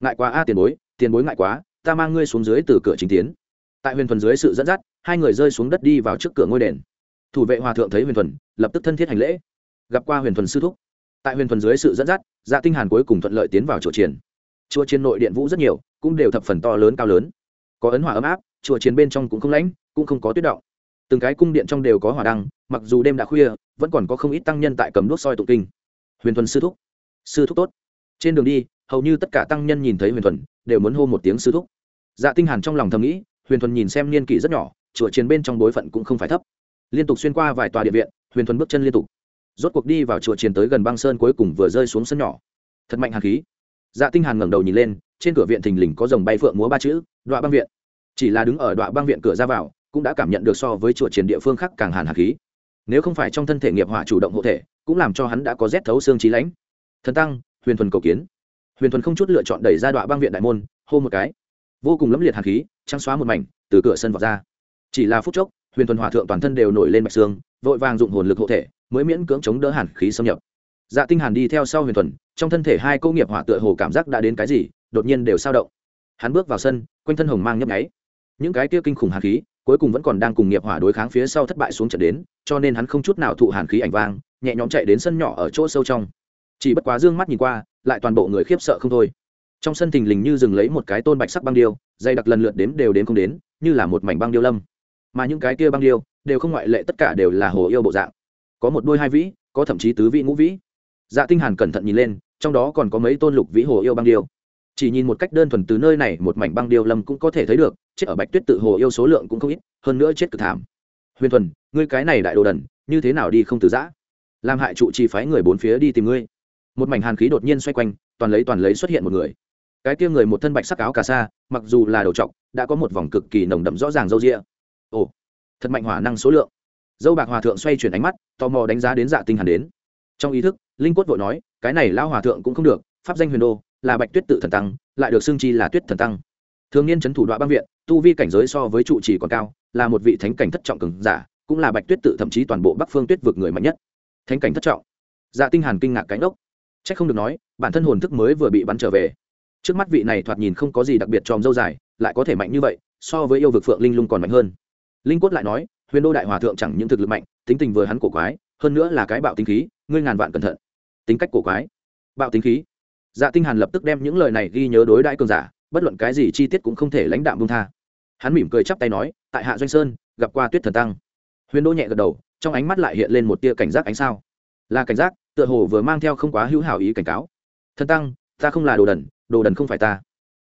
Ngại quá a tiền bối tiền bối ngại quá, ta mang ngươi xuống dưới từ cửa chính tiến. Tại huyền thuần dưới sự dẫn dắt, hai người rơi xuống đất đi vào trước cửa ngôi đền thủ vệ hòa thượng thấy huyền thuần, lập tức thân thiết hành lễ. Gặp qua huyền thuần sư thúc. Tại huyền thuần dưới sự dẫn dắt dạ tinh hàn cuối cùng thuận lợi tiến vào chùa chiến chùa chiến nội điện vũ rất nhiều, cũng đều thập phần to lớn cao lớn. Có ấn hỏa ấm áp, chùa chiến bên trong cũng không lãnh, cũng không có tuyết động. Từng cái cung điện trong đều có hỏa đăng, mặc dù đêm đã khuya, vẫn còn có không ít tăng nhân tại cầm đuốc soi tụng kinh. Huyền thuần sư thúc. Sư thúc tốt. Trên đường đi, hầu như tất cả tăng nhân nhìn thấy huyền thuần, đều muốn hô một tiếng sư thúc. Dạ tinh hàn trong lòng thầm nghĩ, huyền thuần nhìn xem niên kỷ rất nhỏ, chùa chiến bên trong đối phận cũng không phải thấp liên tục xuyên qua vài tòa địa viện, huyền thuần bước chân liên tục. Rốt cuộc đi vào chùa chiến tới gần băng sơn cuối cùng vừa rơi xuống sân nhỏ. Thật mạnh hàn khí. Dạ tinh hàn ngẩng đầu nhìn lên, trên cửa viện thình lình có dòng bay phượng múa ba chữ đoạn băng viện. Chỉ là đứng ở đoạn băng viện cửa ra vào, cũng đã cảm nhận được so với chùa chiến địa phương khác càng hàn hàn khí. Nếu không phải trong thân thể nghiệp hỏa chủ động hộ thể, cũng làm cho hắn đã có rét thấu xương trí lãnh. Thần tăng, huyền thuần cầu kiến. Huyền thuần không chút lựa chọn đẩy ra đoạn băng viện đại môn, hô một cái. Vô cùng lẫm liệt hàn khí, trắng xóa một mảnh, từ cửa sân vào ra. Chỉ là phút chốc huyền thuần hòa thượng toàn thân đều nổi lên mạch xương, vội vàng dụng hồn lực hộ thể, mới miễn cưỡng chống đỡ hàn khí xâm nhập. Dạ tinh hàn đi theo sau huyền thuần trong thân thể hai câu nghiệp hỏa tựa hồ cảm giác đã đến cái gì, đột nhiên đều sao động. Hắn bước vào sân, quanh thân hồng mang nhấp nháy. Những cái kia kinh khủng hàn khí, cuối cùng vẫn còn đang cùng nghiệp hỏa đối kháng phía sau thất bại xuống trận đến, cho nên hắn không chút nào thụ hàn khí ảnh vang, nhẹ nhõm chạy đến sân nhỏ ở chỗ sâu trong. Chỉ bất quá dương mắt nhìn qua, lại toàn bộ người khiếp sợ không thôi. Trong sân thình lình như dừng lấy một cái tôn bạch sắc băng điêu dày đặc lần lượt đếm đều đến không đến, như là một mảnh băng điêu lâm mà những cái kia băng điêu đều không ngoại lệ, tất cả đều là hồ yêu bộ dạng. Có một đôi hai vĩ, có thậm chí tứ vĩ ngũ vĩ. Dạ tinh hàn cẩn thận nhìn lên, trong đó còn có mấy tôn lục vĩ hồ yêu băng điêu. Chỉ nhìn một cách đơn thuần từ nơi này, một mảnh băng điêu lâm cũng có thể thấy được, chết ở bạch tuyết tự hồ yêu số lượng cũng không ít, hơn nữa chết cực thảm. Huyền thuần, ngươi cái này đại đồ đần, như thế nào đi không từ giã? Làm hại trụ trì phái người bốn phía đi tìm ngươi. Một mảnh hàn khí đột nhiên xoay quanh, toàn lấy toàn lấy xuất hiện một người. Cái kia người một thân bạch sắc áo cà sa, mặc dù là đầu trọc, đã có một vòng cực kỳ nồng đậm rõ ràng râu ria ồ, thật mạnh hỏa năng số lượng. Dâu bạc hòa thượng xoay chuyển ánh mắt, tò mò đánh giá đến dạ tinh hàn đến. Trong ý thức, linh quất vội nói, cái này lao hòa thượng cũng không được, pháp danh huyền đô, là bạch tuyết tự thần tăng, lại được xưng chi là tuyết thần tăng. Thường niên chấn thủ đoạn băng viện, tu vi cảnh giới so với trụ trì còn cao, là một vị thánh cảnh thất trọng cường giả, cũng là bạch tuyết tự thậm chí toàn bộ bắc phương tuyết vực người mạnh nhất. Thánh cảnh thất trọng. Dạ tinh hàn kinh ngạc cánh ốc chắc không được nói, bản thân hồn thức mới vừa bị bắn trở về. Trước mắt vị này thoạt nhìn không có gì đặc biệt tròm dâu dài, lại có thể mạnh như vậy, so với yêu vực phượng linh lung còn mạnh hơn linh cốt lại nói, huyền đô đại hòa thượng chẳng những thực lực mạnh, tính tình vừa hắn cổ quái, hơn nữa là cái bạo tính khí, ngươi ngàn vạn cẩn thận. Tính cách cổ quái. Bạo tính khí. Dạ tinh hàn lập tức đem những lời này ghi nhớ đối đại cường giả, bất luận cái gì chi tiết cũng không thể lãnh đạm buông tha. Hắn mỉm cười chắp tay nói, tại hạ doanh sơn, gặp qua tuyết thần tăng. Huyền đô nhẹ gật đầu, trong ánh mắt lại hiện lên một tia cảnh giác ánh sao. Là cảnh giác, tựa hồ vừa mang theo không quá hữu hảo ý cảnh cáo. Thần tăng, ta không là đồ đần đồ đần không phải ta.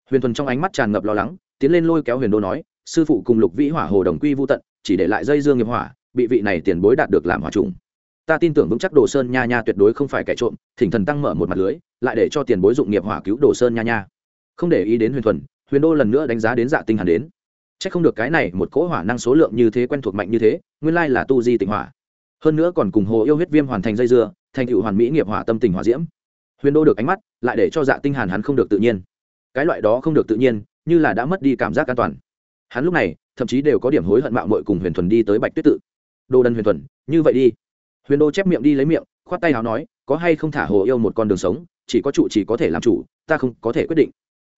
Huyền thuần trong ánh mắt tràn ngập lo lắng, tiến lên lôi kéo huyền đô nói sư phụ cùng lục vĩ hỏa hồ đồng quy vô tận, chỉ để lại dây dương nghiệp hỏa, bị vị này tiền bối đạt được làm hỏa trùng. Ta tin tưởng vững chắc đồ sơn nha nha tuyệt đối không phải kẻ trộm, thỉnh thần tăng mở một mặt lưới, lại để cho tiền bối dụng nghiệp hỏa cứu đồ sơn nha nha. Không để ý đến huyền thuần, huyền đô lần nữa đánh giá đến dạ tinh hàn đến. C h ắ c không được cái này, một cỗ hỏa năng số lượng như thế quen thuộc mạnh như thế, nguyên lai là tu di tịnh hỏa. Hơn nữa còn cùng hồ yêu huyết viêm hoàn thành dây dưa, thành tựu hoàn mỹ nghiệp hỏa tâm tình hỏa diễm. Huyền đô được ánh mắt, lại để cho dạ tinh hàn hắn không được tự nhiên. Cái loại đó không được tự nhiên, như là đã mất đi cảm giác an toàn hắn lúc này, thậm chí đều có điểm hối hận mạo mội cùng huyền thuần đi tới bạch tuyết tự. Đồ đần huyền thuần, như vậy đi. Huyền đô chép miệng đi lấy miệng, khoát tay nào nói, có hay không thả hồ yêu một con đường sống, chỉ có trụ chỉ có thể làm chủ, ta không có thể quyết định.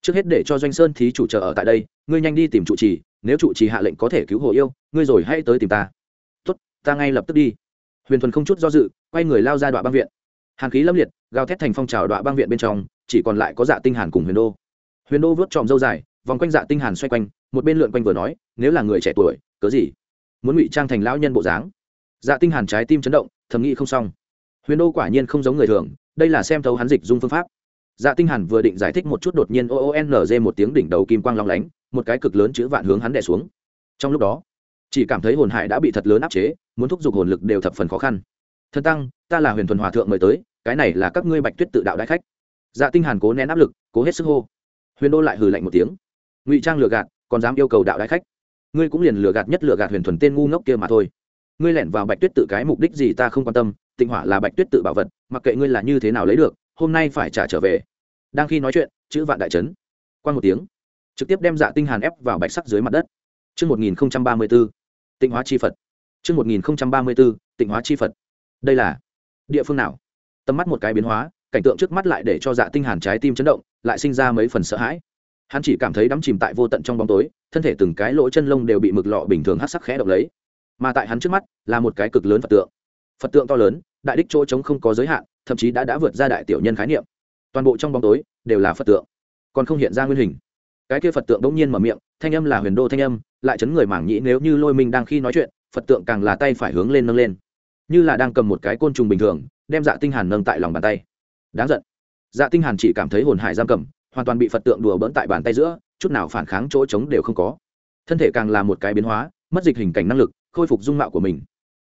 Trước hết để cho doanh sơn thí chủ chờ ở tại đây, ngươi nhanh đi tìm trụ trì, nếu trụ trì hạ lệnh có thể cứu hồ yêu, ngươi rồi hãy tới tìm ta. Tốt, ta ngay lập tức đi. Huyền thuần không chút do dự, quay người lao ra đoạn băng viện. Hàn khí lâm liệt, gào thét thành phong trào đoạn băng viện bên trong, chỉ còn lại có dạ tinh hàn cùng huyền đô. Huyền đô vớt tròm dâu dài vòng quanh dạ tinh hàn xoay quanh, một bên lượn quanh vừa nói, nếu là người trẻ tuổi, cớ gì? Muốn ngụy trang thành lão nhân bộ dáng? Dạ tinh hàn trái tim chấn động, thầm nghĩ không xong. Huyền đô quả nhiên không giống người thường, đây là xem thấu hắn dịch dung phương pháp. Dạ tinh hàn vừa định giải thích một chút đột nhiên o n g một tiếng đỉnh đầu kim quang long lánh, một cái cực lớn chữ vạn hướng hắn đè xuống. Trong lúc đó, chỉ cảm thấy hồn hải đã bị thật lớn áp chế, muốn thúc giục hồn lực đều thập phần khó khăn. Thân tăng, ta là huyền thuần hòa thượng mời tới, cái này là các ngươi bạch tuyết tự đạo đại khách. Dạ tinh hàn cố nén áp lực, cố hết sức hô. Huyền đô lại hừ lạnh một tiếng ngụy trang lừa gạt còn dám yêu cầu đạo đại khách ngươi cũng liền lừa gạt nhất lừa gạt huyền thuần tên ngu ngốc kia mà thôi ngươi lẻn vào bạch tuyết tự cái mục đích gì ta không quan tâm tịnh hỏa là bạch tuyết tự bảo vật mặc kệ ngươi là như thế nào lấy được hôm nay phải trả trở về đang khi nói chuyện chữ vạn đại trấn quan một tiếng trực tiếp đem dạ tinh hàn ép vào bạch sắc dưới mặt đất Chương 1034. Tịnh hóa chi Phật. Chương 1034. Tịnh hóa chi Phật. Đây là địa phương nào? Tầm mắt một cái biến hóa, cảnh tượng trước mắt lại để cho Dạ Tinh Hàn trái tim chấn động, lại sinh ra mấy phần sợ hãi. Hắn chỉ cảm thấy đắm chìm tại vô tận trong bóng tối, thân thể từng cái lỗ chân lông đều bị mực lọ bình thường hát sắc khẽ động lấy. Mà tại hắn trước mắt là một cái cực lớn Phật tượng. Phật tượng to lớn, đại đích chỗ trống không có giới hạn, thậm chí đã đã vượt ra đại tiểu nhân khái niệm. Toàn bộ trong bóng tối đều là Phật tượng, còn không hiện ra nguyên hình. Cái kia Phật tượng đống nhiên mở miệng, thanh âm là huyền đô thanh âm, lại chấn người mảng nhĩ nếu như Lôi Minh đang khi nói chuyện, Phật tượng càng là tay phải hướng lên nâng lên, như là đang cầm một cái côn trùng bình thường, đem Dạ Tinh Hàn nâng tại lòng bàn tay. Đáng giận. Dạ Tinh Hàn chỉ cảm thấy hồn hải giam cầm, hoàn toàn bị Phật tượng đùa bỡn tại bàn tay giữa, chút nào phản kháng chỗ trống đều không có. Thân thể càng là một cái biến hóa, mất dịch hình cảnh năng lực, khôi phục dung mạo của mình.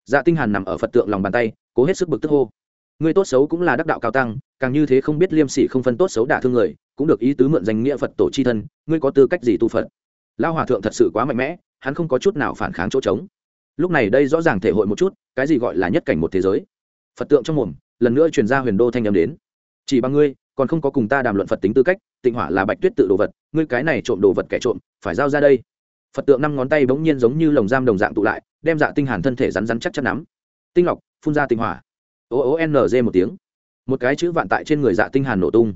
Dạ Tinh Hàn nằm ở Phật tượng lòng bàn tay, cố hết sức bực tức hô. Người tốt xấu cũng là đắc đạo cao tăng càng như thế không biết liêm sỉ không phân tốt xấu đả thương người cũng được ý tứ mượn danh nghĩa phật tổ chi thân ngươi có tư cách gì tu phật? Lao hòa thượng thật sự quá mạnh mẽ hắn không có chút nào phản kháng chỗ trống. Lúc này đây rõ ràng thể hội một chút cái gì gọi là nhất cảnh một thế giới. Phật tượng trong mồm lần nữa truyền ra huyền đô thanh âm đến. Chỉ bằng ngươi còn không có cùng ta đàm luận phật tính tư cách tịnh hỏa là bạch tuyết tự đồ vật, ngươi cái này trộm đồ vật kẻ trộm, phải giao ra đây. Phật tượng năm ngón tay bỗng nhiên giống như lồng giam đồng dạng tụ lại, đem dạ tinh hàn thân thể rắn rắn chắc chắc nắm. Tinh lọc phun ra tinh hỏa. O o n g một tiếng. Một cái chữ vạn tại trên người dạ tinh hàn nổ tung.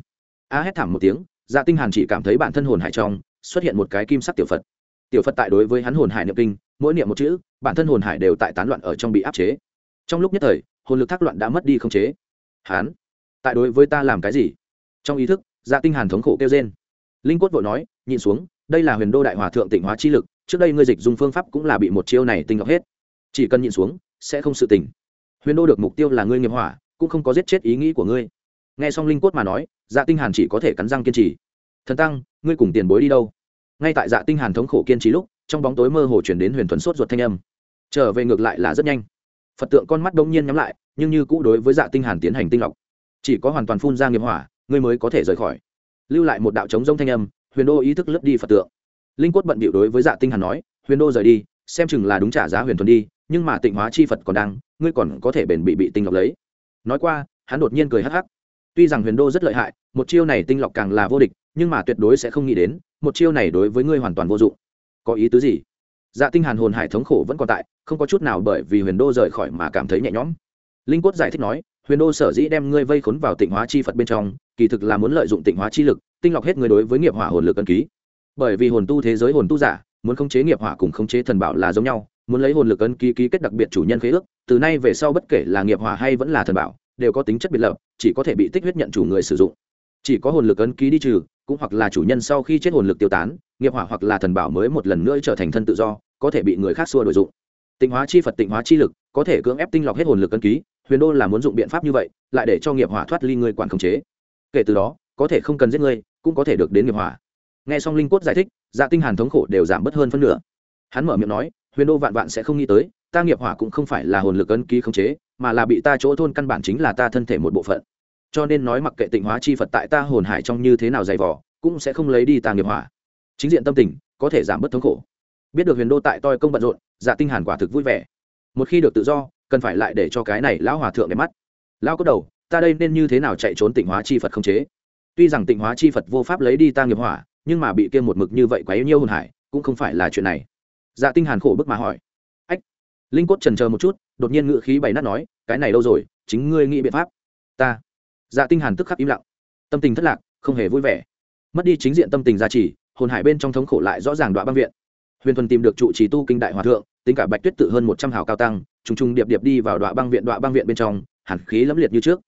A hét thảm một tiếng dạ tinh hàn chỉ cảm thấy bản thân hồn hải trong, xuất hiện một cái kim sắc tiểu phật. Tiểu phật tại đối với hắn hồn hải niệm kinh, mỗi niệm một chữ, bản thân hồn hải đều tại tán loạn ở trong bị áp chế. Trong lúc nhất thời, hồn lực thác loạn đã mất đi không chế. Hắn, tại đối với ta làm cái gì? Trong ý thức dạ tinh hàn thống khổ kêu rên. Linh quất vội nói nhìn xuống, đây là huyền đô đại hòa thượng tịnh hóa chi lực, trước đây ngươi dịch dùng phương pháp cũng là bị một chiêu này tinh lọc hết. Chỉ cần nhìn xuống, sẽ không sự tỉnh. huyền đô được mục tiêu là ngươi nghiệp hỏa, cũng không có giết chết ý nghĩ của ngươi. Nghe xong linh cốt mà nói dạ tinh hàn chỉ có thể cắn răng kiên trì. Thần tăng, ngươi cùng tiền bối đi đâu? Ngay tại dạ tinh hàn thống khổ kiên trì lúc, trong bóng tối mơ hồ chuyển đến huyền thuần sốt ruột thanh âm. Trở về ngược lại là rất nhanh. Phật tượng con mắt đông nhiên nhắm lại, nhưng như cũ đối với dạ tinh hàn tiến hành tinh lọc chỉ có hoàn toàn phun ra nghiệp hỏa ngươi mới có thể rời khỏi. Lưu lại một đạo chống rông thanh âm, huyền đô ý thức lướt đi phật tượng. Linh cốt bận bịu đối với dạ tinh hàn nói, huyền đô rời đi, xem chừng là đúng trả giá huyền thuần đi, nhưng mà tịnh hóa chi phật còn đang, ngươi còn có thể bền bị bị tinh lọc lấy. Nói qua, hắn đột nhiên cười hắc hắc. Tuy rằng huyền đô rất lợi hại, một chiêu này tinh lọc càng là vô địch, nhưng mà tuyệt đối sẽ không nghĩ đến, một chiêu này đối với ngươi hoàn toàn vô dụng. Có ý tứ gì? Dạ tinh hàn hồn hải thống khổ vẫn còn tại, không có chút nào bởi vì huyền đô rời khỏi mà cảm thấy nhẹ nhõm. Linh cốt giải thích nói huyền đô sở dĩ đem ngươi vây khốn vào tịnh hóa chi phật bên trong, kỳ thực là muốn lợi dụng tịnh hóa chi lực, tinh lọc hết người đối với nghiệp hỏa hồn lực ân ký. Bởi vì hồn tu thế giới hồn tu giả, muốn khống chế nghiệp hỏa cùng khống chế thần bảo là giống nhau, muốn lấy hồn lực ấn ký ký kết đặc biệt chủ nhân khế ước, từ nay về sau bất kể là nghiệp hỏa hay vẫn là thần bảo, đều có tính chất biệt lập, chỉ có thể bị tích huyết nhận chủ người sử dụng. Chỉ có hồn lực ấn ký đi trừ, cũng hoặc là chủ nhân sau khi chết hồn lực tiêu tán, nghiệp hỏa hoặc là thần bảo mới một lần nữa trở thành thân tự do, có thể bị người khác xua đổi dụng. Tịnh hóa chi phật tịnh hóa chi lực, có thể cưỡng ép tinh lọc hết hồn lực ấn ký huyền đô là muốn dụng biện pháp như vậy lại để cho nghiệp hỏa thoát ly người quản khống chế. Kể từ đó có thể không cần giết ngươi, cũng có thể được đến nghiệp hỏa. Nghe xong linh cốt giải thích dạ tinh hàn thống khổ đều giảm bớt hơn phân nửa. Hắn mở miệng nói huyền đô vạn vạn sẽ không nghĩ tới ta nghiệp hỏa cũng không phải là hồn lực ấn ký khống chế mà là bị ta chỗ thôn căn bản chính là ta thân thể một bộ phận. Cho nên nói mặc kệ tịnh hóa chi phật tại ta hồn hải trong như thế nào dày vỏ cũng sẽ không lấy đi ta nghiệp hỏa. Chính diện tâm tình có thể giảm bớt thống khổ. Biết được huyền đô tại toi công bận rộn dạ tinh hàn quả thực vui vẻ. Một khi được tự do cần phải lại để cho cái này lão hòa thượng để mắt. Lão có đầu, ta đây nên như thế nào chạy trốn tịnh hóa chi phật không chế? Tuy rằng tịnh hóa chi phật vô pháp lấy đi ta nghiệp hỏa, nhưng mà bị kia một mực như vậy quá yếu nhiêu hồn hải, cũng không phải là chuyện này. Dạ tinh hàn khổ bức mà hỏi. Ách, linh cốt trần chờ một chút, đột nhiên ngự khí bày nát nói, cái này đâu rồi, chính ngươi nghĩ biện pháp. Ta. Dạ tinh hàn tức khắc im lặng. Tâm tình thất lạc, không hề vui vẻ. Mất đi chính diện tâm tình gia trì, hồn hải bên trong thống khổ lại rõ ràng đoạn băng viện. Huyền thuần tìm được trụ trì tu kinh đại hòa thượng, tính cả bạch tuyết tự hơn một trăm hào cao tăng trùng trùng điệp điệp đi vào đoạn băng viện đoạn băng viện bên trong, hàn khí lẫm liệt như trước.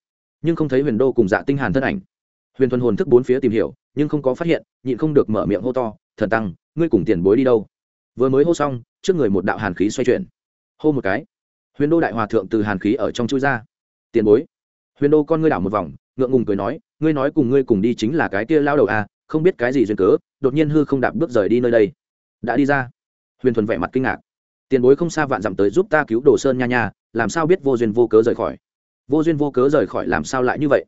Nhưng không thấy huyền đô cùng dạ tinh hàn thân ảnh. Huyền thuần hồn thức bốn phía tìm hiểu, nhưng không có phát hiện, nhịn không được mở miệng hô to, thần tăng, ngươi cùng tiền bối đi đâu? Vừa mới hô xong, trước người một đạo hàn khí xoay chuyển. Hô một cái. Huyền đô đại hòa thượng từ hàn khí ở trong chui ra. Tiền bối. Huyền đô con ngươi đảo một vòng, ngượng ngùng cười nói, ngươi nói cùng ngươi cùng đi chính là cái kia lao đầu à không biết cái gì duyên cớ, đột nhiên hư không đạp bước rời đi nơi đây. Đã đi ra. Huyền thuần vẻ mặt kinh ngạc tiền bối không xa vạn dặm tới giúp ta cứu đồ sơn nha nha, làm sao biết vô duyên vô cớ rời khỏi? Vô duyên vô cớ rời khỏi làm sao lại như vậy?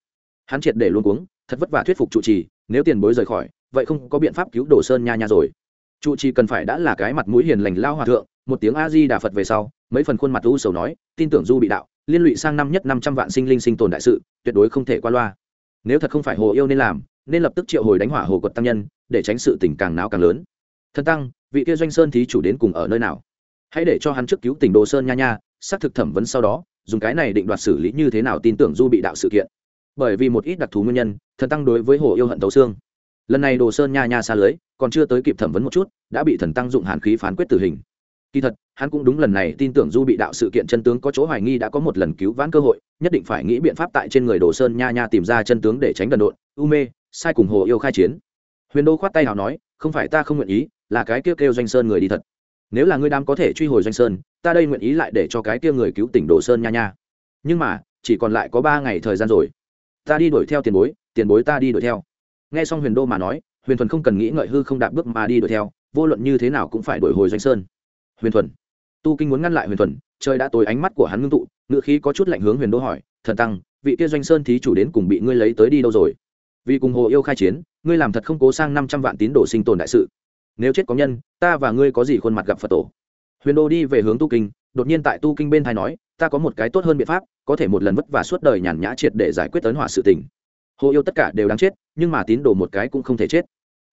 Hắn triệt để luôn cuống, thật vất vả thuyết phục trụ trì, nếu tiền bối rời khỏi, vậy không có biện pháp cứu đồ sơn nha nha rồi. Trụ trì cần phải đã là cái mặt mũi hiền lành lao hòa thượng, một tiếng a di đà phật về sau, mấy phần khuôn mặt u sầu nói, tin tưởng du bị đạo, liên lụy sang năm nhất năm trăm vạn sinh linh sinh tồn đại sự, tuyệt đối không thể qua loa. Nếu thật không phải hồ yêu nên làm, nên lập tức triệu hồi đánh hỏa hồ quật tăng nhân, để tránh sự tình càng náo càng lớn. Thân tăng, vị kia doanh sơn thí chủ đến cùng ở nơi nào? Hãy để cho hắn trước cứu tỉnh đồ sơn nha nha, xác thực thẩm vấn sau đó, dùng cái này định đoạt xử lý như thế nào tin tưởng du bị đạo sự kiện. Bởi vì một ít đặc thù nguyên nhân, thần tăng đối với hồ yêu hận tấu xương. Lần này đồ sơn nha nha xa lưới, còn chưa tới kịp thẩm vấn một chút, đã bị thần tăng dụng hàn khí phán quyết tử hình. Kỳ thật, hắn cũng đúng lần này tin tưởng du bị đạo sự kiện chân tướng có chỗ hoài nghi đã có một lần cứu vãn cơ hội, nhất định phải nghĩ biện pháp tại trên người đồ sơn nha nha tìm ra chân tướng để tránh đần độn, u mê, sai cùng hồ yêu khai chiến. Huyền đô khoát tay nào nói, không phải ta không nguyện ý, là cái kêu kêu doanh sơn người đi thật nếu là ngươi đám có thể truy hồi doanh sơn, ta đây nguyện ý lại để cho cái kia người cứu tỉnh đồ sơn nha nha. Nhưng mà, chỉ còn lại có ba ngày thời gian rồi. Ta đi đuổi theo tiền bối tiền bối ta đi đuổi theo. Nghe xong huyền đô mà nói, huyền thuần không cần nghĩ ngợi hư không đạp bước mà đi đuổi theo, vô luận như thế nào cũng phải đuổi hồi doanh sơn. Huyền thuần, tu kinh muốn ngăn lại huyền thuần, trời đã tối ánh mắt của hắn ngưng tụ, ngựa khí có chút lạnh hướng huyền đô hỏi, thần tăng, vị kia doanh sơn thí chủ đến cùng bị ngươi lấy tới đi đâu rồi? Vì cùng hồ yêu khai chiến, ngươi làm thật không cố sang năm trăm vạn tín đồ sinh tồn đại sự nếu chết có nhân ta và ngươi có gì khuôn mặt gặp phật tổ huyền đô đi về hướng tu kinh đột nhiên tại tu kinh bên thai nói ta có một cái tốt hơn biện pháp có thể một lần vất vả suốt đời nhàn nhã triệt để giải quyết tấn hỏa sự tình hồ yêu tất cả đều đáng chết nhưng mà tín đồ một cái cũng không thể chết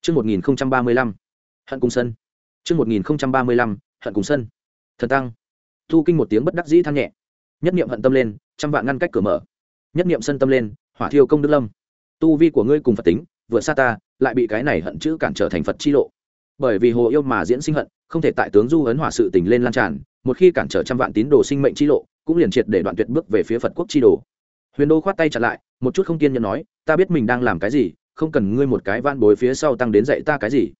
Trước 1035, hận cùng sân. Trước 1035, hận cùng sân. Thần tăng. Tu kinh một tiếng bất đắc dĩ than nhẹ. Nhất niệm hận tâm lên, trăm vạn ngăn cách cửa mở. Nhất niệm sân tâm lên, hỏa thiêu công đức lâm. Tu vi của ngươi cùng Phật tính, vượt xa ta, lại bị cái này hận chữ cản trở thành Phật chi lộ. Bởi vì hồ yêu mà diễn sinh hận, không thể tại tướng du ấn hỏa sự tình lên lan tràn, một khi cản trở trăm vạn tín đồ sinh mệnh chi lộ, cũng liền triệt để đoạn tuyệt bước về phía Phật quốc chi đồ. Huyền Đô khoát tay chặt lại, một chút không kiên nhẫn nói, ta biết mình đang làm cái gì, không cần ngươi một cái van bối phía sau tăng đến dạy ta cái gì.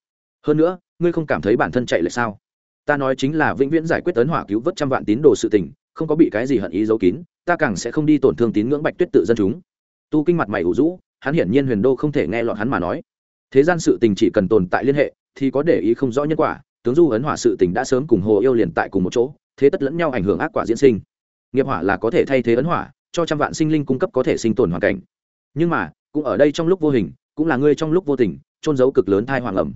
Hơn nữa ngươi không cảm thấy bản thân chạy lại sao? Ta nói chính là vĩnh viễn giải quyết tấn hỏa cứu vớt trăm vạn tín đồ sự tình không có bị cái gì hận ý giấu kín ta càng sẽ không đi tổn thương tín ngưỡng bạch tuyết tự dân chúng. Tu kinh mặt mày ủ rũ hắn hiển nhiên huyền đô không thể nghe lọt hắn mà nói. Thế gian sự tình chỉ cần tồn tại liên hệ thì có để ý không rõ nhân quả, tướng du ấn hỏa sự tình đã sớm cùng hồ yêu liền tại cùng một chỗ, thế tất lẫn nhau ảnh hưởng ác quả diễn sinh. Nghiệp hỏa là có thể thay thế ấn hỏa, cho trăm vạn sinh linh cung cấp có thể sinh tồn hoàn cảnh. Nhưng mà, cũng ở đây trong lúc vô hình, cũng là ngươi trong lúc vô tình trôn giấu cực lớn thai hoàng ẩm.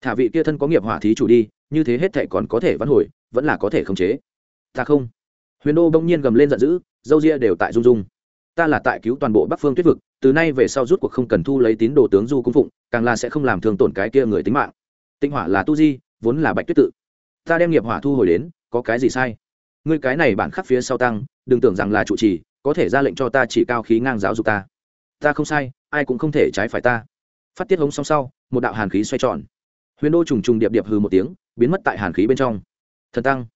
Thả vị kia thân có nghiệp hỏa thí chủ đi, như thế hết thệ còn có thể vẫn hồi, vẫn là có thể khống chế. Ta không. Huyền đô bỗng nhiên gầm lên giận dữ, dâu ria đều tại rung rung. Ta là tại cứu toàn bộ bắc phương tuyết vực, từ nay về sau rút cuộc không cần thu lấy tín đồ tướng du cung phụng, càng là sẽ không làm thương tổn cái kia người tính mạng tinh hỏa là tu di, vốn là bạch tuyết tự. Ta đem nghiệp hỏa thu hồi đến, có cái gì sai? Ngươi cái này bản khắc phía sau tăng, đừng tưởng rằng là trụ trì, có thể ra lệnh cho ta chỉ cao khí ngang giáo dục ta. Ta không sai, ai cũng không thể trái phải ta. Phát tiết hống song sau, một đạo hàn khí xoay tròn. Huyền đô trùng trùng điệp điệp hừ một tiếng, biến mất tại hàn khí bên trong. Thần tăng.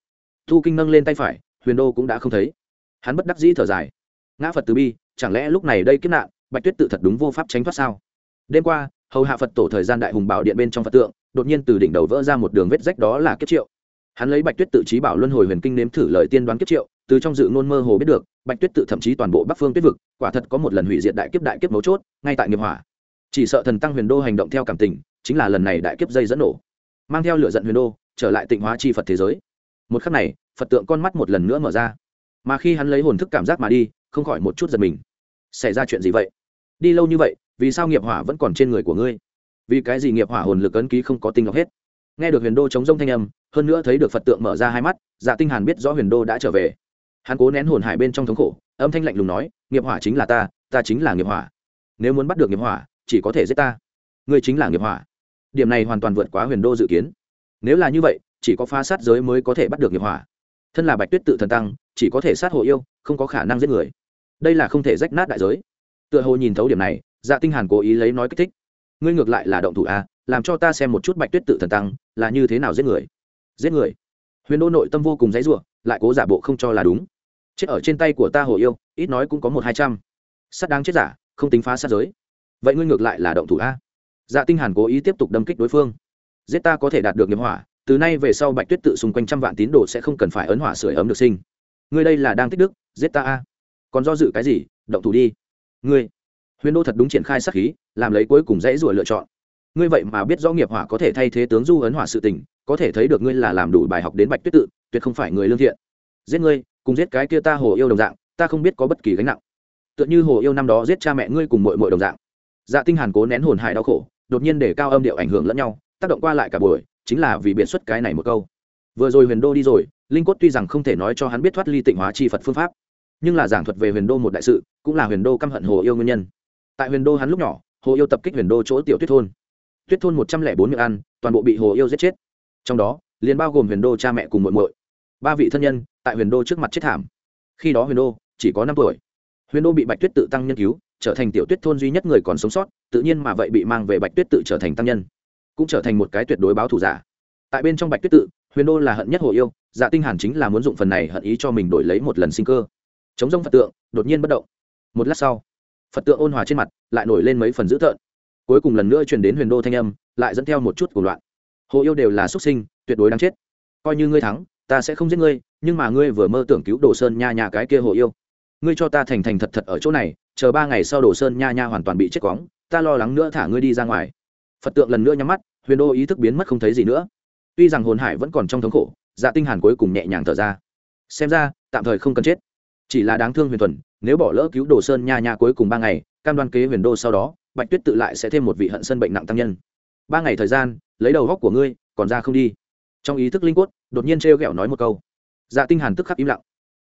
Thu kinh nâng lên tay phải, huyền đô cũng đã không thấy. Hắn bất đắc dĩ thở dài. Ngã phật từ bi, chẳng lẽ lúc này đây kiếp nạn, bạch tuyết tự thật đúng vô pháp tránh thoát sao? Đêm qua, hầu hạ phật tổ thời gian đại hùng bảo điện bên trong phật tượng đột nhiên từ đỉnh đầu vỡ ra một đường vết rách đó là kiếp triệu. Hắn lấy bạch tuyết tự trí bảo luân hồi huyền kinh nếm thử lời tiên đoán kiếp triệu, từ trong dự ngôn mơ hồ biết được, bạch tuyết tự thậm chí toàn bộ bắc phương tuyết vực, quả thật có một lần hủy diệt đại kiếp đại kiếp mấu chốt, ngay tại nghiệp hỏa. Chỉ sợ thần tăng huyền đô hành động theo cảm tình, chính là lần này đại kiếp dây dẫn nổ, mang theo lửa giận huyền đô, trở lại tịnh hóa chi phật thế giới. Một khắc này, phật tượng con mắt một lần nữa mở ra. Mà khi hắn lấy hồn thức cảm giác mà đi, không khỏi một chút giật mình. Xảy ra chuyện gì vậy? Đi lâu như vậy, vì sao nghiệp hỏa vẫn còn trên người của ngươi? Vì cái gì nghiệp hỏa hồn lực ấn ký không có tinh lọc hết? Nghe được huyền đô chống rông thanh âm, hơn nữa thấy được phật tượng mở ra hai mắt dạ tinh hàn biết rõ huyền đô đã trở về. Hắn cố nén hồn hải bên trong thống khổ, âm thanh lạnh lùng nói, nghiệp hỏa chính là ta ta chính là nghiệp hỏa. Nếu muốn bắt được nghiệp hỏa, chỉ có thể giết ta. Ngươi chính là nghiệp hỏa. Điểm này hoàn toàn vượt quá huyền đô dự kiến. Nếu là như vậy, chỉ có phá sát giới mới có thể bắt được nghiệp hỏa. Thân là bạch tuyết tự thần tăng, chỉ có thể sát hộ yêu, không có khả năng giết người. Đây là không thể rách nát đại giới. Tựa hồ nhìn thấu điểm này dạ tinh hàn cố ý lấy nói kích thích ngươi ngược lại là động thủ a làm cho ta xem một chút bạch tuyết tự thần tăng, là như thế nào giết người? Giết người? Huyền đô nội tâm vô cùng dãy ruộng lại cố giả bộ không cho là đúng. Chết ở trên tay của ta hồ yêu, ít nói cũng có một hai trăm. Sát đáng chết giả, không tính phá sát giới. Vậy ngươi ngược lại là động thủ a dạ tinh hàn cố ý tiếp tục đâm kích đối phương. Giết ta có thể đạt được nghiệp hỏa, từ nay về sau bạch tuyết tự xung quanh trăm vạn tín đồ sẽ không cần phải ấn hỏa sưởi ấm được sinh. Ngươi đây là đang tích đức, giết ta a còn do dự cái gì? Động thủ đi. Ngươi huyền đô thật đúng triển khai sát khí, làm lấy cuối cùng dãy rủa lựa chọn. Ngươi vậy mà biết rõ nghiệp hỏa có thể thay thế tướng du ấn hỏa sự tình, có thể thấy được ngươi là làm đủ bài học đến bạch tuyết tự, tuyệt không phải người lương thiện. Giết ngươi, cùng giết cái kia ta hồ yêu đồng dạng, ta không biết có bất kỳ gánh nặng. Tựa như hồ yêu năm đó giết cha mẹ ngươi cùng mội mội đồng dạng. Dạ tinh hàn cố nén hồn hại đau khổ, đột nhiên để cao âm điệu ảnh hưởng lẫn nhau, tác động qua lại cả buổi, chính là vì biện xuất cái này một câu. Vừa rồi huyền đô đi rồi, linh cốt tuy rằng không thể nói cho hắn biết thoát ly tịnh hóa chi phật phương pháp, nhưng là giảng thuật về huyền đô một đại sự, cũng là huyền đô căm hận hồ yêu nguyên nhân tại huyền đô hắn lúc nhỏ, hồ yêu tập kích huyền đô chỗ tiểu tuyết thôn. Tuyết thôn một trăm lẻ bốn miệng ăn, toàn bộ bị hồ yêu giết chết. Trong đó, liền bao gồm huyền đô cha mẹ cùng muội muội. Ba vị thân nhân tại huyền đô trước mặt chết thảm. Khi đó huyền đô chỉ có năm tuổi. Huyền đô bị bạch tuyết tự tăng nhân cứu, trở thành tiểu tuyết thôn duy nhất người còn sống sót, tự nhiên mà vậy bị mang về bạch tuyết tự trở thành tăng nhân. Cũng trở thành một cái tuyệt đối báo thù giả. Tại bên trong bạch tuyết tự, huyền đô là hận nhất hồ yêu dạ tinh hàn chính là muốn dụng phần này hận ý cho mình đổi lấy một lần sinh cơ. Chống rông phật tượng, đột nhiên bất động. Một lát sau phật tượng ôn hòa trên mặt, lại nổi lên mấy phần dữ tợn. Cuối cùng lần nữa truyền đến huyền đô thanh âm, lại dẫn theo một chút của loạn. Hồ yêu đều là xuất sinh, tuyệt đối đáng chết. Coi như ngươi thắng, ta sẽ không giết ngươi, nhưng mà ngươi vừa mơ tưởng cứu đồ sơn nha nha cái kia hồ yêu. Ngươi cho ta thành thành thật thật ở chỗ này, chờ ba ngày sau đồ sơn nha nha hoàn toàn bị chết quóng, ta lo lắng nữa thả ngươi đi ra ngoài. Phật tượng lần nữa nhắm mắt, huyền đô ý thức biến mất không thấy gì nữa. Tuy rằng hồn hải vẫn còn trong thống khổ dạ tinh hàn cuối cùng nhẹ nhàng thở ra. Xem ra, tạm thời không cần chết chỉ là đáng thương huyền thuần, nếu bỏ lỡ cứu đồ sơn nha nha cuối cùng ba ngày, cam đoan kế huyền đô sau đó, bạch tuyết tự lại sẽ thêm một vị hận sân bệnh nặng tăng nhân. Ba ngày thời gian, lấy đầu góc của ngươi, còn ra không đi. Trong ý thức linh quất đột nhiên trêu ghẹo nói một câu. Dạ tinh hàn tức khắc im lặng.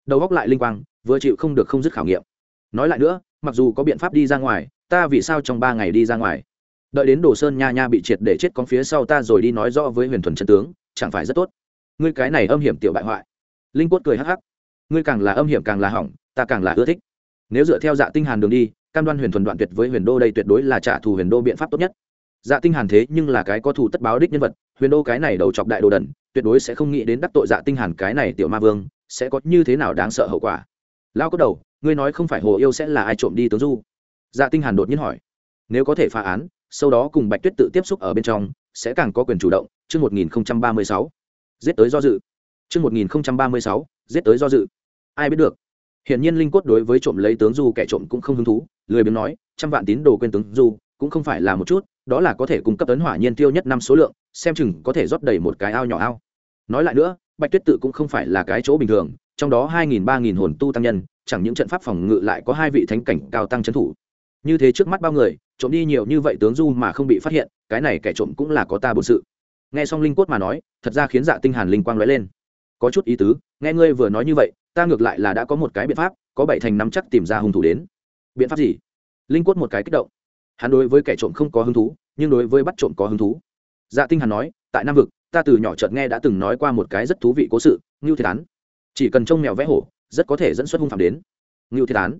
Đầu góc lại linh quang, vừa chịu không được không dứt khảo nghiệm. Nói lại nữa, mặc dù có biện pháp đi ra ngoài, ta vì sao trong ba ngày đi ra ngoài? Đợi đến đồ sơn nha nha bị triệt để chết con phía sau ta rồi đi nói rõ với huyền thuần chân tướng, chẳng phải rất tốt. Ngươi cái này âm hiểm tiểu bại hoại. Linh quất cười hắc hắc ngươi càng là âm hiểm càng là hỏng, ta càng là ưa thích. Nếu dựa theo dạ tinh hàn đường đi, cam đoan huyền thuần đoạn tuyệt với huyền đô đây tuyệt đối là trả thù huyền đô biện pháp tốt nhất. Dạ tinh hàn thế nhưng là cái có thù tất báo đích nhân vật, huyền đô cái này đầu chọc đại đồ đần, tuyệt đối sẽ không nghĩ đến đắc tội dạ tinh hàn cái này tiểu ma vương, sẽ có như thế nào đáng sợ hậu quả. Lao có đầu, ngươi nói không phải hồ yêu sẽ là ai trộm đi tướng du? Dạ tinh hàn đột nhiên hỏi. Nếu có thể phá án, sau đó cùng bạch tuyết tự tiếp xúc ở bên trong, sẽ càng có quyền chủ động. Chương 1036 giết tới do dự. Chương 1036 giết tới do dự ai biết được Hiển nhiên linh cốt đối với trộm lấy tướng du kẻ trộm cũng không hứng thú, lười biếng nói, trăm vạn tín đồ quên tướng du, cũng không phải là một chút, đó là có thể cung cấp tấn hỏa nhiên tiêu nhất năm số lượng, xem chừng có thể rót đầy một cái ao nhỏ ao. Nói lại nữa, Bạch Tuyết tự cũng không phải là cái chỗ bình thường, trong đó hai nghìn ba nghìn hồn tu tăng nhân, chẳng những trận pháp phòng ngự lại có hai vị thánh cảnh cao tăng trấn thủ. Như thế trước mắt bao người, trộm đi nhiều như vậy tướng du mà không bị phát hiện, cái này kẻ trộm cũng là có ta bổn sự. Nghe xong linh cốt mà nói, thật ra khiến Dạ Tinh Hàn linh quang lóe lên. Có chút ý tứ, nghe ngươi vừa nói như vậy, ta ngược lại là đã có một cái biện pháp, có bảy thành nắm chắc tìm ra hung thủ đến. Biện pháp gì? Linh quất một cái kích động. Hắn đối với kẻ trộm không có hứng thú nhưng đối với bắt trộm có hứng thú. Dạ tinh hàn nói tại nam vực ta từ nhỏ chợt nghe đã từng nói qua một cái rất thú vị cố sự ngưu thiệt án. Chỉ cần trông mèo vẽ hổ rất có thể dẫn xuất hung phạm đến. Ngưu thiệt án.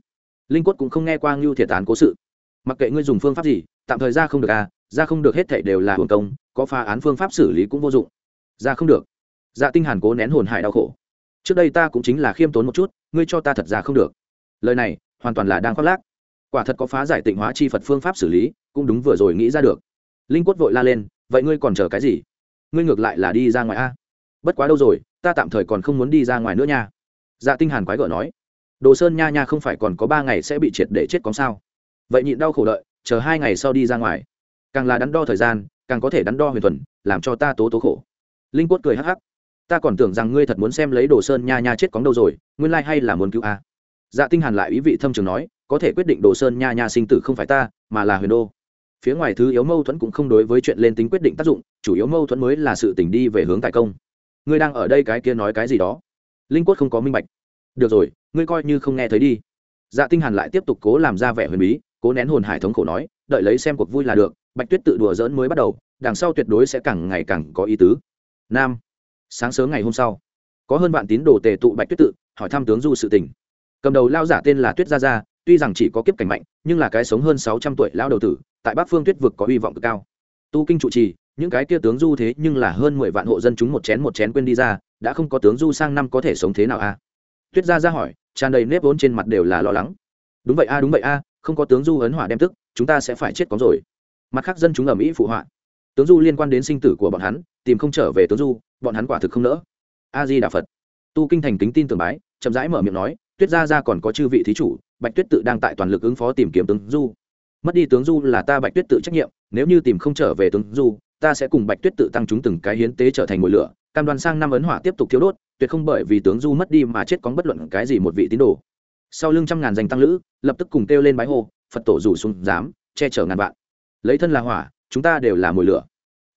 Linh quất cũng không nghe qua ngưu thiệt án cố sự. Mặc kệ ngươi dùng phương pháp gì tạm thời ra không được à ra không được hết thảy đều là hưởng công có phá án phương pháp xử lý cũng vô dụng. Ra không được. Dạ tinh hàn cố nén hồn hại đau khổ trước đây ta cũng chính là khiêm tốn một chút, ngươi cho ta thật ra không được. Lời này, hoàn toàn là đang khoác lác. Quả thật có phá giải tịnh hóa chi phật phương pháp xử lý, cũng đúng vừa rồi nghĩ ra được. Linh quất vội la lên, vậy ngươi còn chờ cái gì? Ngươi ngược lại là đi ra ngoài a. Bất quá đâu rồi, ta tạm thời còn không muốn đi ra ngoài nữa nha. Dạ tinh hàn quái gở nói. Đồ sơn nha nha không phải còn có ba ngày sẽ bị triệt để chết có sao? Vậy nhịn đau khổ đợi, chờ hai ngày sau đi ra ngoài. Càng là đắn đo thời gian, càng có thể đắn đo huyền thuần, làm cho ta tố tố khổ. Linh quất cười hắc hắc ta còn tưởng rằng ngươi thật muốn xem lấy đồ sơn nha nha chết cóng đâu rồi, nguyên lai hay là muốn cứu a. Dạ tinh hàn lại ý vị thâm trường nói, có thể quyết định đồ sơn nha nha sinh tử không phải ta, mà là huyền đô. Phía ngoài thứ yếu mâu thuẫn cũng không đối với chuyện lên tính quyết định tác dụng, chủ yếu mâu thuẫn mới là sự tỉnh đi về hướng tài công. Ngươi đang ở đây cái kia nói cái gì đó? Linh quất không có minh bạch. Được rồi, ngươi coi như không nghe thấy đi. Dạ tinh hàn lại tiếp tục cố làm ra vẻ huyền bí, cố nén hồn hải thống khổ nói, đợi lấy xem cuộc vui là được, bạch tuyết tự đùa dỡn mới bắt đầu, đằng sau tuyệt đối sẽ càng ngày càng có ý tứ. Nam sáng sớm ngày hôm sau, có hơn vạn tín đồ tề tụ bạch tuyết tự, hỏi thăm tướng du sự tình. Cầm đầu lao giả tên là tuyết gia gia, tuy rằng chỉ có kiếp cảnh mạnh, nhưng là cái sống hơn sáu trăm tuổi lao đầu tử, tại bắc phương tuyết vực có hy vọng cực cao. Tu kinh trụ trì, những cái kia tướng du thế nhưng là hơn mười vạn hộ dân chúng một chén một chén quên đi ra, đã không có tướng du sang năm có thể sống thế nào a tuyết gia ra hỏi, tràn đầy nếp vốn trên mặt đều là lo lắng. Đúng vậy a, đúng vậy a, không có tướng du ấn hỏa đem tức, chúng ta sẽ phải chết có rồi. Mặt khác dân chúng ở mỹ phụ họa. Tướng du liên quan đến sinh tử của bọn hắn tìm không trở về tướng du, bọn hắn quả thực không nỡ. A di đà phật tu kinh thành kính tin tưởng bái, chậm rãi mở miệng nói, tuyết gia gia còn có chư vị thí chủ, bạch tuyết tự đang tại toàn lực ứng phó tìm kiếm tướng du. Mất đi tướng du là ta bạch tuyết tự trách nhiệm, nếu như tìm không trở về tướng du, ta sẽ cùng bạch tuyết tự tăng chúng từng cái hiến tế trở thành mồi lửa, cam đoan sang năm ấn hỏa tiếp tục thiếu đốt, tuyệt không bởi vì tướng du mất đi mà chết có bất luận cái gì một vị tín đồ. Sau lưng trăm ngàn danh tăng lữ, lập tức cùng kêu lên bái hô, phật tổ rủ xuống, dám, che chở ngàn vạn. Lấy thân là hỏa, chúng ta đều là mồi lửa.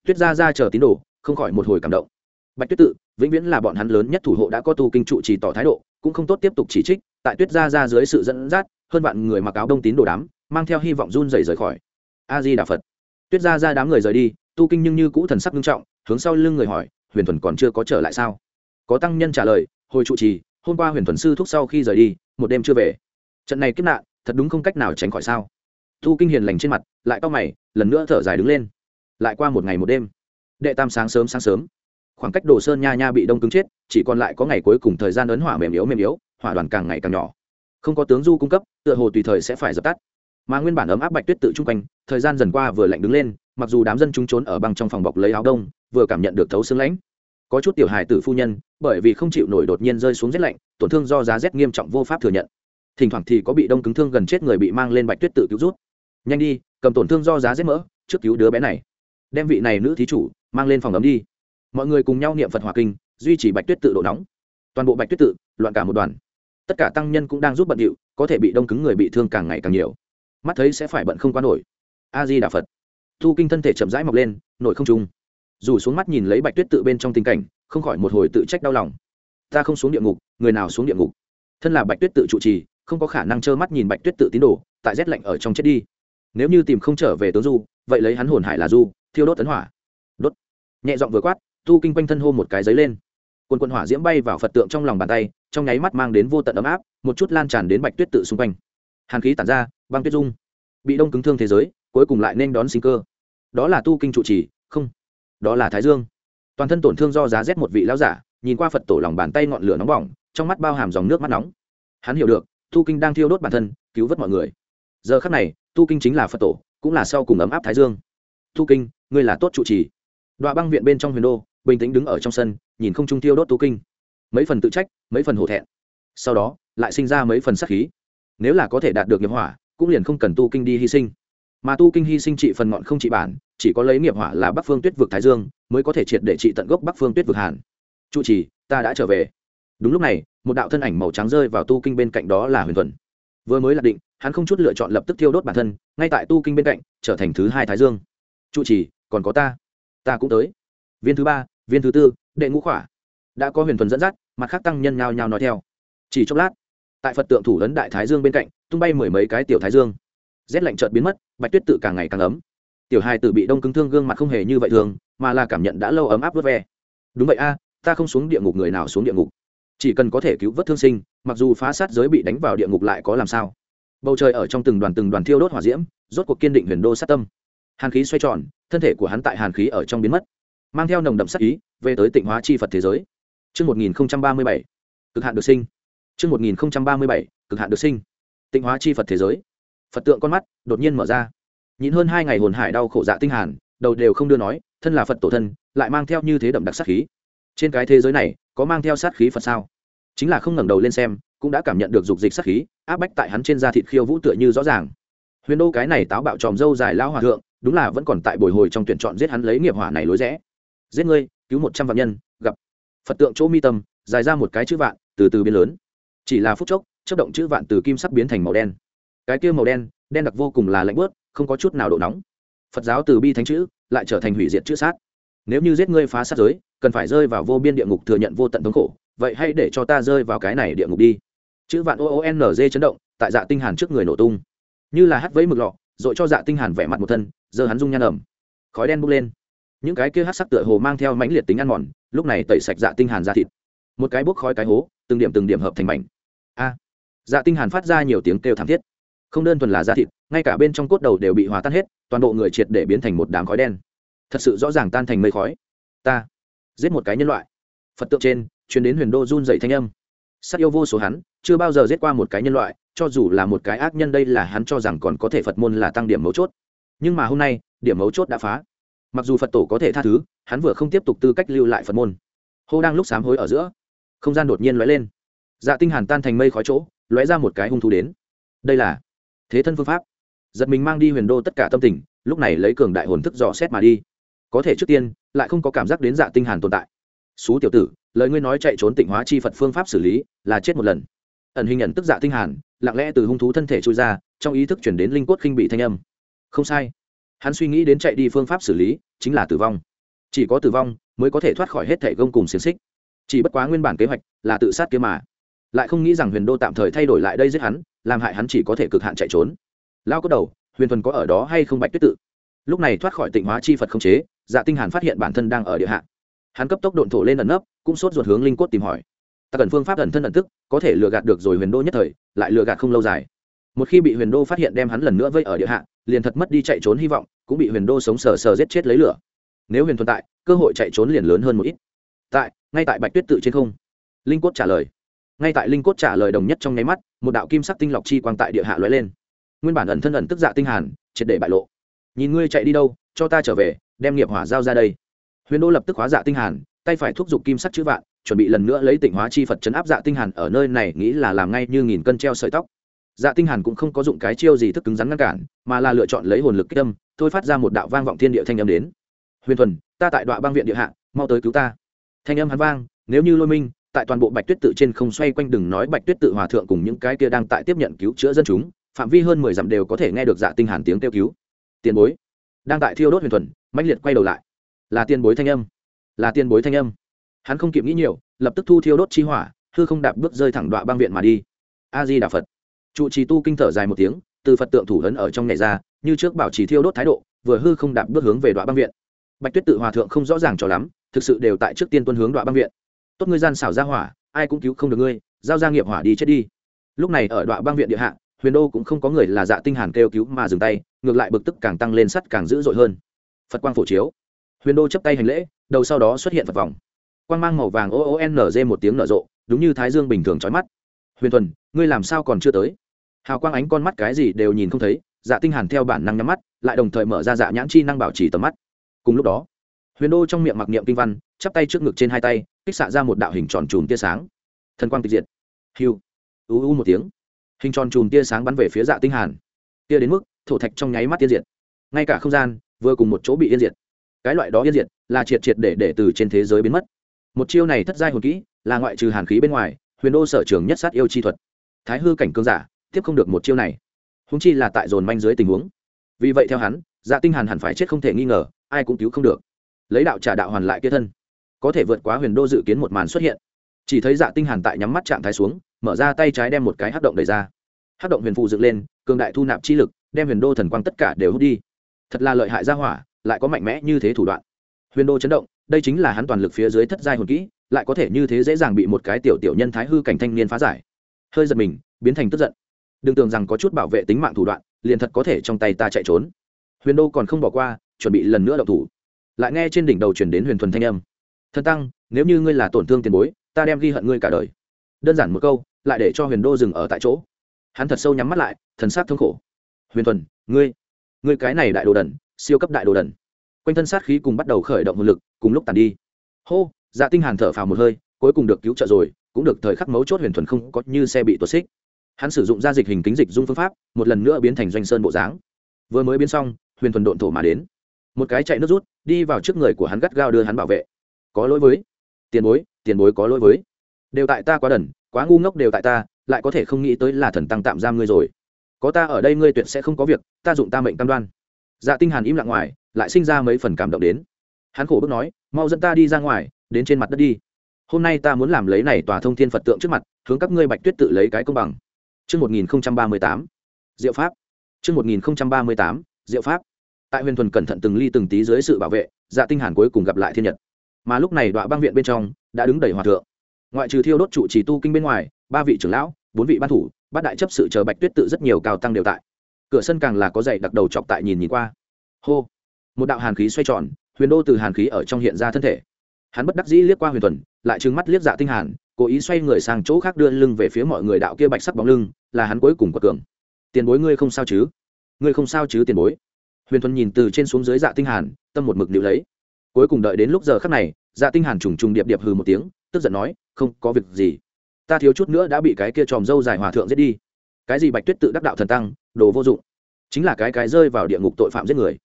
Tuyết gia ra chờ tín đồ không khỏi một hồi cảm động. Bạch tuyết tự, vĩnh viễn là bọn hắn lớn nhất thủ hộ đã có tu kinh trụ chỉ tỏ thái độ, cũng không tốt tiếp tục chỉ trích, tại tuyết gia ra dưới sự dẫn dắt, hơn vạn người mặc áo đông tín đồ đám, mang theo hy vọng run rẩy rời khỏi. A di đà phật. Tuyết gia ra đám người rời đi, tu kinh nhưng như cũ thần sắc nghiêm trọng, hướng sau lưng người hỏi, huyền thuần còn chưa có trở lại sao? Có tăng nhân trả lời, hồi trụ trì, hôm qua huyền thuần sư thúc sau khi rời đi, một đêm chưa về. Trận này kiếp nạn, thật đúng không cách nào tránh khỏi sao? Tu kinh hiền lành trên mặt, lại cau mày, lần nữa thở dài đứng lên. Lại qua một ngày một đêm đệ tam sáng sớm sáng sớm. Khoảng cách đồ sơn nha nha bị đông cứng chết, chỉ còn lại có ngày cuối cùng thời gian ấn hỏa mềm yếu mềm yếu, hỏa đoàn càng ngày càng nhỏ. Không có tướng du cung cấp, tựa hồ tùy thời sẽ phải dập tắt. Mà nguyên bản ấm áp bạch tuyết tự chung quanh, thời gian dần qua vừa lạnh đứng lên, mặc dù đám dân chúng trốn ở băng trong phòng bọc lấy áo đông, vừa cảm nhận được thấu xương lãnh. Có chút tiểu hài tử phu nhân, bởi vì không chịu nổi đột nhiên rơi xuống rét lạnh, tổn thương do giá rét nghiêm trọng vô pháp thừa nhận. Thỉnh thoảng thì có bị đông cứng thương gần chết người bị mang lên bạch tuyết tự cứu rút. Nhanh đi, cầm tổn thương do giá rét mỡ, trước cứu đứa bé này đem vị này nữ thí chủ mang lên phòng ấm đi. Mọi người cùng nhau niệm phật hòa kinh, duy trì bạch tuyết tự độ nóng. Toàn bộ bạch tuyết tự, loạn cả một đoàn. Tất cả tăng nhân cũng đang giúp bận điệu, có thể bị đông cứng người bị thương càng ngày càng nhiều. Mắt thấy sẽ phải bận không qua nổi. A di đà phật. Thu kinh thân thể chậm rãi mọc lên, nổi không trung. Dù xuống mắt nhìn lấy bạch tuyết tự bên trong tình cảnh, không khỏi một hồi tự trách đau lòng. Ta không xuống địa ngục, người nào xuống địa ngục? Thân là bạch tuyết tự trụ trì, không có khả năng trơ mắt nhìn bạch tuyết tự tín đồ, tại rét lạnh ở trong chết đi. Nếu như tìm không trở về tướng du, vậy lấy hắn hồn hải là du thiêu đốt tấn hỏa. Đốt. Nhẹ giọng vừa quát tu kinh quanh thân hô một cái giấy lên. Quần quần hỏa diễm bay vào phật tượng trong lòng bàn tay, trong nháy mắt mang đến vô tận ấm áp, một chút lan tràn đến bạch tuyết tự xung quanh. Hàn khí tản ra, băng tuyết dung bị đông cứng thương thế giới, cuối cùng lại nên đón sinh cơ. Đó là tu kinh trụ trì, không. Đó là thái dương. Toàn thân tổn thương do giá rét một vị lão giả, nhìn qua phật tổ lòng bàn tay ngọn lửa nóng bỏng, trong mắt bao hàm dòng nước mắt nóng. Hắn hiểu được tu kinh đang thiêu đốt bản thân, cứu vớt mọi người. Giờ khắc này, tu kinh chính là phật tổ, cũng là sau cùng ấm áp thái dương. Tu kinh ngươi là tốt trụ trì. Đoạn băng viện bên trong huyền đô, bình tĩnh đứng ở trong sân, nhìn không trung tiêu đốt tu kinh. Mấy phần tự trách, mấy phần hổ thẹn. Sau đó, lại sinh ra mấy phần sắc khí. Nếu là có thể đạt được nghiệp hỏa, cũng liền không cần tu kinh đi hy sinh. Mà tu kinh hy sinh trị phần ngọn không trị bản, chỉ có lấy nghiệp hỏa là bắc phương tuyết vực thái dương, mới có thể triệt để trị tận gốc bắc phương tuyết vực hàn. Trụ trì, ta đã trở về. Đúng lúc này, một đạo thân ảnh màu trắng rơi vào tu kinh bên cạnh đó là huyền thuần. Vừa mới lạc định, hắn không chút lựa chọn lập tức thiêu đốt bản thân, ngay tại tu kinh bên cạnh, trở thành thứ hai thái dương. Trụ trì còn có ta. Ta cũng tới. Viên thứ ba, viên thứ tư, đệ ngũ khỏa. Đã có huyền thuần dẫn dắt, mặt khác tăng nhân nhao nhao nói theo. Chỉ chốc lát, tại phật tượng thủ lấn đại thái dương bên cạnh, tung bay mười mấy cái tiểu thái dương. Rét lạnh chợt biến mất, bạch tuyết tự càng ngày càng ấm. Tiểu hai tự bị đông cứng thương gương mặt không hề như vậy thường, mà là cảm nhận đã lâu ấm áp vớt ve. Đúng vậy a, ta không xuống địa ngục người nào xuống địa ngục. Chỉ cần có thể cứu vớt thương sinh, mặc dù phá sát giới bị đánh vào địa ngục lại có làm sao? Bầu trời ở trong từng đoàn từng đoàn thiêu đốt hỏa diễm, rốt cuộc kiên định huyền đô sát tâm hàn khí xoay tròn thân thể của hắn tại hàn khí ở trong biến mất mang theo nồng đậm sắc ý về tới tịnh hóa chi phật thế giới Trước 1037, cực hạn được sinh. Trước 1037, cực hạn được sinh. Tịnh hóa chi Phật thế giới. Phật tượng con mắt đột nhiên mở ra. Nhìn hơn hai ngày hồn hải đau khổ dạ tinh hàn, đầu đều không đưa nói, thân là Phật tổ thân, lại mang theo như thế đậm đặc sát khí. Trên cái thế giới này, có mang theo sát khí Phật sao? Chính là không ngẩng đầu lên xem, cũng đã cảm nhận được dục dịch sát khí, áp bách tại hắn trên da thịt khiêu vũ tựa như rõ ràng. Huyền đô cái này táo bạo tròm dâu dài lao hòa thượng, đúng là vẫn còn tại bồi hồi trong tuyển chọn giết hắn lấy nghiệp hỏa này lối rẽ. Giết ngươi, cứu một trăm vạn nhân, gặp. Phật tượng chỗ mi tâm dài ra một cái chữ vạn từ từ biến lớn. Chỉ là phút chốc chất động chữ vạn từ kim sắc biến thành màu đen. Cái kia màu đen đen đặc vô cùng là lạnh bớt không có chút nào độ nóng. Phật giáo từ bi thánh chữ lại trở thành hủy diệt chữ sát. Nếu như giết ngươi phá sát giới cần phải rơi vào vô biên địa ngục thừa nhận vô tận thống khổ vậy hãy để cho ta rơi vào cái này địa ngục đi. Chữ vạn oonz chấn động tại dạ tinh hàn trước người nổ tung. Như là hắt vẫy mực lọ rồi cho dạ tinh hàn vẻ mặt một thân giờ hắn rung nhan ẩm. Khói đen bốc lên. Những cái kia hát sắc tựa hồ mang theo mãnh liệt tính ăn mòn, lúc này tẩy sạch dạ tinh hàn ra thịt. Một cái bốc khói cái hố, từng điểm từng điểm hợp thành mảnh. A! Dạ tinh hàn phát ra nhiều tiếng kêu thảm thiết. Không đơn thuần là da thịt, ngay cả bên trong cốt đầu đều bị hòa tan hết, toàn bộ người triệt để biến thành một đám khói đen. Thật sự rõ ràng tan thành mây khói. Ta! Giết một cái nhân loại. Phật tượng trên, truyền đến huyền đô run dậy thanh âm. Sát yêu vô số hắn, chưa bao giờ giết qua một cái nhân loại cho dù là một cái ác nhân đây là hắn cho rằng còn có thể phật môn là tăng điểm mấu chốt. Nhưng mà hôm nay, điểm mấu chốt đã phá. Mặc dù phật tổ có thể tha thứ, hắn vừa không tiếp tục tư cách lưu lại phật môn. Hô đang lúc sám hối ở giữa, không gian đột nhiên lóe lên. Dạ tinh hàn tan thành mây khói chỗ, lóe ra một cái hung thú đến. Đây là thế thân phương pháp. Giật mình mang đi huyền đô tất cả tâm tình, lúc này lấy cường đại hồn thức dò xét mà đi. Có thể trước tiên, lại không có cảm giác đến dạ tinh hàn tồn tại. Xú tiểu tử, lời ngươi nói chạy trốn tịnh hóa chi phật phương pháp xử lý, là chết một lần. Ẩn hình nhận tức dạ tinh hàn lặng lẽ từ hung thú thân thể trôi ra, trong ý thức chuyển đến linh cốt khinh bị thanh âm. Không sai. Hắn suy nghĩ đến chạy đi phương pháp xử lý, chính là tử vong. Chỉ có tử vong mới có thể thoát khỏi hết thể gông cùng xiềng xích. Chỉ bất quá nguyên bản kế hoạch là tự sát kia mà. Lại không nghĩ rằng huyền đô tạm thời thay đổi lại đây giết hắn, làm hại hắn chỉ có thể cực hạn chạy trốn. Lao có đầu, huyền thuần có ở đó hay không bạch tuyết tự? Lúc này thoát khỏi tịnh hóa chi phật không chế dạ tinh hàn phát hiện bản thân đang ở địa hạ. Hắn cấp tốc độn thổ lên ẩn nấp, cũng sốt ruột hướng linh cốt tìm hỏi. Ta cần phương pháp ẩn thân ẩn tức, có thể lừa gạt được rồi huyền đô nhất thời lại lừa gạt không lâu dài. Một khi bị huyền đô phát hiện đem hắn lần nữa vây ở địa hạ, liền thật mất đi chạy trốn hy vọng, cũng bị huyền đô sống sờ sờ giết chết lấy lửa. Nếu huyền tồn tại, cơ hội chạy trốn liền lớn hơn một ít. Tại, ngay tại bạch tuyết tự trên không. Linh cốt trả lời. Ngay tại linh cốt trả lời đồng nhất trong nháy mắt, một đạo kim sắc tinh lọc chi quang tại địa hạ lóe lên. Nguyên bản ẩn thân ẩn tức dạ tinh hàn, triệt để bại lộ. Nhìn ngươi chạy đi đâu, cho ta trở về, đem nghiệp hỏa giao ra đây. Huyền đô lập tức hóa dạ tinh hàn tay phải thúc giục kim sắc chữ vạn, chuẩn bị lần nữa lấy tịnh hóa chi phật chấn áp dạ tinh hàn ở nơi này nghĩ là làm ngay như nghìn cân treo sợi tóc. Dạ tinh hàn cũng không có dụng cái chiêu gì thức cứng rắn ngăn cản, mà là lựa chọn lấy hồn lực kích âm, thôi phát ra một đạo vang vọng thiên địa thanh âm đến. Huyền thuần, ta tại đoạn bang viện địa hạ, mau tới cứu ta. Thanh âm hắn vang, nếu như lôi minh, tại toàn bộ bạch tuyết tự trên không xoay quanh đừng nói bạch tuyết tự hòa thượng cùng những cái kia đang tại tiếp nhận cứu chữa dân chúng, phạm vi hơn mười dặm đều có thể nghe được dạ tinh hàn tiếng kêu cứu. Tiền bối. Đang tại thiêu đốt huyền thuần, mãnh liệt quay đầu lại. Là tiền bối thanh âm là tiền bối thanh âm. Hắn không kịp nghĩ nhiều, lập tức thu thiêu đốt chi hỏa, hư không đạp bước rơi thẳng đoạn băng viện mà đi. A di đà phật. Trụ trì tu kinh thở dài một tiếng, từ phật tượng thủ lớn ở trong nhảy ra, như trước bảo trì thiêu đốt thái độ, vừa hư không đạp bước hướng về đoạn băng viện. Bạch tuyết tự hòa thượng không rõ ràng cho lắm, thực sự đều tại trước tiên tuân hướng đoạn băng viện. Tốt ngươi gian xảo ra hỏa, ai cũng cứu không được ngươi, giao ra nghiệp hỏa đi chết đi. Lúc này ở đoạn băng viện địa hạ, huyền đô cũng không có người là dạ tinh hàn kêu cứu mà dừng tay, ngược lại bực tức càng tăng lên sắt càng dữ dội hơn. Phật quang phổ chiếu. Huyền đô chấp tay hành lễ đầu sau đó xuất hiện vật vòng. Quang mang màu vàng o o n g một tiếng nở rộ, đúng như thái dương bình thường chói mắt. Huyền thuần, ngươi làm sao còn chưa tới? Hào quang ánh con mắt cái gì đều nhìn không thấy dạ tinh hàn theo bản năng nhắm mắt, lại đồng thời mở ra dạ nhãn chi năng bảo trì tầm mắt. Cùng lúc đó, huyền đô trong miệng mặc niệm kinh văn, chắp tay trước ngực trên hai tay, kích xạ ra một đạo hình tròn chùm tia sáng. Thần quang tịch diệt. Hiu u u một tiếng. Hình tròn chùm tia sáng bắn về phía dạ tinh hàn. Tia đến mức, thổ thạch trong nháy mắt tiên diệt. Ngay cả không gian, vừa cùng một chỗ bị yên diệt cái loại đó yên diệt, là triệt triệt để để từ trên thế giới biến mất. Một chiêu này thất giai hồn kỹ, là ngoại trừ hàn khí bên ngoài, huyền đô sở trường nhất sát yêu chi thuật. Thái hư cảnh cương giả, tiếp không được một chiêu này. Húng chi là tại dồn manh dưới tình huống. Vì vậy theo hắn dạ tinh hàn hẳn phải chết không thể nghi ngờ, ai cũng cứu không được. Lấy đạo trả đạo hoàn lại kia thân, có thể vượt quá huyền đô dự kiến một màn xuất hiện. Chỉ thấy dạ tinh hàn tại nhắm mắt trạng thái xuống, mở ra tay trái đem một cái hắc động đẩy ra. Hắc động huyền phụ dựng lên, cường đại thu nạp chi lực, đem huyền đô thần quang tất cả đều hút đi. Thật là lợi hại ra hỏa lại có mạnh mẽ như thế thủ đoạn. Huyền đô chấn động, đây chính là hắn toàn lực phía dưới thất giai hồn kỹ, lại có thể như thế dễ dàng bị một cái tiểu tiểu nhân thái hư cảnh thanh niên phá giải. Hơi giật mình, biến thành tức giận. Đừng tưởng rằng có chút bảo vệ tính mạng thủ đoạn, liền thật có thể trong tay ta chạy trốn. Huyền đô còn không bỏ qua, chuẩn bị lần nữa đậu thủ. Lại nghe trên đỉnh đầu chuyển đến huyền thuần thanh âm. Thần tăng, nếu như ngươi là tổn thương tiền bối, ta đem ghi hận ngươi cả đời. Đơn giản một câu, lại để cho huyền đô dừng ở tại chỗ. Hắn thật sâu nhắm mắt lại, thần sát thương khổ. Huyền thuần, ngươi ngươi cái này đại đồ đần siêu cấp đại đồ đần. Quanh thân sát khí cùng bắt đầu khởi động hồn lực cùng lúc tàn đi. Hô dạ tinh hàn thở phào một hơi, cuối cùng được cứu trợ rồi, cũng được thời khắc mấu chốt huyền thuần không có như xe bị tuột xích. Hắn sử dụng gia dịch hình kính dịch dung phương pháp, một lần nữa biến thành doanh sơn bộ dáng. Vừa mới biến xong, huyền thuần độn thổ mà đến. Một cái chạy nước rút, đi vào trước người của hắn gắt gao đưa hắn bảo vệ. Có lỗi với. Tiền bối tiền bối có lỗi với. Đều tại ta quá đần, quá ngu ngốc đều tại ta, lại có thể không nghĩ tới là thần tăng tạm giam ngươi rồi. Có ta ở đây ngươi tuyệt sẽ không có việc, ta dụng ta mệnh cam đoan dạ tinh hàn im lặng ngoài lại sinh ra mấy phần cảm động đến hắn khổ bước nói mau dẫn ta đi ra ngoài đến trên mặt đất đi hôm nay ta muốn làm lấy này tòa thông thiên phật tượng trước mặt hướng các ngươi bạch tuyết tự lấy cái công bằng Trước 1038, Diệu Pháp. Trước 1038, Diệu Pháp. Tại huyền thuần cẩn thận từng ly từng tí dưới sự bảo vệ, dạ tinh hàn cuối cùng gặp lại thiên nhật. Mà lúc này đoạn băng viện bên trong đã đứng đầy hòa thượng. Ngoại trừ thiêu đốt trụ trì tu kinh bên ngoài, ba vị trưởng lão, bốn vị ban thủ, bát đại chấp sự chờ bạch tuyết tự rất nhiều cao tăng đều tại. Cửa sân càng là có dậy đặc đầu chọc tại nhìn nhìn qua. Hô. Một đạo hàn khí xoay tròn, huyền đô từ hàn khí ở trong hiện ra thân thể. Hắn bất đắc dĩ liếc qua huyền thuần lại trừng mắt liếc dạ tinh hàn cố ý xoay người sang chỗ khác đưa lưng về phía mọi người đạo kia bạch sắc bóng lưng là hắn cuối cùng quật cường. Tiền bối ngươi không sao chứ? Ngươi không sao chứ tiền bối? Huyền thuần nhìn từ trên xuống dưới dạ tinh hàn tâm một mực níu lấy. Cuối cùng đợi đến lúc giờ khắc này dạ tinh hàn trùng trùng điệp điệp hừ một tiếng tức giận nói không có việc gì. Ta thiếu chút nữa đã bị cái kia tròm dâu dài hòa thượng giết đi. Cái gì bạch tuyết tự đắc đạo thần tăng đồ vô dụng. Chính là cái cái rơi vào địa ngục tội phạm giết người.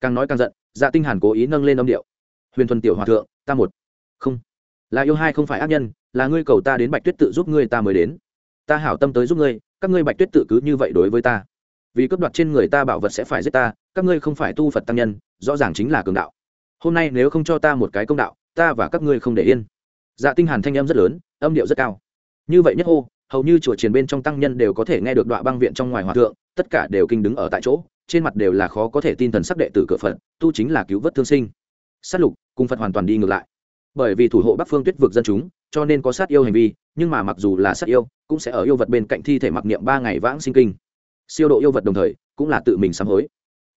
Càng nói càng giận dạ tinh hàn cố ý nâng lên âm điệu. Huyền thuần tiểu hòa thượng, ta một. Không. Là yêu hai không phải ác nhân, là ngươi cầu ta đến bạch tuyết tự giúp ngươi ta mới đến. Ta hảo tâm tới giúp ngươi, các ngươi bạch tuyết tự cứ như vậy đối với ta. Vì cướp đoạt trên người ta bảo vật sẽ phải giết ta, các ngươi không phải tu phật tăng nhân, rõ ràng chính là cường đạo. Hôm nay nếu không cho ta một cái công đạo, ta và các ngươi không để yên. Dạ tinh hàn thanh âm rất lớn, âm điệu rất cao. Như vậy nhất hô, hầu như chùa triền bên trong tăng nhân đều có thể nghe được đoạn băng viện trong ngoài hòa thượng tất cả đều kinh đứng ở tại chỗ, trên mặt đều là khó có thể tin thần sắc đệ tử cửa phật, tu chính là cứu vớt thương sinh. Sát lục, cùng phật hoàn toàn đi ngược lại. Bởi vì thủ hộ bắc phương tuyết vực dân chúng, cho nên có sát yêu hành vi, nhưng mà mặc dù là sát yêu, cũng sẽ ở yêu vật bên cạnh thi thể mặc niệm ba ngày vãng sinh kinh. Siêu độ yêu vật đồng thời, cũng là tự mình sám hối.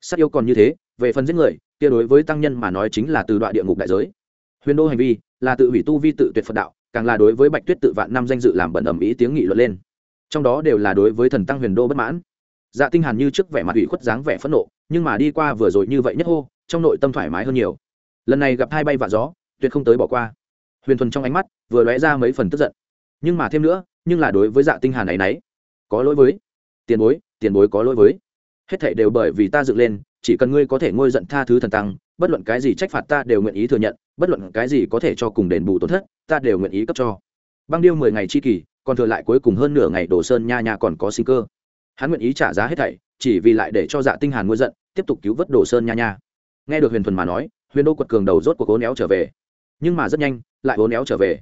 Sát yêu còn như thế, về phần giết người, kia đối với tăng nhân mà nói chính là từ đoạn địa ngục đại giới. Huyền đô hành vi, là tự hủy tu vi tự tuyệt phật đạo, càng là đối với bạch tuyết tự vạn năm danh dự làm bẩn ẩm ý tiếng nghị luận lên. Trong đó đều là đối với thần tăng huyền đô bất mãn dạ tinh hàn như trước vẻ mặt ủy khuất dáng vẻ phẫn nộ, nhưng mà đi qua vừa rồi như vậy nhất hô, trong nội tâm thoải mái hơn nhiều. Lần này gặp hai bay vạ gió, tuyệt không tới bỏ qua. Huyền thuần trong ánh mắt vừa lóe ra mấy phần tức giận. Nhưng mà thêm nữa, nhưng là đối với dạ tinh hàn này nấy, có lỗi với. Tiền bối tiền bối có lỗi với. Hết thảy đều bởi vì ta dựng lên, chỉ cần ngươi có thể ngôi giận tha thứ thần tăng, bất luận cái gì trách phạt ta đều nguyện ý thừa nhận, bất luận cái gì có thể cho cùng đền bù tổn thất, ta đều nguyện ý cấp cho. Băng điêu mười ngày chi kỳ, còn thừa lại cuối cùng hơn nửa ngày đồ sơn nha nha còn có sinh cơ hắn nguyện ý trả giá hết thảy, chỉ vì lại để cho dạ tinh hàn nguôi giận, tiếp tục cứu vớt đồ sơn nha nha. Nghe được huyền thuần mà nói, huyền đô quật cường đầu rốt cuộc cố néo trở về. Nhưng mà rất nhanh, lại cố néo trở về.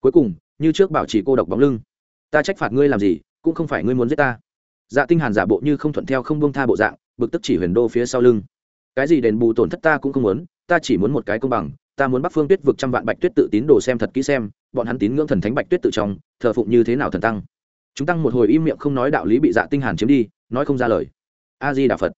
Cuối cùng, như trước bảo trì cô độc bóng lưng. Ta trách phạt ngươi làm gì, cũng không phải ngươi muốn giết ta. Dạ tinh hàn giả bộ như không thuận theo không buông tha bộ dạng, bực tức chỉ huyền đô phía sau lưng. Cái gì đền bù tổn thất ta cũng không muốn, ta chỉ muốn một cái công bằng, ta muốn bắc phương tuyết vực trăm vạn bạch tuyết tự tín đồ xem thật kỹ xem, bọn hắn tín ngưỡng thần thánh bạch tuyết tự trong thờ phụng như thế nào thần tăng chúng tăng một hồi im miệng không nói đạo lý bị dạ tinh hàn chiếm đi, nói không ra lời. A di đà phật.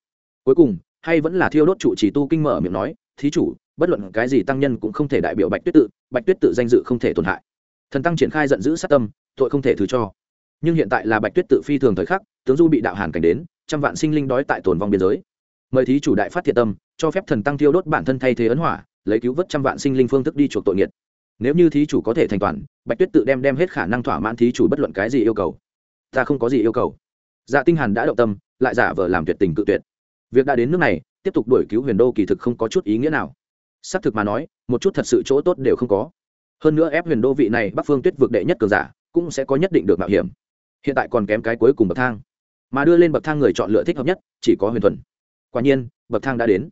Cuối cùng, hay vẫn là thiêu đốt trụ chỉ tu kinh mở miệng nói, thí chủ, bất luận cái gì tăng nhân cũng không thể đại biểu bạch tuyết tự, bạch tuyết tự danh dự không thể tổn hại. Thần tăng triển khai giận dữ sát tâm, tội không thể thứ cho. Nhưng hiện tại là bạch tuyết tự phi thường thời khắc, tướng du bị đạo hàn cảnh đến, trăm vạn sinh linh đói tại tồn vong biên giới. Mời thí chủ đại phát thiện tâm, cho phép thần tăng thiêu đốt bản thân thay thế ấn hỏa, lấy cứu vớt trăm vạn sinh linh phương thức đi chuộc tội nghiệt. Nếu như thí chủ có thể thành toàn, bạch tuyết tự đem đem hết khả năng thỏa mãn thí chủ bất luận cái gì yêu cầu ta không có gì yêu cầu. Dạ tinh hàn đã động tâm, lại giả vờ làm tuyệt tình cự tuyệt. Việc đã đến nước này, tiếp tục đuổi cứu huyền đô kỳ thực không có chút ý nghĩa nào. Xác thực mà nói, một chút thật sự chỗ tốt đều không có. Hơn nữa ép huyền đô vị này bắc phương tuyết vượt đệ nhất cường giả, cũng sẽ có nhất định được mạo hiểm. Hiện tại còn kém cái cuối cùng bậc thang. Mà đưa lên bậc thang người chọn lựa thích hợp nhất, chỉ có huyền thuần. Quả nhiên, bậc thang đã đến.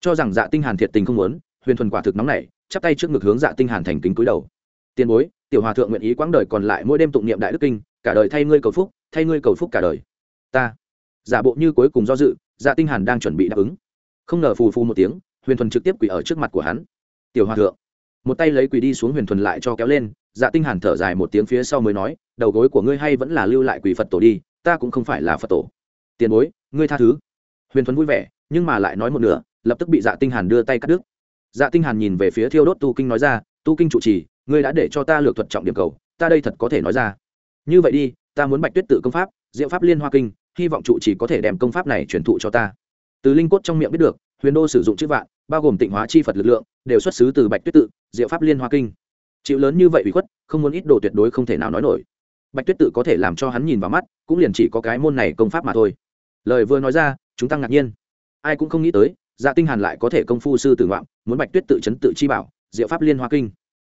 Cho rằng dạ tinh hàn thiệt tình không muốn, huyền thuần quả thực nóng nảy, chắp tay trước ngực hướng dạ tinh hàn thành kính cúi đầu. Tiền bối, tiểu hòa thượng nguyện ý quãng đời còn lại mỗi đêm tụng niệm đại đức kinh cả đời thay ngươi cầu phúc, thay ngươi cầu phúc cả đời. Ta. Giả bộ như cuối cùng do dự dạ tinh hàn đang chuẩn bị đáp ứng. Không ngờ phù phù một tiếng, huyền thuần trực tiếp quỳ ở trước mặt của hắn. Tiểu hòa thượng. Một tay lấy quỳ đi xuống huyền thuần lại cho kéo lên dạ tinh hàn thở dài một tiếng phía sau mới nói, đầu gối của ngươi hay vẫn là lưu lại quỳ phật tổ đi, ta cũng không phải là phật tổ. Tiền bối, ngươi tha thứ. Huyền thuần vui vẻ, nhưng mà lại nói một nửa, lập tức bị dạ tinh hàn đưa tay cắt đứt. Dạ tinh hàn nhìn về phía thiêu đốt tu kinh nói ra, tu kinh trụ trì, ngươi đã để cho ta lược thuật trọng điểm cầu, ta đây thật có thể nói ra như vậy đi, ta muốn bạch tuyết tự công pháp, diệu pháp liên hoa kinh, hy vọng trụ chỉ có thể đem công pháp này truyền thụ cho ta. Từ linh cốt trong miệng biết được, huyền đô sử dụng chữ vạn, bao gồm tịnh hóa chi phật lực lượng, đều xuất xứ từ bạch tuyết tự diệu pháp liên hoa kinh. Chịu lớn như vậy ủy khuất, không muốn ít đồ tuyệt đối không thể nào nói nổi. Bạch tuyết tự có thể làm cho hắn nhìn vào mắt, cũng liền chỉ có cái môn này công pháp mà thôi. Lời vừa nói ra, chúng ta ngạc nhiên. Ai cũng không nghĩ tới dạ tinh hàn lại có thể công phu sư tử ngoạm muốn bạch tuyết tự chấn tự chi bảo, diệu pháp liên hoa kinh.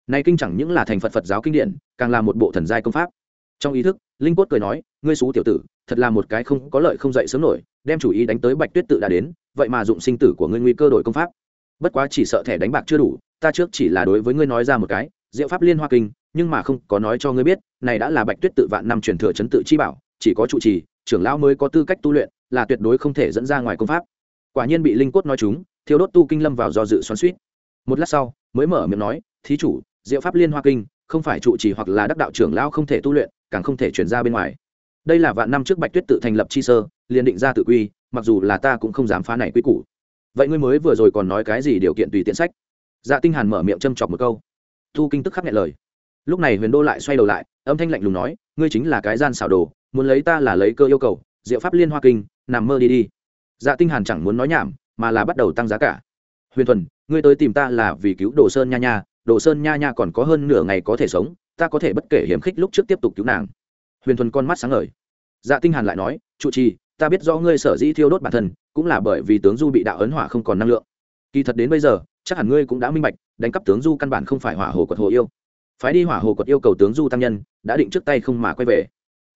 Nay kinh chẳng những là thành phật phật giáo kinh điển, càng là một bộ thần giai công pháp trong ý thức, linh cốt cười nói, ngươi xú tiểu tử, thật là một cái không có lợi không dậy sớm nổi, đem chủ ý đánh tới bạch tuyết tự đã đến, vậy mà dụng sinh tử của ngươi nguy cơ đổi công pháp. Bất quá chỉ sợ thẻ đánh bạc chưa đủ, ta trước chỉ là đối với ngươi nói ra một cái, diệu pháp liên hoa kinh, nhưng mà không có nói cho ngươi biết, này đã là bạch tuyết tự vạn năm truyền thừa chấn tự chi bảo, chỉ có trụ trì, trưởng lão mới có tư cách tu luyện, là tuyệt đối không thể dẫn ra ngoài công pháp. Quả nhiên bị linh cốt nói chúng thiếu đốt tu kinh lâm vào do dự xoắn suýt một lát sau, mới mở miệng nói, thí chủ, diệu pháp liên hoa kinh không phải trụ trì hoặc là đắc đạo trưởng lão không thể tu luyện, càng không thể chuyển ra bên ngoài. Đây là vạn năm trước bạch tuyết tự thành lập chi sơ, liền định ra tự quy, mặc dù là ta cũng không dám phá này quy củ. Vậy ngươi mới vừa rồi còn nói cái gì điều kiện tùy tiện sách? Dạ tinh hàn mở miệng châm chọc một câu. Thu kinh tức khắc nhẹ lời. Lúc này huyền đô lại xoay đầu lại, âm thanh lạnh lùng nói, ngươi chính là cái gian xảo đồ, muốn lấy ta là lấy cơ yêu cầu, diệu pháp liên hoa kinh, nằm mơ đi đi. Dạ tinh hàn chẳng muốn nói nhảm, mà là bắt đầu tăng giá cả. Huyền thuần, ngươi tới tìm ta là vì cứu đồ sơn nha nha đồ sơn nha nha còn có hơn nửa ngày có thể sống, ta có thể bất kể hiểm khích lúc trước tiếp tục cứu nàng. Huyền thuần con mắt sáng ngời. Dạ tinh hàn lại nói, trụ trì, ta biết rõ ngươi sở dĩ thiêu đốt bản thân, cũng là bởi vì tướng du bị đạo ấn hỏa không còn năng lượng. Kỳ thật đến bây giờ, chắc hẳn ngươi cũng đã minh bạch, đánh cắp tướng du căn bản không phải hỏa hồ quật hồ yêu. Phái đi hỏa hồ quật yêu cầu tướng du tăng nhân, đã định trước tay không mà quay về.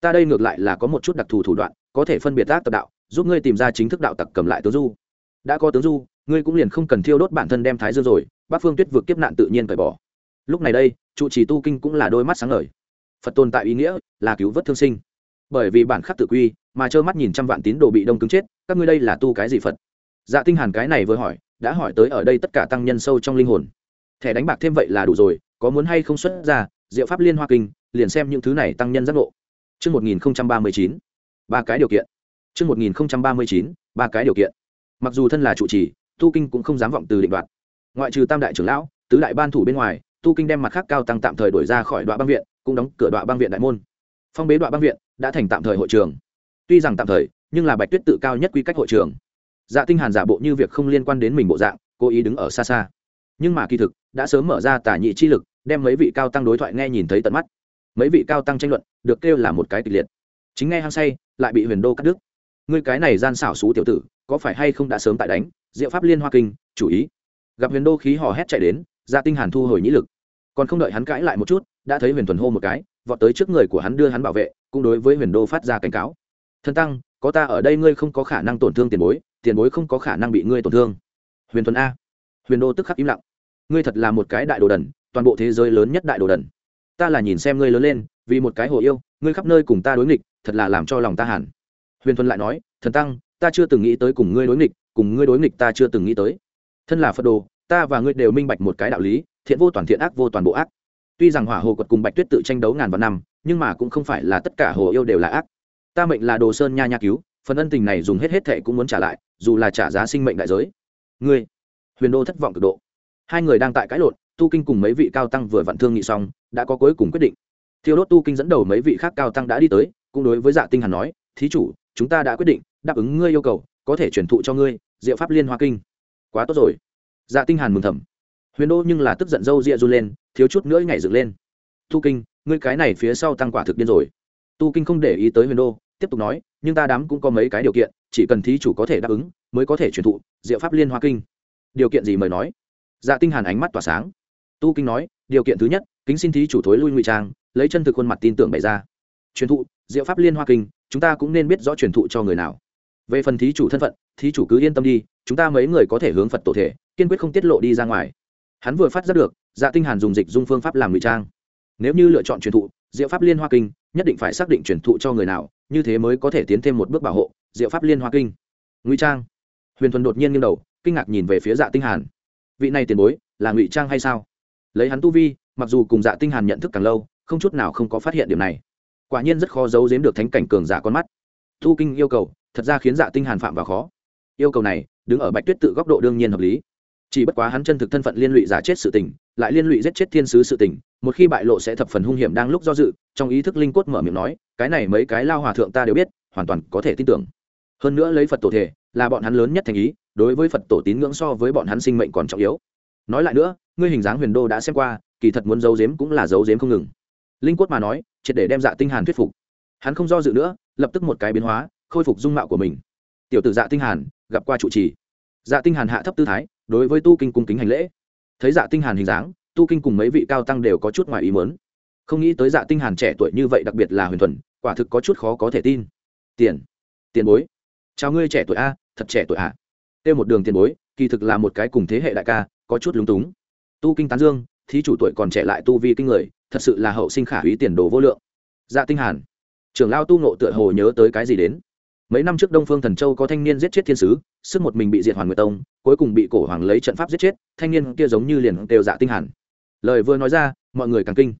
Ta đây ngược lại là có một chút đặc thù thủ đoạn, có thể phân biệt tác tập đạo, giúp ngươi tìm ra chính thức đạo tặc cầm lại tướng du. Đã có tướng du, ngươi cũng liền không cần thiêu đốt bản thân đem thái dương rồi bác phương tuyết vượt kiếp nạn tự nhiên cởi bỏ lúc này đây trụ trì tu kinh cũng là đôi mắt sáng ngời phật tồn tại ý nghĩa là cứu vớt thương sinh bởi vì bản khắc tự quy mà trơ mắt nhìn trăm vạn tín đồ bị đông cứng chết các ngươi đây là tu cái gì phật dạ tinh hàn cái này vừa hỏi đã hỏi tới ở đây tất cả tăng nhân sâu trong linh hồn thẻ đánh bạc thêm vậy là đủ rồi có muốn hay không xuất ra diệu pháp liên hoa kinh liền xem những thứ này tăng nhân giác ngộ chương 1039, ba cái điều kiện. chương 1039, ba cái điều kiện. Mặc dù thân là trụ trì, Tu Kinh cũng không dám vọng từ định đoạt. Ngoại trừ Tam đại trưởng lão, tứ đại ban thủ bên ngoài, Tu Kinh đem mặt khác cao tăng tạm thời đuổi ra khỏi đoạn băng viện, cũng đóng cửa đoạn băng viện đại môn. Phong bế đoạn băng viện đã thành tạm thời hội trường. Tuy rằng tạm thời, nhưng là Bạch Tuyết tự cao nhất quy cách hội trường. Dạ Tinh Hàn giả bộ như việc không liên quan đến mình bộ dạng, cố ý đứng ở xa xa. Nhưng mà kỳ thực, đã sớm mở ra tả nhị chi lực, đem mấy vị cao tăng đối thoại nghe nhìn thấy tận mắt. Mấy vị cao tăng tranh luận, được kêu là một cái kịch liệt. Chính nghe hăng say, lại bị Huyền Đô cắt đứt. Ngươi cái này gian xảo xú tiểu tử, có phải hay không đã sớm tại đánh? Diệu pháp liên hoa kinh, chủ ý. Gặp Huyền Đô khí hò hét chạy đến, Dạ Tinh Hàn thu hồi nhĩ lực. Còn không đợi hắn cãi lại một chút, đã thấy Huyền Thuần hô một cái, vọt tới trước người của hắn đưa hắn bảo vệ, cũng đối với Huyền Đô phát ra cảnh cáo. Thần tăng, có ta ở đây ngươi không có khả năng tổn thương tiền bối, tiền bối không có khả năng bị ngươi tổn thương. Huyền Thuần a. Huyền Đô tức khắc im lặng. Ngươi thật là một cái đại đồ đần, toàn bộ thế giới lớn nhất đại đồ đần. Ta là nhìn xem ngươi lớn lên, vì một cái hồ yêu, ngươi khắp nơi cùng ta đối nghịch, thật là làm cho lòng ta hẳn. Huyền Thuần lại nói, thần tăng, ta chưa từng nghĩ tới cùng ngươi đối nghịch, cùng ngươi đối nghịch ta chưa từng nghĩ tới. Thân là Phật đồ, ta và ngươi đều minh bạch một cái đạo lý, thiện vô toàn thiện ác vô toàn bộ ác. Tuy rằng hỏa hồ quật cùng bạch tuyết tự tranh đấu ngàn vạn năm nhưng mà cũng không phải là tất cả hồ yêu đều là ác. Ta mệnh là đồ sơn nha nha cứu phần ân tình này dùng hết hết thệ cũng muốn trả lại dù là trả giá sinh mệnh đại giới. Ngươi huyền đô thất vọng cực độ. Hai người đang tại cãi lộn tu kinh cùng mấy vị cao tăng vừa vặn thương nghị xong đã có cuối cùng quyết định. Thiêu đốt tu kinh dẫn đầu mấy vị khác cao tăng đã đi tới cũng đối với dạ tinh hàn nói thí chủ chúng ta đã quyết định đáp ứng ngươi yêu cầu có thể truyền thụ cho ngươi diệu pháp liên hoa kinh quá tốt rồi. Dạ tinh hàn mừng thầm. Huyền đô nhưng là tức giận dâu ria run lên, thiếu chút nữa nhảy dựng lên. Tu kinh, ngươi cái này phía sau tăng quả thực điên rồi. Tu kinh không để ý tới huyền đô, tiếp tục nói, nhưng ta đám cũng có mấy cái điều kiện, chỉ cần thí chủ có thể đáp ứng, mới có thể truyền thụ diệu pháp liên hoa kinh. Điều kiện gì mời nói? Dạ tinh hàn ánh mắt tỏa sáng. Tu kinh nói, điều kiện thứ nhất, kính xin thí chủ thối lui ngụy trang, lấy chân thực khuôn mặt tin tưởng bày ra. Truyền thụ diệu pháp liên hoa kinh, chúng ta cũng nên biết rõ truyền thụ cho người nào về phần thí chủ thân phận, thí chủ cứ yên tâm đi, chúng ta mấy người có thể hướng phật tổ thể, kiên quyết không tiết lộ đi ra ngoài. Hắn vừa phát ra được dạ tinh hàn dùng dịch dung phương pháp làm ngụy trang. Nếu như lựa chọn truyền thụ, diệu pháp liên hoa kinh, nhất định phải xác định truyền thụ cho người nào, như thế mới có thể tiến thêm một bước bảo hộ, diệu pháp liên hoa kinh. Ngụy trang. Huyền thuần đột nhiên nghiêng đầu, kinh ngạc nhìn về phía dạ tinh hàn. Vị này tiền bối, là ngụy trang hay sao? Lấy hắn tu vi, mặc dù cùng dạ tinh hàn nhận thức càng lâu, không chút nào không có phát hiện điểm này. Quả nhiên rất khó giấu giếm được thánh cảnh cường giả con mắt. Thu kinh yêu cầu thật ra khiến dạ tinh hàn phạm vào khó. Yêu cầu này, đứng ở bạch tuyết tự góc độ đương nhiên hợp lý. Chỉ bất quá hắn chân thực thân phận liên lụy giả chết sự tình, lại liên lụy giết chết thiên sứ sự tình, một khi bại lộ sẽ thập phần hung hiểm đang lúc do dự, trong ý thức linh cốt mở miệng nói, cái này mấy cái lao hòa thượng ta đều biết, hoàn toàn có thể tin tưởng. Hơn nữa lấy phật tổ thể, là bọn hắn lớn nhất thành ý, đối với phật tổ tín ngưỡng so với bọn hắn sinh mệnh còn trọng yếu. Nói lại nữa, ngươi hình dáng huyền đô đã xem qua, kỳ thật muốn giấu giếm cũng là giấu giếm không ngừng. Linh quất mà nói, triệt để đem dạ tinh hàn thuyết phục. Hắn không do dự nữa, lập tức một cái biến hóa khôi phục dung mạo của mình. Tiểu tử dạ tinh hàn, gặp qua chủ trì. Dạ tinh hàn hạ thấp tư thái, đối với tu kinh cung kính hành lễ. Thấy dạ tinh hàn hình dáng, tu kinh cùng mấy vị cao tăng đều có chút ngoài ý muốn. Không nghĩ tới dạ tinh hàn trẻ tuổi như vậy đặc biệt là huyền thuần, quả thực có chút khó có thể tin. Tiền. Tiền bối. Chào ngươi trẻ tuổi a, thật trẻ tuổi ạ tiêu một đường tiền bối, kỳ thực là một cái cùng thế hệ đại ca, có chút lúng túng. Tu kinh tán dương, thí chủ tuổi còn trẻ lại tu vi kinh người, thật sự là hậu sinh khả úy tiền đồ vô lượng. Dạ tinh hàn. Trưởng lao tu nộ tựa hồ nhớ tới cái gì đến? Mấy năm trước đông phương thần châu có thanh niên giết chết thiên sứ, sức một mình bị diệt hoàn nguyệt tông, cuối cùng bị cổ hoàng lấy trận pháp giết chết, thanh niên kia giống như liền đều dạ tinh hẳn. Lời vừa nói ra, mọi người càng kinh.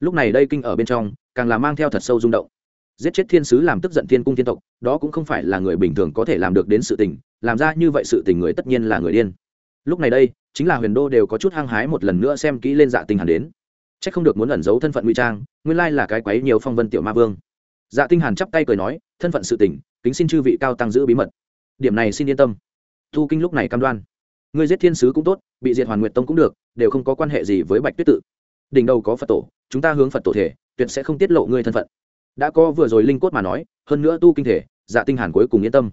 Lúc này đây kinh ở bên trong, càng là mang theo thật sâu rung động. Giết chết thiên sứ làm tức giận thiên cung thiên tộc, đó cũng không phải là người bình thường có thể làm được đến sự tình, làm ra như vậy sự tình người tất nhiên là người điên. Lúc này đây, chính là huyền đô đều có chút hăng hái một lần nữa xem kỹ lên dạ tinh hàn đến. C h ắ c không được muốn ẩn giấu thân phận nguy trang, nguyên lai là cái quấy nhiều phong vân tiểu ma vương. Dạ tinh hàn chắp tay cười nói, thân phận sự tình kính xin chư vị cao tăng giữ bí mật. Điểm này xin yên tâm. Thu kinh lúc này cam đoan. Người giết thiên sứ cũng tốt, bị diệt hoàn nguyệt tông cũng được, đều không có quan hệ gì với bạch tuyết tự. Đỉnh đầu có phật tổ, chúng ta hướng phật tổ thể, tuyệt sẽ không tiết lộ ngươi thân phận. Đã có vừa rồi linh cốt mà nói, hơn nữa tu kinh thể dạ tinh hàn cuối cùng yên tâm.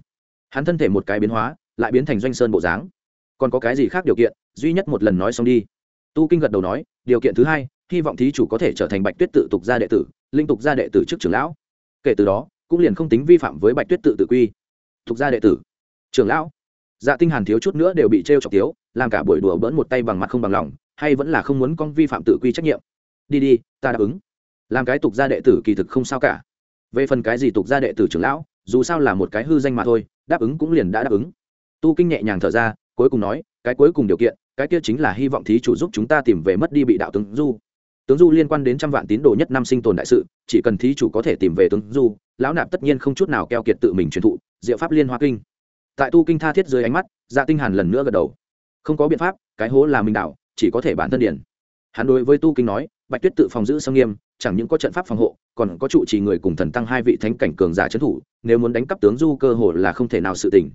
Hắn thân thể một cái biến hóa, lại biến thành doanh sơn bộ dáng. Còn có cái gì khác điều kiện, duy nhất một lần nói xong đi. Tu kinh gật đầu nói, điều kiện thứ hai, hy vọng thí chủ có thể trở thành bạch tuyết tự tục gia đệ tử, linh tục gia đệ tử trước trưởng lão. Kể từ đó cũng liền không tính vi phạm với bạch tuyết tự tự quy. Thuộc gia đệ tử, trưởng lão dạ tinh hàn thiếu chút nữa đều bị treo chọc tiếu, làm cả buổi đùa bỡn một tay bằng mặt không bằng lòng, hay vẫn là không muốn con vi phạm tự quy trách nhiệm. Đi đi, ta đáp ứng. Làm cái tục gia đệ tử kỳ thực không sao cả. Về phần cái gì tục gia đệ tử trưởng lão, dù sao là một cái hư danh mà thôi, đáp ứng cũng liền đã đáp ứng. Tu kinh nhẹ nhàng thở ra, cuối cùng nói, cái cuối cùng điều kiện, cái kia chính là hy vọng thí chủ giúp chúng ta tìm về mất đi bị đạo tướng du tướng du liên quan đến trăm vạn tín đồ nhất năm sinh tồn đại sự, chỉ cần thí chủ có thể tìm về tướng du, lão nạp tất nhiên không chút nào keo kiệt tự mình truyền thụ, diệu pháp liên hoa kinh. Tại tu kinh tha thiết dưới ánh mắt dạ tinh hàn lần nữa gật đầu. Không có biện pháp, cái hố là mình đảo, chỉ có thể bản thân điển hắn đối với tu kinh nói, bạch tuyết tự phòng giữ sông nghiêm, chẳng những có trận pháp phòng hộ, còn có trụ trì người cùng thần tăng hai vị thánh cảnh cường giả trấn thủ, nếu muốn đánh cắp tướng du cơ hồ là không thể nào sự tình.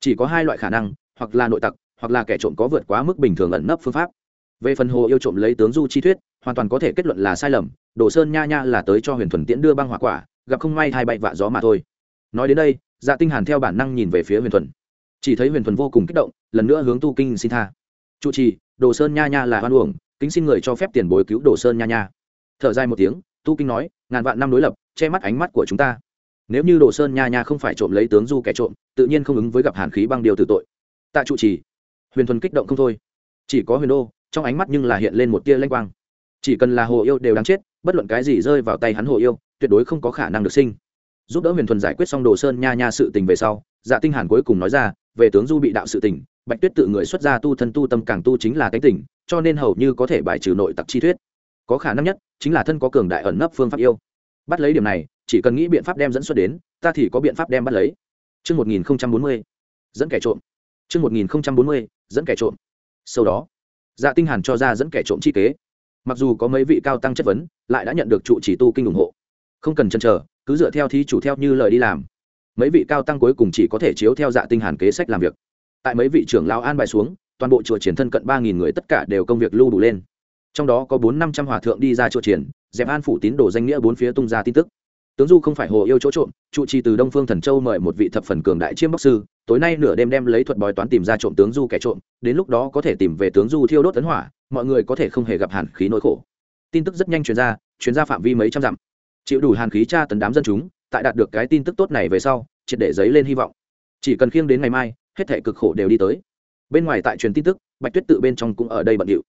Chỉ có hai loại khả năng, hoặc là nội tặc, hoặc là kẻ trộm có vượt quá mức bình thường ẩn nấp phương pháp về phần hồ yêu trộm lấy tướng du chi thuyết, hoàn toàn có thể kết luận là sai lầm, đồ sơn nha nha là tới cho huyền thuần tiễn đưa băng hỏa quả, gặp không may hai bậy vạ gió mà thôi. Nói đến đây dạ tinh hàn theo bản năng nhìn về phía huyền thuần. Chỉ thấy huyền thuần vô cùng kích động, lần nữa hướng tu kinh xin tha. Trụ trì, đồ sơn nha nha là hoan uổng, kính xin người cho phép tiền bối cứu đồ sơn nha nha. Thở dài một tiếng, tu kinh nói, ngàn vạn năm đối lập, che mắt ánh mắt của chúng ta. Nếu như đồ sơn nha nha không phải trộm lấy tướng du kẻ trộm, tự nhiên không ứng với gặp hàn khí băng điều tử tội. Tạ trụ trì. Huyền thuần kích động không thôi. Chỉ có huyền đô trong ánh mắt nhưng là hiện lên một tia lanh quang. Chỉ cần là hồ yêu đều đáng chết bất luận cái gì rơi vào tay hắn hồ yêu tuyệt đối không có khả năng được sinh. Giúp đỡ huyền thuần giải quyết xong đồ sơn nha nha sự tình về sau dạ tinh hàn cuối cùng nói ra về tướng du bị đạo sự tình bạch tuyết tự người xuất gia tu thân tu tâm càng tu chính là cái tình cho nên hầu như có thể bài trừ nội tặc chi thuyết. Có khả năng nhất chính là thân có cường đại ẩn nấp phương pháp yêu. Bắt lấy điểm này chỉ cần nghĩ biện pháp đem dẫn xuất đến ta thì có biện pháp đem bắt lấy. Trước 1040, dẫn kẻ trộm. Trước 1040, dẫn kẻ trộm. Sau đó, dạ tinh hàn cho ra dẫn kẻ trộm chi kế. Mặc dù có mấy vị cao tăng chất vấn, lại đã nhận được trụ chỉ tu kinh ủng hộ. Không cần chần chờ, cứ dựa theo thí chủ theo như lời đi làm. Mấy vị cao tăng cuối cùng chỉ có thể chiếu theo dạ tinh hàn kế sách làm việc. Tại mấy vị trưởng lão an bài xuống, toàn bộ chùa triển thân cận ba nghìn người tất cả đều công việc lưu đủ lên. Trong đó có bốn năm trăm hòa thượng đi ra chùa triển, dẹp an phủ tín đồ danh nghĩa bốn phía tung ra tin tức tướng du không phải hồ yêu chỗ trộm, trụ trì từ đông phương thần châu mời một vị thập phần cường đại chiêm bóc sư, tối nay nửa đêm đem lấy thuật bói toán tìm ra trộm tướng du kẻ trộm, đến lúc đó có thể tìm về tướng du thiêu đốt tấn hỏa, mọi người có thể không hề gặp hàn khí nỗi khổ. Tin tức rất nhanh truyền ra truyền ra phạm vi mấy trăm dặm. Chịu đủ hàn khí tra tấn đám dân chúng, tại đạt được cái tin tức tốt này về sau, triệt để giấy lên hy vọng. Chỉ cần khiêng đến ngày mai, hết thể cực khổ đều đi tới. Bên ngoài tại truyền tin tức, bạch tuyết tự bên trong cũng ở đây bận điệu.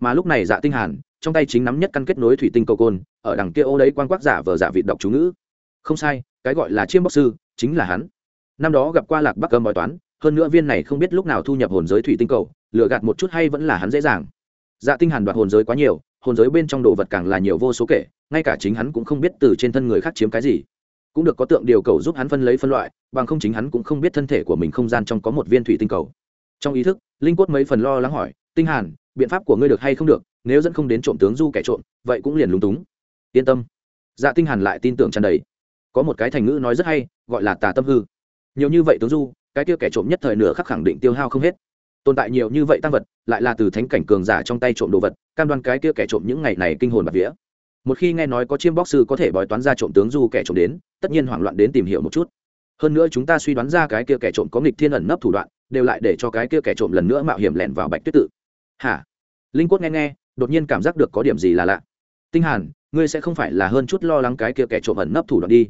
Mà lúc này dạ tinh hàn trong tay chính nắm nhất căn kết nối thủy tinh cầu côn, ở đằng kia ô đấy quan quắc giả vờ giả vịt đọc chú ngữ. Không sai, cái gọi là chiêm bóc sư, chính là hắn. Năm đó gặp qua lạc bắc cơm bói toán, hơn nữa viên này không biết lúc nào thu nhập hồn giới thủy tinh cầu, lừa gạt một chút hay vẫn là hắn dễ dàng. Dạ tinh hàn đoạt hồn giới quá nhiều, hồn giới bên trong đồ vật càng là nhiều vô số kể, ngay cả chính hắn cũng không biết từ trên thân người khác chiếm cái gì. Cũng được có tượng điều cầu giúp hắn phân lấy phân loại, bằng không chính hắn cũng không biết thân thể của mình không gian trong có một viên thủy tinh cầu. Trong ý thức, linh quất mấy phần lo lắng hỏi, tinh hàn biện pháp của ngươi được hay không được, nếu dẫn không đến trộm tướng du kẻ trộm, vậy cũng liền lúng túng. Yên tâm. Dạ tinh hàn lại tin tưởng tràn đầy. Có một cái thành ngữ nói rất hay, gọi là tà tâm hư. Nhiều như vậy tướng du, cái kia kẻ trộm nhất thời nửa khắc khẳng định tiêu hao không hết. Tồn tại nhiều như vậy tăng vật, lại là từ thánh cảnh cường giả trong tay trộm đồ vật, cam đoan cái kia kẻ trộm những ngày này kinh hồn bạt vía. Một khi nghe nói có chiêm bóc sư có thể bói toán ra trộm tướng du kẻ trộm đến, tất nhiên hoảng loạn đến tìm hiểu một chút. Hơn nữa chúng ta suy đoán ra cái kia kẻ trộm có nghịch thiên ẩn nấp thủ đoạn, đều lại để cho cái kia kẻ trộm lần nữa mạo hiểm lẻn vào bạch tuyết tự hả? Linh quất nghe nghe, đột nhiên cảm giác được có điểm gì là lạ. Tinh hàn, ngươi sẽ không phải là hơn chút lo lắng cái kia kẻ trộm ẩn nấp thủ đoạn đi.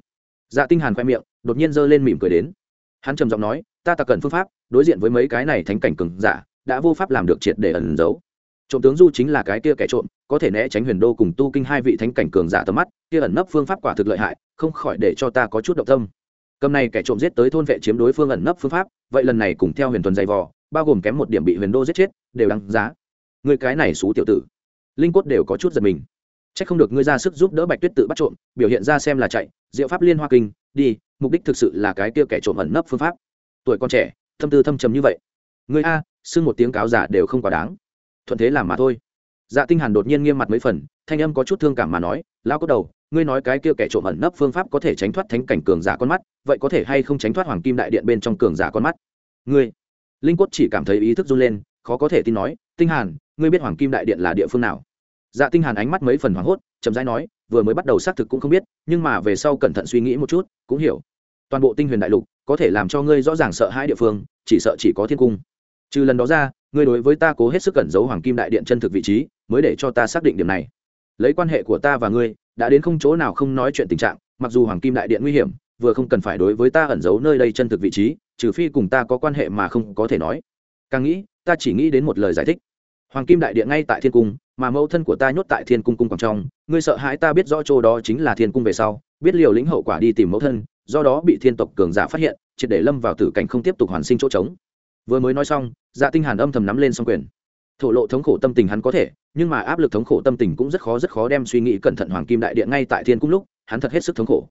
Dạ tinh hàn khoe miệng, đột nhiên giơ lên mỉm cười đến. Hắn trầm giọng nói, ta ta cần phương pháp, đối diện với mấy cái này thánh cảnh cường giả, đã vô pháp làm được triệt để ẩn giấu. Trộm tướng du chính là cái kia kẻ trộm, có thể né tránh huyền đô cùng tu kinh hai vị thánh cảnh cường giả tầm mắt, kia ẩn nấp phương pháp quả thực lợi hại, không khỏi để cho ta có chút động tâm. Cầm này kẻ trộm giết tới thôn vệ chiếm đối phương ẩn nấp phương pháp, vậy lần này cùng theo huyền tuần dày vò bao gồm kém một điểm bị huyền đô giết chết đều đáng giá người cái này xú tiểu tử linh quất đều có chút giật mình Chắc không được ngươi ra sức giúp đỡ Bạch Tuyết tự bắt trộm, biểu hiện ra xem là chạy, Diệu pháp liên hoa kinh, đi, mục đích thực sự là cái kia kẻ trộm ẩn nấp phương pháp. Tuổi con trẻ, thâm tư thâm trầm như vậy. Ngươi a, xưng một tiếng cáo giả đều không quá đáng. Thuận thế làm mà thôi. Dạ Tinh Hàn đột nhiên nghiêm mặt mấy phần, thanh âm có chút thương cảm mà nói, lão có đầu, ngươi nói cái kia kẻ trộm ẩn nấp phương pháp có thể tránh thoát thánh cảnh cường giả con mắt, vậy có thể hay không tránh thoát hoàng kim đại điện bên trong cường giả con mắt? Ngươi, Linh cốt chỉ cảm thấy ý thức run lên, khó có thể tin nói, Tinh Hàn, ngươi biết hoàng kim đại điện là địa phương nào? dạ tinh hàn ánh mắt mấy phần hoảng hốt chậm rãi nói vừa mới bắt đầu xác thực cũng không biết nhưng mà về sau cẩn thận suy nghĩ một chút cũng hiểu. Toàn bộ tinh huyền đại lục có thể làm cho ngươi rõ ràng sợ hãi địa phương chỉ sợ chỉ có thiên cung. Trừ lần đó ra ngươi đối với ta cố hết sức cẩn giấu hoàng kim đại điện chân thực vị trí mới để cho ta xác định điểm này. Lấy quan hệ của ta và ngươi đã đến không chỗ nào không nói chuyện tình trạng mặc dù hoàng kim đại điện nguy hiểm vừa không cần phải đối với ta ẩn giấu nơi đây chân thực vị trí trừ phi cùng ta có quan hệ mà không có thể nói. Càng nghĩ, ta chỉ nghĩ đến một lời giải thích. Hoàng kim đại điện ngay tại thiên cung, mà mẫu thân của ta nhốt tại thiên cung cung còn trong. Ngươi sợ hãi ta biết rõ chỗ đó chính là thiên cung về sau, biết liều lĩnh hậu quả đi tìm mẫu thân, do đó bị thiên tộc cường giả phát hiện, triệt để lâm vào tử cảnh không tiếp tục hoàn sinh chỗ trống. Vừa mới nói xong dạ tinh hàn âm thầm nắm lên song quyền. Thổ lộ thống khổ tâm tình hắn có thể, nhưng mà áp lực thống khổ tâm tình cũng rất khó rất khó đem suy nghĩ cẩn thận hoàng kim đại điện ngay tại thiên cung lúc, hắn thật hết sức thống khổ.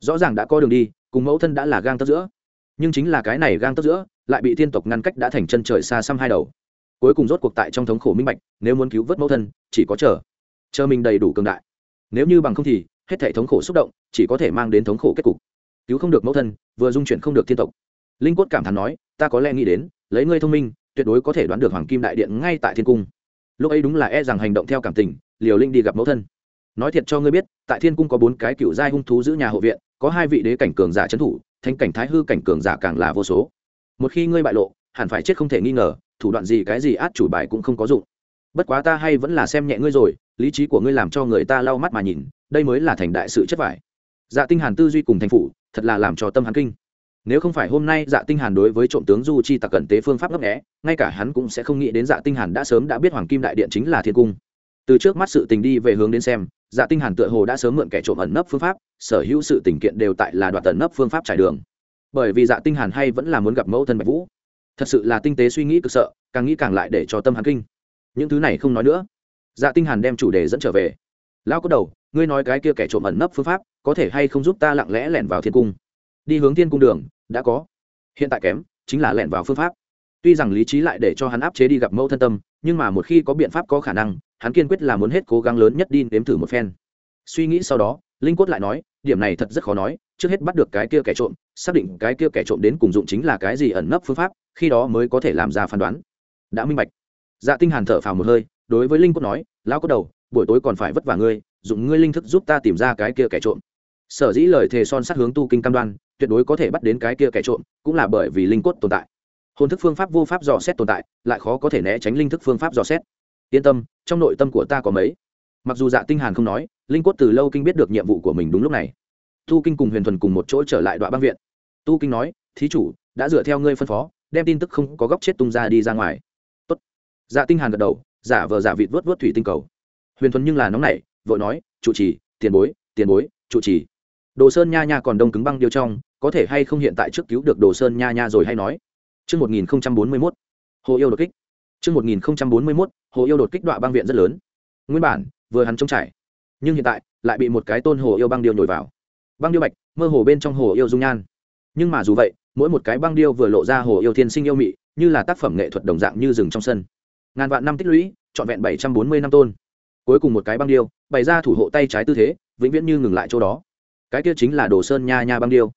Rõ ràng đã có đường đi, cùng mẫu thân đã là gang tấc giữa nhưng chính là cái này gang tấc giữa, lại bị thiên tộc ngăn cách đã thành chân trời xa xăm hai đầu. Cuối cùng rốt cuộc tại trong thống khổ minh bạch, nếu muốn cứu vớt mẫu thân, chỉ có chờ. Chờ mình đầy đủ cường đại. Nếu như bằng không thì, hết thể thống khổ xúc động, chỉ có thể mang đến thống khổ kết cục. Cứu không được mẫu thân, vừa dung chuyển không được thiên tộc. Linh quất cảm thán nói, ta có lẽ nghĩ đến, lấy ngươi thông minh, tuyệt đối có thể đoán được hoàng kim đại điện ngay tại thiên cung. Lúc ấy đúng là e rằng hành động theo cảm tình, liều linh đi gặp mẫu thân. Nói thiệt cho ngươi biết, tại thiên cung có bốn cái cựu giai hung thú giữ nhà hộ viện, có hai vị đế cảnh cường giả trấn thủ thanh cảnh thái hư cảnh cường giả càng là vô số. Một khi ngươi bại lộ, hẳn phải chết không thể nghi ngờ, thủ đoạn gì cái gì át chủ bài cũng không có dụng. Bất quá ta hay vẫn là xem nhẹ ngươi rồi, lý trí của ngươi làm cho người ta lau mắt mà nhìn, đây mới là thành đại sự chất vải. Dạ tinh hàn tư duy cùng thành phủ, thật là làm cho tâm hắn kinh. Nếu không phải hôm nay dạ tinh hàn đối với trộm tướng du chi tặc cẩn tế phương pháp ngấp nghé, ngay cả hắn cũng sẽ không nghĩ đến dạ tinh hàn đã sớm đã biết hoàng kim đại điện chính là thiên cung. Từ trước mắt sự tình đi về hướng đến xem dạ tinh hàn tựa hồ đã sớm mượn kẻ trộm ẩn nấp phương pháp, sở hữu sự tình kiện đều tại là đoạt ẩn nấp phương pháp trải đường. Bởi vì dạ tinh hàn hay vẫn là muốn gặp mẫu thân bạch vũ. Thật sự là tinh tế suy nghĩ cực sợ, càng nghĩ càng lại để cho tâm hắn kinh. Những thứ này không nói nữa. Dạ tinh hàn đem chủ đề dẫn trở về. Lão có đầu, ngươi nói cái kia kẻ trộm ẩn nấp phương pháp, có thể hay không giúp ta lặng lẽ lẻn vào thiên cung? Đi hướng thiên cung đường, đã có. Hiện tại kém, chính là lẻn vào phương pháp. Tuy rằng lý trí lại để cho hắn áp chế đi gặp mẫu thân tâm nhưng mà một khi có biện pháp có khả năng, hắn kiên quyết là muốn hết cố gắng lớn nhất đi nếm thử một phen. Suy nghĩ sau đó, linh quất lại nói, điểm này thật rất khó nói, trước hết bắt được cái kia kẻ trộm, xác định cái kia kẻ trộm đến cùng dụng chính là cái gì ẩn nấp phương pháp, khi đó mới có thể làm ra phán đoán. Đã minh bạch. Dạ tinh hàn thở phào một hơi, đối với linh quất nói, lão có đầu, buổi tối còn phải vất vả ngươi dụng ngươi linh thức giúp ta tìm ra cái kia kẻ trộm. Sở dĩ lời thề son sát hướng tu kinh cam đoan, tuyệt đối có thể bắt đến cái kia kẻ trộm, cũng là bởi vì linh cốt tồn tại hồn thức phương pháp vô pháp dò xét tồn tại, lại khó có thể né tránh linh thức phương pháp dò xét. Yên tâm, trong nội tâm của ta có mấy. Mặc dù dạ tinh hàn không nói, linh quất từ lâu kinh biết được nhiệm vụ của mình đúng lúc này. Tu kinh cùng huyền thuần cùng một chỗ trở lại đoạn băng viện. Tu kinh nói, thí chủ, đã dựa theo ngươi phân phó, đem tin tức không có góc chết tung ra đi ra ngoài. Tốt. dạ tinh hàn gật đầu, giả vờ giả vịt vớt vớt thủy tinh cầu. Huyền thuần nhưng là nóng nảy, vội nói trụ trì, tiền bối tiền bối trụ trì. Đồ sơn nha nha còn đông cứng băng điêu trong, có thể hay không hiện tại trước cứu được đồ sơn nha nha rồi hay nói. Chương 1041, hồ yêu đột kích. Chương 1041, hồ yêu đột kích đọa băng viện rất lớn. Nguyên bản, vừa hắn trông trải. Nhưng hiện tại, lại bị một cái tôn hồ yêu băng điêu nhồi vào. Băng điêu bạch, mơ hồ bên trong hồ yêu dung nhan. Nhưng mà dù vậy, mỗi một cái băng điêu vừa lộ ra hồ yêu thiên sinh yêu mị, như là tác phẩm nghệ thuật đồng dạng như rừng trong sân. Ngàn vạn năm tích lũy, trọn vẹn bảy trăm bốn mươi năm tôn. Cuối cùng một cái băng điêu, bày ra thủ hộ tay trái tư thế, vĩnh viễn như ngừng lại chỗ đó cái kia chính là đồ sơn nha nha băng điêu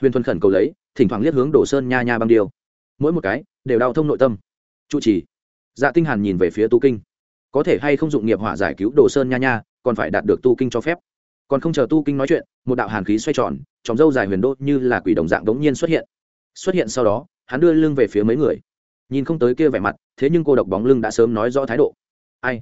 huyền thuần khẩn cầu lấy thỉnh thoảng liếc hướng đồ sơn nha nha băng điêu mỗi một cái đều đau thông nội tâm. Trụ trì. Dạ tinh hàn nhìn về phía tu kinh. Có thể hay không dụng nghiệp hỏa giải cứu đồ sơn nha nha, còn phải đạt được tu kinh cho phép. Còn không chờ tu kinh nói chuyện, một đạo hàn khí xoay tròn tròng dâu dài huyền đô như là quỷ đồng dạng đống nhiên xuất hiện. Xuất hiện sau đó, hắn đưa lưng về phía mấy người. Nhìn không tới kia vẻ mặt, thế nhưng cô độc bóng lưng đã sớm nói rõ thái độ. Ai?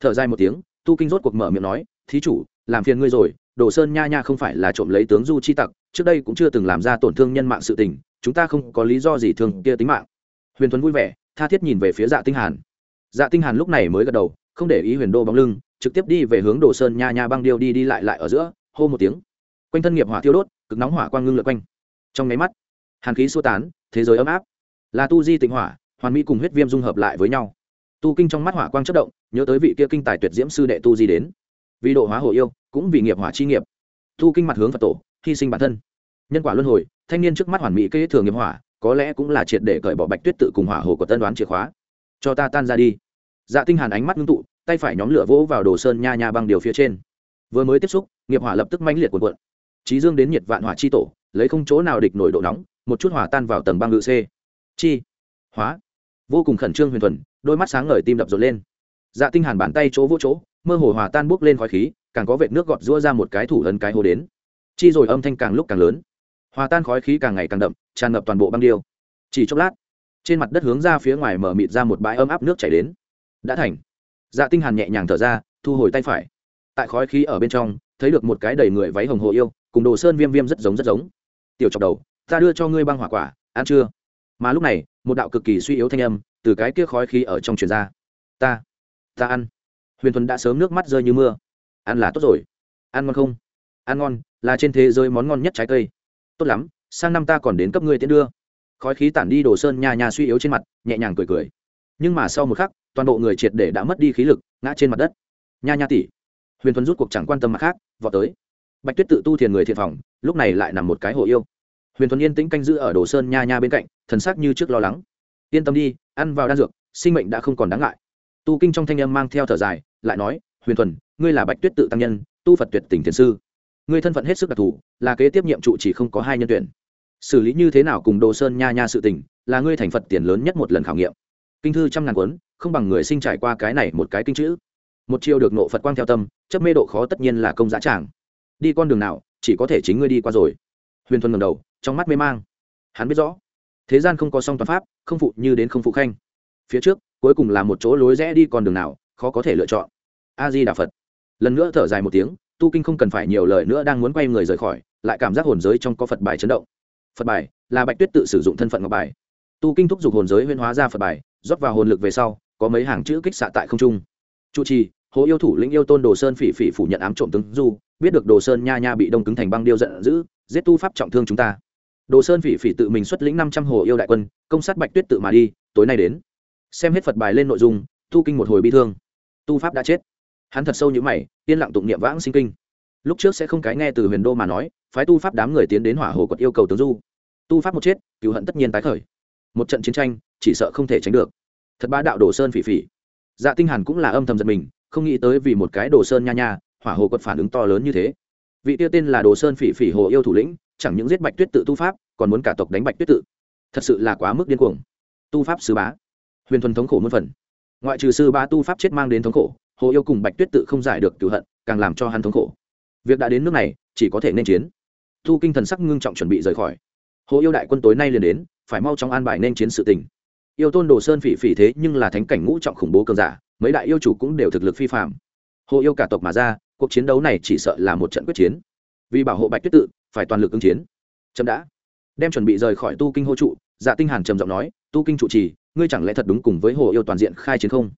Thở dài một tiếng, tu kinh rốt cuộc mở miệng nói, thí chủ, làm phiền ngươi rồi, đồ sơn nha nha không phải là trộm lấy tướng du chi tặc, trước đây cũng chưa từng làm ra tổn thương nhân mạng sự tình chúng ta không có lý do gì thường kia tính mạng. Huyền Thuấn vui vẻ, tha thiết nhìn về phía dạ tinh hàn. Dạ tinh hàn lúc này mới gật đầu, không để ý huyền đô bóng lưng, trực tiếp đi về hướng đồ sơn nha nha băng điêu đi đi lại lại ở giữa, hô một tiếng. Quanh thân nghiệp hỏa thiêu đốt, cực nóng hỏa quang ngưng lượn quanh. Trong nháy mắt, hàn khí xua tán, thế giới ấm áp. Là tu di tịnh hỏa, hoàn mỹ cùng huyết viêm dung hợp lại với nhau. Tu kinh trong mắt hỏa quang chất động, nhớ tới vị kia kinh tài tuyệt diễm sư đệ tu di đến. Vì độ hóa hồ yêu, cũng vì nghiệp hỏa chi nghiệp. Tu kinh mặt hướng phật tổ, hy sinh bản thân nhân quả luân hồi, thanh niên trước mắt hoàn mỹ kế thừa nghiệp hỏa, có lẽ cũng là triệt để cởi bỏ bạch tuyết tự cùng hỏa hồ của tân đoán chìa khóa. Cho ta tan ra đi. Dạ tinh hàn ánh mắt ngưng tụ, tay phải nhóm lửa vỗ vào đồ sơn nha nha băng điều phía trên. Vừa mới tiếp xúc, nghiệp hỏa lập tức mãnh liệt cuộn cuộn. Trí dương đến nhiệt vạn hỏa chi tổ, lấy không chỗ nào địch nổi độ nóng, một chút hỏa tan vào tầng băng ngự c. Chi. Hóa. Vô cùng khẩn trương huyền thuần, đôi mắt sáng ngời tim đập rộn lên. Dạ tinh hàn bàn tay chỗ vỗ chỗ, mơ hồ hòa tan bước lên khói khí, càng có vệt nước gọt rũa ra một cái thủ ấn cái hồ đến. Chi rồi âm thanh càng lúc càng lớn hòa tan khói khí càng ngày càng đậm, tràn ngập toàn bộ băng điêu. Chỉ chốc lát, trên mặt đất hướng ra phía ngoài mở mịt ra một bãi ấm áp nước chảy đến. Đã thành. Dạ tinh hàn nhẹ nhàng thở ra, thu hồi tay phải. Tại khói khí ở bên trong, thấy được một cái đầy người váy hồng hồ yêu, cùng đồ sơn viêm viêm rất giống rất giống. Tiểu chọc đầu, ta đưa cho ngươi băng hỏa quả, ăn chưa? Mà lúc này, một đạo cực kỳ suy yếu thanh âm từ cái kia khói khí ở trong truyền ra. Ta ta ăn. Huyền thuần đã sớm nước mắt rơi như mưa. Ăn là tốt rồi. Ăn ngon không? Ăn ngon, là trên thế giới món ngon nhất trái cây tốt lắm, sang năm ta còn đến cấp ngươi tiễn đưa. Khói khí tản đi đồ sơn nhà nhà suy yếu trên mặt, nhẹ nhàng cười cười. Nhưng mà sau một khắc, toàn bộ người triệt để đã mất đi khí lực, ngã trên mặt đất. Nha nha tỷ. Huyền thuần rút cuộc chẳng quan tâm mặt khác, vọt tới. Bạch tuyết tự tu thiền người thiện phòng, lúc này lại nằm một cái hồ yêu. Huyền thuần yên tĩnh canh giữ ở đồ sơn nha nha bên cạnh, thần sắc như trước lo lắng. Yên tâm đi, ăn vào đan dược, sinh mệnh đã không còn đáng ngại. Tu kinh trong thanh âm mang theo thở dài, lại nói, huyền thuần, ngươi là bạch tuyết tự tăng nhân, tu phật tuyệt tình thiền sư ngươi thân phận hết sức đặc thù, là kế tiếp nhiệm trụ chỉ không có hai nhân tuyển. Xử lý như thế nào cùng đồ sơn nha nha sự tình, là ngươi thành phật tiền lớn nhất một lần khảo nghiệm. Kinh thư trăm ngàn cuốn, không bằng người sinh trải qua cái này một cái kinh chữ. Một chiều được nộ phật quang theo tâm, chấp mê độ khó tất nhiên là công giá tràng. Đi con đường nào, chỉ có thể chính ngươi đi qua rồi. Huyền thuần ngầm đầu, trong mắt mê mang. Hắn biết rõ, thế gian không có song toàn pháp, không phụ như đến không phụ khanh. Phía trước, cuối cùng là một chỗ lối rẽ đi con đường nào, khó có thể lựa chọn. A di đà phật. Lần nữa thở dài một tiếng tu kinh không cần phải nhiều lời nữa đang muốn quay người rời khỏi, lại cảm giác hồn giới trong có phật bài chấn động. Phật bài là bạch tuyết tự sử dụng thân phận ngọc bài. Tu kinh thúc giục hồn giới huyên hóa ra phật bài, rót vào hồn lực về sau, có mấy hàng chữ kích xạ tại không trung. Chủ trì, hồ yêu thủ lĩnh yêu tôn đồ sơn phỉ phỉ phủ nhận ám trộm tướng du, biết được đồ sơn nha nha bị đông cứng thành băng điêu giận dữ, giết tu pháp trọng thương chúng ta. Đồ sơn phỉ phỉ tự mình xuất lĩnh năm trăm hồ yêu đại quân, công sát bạch tuyết tự mà đi, tối nay đến. Xem hết phật bài lên nội dung, tu kinh một hồi bi thương. Tu pháp đã chết hắn thật sâu như mày, yên lặng tụng niệm vãng sinh kinh. Lúc trước sẽ không cái nghe từ huyền đô mà nói, phái tu pháp đám người tiến đến hỏa hồ quật yêu cầu tướng du. Tu pháp một chết cựu hận tất nhiên tái khởi. Một trận chiến tranh, chỉ sợ không thể tránh được. Thật ba đạo đồ sơn phỉ phỉ. Dạ tinh hàn cũng là âm thầm giật mình, không nghĩ tới vì một cái đồ sơn nha nha, hỏa hồ quật phản ứng to lớn như thế. Vị tiêu tên là đồ sơn phỉ phỉ hồ yêu thủ lĩnh, chẳng những giết bạch tuyết tự tu pháp, còn muốn cả tộc đánh bạch tuyết tự. Thật sự là quá mức điên cuồng. Tu pháp sư bá. Huyền thuần thống khổ muôn phần. Ngoại trừ sư bá tu pháp chết mang đến thống khổ hồ yêu cùng bạch tuyết tự không giải được cựu hận, càng làm cho hắn thống khổ. Việc đã đến nước này, chỉ có thể nên chiến. Thu kinh thần sắc ngưng trọng chuẩn bị rời khỏi. Hồ yêu đại quân tối nay liền đến, phải mau chóng an bài nên chiến sự tình. Yêu tôn đồ sơn phỉ phỉ thế nhưng là thánh cảnh ngũ trọng khủng bố cường giả, mấy đại yêu chủ cũng đều thực lực phi phạm hồ yêu cả tộc mà ra, cuộc chiến đấu này chỉ sợ là một trận quyết chiến. Vì bảo hộ bạch tuyết tự, phải toàn lực ứng chiến. Chậm đã. Đem chuẩn bị rời khỏi tu kinh hô trụ dạ tinh hàn trầm giọng nói, tu kinh trụ trì, ngươi chẳng lẽ thật đúng cùng với hồ yêu toàn diện khai chiến không?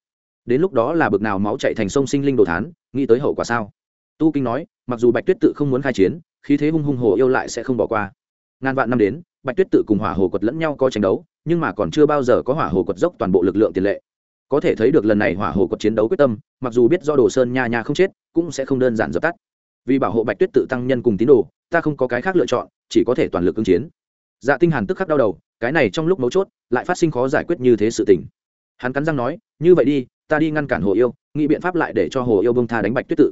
Đến lúc đó là bực nào máu chạy thành sông sinh linh đồ thán, nghĩ tới hậu quả sao? Tu kinh nói, mặc dù bạch tuyết tự không muốn khai chiến, khí thế hung hung hồ yêu lại sẽ không bỏ qua. Ngàn vạn năm đến, bạch tuyết tự cùng hỏa hồ quật lẫn nhau có tranh đấu, nhưng mà còn chưa bao giờ có hỏa hồ quật dốc toàn bộ lực lượng tiền lệ. Có thể thấy được lần này hỏa hồ quật chiến đấu quyết tâm, mặc dù biết do đồ sơn nha nha không chết, cũng sẽ không đơn giản dập tắt. Vì bảo hộ bạch tuyết tự tăng nhân cùng tín đồ, ta không có cái khác lựa chọn, chỉ có thể toàn lực ứng chiến. Dạ tinh hàn tức khắc đau đầu, cái này trong lúc mấu chốt, lại phát sinh khó giải quyết như thế sự tình. Hắn cắn răng nói, như vậy đi ta đi ngăn cản hồ yêu, nghĩ biện pháp lại để cho hồ yêu bông tha đánh bạch tuyết tự.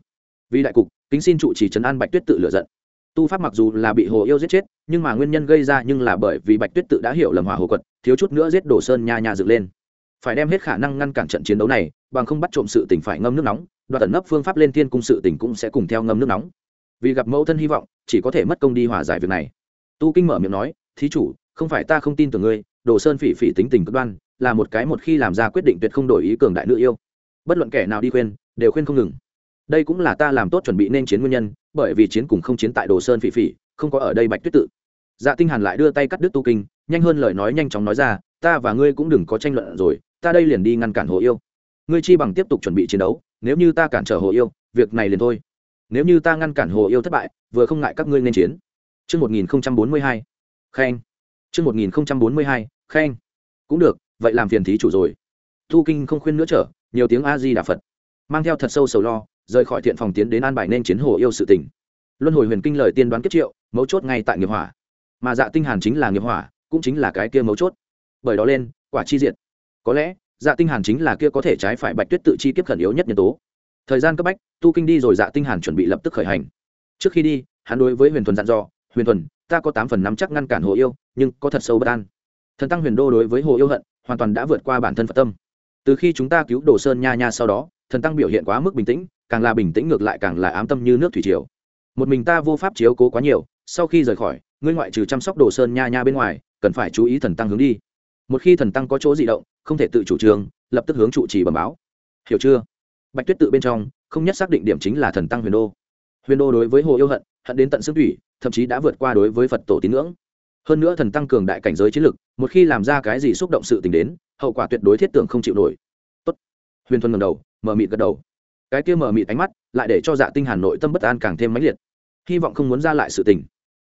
Vì đại cục, kính xin trụ chỉ trấn an bạch tuyết tự lựa giận. Tu pháp mặc dù là bị hồ yêu giết chết, nhưng mà nguyên nhân gây ra nhưng là bởi vì bạch tuyết tự đã hiểu lầm hỏa hồ quật, thiếu chút nữa giết đổ sơn nha nha dựng lên. Phải đem hết khả năng ngăn cản trận chiến đấu này, bằng không bắt trộm sự tỉnh phải ngâm nước nóng, đoạt tận nấp phương pháp lên thiên cung sự tỉnh cũng sẽ cùng theo ngâm nước nóng. Vì gặp mẫu thân hy vọng, chỉ có thể mất công đi hòa giải việc này. Tu kinh mở miệng nói, thí chủ, không phải ta không tin tưởng ngươi, đồ sơn phỉ phỉ tính tình cực đoan là một cái một khi làm ra quyết định tuyệt không đổi ý cường đại nữ yêu. Bất luận kẻ nào đi khuyên đều khuyên không ngừng. Đây cũng là ta làm tốt chuẩn bị nên chiến nguyên nhân bởi vì chiến cùng không chiến tại đồ sơn phỉ phỉ không có ở đây bạch tuyết tự. Dạ tinh hàn lại đưa tay cắt đứt tu kinh nhanh hơn lời nói nhanh chóng nói ra ta và ngươi cũng đừng có tranh luận rồi ta đây liền đi ngăn cản hồ yêu. Ngươi chi bằng tiếp tục chuẩn bị chiến đấu nếu như ta cản trở hồ yêu việc này liền thôi. Nếu như ta ngăn cản hồ yêu thất bại vừa không ngại các ngươi nên chiến. Trước 1042, khen. Trước 1042, khen. Cũng được, vậy làm phiền thí chủ rồi. thu Kinh không khuyên nữa trở, nhiều tiếng A Di Đà Phật. Mang theo thật sâu sầu lo, rời khỏi thiện phòng tiến đến an bài nên chiến hồ yêu sự tình. Luân hồi huyền kinh lời tiên đoán kết triệu, mấu chốt ngay tại nghiệp hỏa. Mà Dạ Tinh Hàn chính là nghiệp hỏa, cũng chính là cái kia mấu chốt. Bởi đó lên, quả chi diệt. Có lẽ, Dạ Tinh Hàn chính là kia có thể trái phải Bạch Tuyết tự chi kiếp khẩn yếu nhất nhân tố. Thời gian cấp bách, Tu Kinh đi rồi Dạ Tinh Hàn chuẩn bị lập tức khởi hành. Trước khi đi, hắn đối với Huyền Thuần dặn dò, "Huyền Thuần, ta có tám phần nắm chắc ngăn cản hồ yêu nhưng có thật sâu bất an thần tăng huyền đô đối với hồ yêu hận hoàn toàn đã vượt qua bản thân phật tâm. Từ khi chúng ta cứu đồ sơn nha nha sau đó, thần tăng biểu hiện quá mức bình tĩnh, càng là bình tĩnh ngược lại càng là ám tâm như nước thủy triều. Một mình ta vô pháp chiếu cố quá nhiều, sau khi rời khỏi, ngươi ngoại trừ chăm sóc đồ sơn nha nha bên ngoài, cần phải chú ý thần tăng hướng đi. Một khi thần tăng có chỗ di động, không thể tự chủ trương lập tức hướng trụ trì bẩm báo. Hiểu chưa? Bạch tuyết tự bên trong, không nhất xác định điểm chính là thần tăng huyền đô. Huyền đô đối với hồ yêu hận hận đến tận xương thủy, thậm chí đã vượt qua đối với phật tổ tín ngưỡng hơn nữa thần tăng cường đại cảnh giới chiến lực, một khi làm ra cái gì xúc động sự tình đến, hậu quả tuyệt đối thiết tưởng không chịu nổi. Tốt. huyền thuần ngầm đầu, mở mịt gật đầu. Cái kia mở mịt ánh mắt, lại để cho dạ tinh hàn nội tâm bất an càng thêm mãnh liệt. Hy vọng không muốn ra lại sự tình.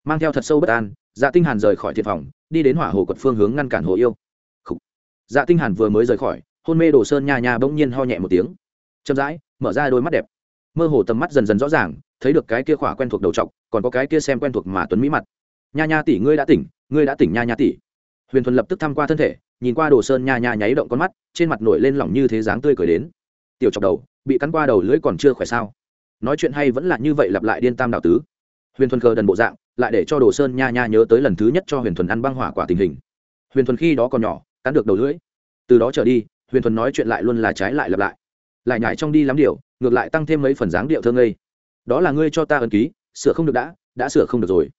Mang theo thật sâu bất an dạ tinh hàn rời khỏi thiệt phòng, đi đến hỏa hồ quật phương hướng ngăn cản hồ yêu. Khủ. dạ tinh hàn vừa mới rời khỏi, hôn mê đồ sơn nha nha bỗng nhiên ho nhẹ một tiếng. Chậm rãi, mở ra đôi mắt đẹp. Mơ hồ tầm mắt dần dần rõ ràng, thấy được cái kia khỏa quen thuộc đầu trọc, còn có cái kia xem quen thuộc mà tuấn mỹ mặt nha nha tỷ, ngươi đã tỉnh, ngươi đã tỉnh nha nha tỷ. Huyền thuần lập tức thăm qua thân thể, nhìn qua đồ sơn nha nha nháy động con mắt, trên mặt nổi lên lỏng như thế dáng tươi cười đến. Tiểu chọc đầu, bị cắn qua đầu lưỡi còn chưa khỏe sao? Nói chuyện hay vẫn là như vậy lặp lại điên tam đạo tứ. Huyền thuần cờ đần bộ dạng, lại để cho đồ sơn nha nha nhớ tới lần thứ nhất cho huyền thuần ăn băng hỏa quả tình hình. Huyền thuần khi đó còn nhỏ, cắn được đầu lưỡi. Từ đó trở đi, huyền thuần nói chuyện lại luôn là trái lại lặp lại. Lại nhải trong đi lắm điều, ngược lại tăng thêm mấy phần dáng điệu thơ ngây. Đó là ngươi cho ta ấn ký, sửa không được đã đã sửa không được rồi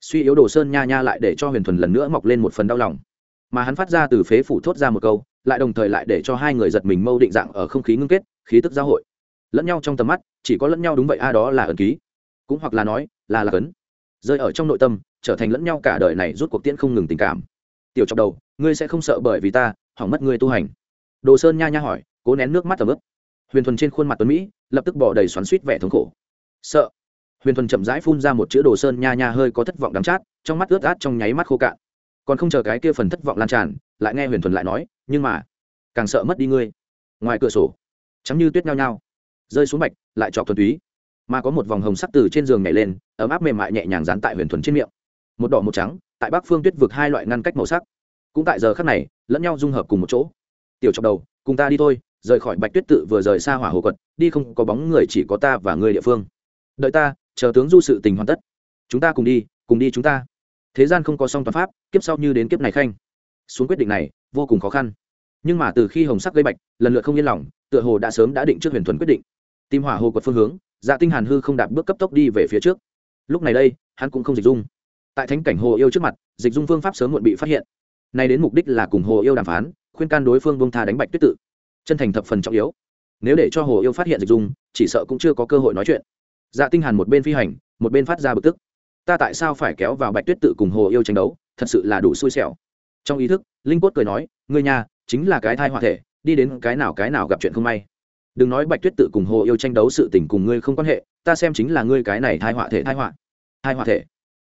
suy yếu đồ sơn nha nha lại để cho huyền thuần lần nữa mọc lên một phần đau lòng. Mà hắn phát ra từ phế phủ thốt ra một câu, lại đồng thời lại để cho hai người giật mình mâu định dạng ở không khí ngưng kết, khí tức giáo hội. Lẫn nhau trong tầm mắt, chỉ có lẫn nhau đúng vậy, a, đó là ẩn ký. Cũng hoặc là nói, là là cấn rơi ở trong nội tâm, trở thành lẫn nhau cả đời này rút cuộc tiễn không ngừng tình cảm. Tiểu trọng đầu, ngươi sẽ không sợ bởi vì ta, hỏng mất ngươi tu hành. Đồ sơn nha nha hỏi, cố nén nước mắt tầm ướp huyền thuần trên khuôn mặt tuấn mỹ, lập tức bỏ đầy xoắn suýt vẻ thống khổ. Sợ huyền thuần chậm rãi phun ra một chữ đồ sơn nha nha hơi có thất vọng đắm chát, trong mắt ướt át trong nháy mắt khô cạn. Còn không chờ cái kia phần thất vọng lan tràn, lại nghe huyền thuần lại nói, nhưng mà, càng sợ mất đi ngươi. Ngoài cửa sổ chắm như tuyết nhao nhao, rơi xuống mạch lại chọc thuần túy. Mà có một vòng hồng sắc từ trên giường nhảy lên, ấm áp mềm mại nhẹ nhàng dán tại huyền thuần trên miệng. Một đỏ một trắng, tại bắc phương tuyết vực hai loại ngăn cách màu sắc. Cũng tại giờ khắc này, lẫn nhau dung hợp cùng một chỗ. Tiểu chọc đầu, cùng ta đi thôi, rời khỏi bạch tuyết tự vừa rời xa hỏa hồ quật, đi không có bóng người, chỉ có ta và người địa phương. Đợi ta chờ tướng du sự tình hoàn tất. Chúng ta cùng đi cùng đi chúng ta. Thế gian không có song toàn pháp, kiếp sau như đến kiếp này khanh. Xuống quyết định này, vô cùng khó khăn. Nhưng mà từ khi hồng sắc gây bạch, lần lượt không yên lòng, tựa hồ đã sớm đã định trước huyền thuần quyết định. Tìm hỏa hồ quật phương hướng dạ tinh hàn hư không đạp bước cấp tốc đi về phía trước. Lúc này đây, hắn cũng không dịch dung. Tại thánh cảnh hồ yêu trước mặt, dịch dung phương pháp sớm muộn bị phát hiện. Nay đến mục đích là cùng hồ yêu đàm phán, khuyên can đối phương buông tha đánh bạch tuyết tự. Chân thành thập phần trọng yếu. Nếu để cho hồ yêu phát hiện dịch dung, chỉ sợ cũng chưa có cơ hội nói chuyện dạ tinh hàn một bên phi hành, một bên phát ra bực tức. Ta tại sao phải kéo vào bạch tuyết tự cùng hồ yêu tranh đấu? Thật sự là đủ xui xẻo. Trong ý thức, linh cốt cười nói, ngươi nhà chính là cái thai họa thể, đi đến cái nào cái nào gặp chuyện không may. Đừng nói bạch tuyết tự cùng hồ yêu tranh đấu sự tình cùng ngươi không quan hệ, ta xem chính là ngươi cái này thai họa thể thai họa thai họa thể.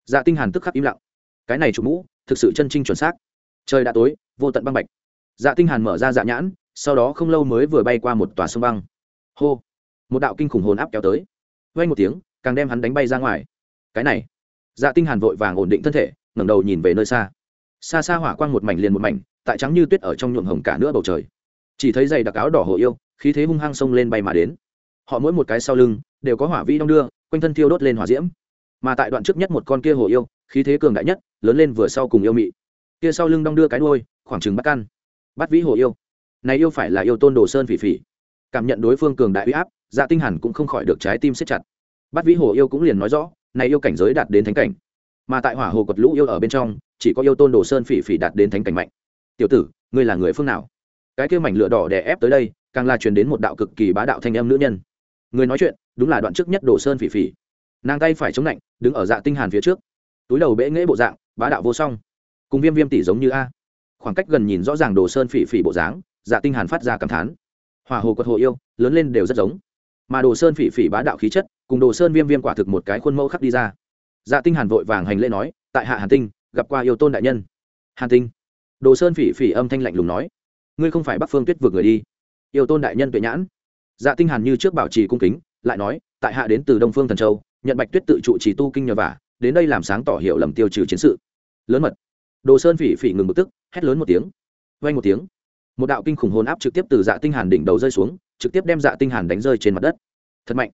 Dạ tinh hàn tức khắc im lặng. Cái này chủ mũ, thực sự chân trinh chuẩn xác. Trời đã tối, vô tận băng bạch. Dạ tinh hàn mở ra dạ nhãn, sau đó không lâu mới vừa bay qua một tòa sông băng. Hô! Một đạo kinh khủng hồn áp kéo tới vây một tiếng, càng đem hắn đánh bay ra ngoài. Cái này dạ tinh hàn vội vàng ổn định thân thể, ngẩng đầu nhìn về nơi xa. Xa xa hỏa quang một mảnh liền một mảnh, tại trắng như tuyết ở trong nhuộm hồng cả nửa bầu trời. Chỉ thấy dày đặc áo đỏ hồ yêu, khí thế hung hăng sông lên bay mà đến. Họ mỗi một cái sau lưng, đều có hỏa vi đong đưa, quanh thân thiêu đốt lên hỏa diễm. Mà tại đoạn trước nhất một con kia hồ yêu, khí thế cường đại nhất, lớn lên vừa sau cùng yêu mị. Kia sau lưng đong đưa cái đuôi, khoảng chừng bắt căn. Bắt vĩ hồ yêu. Này yêu phải là yêu tôn đồ sơn phỉ phỉ. Cảm nhận đối phương cường đại uy áp dạ tinh hàn cũng không khỏi được trái tim siết chặt. Bát vĩ hồ yêu cũng liền nói rõ, này yêu cảnh giới đạt đến thánh cảnh. Mà tại hỏa hồ quật lũ yêu ở bên trong, chỉ có yêu tôn đồ sơn phỉ phỉ đạt đến thánh cảnh mạnh. Tiểu tử, ngươi là người phương nào? Cái kia mảnh lửa đỏ đè ép tới đây, càng là truyền đến một đạo cực kỳ bá đạo thanh âm nữ nhân. Người nói chuyện, đúng là đoạn trước nhất đồ sơn phỉ phỉ. Nàng tay phải chống lạnh, đứng ở dạ tinh hàn phía trước. Túi đầu bẽ nghễ bộ dạng, bá đạo vô song. Cùng viêm viêm tỷ giống như a. Khoảng cách gần nhìn rõ ràng đồ sơn phỉ phỉ bộ dáng dạ tinh hàn phát ra cảm thán. Hỏa hồ quật hồ yêu, lớn lên đều rất giống mà đồ sơn phỉ phỉ bá đạo khí chất, cùng đồ sơn viêm viêm quả thực một cái khuôn mẫu khắc đi ra. Dạ tinh hàn vội vàng hành lễ nói, tại hạ hàn tinh, gặp qua yêu tôn đại nhân. Hàn tinh? Đồ sơn phỉ phỉ âm thanh lạnh lùng nói, ngươi không phải bắc phương tuyết vượt người đi. Yêu tôn đại nhân tuệ nhãn. Dạ tinh hàn như trước bảo trì cung kính, lại nói, tại hạ đến từ đông phương thần châu, nhận bạch tuyết tự trụ trì tu kinh nhờ vả, đến đây làm sáng tỏ hiểu lầm tiêu trừ chiến sự. Lớn mật. Đồ sơn phỉ phỉ ngừng bực tức, hét lớn một tiếng. Vang một tiếng. Một đạo kinh khủng hồn áp trực tiếp từ dạ tinh hàn đỉnh đầu rơi xuống trực tiếp đem dạ tinh hàn đánh rơi trên mặt đất. Thật mạnh.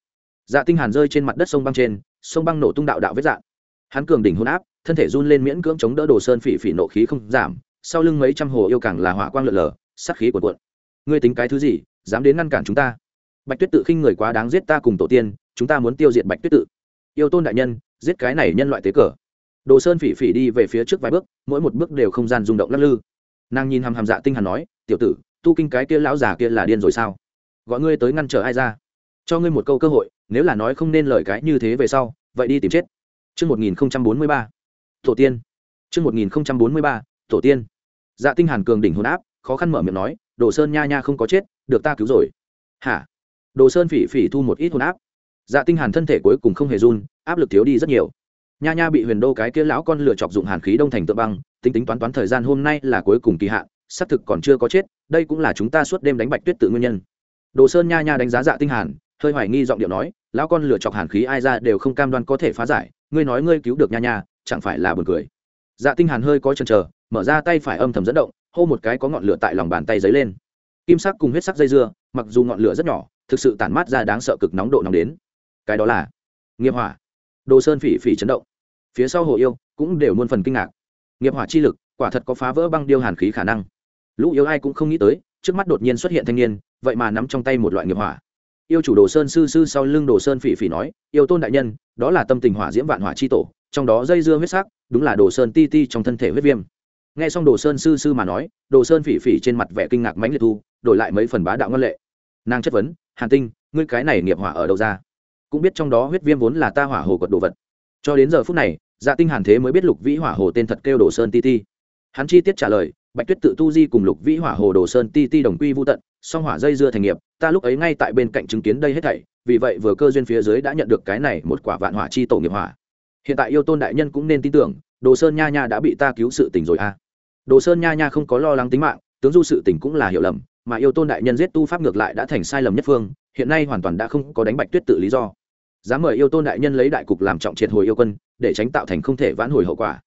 Dạ tinh hàn rơi trên mặt đất sông băng trên, sông băng nổ tung đạo đạo vết dạng. Hắn cường đỉnh hôn áp, thân thể run lên miễn cưỡng chống đỡ đồ sơn phỉ phỉ nộ khí không giảm, sau lưng mấy trăm hồ yêu càng là hỏa quang lượn lờ, sát khí của cuộn. Ngươi tính cái thứ gì, dám đến ngăn cản chúng ta? Bạch tuyết tự khinh người quá đáng giết ta cùng tổ tiên, chúng ta muốn tiêu diệt bạch tuyết tự. Yêu tôn đại nhân, giết cái này nhân loại tế cờ. Đồ sơn phỉ phỉ đi về phía trước vài bước, mỗi một bước đều không gian rung động lắc lư. Nàng nhìn hàm hàm dạ tinh hàn nói, tiểu tử, tu kinh cái kia lão già kia là điên rồi sao? Gọi ngươi tới ngăn trở ai ra cho ngươi một câu cơ hội nếu là nói không nên lời cái như thế về sau vậy đi tìm chết Trước 1043, tổ tiên. Trước 1043, tổ tiên. Dạ tinh hàn cường đỉnh hồn áp, khó khăn mở miệng nói, Đồ Sơn nha nha không có chết, được ta cứu rồi. Hả? Đồ Sơn phỉ phỉ thu một ít hồn áp. Dạ tinh hàn thân thể cuối cùng không hề run, áp lực thiếu đi rất nhiều. Nha nha bị Huyền Đô cái kia lão con lửa chọc dụng hàn khí đông thành tự băng, tính tính toán toán thời gian hôm nay là cuối cùng kỳ hạn, xác thực còn chưa có chết đây cũng là chúng ta suốt đêm đánh bạch tuyết tự nguyên nhân đồ sơn nha nha đánh giá dạ tinh hàn, hơi hoài nghi giọng điệu nói, lão con lửa chọc hàn khí ai ra đều không cam đoan có thể phá giải, ngươi nói ngươi cứu được nha nha, chẳng phải là buồn cười? Dạ tinh hàn hơi có chần chờ, mở ra tay phải âm thầm dẫn động, hô một cái có ngọn lửa tại lòng bàn tay giấy lên. Kim sắc cùng huyết sắc dây dưa, mặc dù ngọn lửa rất nhỏ, thực sự tản mát ra đáng sợ cực nóng độ nóng đến. Cái đó là nghiệp hỏa. Đồ sơn phỉ phỉ chấn động. Phía sau hồ yêu cũng đều muôn phần kinh ngạc. Nghiệp hỏa chi lực, quả thật có phá vỡ băng điêu hàn khí khả năng. Lũ yêu ai cũng không nghĩ tới trước mắt đột nhiên xuất hiện thanh niên, vậy mà nắm trong tay một loại nghiệp hỏa. Yêu chủ đồ sơn sư sư sau lưng đồ sơn phỉ phỉ nói, yêu tôn đại nhân, đó là tâm tình hỏa diễm vạn hỏa chi tổ, trong đó dây dưa huyết sắc, đúng là đồ sơn ti ti trong thân thể huyết viêm. Nghe xong đồ sơn sư sư mà nói, đồ sơn phỉ phỉ trên mặt vẻ kinh ngạc mãnh liệt thu, đổi lại mấy phần bá đạo ngân lệ. Nàng chất vấn, hàn tinh, ngươi cái này nghiệp hỏa ở đâu ra? Cũng biết trong đó huyết viêm vốn là ta hỏa hồ quật đồ vật. Cho đến giờ phút này dạ tinh hàn thế mới biết lục vĩ hỏa hồ tên thật kêu đồ sơn ti ti. Hắn chi tiết trả lời bạch tuyết tự tu di cùng lục vĩ hỏa hồ đồ sơn ti ti đồng quy vô tận, song hỏa dây dưa thành nghiệp, ta lúc ấy ngay tại bên cạnh chứng kiến đây hết thảy, vì vậy vừa cơ duyên phía dưới đã nhận được cái này một quả vạn hỏa chi tổ nghiệp hỏa. Hiện tại yêu tôn đại nhân cũng nên tin tưởng, đồ sơn nha nha đã bị ta cứu sự tình rồi a. À. đồ sơn nha nha không có lo lắng tính mạng, tướng du sự tình cũng là hiểu lầm, mà yêu tôn đại nhân giết tu pháp ngược lại đã thành sai lầm nhất phương, hiện nay hoàn toàn đã không có đánh bạch tuyết tự lý do. Dám mời yêu tôn đại nhân lấy đại cục làm trọng triệt hồi yêu quân, để tránh tạo thành không thể vãn hồi hậu quả.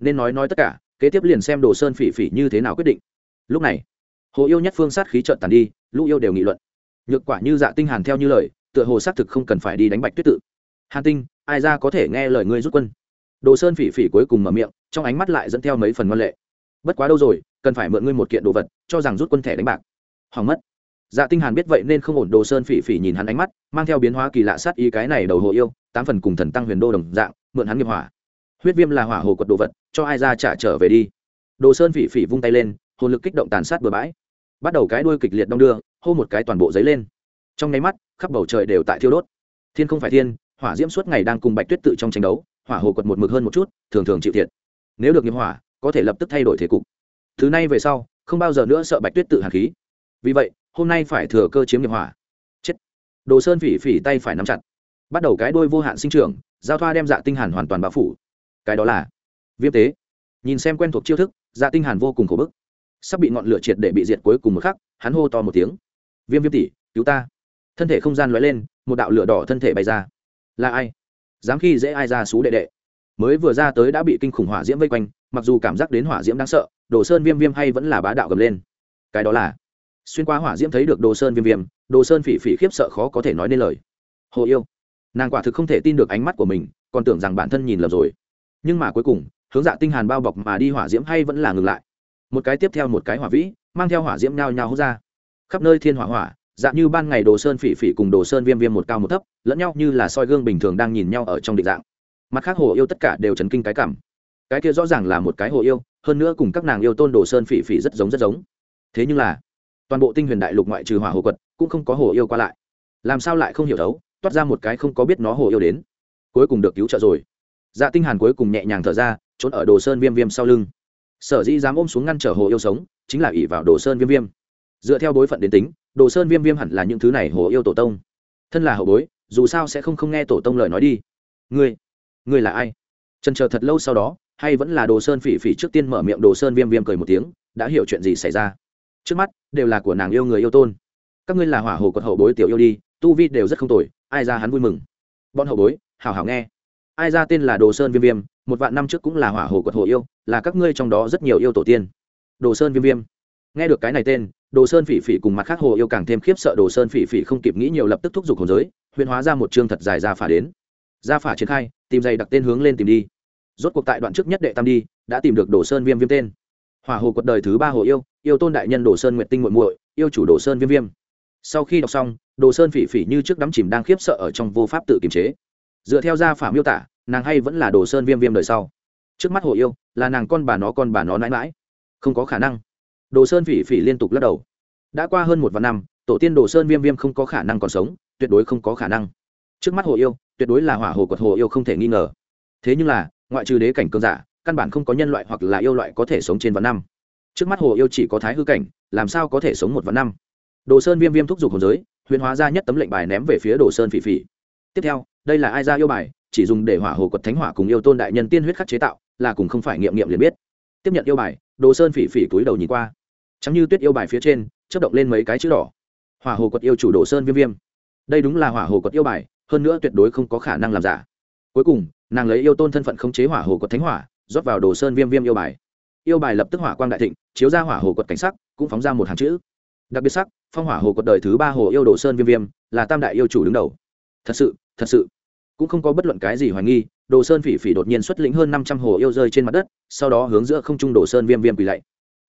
Nên nói nói tất cả kế tiếp liền xem đồ sơn phỉ phỉ như thế nào quyết định. Lúc này, hồ yêu nhất phương sát khí trợn tàn đi, lũ yêu đều nghị luận. Nhược quả như dạ tinh hàn theo như lời, tựa hồ xác thực không cần phải đi đánh bạch tuyết tự. Hàn tinh, ai ra có thể nghe lời ngươi rút quân? Đồ sơn phỉ phỉ cuối cùng mở miệng, trong ánh mắt lại dẫn theo mấy phần ngoan lệ. Bất quá đâu rồi, cần phải mượn ngươi một kiện đồ vật, cho rằng rút quân thẻ đánh bạc. Hỏng mất. Dạ tinh hàn biết vậy nên không ổn, đồ sơn phỉ phỉ nhìn hắn ánh mắt, mang theo biến hóa kỳ lạ sát ý cái này đầu hồ yêu, tám phần cùng thần tăng huyền đô đồng dạng, mượn hắn nghiệp hỏa. Huyết viêm là hỏa hồ quật đồ vật cho ai ra trả trở về đi. Đồ sơn phỉ phỉ vung tay lên, hồn lực kích động tàn sát bừa bãi. Bắt đầu cái đuôi kịch liệt đong đưa, hô một cái toàn bộ giấy lên. Trong nháy mắt, khắp bầu trời đều tại thiêu đốt. Thiên không phải thiên, hỏa diễm suốt ngày đang cùng bạch tuyết tự trong tranh đấu, hỏa hồ quật một mực hơn một chút, thường thường chịu thiệt. Nếu được nghiệp hỏa, có thể lập tức thay đổi thế cục. Thứ này về sau, không bao giờ nữa sợ bạch tuyết tự hàn khí. Vì vậy, hôm nay phải thừa cơ chiếm nghiệp hỏa. Chết. Đồ sơn phỉ phỉ tay phải nắm chặt. Bắt đầu cái đôi vô hạn sinh trưởng, giao thoa đem dạ tinh hàn hoàn toàn bao phủ. Cái đó là viêm tế. Nhìn xem quen thuộc chiêu thức dạ tinh hàn vô cùng khổ bức. Sắp bị ngọn lửa triệt để bị diệt cuối cùng một khắc, hắn hô to một tiếng. Viêm viêm tỷ, cứu ta. Thân thể không gian lóe lên, một đạo lửa đỏ thân thể bay ra. Là ai? Dám khi dễ ai ra xú đệ đệ? Mới vừa ra tới đã bị kinh khủng hỏa diễm vây quanh, mặc dù cảm giác đến hỏa diễm đáng sợ, đồ sơn viêm viêm hay vẫn là bá đạo gầm lên. Cái đó là, xuyên qua hỏa diễm thấy được đồ sơn viêm viêm, đồ sơn phỉ phỉ khiếp sợ khó có thể nói nên lời. Hồ yêu. Nàng quả thực không thể tin được ánh mắt của mình, còn tưởng rằng bản thân nhìn lầm rồi. Nhưng mà cuối cùng hướng dạ tinh hàn bao bọc mà đi hỏa diễm hay vẫn là ngừng lại. Một cái tiếp theo một cái hỏa vĩ, mang theo hỏa diễm nhao nhao hút ra. Khắp nơi thiên hỏa hỏa dạ như ban ngày đồ sơn phỉ phỉ cùng đồ sơn viêm viêm một cao một thấp, lẫn nhau như là soi gương bình thường đang nhìn nhau ở trong định dạng. Mặt khác hồ yêu tất cả đều chấn kinh cái cảm. Cái kia rõ ràng là một cái hồ yêu, hơn nữa cùng các nàng yêu tôn đồ sơn phỉ phỉ rất giống rất giống. Thế nhưng là, toàn bộ tinh huyền đại lục ngoại trừ hỏa hồ quật, cũng không có hồ yêu qua lại. Làm sao lại không hiểu thấu, toát ra một cái không có biết nó hồ yêu đến. Cuối cùng được cứu trợ rồi. Dạ tinh hàn cuối cùng nhẹ nhàng thở ra trốn ở đồ sơn viêm viêm sau lưng. Sở dĩ dám ôm xuống ngăn trở hồ yêu sống, chính là ỷ vào đồ sơn viêm viêm. Dựa theo bối phận đến tính, đồ sơn viêm viêm hẳn là những thứ này hồ yêu tổ tông. Thân là hậu bối, dù sao sẽ không không nghe tổ tông lời nói đi. Ngươi ngươi là ai? Trần chờ thật lâu sau đó, hay vẫn là đồ sơn phỉ phỉ trước tiên mở miệng đồ sơn viêm viêm cười một tiếng, đã hiểu chuyện gì xảy ra. Trước mắt, đều là của nàng yêu người yêu tôn. Các ngươi là hỏa hồ quật hậu bối tiểu yêu đi, tu vi đều rất không tồi, ai ra hắn vui mừng? Bọn hậu bối hào hào nghe. Ai ra tên là đồ sơn viêm viêm một vạn năm trước cũng là hỏa hồ quật hồ yêu, là các ngươi trong đó rất nhiều yêu tổ tiên. Đồ sơn viêm viêm. Nghe được cái này tên, đồ sơn phỉ phỉ cùng mặt khác hồ yêu càng thêm khiếp sợ, đồ sơn phỉ phỉ không kịp nghĩ nhiều lập tức thúc giục hồn giới, huyền hóa ra một chương thật dài ra phả đến. Ra phả triển khai, tìm dày đặc tên hướng lên tìm đi. Rốt cuộc tại đoạn trước nhất đệ tam đi, đã tìm được đồ sơn viêm viêm tên. Hỏa hồ quật đời thứ ba hồ yêu yêu tôn đại nhân đồ sơn nguyện tinh muội muội, yêu chủ đồ sơn viêm viêm. Sau khi đọc xong, đồ sơn phỉ phỉ như trước đắm chìm đang khiếp sợ ở trong vô pháp tự kiềm chế. Dựa theo gia phả miêu tả nàng hay vẫn là đồ sơn viêm viêm đời sau. Trước mắt hồ yêu, là nàng con bà nó con bà nó mãi mãi không có khả năng. Đồ sơn phỉ phỉ liên tục lắc đầu. Đã qua hơn một vạn năm, tổ tiên đồ sơn viêm viêm không có khả năng còn sống, tuyệt đối không có khả năng. Trước mắt hồ yêu, tuyệt đối là hỏa hồ quật hồ yêu không thể nghi ngờ. Thế nhưng là, ngoại trừ đế cảnh cơn giả, căn bản không có nhân loại hoặc là yêu loại có thể sống trên vạn năm. Trước mắt hồ yêu chỉ có thái hư cảnh, làm sao có thể sống một vạn năm? Đồ sơn viêm viêm thúc giục hồn giới, huyền hóa ra nhất tấm lệnh bài ném về phía đồ sơn phỉ phỉ. Tiếp theo, đây là ai ra yêu bài chỉ dùng để hỏa hồ quật thánh hỏa cùng yêu tôn đại nhân tiên huyết khắc chế tạo, là cùng không phải nghiệm nghiệm liền biết. Tiếp nhận yêu bài, đồ sơn phỉ phỉ túi đầu nhìn qua. Chẳng như tuyết yêu bài phía trên chất động lên mấy cái chữ đỏ. Hỏa hồ quật yêu chủ đồ sơn viêm viêm. Đây đúng là hỏa hồ quật yêu bài, hơn nữa tuyệt đối không có khả năng làm giả. Cuối cùng, nàng lấy yêu tôn thân phận khống chế hỏa hồ quật thánh hỏa, rót vào đồ sơn viêm viêm yêu bài. Yêu bài lập tức hỏa quang đại thịnh, chiếu ra hỏa hồ quật cảnh sắc, cũng phóng ra một hàng chữ. Đặc biệt sắc, phong hỏa hồ quật đời thứ ba hồ yêu đồ sơn viêm viêm, là tam đại yêu chủ đứng đầu. Thật sự thật sự cũng không có bất luận cái gì hoài nghi đồ sơn phỉ phỉ đột nhiên xuất lĩnh hơn năm trăm hồ yêu rơi trên mặt đất sau đó hướng giữa không trung đồ sơn viêm viêm quỳ lạy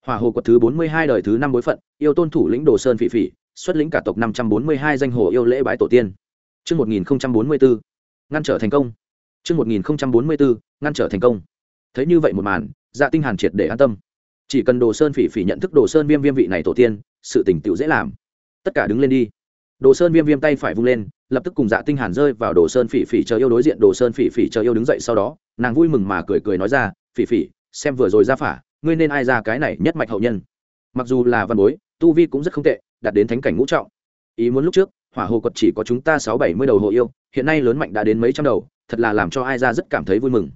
hỏa hồ quật thứ bốn mươi hai đời thứ năm bối phận yêu tôn thủ lĩnh đồ sơn phỉ phỉ xuất lĩnh cả tộc năm trăm bốn mươi hai danh hồ yêu lễ bái tổ tiên Trước 1044, ngăn trở thành công. Trước 1044, ngăn trở thành công. Thấy như vậy một màn, Dạ Tinh Hàn triệt để an tâm. Chỉ cần Đồ Sơn Phỉ Phỉ nhận thức Đồ Sơn Viêm Viêm vị này tổ tiên, sự tình tựu dễ làm. Tất cả đứng lên đi. Đồ Sơn Viêm Viêm tay phải vung lên, lập tức cùng Dạ Tinh Hàn rơi vào Đồ Sơn Phỉ Phỉ chờ yêu đối diện Đồ Sơn Phỉ Phỉ chờ yêu đứng dậy sau đó, nàng vui mừng mà cười cười nói ra, "Phỉ Phỉ, xem vừa rồi ra phả, ngươi nên ai ra cái này nhất mạch hậu nhân." Mặc dù là văn bối, tu vi cũng rất không tệ, đạt đến thánh cảnh ngũ trọng. Ý muốn lúc trước, hỏa hồ quật chỉ có chúng ta sáu bảy mươi đầu hồ yêu hiện nay lớn mạnh đã đến mấy trăm đầu thật là làm cho ai ra rất cảm thấy vui mừng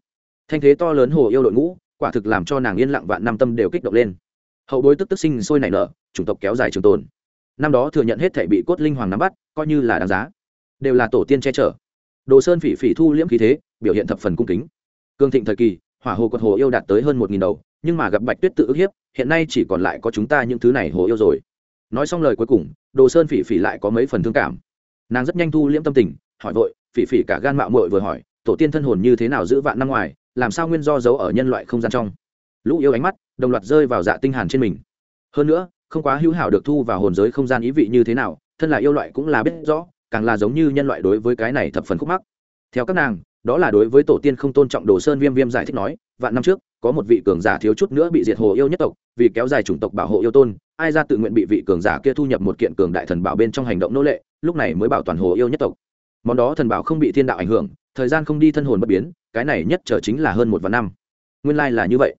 thanh thế to lớn hồ yêu đội ngũ quả thực làm cho nàng yên lặng vạn năm tâm đều kích động lên hậu bối tức tức sinh sôi nảy nở chủng tộc kéo dài trường tồn năm đó thừa nhận hết thể bị cốt linh hoàng nắm bắt, coi như là đáng giá. Đều là tổ tiên che chở. Đồ sơn phỉ phỉ thu liễm khí thế, biểu hiện thập phần cung kính. Cương thịnh thời kỳ, hỏa hồ quật hồ yêu đạt tới hơn một nghìn đầu, nhưng mà gặp bạch tuyết tự ức hiếp, hiện nay chỉ còn lại có chúng ta những thứ này hồ yêu rồi. Nói xong lời cuối cùng, đồ sơn phỉ phỉ lại có mấy phần thương cảm. Nàng rất nhanh thu liễm tâm tình, hỏi vội, phỉ phỉ, cả gan mạo mội vừa hỏi, tổ tiên thân hồn như thế nào giữ vạn năm ngoài, làm sao nguyên do giấu ở nhân loại không gian trong? Lũ yêu ánh mắt, đồng loạt rơi vào dạ tinh hàn trên mình. Hơn nữa không quá hữu hảo được thu vào hồn giới không gian ý vị như thế nào, thân là yêu loại cũng là biết rõ, càng là giống như nhân loại đối với cái này thập phần khúc mắc. Theo các nàng, đó là đối với tổ tiên không tôn trọng đồ sơn viêm viêm giải thích nói, vạn năm trước, có một vị cường giả thiếu chút nữa bị diệt hồ yêu nhất tộc, vì kéo dài chủng tộc bảo hộ yêu tôn, ai ra tự nguyện bị vị cường giả kia thu nhập một kiện cường đại thần bảo bên trong hành động nô lệ, lúc này mới bảo toàn hồ yêu nhất tộc. Món đó thần bảo không bị thiên đạo ảnh hưởng, thời gian không đi thân hồn bất biến, cái này nhất trở chính là hơn một vạn năm. Nguyên lai là như vậy.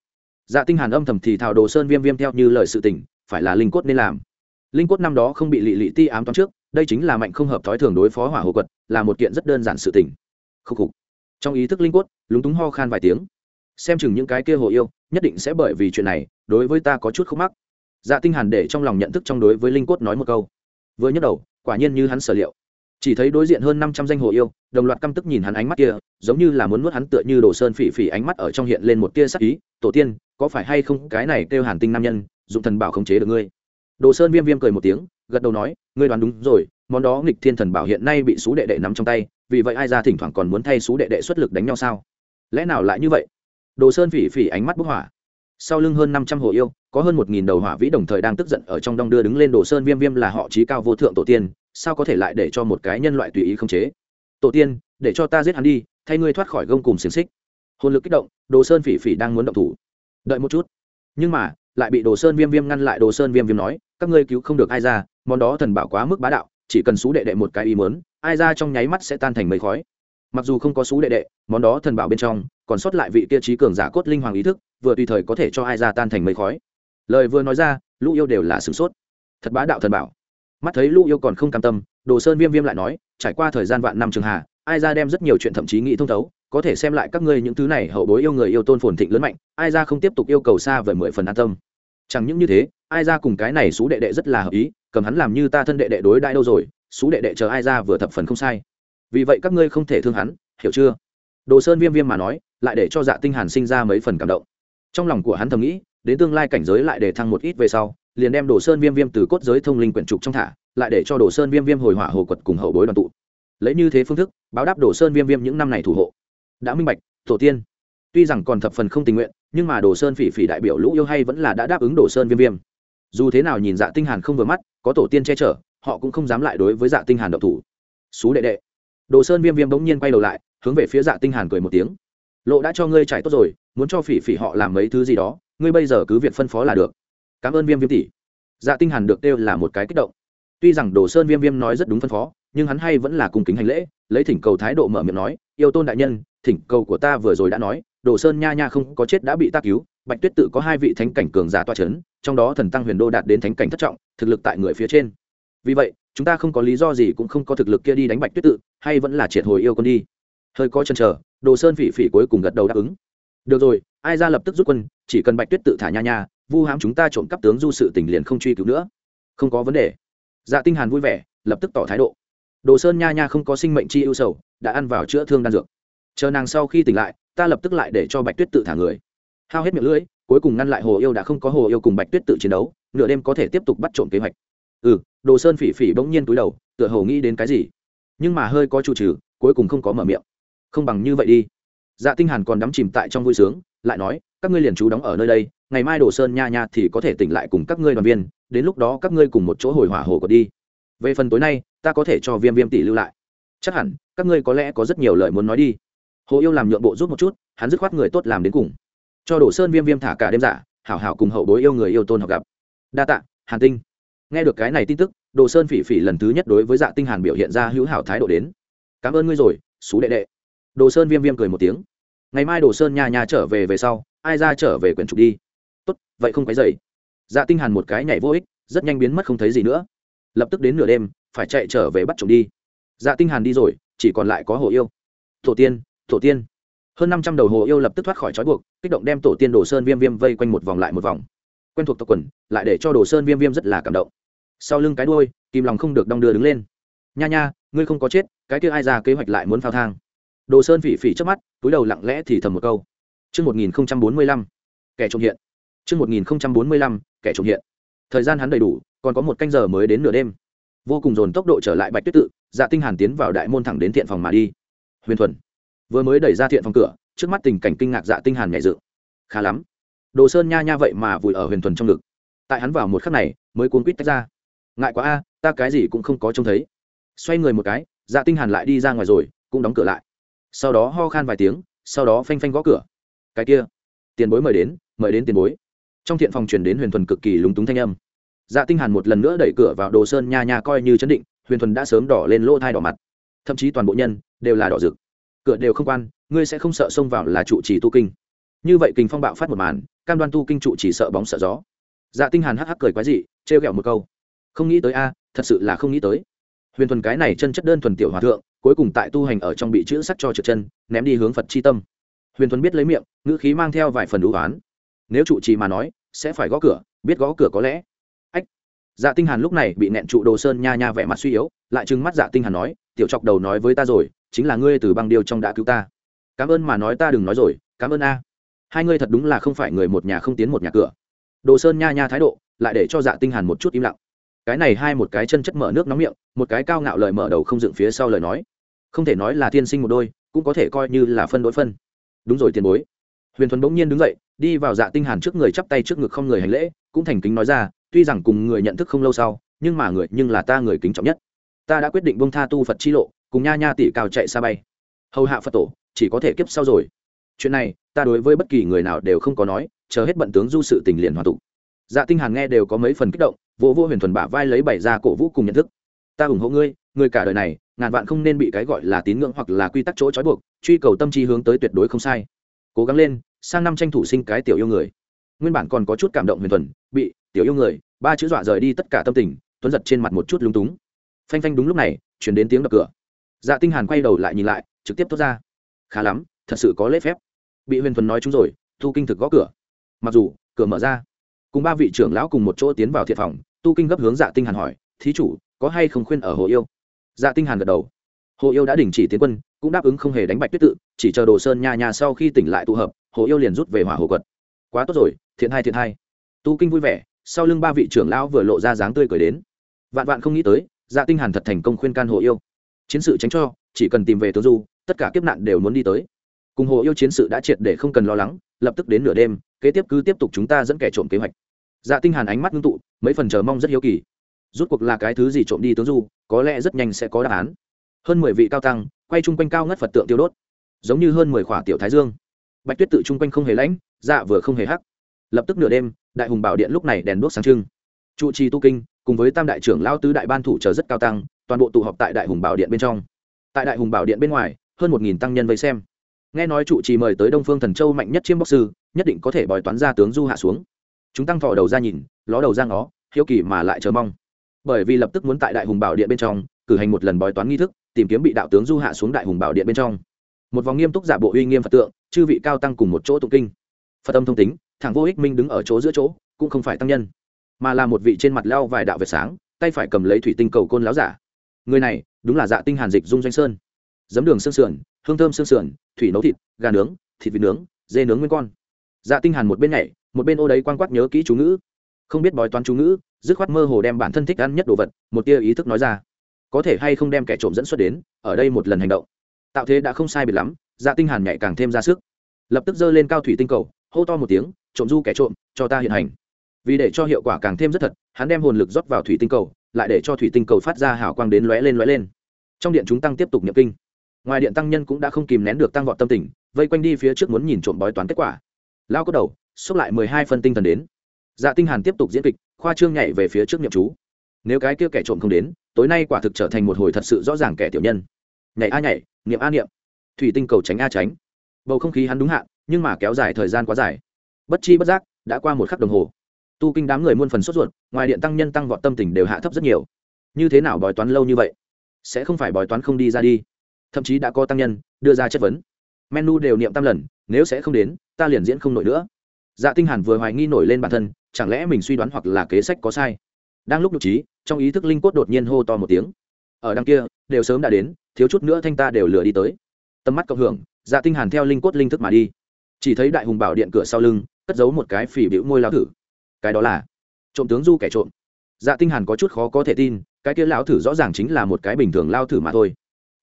Dạ tinh hàn âm thầm thì thảo đồ sơn viêm viêm theo như lời sự tình phải là linh cốt nên làm. Linh cốt năm đó không bị lị lị ti ám toán trước, đây chính là mạnh không hợp thói thường đối phó hỏa hồ quật, là một kiện rất đơn giản sự tình. Khúc khục. Trong ý thức linh cốt, lúng túng ho khan vài tiếng. Xem chừng những cái kia hồ yêu, nhất định sẽ bởi vì chuyện này, đối với ta có chút khúc mắc. Dạ tinh hàn để trong lòng nhận thức trong đối với linh cốt nói một câu. Vừa nhấc đầu, quả nhiên như hắn sở liệu. Chỉ thấy đối diện hơn 500 danh hồ yêu, đồng loạt căm tức nhìn hắn ánh mắt kia, giống như là muốn nuốt hắn tựa như đồ sơn phỉ phỉ ánh mắt ở trong hiện lên một tia sắc ý. Tổ tiên, có phải hay không cái này kêu hàn tinh nam nhân dụng thần bảo khống chế được ngươi. Đồ sơn viêm viêm cười một tiếng, gật đầu nói, ngươi đoán đúng rồi, món đó nghịch thiên thần bảo hiện nay bị sú đệ đệ nắm trong tay, vì vậy ai ra thỉnh thoảng còn muốn thay sú đệ đệ xuất lực đánh nhau sao? Lẽ nào lại như vậy? Đồ sơn phỉ phỉ ánh mắt bức hỏa. Sau lưng hơn năm trăm hồ yêu, có hơn một nghìn đầu hỏa vĩ đồng thời đang tức giận ở trong đong đưa đứng lên đồ sơn viêm viêm là họ trí cao vô thượng tổ tiên, sao có thể lại để cho một cái nhân loại tùy ý không chế? Tổ tiên, để cho ta giết hắn đi, thay ngươi thoát khỏi gông cùng xiềng xích. Hồn lực kích động, đồ sơn phỉ phỉ đang muốn động thủ. Đợi một chút. Nhưng mà lại bị đồ sơn viêm viêm ngăn lại, đồ sơn viêm viêm nói, các ngươi cứu không được ai ra, món đó thần bảo quá mức bá đạo, chỉ cần xú đệ đệ một cái ý mớn ai ra trong nháy mắt sẽ tan thành mây khói. Mặc dù không có xú đệ đệ, món đó thần bảo bên trong, còn sót lại vị kia trí cường giả cốt linh hoàng ý thức, vừa tùy thời có thể cho ai ra tan thành mây khói. Lời vừa nói ra, lũ yêu đều là sửng sốt. Thật bá đạo thần bảo. Mắt thấy lũ yêu còn không cam tâm, đồ sơn viêm viêm lại nói, trải qua thời gian vạn năm trường hà, ai ra đem rất nhiều chuyện thậm chí nghĩ thông thấu có thể xem lại các ngươi những thứ này hậu bối yêu người yêu tôn phồn thịnh lớn mạnh, ai ra không tiếp tục yêu cầu xa về mười phần an tâm. Chẳng những như thế, ai ra cùng cái này xú đệ đệ rất là hợp ý, cầm hắn làm như ta thân đệ đệ đối đại đâu rồi, xú đệ đệ chờ ai ra vừa thập phần không sai. Vì vậy các ngươi không thể thương hắn, hiểu chưa? Đồ sơn viêm viêm mà nói, lại để cho dạ tinh hàn sinh ra mấy phần cảm động. Trong lòng của hắn thầm nghĩ, đến tương lai cảnh giới lại để thăng một ít về sau, liền đem đồ sơn viêm viêm từ cốt giới thông linh quyển trục trong thả, lại để cho đồ sơn viêm viêm hồi hỏa hồ quật cùng hậu bối đoàn tụ. Lấy như thế phương thức, báo đáp đồ sơn viêm viêm những năm này thủ hộ đã minh bạch, tổ tiên. Tuy rằng còn thập phần không tình nguyện, nhưng mà đồ sơn phỉ phỉ đại biểu lũ yêu hay vẫn là đã đáp ứng đồ sơn viêm viêm. Dù thế nào nhìn dạ tinh hàn không vừa mắt, có tổ tiên che chở, họ cũng không dám lại đối với dạ tinh hàn động thủ. Xú đệ đệ. Đồ sơn viêm viêm bỗng nhiên quay đầu lại, hướng về phía dạ tinh hàn cười một tiếng. Lộ đã cho ngươi trải tốt rồi, muốn cho phỉ phỉ họ làm mấy thứ gì đó, ngươi bây giờ cứ việc phân phó là được. Cảm ơn viêm viêm tỷ. Dạ tinh hàn được tiêu là một cái kích động. Tuy rằng đồ sơn viêm viêm nói rất đúng phân phó, nhưng hắn hay vẫn là cung kính hành lễ, lấy thỉnh cầu thái độ mở miệng nói, yêu tôn đại nhân thỉnh cầu của ta vừa rồi đã nói, đồ sơn nha nha không có chết đã bị ta cứu, bạch tuyết tự có hai vị thánh cảnh cường giả toa chấn, trong đó thần tăng huyền đô đạt đến thánh cảnh thất trọng, thực lực tại người phía trên. Vì vậy, chúng ta không có lý do gì cũng không có thực lực kia đi đánh bạch tuyết tự, hay vẫn là triệt hồi yêu con đi. Hơi có chân chờ, đồ sơn phỉ phỉ cuối cùng gật đầu đáp ứng. Được rồi, ai ra lập tức rút quân, chỉ cần bạch tuyết tự thả nha nha, vu hãm chúng ta trộm cắp tướng du sự tỉnh liền không truy cứu nữa. Không có vấn đề. Dạ tinh hàn vui vẻ, lập tức tỏ thái độ. Đồ sơn nha nha không có sinh mệnh chi ưu sầu, đã ăn vào chữa thương đan dược chờ nàng sau khi tỉnh lại, ta lập tức lại để cho bạch tuyết tự thả người. Hao hết miệng lưỡi, cuối cùng ngăn lại hồ yêu đã không có hồ yêu cùng bạch tuyết tự chiến đấu, nửa đêm có thể tiếp tục bắt trộm kế hoạch. Ừ đồ sơn phỉ phỉ bỗng nhiên túi đầu, tựa hồ nghĩ đến cái gì. Nhưng mà hơi có chủ trừ, cuối cùng không có mở miệng. Không bằng như vậy đi. Dạ tinh hàn còn đắm chìm tại trong vui sướng, lại nói, các ngươi liền trú đóng ở nơi đây, ngày mai đồ sơn nha nha thì có thể tỉnh lại cùng các ngươi đoàn viên, đến lúc đó các ngươi cùng một chỗ hồi hỏa hồ có đi. Về phần tối nay, ta có thể cho viêm viêm tỷ lưu lại. Chắc hẳn, các ngươi có lẽ có rất nhiều lời muốn nói đi hồ yêu làm nhượng bộ rút một chút, hắn dứt khoát người tốt làm đến cùng. Cho đồ sơn viêm viêm thả cả đêm giả, hảo hảo cùng hậu bối yêu người yêu tôn học gặp. Đa tạ, hàn tinh. Nghe được cái này tin tức, đồ sơn phỉ phỉ lần thứ nhất đối với dạ tinh hàn biểu hiện ra hữu hảo thái độ đến. Cảm ơn ngươi rồi, xú đệ đệ. Đồ sơn viêm viêm cười một tiếng. Ngày mai đồ sơn nhà nhà trở về về sau, ai ra trở về quyển trục đi. Tốt, vậy không cái dậy dạ tinh hàn một cái nhảy vô ích, rất nhanh biến mất không thấy gì nữa. Lập tức đến nửa đêm, phải chạy trở về bắt trộm đi. Dạ tinh hàn đi rồi, chỉ còn lại có hồ yêu. Tổ tiên tổ tiên hơn năm trăm đầu hồ yêu lập tức thoát khỏi trói buộc kích động đem tổ tiên đồ sơn viêm viêm vây quanh một vòng lại một vòng quen thuộc tộc quần lại để cho đồ sơn viêm viêm rất là cảm động sau lưng cái đuôi kim lòng không được đong đưa đứng lên nha nha ngươi không có chết cái kia ai ra kế hoạch lại muốn phao thang đồ sơn phỉ phỉ trước mắt túi đầu lặng lẽ thì thầm một câu Trước 1045, kẻ trộm hiện. Trước 1045, kẻ trộm hiện. Thời gian hắn đầy đủ, còn có một canh giờ mới đến nửa đêm. Vô cùng dồn tốc độ trở lại Bạch Tuyết tự, Dạ Tinh Hàn tiến vào đại môn thẳng đến thiện phòng mà đi. Huyền Thuần vừa mới đẩy ra thiện phòng cửa, trước mắt tình cảnh kinh ngạc Dạ Tinh Hàn nhẹ dự. Khá lắm. Đồ Sơn nha nha vậy mà vùi ở Huyền Thuần trong ngực. Tại hắn vào một khắc này, mới cuốn quýt tách ra. Ngại quá a, ta cái gì cũng không có trông thấy. Xoay người một cái, Dạ Tinh Hàn lại đi ra ngoài rồi, cũng đóng cửa lại sau đó ho khan vài tiếng sau đó phanh phanh gõ cửa cái kia tiền bối mời đến mời đến tiền bối trong thiện phòng truyền đến huyền thuần cực kỳ lúng túng thanh âm dạ tinh hàn một lần nữa đẩy cửa vào đồ sơn nha nha coi như chấn định huyền thuần đã sớm đỏ lên lỗ thai đỏ mặt thậm chí toàn bộ nhân đều là đỏ rực cửa đều không quan, ngươi sẽ không sợ xông vào là trụ trì tu kinh. Như vậy kinh phong bạo phát một màn, cam đoan tu kinh trụ chỉ sợ bóng sợ gió. Dạ tinh hàn hắc hắc cười quái dị treo gẹo một câu. Không nghĩ tới a, thật sự là không nghĩ tới. Huyền thuần cái này chân chất đơn thuần tiểu hòa thượng, cuối cùng tại tu hành ở trong bị chữ sắt cho trượt chân, ném đi hướng phật chi tâm. Huyền thuần biết lấy miệng, ngữ khí mang theo vài phần đủ oán. Nếu trụ trì mà nói, sẽ phải gõ cửa, biết gõ cửa có lẽ. Ách. Dạ tinh hàn lúc này bị nẹn trụ đồ sơn nha nha vẻ mặt suy yếu, lại trừng mắt dạ tinh hàn nói, tiểu chọc đầu nói với ta rồi chính là ngươi từ băng điêu trong đã cứu ta. Cảm ơn mà nói ta đừng nói rồi, cảm ơn a. Hai ngươi thật đúng là không phải người một nhà không tiến một nhà cửa. Đồ sơn nha nha thái độ, lại để cho dạ tinh hàn một chút im lặng. Cái này hai một cái chân chất mở nước nóng miệng, một cái cao ngạo lời mở đầu không dựng phía sau lời nói. Không thể nói là thiên sinh một đôi, cũng có thể coi như là phân đối phân. Đúng rồi tiền bối. Huyền thuần bỗng nhiên đứng dậy, đi vào dạ tinh hàn trước người chắp tay trước ngực không người hành lễ, cũng thành kính nói ra, tuy rằng cùng người nhận thức không lâu sau, nhưng mà người nhưng là ta người kính trọng nhất. Ta đã quyết định bông tha tu phật chi lộ cùng nha nha tỷ cao chạy xa bay. Hầu hạ phật tổ, chỉ có thể kiếp sau rồi. Chuyện này, ta đối với bất kỳ người nào đều không có nói, chờ hết bận tướng du sự tình liền hoàn tụ. Dạ tinh hàn nghe đều có mấy phần kích động vô vô huyền thuần bả vai lấy bảy ra cổ vũ cùng nhận thức. Ta ủng hộ ngươi ngươi cả đời này, ngàn vạn không nên bị cái gọi là tín ngưỡng hoặc là quy tắc chỗ trói buộc, truy cầu tâm trí hướng tới tuyệt đối không sai. Cố gắng lên, sang năm tranh thủ sinh cái tiểu yêu người. Nguyên bản còn có chút cảm động huyền thuần, bị tiểu yêu người, ba chữ dọa rời đi tất cả tâm tình, tuấn giật trên mặt một chút lúng túng. Phanh phanh đúng lúc này, chuyển đến tiếng đập cửa dạ tinh hàn quay đầu lại nhìn lại, trực tiếp thốt ra. Khá lắm, thật sự có lễ phép. Bị huyền thuần nói chúng rồi, Tu kinh thực gõ cửa. Mặc dù, cửa mở ra. Cùng ba vị trưởng lão cùng một chỗ tiến vào thiệt phòng, tu kinh gấp hướng dạ tinh hàn hỏi, thí chủ, có hay không khuyên ở hồ yêu? Dạ tinh hàn gật đầu. Hồ yêu đã đình chỉ tiến quân, cũng đáp ứng không hề đánh bạch tuyết tự, chỉ chờ đồ sơn nha nha sau khi tỉnh lại tụ hợp, hồ yêu liền rút về hỏa hồ quật. Quá tốt rồi, thiện hai thiện hai. Tu kinh vui vẻ, sau lưng ba vị trưởng lão vừa lộ ra dáng tươi cười đến. Vạn vạn không nghĩ tới dạ tinh hàn thật thành công khuyên can hồ yêu chiến sự tránh cho, chỉ cần tìm về tướng du, tất cả kiếp nạn đều muốn đi tới. Cùng hồ yêu chiến sự đã triệt để không cần lo lắng, lập tức đến nửa đêm, kế tiếp cứ tiếp tục chúng ta dẫn kẻ trộm kế hoạch. Dạ tinh hàn ánh mắt ngưng tụ, mấy phần chờ mong rất hiếu kỳ. Rút cuộc là cái thứ gì trộm đi tướng du, có lẽ rất nhanh sẽ có đáp án. Hơn mười vị cao tăng, quay chung quanh cao ngất phật tượng tiêu đốt. Giống như hơn mười khỏa tiểu thái dương. Bạch tuyết tự chung quanh không hề lãnh dạ vừa không hề hắc. Lập tức nửa đêm, đại hùng bảo điện lúc này đèn đuốc sáng trưng. Trụ trì tu kinh, cùng với tam đại trưởng lao tứ đại ban thủ chờ rất cao tăng toàn bộ tụ họp tại đại hùng bảo điện bên trong. Tại đại hùng bảo điện bên ngoài, hơn một nghìn tăng nhân vây xem. Nghe nói trụ trì mời tới đông phương thần châu mạnh nhất chiêm bóc sư, nhất định có thể bòi toán ra tướng du hạ xuống. Chúng tăng thò đầu ra nhìn, ló đầu ra ngó, hiếu kỳ mà lại chờ mong. Bởi vì lập tức muốn tại đại hùng bảo điện bên trong, cử hành một lần bói toán nghi thức, tìm kiếm bị đạo tướng du hạ xuống đại hùng bảo điện bên trong. Một vòng nghiêm túc giả bộ uy nghiêm phật tượng, chư vị cao tăng cùng một chỗ tụng kinh. Phật âm thông tính, thẳng vô ích minh đứng ở chỗ giữa chỗ, cũng không phải tăng nhân, mà là một vị trên mặt leo vài đạo vệt sáng, tay phải cầm lấy thủy tinh cầu côn láo giả người này đúng là dạ tinh hàn dịch dung doanh sơn. Giấm đường xương sườn, hương thơm xương sườn, thủy nấu thịt, gà nướng, thịt vịt nướng, dê nướng nguyên con. Dạ tinh hàn một bên nhảy, một bên ô đấy quan quát nhớ kỹ chú ngữ. Không biết bói toán chú ngữ, dứt khoát mơ hồ đem bản thân thích ăn nhất đồ vật, một tia ý thức nói ra. Có thể hay không đem kẻ trộm dẫn xuất đến, ở đây một lần hành động. Tạo thế đã không sai biệt lắm dạ tinh hàn nhảy càng thêm ra sức. Lập tức giơ lên cao thủy tinh cầu, hô to một tiếng, trộm du kẻ trộm, cho ta hiện hành. Vì để cho hiệu quả càng thêm rất thật, hắn đem hồn lực rót vào thủy tinh cầu lại để cho thủy tinh cầu phát ra hào quang đến lóe lên lóe lên. Trong điện chúng tăng tiếp tục nhập kinh. Ngoài điện tăng nhân cũng đã không kìm nén được tăng vọt tâm tình, vây quanh đi phía trước muốn nhìn trộm bói toán kết quả. Lao có đầu xúc lại mười hai phân tinh thần đến. Dạ tinh hàn tiếp tục diễn kịch, khoa trương nhảy về phía trước niệm chú. Nếu cái kia kẻ trộm không đến, tối nay quả thực trở thành một hồi thật sự rõ ràng kẻ tiểu nhân. Nhảy a nhảy, niệm a niệm. Thủy tinh cầu tránh a tránh. Bầu không khí hắn đúng hạn, nhưng mà kéo dài thời gian quá dài. Bất chi bất giác, đã qua một khắc đồng hồ tu kinh đám người muôn phần sốt ruột, ngoài điện tăng nhân tăng vọt tâm tình đều hạ thấp rất nhiều. Như thế nào bói toán lâu như vậy? Sẽ không phải bói toán không đi ra đi. Thậm chí đã có tăng nhân đưa ra chất vấn. Menu đều niệm tam lần, nếu sẽ không đến, ta liền diễn không nổi nữa. Dạ tinh hàn vừa hoài nghi nổi lên bản thân, chẳng lẽ mình suy đoán hoặc là kế sách có sai? Đang lúc nhục trí, trong ý thức linh cốt đột nhiên hô to một tiếng. Ở đằng kia, đều sớm đã đến, thiếu chút nữa thanh ta đều lừa đi tới. Tầm mắt cộng hưởng dạ tinh hàn theo linh cốt linh thức mà đi. Chỉ thấy đại hùng bảo điện cửa sau lưng, cất giấu một cái phỉ bĩu môi lao thử cái đó là trộm tướng du kẻ trộm. Dạ tinh hàn có chút khó có thể tin, cái kia lão thử rõ ràng chính là một cái bình thường lao thử mà thôi.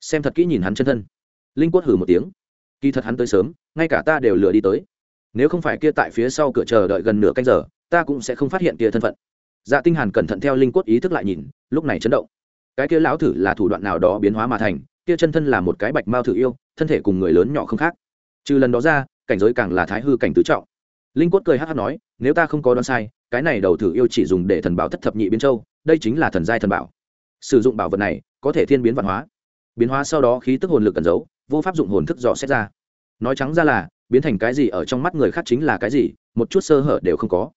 Xem thật kỹ nhìn hắn chân thân. Linh quất hử một tiếng. Kỳ thật hắn tới sớm, ngay cả ta đều lừa đi tới. Nếu không phải kia tại phía sau cửa chờ đợi gần nửa canh giờ, ta cũng sẽ không phát hiện kia thân phận. Dạ tinh hàn cẩn thận theo linh quất ý thức lại nhìn, lúc này chấn động. Cái kia lão thử là thủ đoạn nào đó biến hóa mà thành, kia chân thân là một cái bạch mao thử yêu, thân thể cùng người lớn nhỏ không khác. Trừ lần đó ra, cảnh giới càng là thái hư cảnh tứ trọng linh quất cười hát hát nói, nếu ta không có đoán sai, cái này đầu thử yêu chỉ dùng để thần bảo thất thập nhị biến châu, đây chính là thần giai thần bảo. Sử dụng bảo vật này, có thể thiên biến văn hóa. Biến hóa sau đó khí tức hồn lực cần giấu, vô pháp dụng hồn thức dò xét ra. Nói trắng ra là, biến thành cái gì ở trong mắt người khác chính là cái gì, một chút sơ hở đều không có.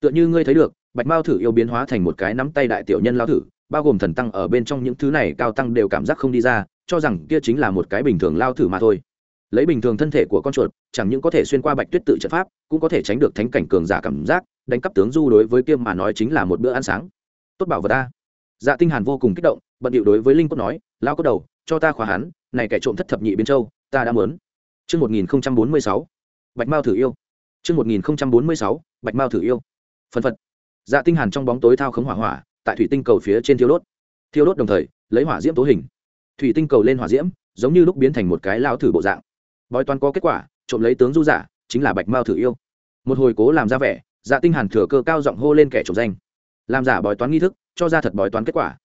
Tựa như ngươi thấy được, bạch mao thử yêu biến hóa thành một cái nắm tay đại tiểu nhân lao thử, bao gồm thần tăng ở bên trong những thứ này, cao tăng đều cảm giác không đi ra, cho rằng kia chính là một cái bình thường lao thử mà thôi lấy bình thường thân thể của con chuột, chẳng những có thể xuyên qua bạch tuyết tự trận pháp, cũng có thể tránh được thánh cảnh cường giả cảm giác, đánh cắp tướng du đối với kiêm mà nói chính là một bữa ăn sáng. Tốt bảo vật ta dạ tinh hàn vô cùng kích động, bận điệu đối với linh cốt nói lao cốt đầu, cho ta khóa hắn, này kẻ trộm thất thập nhị biên châu, ta đã muốn. Chương 1046 bạch mao thử yêu. Chương 1046 bạch mao thử yêu. Phân phật. Dạ tinh hàn trong bóng tối thao khống hỏa hỏa, tại thủy tinh cầu phía trên thiêu đốt. Thiêu đốt đồng thời, lấy hỏa diễm tố hình. Thủy tinh cầu lên hỏa diễm, giống như lúc biến thành một cái lao thử bộ dạng bói toán có kết quả, trộm lấy tướng du giả, chính là bạch mao thử yêu. Một hồi cố làm ra vẻ dạ tinh hàn thừa cơ cao giọng hô lên kẻ trộm danh. Làm giả bói toán nghi thức, cho ra thật bói toán kết quả.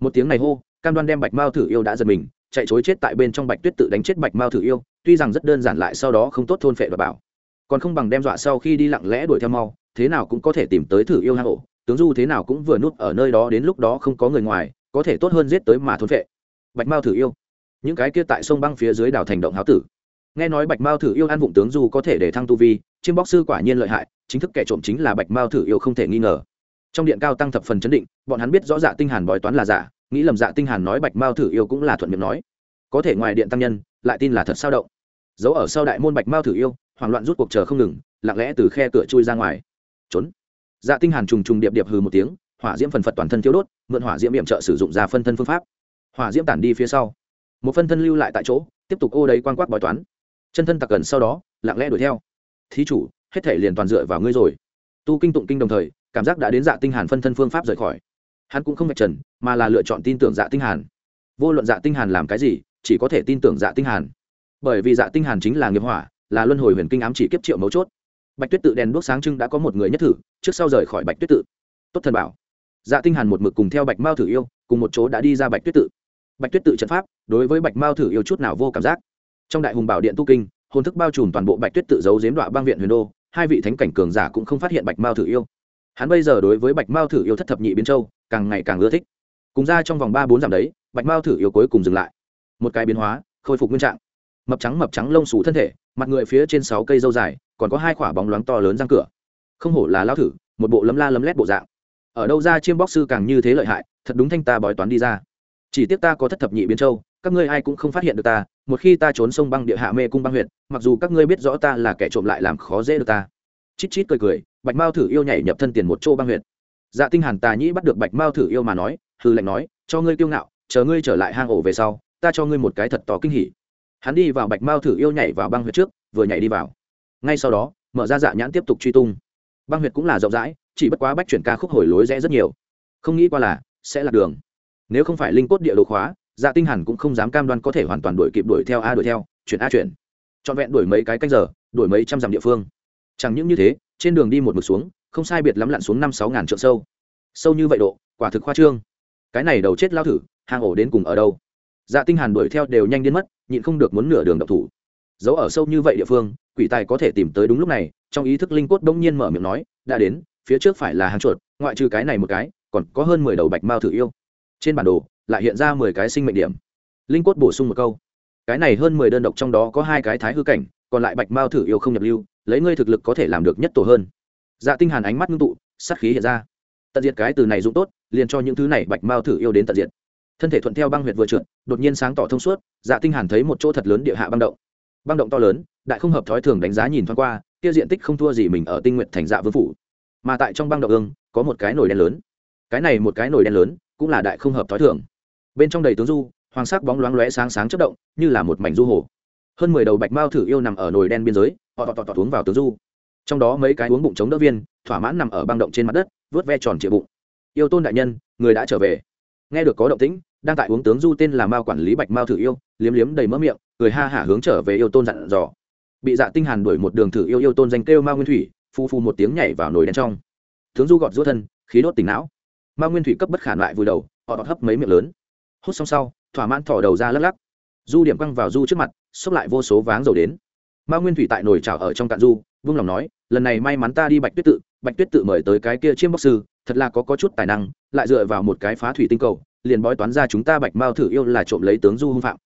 Một tiếng này hô, cam đoan đem bạch mao thử yêu đã giật mình, chạy chối chết tại bên trong bạch tuyết tự đánh chết bạch mao thử yêu, tuy rằng rất đơn giản lại sau đó không tốt thôn phệ và bảo. Còn không bằng đem dọa sau khi đi lặng lẽ đuổi theo mau, thế nào cũng có thể tìm tới thử yêu hang ổ. Tướng du thế nào cũng vừa nuốt ở nơi đó đến lúc đó không có người ngoài, có thể tốt hơn giết tới mà thôn phệ. Bạch mao thử yêu. Những cái kia tại sông băng phía dưới đảo thành động háo tử nghe nói bạch mao thử yêu ăn vụng tướng du có thể để thăng tu vi, chiêm bóc sư quả nhiên lợi hại, chính thức kẻ trộm chính là bạch mao thử yêu không thể nghi ngờ. Trong điện cao tăng thập phần chấn định, bọn hắn biết rõ dạ tinh hàn bói toán là giả, nghĩ lầm dạ tinh hàn nói bạch mao thử yêu cũng là thuận miệng nói. Có thể ngoài điện tăng nhân, lại tin là thật sao động? Giấu ở sau đại môn bạch mao thử yêu, hoảng loạn rút cuộc chờ không ngừng, lặng lẽ từ khe cửa chui ra ngoài. Trốn. Dạ tinh hàn trùng trùng điệp điệp hừ một tiếng, hỏa diễm phần phật toàn thân thiếu đốt, mượn hỏa diễm biệm trợ sử dụng ra phân thân phương pháp. Hỏa diễm tản đi phía sau. Một phân thân lưu lại tại chỗ, tiếp tục ô đấy quan quát bói toán chân thân tặc gần sau đó, lặng lẽ đuổi theo. Thí chủ, hết thể liền toàn dựa vào ngươi rồi. Tu kinh tụng kinh đồng thời, cảm giác đã đến dạ tinh hàn phân thân phương pháp rời khỏi. Hắn cũng không mạch trần, mà là lựa chọn tin tưởng dạ tinh hàn. Vô luận dạ tinh hàn làm cái gì, chỉ có thể tin tưởng dạ tinh hàn. Bởi vì dạ tinh hàn chính là nghiệp hỏa, là luân hồi huyền kinh ám chỉ kiếp triệu mấu chốt. Bạch tuyết tự đèn đuốc sáng trưng đã có một người nhất thử, trước sau rời khỏi bạch tuyết tự. Tốt thần bảo. Dạ tinh hàn một mực cùng theo bạch mao thử yêu, cùng một chỗ đã đi ra bạch tuyết tự. Bạch tuyết tự trận pháp, đối với bạch mao thử yêu chút nào vô cảm giác trong đại hùng bảo điện tu kinh, hồn thức bao trùm toàn bộ bạch tuyết tự giấu giếm đoạn bang viện huyền đô, hai vị thánh cảnh cường giả cũng không phát hiện bạch mao thử yêu. Hắn bây giờ đối với bạch mao thử yêu thất thập nhị biến châu, càng ngày càng ưa thích. Cùng ra trong vòng ba bốn dặm đấy, bạch mao thử yêu cuối cùng dừng lại. Một cái biến hóa, khôi phục nguyên trạng. Mập trắng mập trắng lông xù thân thể, mặt người phía trên sáu cây dâu dài, còn có hai quả bóng loáng to lớn răng cửa. Không hổ là lao thử, một bộ lấm la lấm lét bộ dạng. Ở đâu ra chiêm bóc sư càng như thế lợi hại, thật đúng thanh ta bói toán đi ra. Chỉ tiếc ta có thất thập nhị biến châu các ngươi ai cũng không phát hiện được ta, một khi ta trốn sông băng địa hạ mê cung băng huyện mặc dù các ngươi biết rõ ta là kẻ trộm lại làm khó dễ được ta. Chít chít cười cười, bạch mao thử yêu nhảy nhập thân tiền một chỗ băng huyệt. Dạ tinh hàn tà nhĩ bắt được bạch mao thử yêu mà nói, hư lệnh nói, cho ngươi kiêu ngạo, chờ ngươi trở lại hang ổ về sau, ta cho ngươi một cái thật to kinh hỉ. Hắn đi vào bạch mao thử yêu nhảy vào băng huyệt trước, vừa nhảy đi vào. Ngay sau đó, mở ra dạ nhãn tiếp tục truy tung. Băng huyệt cũng là rộng rãi, chỉ bất quá bách chuyển ca khúc hồi lối rẽ rất nhiều. Không nghĩ qua là sẽ là đường. Nếu không phải linh cốt địa đồ khóa dạ tinh hàn cũng không dám cam đoan có thể hoàn toàn đuổi kịp đuổi theo a đuổi theo, chuyển a chuyển. Trọn vẹn đuổi mấy cái canh giờ, đuổi mấy trăm dặm địa phương. Chẳng những như thế, trên đường đi một mực xuống, không sai biệt lắm lặn xuống năm sáu ngàn trượng sâu. Sâu như vậy độ, quả thực khoa trương. Cái này đầu chết lao thử, hang ổ đến cùng ở đâu? Dạ tinh hàn đuổi theo đều nhanh đến mất, nhịn không được muốn nửa đường độc thủ. Giấu ở sâu như vậy địa phương, quỷ tài có thể tìm tới đúng lúc này, trong ý thức linh cốt đông nhiên mở miệng nói, đã đến, phía trước phải là hàng chuột, ngoại trừ cái này một cái, còn có hơn mười đầu bạch mao thử yêu. Trên bản đồ lại hiện ra mười cái sinh mệnh điểm. Linh cốt bổ sung một câu. Cái này hơn mười đơn độc trong đó có hai cái thái hư cảnh, còn lại bạch mao thử yêu không nhập lưu, lấy ngươi thực lực có thể làm được nhất tổ hơn. Dạ tinh hàn ánh mắt ngưng tụ, sát khí hiện ra. Tận diệt cái từ này dụng tốt, liền cho những thứ này bạch mao thử yêu đến tận diệt. Thân thể thuận theo băng huyệt vừa trượt, đột nhiên sáng tỏ thông suốt dạ tinh hàn thấy một chỗ thật lớn địa hạ băng động. Băng động to lớn, đại không hợp thói thường đánh giá nhìn thoáng qua, kia diện tích không thua gì mình ở tinh nguyện thành dạ vương phủ. Mà tại trong băng động ương, có một cái nồi đen lớn. Cái này một cái nồi đen lớn, cũng là đại không hợp thói thường bên trong đầy tướng du, hoàng sắc bóng loáng lóe sáng sáng chớp động, như là một mảnh du hồ. Hơn mười đầu bạch mao thử yêu nằm ở nồi đen biên giới họ tọt tọt uống vào tướng du. Trong đó mấy cái uống bụng chống đỡ viên, thỏa mãn nằm ở băng động trên mặt đất, vớt ve tròn trịa bụng. Yêu tôn đại nhân, người đã trở về. Nghe được có động tĩnh, đang tại uống tướng du tên là mao quản lý bạch mao thử yêu, liếm liếm đầy mỡ miệng người ha hả hướng trở về yêu tôn dặn dò. Bị dạ tinh hàn đuổi một đường thử yêu yêu tôn danh kêu mao nguyên thủy, phu phu một tiếng nhảy vào nồi đen trong. Tướng du gọt rút thân, khí đốt tỉnh não. Mao nguyên thủy cấp bất khả lại vùi đầu họ hấp mấy miệng lớn hút xong sau, thỏa mãn thỏ đầu ra lắc lắc. Du điểm quăng vào du trước mặt, xốc lại vô số váng dầu đến. Mao nguyên thủy tại nồi trào ở trong cạn du vương lòng nói, lần này may mắn ta đi bạch tuyết tự, bạch tuyết tự mời tới cái kia chiêm bóc sư, thật là có có chút tài năng, lại dựa vào một cái phá thủy tinh cầu, liền bói toán ra chúng ta bạch mao thử yêu là trộm lấy tướng du hung phạm.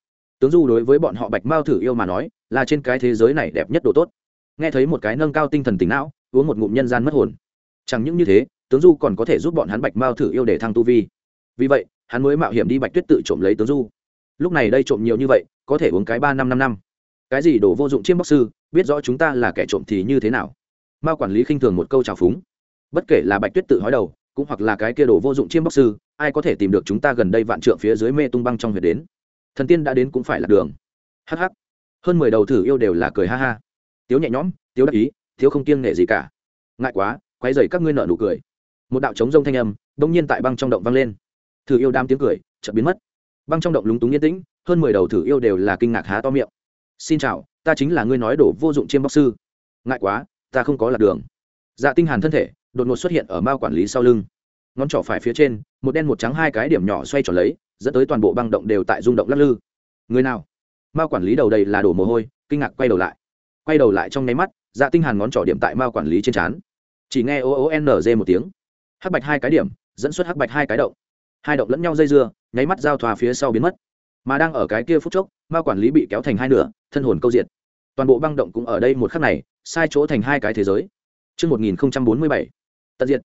Tướng du đối với bọn họ bạch mao thử yêu mà nói, là trên cái thế giới này đẹp nhất độ tốt. Nghe thấy một cái nâng cao tinh thần tính não, uống một ngụm nhân gian mất hồn. Chẳng những như thế, tướng du còn có thể giúp bọn hắn bạch mao thử yêu để thăng tu vi. Vì vậy hắn mới mạo hiểm đi bạch tuyết tự trộm lấy tướng du. Lúc này đây trộm nhiều như vậy, có thể uống cái ba năm năm năm. Cái gì đổ vô dụng chiêm bóc sư, biết rõ chúng ta là kẻ trộm thì như thế nào? Mao quản lý khinh thường một câu trào phúng. Bất kể là bạch tuyết tự hói đầu, cũng hoặc là cái kia đổ vô dụng chiêm bóc sư, ai có thể tìm được chúng ta gần đây vạn trượng phía dưới mê tung băng trong huyệt đến? Thần tiên đã đến cũng phải là đường. Hh hơn mười đầu thử yêu đều là cười ha ha. Tiếu nhẹ nhõm, tiếu đắc ý thiếu không kiêng nghệ gì cả. Ngại quá quay dày các ngươi nợ nụ cười. Một đạo trống rông thanh âm, đông nhiên tại băng trong động vang lên thử yêu đam tiếng cười, chợt biến mất. Băng trong động lúng túng yên tĩnh, hơn mười đầu thử yêu đều là kinh ngạc há to miệng. Xin chào, ta chính là ngươi nói đổ vô dụng chiêm bóc sư. Ngại quá, ta không có lạc đường. Dạ tinh hàn thân thể, đột ngột xuất hiện ở mao quản lý sau lưng. Ngón trỏ phải phía trên, một đen một trắng hai cái điểm nhỏ xoay tròn lấy, dẫn tới toàn bộ băng động đều tại rung động lắc lư. Người nào? Mao quản lý đầu đầy là đổ mồ hôi, kinh ngạc quay đầu lại. Quay đầu lại trong nháy mắt dạ tinh hàn ngón trỏ điểm tại mao quản lý trên trán. Chỉ nghe o o n g một tiếng. Hắc bạch hai cái điểm, dẫn xuất hắc bạch hai cái động hai động lẫn nhau dây dưa nháy mắt giao thoa phía sau biến mất mà đang ở cái kia phút chốc ma quản lý bị kéo thành hai nửa thân hồn câu diệt toàn bộ băng động cũng ở đây một khắc này sai chỗ thành hai cái thế giới Trước 1047, tận diệt.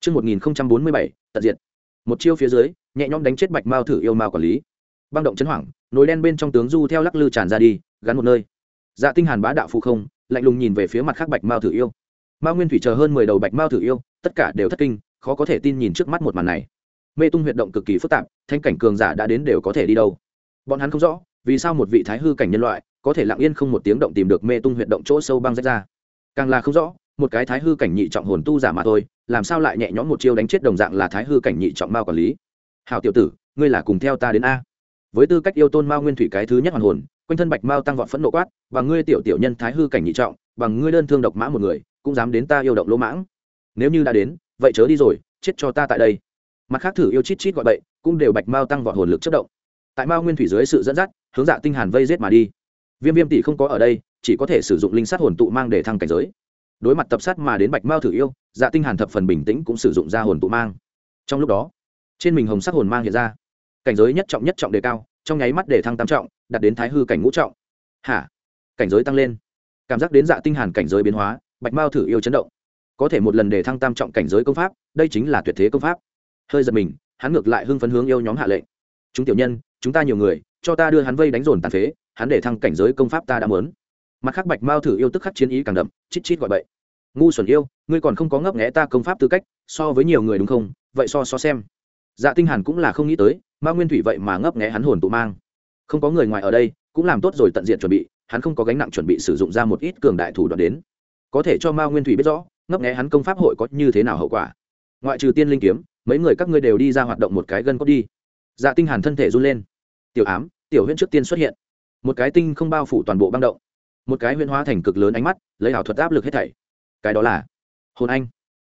Trước 1047, tận diệt. Một chiêu phía dưới, nhẹ nhõm đánh chết Bạch Mao thử yêu ma quản lý. Băng động chấn hoảng, nồi đen bên trong tướng du theo lắc lư tràn ra đi, gắn một nơi. Dạ Tinh Hàn bá đạo phụ không, lạnh lùng nhìn về phía mặt khác Bạch Mao thử yêu. Ma Nguyên Thủy chờ hơn mười đầu Bạch Mao thử yêu, tất cả đều thất kinh, khó có thể tin nhìn trước mắt một màn này. Mê tung huyệt động cực kỳ phức tạp, thanh cảnh cường giả đã đến đều có thể đi đâu. Bọn hắn không rõ, vì sao một vị thái hư cảnh nhân loại có thể lặng yên không một tiếng động tìm được mê tung huyệt động chỗ sâu băng rách ra. Càng là không rõ một cái thái hư cảnh nhị trọng hồn tu giả mà thôi làm sao lại nhẹ nhõm một chiêu đánh chết đồng dạng là thái hư cảnh nhị trọng mao quản lý? Hào tiểu tử ngươi là cùng theo ta đến a. Với tư cách yêu tôn mao nguyên thủy cái thứ nhất hoàn hồn quanh thân bạch mao tăng vọt phẫn nộ quát và ngươi tiểu tiểu nhân thái hư cảnh nhị trọng bằng ngươi đơn thương độc mã một người cũng dám đến ta yêu động lỗ mãng. Nếu như đã đến vậy chớ đi rồi chết cho ta tại đây mặt khác thử yêu chít chít gọi bậy, cũng đều bạch mao tăng vọt hồn lực chất động. Tại mao nguyên thủy dưới sự dẫn dắt, hướng dạ tinh hàn vây giết mà đi. Viêm viêm tỷ không có ở đây, chỉ có thể sử dụng linh sát hồn tụ mang để thăng cảnh giới. Đối mặt tập sát mà đến bạch mao thử yêu dạ tinh hàn thập phần bình tĩnh cũng sử dụng ra hồn tụ mang. Trong lúc đó, trên mình hồng sắc hồn mang hiện ra. Cảnh giới nhất trọng nhất trọng đề cao, trong nháy mắt để thăng tam trọng, đạt đến thái hư cảnh ngũ trọng. Hả? Cảnh giới tăng lên. Cảm giác đến dạ tinh hàn cảnh giới biến hóa, bạch mao thử yêu chấn động. Có thể một lần để thăng tam trọng cảnh giới công pháp, đây chính là tuyệt thế công pháp hơi giật mình, hắn ngược lại hưng phấn hướng yêu nhóm hạ lệnh. Chúng tiểu nhân, chúng ta nhiều người, cho ta đưa hắn vây đánh dồn tàn phế, hắn để thăng cảnh giới công pháp ta đã mớn mặt khác bạch mao thử yêu tức khắc chiến ý càng đậm, chít chít gọi bậy. Ngu xuẩn yêu, ngươi còn không có ngấp nghẽ ta công pháp tư cách, so với nhiều người đúng không? Vậy so so xem. Dạ tinh hàn cũng là không nghĩ tới ma nguyên thủy vậy mà ngấp nghẽ hắn hồn tụ mang. Không có người ngoài ở đây, cũng làm tốt rồi tận diện chuẩn bị, hắn không có gánh nặng chuẩn bị sử dụng ra một ít cường đại thủ đoạn đến. Có thể cho ma nguyên thủy biết rõ, ngấp nghẽ hắn công pháp hội có như thế nào hậu quả. Ngoại trừ tiên linh kiếm mấy người các ngươi đều đi ra hoạt động một cái gân cốt đi. Dạ tinh hàn thân thể run lên. Tiểu ám, tiểu huyễn trước tiên xuất hiện. Một cái tinh không bao phủ toàn bộ băng động. Một cái huyễn hóa thành cực lớn ánh mắt, lấy ảo thuật áp lực hết thảy. Cái đó là hồn anh.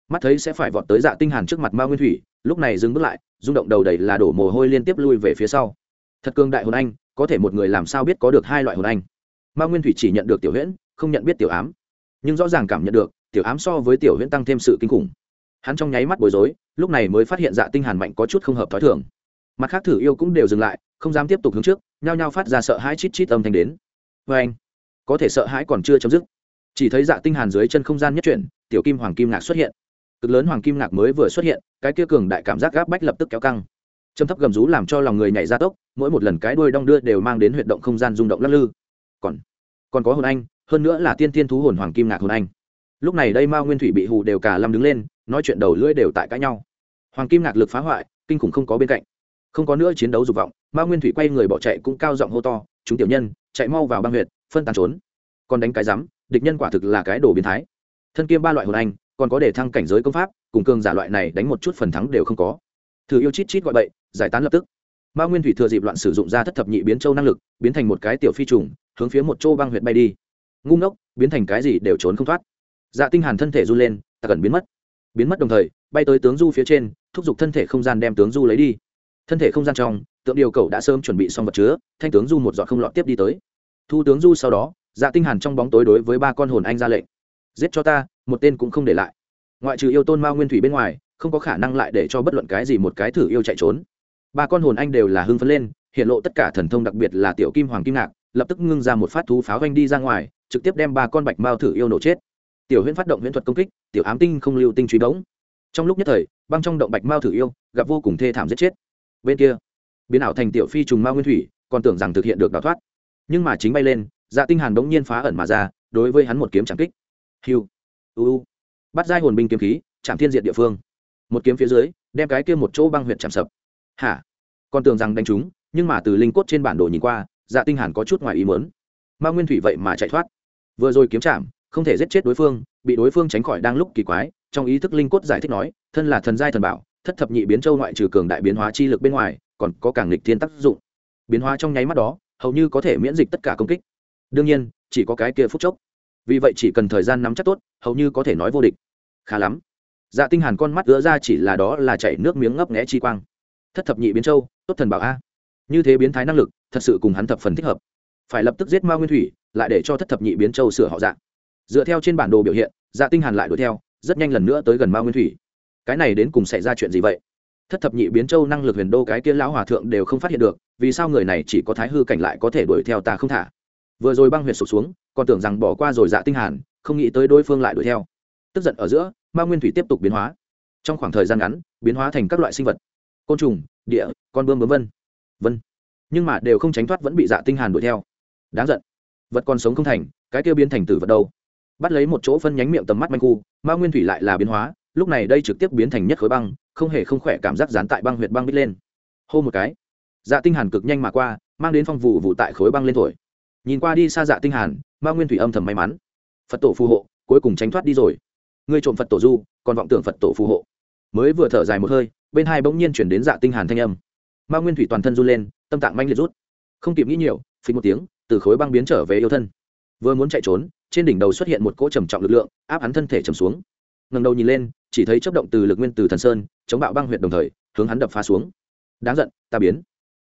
Mắt thấy sẽ phải vọt tới dạ tinh hàn trước mặt ma nguyên thủy, lúc này dừng bước lại, rung động đầu đầy là đổ mồ hôi liên tiếp lui về phía sau. Thật cường đại hồn anh, có thể một người làm sao biết có được hai loại hồn anh? Ma nguyên thủy chỉ nhận được tiểu huyễn, không nhận biết tiểu ám. Nhưng rõ ràng cảm nhận được, tiểu ám so với tiểu huyễn tăng thêm sự kinh khủng hắn trong nháy mắt bối rối, lúc này mới phát hiện dạ tinh hàn mạnh có chút không hợp thói thường. Mặt khác thử yêu cũng đều dừng lại, không dám tiếp tục hướng trước, nhao nhao phát ra sợ hãi chít chít âm thanh đến. Với anh, có thể sợ hãi còn chưa chấm dứt. Chỉ thấy dạ tinh hàn dưới chân không gian nhất chuyển, tiểu kim hoàng kim ngạc xuất hiện. Cực lớn hoàng kim ngạc mới vừa xuất hiện, cái kia cường đại cảm giác gáp bách lập tức kéo căng. Châm thấp gầm rú làm cho lòng người nhảy ra tốc, mỗi một lần cái đuôi đong đưa đều mang đến huyệt động không gian rung động lắc lư. Còn còn có hồn anh, hơn nữa là tiên tiên thú hồn hoàng kim ngạc hồn anh lúc này đây mao nguyên thủy bị hù đều cả lâm đứng lên, nói chuyện đầu lưỡi đều tại cãi nhau. Hoàng kim ngạc lực phá hoại, kinh khủng không có bên cạnh. Không có nữa chiến đấu dục vọng, mao nguyên thủy quay người bỏ chạy cũng cao giọng hô to, chúng tiểu nhân, chạy mau vào băng huyệt, phân tán trốn. Còn đánh cái rắm, địch nhân quả thực là cái đồ biến thái. Thân kiêm ba loại hồn anh, còn có để thăng cảnh giới công pháp, cùng cường giả loại này đánh một chút phần thắng đều không có. Thử yêu chít chít gọi bậy, giải tán lập tức. Mao nguyên thủy thừa dịp loạn sử dụng ra thất thập nhị biến châu năng lực, biến thành một cái tiểu phi trùng, hướng phía một châu băng huyệt bay đi. Ngu ngốc, biến thành cái gì đều trốn không thoát dạ tinh hàn thân thể run lên ta cần biến mất. Biến mất đồng thời, bay tới tướng du phía trên, thúc giục thân thể không gian đem tướng du lấy đi. Thân thể không gian trong, tượng điều cầu đã sớm chuẩn bị xong vật chứa, thanh tướng du một giọt không lọt tiếp đi tới. Thu tướng du sau đó dạ tinh hàn trong bóng tối đối với ba con hồn anh ra lệnh. Giết cho ta, một tên cũng không để lại. Ngoại trừ yêu tôn ma nguyên thủy bên ngoài, không có khả năng lại để cho bất luận cái gì một cái thử yêu chạy trốn. Ba con hồn anh đều là hưng phấn lên, hiện lộ tất cả thần thông đặc biệt là tiểu kim hoàng kim ngạc, lập tức ngưng ra một phát thú pháo vanh đi ra ngoài, trực tiếp đem ba con bạch mao thử yêu nổ chết tiểu huyễn phát động huyễn thuật công kích, tiểu ám tinh không lưu tinh truy bỗng trong lúc nhất thời, băng trong động bạch mao thử yêu, gặp vô cùng thê thảm giết chết. Bên kia, biến ảo thành tiểu phi trùng mao nguyên thủy, còn tưởng rằng thực hiện được đào thoát. Nhưng mà chính bay lên dạ tinh hàn đống nhiên phá ẩn mà ra, đối với hắn một kiếm chẳng kích. Hiu, u bắt giai hồn binh kiếm khí, chạm thiên diện địa phương. Một kiếm phía dưới, đem cái kia một chỗ băng huyệt chạm sập. Hả? Còn tưởng rằng đánh chúng, nhưng mà từ linh cốt trên bản đồ nhìn qua dạ tinh hàn có chút ngoài ý muốn. Mao nguyên thủy vậy mà chạy thoát. Vừa rồi kiếm chạm không thể giết chết đối phương, bị đối phương tránh khỏi đang lúc kỳ quái, trong ý thức linh cốt giải thích nói, thân là thần giai thần bảo, thất thập nhị biến châu ngoại trừ cường đại biến hóa chi lực bên ngoài, còn có càng lịch thiên tác dụng. Biến hóa trong nháy mắt đó, hầu như có thể miễn dịch tất cả công kích. Đương nhiên, chỉ có cái kia phút chốc. Vì vậy chỉ cần thời gian nắm chắc tốt, hầu như có thể nói vô địch. Khá lắm. Dạ tinh hàn con mắt ứa ra chỉ là đó là chảy nước miếng ngấp nghé chi quang. Thất thập nhị biến châu, tốt thần bảo a. Như thế biến thái năng lực, thật sự cùng hắn thập phần thích hợp. Phải lập tức giết ma nguyên thủy, lại để cho thất thập nhị biến châu sửa họ dạng dựa theo trên bản đồ biểu hiện dạ tinh hàn lại đuổi theo, rất nhanh lần nữa tới gần ma nguyên thủy. Cái này đến cùng xảy ra chuyện gì vậy? Thất thập nhị biến châu năng lực huyền đô cái kia lão hòa thượng đều không phát hiện được, vì sao người này chỉ có thái hư cảnh lại có thể đuổi theo ta không thả? Vừa rồi băng huyệt sụp xuống, còn tưởng rằng bỏ qua rồi dạ tinh hàn, không nghĩ tới đối phương lại đuổi theo. Tức giận ở giữa, ma nguyên thủy tiếp tục biến hóa. Trong khoảng thời gian ngắn, biến hóa thành các loại sinh vật. Côn trùng, địa, con bươm bướm vân. Vân. Nhưng mà đều không tránh thoát vẫn bị dạ tinh hàn đuổi theo. Đáng giận. Vật còn sống không thành, cái kia biến thành tử vật đâu? Bắt lấy một chỗ phân nhánh miệng tầm mắt manh khu, ma nguyên thủy lại là biến hóa, lúc này đây trực tiếp biến thành nhất khối băng, không hề không khỏe cảm giác dán tại băng huyệt băng bít lên. Hô một cái dạ tinh hàn cực nhanh mà qua, mang đến phong vụ vụ tại khối băng lên thổi. Nhìn qua đi xa dạ tinh hàn, ma nguyên thủy âm thầm may mắn. Phật tổ phù hộ, cuối cùng tránh thoát đi rồi. Ngươi trộm phật tổ du, còn vọng tưởng phật tổ phù hộ. Mới vừa thở dài một hơi, bên hai bỗng nhiên chuyển đến dạ tinh hàn thanh âm. Ma nguyên thủy toàn thân run lên, tâm tạng manh liệt rút. Không kịp nghĩ nhiều, phình một tiếng, từ khối băng biến trở về yêu thân. Vừa muốn chạy trốn trên đỉnh đầu xuất hiện một cỗ trầm trọng lực lượng, áp hắn thân thể trầm xuống. Ngầm đầu nhìn lên, chỉ thấy chấp động từ lực nguyên từ thần sơn, chống bạo băng huyệt đồng thời, hướng hắn đập phá xuống. Đáng giận, ta biến.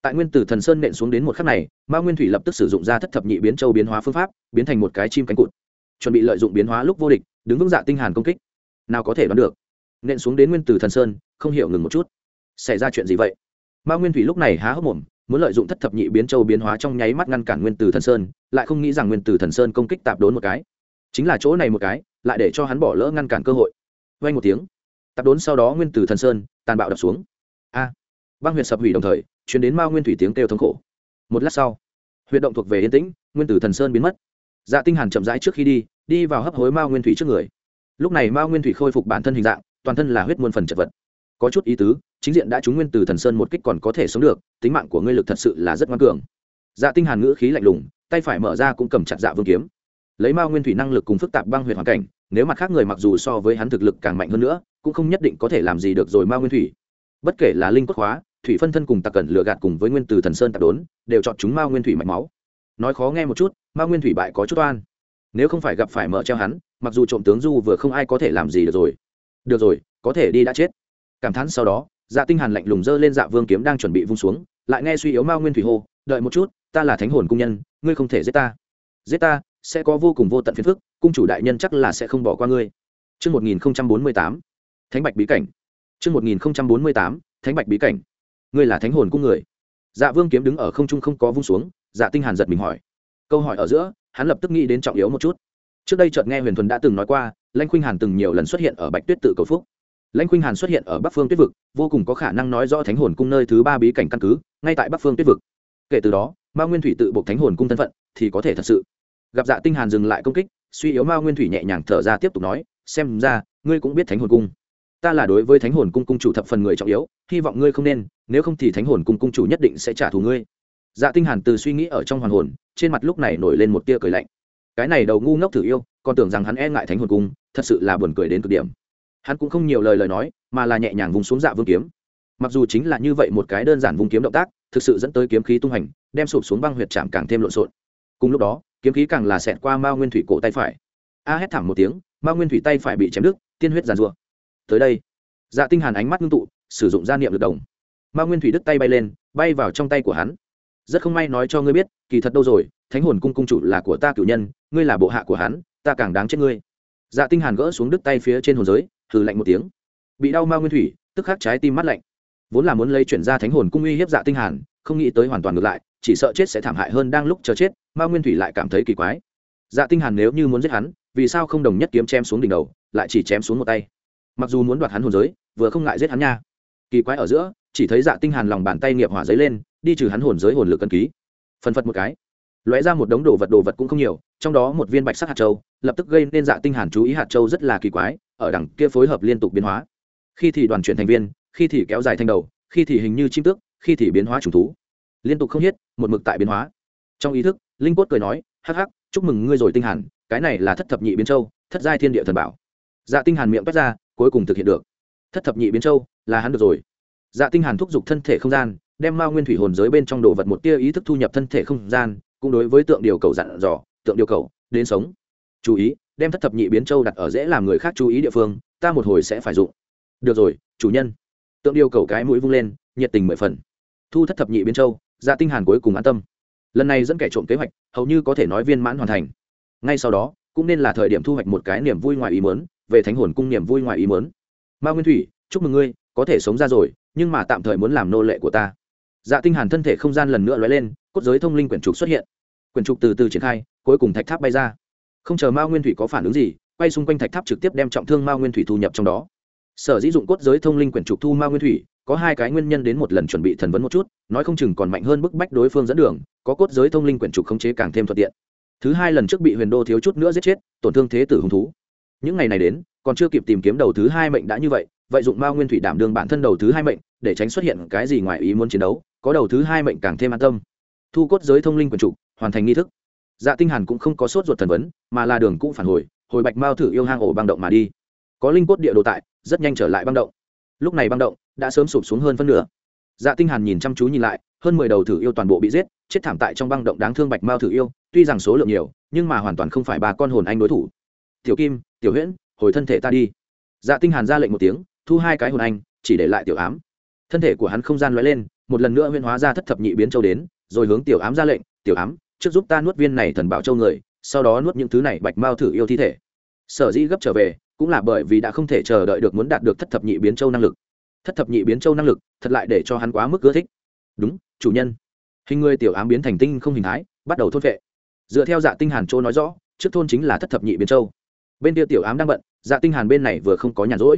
Tại nguyên tử thần sơn nện xuống đến một khắc này Ma nguyên thủy lập tức sử dụng ra thất thập nhị biến châu biến hóa phương pháp, biến thành một cái chim cánh cụt. Chuẩn bị lợi dụng biến hóa lúc vô địch, đứng vững dạ tinh hàn công kích. Nào có thể đoán được. Nện xuống đến nguyên tử thần sơn, không hiểu ngừng một chút. Xảy ra chuyện gì vậy? Ma nguyên thủy lúc này há hốc mồm muốn lợi dụng thất thập nhị biến châu biến hóa trong nháy mắt ngăn cản nguyên tử thần sơn, lại không nghĩ rằng nguyên tử thần sơn công kích tạp đốn một cái. Chính là chỗ này một cái, lại để cho hắn bỏ lỡ ngăn cản cơ hội. Vay một tiếng, tạp đốn sau đó nguyên tử thần sơn tàn bạo đập xuống. A! Băng huyệt sập hủy đồng thời chuyển đến mao nguyên thủy tiếng kêu thống khổ. Một lát sau, huyệt động thuộc về yên tĩnh, nguyên tử thần sơn biến mất. Dạ tinh hàn chậm rãi trước khi đi đi vào hấp hối mao nguyên thủy trước người. Lúc này mao nguyên thủy khôi phục bản thân hình dạng, toàn thân là huyết muôn phần chật vật có chút ý tứ, chính diện đã trúng nguyên từ thần sơn một kích còn có thể sống được, tính mạng của ngươi lực thật sự là rất ngoan cường. Dạ tinh hàn ngữ khí lạnh lùng, tay phải mở ra cũng cầm chặt dạ vương kiếm. Lấy mao nguyên thủy năng lực cùng phức tạp băng huyệt hoàn cảnh, nếu mặt khác người mặc dù so với hắn thực lực càng mạnh hơn nữa, cũng không nhất định có thể làm gì được rồi mao nguyên thủy. Bất kể là linh cốt hóa, thủy phân thân cùng tạc cẩn lừa gạt cùng với nguyên từ thần sơn tạc đốn, đều chọn chúng mao nguyên thủy mạch máu. Nói khó nghe một chút, mao nguyên thủy bại có chút oan. Nếu không phải gặp phải mở treo hắn, mặc dù trộm tướng du vừa không ai có thể làm gì được rồi. Được rồi, có thể đi đã chết cảm thán sau đó dạ tinh hàn lạnh lùng dơ lên dạ vương kiếm đang chuẩn bị vung xuống lại nghe suy yếu mao nguyên thủy hô đợi một chút ta là thánh hồn cung nhân ngươi không thể giết ta giết ta sẽ có vô cùng vô tận phiền phức cung chủ đại nhân chắc là sẽ không bỏ qua ngươi Trước 1048, Thánh Bạch Bí Cảnh. Trước 1048, Thánh Bạch Bí Cảnh. Ngươi là thánh hồn cung người. Dạ Vương kiếm đứng ở không trung không có vung xuống, Dạ Tinh Hàn giật mình hỏi. Câu hỏi ở giữa, hắn lập tức nghĩ đến trọng yếu một chút. Trước đây chợt nghe Huyền Thuần đã từng nói qua, Lãnh Khuynh Hàn từng nhiều lần xuất hiện ở Bạch Tuyết tự cầu phúc. Lãnh Khuynh Hàn xuất hiện ở Bắc Phương Tuyết vực, vô cùng có khả năng nói rõ Thánh hồn cung nơi thứ ba bí cảnh căn cứ, ngay tại Bắc Phương Tuyết vực. Kể từ đó, Mao Nguyên Thủy tự buộc Thánh hồn cung thân phận, thì có thể thật sự. Gặp dạ tinh hàn dừng lại công kích suy yếu mao nguyên thủy nhẹ nhàng thở ra tiếp tục nói xem ra ngươi cũng biết thánh hồn cung. Ta là đối với thánh hồn cung cung chủ thập phần người trọng yếu hy vọng ngươi không nên nếu không thì thánh hồn cung cung chủ nhất định sẽ trả thù ngươi. Dạ tinh hàn từ suy nghĩ ở trong hoàn hồn trên mặt lúc này nổi lên một tia cười lạnh. Cái này đầu ngu ngốc thử yêu còn tưởng rằng hắn e ngại thánh hồn cung thật sự là buồn cười đến cực điểm hắn cũng không nhiều lời lời nói, mà là nhẹ nhàng vùng xuống dạ vương kiếm. Mặc dù chính là như vậy một cái đơn giản vùng kiếm động tác, thực sự dẫn tới kiếm khí tung hành, đem sụp xuống băng huyệt chạm càng thêm lộn xộn. Cùng lúc đó, kiếm khí càng là xẹt qua mao nguyên thủy cổ tay phải. A hét thảm một tiếng, mao nguyên thủy tay phải bị chém đứt, tiên huyết giàn rùa tới đây dạ tinh hàn ánh mắt ngưng tụ, sử dụng gia niệm lực đồng. Mao nguyên thủy đứt tay bay lên, bay vào trong tay của hắn. Rất không may nói cho ngươi biết, kỳ thật đâu rồi, thánh hồn cung cung chủ là của ta cửu nhân, ngươi là bộ hạ của hắn, ta càng đáng chết ngươi. Dạ tinh hàn gỡ xuống đứt tay phía trên hồn giới hừ lạnh một tiếng. Bị đau mao nguyên thủy, tức khắc trái tim mắt lạnh. Vốn là muốn lấy chuyển ra thánh hồn cung uy hiếp dạ tinh hàn, không nghĩ tới hoàn toàn ngược lại, chỉ sợ chết sẽ thảm hại hơn đang lúc chờ chết mao nguyên thủy lại cảm thấy kỳ quái. Dạ tinh hàn nếu như muốn giết hắn, vì sao không đồng nhất kiếm chém xuống đỉnh đầu, lại chỉ chém xuống một tay? Mặc dù muốn đoạt hắn hồn giới, vừa không ngại giết hắn nha. Kỳ quái ở giữa, chỉ thấy dạ tinh hàn lòng bàn tay nghiệp hỏa giấy lên, đi trừ hắn hồn giới hồn lực cân ký. Phần phật một cái. Lóe ra một đống đồ vật đồ vật cũng không nhiều, trong đó một viên bạch sắc hạt châu, lập tức gây nên dạ tinh hàn chú ý hạt châu rất là kỳ quái ở đằng kia phối hợp liên tục biến hóa. Khi thì đoàn chuyển thành viên khi thì kéo dài thành đầu khi thì hình như chim tước khi thì biến hóa trùng thú. Liên tục không hết, một mực tại biến hóa. Trong ý thức linh cốt cười nói hắc hắc chúc mừng ngươi rồi tinh hàn cái này là thất thập nhị biến châu thất giai thiên địa thần bảo. Dạ tinh hàn miệng toát ra cuối cùng thực hiện được. Thất thập nhị biến châu là hắn được rồi. Dạ tinh hàn thúc giục thân thể không gian đem ma nguyên thủy hồn giới bên trong đồ vật một tia ý thức thu nhập thân thể không gian cũng đối với tượng điều cầu dặn dò tượng điều cầu đến sống chú ý, đem thất thập nhị biến châu đặt ở dễ làm người khác chú ý địa phương, ta một hồi sẽ phải dụng. Được rồi, chủ nhân. Tượng điều cầu cái mũi vung lên, nhiệt tình mười phần. Thu thất thập nhị biến châu dạ tinh hàn cuối cùng an tâm. Lần này dẫn kẻ trộm kế hoạch, hầu như có thể nói viên mãn hoàn thành. Ngay sau đó, cũng nên là thời điểm thu hoạch một cái niềm vui ngoài ý muốn, về thánh hồn cung niềm vui ngoài ý muốn. Ma nguyên thủy, chúc mừng ngươi, có thể sống ra rồi, nhưng mà tạm thời muốn làm nô lệ của ta. Dạ tinh hàn thân thể không gian lần nữa lóe lên, cốt giới thông linh quyển trục xuất hiện. Quyển trục từ từ triển khai, cuối cùng thạch tháp bay ra không chờ ma nguyên thủy có phản ứng gì, quay xung quanh thạch tháp trực tiếp đem trọng thương ma nguyên thủy thu nhập trong đó. Sở dĩ dụng cốt giới thông linh quyển trục thu ma nguyên thủy, có hai cái nguyên nhân đến một lần chuẩn bị thần vấn một chút, nói không chừng còn mạnh hơn bức bách đối phương dẫn đường, có cốt giới thông linh quyển trục khống chế càng thêm thuận tiện. Thứ hai lần trước bị huyền đô thiếu chút nữa giết chết, tổn thương thế tử hung thú. Những ngày này đến, còn chưa kịp tìm kiếm đầu thứ hai mệnh đã như vậy vậy dụng mao nguyên thủy đảm đương bản thân đầu thứ hai mệnh, để tránh xuất hiện cái gì ngoài ý muốn chiến đấu, có đầu thứ hai mệnh càng thêm an tâm. Thu cốt giới thông linh quyển trục, hoàn thành nghi thức dạ tinh hàn cũng không có sốt ruột thần vấn, mà là đường cũng phản hồi hồi bạch mao thử yêu hang ổ băng động mà đi. Có linh cốt địa đồ tại, rất nhanh trở lại băng động. Lúc này băng động đã sớm sụp xuống hơn phân nửa. Dạ tinh hàn nhìn chăm chú nhìn lại, hơn mười đầu thử yêu toàn bộ bị giết, chết thảm tại trong băng động đáng thương bạch mao thử yêu, tuy rằng số lượng nhiều, nhưng mà hoàn toàn không phải ba con hồn anh đối thủ. Tiểu kim, tiểu huyễn, hồi thân thể ta đi. Dạ tinh hàn ra lệnh một tiếng, thu hai cái hồn anh, chỉ để lại tiểu ám. Thân thể của hắn không gian lóe lên, một lần nữa huyễn hóa ra thất thập nhị biến châu đến, rồi hướng tiểu ám ra lệnh, tiểu ám trước giúp ta nuốt viên này thần bảo châu người, sau đó nuốt những thứ này bạch mao thử yêu thi thể. Sở dĩ gấp trở về, cũng là bởi vì đã không thể chờ đợi được muốn đạt được thất thập nhị biến châu năng lực. Thất thập nhị biến châu năng lực, thật lại để cho hắn quá mức ưa thích. Đúng, chủ nhân. Hình người tiểu ám biến thành tinh không hình thái, bắt đầu thôn vệ dựa theo dạ tinh hàn châu nói rõ, trước thôn chính là thất thập nhị biến châu. Bên kia tiểu ám đang bận dạ tinh hàn bên này vừa không có nhàn rỗi.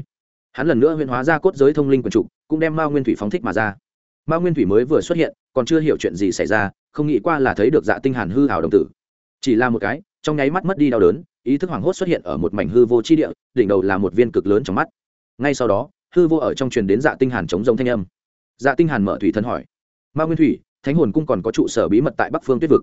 Hắn lần nữa huyễn hóa ra cốt giới thông linh quần trụ, cũng đem mao nguyên thủy phóng thích mà ra. Mao nguyên thủy mới vừa xuất hiện còn chưa hiểu chuyện gì xảy ra, không nghĩ qua là thấy được dạ tinh hàn hư hảo đồng tử. Chỉ là một cái, trong nháy mắt mất đi đau đớn, ý thức hoảng hốt xuất hiện ở một mảnh hư vô chi địa, đỉnh đầu là một viên cực lớn trong mắt. Ngay sau đó, hư vô ở trong truyền đến dạ tinh hàn chống rông thanh âm. Dạ tinh hàn mở thủy thân hỏi, ma nguyên thủy, thánh hồn cung còn có trụ sở bí mật tại bắc phương tuyết vực?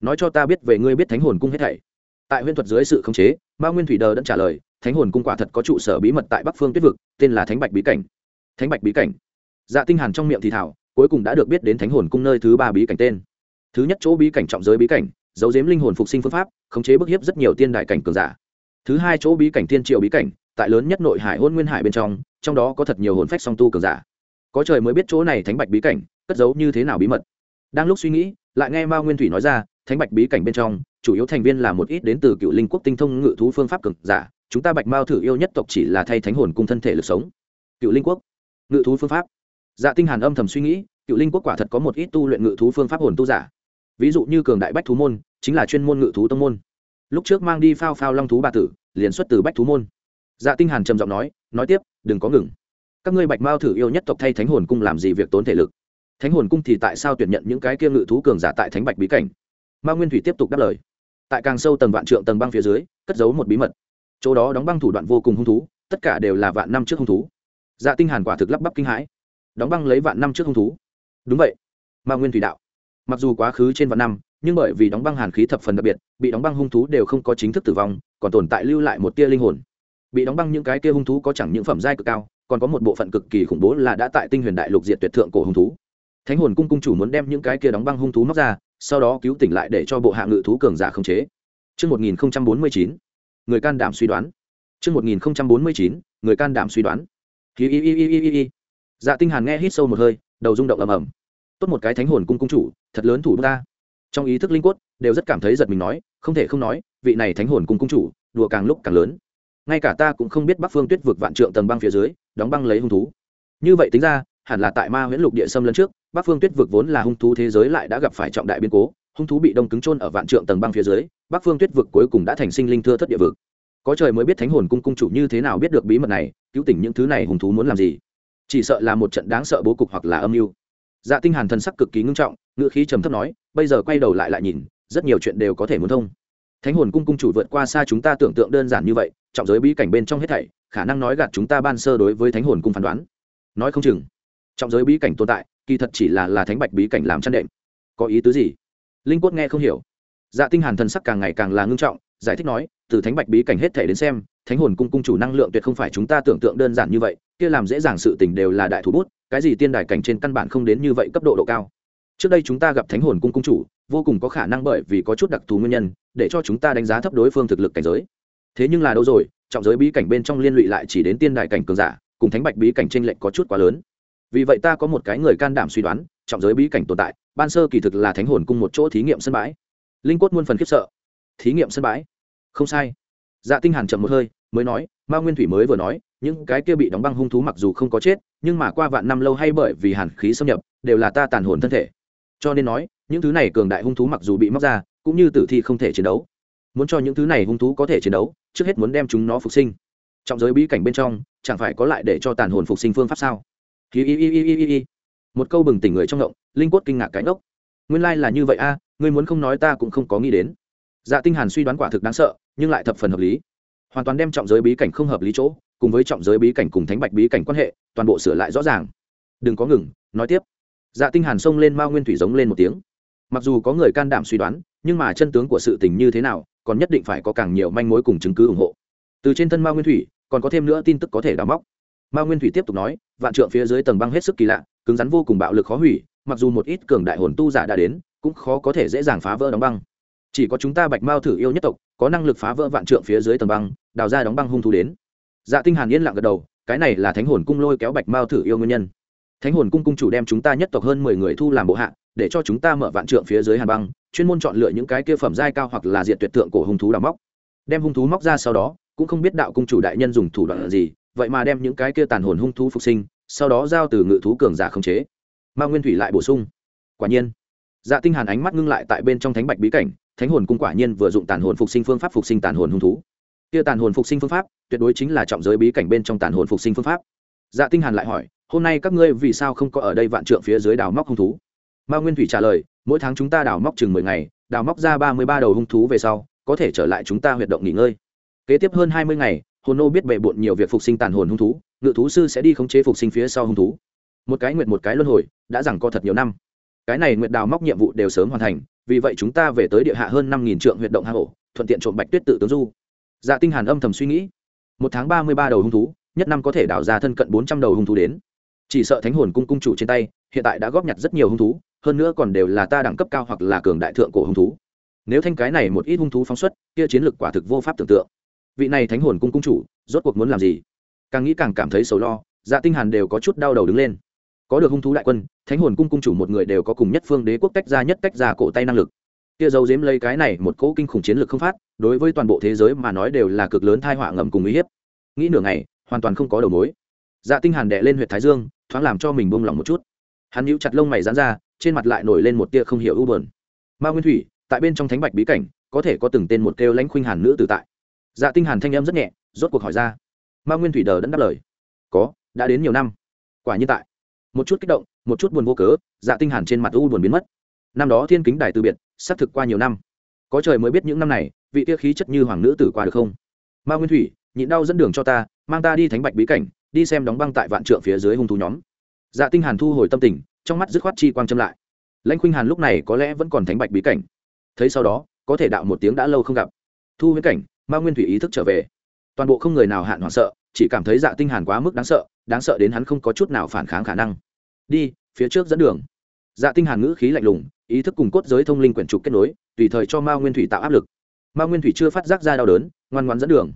Nói cho ta biết về ngươi biết thánh hồn cung hết thảy. Tại huyễn thuật dưới sự khống chế, ma nguyên thủy đờ đẫn trả lời, thánh hồn cung quả thật có trụ sở bí mật tại bắc phương tuyết vực, tên là thánh bạch bí cảnh. Thánh bạch bí cảnh? Dạ tinh hàn trong miệng thì thảo cuối cùng đã được biết đến thánh hồn cung nơi thứ ba bí cảnh tên. Thứ nhất chỗ bí cảnh trọng giới bí cảnh, giấu giếm linh hồn phục sinh phương pháp, khống chế bức hiếp rất nhiều tiên đại cảnh cường giả. Thứ hai chỗ bí cảnh tiên triều bí cảnh, tại lớn nhất nội hải hôn nguyên hải bên trong trong đó có thật nhiều hồn phách song tu cường giả. Có trời mới biết chỗ này thánh bạch bí cảnh, cất giấu như thế nào bí mật. Đang lúc suy nghĩ, lại nghe mao nguyên thủy nói ra, thánh bạch bí cảnh bên trong, chủ yếu thành viên là một ít đến từ cựu linh quốc tinh thông ngự thú phương pháp cường giả, chúng ta bạch mao thử yêu nhất tộc chỉ là thay thánh hồn cung thân thể lực sống. Cựu linh quốc, ngự thú phương pháp dạ tinh hàn âm thầm suy nghĩ, cựu linh quốc quả thật có một ít tu luyện ngự thú phương pháp hồn tu giả. Ví dụ như cường đại bách thú môn, chính là chuyên môn ngự thú tông môn. Lúc trước mang đi phao phao long thú bà tử, liền xuất từ bách thú môn. Dạ tinh hàn trầm giọng nói nói tiếp, đừng có ngừng. Các ngươi bạch mao thử yêu nhất tộc thay thánh hồn cung làm gì việc tốn thể lực? Thánh hồn cung thì tại sao tuyển nhận những cái kia ngự thú cường giả tại thánh bạch bí cảnh? Ma nguyên thủy tiếp tục đáp lời. Tại càng sâu tầng vạn trượng tầng băng phía dưới, cất giấu một bí mật. Chỗ đó đóng băng thủ đoạn vô cùng hung thú, tất cả đều là vạn năm trước hung thú. Dạ tinh hàn quả thực lắp bắp kinh hãi đóng băng lấy vạn năm trước hung thú. Đúng vậy. Ma nguyên thủy đạo. Mặc dù quá khứ trên vạn năm nhưng bởi vì đóng băng hàn khí thập phần đặc biệt bị đóng băng hung thú đều không có chính thức tử vong còn tồn tại lưu lại một tia linh hồn. Bị đóng băng những cái kia hung thú có chẳng những phẩm giai cực cao còn có một bộ phận cực kỳ khủng bố là đã tại tinh huyền đại lục diệt tuyệt thượng cổ hung thú. Thánh hồn cung cung chủ muốn đem những cái kia đóng băng hung thú móc ra sau đó cứu tỉnh lại để cho bộ hạ ngự thú cường giả khống chế. Trước 1049, người can đảm suy đoán. Trước 1049, người can đảm suy đoán. Hi hi hi hi hi hi. Dạ Tinh Hàn nghe hít sâu một hơi, đầu rung động ầm ầm. Tốt một cái thánh hồn cung cung chủ, thật lớn thủ ta. Trong ý thức linh quất, đều rất cảm thấy giật mình nói, không thể không nói, vị này thánh hồn cung cung chủ, đùa càng lúc càng lớn. Ngay cả ta cũng không biết Bắc Phương Tuyết vực vạn trượng tầng băng phía dưới, đóng băng lấy hung thú. Như vậy tính ra, hẳn là tại Ma Huyễn Lục địa Sâm lấn trước, Bắc Phương Tuyết vực vốn là hung thú thế giới lại đã gặp phải trọng đại biến cố, hung thú bị đông cứng trôn ở vạn trượng tầng băng phía dưới, Bắc Phương Tuyết vực cuối cùng đã thành sinh linh thưa thất địa vực. Có trời mới biết Thánh hồn cung cung chủ như thế nào biết được bí mật này, cứu tỉnh những thứ này hung thú muốn làm gì? Chỉ sợ là một trận đáng sợ bố cục hoặc là âm mưu. Dạ Tinh Hàn thần sắc cực kỳ ngưng trọng, ngữ khí trầm thấp nói, bây giờ quay đầu lại lại nhìn, rất nhiều chuyện đều có thể muốn thông. Thánh hồn cung cung chủ vượt qua xa chúng ta tưởng tượng đơn giản như vậy, trọng giới bí cảnh bên trong hết thảy, khả năng nói gạt chúng ta ban sơ đối với Thánh hồn cung phán đoán. Nói không chừng, trọng giới bí cảnh tồn tại, kỳ thật chỉ là là thánh bạch bí cảnh làm chăn đệm có ý tứ gì linh quất nghe không hiểu dạ tinh hàn thần sắc càng ngày càng là ngưng trọng giải thích nói từ thánh bạch bí cảnh hết thể đến xem thánh hồn cung cung chủ năng lượng tuyệt không phải chúng ta tưởng tượng đơn giản như vậy kia làm dễ dàng sự tình đều là đại thủ bút, cái gì tiên đài cảnh trên căn bản không đến như vậy cấp độ độ cao. Trước đây chúng ta gặp thánh hồn cung cung chủ, vô cùng có khả năng bởi vì có chút đặc thù nguyên nhân, để cho chúng ta đánh giá thấp đối phương thực lực cảnh giới. Thế nhưng là đâu rồi, trọng giới bí cảnh bên trong liên lụy lại chỉ đến tiên đài cảnh cường giả, cùng thánh bạch bí cảnh trên lệnh có chút quá lớn. Vì vậy ta có một cái người can đảm suy đoán, trọng giới bí cảnh tồn tại, ban sơ kỳ thực là thánh hồn cung một chỗ thí nghiệm sân bãi. Linh quất muôn phần khiếp sợ. Thí nghiệm sân bãi? Không sai dạ tinh hàn chậm một hơi, mới nói ma nguyên thủy mới vừa nói, những cái kia bị đóng băng hung thú mặc dù không có chết, nhưng mà qua vạn năm lâu hay bởi vì hàn khí xâm nhập, đều là ta tàn hồn thân thể. Cho nên nói, những thứ này cường đại hung thú mặc dù bị móc ra, cũng như tử thi không thể chiến đấu. Muốn cho những thứ này hung thú có thể chiến đấu, trước hết muốn đem chúng nó phục sinh. Trong giới bí cảnh bên trong, chẳng phải có lại để cho tàn hồn phục sinh phương pháp sao? Hi hi hi hi hi hi một câu bừng tỉnh người trong ngộng, linh quất kinh ngạc cái ngốc. Nguyên lai là như vậy a, ngươi muốn không nói ta cũng không có nghĩ đến. Dạ tinh hàn suy đoán quả thực đáng sợ nhưng lại thập phần hợp lý. Hoàn toàn đem trọng giới bí cảnh không hợp lý chỗ, cùng với trọng giới bí cảnh cùng thánh bạch bí cảnh quan hệ, toàn bộ sửa lại rõ ràng. Đừng có ngừng, nói tiếp. Dạ tinh hàn xông lên mao nguyên thủy giống lên một tiếng. Mặc dù có người can đảm suy đoán, nhưng mà chân tướng của sự tình như thế nào, còn nhất định phải có càng nhiều manh mối cùng chứng cứ ủng hộ. Từ trên thân mao nguyên thủy, còn có thêm nữa tin tức có thể đào móc. Mao nguyên thủy tiếp tục nói, vạn trượng phía dưới tầng băng hết sức kỳ lạ, cứng rắn vô cùng bạo lực khó hủy, mặc dù một ít cường đại hồn tu giả đã đến, cũng khó có thể dễ dàng phá vỡ đóng băng chỉ có chúng ta bạch mao thử yêu nhất tộc, có năng lực phá vỡ vạn trượng phía dưới tầng băng, đào ra đóng băng hung thú đến. Dạ tinh hàn yên lặng gật đầu, cái này là thánh hồn cung lôi kéo bạch mao thử yêu nguyên nhân. Thánh hồn cung cung chủ đem chúng ta nhất tộc hơn mười người thu làm bộ hạ, để cho chúng ta mở vạn trượng phía dưới hàn băng, chuyên môn chọn lựa những cái kia phẩm giai cao hoặc là diện tuyệt tượng cổ hung thú đào móc. Đem hung thú móc ra sau đó, cũng không biết đạo cung chủ đại nhân dùng thủ đoạn gì, vậy mà đem những cái kia tàn hồn hung thú phục sinh, sau đó giao từ ngự thú cường giả khống chế. Ma nguyên thủy lại bổ sung. Quả nhiên dạ tinh hàn ánh mắt ngưng lại tại bên trong thánh bạch bí cảnh thánh hồn cung quả nhiên vừa dụng tàn hồn phục sinh phương pháp phục sinh tàn hồn hung thú. Kia tàn hồn phục sinh phương pháp, tuyệt đối chính là trọng giới bí cảnh bên trong tàn hồn phục sinh phương pháp. Dạ tinh hàn lại hỏi, hôm nay các ngươi vì sao không có ở đây vạn trượng phía dưới đào móc hung thú? Ma nguyên thủy trả lời, mỗi tháng chúng ta đào móc chừng mười ngày, đào móc ra ba mươi ba đầu hung thú về sau, có thể trở lại chúng ta huyệt động nghỉ ngơi. Kế tiếp hơn hai mươi ngày, hồn nô biết bệ bộn nhiều việc phục sinh tàn hồn hung thú, ngự thú sư sẽ đi khống chế phục sinh phía sau hung thú. Một cái nguyện một cái luân hồi, đã rằng co thật nhiều năm. Cái này nguyện đào móc nhiệm vụ đều sớm hoàn thành vì vậy chúng ta về tới địa hạ hơn năm nghìn trượng huyện động hạ hổ thuận tiện trộm bạch tuyết tự tướng du. Dạ tinh hàn âm thầm suy nghĩ. Một tháng ba mươi ba đầu hung thú, nhất năm có thể đào ra thân cận bốn trăm đầu hung thú đến. Chỉ sợ thánh hồn cung cung chủ trên tay, hiện tại đã góp nhặt rất nhiều hung thú, hơn nữa còn đều là ta đẳng cấp cao hoặc là cường đại thượng cổ hung thú. Nếu thanh cái này một ít hung thú phóng xuất, kia chiến lược quả thực vô pháp tưởng tượng. Vị này thánh hồn cung cung chủ, rốt cuộc muốn làm gì? Càng nghĩ càng cảm thấy sầu lo dạ tinh hàn đều có chút đau đầu đứng lên có được hung thú đại quân, thánh hồn cung cung chủ một người đều có cùng nhất phương đế quốc tách ra nhất tách ra cổ tay năng lực. Kia dấu dếm lấy cái này một cỗ kinh khủng chiến lược không phát, đối với toàn bộ thế giới mà nói đều là cực lớn thai họa ngầm cùng uy hiếp. Nghĩ nửa ngày, hoàn toàn không có đầu mối. Dạ tinh hàn đè lên huyệt thái dương, thoáng làm cho mình buông lỏng một chút. Hắn nhíu chặt lông mày giãn ra, trên mặt lại nổi lên một tia không hiểu u buồn. Ma nguyên thủy, tại bên trong thánh bạch bí cảnh, có thể có từng tên một kêu lãnh khuynh hàn nữ tử tại. Dạ tinh hàn thanh âm rất nhẹ, rốt cuộc hỏi ra. Ma nguyên thủy đờ đẫn đáp lời. Có, đã đến nhiều năm. Quả như tại một chút kích động, một chút buồn vô cớ dạ tinh hàn trên mặt u buồn biến mất. Năm đó thiên kính đài từ biệt, xác thực qua nhiều năm. Có trời mới biết những năm này, vị tia khí chất như hoàng nữ tử qua được không? Ma nguyên thủy, nhịn đau dẫn đường cho ta, mang ta đi thánh bạch bí cảnh, đi xem đóng băng tại vạn trượng phía dưới hung thú nhóm. Dạ tinh hàn thu hồi tâm tình, trong mắt dứt khoát chi quang châm lại. Lãnh khuynh hàn lúc này có lẽ vẫn còn thánh bạch bí cảnh. Thấy sau đó, có thể đạo một tiếng đã lâu không gặp. Thu huyễn cảnh, ma nguyên thủy ý thức trở về. Toàn bộ không người nào hạn hoảng sợ chỉ cảm thấy dạ tinh hàn quá mức đáng sợ đáng sợ đến hắn không có chút nào phản kháng khả năng. Đi, phía trước dẫn đường. Dạ tinh hàn ngữ khí lạnh lùng, ý thức cùng cốt giới thông linh quyển trục kết nối, tùy thời cho ma nguyên thủy tạo áp lực. Ma nguyên thủy chưa phát giác ra đau đớn, ngoan ngoãn dẫn đường.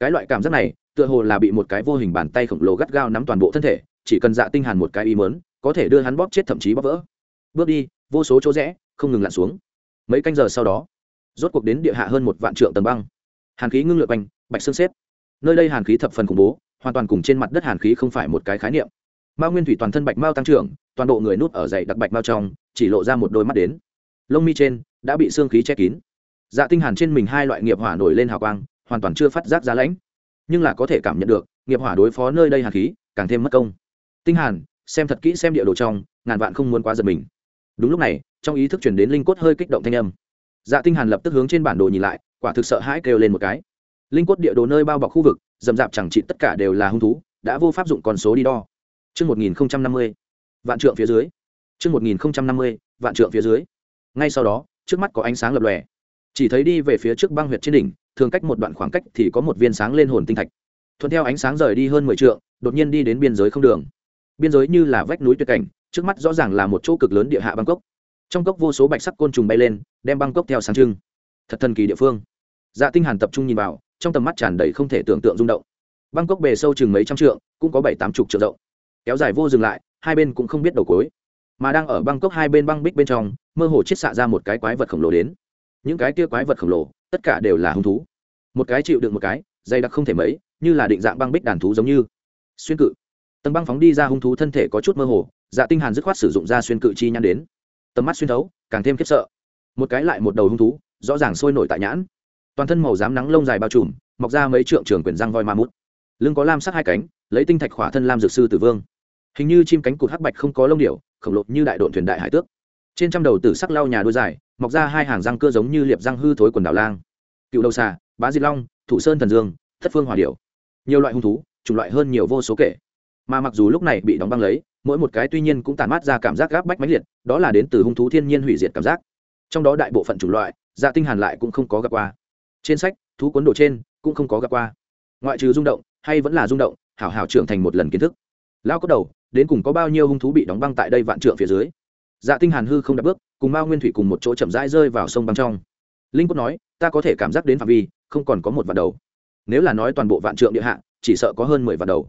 Cái loại cảm giác này, tựa hồ là bị một cái vô hình bàn tay khổng lồ gắt gao nắm toàn bộ thân thể, chỉ cần dạ tinh hàn một cái ý mớn có thể đưa hắn bóp chết thậm chí bóp vỡ. Bước đi, vô số chỗ rẽ, không ngừng lặn xuống. Mấy canh giờ sau đó, rốt cuộc đến địa hạ hơn một vạn trượng tầng băng. Hàn khí ngưng lượt quanh, bạch xương xếp nơi đây hàn khí thập phần khủng bố, hoàn toàn cùng trên mặt đất hàn khí không phải một cái khái niệm. Mao nguyên thủy toàn thân bạch mao tăng trưởng, toàn bộ người nút ở dày đặc bạch mao trong, chỉ lộ ra một đôi mắt đến. Lông mi trên đã bị xương khí che kín. Dạ tinh hàn trên mình hai loại nghiệp hỏa nổi lên hào quang, hoàn toàn chưa phát giác ra lãnh. Nhưng là có thể cảm nhận được, nghiệp hỏa đối phó nơi đây hàn khí càng thêm mất công. Tinh hàn, xem thật kỹ xem địa đồ trong, ngàn vạn không muốn quá giật mình. Đúng lúc này, trong ý thức truyền đến linh cốt hơi kích động thanh âm. Dạ tinh hàn lập tức hướng trên bản đồ nhìn lại, quả thực sợ hãi kêu lên một cái linh cốt địa đồ nơi bao bọc khu vực dầm dạp chẳng trị tất cả đều là hung thú đã vô pháp dụng con số đi đo Trước 1050, vạn trượng phía dưới. Trước 1050, vạn trượng phía dưới. Ngay sau đó, trước mắt có ánh sáng lập lòe. Chỉ thấy đi về phía trước băng huyệt trên đỉnh, thường cách một đoạn khoảng cách thì có một viên sáng lên hồn tinh thạch. Thuận theo ánh sáng rời đi hơn 10 trượng, đột nhiên đi đến biên giới không đường. Biên giới như là vách núi tuyệt cảnh, trước mắt rõ ràng là một chỗ cực lớn địa hạ băng cốc. Trong cốc vô số bạch sắc côn trùng bay lên, đem băng cốc theo sáng trưng. Thật thần kỳ địa phương. Dạ Tinh Hàn tập trung nhìn vào, trong tầm mắt tràn đầy không thể tưởng tượng rung động. Băng cốc bề sâu chừng mấy trăm trượng, cũng có bảy tám chục trượng rộng. Kéo dài vô dừng lại hai bên cũng không biết đầu cối mà đang ở băng cốc hai bên băng bích bên trong mơ hồ chiết xạ ra một cái quái vật khổng lồ đến. Những cái kia quái vật khổng lồ tất cả đều là hung thú. Một cái chịu đựng một cái dày đặc không thể mấy như là định dạng băng bích đàn thú giống như. Xuyên cự. Tầng băng phóng đi ra hung thú thân thể có chút mơ hồ dạ tinh hàn dứt khoát sử dụng ra xuyên cự chi nhãn đến. Tầm mắt xuyên thấu càng thêm khiếp sợ. Một cái lại một đầu hung thú rõ ràng sôi nổi tại nhãn toàn thân màu dám nắng lông dài bao trùm mọc ra mấy trượng trường quyền răng voi ma mút. Lưng có lam sắc hai cánh lấy tinh thạch khỏa thân lam dược sư tử vương. Hình như chim cánh cụt hắc bạch không có lông điểu, khổng lồ như đại đội thuyền đại hải tước. Trên trăm đầu tử sắc lau nhà đôi dài mọc ra hai hàng răng cưa giống như liệp răng hư thối quần đảo lang. Cựu đầu xà bá di long thủ sơn thần dương thất phương hòa điểu, nhiều loại hung thú chủng loại hơn nhiều vô số kể. Mà mặc dù lúc này bị đóng băng lấy mỗi một cái tuy nhiên cũng tàn mát ra cảm giác gáp bách mãnh liệt đó là đến từ hung thú thiên nhiên hủy diệt cảm giác. Trong đó đại bộ phận chủng loại dạ tinh hàn lại cũng không có gặp qua trên sách, thú cuốn đồ trên cũng không có gặp qua. Ngoại trừ rung động, hay vẫn là rung động, hảo hảo trưởng thành một lần kiến thức. Lao cốt đầu, đến cùng có bao nhiêu hung thú bị đóng băng tại đây vạn trượng phía dưới? Dạ tinh hàn hư không đặt bước, cùng mao nguyên thủy cùng một chỗ chậm rãi rơi vào sông băng trong. Linh cốt nói, ta có thể cảm giác đến phạm vi, không còn có một vạn đầu. Nếu là nói toàn bộ vạn trượng địa hạ, chỉ sợ có hơn mười vạn đầu.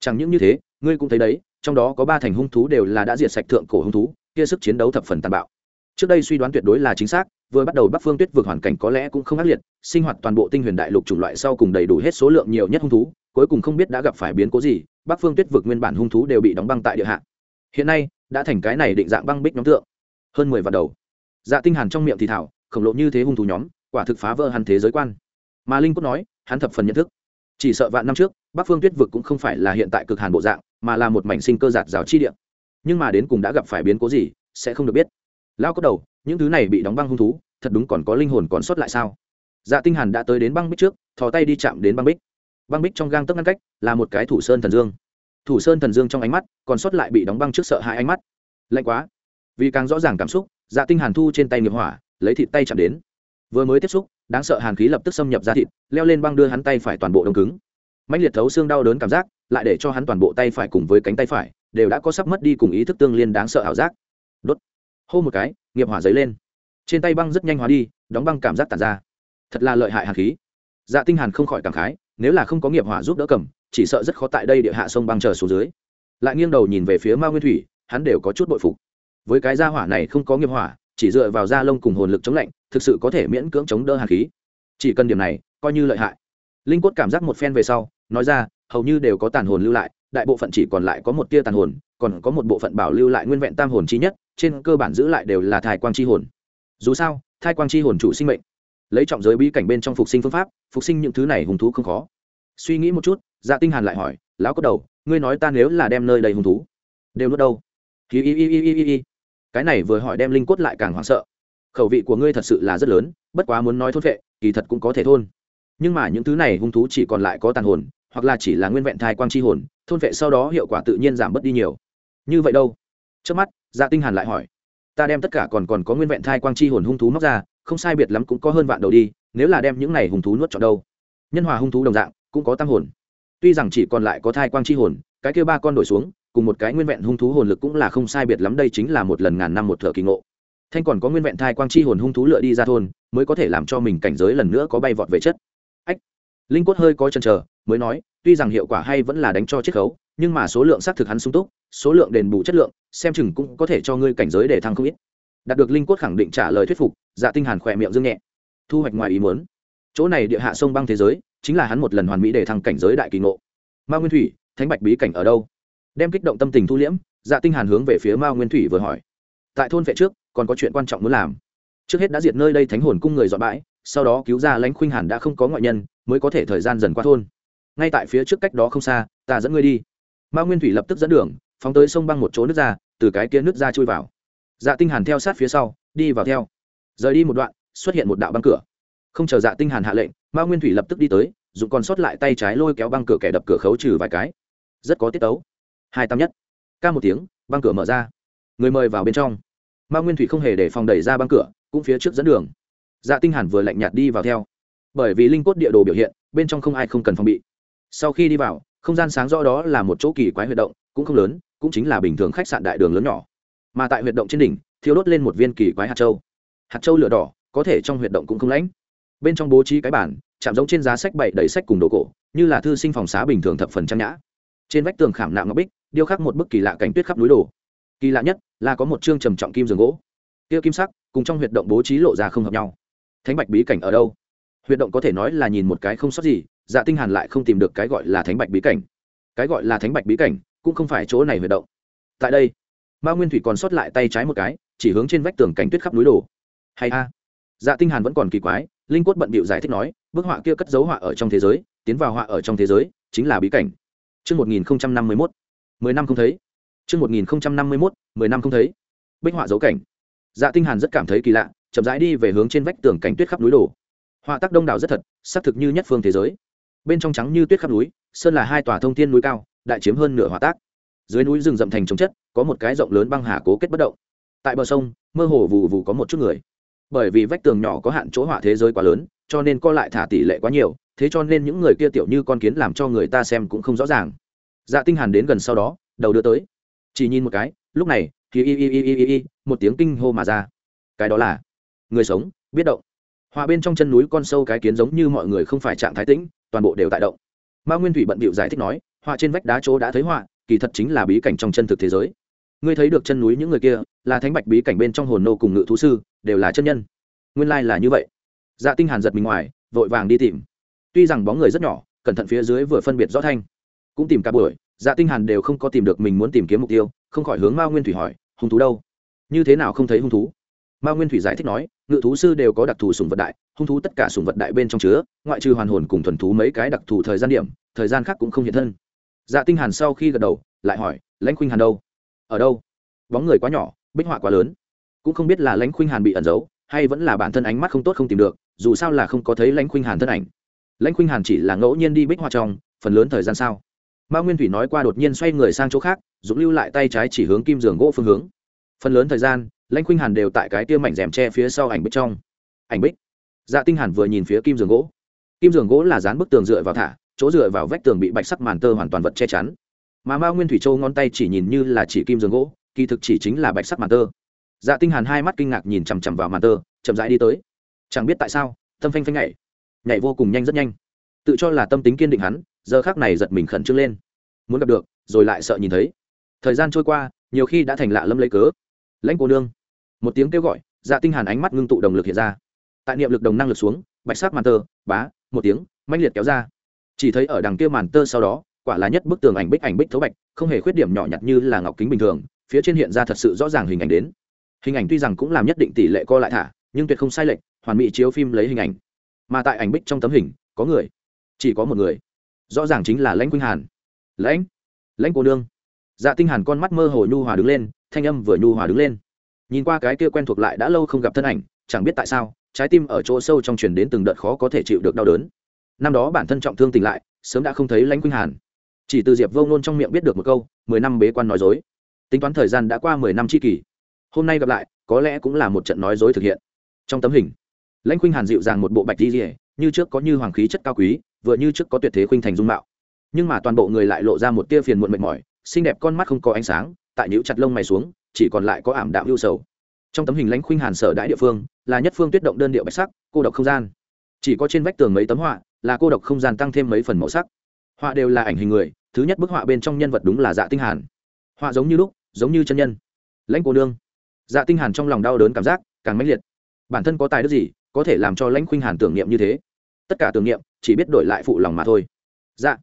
Chẳng những như thế, ngươi cũng thấy đấy, trong đó có ba thành hung thú đều là đã diệt sạch thượng cổ hung thú, kia sức chiến đấu thập phần tàn bạo. Trước đây suy đoán tuyệt đối là chính xác vừa bắt đầu bắc phương tuyết vượt hoàn cảnh có lẽ cũng không ác liệt, sinh hoạt toàn bộ tinh huyền đại lục chủng loại sau cùng đầy đủ hết số lượng nhiều nhất hung thú, cuối cùng không biết đã gặp phải biến cố gì, bắc phương tuyết vực nguyên bản hung thú đều bị đóng băng tại địa hạ. Hiện nay, đã thành cái này định dạng băng bích nhóm tượng. Hơn mười vạn đầu. Dạ tinh hàn trong miệng thì thảo, khổng lồ như thế hung thú nhóm, quả thực phá vỡ hẳn thế giới quan. Mà linh cốt nói, hắn thập phần nhận thức. Chỉ sợ vạn năm trước, bắc phương tuyết vực cũng không phải là hiện tại cực hàn bộ dạng, mà là một mảnh sinh cơ giạt rào chi địa. Nhưng mà đến cùng đã gặp phải biến cố gì, sẽ không được biết. Lao có đầu những thứ này bị đóng băng hung thú, thật đúng còn có linh hồn còn sót lại sao? Dạ tinh hàn đã tới đến băng bích trước, thò tay đi chạm đến băng bích. Băng bích trong gang tấc ngăn cách là một cái thủ sơn thần dương. Thủ sơn thần dương trong ánh mắt còn sót lại bị đóng băng trước sợ hãi ánh mắt. Lạnh quá. Vì càng rõ ràng cảm xúc dạ tinh hàn thu trên tay nghiệp hỏa, lấy thịt tay chạm đến. Vừa mới tiếp xúc, đáng sợ hàn khí lập tức xâm nhập ra thịt, leo lên băng đưa hắn tay phải toàn bộ đông cứng. Mãnh liệt thấu xương đau đớn cảm giác, lại để cho hắn toàn bộ tay phải cùng với cánh tay phải, đều đã có sắp mất đi cùng ý thức tương liên đáng sợ ảo giác. Đốt hô một cái, nghiệp hỏa giấy lên. Trên tay băng rất nhanh hóa đi, đóng băng cảm giác tàn ra. Thật là lợi hại hàn khí. Dạ tinh hàn không khỏi cảm khái, nếu là không có nghiệp hỏa giúp đỡ cầm, chỉ sợ rất khó tại đây địa hạ sông băng chờ xuống dưới. Lại nghiêng đầu nhìn về phía ma nguyên thủy, hắn đều có chút bội phục. Với cái gia hỏa này không có nghiệp hỏa, chỉ dựa vào da lông cùng hồn lực chống lạnh, thực sự có thể miễn cưỡng chống đỡ hàn khí. Chỉ cần điểm này, coi như lợi hại. Linh cốt cảm giác một phen về sau, nói ra, hầu như đều có tàn hồn lưu lại, đại bộ phận chỉ còn lại có một tia tàn hồn còn có một bộ phận bảo lưu lại nguyên vẹn tam hồn chi nhất, trên cơ bản giữ lại đều là thai quang chi hồn. Dù sao, thai quang chi hồn chủ sinh mệnh, lấy trọng giới bí cảnh bên trong phục sinh phương pháp, phục sinh những thứ này hùng thú không khó. Suy nghĩ một chút dạ tinh hàn lại hỏi, lão có đầu, ngươi nói ta nếu là đem nơi đầy hùng thú, đều nuốt đâu? Hi hi hi hi hi hi cái này vừa hỏi đem linh cốt lại càng hoảng sợ. Khẩu vị của ngươi thật sự là rất lớn, bất quá muốn nói thôn vệ, kỳ thật cũng có thể thôn. Nhưng mà những thứ này hung thú chỉ còn lại có tàn hồn, hoặc là chỉ là nguyên vẹn thai quang chi hồn, thôn vệ sau đó hiệu quả tự nhiên giảm bớt đi nhiều như vậy đâu? Trước mắt dạ tinh hàn lại hỏi. Ta đem tất cả còn còn có nguyên vẹn thai quang chi hồn hung thú móc ra, không sai biệt lắm cũng có hơn vạn đầu đi, nếu là đem những này hung thú nuốt chọn đâu? Nhân hòa hung thú đồng dạng, cũng có tăng hồn. Tuy rằng chỉ còn lại có thai quang chi hồn, cái kia ba con đổi xuống, cùng một cái nguyên vẹn hung thú hồn lực cũng là không sai biệt lắm, đây chính là một lần ngàn năm một thợ kỳ ngộ. Thanh còn có nguyên vẹn thai quang chi hồn hung thú lựa đi ra thôn, mới có thể làm cho mình cảnh giới lần nữa có bay vọt về chất. Ách! Linh quất hơi có chần chờ, mới nói, tuy rằng hiệu quả hay vẫn là đánh cho chiết khấu nhưng mà số lượng xác thực hắn sung túc, số lượng đền bù chất lượng, xem chừng cũng có thể cho ngươi cảnh giới để thăng không ít. Đạt được linh cốt khẳng định trả lời thuyết phục dạ tinh hàn khỏe miệng dương nhẹ. Thu hoạch ngoài ý muốn. Chỗ này địa hạ sông băng thế giới, chính là hắn một lần hoàn mỹ để thăng cảnh giới đại kỳ ngộ. Ma nguyên thủy, thánh bạch bí cảnh ở đâu? Đem kích động tâm tình thu liễm dạ tinh hàn hướng về phía ma nguyên thủy vừa hỏi. Tại thôn vệ trước, còn có chuyện quan trọng muốn làm. Trước hết đã diệt nơi đây thánh hồn cung người dọn bãi, sau đó cứu ra lãnh khuynh hàn đã không có ngoại nhân, mới có thể thời gian dần qua thôn. Ngay tại phía trước cách đó không xa, ta dẫn ngươi đi ma nguyên thủy lập tức dẫn đường, phóng tới sông băng một chỗ nước ra, từ cái kia nước ra chui vào. Dạ tinh hàn theo sát phía sau, đi vào theo. Rời đi một đoạn, xuất hiện một đạo băng cửa. Không chờ dạ tinh hàn hạ lệnh ma nguyên thủy lập tức đi tới, dùng còn sót lại tay trái lôi kéo băng cửa kẻ đập cửa khấu trừ vài cái. Rất có tiết tấu. Hai tam nhất. Ca một tiếng, băng cửa mở ra. Người mời vào bên trong. Ma nguyên thủy không hề để phòng đẩy ra băng cửa, cũng phía trước dẫn đường. Dạ tinh hàn vừa lạnh nhạt đi vào theo. Bởi vì linh cốt địa đồ biểu hiện, bên trong không ai không cần phòng bị. Sau khi đi vào không gian sáng rõ đó là một chỗ kỳ quái huyệt động, cũng không lớn, cũng chính là bình thường khách sạn đại đường lớn nhỏ. Mà tại huyệt động trên đỉnh thiếu đốt lên một viên kỳ quái hạt châu. Hạt châu lửa đỏ, có thể trong huyệt động cũng không lãnh. Bên trong bố trí cái bản chạm giống trên giá sách bậy đầy sách cùng đồ cổ, như là thư sinh phòng xá bình thường thập phần trang nhã. Trên vách tường khảm nạm ngọc bích, điêu khắc một bức kỳ lạ cảnh tuyết khắp núi đồ kỳ lạ nhất là có một chương trầm trọng kim giường gỗ. Kia kim sắc, cùng trong huyệt động bố trí lộ ra không hợp nhau. Thánh bạch bí cảnh ở đâu? Huyệt động có thể nói là nhìn một cái không sót gì dạ tinh hàn lại không tìm được cái gọi là thánh bạch bí cảnh cái gọi là thánh bạch bí cảnh cũng không phải chỗ này huyệt động tại đây ma nguyên thủy còn sót lại tay trái một cái chỉ hướng trên vách tường cảnh tuyết khắp núi đồ hay a dạ tinh hàn vẫn còn kỳ quái linh quất bận bịu giải thích nói bức họa kia cất dấu họa ở trong thế giới tiến vào họa ở trong thế giới chính là bí cảnh Trước 1051, 10 năm không thấy. Trước 1051, 10 năm không thấy. Bích họa dấu cảnh. Dạ Tinh Hàn rất cảm thấy kỳ lạ, chậm rãi đi về hướng trên vách tường cảnh tuyết khắp núi đổ. Họa tác đông đảo rất thật, xác thực như nhất phương thế giới. Bên trong trắng như tuyết khắp núi, sơn là hai tòa thông thiên núi cao, đại chiếm hơn nửa hòa tác. Dưới núi rừng rậm thành trồng chất, có một cái rộng lớn băng hà cố kết bất động. Tại bờ sông, mơ hồ vù vù có một chút người. Bởi vì vách tường nhỏ có hạn chỗ họa thế giới quá lớn, cho nên co lại thả tỷ lệ quá nhiều, thế cho nên những người kia tiểu như con kiến làm cho người ta xem cũng không rõ ràng dạ tinh hàn đến gần sau đó đầu đưa tới chỉ nhìn một cái lúc này thì y y y y y y một tiếng kinh hô mà ra cái đó là người sống biết động hòa bên trong chân núi con sâu cái kiến giống như mọi người không phải trạng thái tĩnh toàn bộ đều tại động. Mao nguyên thủy bận bịu giải thích nói, họa trên vách đá chỗ đã thấy họa, kỳ thật chính là bí cảnh trong chân thực thế giới. Ngươi thấy được chân núi những người kia, là thánh bạch bí cảnh bên trong hồn nô cùng ngự thú sư, đều là chân nhân. Nguyên lai là như vậy. Dạ tinh hàn giật mình ngoài, vội vàng đi tìm. Tuy rằng bóng người rất nhỏ, cẩn thận phía dưới vừa phân biệt rõ thanh. Cũng tìm cả buổi dạ tinh hàn đều không có tìm được mình muốn tìm kiếm mục tiêu, không khỏi hướng mao nguyên thủy hỏi, hung thú đâu? Như thế nào không thấy hung thú? Mao nguyên thủy giải thích nói ngự thú sư đều có đặc thù sùng vật đại, hung thú tất cả sùng vật đại bên trong chứa, ngoại trừ hoàn hồn cùng thuần thú mấy cái đặc thù thời gian điểm, thời gian khác cũng không hiện thân. Dạ tinh hàn sau khi gật đầu, lại hỏi, lãnh khuynh hàn đâu? Ở đâu? Bóng người quá nhỏ, bích họa quá lớn. Cũng không biết là lãnh khuynh hàn bị ẩn giấu, hay vẫn là bản thân ánh mắt không tốt không tìm được, dù sao là không có thấy lãnh khuynh hàn thân ảnh. Lãnh khuynh hàn chỉ là ngẫu nhiên đi bích họa trong, phần lớn thời gian sao mao nguyên thủy nói qua đột nhiên xoay người sang chỗ khác dũng lưu lại tay trái chỉ hướng kim giường gỗ phương hướng. Phần lớn thời gian lãnh khuynh hàn đều tại cái tia mảnh rèm tre phía sau ảnh bích trong. Ảnh bích. Dạ tinh hàn vừa nhìn phía kim giường gỗ. Kim giường gỗ là dán bức tường dựa vào thả, chỗ dựa vào vách tường bị bạch sắc màn tơ hoàn toàn vật che chắn. Mà mao nguyên thủy châu ngón tay chỉ nhìn như là chỉ kim giường gỗ, kỳ thực chỉ chính là bạch sắc màn tơ. Dạ tinh hàn hai mắt kinh ngạc nhìn chằm chằm vào màn tơ, chậm rãi đi tới. Chẳng biết tại sao, tâm phanh phanh nhảy. Nhảy vô cùng nhanh rất nhanh. Tự cho là tâm tính kiên định hắn, giờ khắc này giật mình khẩn trương lên. Muốn gặp được, rồi lại sợ nhìn thấy. Thời gian trôi qua, nhiều khi đã thành lạ lâm lấy cớ lãnh cô nương. Một tiếng kêu gọi dạ tinh hàn ánh mắt ngưng tụ đồng lực hiện ra. Tại niệm lực đồng năng lực xuống, bạch sắc màn tơ, bá, một tiếng, mãnh liệt kéo ra. Chỉ thấy ở đằng kia màn tơ sau đó, quả là nhất bức tường ảnh bích ảnh bích thấu bạch, không hề khuyết điểm nhỏ nhặt như là ngọc kính bình thường, phía trên hiện ra thật sự rõ ràng hình ảnh đến. Hình ảnh tuy rằng cũng làm nhất định tỷ lệ co lại thả, nhưng tuyệt không sai lệch, hoàn mỹ chiếu phim lấy hình ảnh. Mà tại ảnh bích trong tấm hình, có người, chỉ có một người. Rõ ràng chính là lãnh quynh hàn. Lãnh lãnh cô nương. Dạ tinh hàn con mắt mơ hồ nhu hòa đứng lên thanh âm vừa nhu hòa đứng lên. Nhìn qua cái kia quen thuộc lại đã lâu không gặp thân ảnh, chẳng biết tại sao, trái tim ở chỗ sâu trong truyền đến từng đợt khó có thể chịu được đau đớn. Năm đó bản thân trọng thương tỉnh lại, sớm đã không thấy lãnh quynh hàn. Chỉ từ diệp vô nôn trong miệng biết được một câu, mười năm bế quan nói dối. Tính toán thời gian đã qua mười năm chi kỳ hôm nay gặp lại, có lẽ cũng là một trận nói dối thực hiện. Trong tấm hình, lãnh khuynh hàn dịu dàng một bộ bạch di rỉa như trước có như hoàng khí chất cao quý, vừa như trước có tuyệt thế khuynh thành dung mạo. Nhưng mà toàn bộ người lại lộ ra một tia phiền muộn mệt mỏi, xinh đẹp con mắt không có ánh sáng tại nhũ chặt lông mày xuống, chỉ còn lại có ảm đạm ưu sầu. Trong tấm hình lãnh khuynh hàn sở đại địa phương, là nhất phương tuyết động đơn điệu bạch sắc, cô độc không gian. Chỉ có trên vách tường mấy tấm họa, là cô độc không gian tăng thêm mấy phần màu sắc. Họa đều là ảnh hình người, thứ nhất bức họa bên trong nhân vật đúng là dạ tinh hàn. Họa giống như lúc, giống như chân nhân. Lãnh cô nương. Dạ tinh hàn trong lòng đau đớn cảm giác, càng mãnh liệt. Bản thân có tài đức gì, có thể làm cho lãnh khuynh hàn tưởng niệm như thế? Tất cả tưởng niệm, chỉ biết đổi lại phụ lòng mà thôi. Dạ.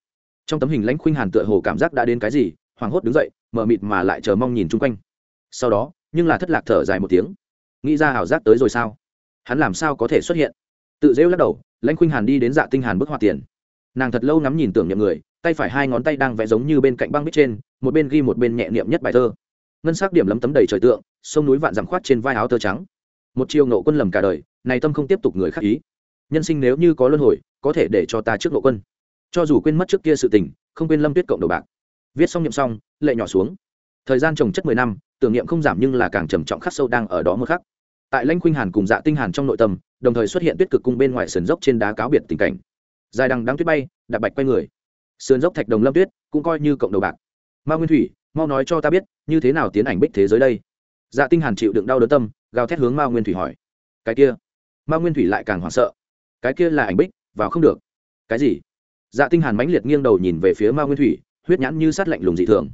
Trong tấm hình lãnh khuynh hàn tựa hồ cảm giác đã đến cái gì, hoảng hốt đứng dậy mờ mịt mà lại chờ mong nhìn chung quanh. Sau đó, nhưng là thất lạc thở dài một tiếng. Nghĩ ra ảo giác tới rồi sao? Hắn làm sao có thể xuất hiện? Tự rêu lắc đầu, lãnh khuynh hàn đi đến dạ tinh hàn bức họa tiền. Nàng thật lâu ngắm nhìn tưởng niệm người, tay phải hai ngón tay đang vẽ giống như bên cạnh băng bích trên, một bên ghi một bên nhẹ niệm nhất bài thơ. Ngân sắc điểm lấm tấm đầy trời tượng, sông núi vạn dặm khoát trên vai áo tơ trắng. Một chiều nộ quân lầm cả đời, này tâm không tiếp tục người khác ý. Nhân sinh nếu như có luân hồi, có thể để cho ta trước nộ quân. Cho dù quên mất trước kia sự tình, không quên lâm tuyết cộng đồ bạc viết xong nhậm xong, lệ nhỏ xuống. Thời gian trồng chất mười năm, tưởng niệm không giảm nhưng là càng trầm trọng khắc sâu đang ở đó một khắc. Tại lãnh khuynh hàn cùng dạ tinh hàn trong nội tâm, đồng thời xuất hiện tuyết cực cung bên ngoài sườn dốc trên đá cáo biệt tình cảnh. Dài đằng đáng tuyết bay, đạp bạch quay người. Sườn dốc thạch đồng lâm tuyết, cũng coi như cộng đầu bạc. Ma nguyên thủy, mau nói cho ta biết, như thế nào tiến ảnh bích thế giới đây? Dạ tinh hàn chịu đựng đau đớn tâm, gào thét hướng ma nguyên thủy hỏi. Cái kia? Ma nguyên thủy lại càng hoảng sợ. Cái kia là ảnh bích, vào không được. Cái gì? Dạ tinh hàn mãnh liệt nghiêng đầu nhìn về phía ma nguyên thủy huyết nhãn như sát lạnh lùng dị thường.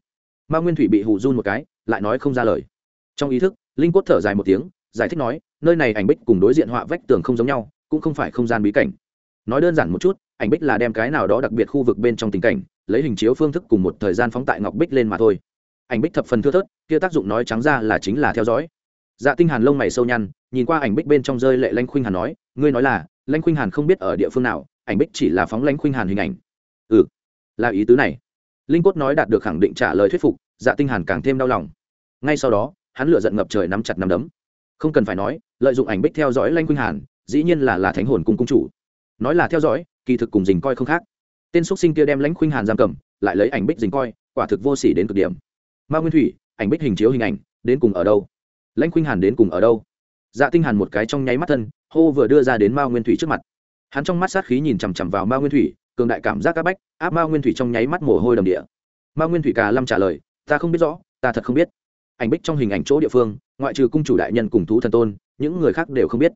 Ma nguyên thủy bị hù run một cái, lại nói không ra lời. Trong ý thức, linh cốt thở dài một tiếng, giải thích nói, nơi này ảnh bích cùng đối diện họa vách tường không giống nhau, cũng không phải không gian bí cảnh. Nói đơn giản một chút, ảnh bích là đem cái nào đó đặc biệt khu vực bên trong tình cảnh, lấy hình chiếu phương thức cùng một thời gian phóng tại ngọc bích lên mà thôi. Ảnh bích thập phần thưa thớt, kia tác dụng nói trắng ra là chính là theo dõi. Dạ tinh hàn lông mày sâu nhăn, nhìn qua ảnh bích bên trong rơi lệ lanh khuynh hàn nói, ngươi nói là, lanh khuynh hàn không biết ở địa phương nào, ảnh bích chỉ là phóng lanh khuynh hàn hình ảnh. Ừ là ý tứ này linh cốt nói đạt được khẳng định trả lời thuyết phục dạ tinh hàn càng thêm đau lòng. Ngay sau đó, hắn lửa giận ngập trời nắm chặt nắm đấm. Không cần phải nói, lợi dụng ảnh bích theo dõi lanh khuynh hàn, dĩ nhiên là là thánh hồn cung cung chủ. Nói là theo dõi, kỳ thực cùng dình coi không khác. Tên xuất sinh kia đem lãnh khuynh hàn giam cầm, lại lấy ảnh bích dình coi, quả thực vô sỉ đến cực điểm. Ma nguyên thủy, ảnh bích hình chiếu hình ảnh, đến cùng ở đâu? Lãnh khuynh hàn đến cùng ở đâu? Dạ tinh hàn một cái trong nháy mắt thân, hô vừa đưa ra đến ma nguyên thủy trước mặt. Hắn trong mắt sát khí nhìn chằm chằm vào ma nguyên thủy cường đại cảm giác các bách, áp ma nguyên thủy trong nháy mắt mồ hôi đầm địa. Ma nguyên thủy cà lâm trả lời, ta không biết rõ, ta thật không biết. Ảnh bích trong hình ảnh chỗ địa phương, ngoại trừ cung chủ đại nhân cùng thú thần tôn, những người khác đều không biết.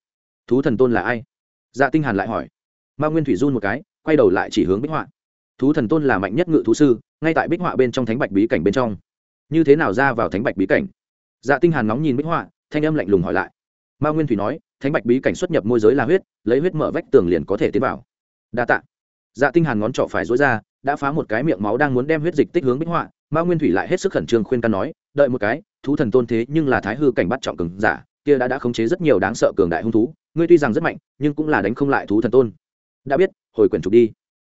Thú thần tôn là ai? Dạ tinh hàn lại hỏi. Ma nguyên thủy run một cái, quay đầu lại chỉ hướng bích họa. Thú thần tôn là mạnh nhất ngự thú sư, ngay tại bích họa bên trong thánh bạch bí cảnh bên trong. Như thế nào ra vào thánh bạch bí cảnh? Dạ tinh hàn nóng nhìn bích họa, thanh âm lạnh lùng hỏi lại. Ma nguyên thủy nói, thánh bạch bí cảnh xuất nhập môi giới là huyết, lấy huyết mở vách tường liền có thể tiến vào. Đa tạ dạ tinh hàn ngón trỏ phải rối ra, đã phá một cái miệng máu đang muốn đem huyết dịch tích hướng bích họa. Ma nguyên thủy lại hết sức khẩn trương khuyên can nói, đợi một cái, thú thần tôn thế nhưng là thái hư cảnh bắt trọng cường giả, kia đã đã khống chế rất nhiều đáng sợ cường đại hung thú, ngươi tuy rằng rất mạnh, nhưng cũng là đánh không lại thú thần tôn. Đã biết, hồi quyển trục đi.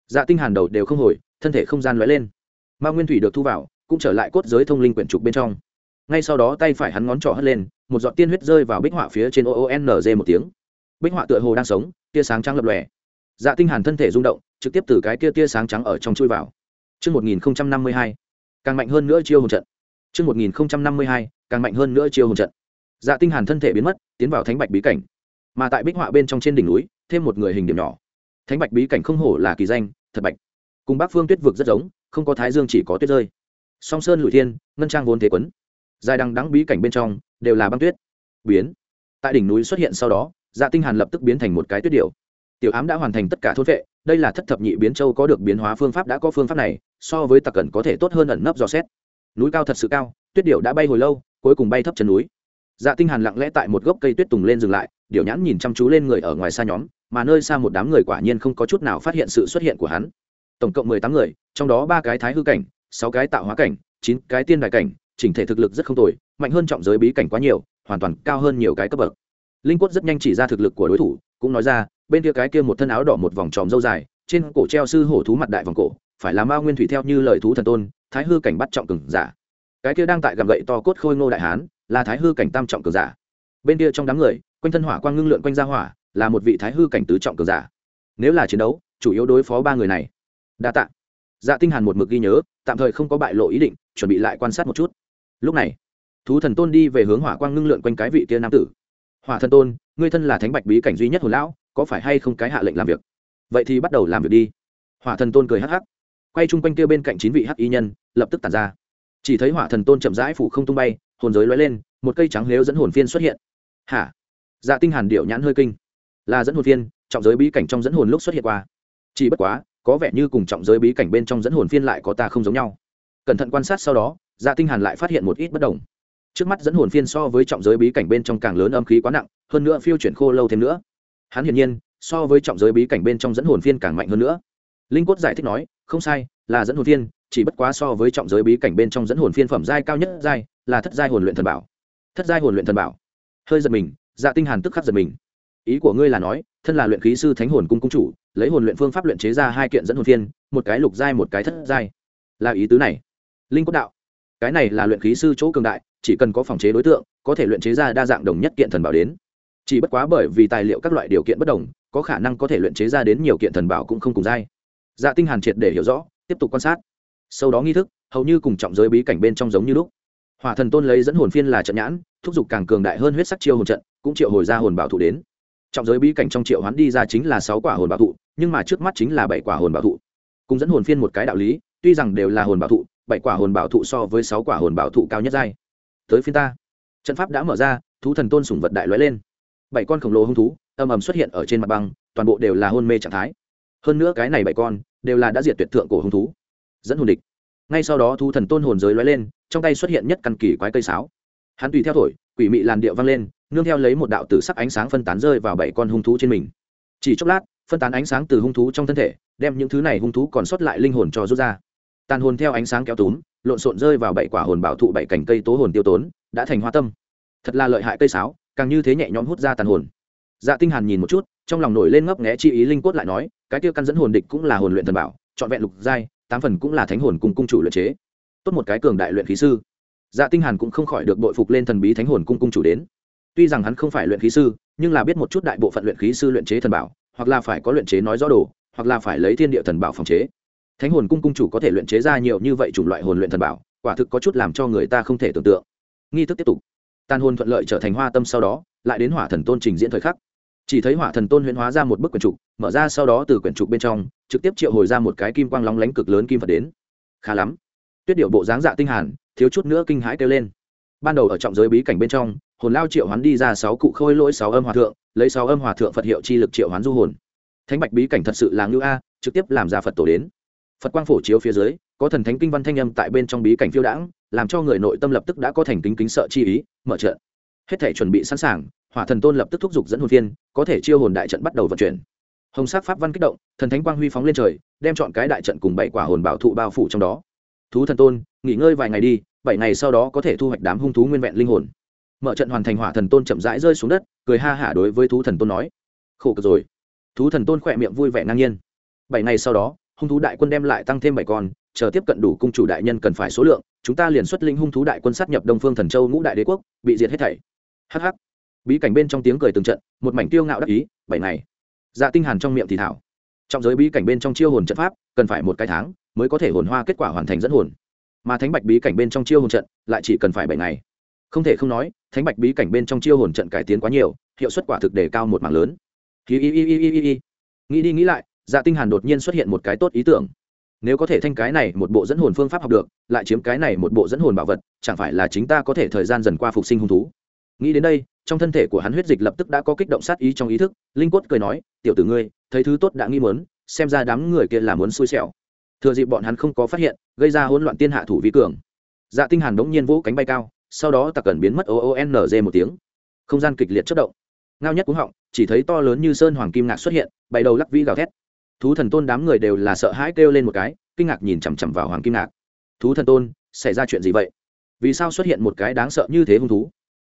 Dạ tinh hàn đầu đều không hồi, thân thể không gian lóe lên. Ma nguyên thủy được thu vào, cũng trở lại cốt giới thông linh quyển trục bên trong. Ngay sau đó tay phải hắn ngón trỏ hất lên, một giọt tiên huyết rơi vào bích họa phía trên oonz một tiếng. Bích họa tựa hồ đang sống, tia sáng trắng lập lòe dạ tinh hàn thân thể rung động trực tiếp từ cái kia tia sáng trắng ở trong chui vào Trước 1052, càng mạnh hơn nữa chiêu hồn trận. Trước 1052, càng mạnh hơn nữa chiêu hồn trận. Dạ tinh hàn thân thể biến mất, tiến vào thánh bạch bí cảnh. Mà tại bích họa bên trong trên đỉnh núi, thêm một người hình điểm nhỏ. Thánh bạch bí cảnh không hổ là kỳ danh, thật bạch. Cùng Bắc Phương Tuyết vực rất giống, không có thái dương chỉ có tuyết rơi. Song sơn lụi thiên, ngân trang vốn thế quấn. Dài đằng đẵng bí cảnh bên trong đều là băng tuyết. Biến. Tại đỉnh núi xuất hiện sau đó, Dạ Tinh Hàn lập tức biến thành một cái tuyết điểu. Tiểu ám đã hoàn thành tất cả thôn vệ, đây là thất thập nhị biến châu có được biến hóa phương pháp đã có phương pháp này, so với tặc cẩn có thể tốt hơn ẩn nấp dò xét. Núi cao thật sự cao, tuyết điệu đã bay hồi lâu, cuối cùng bay thấp chân núi. Dạ tinh hàn lặng lẽ tại một gốc cây tuyết tùng lên dừng lại điệu nhãn nhìn chăm chú lên người ở ngoài xa nhóm mà nơi xa một đám người quả nhiên không có chút nào phát hiện sự xuất hiện của hắn. Tổng cộng mười tám người trong đó ba cái thái hư cảnh sáu cái tạo hóa cảnh chín cái tiên đại cảnh chỉnh thể thực lực rất không tồi mạnh hơn trọng giới bí cảnh quá nhiều hoàn toàn cao hơn nhiều cái cấp bậc. Linh quất rất nhanh chỉ ra thực lực của đối thủ cũng nói ra, bên kia cái kia một thân áo đỏ một vòng tròn dâu dài, trên cổ treo sư hổ thú mặt đại vòng cổ, phải là mao nguyên thủy theo như lời thú thần tôn, thái hư cảnh bắt trọng cường giả. Cái kia đang tại gầm gậy to cốt khôi ngô đại hán, là thái hư cảnh tam trọng cường giả. Bên kia trong đám người, quanh thân hỏa quang ngưng lượn quanh ra hỏa, là một vị thái hư cảnh tứ trọng cường giả. Nếu là chiến đấu, chủ yếu đối phó ba người này. Đa tạ. Dạ tinh hàn một mực ghi nhớ, tạm thời không có bại lộ ý định, chuẩn bị lại quan sát một chút. Lúc này, thú thần tôn đi về hướng hỏa quang ngưng lượn quanh cái vị kia nam tử. Hỏa thần tôn ngươi thân là thánh bạch bí cảnh duy nhất hồn lão, có phải hay không cái hạ lệnh làm việc? Vậy thì bắt đầu làm việc đi. Hỏa thần tôn cười hắc hắc. Quay chung quanh kia bên cạnh chín vị hắc y nhân, lập tức tàn ra. Chỉ thấy hỏa thần tôn chậm rãi phủ không tung bay, hồn giới lóe lên, một cây trắng lếu dẫn hồn phiên xuất hiện. Hả? Dạ tinh hàn điệu nhãn hơi kinh. Là dẫn hồn phiên, trọng giới bí cảnh trong dẫn hồn lúc xuất hiện qua. Chỉ bất quá, có vẻ như cùng trọng giới bí cảnh bên trong dẫn hồn phiên lại có ta không giống nhau. Cẩn thận quan sát sau đó dạ tinh hàn lại phát hiện một ít bất đồng trước mắt dẫn hồn phiên so với trọng giới bí cảnh bên trong càng lớn âm khí quá nặng, hơn nữa phiêu chuyển khô lâu thêm nữa. Hắn hiển nhiên, so với trọng giới bí cảnh bên trong dẫn hồn phiên càng mạnh hơn nữa. Linh quất giải thích nói, không sai, là dẫn hồn phiên, chỉ bất quá so với trọng giới bí cảnh bên trong dẫn hồn phiên phẩm giai cao nhất giai, là thất giai hồn luyện thần bảo. Thất giai hồn luyện thần bảo. Hơi giật mình dạ tinh hàn tức khắc giật mình. Ý của ngươi là nói, thân là luyện khí sư thánh hồn cung cung chủ, lấy hồn luyện phương pháp luyện chế ra hai kiện dẫn hồn phiên, một cái lục giai, một cái thất giai. Là ý tứ này. Linh cốt đạo, cái này là luyện khí sư chỗ cường đại chỉ cần có phòng chế đối tượng, có thể luyện chế ra đa dạng đồng nhất kiện thần bảo đến. Chỉ bất quá bởi vì tài liệu các loại điều kiện bất đồng, có khả năng có thể luyện chế ra đến nhiều kiện thần bảo cũng không cùng giai dạ tinh hàn triệt để hiểu rõ, tiếp tục quan sát. Sau đó nghi thức, hầu như cùng trọng giới bí cảnh bên trong giống như lúc. Hỏa thần tôn lấy dẫn hồn phiên là trận nhãn, thúc giục càng cường đại hơn huyết sắc chiêu hồn trận, cũng triệu hồi ra hồn bảo thụ đến. Trọng giới bí cảnh trong triệu hoán đi ra chính là sáu quả hồn bảo thụ, nhưng mà trước mắt chính là bảy quả hồn bảo thụ. Cùng dẫn hồn phiên một cái đạo lý, tuy rằng đều là hồn bảo thụ, bảy quả hồn bảo thụ so với sáu quả hồn bảo thụ cao nhất giai tới phiên ta. Trận pháp đã mở ra, thú thần tôn sủng vật đại lóe lên. Bảy con khổng lồ hung thú âm ầm xuất hiện ở trên mặt băng, toàn bộ đều là hôn mê trạng thái. Hơn nữa cái này bảy con đều là đã diệt tuyệt thượng cổ hung thú. Dẫn hồn địch. Ngay sau đó thú thần tôn hồn giới lóe lên, trong tay xuất hiện nhất căn kỳ quái cây sáo. Hắn tùy theo thổi, quỷ mị làn điệu vang lên, nương theo lấy một đạo tử sắc ánh sáng phân tán rơi vào bảy con hung thú trên mình. Chỉ chốc lát, phân tán ánh sáng từ hung thú trong thân thể, đem những thứ này hung thú còn sót lại linh hồn cho rút ra. Tàn hồn theo ánh sáng kéo túm lộn xộn rơi vào bảy quả hồn bảo thụ bảy cành cây tố hồn tiêu tốn, đã thành hoa tâm. Thật là lợi hại cây sáo, càng như thế nhẹ nhõm hút ra tàn hồn. Dạ tinh hàn nhìn một chút, trong lòng nổi lên ngấp nghé chi ý linh cốt lại nói, cái tiêu căn dẫn hồn địch cũng là hồn luyện thần bảo chọn vẹn lục giai, tám phần cũng là thánh hồn cùng cung chủ luyện chế. Tốt một cái cường đại luyện khí sư. Dạ tinh hàn cũng không khỏi được bội phục lên thần bí thánh hồn cung cung chủ đến. Tuy rằng hắn không phải luyện khí sư, nhưng là biết một chút đại bộ phận luyện khí sư luyện chế thần bảo, hoặc là phải có luyện chế nói rõ đồ, hoặc là phải lấy thiên địa thần bảo phòng chế thánh hồn cung cung chủ có thể luyện chế ra nhiều như vậy chủng loại hồn luyện thần bảo, quả thực có chút làm cho người ta không thể tưởng tượng. Nghi thức tiếp tục. Tàn hồn thuận lợi trở thành hoa tâm sau đó, lại đến hỏa thần tôn trình diễn thời khắc. Chỉ thấy hỏa thần tôn huyễn hóa ra một bức quyển trục, mở ra sau đó từ quyển trục bên trong, trực tiếp triệu hồi ra một cái kim quang lóng lánh cực lớn kim phật đến. Khá lắm. Tuyết điệu bộ dáng dạ tinh hàn, thiếu chút nữa kinh hãi kêu lên. Ban đầu ở trọng giới bí cảnh bên trong, hồn lao triệu hoán đi ra sáu cụ khôi lỗi sáu âm hòa thượng, lấy sáu âm hòa thượng phật hiệu chi lực triệu hoán du hồn. Thánh bạch bí cảnh thật sự là ngưu a, trực tiếp làm ra phật tổ đến phật quang phổ chiếu phía dưới, có thần thánh kinh văn thanh âm tại bên trong bí cảnh phiêu đãng, làm cho người nội tâm lập tức đã có thành kính kính sợ chi ý, mở trận. Hết thể chuẩn bị sẵn sàng, hỏa thần tôn lập tức thúc giục dẫn hồn phiên, có thể chiêu hồn đại trận bắt đầu vận chuyển. Hồng sắc pháp văn kích động, thần thánh quang huy phóng lên trời, đem chọn cái đại trận cùng bảy quả hồn bảo thụ bao phủ trong đó. Thú thần tôn, nghỉ ngơi vài ngày đi, bảy ngày sau đó có thể thu hoạch đám hung thú nguyên vẹn linh hồn. Mở trận hoàn thành hỏa thần tôn chậm rãi rơi xuống đất, cười ha hả đối với thú thần tôn nói. Khổ cực rồi. Thú thần tôn khỏe miệng vui vẻ ngang nhiên. Bảy ngày sau đó hung thú đại quân đem lại tăng thêm bảy con, chờ tiếp cận đủ cung chủ đại nhân cần phải số lượng, chúng ta liền xuất linh hung thú đại quân sát nhập đông phương thần châu ngũ đại đế quốc, bị diệt hết thảy. Hh bí cảnh bên trong tiếng cười từng trận, một mảnh tiêu ngạo đắc ý, bảy ngày. Dạ tinh hàn trong miệng thì thảo. Trong giới bí cảnh bên trong chiêu hồn trận pháp, cần phải một cái tháng mới có thể hồn hoa kết quả hoàn thành dẫn hồn. Mà thánh bạch bí cảnh bên trong chiêu hồn trận, lại chỉ cần phải bảy ngày. Không thể không nói, thánh bạch bí cảnh bên trong chiêu hồn trận cải tiến quá nhiều, hiệu suất quả thực đề cao một mảng lớn. Nghĩ đi nghĩ lại dạ tinh hàn đột nhiên xuất hiện một cái tốt ý tưởng. Nếu có thể thanh cái này một bộ dẫn hồn phương pháp học được, lại chiếm cái này một bộ dẫn hồn bảo vật, chẳng phải là chính ta có thể thời gian dần qua phục sinh hung thú? Nghĩ đến đây, trong thân thể của hắn huyết dịch lập tức đã có kích động sát ý trong ý thức, linh quất cười nói, tiểu tử ngươi, thấy thứ tốt đã nghi muốn, xem ra đám người kia là muốn xui xẻo. Thừa dịp bọn hắn không có phát hiện, gây ra hỗn loạn tiên hạ thủ vi cường. Dạ tinh hàn đống nhiên vỗ cánh bay cao, sau đó tặc cẩn biến mất o o n g một tiếng. Không gian kịch liệt chất động. Ngao nhất cúng họng, chỉ thấy to lớn như sơn hoàng kim ngạc xuất hiện, bày đầu lắc vĩ gào thét thú thần tôn đám người đều là sợ hãi kêu lên một cái, kinh ngạc nhìn chằm chằm vào hoàng kim ngạc. Thú thần tôn, xảy ra chuyện gì vậy? Vì sao xuất hiện một cái đáng sợ như thế hung thú?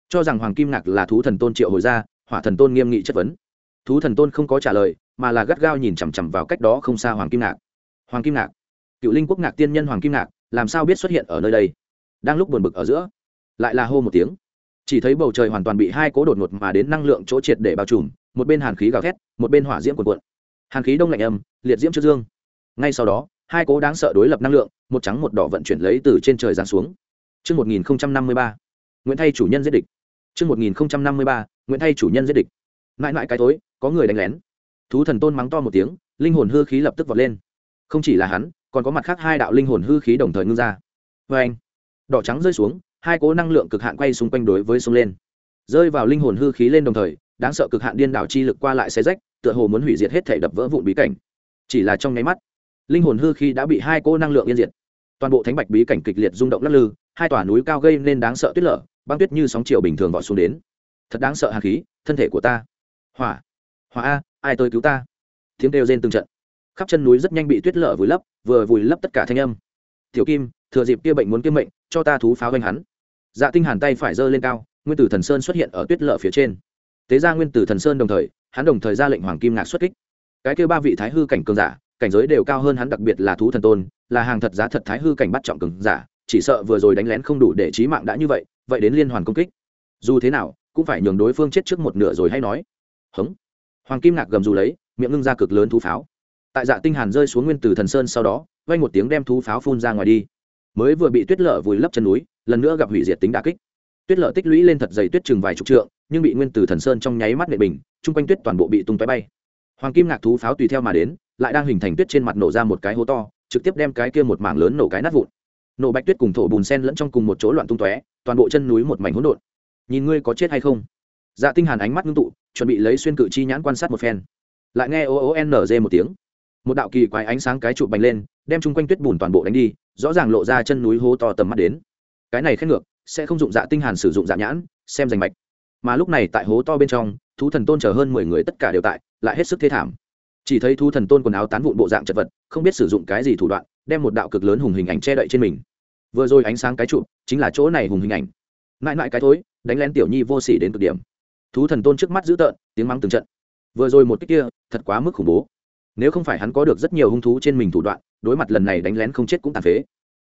Cho rằng hoàng kim ngạc là thú thần tôn triệu hồi ra, hỏa thần tôn nghiêm nghị chất vấn. Thú thần tôn không có trả lời, mà là gắt gao nhìn chằm chằm vào cách đó không xa hoàng kim ngạc. Hoàng kim ngạc. Cựu linh quốc ngạc tiên nhân hoàng kim ngạc, làm sao biết xuất hiện ở nơi đây? Đang lúc buồn bực ở giữa, lại là hô một tiếng. Chỉ thấy bầu trời hoàn toàn bị hai cố đột ngột mà đến năng lượng chỗ triệt để bao trùm, một bên hàn khí gào thét, một bên hỏa diễm cuộn cuộn hàn khí đông lạnh âm liệt diễm trước dương ngay sau đó hai cố đáng sợ đối lập năng lượng một trắng một đỏ vận chuyển lấy từ trên trời giáng xuống Trước 1053, Nguyễn Thay chủ nhân giết địch. Trước 1053, Nguyễn Thay chủ nhân giết địch. Mãi mãi cái tối, có người đánh lén. Thú thần tôn mắng to một tiếng, linh hồn hư khí lập tức vọt lên. Không chỉ là hắn, còn có mặt khác hai đạo linh hồn hư khí đồng thời ngưng ra. Và anh, đỏ trắng rơi xuống, hai cố năng lượng cực hạn quay xung quanh đối với sông lên. Rơi vào linh hồn hư khí lên đồng thời, đáng sợ cực hạn điên đảo chi lực qua lại xé rách, tựa hồ muốn hủy diệt hết thể đập vỡ vụn bí cảnh. Chỉ là trong nháy mắt, linh hồn hư khi đã bị hai cô năng lượng yên diệt. Toàn bộ thánh bạch bí cảnh kịch liệt rung động lắc lư, hai tòa núi cao gây nên đáng sợ tuyết lở, băng tuyết như sóng chiều bình thường vọt xuống đến. Thật đáng sợ hà khí, thân thể của ta. Hỏa, hỏa a, ai tới cứu ta? Tiếng kêu rên từng trận. Khắp chân núi rất nhanh bị tuyết lở vùi lấp, vừa vùi lấp tất cả thanh âm. Tiểu Kim, thừa dịp kia bệnh muốn kiếm mệnh, cho ta thú pháo ganh hắn. Dạ Tinh Hàn tay phải giơ lên cao, Nguyên Tử Thần Sơn xuất hiện ở tuyết lở phía trên. Tế ra Nguyên Tử Thần Sơn đồng thời, hắn đồng thời ra lệnh Hoàng Kim Ngạc xuất kích. Cái kia ba vị thái hư cảnh cường giả, cảnh giới đều cao hơn hắn đặc biệt là thú thần tôn, là hàng thật giá thật thái hư cảnh bắt trọng cường giả, chỉ sợ vừa rồi đánh lén không đủ để trí mạng đã như vậy, vậy đến liên hoàn công kích. Dù thế nào, cũng phải nhường đối phương chết trước một nửa rồi hay nói. hống Hoàng Kim Ngạc gầm rú lấy, miệng ngưng ra cực lớn thú pháo. Tại Dạ Tinh Hàn rơi xuống Nguyên Tử Thần Sơn sau đó, vang một tiếng đem thú pháo phun ra ngoài đi. Mới vừa bị tuyết lở vùi lấp chân núi, lần nữa gặp hủy diệt tính đả kích. Tuyết lở tích lũy lên thật dày tuyết chừng vài chục trượng, nhưng bị Nguyên Tử Thần Sơn trong nháy mắt nệ bình, trung quanh tuyết toàn bộ bị tung tóe bay. Hoàng Kim Ngạc thú pháo tùy theo mà đến, lại đang hình thành tuyết trên mặt nổ ra một cái hố to trực tiếp đem cái kia một mảng lớn nổ cái nát vụn. Nổ bạch tuyết cùng thổ bùn sen lẫn trong cùng một chỗ loạn tung tóe toàn bộ chân núi một mảnh hỗn độn. Nhìn ngươi có chết hay không? Dạ tinh hàn ánh mắt ngưng tụ chuẩn bị lấy xuyên cự chi nhãn quan sát một phen. Lại nghe o o n g một tiếng. Một đạo kỳ quái ánh sáng cái trụ bành lên đem chung quanh tuyết bùn toàn bộ đánh đi rõ ràng lộ ra chân núi hố to tầm mắt đến. Cái này khét ngược sẽ không dụng dạ tinh hàn sử dụng dạ nhãn, xem rành mạch. Mà lúc này tại hố to bên trong, thú thần tôn chờ hơn mười người tất cả đều tại, lại hết sức thê thảm. Chỉ thấy thú thần tôn quần áo tán vụn bộ dạng chật vật, không biết sử dụng cái gì thủ đoạn, đem một đạo cực lớn hùng hình ảnh che đậy trên mình. Vừa rồi ánh sáng cái trụ, chính là chỗ này hùng hình ảnh. Mãi mãi cái thối, đánh lén tiểu nhi vô sỉ đến cực điểm. Thú thần tôn trước mắt dữ tợn, tiếng mắng từng trận. Vừa rồi một cách kia, thật quá mức khủng bố. Nếu không phải hắn có được rất nhiều hung thú trên mình thủ đoạn, đối mặt lần này đánh lén không chết cũng tàn phế.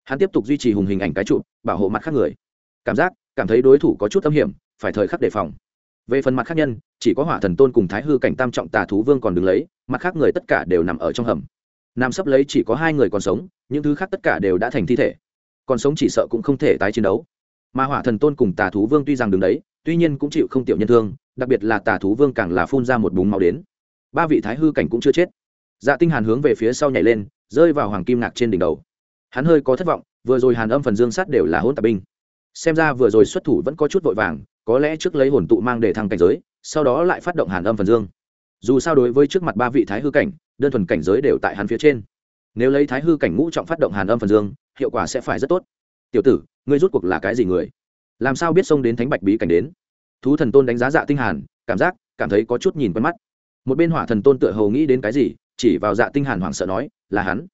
Hắn tiếp tục duy trì hùng hình ảnh cái trụ, bảo hộ mặt khác người cảm giác, cảm thấy đối thủ có chút âm hiểm, phải thời khắc đề phòng. Về phần mặt khác nhân, chỉ có hỏa thần tôn cùng thái hư cảnh tam trọng tà thú vương còn đứng lấy, mặt khác người tất cả đều nằm ở trong hầm. Nam sắp lấy chỉ có hai người còn sống, những thứ khác tất cả đều đã thành thi thể. Còn sống chỉ sợ cũng không thể tái chiến đấu. Mà hỏa thần tôn cùng tà thú vương tuy rằng đứng đấy, tuy nhiên cũng chịu không tiểu nhân thương, đặc biệt là tà thú vương càng là phun ra một búng máu đến. Ba vị thái hư cảnh cũng chưa chết. Dạ tinh hàn hướng về phía sau nhảy lên, rơi vào hoàng kim ngạc trên đỉnh đầu. Hắn hơi có thất vọng, vừa rồi hàn âm phần dương sát đều là hỗn tạp binh xem ra vừa rồi xuất thủ vẫn có chút vội vàng, có lẽ trước lấy hồn tụ mang để thăng cảnh giới, sau đó lại phát động hàn âm phần dương. Dù sao đối với trước mặt ba vị thái hư cảnh, đơn thuần cảnh giới đều tại hắn phía trên. Nếu lấy thái hư cảnh ngũ trọng phát động hàn âm phần dương, hiệu quả sẽ phải rất tốt. Tiểu tử, ngươi rút cuộc là cái gì người? Làm sao biết xông đến thánh bạch bí cảnh đến? Thú thần tôn đánh giá dạ tinh hàn, cảm giác, cảm thấy có chút nhìn quen mắt. Một bên hỏa thần tôn tựa hồ nghĩ đến cái gì, chỉ vào dạ tinh hàn hoảng sợ nói, là hắn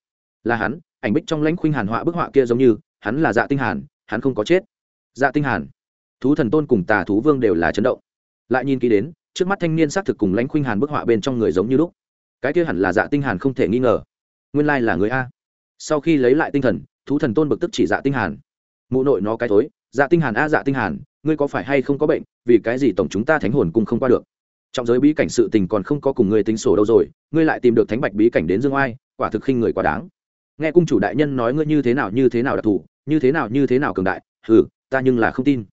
là hắn, ảnh bích trong lãnh khuynh hàn họa bức họa kia giống như, hắn là dạ tinh hàn, hắn không có chết dạ tinh hàn. Thú thần tôn cùng tà thú vương đều là chấn động. Lại nhìn kỹ đến, trước mắt thanh niên xác thực cùng lãnh khuynh hàn bức họa bên trong người giống như lúc. Cái kia hẳn là dạ tinh hàn không thể nghi ngờ. Nguyên lai là người a. Sau khi lấy lại tinh thần, thú thần tôn bực tức chỉ dạ tinh hàn. Mụ nội nó cái thối dạ tinh hàn a dạ tinh hàn, ngươi có phải hay không có bệnh, vì cái gì tổng chúng ta thánh hồn cung không qua được? Trong giới bí cảnh sự tình còn không có cùng ngươi tính sổ đâu rồi, ngươi lại tìm được thánh bạch bí cảnh đến dương oai, quả thực khinh người quá đáng. Nghe cung chủ đại nhân nói ngươi như thế nào như thế nào đặc thù, như thế nào như thế nào cường đại, hừ ta nhưng là không tin.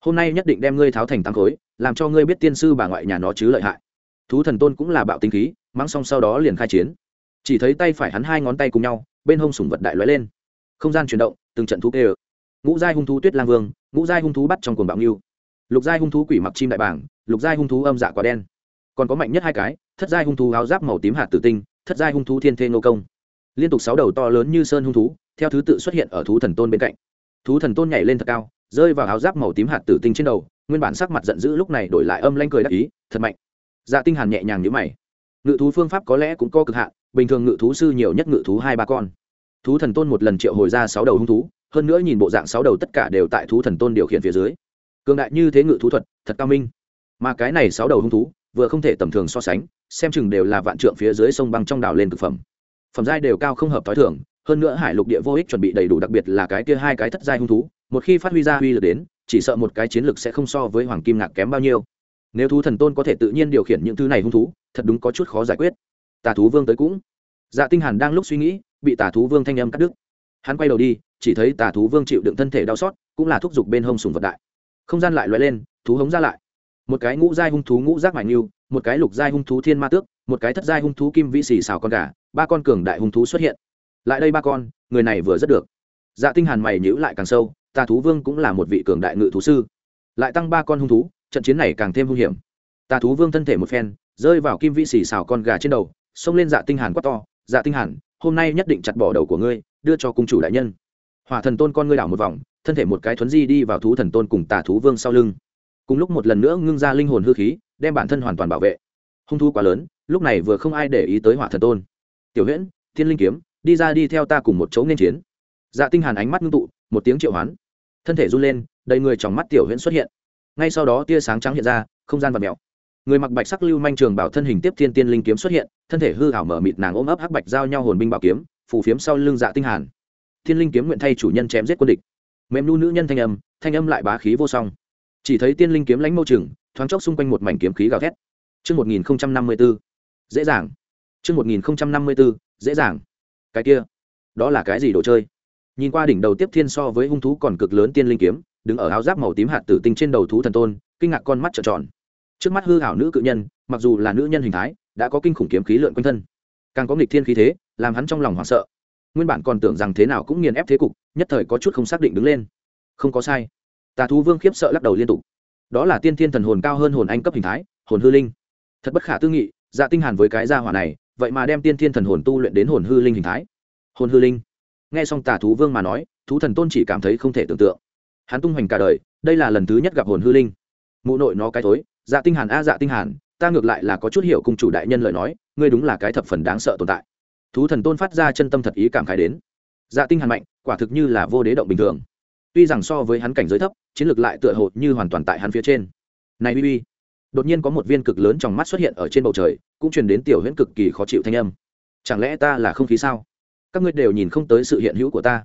Hôm nay nhất định đem ngươi tháo thành tăng khối, làm cho ngươi biết tiên sư bà ngoại nhà nó chứ lợi hại. Thú thần tôn cũng là bạo tinh khí, mắng xong sau đó liền khai chiến. Chỉ thấy tay phải hắn hai ngón tay cùng nhau, bên hông sủng vật đại lóe lên. Không gian chuyển động, từng trận thú kê ơ. Ngũ giai hung thú tuyết lang vương, ngũ giai hung thú bắt trong cuồng bạo nghiêu lục giai hung thú quỷ mặc chim đại bảng lục giai hung thú âm dạ quả đen. Còn có mạnh nhất hai cái, thất giai hung thú áo giáp màu tím hạt tử tinh, thất giai hung thú thiên thê nô công. Liên tục sáu đầu to lớn như sơn hung thú, theo thứ tự xuất hiện ở thú thần tôn bên cạnh. Thú thần tôn nhảy lên thật cao rơi vào áo giáp màu tím hạt tử tinh trên đầu, nguyên bản sắc mặt giận dữ lúc này đổi lại âm lanh cười đắc ý, thật mạnh. Dạ tinh hàn nhẹ nhàng nhíu mày. Ngự thú phương pháp có lẽ cũng có cực hạn, bình thường ngự thú sư nhiều nhất ngự thú hai ba con. Thú thần tôn một lần triệu hồi ra sáu đầu hung thú, hơn nữa nhìn bộ dạng sáu đầu tất cả đều tại thú thần tôn điều khiển phía dưới. Cường đại như thế ngự thú thuật, thật cao minh. Mà cái này sáu đầu hung thú, vừa không thể tầm thường so sánh, xem chừng đều là vạn trượng phía dưới sông băng trong đảo lên thực phẩm. Phẩm giai đều cao không hợp thói thường, hơn nữa hải lục địa vô ích chuẩn bị đầy đủ, đặc biệt là cái kia hai cái thất giai hung thú một khi phát huy ra uy lực đến, chỉ sợ một cái chiến lực sẽ không so với hoàng kim ngạc kém bao nhiêu. Nếu thú thần tôn có thể tự nhiên điều khiển những thứ này hung thú, thật đúng có chút khó giải quyết. Tà thú vương tới cũng. Dạ tinh hàn đang lúc suy nghĩ, bị tà thú vương thanh âm cắt đứt. Hắn quay đầu đi, chỉ thấy tà thú vương chịu đựng thân thể đau xót, cũng là thúc giục bên hông sùng vật đại. Không gian lại lóe lên, thú hống ra lại. Một cái ngũ giai hung thú ngũ giác mạnh lưu một cái lục giai hung thú thiên ma tước, một cái thất giai hung thú kim vĩ xì xào con gà, ba con cường đại hung thú xuất hiện. Lại đây ba con, người này vừa rất được. Dạ tinh hàn mày nhíu lại càng sâu tà thú vương cũng là một vị cường đại ngự thú sư. Lại tăng ba con hung thú, trận chiến này càng thêm hung hiểm. Tà thú vương thân thể một phen, rơi vào kim vĩ xì xào con gà trên đầu, xông lên dạ tinh hàn quát to dạ tinh hàn, hôm nay nhất định chặt bỏ đầu của ngươi, đưa cho cung chủ đại nhân. Hỏa thần tôn con ngươi đảo một vòng, thân thể một cái thuấn di đi vào thú thần tôn cùng tà thú vương sau lưng. Cùng lúc một lần nữa ngưng ra linh hồn hư khí, đem bản thân hoàn toàn bảo vệ. Hung thú quá lớn, lúc này vừa không ai để ý tới hỏa thần tôn. Tiểu huyễn, thiên linh kiếm, đi ra đi theo ta cùng một chỗ nên chiến. Dạ tinh hàn ánh mắt ngưng tụ, một tiếng triệu hoán thân thể run lên đầy người trong mắt tiểu huyễn xuất hiện. Ngay sau đó tia sáng trắng hiện ra không gian và mèo. Người mặc bạch sắc lưu manh trường bảo thân hình tiếp thiên tiên linh kiếm xuất hiện thân thể hư hảo mở mịt nàng ôm ấp hắc bạch giao nhau hồn binh bảo kiếm phủ phiếm sau lưng dạ tinh hàn. Thiên linh kiếm nguyện thay chủ nhân chém giết quân địch. Mềm nu nữ nhân thanh âm thanh âm lại bá khí vô song. Chỉ thấy tiên linh kiếm lánh mâu chừng thoáng chốc xung quanh một mảnh kiếm khí gào thét. Trước 1054, dễ dàng. Trước 1054, dễ dàng. Cái kia, đó là cái gì đồ chơi? Nhìn qua đỉnh đầu tiếp thiên so với hung thú còn cực lớn tiên linh kiếm, đứng ở áo giáp màu tím hạt tử tinh trên đầu thú thần tôn, kinh ngạc con mắt trợn tròn. Trước mắt hư hảo nữ cự nhân mặc dù là nữ nhân hình thái đã có kinh khủng kiếm khí lượn quanh thân. Càng có nghịch thiên khí thế làm hắn trong lòng hoảng sợ. Nguyên bản còn tưởng rằng thế nào cũng nghiền ép thế cục nhất thời có chút không xác định đứng lên. Không có sai. Tà thú vương khiếp sợ lắc đầu liên tục. Đó là tiên thiên thần hồn cao hơn hồn anh cấp hình thái hồn hư linh. Thật bất khả tư nghị dạ tinh hàn với cái gia hỏa này vậy mà đem tiên thiên thần hồn tu luyện đến hồn hư linh hình thái. Hồn hư linh nghe xong tà thú vương mà nói, thú thần tôn chỉ cảm thấy không thể tưởng tượng. Hắn tung hoành cả đời, đây là lần thứ nhất gặp hồn hư linh. Mụ nội nó cái thối dạ tinh hàn a dạ tinh hàn, ta ngược lại là có chút hiểu cùng chủ đại nhân lời nói, ngươi đúng là cái thập phần đáng sợ tồn tại. Thú thần tôn phát ra chân tâm thật ý cảm khái đến. Dạ tinh hàn mạnh, quả thực như là vô đế động bình thường. Tuy rằng so với hắn cảnh giới thấp, chiến lược lại tựa hồ như hoàn toàn tại hắn phía trên. Này bi bi, đột nhiên có một viên cực lớn trong mắt xuất hiện ở trên bầu trời, cũng truyền đến tiểu huyễn cực kỳ khó chịu thanh âm. Chẳng lẽ ta là không khí sao? Các ngươi đều nhìn không tới sự hiện hữu của ta.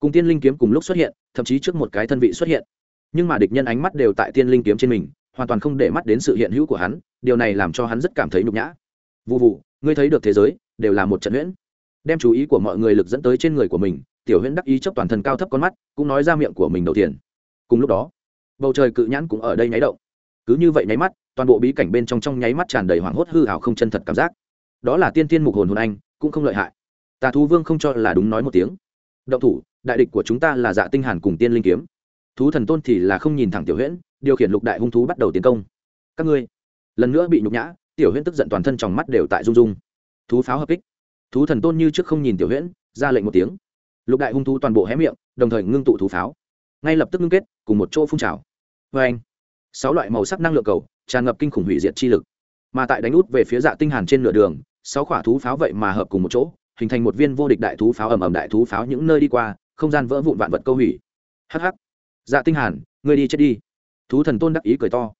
Cùng tiên linh kiếm cùng lúc xuất hiện, thậm chí trước một cái thân vị xuất hiện. Nhưng mà địch nhân ánh mắt đều tại tiên linh kiếm trên mình, hoàn toàn không để mắt đến sự hiện hữu của hắn, điều này làm cho hắn rất cảm thấy nhục nhã. Vụ vụ ngươi thấy được thế giới, đều là một trận huyễn. Đem chú ý của mọi người lực dẫn tới trên người của mình, tiểu huyễn đắc ý chấp toàn thân cao thấp con mắt, cũng nói ra miệng của mình đầu tiên. Cùng lúc đó, bầu trời cự nhãn cũng ở đây nháy động. Cứ như vậy nháy mắt, toàn bộ bí cảnh bên trong trong nháy mắt tràn đầy hoảng hốt hư hào không chân thật cảm giác. Đó là tiên tiên mục hồn hồn anh, cũng không lợi hại tà thú vương không cho là đúng nói một tiếng. Động thủ, đại địch của chúng ta là dạ tinh hàn cùng tiên linh kiếm. Thú thần tôn thì là không nhìn thẳng tiểu huyễn, điều khiển lục đại hung thú bắt đầu tiến công. Các ngươi, lần nữa bị nhục nhã, tiểu huyễn tức giận toàn thân trong mắt đều tại rung rung. Thú pháo hợp kích. Thú thần tôn như trước không nhìn tiểu huyễn, ra lệnh một tiếng. Lục đại hung thú toàn bộ hé miệng, đồng thời ngưng tụ thú pháo. Ngay lập tức ngưng kết, cùng một chỗ phun trào. Vê anh sáu loại màu sắc năng lượng cầu, tràn ngập kinh khủng hủy diệt chi lực. Mà tại đánh út về phía dạ tinh hàn trên nửa đường, sáu quả thú pháo vậy mà hợp cùng một chỗ hình thành một viên vô địch đại thú pháo ầm ầm đại thú pháo những nơi đi qua, không gian vỡ vụn vạn vật câu hủy. Hắc hắc. Dạ tinh hàn, ngươi đi chết đi. Thú thần tôn đắc ý cười to.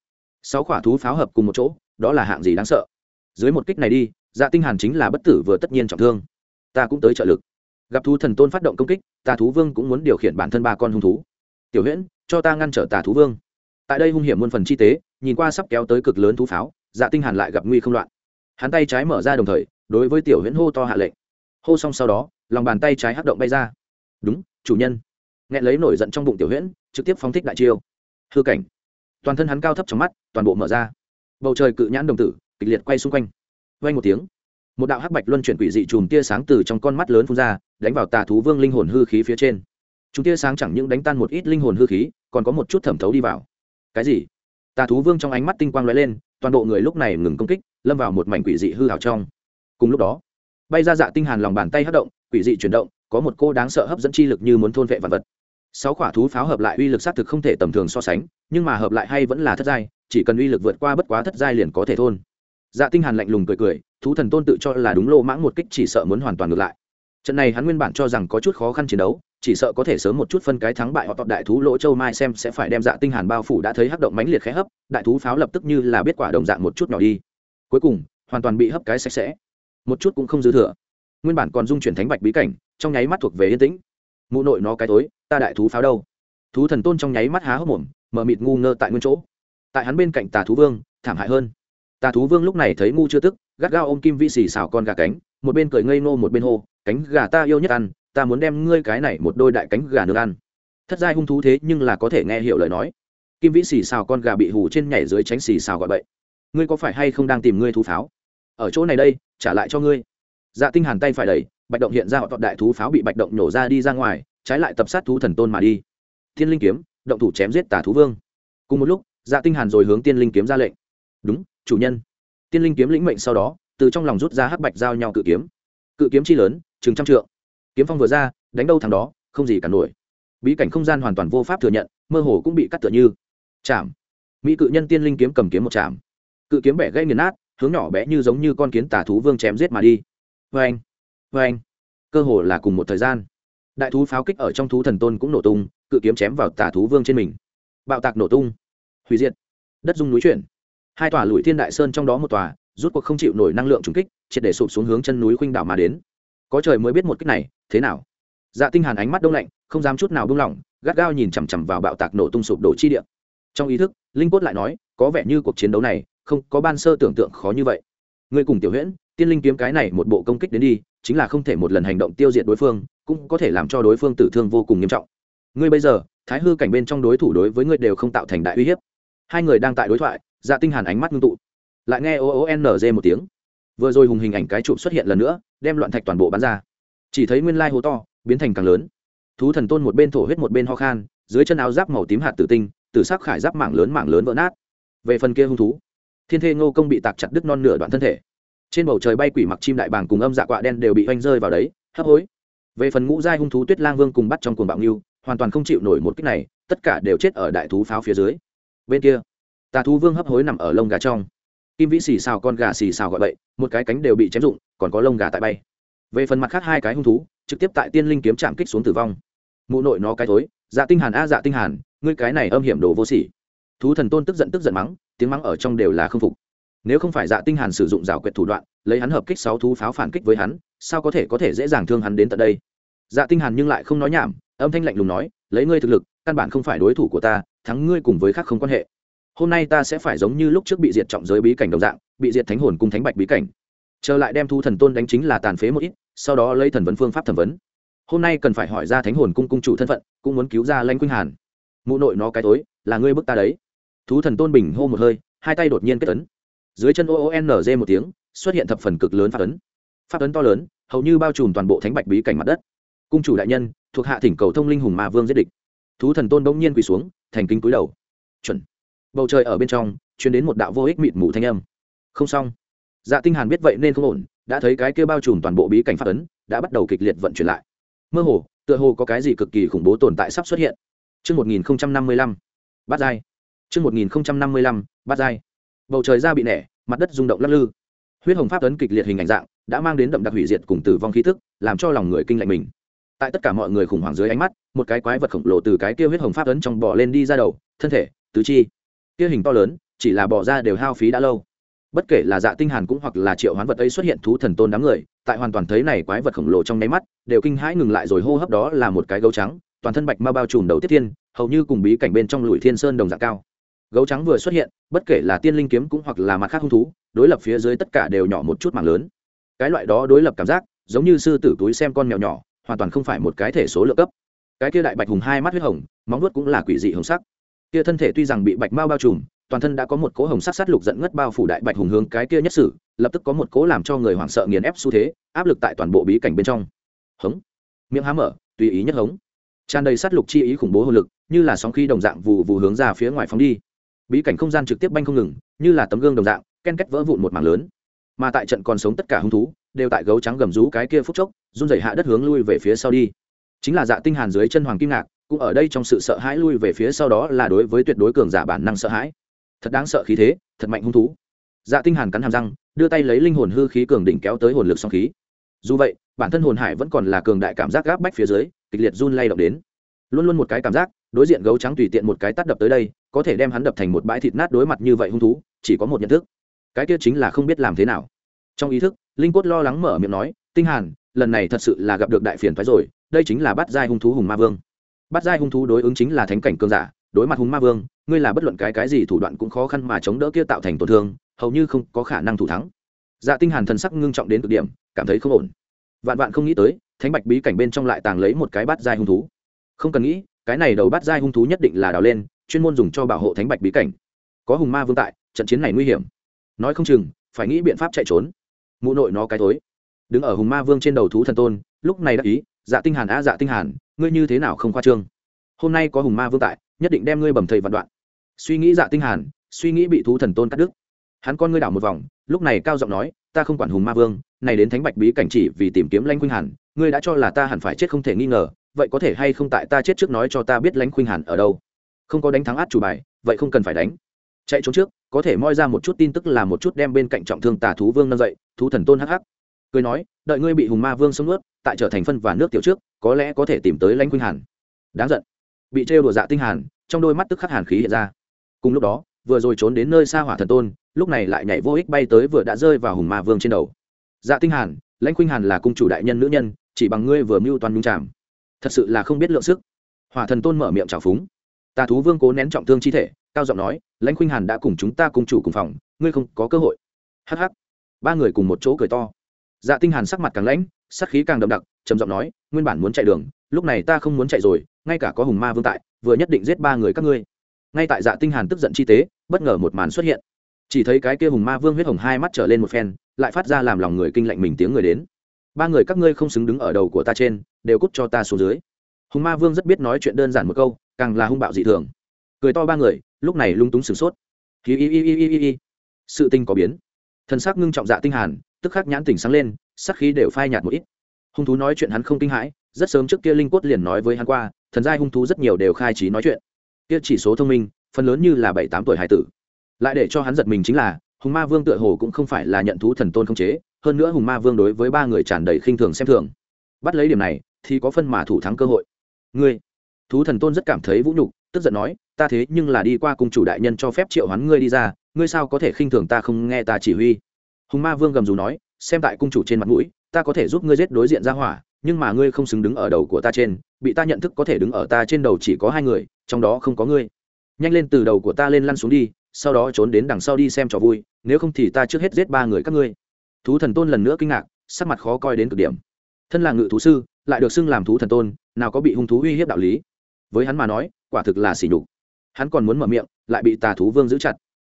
Sáu quả thú pháo hợp cùng một chỗ, đó là hạng gì đáng sợ? Dưới một kích này đi dạ tinh hàn chính là bất tử vừa tất nhiên trọng thương. Ta cũng tới trợ lực. Gặp thú thần tôn phát động công kích ta thú vương cũng muốn điều khiển bản thân ba con hung thú. Tiểu huyễn, cho ta ngăn trở tà thú vương. Tại đây hung hiểm muôn phần chi tế, nhìn qua sắp kéo tới cực lớn thú pháo dạ tinh hàn lại gặp nguy không loạn. Hắn tay trái mở ra đồng thời, đối với tiểu huyễn hô to hạ lệnh hô xong sau đó, lòng bàn tay trái hắc động bay ra. Đúng, chủ nhân. Nghe lấy nổi giận trong bụng tiểu huyễn, trực tiếp phóng thích đại chiêu. Hư cảnh. Toàn thân hắn cao thấp trong mắt, toàn bộ mở ra. Bầu trời cự nhãn đồng tử, kịch liệt quay xung quanh. Vay một tiếng, một đạo hắc bạch luân chuyển quỷ dị chùm tia sáng từ trong con mắt lớn phun ra, đánh vào tà thú vương linh hồn hư khí phía trên. Chúng tia sáng chẳng những đánh tan một ít linh hồn hư khí, còn có một chút thẩm thấu đi vào. Cái gì? Tà thú vương trong ánh mắt tinh quang lóe lên, toàn bộ người lúc này ngừng công kích, lâm vào một mảnh quỷ dị hư hào trong. Cùng lúc đó bay ra dạ tinh hàn lòng bàn tay hất động, quỷ dị chuyển động, có một cô đáng sợ hấp dẫn chi lực như muốn thôn vệ vật vật. Sáu quả thú pháo hợp lại uy lực sát thực không thể tầm thường so sánh, nhưng mà hợp lại hay vẫn là thất giai, chỉ cần uy lực vượt qua bất quá thất giai liền có thể thôn. Dạ tinh hàn lạnh lùng cười cười, thú thần tôn tự cho là đúng lô mãng một kích chỉ sợ muốn hoàn toàn ngược lại. Trận này hắn nguyên bản cho rằng có chút khó khăn chiến đấu, chỉ sợ có thể sớm một chút phân cái thắng bại hoặc đại thú lỗ châu mai xem sẽ phải đem dạ tinh hàn bao phủ đã thấy hấp động mãnh liệt khẽ hấp, đại thú pháo lập tức như là biết quả đồng dạng một chút nhỏ đi. Cuối cùng, hoàn toàn bị hấp cái sạch sẽ một chút cũng không dư thừa. Nguyên bản còn dung chuyển thánh bạch bí cảnh, trong nháy mắt thuộc về yên tĩnh. Mụ nội nó cái tối ta đại thú pháo đâu? Thú thần tôn trong nháy mắt há hốc mồm mở mịt ngu ngơ tại nguyên chỗ. Tại hắn bên cạnh tà thú vương, thảm hại hơn. Tà thú vương lúc này thấy ngu chưa tức, gắt gao ôm kim vi xì xào con gà cánh, một bên cười ngây nô một bên hô, cánh gà ta yêu nhất ăn, ta muốn đem ngươi cái này một đôi đại cánh gà nương ăn. Thất giai hung thú thế nhưng là có thể nghe hiểu lời nói. Kim vĩ xì xào con gà bị hù trên nhảy dưới tránh xì xào gọi bậy. Ngươi có phải hay không đang tìm ngươi thú pháo? Ở chỗ này đây, trả lại cho ngươi. Dạ tinh hàn tay phải đẩy, bạch động hiện ra họ tọt đại thú pháo bị bạch động nổ ra đi ra ngoài, trái lại tập sát thú thần tôn mà đi. Thiên linh kiếm, động thủ chém giết tà thú vương. Cùng một lúc dạ tinh hàn rồi hướng tiên linh kiếm ra lệnh. Đúng, chủ nhân. Tiên linh kiếm lĩnh mệnh sau đó, từ trong lòng rút ra hắc bạch giao nhau cự kiếm. Cự kiếm chi lớn, chừng trăm trượng. Kiếm phong vừa ra, đánh đâu thằng đó, không gì cả nổi. Bí cảnh không gian hoàn toàn vô pháp thừa nhận, mơ hồ cũng bị cắt tựa như. Chạm mỹ cự nhân tiên linh kiếm cầm kiếm một chạm. Cự kiếm bẻ gây nghiền nát hướng nhỏ bé như giống như con kiến tà thú vương chém giết mà đi. Vê anh vê anh. Cơ hồ là cùng một thời gian. Đại thú pháo kích ở trong thú thần tôn cũng nổ tung, cự kiếm chém vào tà thú vương trên mình. Bạo tạc nổ tung. Hủy diệt. Đất dung núi chuyển. Hai tòa lũi thiên đại sơn trong đó một tòa rút cuộc không chịu nổi năng lượng trùng kích, triệt để sụp xuống hướng chân núi khuynh đảo mà đến. Có trời mới biết một kích này, thế nào? Dạ tinh hàn ánh mắt đông lạnh, không dám chút nào buông lỏng, gắt gao nhìn chằm chằm vào bạo tạc nổ tung sụp đổ chi địa. Trong ý thức, linh cốt lại nói, có vẻ như cuộc chiến đấu này không có ban sơ tưởng tượng khó như vậy. Ngươi cùng tiểu huyễn, tiên linh kiếm cái này một bộ công kích đến đi, chính là không thể một lần hành động tiêu diệt đối phương, cũng có thể làm cho đối phương tử thương vô cùng nghiêm trọng. Ngươi bây giờ, thái hư cảnh bên trong đối thủ đối với ngươi đều không tạo thành đại uy hiếp. Hai người đang tại đối thoại dạ tinh hàn ánh mắt ngưng tụ. Lại nghe o o n g một tiếng. Vừa rồi hùng hình ảnh cái trụ xuất hiện lần nữa, đem loạn thạch toàn bộ bắn ra. Chỉ thấy nguyên lai hố to, biến thành càng lớn. Thú thần tôn một bên thổ huyết một bên ho khan, dưới chân áo giáp màu tím hạt tử tinh, tử sắc khải giáp mảng lớn mảng lớn vỡ nát. Về phần kia hung thú thiên thê ngô công bị tạc chặt đứt non nửa đoạn thân thể. Trên bầu trời bay quỷ mặc chim đại bàng cùng âm dạ quạ đen đều bị oanh rơi vào đấy, hấp hối. Về phần ngũ giai hung thú tuyết lang vương cùng bắt trong cuồng bạo nghiêu hoàn toàn không chịu nổi một kích này, tất cả đều chết ở đại thú pháo phía dưới. Bên kia, tà thú vương hấp hối nằm ở lông gà trong. Kim vĩ xì xào con gà xì xào gọi bậy, một cái cánh đều bị chém rụng, còn có lông gà tại bay. Về phần mặt khác hai cái hung thú, trực tiếp tại tiên linh kiếm chạm kích xuống tử vong. Mụ nội nó cái thối dạ tinh hàn a dạ tinh hàn, ngươi cái này âm hiểm đồ vô sỉ thú thần tôn tức giận tức giận mắng, tiếng mắng ở trong đều là không phục. Nếu không phải dạ tinh hàn sử dụng rào quyệt thủ đoạn, lấy hắn hợp kích sáu thú pháo phản kích với hắn, sao có thể có thể dễ dàng thương hắn đến tận đây? Dạ tinh hàn nhưng lại không nói nhảm, âm thanh lạnh lùng nói, lấy ngươi thực lực, căn bản không phải đối thủ của ta, thắng ngươi cùng với khác không quan hệ. Hôm nay ta sẽ phải giống như lúc trước bị diệt trọng giới bí cảnh đồng dạng, bị diệt thánh hồn cung thánh bạch bí cảnh. Trở lại đem thu thần tôn đánh chính là tàn phế một ít, sau đó lấy thần vấn phương pháp thẩm vấn. Hôm nay cần phải hỏi ra thánh hồn cung cung chủ thân phận, cũng muốn cứu ra lanh quynh hàn. Mụ nội nó cái tối, là ngươi bức ta đấy thú thần tôn bình hô một hơi hai tay đột nhiên kết ấn. Dưới chân o n g một tiếng xuất hiện thập phần cực lớn pháp ấn. Pháp ấn to lớn hầu như bao trùm toàn bộ thánh bạch bí cảnh mặt đất. Cung chủ đại nhân thuộc hạ thỉnh cầu thông linh hùng mà vương giết địch. Thú thần tôn bỗng nhiên quỳ xuống thành kính cúi đầu. Chuẩn. Bầu trời ở bên trong chuyển đến một đạo vô ích mịt mù thanh âm. Không xong. Dạ tinh hàn biết vậy nên không ổn đã thấy cái kia bao trùm toàn bộ bí cảnh pháp ấn đã bắt đầu kịch liệt vận chuyển lại. Mơ hồ tựa hồ có cái gì cực kỳ khủng bố tồn tại sắp xuất hiện. Trước 1055, bát giai. Trước 1055, bát giai. Bầu trời ra bị nẻ, mặt đất rung động lắc lư. Huyết hồng pháp tấn kịch liệt hình ảnh dạng, đã mang đến đậm đặc hủy diệt cùng tử vong khí tức, làm cho lòng người kinh lạnh mình. Tại tất cả mọi người khủng hoảng dưới ánh mắt, một cái quái vật khổng lồ từ cái kia huyết hồng pháp tấn trong bò lên đi ra đầu, thân thể, tứ chi. Kia hình to lớn, chỉ là bò ra đều hao phí đã lâu bất kể là dạ tinh hàn cũng hoặc là triệu hoán vật ấy xuất hiện thú thần tôn đám người tại hoàn toàn thấy này quái vật khổng lồ trong nháy mắt đều kinh hãi ngừng lại rồi hô hấp đó là một cái gấu trắng toàn thân bạch ma bao trùm đầu tiết thiên hầu như cùng bí cảnh bên trong lùi thiên sơn đồng dạng cao gấu trắng vừa xuất hiện, bất kể là tiên linh kiếm cũng hoặc là mặt khác hung thú, đối lập phía dưới tất cả đều nhỏ một chút mảng lớn. Cái loại đó đối lập cảm giác, giống như sư tử túi xem con mèo nhỏ, hoàn toàn không phải một cái thể số lượng cấp. Cái kia đại bạch hùng hai mắt huyết hồng, móng nuốt cũng là quỷ dị hồng sắc. Kia thân thể tuy rằng bị bạch mao bao trùm, toàn thân đã có một cỗ hồng sắc sát lục dẫn ngất bao phủ đại bạch hùng hướng cái kia nhất sử, lập tức có một cỗ làm cho người hoảng sợ nghiền ép xu thế, áp lực tại toàn bộ bí cảnh bên trong. Hống. Miệng há mở, tùy ý nhất hống. Tràn đầy sát lục chi ý khủng bố hồn lực, như là sóng khí đồng dạng vù vù hướng ra phía ngoài phóng đi bí cảnh không gian trực tiếp banh không ngừng, như là tấm gương đồng dạng, ken kết vỡ vụn một mảng lớn. Mà tại trận còn sống tất cả hung thú, đều tại gấu trắng gầm rú cái kia phút chốc, run rẩy hạ đất hướng lui về phía sau đi. Chính là dạ tinh hàn dưới chân hoàng kim ngạc, cũng ở đây trong sự sợ hãi lui về phía sau đó là đối với tuyệt đối cường giả bản năng sợ hãi. Thật đáng sợ khí thế, thật mạnh hung thú. Dạ tinh hàn cắn hàm răng, đưa tay lấy linh hồn hư khí cường đỉnh kéo tới hồn lực song khí. Dù vậy, bản thân hồn hải vẫn còn là cường đại cảm giác gáp bách phía dưới, kịch liệt run lay động đến. Luôn luôn một cái cảm giác đối diện gấu trắng tùy tiện một cái tát đập tới đây, có thể đem hắn đập thành một bãi thịt nát đối mặt như vậy hung thú, chỉ có một nhận thức. Cái kia chính là không biết làm thế nào. Trong ý thức, linh quất lo lắng mở miệng nói, tinh hàn, lần này thật sự là gặp được đại phiền phái rồi, đây chính là bắt giai hung thú hùng ma vương. Bắt giai hung thú đối ứng chính là thánh cảnh cường giả, đối mặt hùng ma vương, ngươi là bất luận cái cái gì thủ đoạn cũng khó khăn mà chống đỡ kia tạo thành tổn thương, hầu như không có khả năng thủ thắng. Dạ tinh hàn thần sắc ngưng trọng đến cực điểm, cảm thấy không ổn. Vạn vạn không nghĩ tới, thánh bạch bí cảnh bên trong lại tàng lấy một cái bát giai hung thú. Không cần nghĩ cái này đầu bát giai hung thú nhất định là đào lên, chuyên môn dùng cho bảo hộ thánh bạch bí cảnh. Có hùng ma vương tại, trận chiến này nguy hiểm. Nói không chừng, phải nghĩ biện pháp chạy trốn. Mụ nội nó cái tối đứng ở hùng ma vương trên đầu thú thần tôn, lúc này đã ý dạ tinh hàn á dạ tinh hàn, ngươi như thế nào không khoa trương? Hôm nay có hùng ma vương tại, nhất định đem ngươi bầm thầy vạn đoạn. Suy nghĩ dạ tinh hàn, suy nghĩ bị thú thần tôn cắt đứt. Hắn con ngươi đảo một vòng, lúc này cao giọng nói, ta không quản hùng ma vương, này đến thánh bạch bí cảnh chỉ vì tìm kiếm lanh khuynh hàn, ngươi đã cho là ta hẳn phải chết không thể nghi ngờ vậy có thể hay không tại ta chết trước nói cho ta biết lãnh khuynh hàn ở đâu? Không có đánh thắng át chủ bài, vậy không cần phải đánh. Chạy trốn trước, có thể moi ra một chút tin tức là một chút đem bên cạnh trọng thương tà thú vương nâng dậy, thú thần tôn hắc hắc. Cười nói, đợi ngươi bị hùng ma vương xông ướt tại trở thành phân và nước tiểu trước, có lẽ có thể tìm tới lãnh khuynh hàn đáng giận. Bị trêu đùa dạ tinh hàn, trong đôi mắt tức khắc hàn khí hiện ra. Cùng lúc đó, vừa rồi trốn đến nơi xa hỏa thần tôn, lúc này lại nhảy vô ích bay tới vừa đã rơi vào hùng ma vương trên đầu. Dạ tinh hàn, lãnh khuynh hàn là cung chủ đại nhân nữ nhân, chỉ bằng ngươi vừa mưu toàn nhung chạm thật sự là không biết lượng sức. Hỏa thần tôn mở miệng chào phúng. Tà thú vương cố nén trọng thương chi thể, cao giọng nói, lãnh khuynh hàn đã cùng chúng ta cùng chủ cùng phòng, ngươi không có cơ hội. Hắc hắc. Ba người cùng một chỗ cười to. Dạ tinh hàn sắc mặt càng lãnh, sắc khí càng đậm đặc, trầm giọng nói, nguyên bản muốn chạy đường, lúc này ta không muốn chạy rồi, ngay cả có hùng ma vương tại, vừa nhất định giết ba người các ngươi. Ngay tại dạ tinh hàn tức giận chi tế, bất ngờ một màn xuất hiện. Chỉ thấy cái kia hùng ma vương huyết hồng hai mắt trở lên một phen, lại phát ra làm lòng người kinh lạnh mình tiếng người đến ba người các ngươi không xứng đứng ở đầu của ta trên, đều cút cho ta xuống dưới. Hùng ma vương rất biết nói chuyện đơn giản một câu, càng là hung bạo dị thường. Cười to ba người, lúc này lung túng sửng sốt. Hi hi hi hi hi hi sự tình có biến. Thần sắc ngưng trọng dạ tinh hàn, tức khắc nhãn tỉnh sáng lên, sắc khí đều phai nhạt một ít. Hung thú nói chuyện hắn không kinh hãi, rất sớm trước kia linh quất liền nói với hắn qua, thần giai hung thú rất nhiều đều khai trí nói chuyện. Kia chỉ số thông minh, phần lớn như là bảy tám tuổi hải tử. Lại để cho hắn giật mình chính là, hùng ma vương tựa hồ cũng không phải là nhận thú thần tôn không chế hơn nữa hùng ma vương đối với ba người tràn đầy khinh thường xem thường. Bắt lấy điểm này, thì có phân mà thủ thắng cơ hội. Ngươi, thú thần tôn rất cảm thấy vũ nhục, tức giận nói, ta thế nhưng là đi qua cung chủ đại nhân cho phép triệu hoán ngươi đi ra, ngươi sao có thể khinh thường ta không nghe ta chỉ huy? Hùng ma vương gầm dù nói, xem tại cung chủ trên mặt mũi, ta có thể giúp ngươi giết đối diện ra hỏa, nhưng mà ngươi không xứng đứng ở đầu của ta trên, bị ta nhận thức có thể đứng ở ta trên đầu chỉ có hai người, trong đó không có ngươi. Nhanh lên từ đầu của ta lên lăn xuống đi, sau đó trốn đến đằng sau đi xem trò vui, nếu không thì ta trước hết giết ba người các ngươi thú thần tôn lần nữa kinh ngạc, sắc mặt khó coi đến cực điểm. Thân là ngự thú sư, lại được xưng làm thú thần tôn, nào có bị hung thú uy hiếp đạo lý. Với hắn mà nói, quả thực là xỉ nhục. Hắn còn muốn mở miệng, lại bị tà thú vương giữ chặt.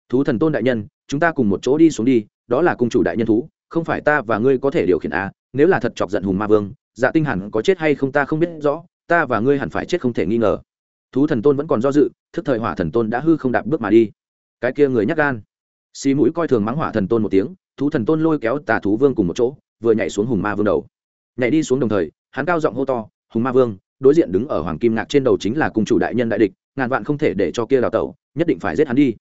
Thú thần tôn đại nhân, chúng ta cùng một chỗ đi xuống đi, đó là cung chủ đại nhân thú, không phải ta và ngươi có thể điều khiển a nếu là thật chọc giận hùng ma vương dạ tinh hẳn có chết hay không ta không biết rõ, ta và ngươi hẳn phải chết không thể nghi ngờ. Thú thần tôn vẫn còn do dự, thức thời hỏa thần tôn đã hư không đạp bước mà đi. Cái kia người nhắc gan. Xì mũi coi thường mắng hỏa thần tôn một tiếng thú thần tôn lôi kéo tà thú vương cùng một chỗ, vừa nhảy xuống hùng ma vương đầu. Nhảy đi xuống đồng thời, hắn cao giọng hô to, hùng ma vương, đối diện đứng ở hoàng kim ngạc trên đầu chính là cung chủ đại nhân đại địch, ngàn vạn không thể để cho kia đào tẩu, nhất định phải giết hắn đi.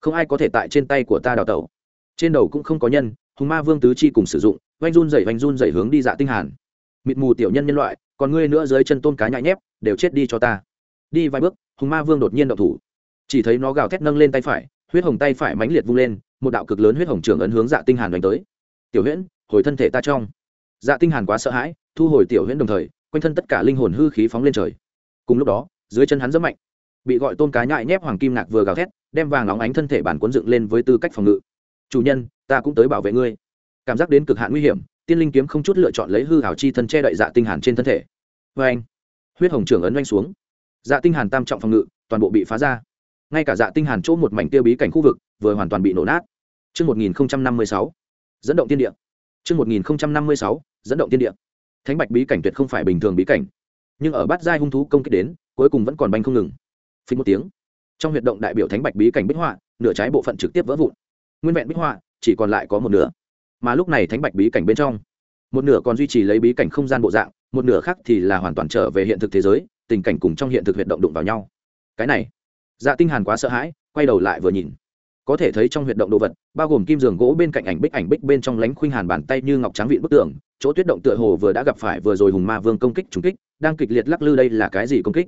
Không ai có thể tại trên tay của ta đào tẩu. Trên đầu cũng không có nhân, hùng ma vương tứ chi cùng sử dụng, oanh run dày oanh run dày hướng đi dạ tinh hàn. Mịt mù tiểu nhân nhân loại, còn ngươi nữa dưới chân tôn cá nhại nhép, đều chết đi cho ta. Đi vài bước, hùng ma vương đột nhiên động thủ. Chỉ thấy nó gào thét nâng lên tay phải, huyết hồng tay phải mãnh liệt vung lên một đạo cực lớn huyết hồng trưởng ấn hướng dạ tinh hàn đánh tới. Tiểu huyễn, hồi thân thể ta trong. Dạ tinh hàn quá sợ hãi, thu hồi tiểu huyễn đồng thời, quanh thân tất cả linh hồn hư khí phóng lên trời. Cùng lúc đó, dưới chân hắn rất mạnh, bị gọi tôn cá nhại nhép hoàng kim ngạc vừa gào thét, đem vàng óng ánh thân thể bản cuốn dựng lên với tư cách phòng ngự. Chủ nhân, ta cũng tới bảo vệ ngươi. Cảm giác đến cực hạn nguy hiểm, tiên linh kiếm không chút lựa chọn lấy hư hảo chi thân che đậy dạ tinh hàn trên thân thể. Với anh, huyết hồng trưởng ấn oanh xuống. Dạ tinh hàn tam trọng phòng ngự, toàn bộ bị phá ra. Ngay cả dạ tinh hàn chỗ một mảnh tiêu bí cảnh khu vực, vừa hoàn toàn bị nổ nát. Trước 1056, dẫn động tiên địa. Trước 1056, dẫn động tiên địa. Thánh bạch bí cảnh tuyệt không phải bình thường bí cảnh, nhưng ở bát giai hung thú công kích đến, cuối cùng vẫn còn banh không ngừng. Phình một tiếng, trong huyệt động đại biểu thánh bạch bí cảnh bích họa, nửa trái bộ phận trực tiếp vỡ vụn. Nguyên vẹn bích họa, chỉ còn lại có một nửa. Mà lúc này thánh bạch bí cảnh bên trong, một nửa còn duy trì lấy bí cảnh không gian bộ dạng, một nửa khác thì là hoàn toàn trở về hiện thực thế giới, tình cảnh cùng trong hiện thực huyệt động đụng vào nhau. Cái này, Dạ Tinh Hàn quá sợ hãi, quay đầu lại vừa nhìn có thể thấy trong huyệt động đồ vật, bao gồm kim giường gỗ bên cạnh ảnh bích ảnh bích bên trong lánh khuynh hàn bàn tay như ngọc trắng vịn bức tường, chỗ tuyết động tựa hồ vừa đã gặp phải vừa rồi hùng ma vương công kích trúng kích, đang kịch liệt lắc lư đây là cái gì công kích?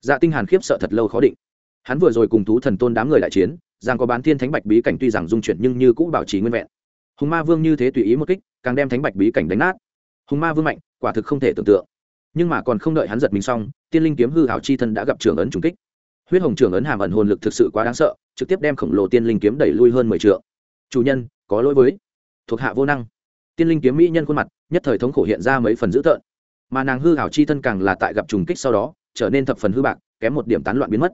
Dạ tinh hàn khiếp sợ thật lâu khó định. Hắn vừa rồi cùng thú thần tôn đám người đại chiến giang có bán thiên thánh bạch bí cảnh tuy rằng dung chuyển nhưng như cũ bảo trì nguyên vẹn. Hùng ma vương như thế tùy ý một kích, càng đem thánh bạch bí cảnh đánh nát. Hùng ma vương mạnh, quả thực không thể tưởng tượng. Nhưng mà còn không đợi hắn giật mình xong, tiên linh kiếm hư hảo chi thân đã gặp trường ấn trúng kích huyết hồng trưởng ấn hàm ẩn hồn lực thực sự quá đáng sợ, trực tiếp đem khổng lồ tiên linh kiếm đẩy lui hơn mười t chủ nhân, có lỗi với thuộc hạ vô năng. Tiên linh kiếm mỹ nhân khuôn mặt, nhất thời thống khổ hiện ra mấy phần dữ tợn. Mà nàng hư hảo chi thân càng là tại gặp trùng kích sau đó, trở nên thập phần hư bạc, kém một điểm tán loạn biến mất.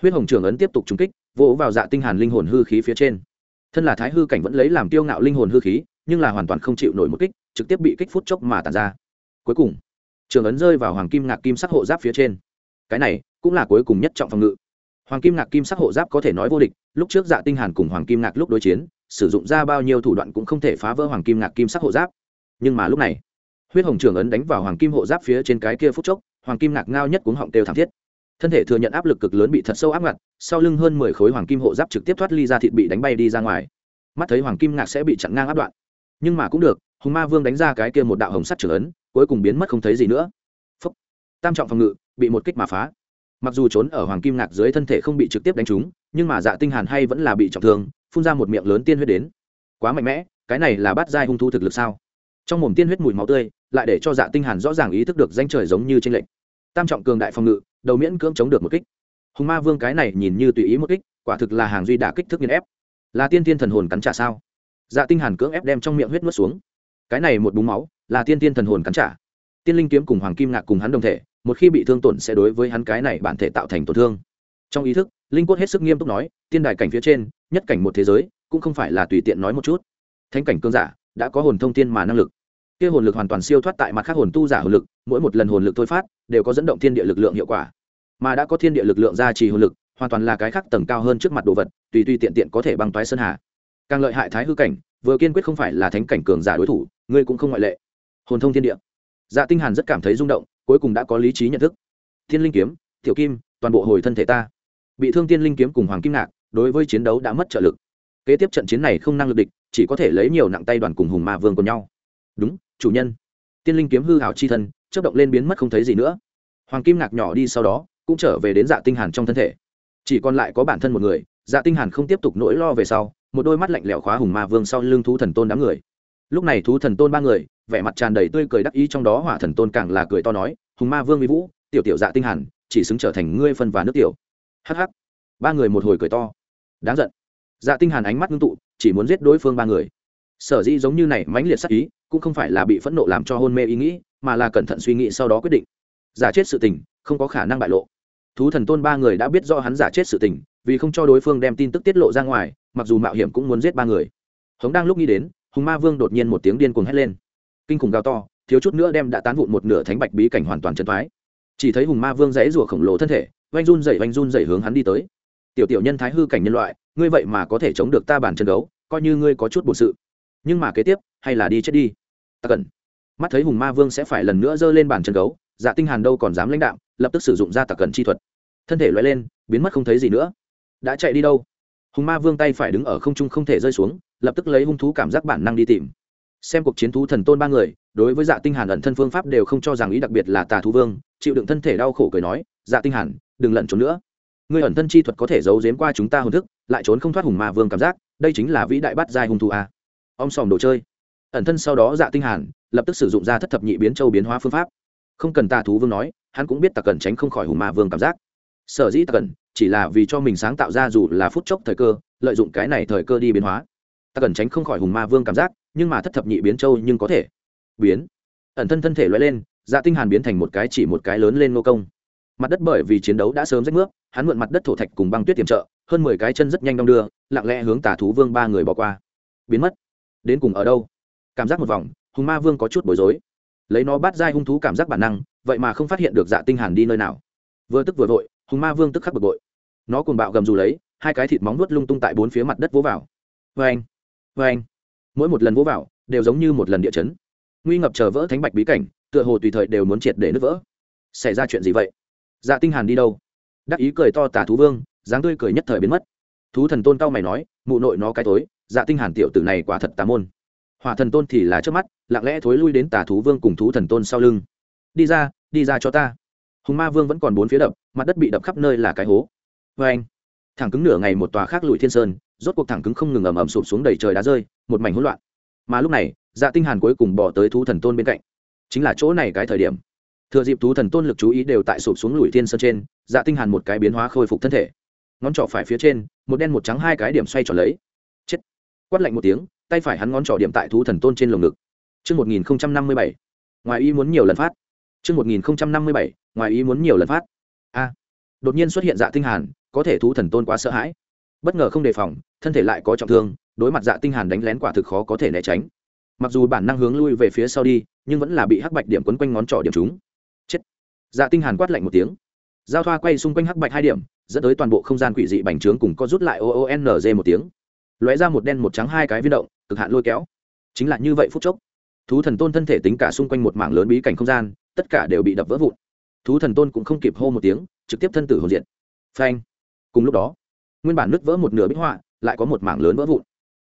Huyết hồng trưởng ấn tiếp tục trùng kích, vỗ vào dạ tinh hàn linh hồn hư khí phía trên. Thân là thái hư cảnh vẫn lấy làm tiêu ngạo linh hồn hư khí, nhưng là hoàn toàn không chịu nổi một kích, trực tiếp bị kích phút chốc mà tàn ra. Cuối cùng, trường ấn rơi vào hoàng kim ngạc kim sắc hộ giáp phía trên. Cái này cũng là cuối cùng nhất trọng phòng ngự. Hoàng kim ngạc kim sắc hộ giáp có thể nói vô địch, lúc trước dạ tinh hàn cùng hoàng kim ngạc lúc đối chiến, sử dụng ra bao nhiêu thủ đoạn cũng không thể phá vỡ hoàng kim ngạc kim sắc hộ giáp. Nhưng mà lúc này, huyết hồng trường ấn đánh vào hoàng kim hộ giáp phía trên cái kia phút chốc, hoàng kim ngạc ngao nhất cuống họng kêu thảm thiết. Thân thể thừa nhận áp lực cực lớn bị thật sâu áp ngặt, sau lưng hơn mười khối hoàng kim hộ giáp trực tiếp thoát ly ra thịt bị đánh bay đi ra ngoài. Mắt thấy hoàng kim ngạc sẽ bị chặn ngang áp đoạn. Nhưng mà cũng được, hùng ma vương đánh ra cái kia một đạo hồng sắt trưởng ấn, cuối cùng biến mất không thấy gì nữa. Phúc. tam trọng phòng ngự, bị một kích mà phá mặc dù trốn ở hoàng kim ngạc dưới thân thể không bị trực tiếp đánh trúng, nhưng mà dạ tinh hàn hay vẫn là bị trọng thương, phun ra một miệng lớn tiên huyết đến. Quá mạnh mẽ, cái này là bát giai hung thu thực lực sao? Trong mồm tiên huyết mùi máu tươi, lại để cho dạ tinh hàn rõ ràng ý thức được danh trời giống như trên lệnh tam trọng cường đại phòng ngự, đầu miễn cưỡng chống được một kích. Hùng ma vương cái này nhìn như tùy ý một kích, quả thực là hàng duy đả kích thức nghiền ép. Là tiên tiên thần hồn cắn trả sao? Dạ tinh hàn cưỡng ép đem trong miệng huyết nuốt xuống. Cái này một búng máu, là tiên tiên thần hồn cắn trả. Tiên linh kiếm cùng hoàng kim ngạc cùng hắn đồng thể một khi bị thương tổn sẽ đối với hắn cái này bản thể tạo thành tổn thương. Trong ý thức, linh quất hết sức nghiêm túc nói, tiên đài cảnh phía trên, nhất cảnh một thế giới, cũng không phải là tùy tiện nói một chút. Thánh cảnh cương giả, đã có hồn thông tiên mà năng lực. Kia hồn lực hoàn toàn siêu thoát tại mặt khác hồn tu giả hồn lực, mỗi một lần hồn lực thôi phát, đều có dẫn động thiên địa lực lượng hiệu quả. Mà đã có thiên địa lực lượng gia trì hồn lực, hoàn toàn là cái khác tầng cao hơn trước mặt đồ vật, tùy tùy tiện tiện có thể băng toái sơn hà. Càng lợi hại thái hư cảnh, vừa kiên quyết không phải là thánh cảnh cường giả đối thủ, ngươi cũng không ngoại lệ. Hồn thông thiên địa. Dạ tinh hàn rất cảm thấy rung động cuối cùng đã có lý trí nhận thức. Thiên linh kiếm, tiểu kim, toàn bộ hồi thân thể ta. Bị thương tiên linh kiếm cùng hoàng kim ngạc, đối với chiến đấu đã mất trợ lực. Kế tiếp trận chiến này không năng lực địch, chỉ có thể lấy nhiều nặng tay đoàn cùng hùng ma vương cùng nhau. Đúng, chủ nhân. Tiên linh kiếm hư hào chi thân, chớp động lên biến mất không thấy gì nữa. Hoàng kim ngạc nhỏ đi sau đó, cũng trở về đến dạ tinh hàn trong thân thể. Chỉ còn lại có bản thân một người dạ tinh hàn không tiếp tục nỗi lo về sau, một đôi mắt lạnh lẽo khóa hùng ma vương sau lưng thú thần tôn đám người. Lúc này thú thần tôn ba người vẻ mặt tràn đầy tươi cười đắc ý trong đó hỏa thần tôn càng là cười to nói, hùng ma vương mỹ vũ, tiểu tiểu dạ tinh hàn chỉ xứng trở thành ngươi phân và nước tiểu. Hắc hắc. Ba người một hồi cười to. Đáng giận. Dạ tinh hàn ánh mắt ngưng tụ, chỉ muốn giết đối phương ba người. Sở dĩ giống như này mãnh liệt sắc ý, cũng không phải là bị phẫn nộ làm cho hôn mê ý nghĩ, mà là cẩn thận suy nghĩ sau đó quyết định. Giả chết sự tình, không có khả năng bại lộ. Thú thần tôn ba người đã biết rõ hắn giả chết sự tình, vì không cho đối phương đem tin tức tiết lộ ra ngoài, mặc dù mạo hiểm cũng muốn giết ba người. Hống đang lúc nghĩ đến, hùng ma vương đột nhiên một tiếng điên cuồng hét lên kinh khủng gào to, thiếu chút nữa đem đã tán vụn một nửa thánh bạch bí cảnh hoàn toàn chân thoái. Chỉ thấy hùng ma vương dãy rủa khổng lồ thân thể, oanh run dậy oanh run dậy hướng hắn đi tới. Tiểu tiểu nhân thái hư cảnh nhân loại, ngươi vậy mà có thể chống được ta bản chân gấu, coi như ngươi có chút bổn sự. Nhưng mà kế tiếp, hay là đi chết đi. Ta cần. Mắt thấy hùng ma vương sẽ phải lần nữa giơ lên bàn chân gấu dạ tinh hàn đâu còn dám lãnh đạo lập tức sử dụng ra tặc cần chi thuật. Thân thể loại lên, biến mất không thấy gì nữa. Đã chạy đi đâu? Hùng ma vương tay phải đứng ở không trung không thể rơi xuống, lập tức lấy hung thú cảm giác bản năng đi tìm xem cuộc chiến thú thần tôn ba người, đối với dạ tinh hàn ẩn thân phương pháp đều không cho rằng ý đặc biệt là tà thú vương, chịu đựng thân thể đau khổ cười nói dạ tinh hàn, đừng lẩn trốn nữa. Ngươi ẩn thân chi thuật có thể giấu giếm qua chúng ta hồn thức, lại trốn không thoát hùng ma vương cảm giác, đây chính là vĩ đại bát giai hung thú a. Om sòm đồ chơi. Ẩn thân sau đó dạ tinh hàn lập tức sử dụng ra thất thập nhị biến châu biến hóa phương pháp. Không cần tà thú vương nói, hắn cũng biết tà cẩn tránh không khỏi hùng ma vương cảm giác. Sở dĩ tà cẩn chỉ là vì cho mình sáng tạo ra dù là phút chốc thời cơ, lợi dụng cái này thời cơ đi biến hóa. Ta cần tránh không khỏi hùng ma vương cảm giác nhưng mà thất thập nhị biến châu nhưng có thể. Biến. Ẩn thân thân thể loại lên dạ tinh hàn biến thành một cái chỉ một cái lớn lên nô công. Mặt đất bởi vì chiến đấu đã sớm rách nước, hắn mượn mặt đất thổ thạch cùng băng tuyết tiềm trợ, hơn mười cái chân rất nhanh đong đưa, lặng lẽ hướng tà thú vương ba người bỏ qua. Biến mất. Đến cùng ở đâu? Cảm giác một vòng, hùng ma vương có chút bối rối. Lấy nó bắt dai hung thú cảm giác bản năng, vậy mà không phát hiện được dạ tinh hàn đi nơi nào. Vừa tức vừa vội, hùng ma vương tức khắc bực bội. Nó cuồng bạo gầm rú lấy, hai cái thịt móng nuốt lung tung tại bốn phía mặt đất vỗ vào. Vê anh vê anh mỗi một lần vỗ vào, đều giống như một lần địa chấn. Nguy ngập chờ vỡ thánh bạch bí cảnh, tựa hồ tùy thời đều muốn triệt để nứt vỡ. Xảy ra chuyện gì vậy? Dạ tinh hàn đi đâu? Đắc ý cười to tà thú vương, dáng tươi cười nhất thời biến mất. Thú thần tôn cao mày nói, mụ nội nó cái tối dạ tinh hàn tiểu tử này quả thật tà môn. Hỏa thần tôn thì là trước mắt, lặng lẽ thối lui đến tà thú vương cùng thú thần tôn sau lưng. Đi ra đi ra cho ta. Hùng ma vương vẫn còn bốn phía đập, mặt đất bị đập khắp nơi là cái hố. Vê anh thẳng cứng nửa ngày một tòa khác lùi thiên sơn, rốt cuộc thẳng cứng không ngừng ầm ầm sụp xuống đầy trời đá rơi một mảnh hỗn loạn mà lúc này dạ tinh hàn cuối cùng bỏ tới thú thần tôn bên cạnh chính là chỗ này cái thời điểm thừa dịp thú thần tôn lực chú ý đều tại sụp xuống lùi thiên sơn trên dạ tinh hàn một cái biến hóa khôi phục thân thể ngón trỏ phải phía trên một đen một trắng hai cái điểm xoay tròn lấy chết quát lạnh một tiếng tay phải hắn ngón trỏ điểm tại thú thần tôn trên lồng ngực chương 1057, ngoài ý muốn nhiều lần phát. chương 1057, ngoài ý muốn nhiều lần phát. A. đột nhiên xuất hiện dạ tinh hàn, có thể thú thần tôn quá sợ hãi. Bất ngờ không đề phòng, thân thể lại có trọng thương, đối mặt dạ tinh hàn đánh lén quả thực khó có thể né tránh. Mặc dù bản năng hướng lui về phía sau đi, nhưng vẫn là bị hắc bạch điểm quấn quanh ngón trỏ điểm trúng. Chết. Dạ tinh hàn quát lạnh một tiếng. Giao thoa quay xung quanh hắc bạch hai điểm, dẫn tới toàn bộ không gian quỷ dị bành trướng cùng co rút lại o o n g một tiếng. Lóe ra một đen một trắng hai cái viên động, cực hạn lôi kéo. Chính là như vậy phút chốc thú thần tôn thân thể tính cả xung quanh một mảng lớn bí cảnh không gian tất cả đều bị đập vỡ vụn thú thần tôn cũng không kịp hô một tiếng trực tiếp thân tử hồn diện phanh cùng lúc đó nguyên bản nứt vỡ một nửa bích họa, lại có một mảng lớn vỡ vụn.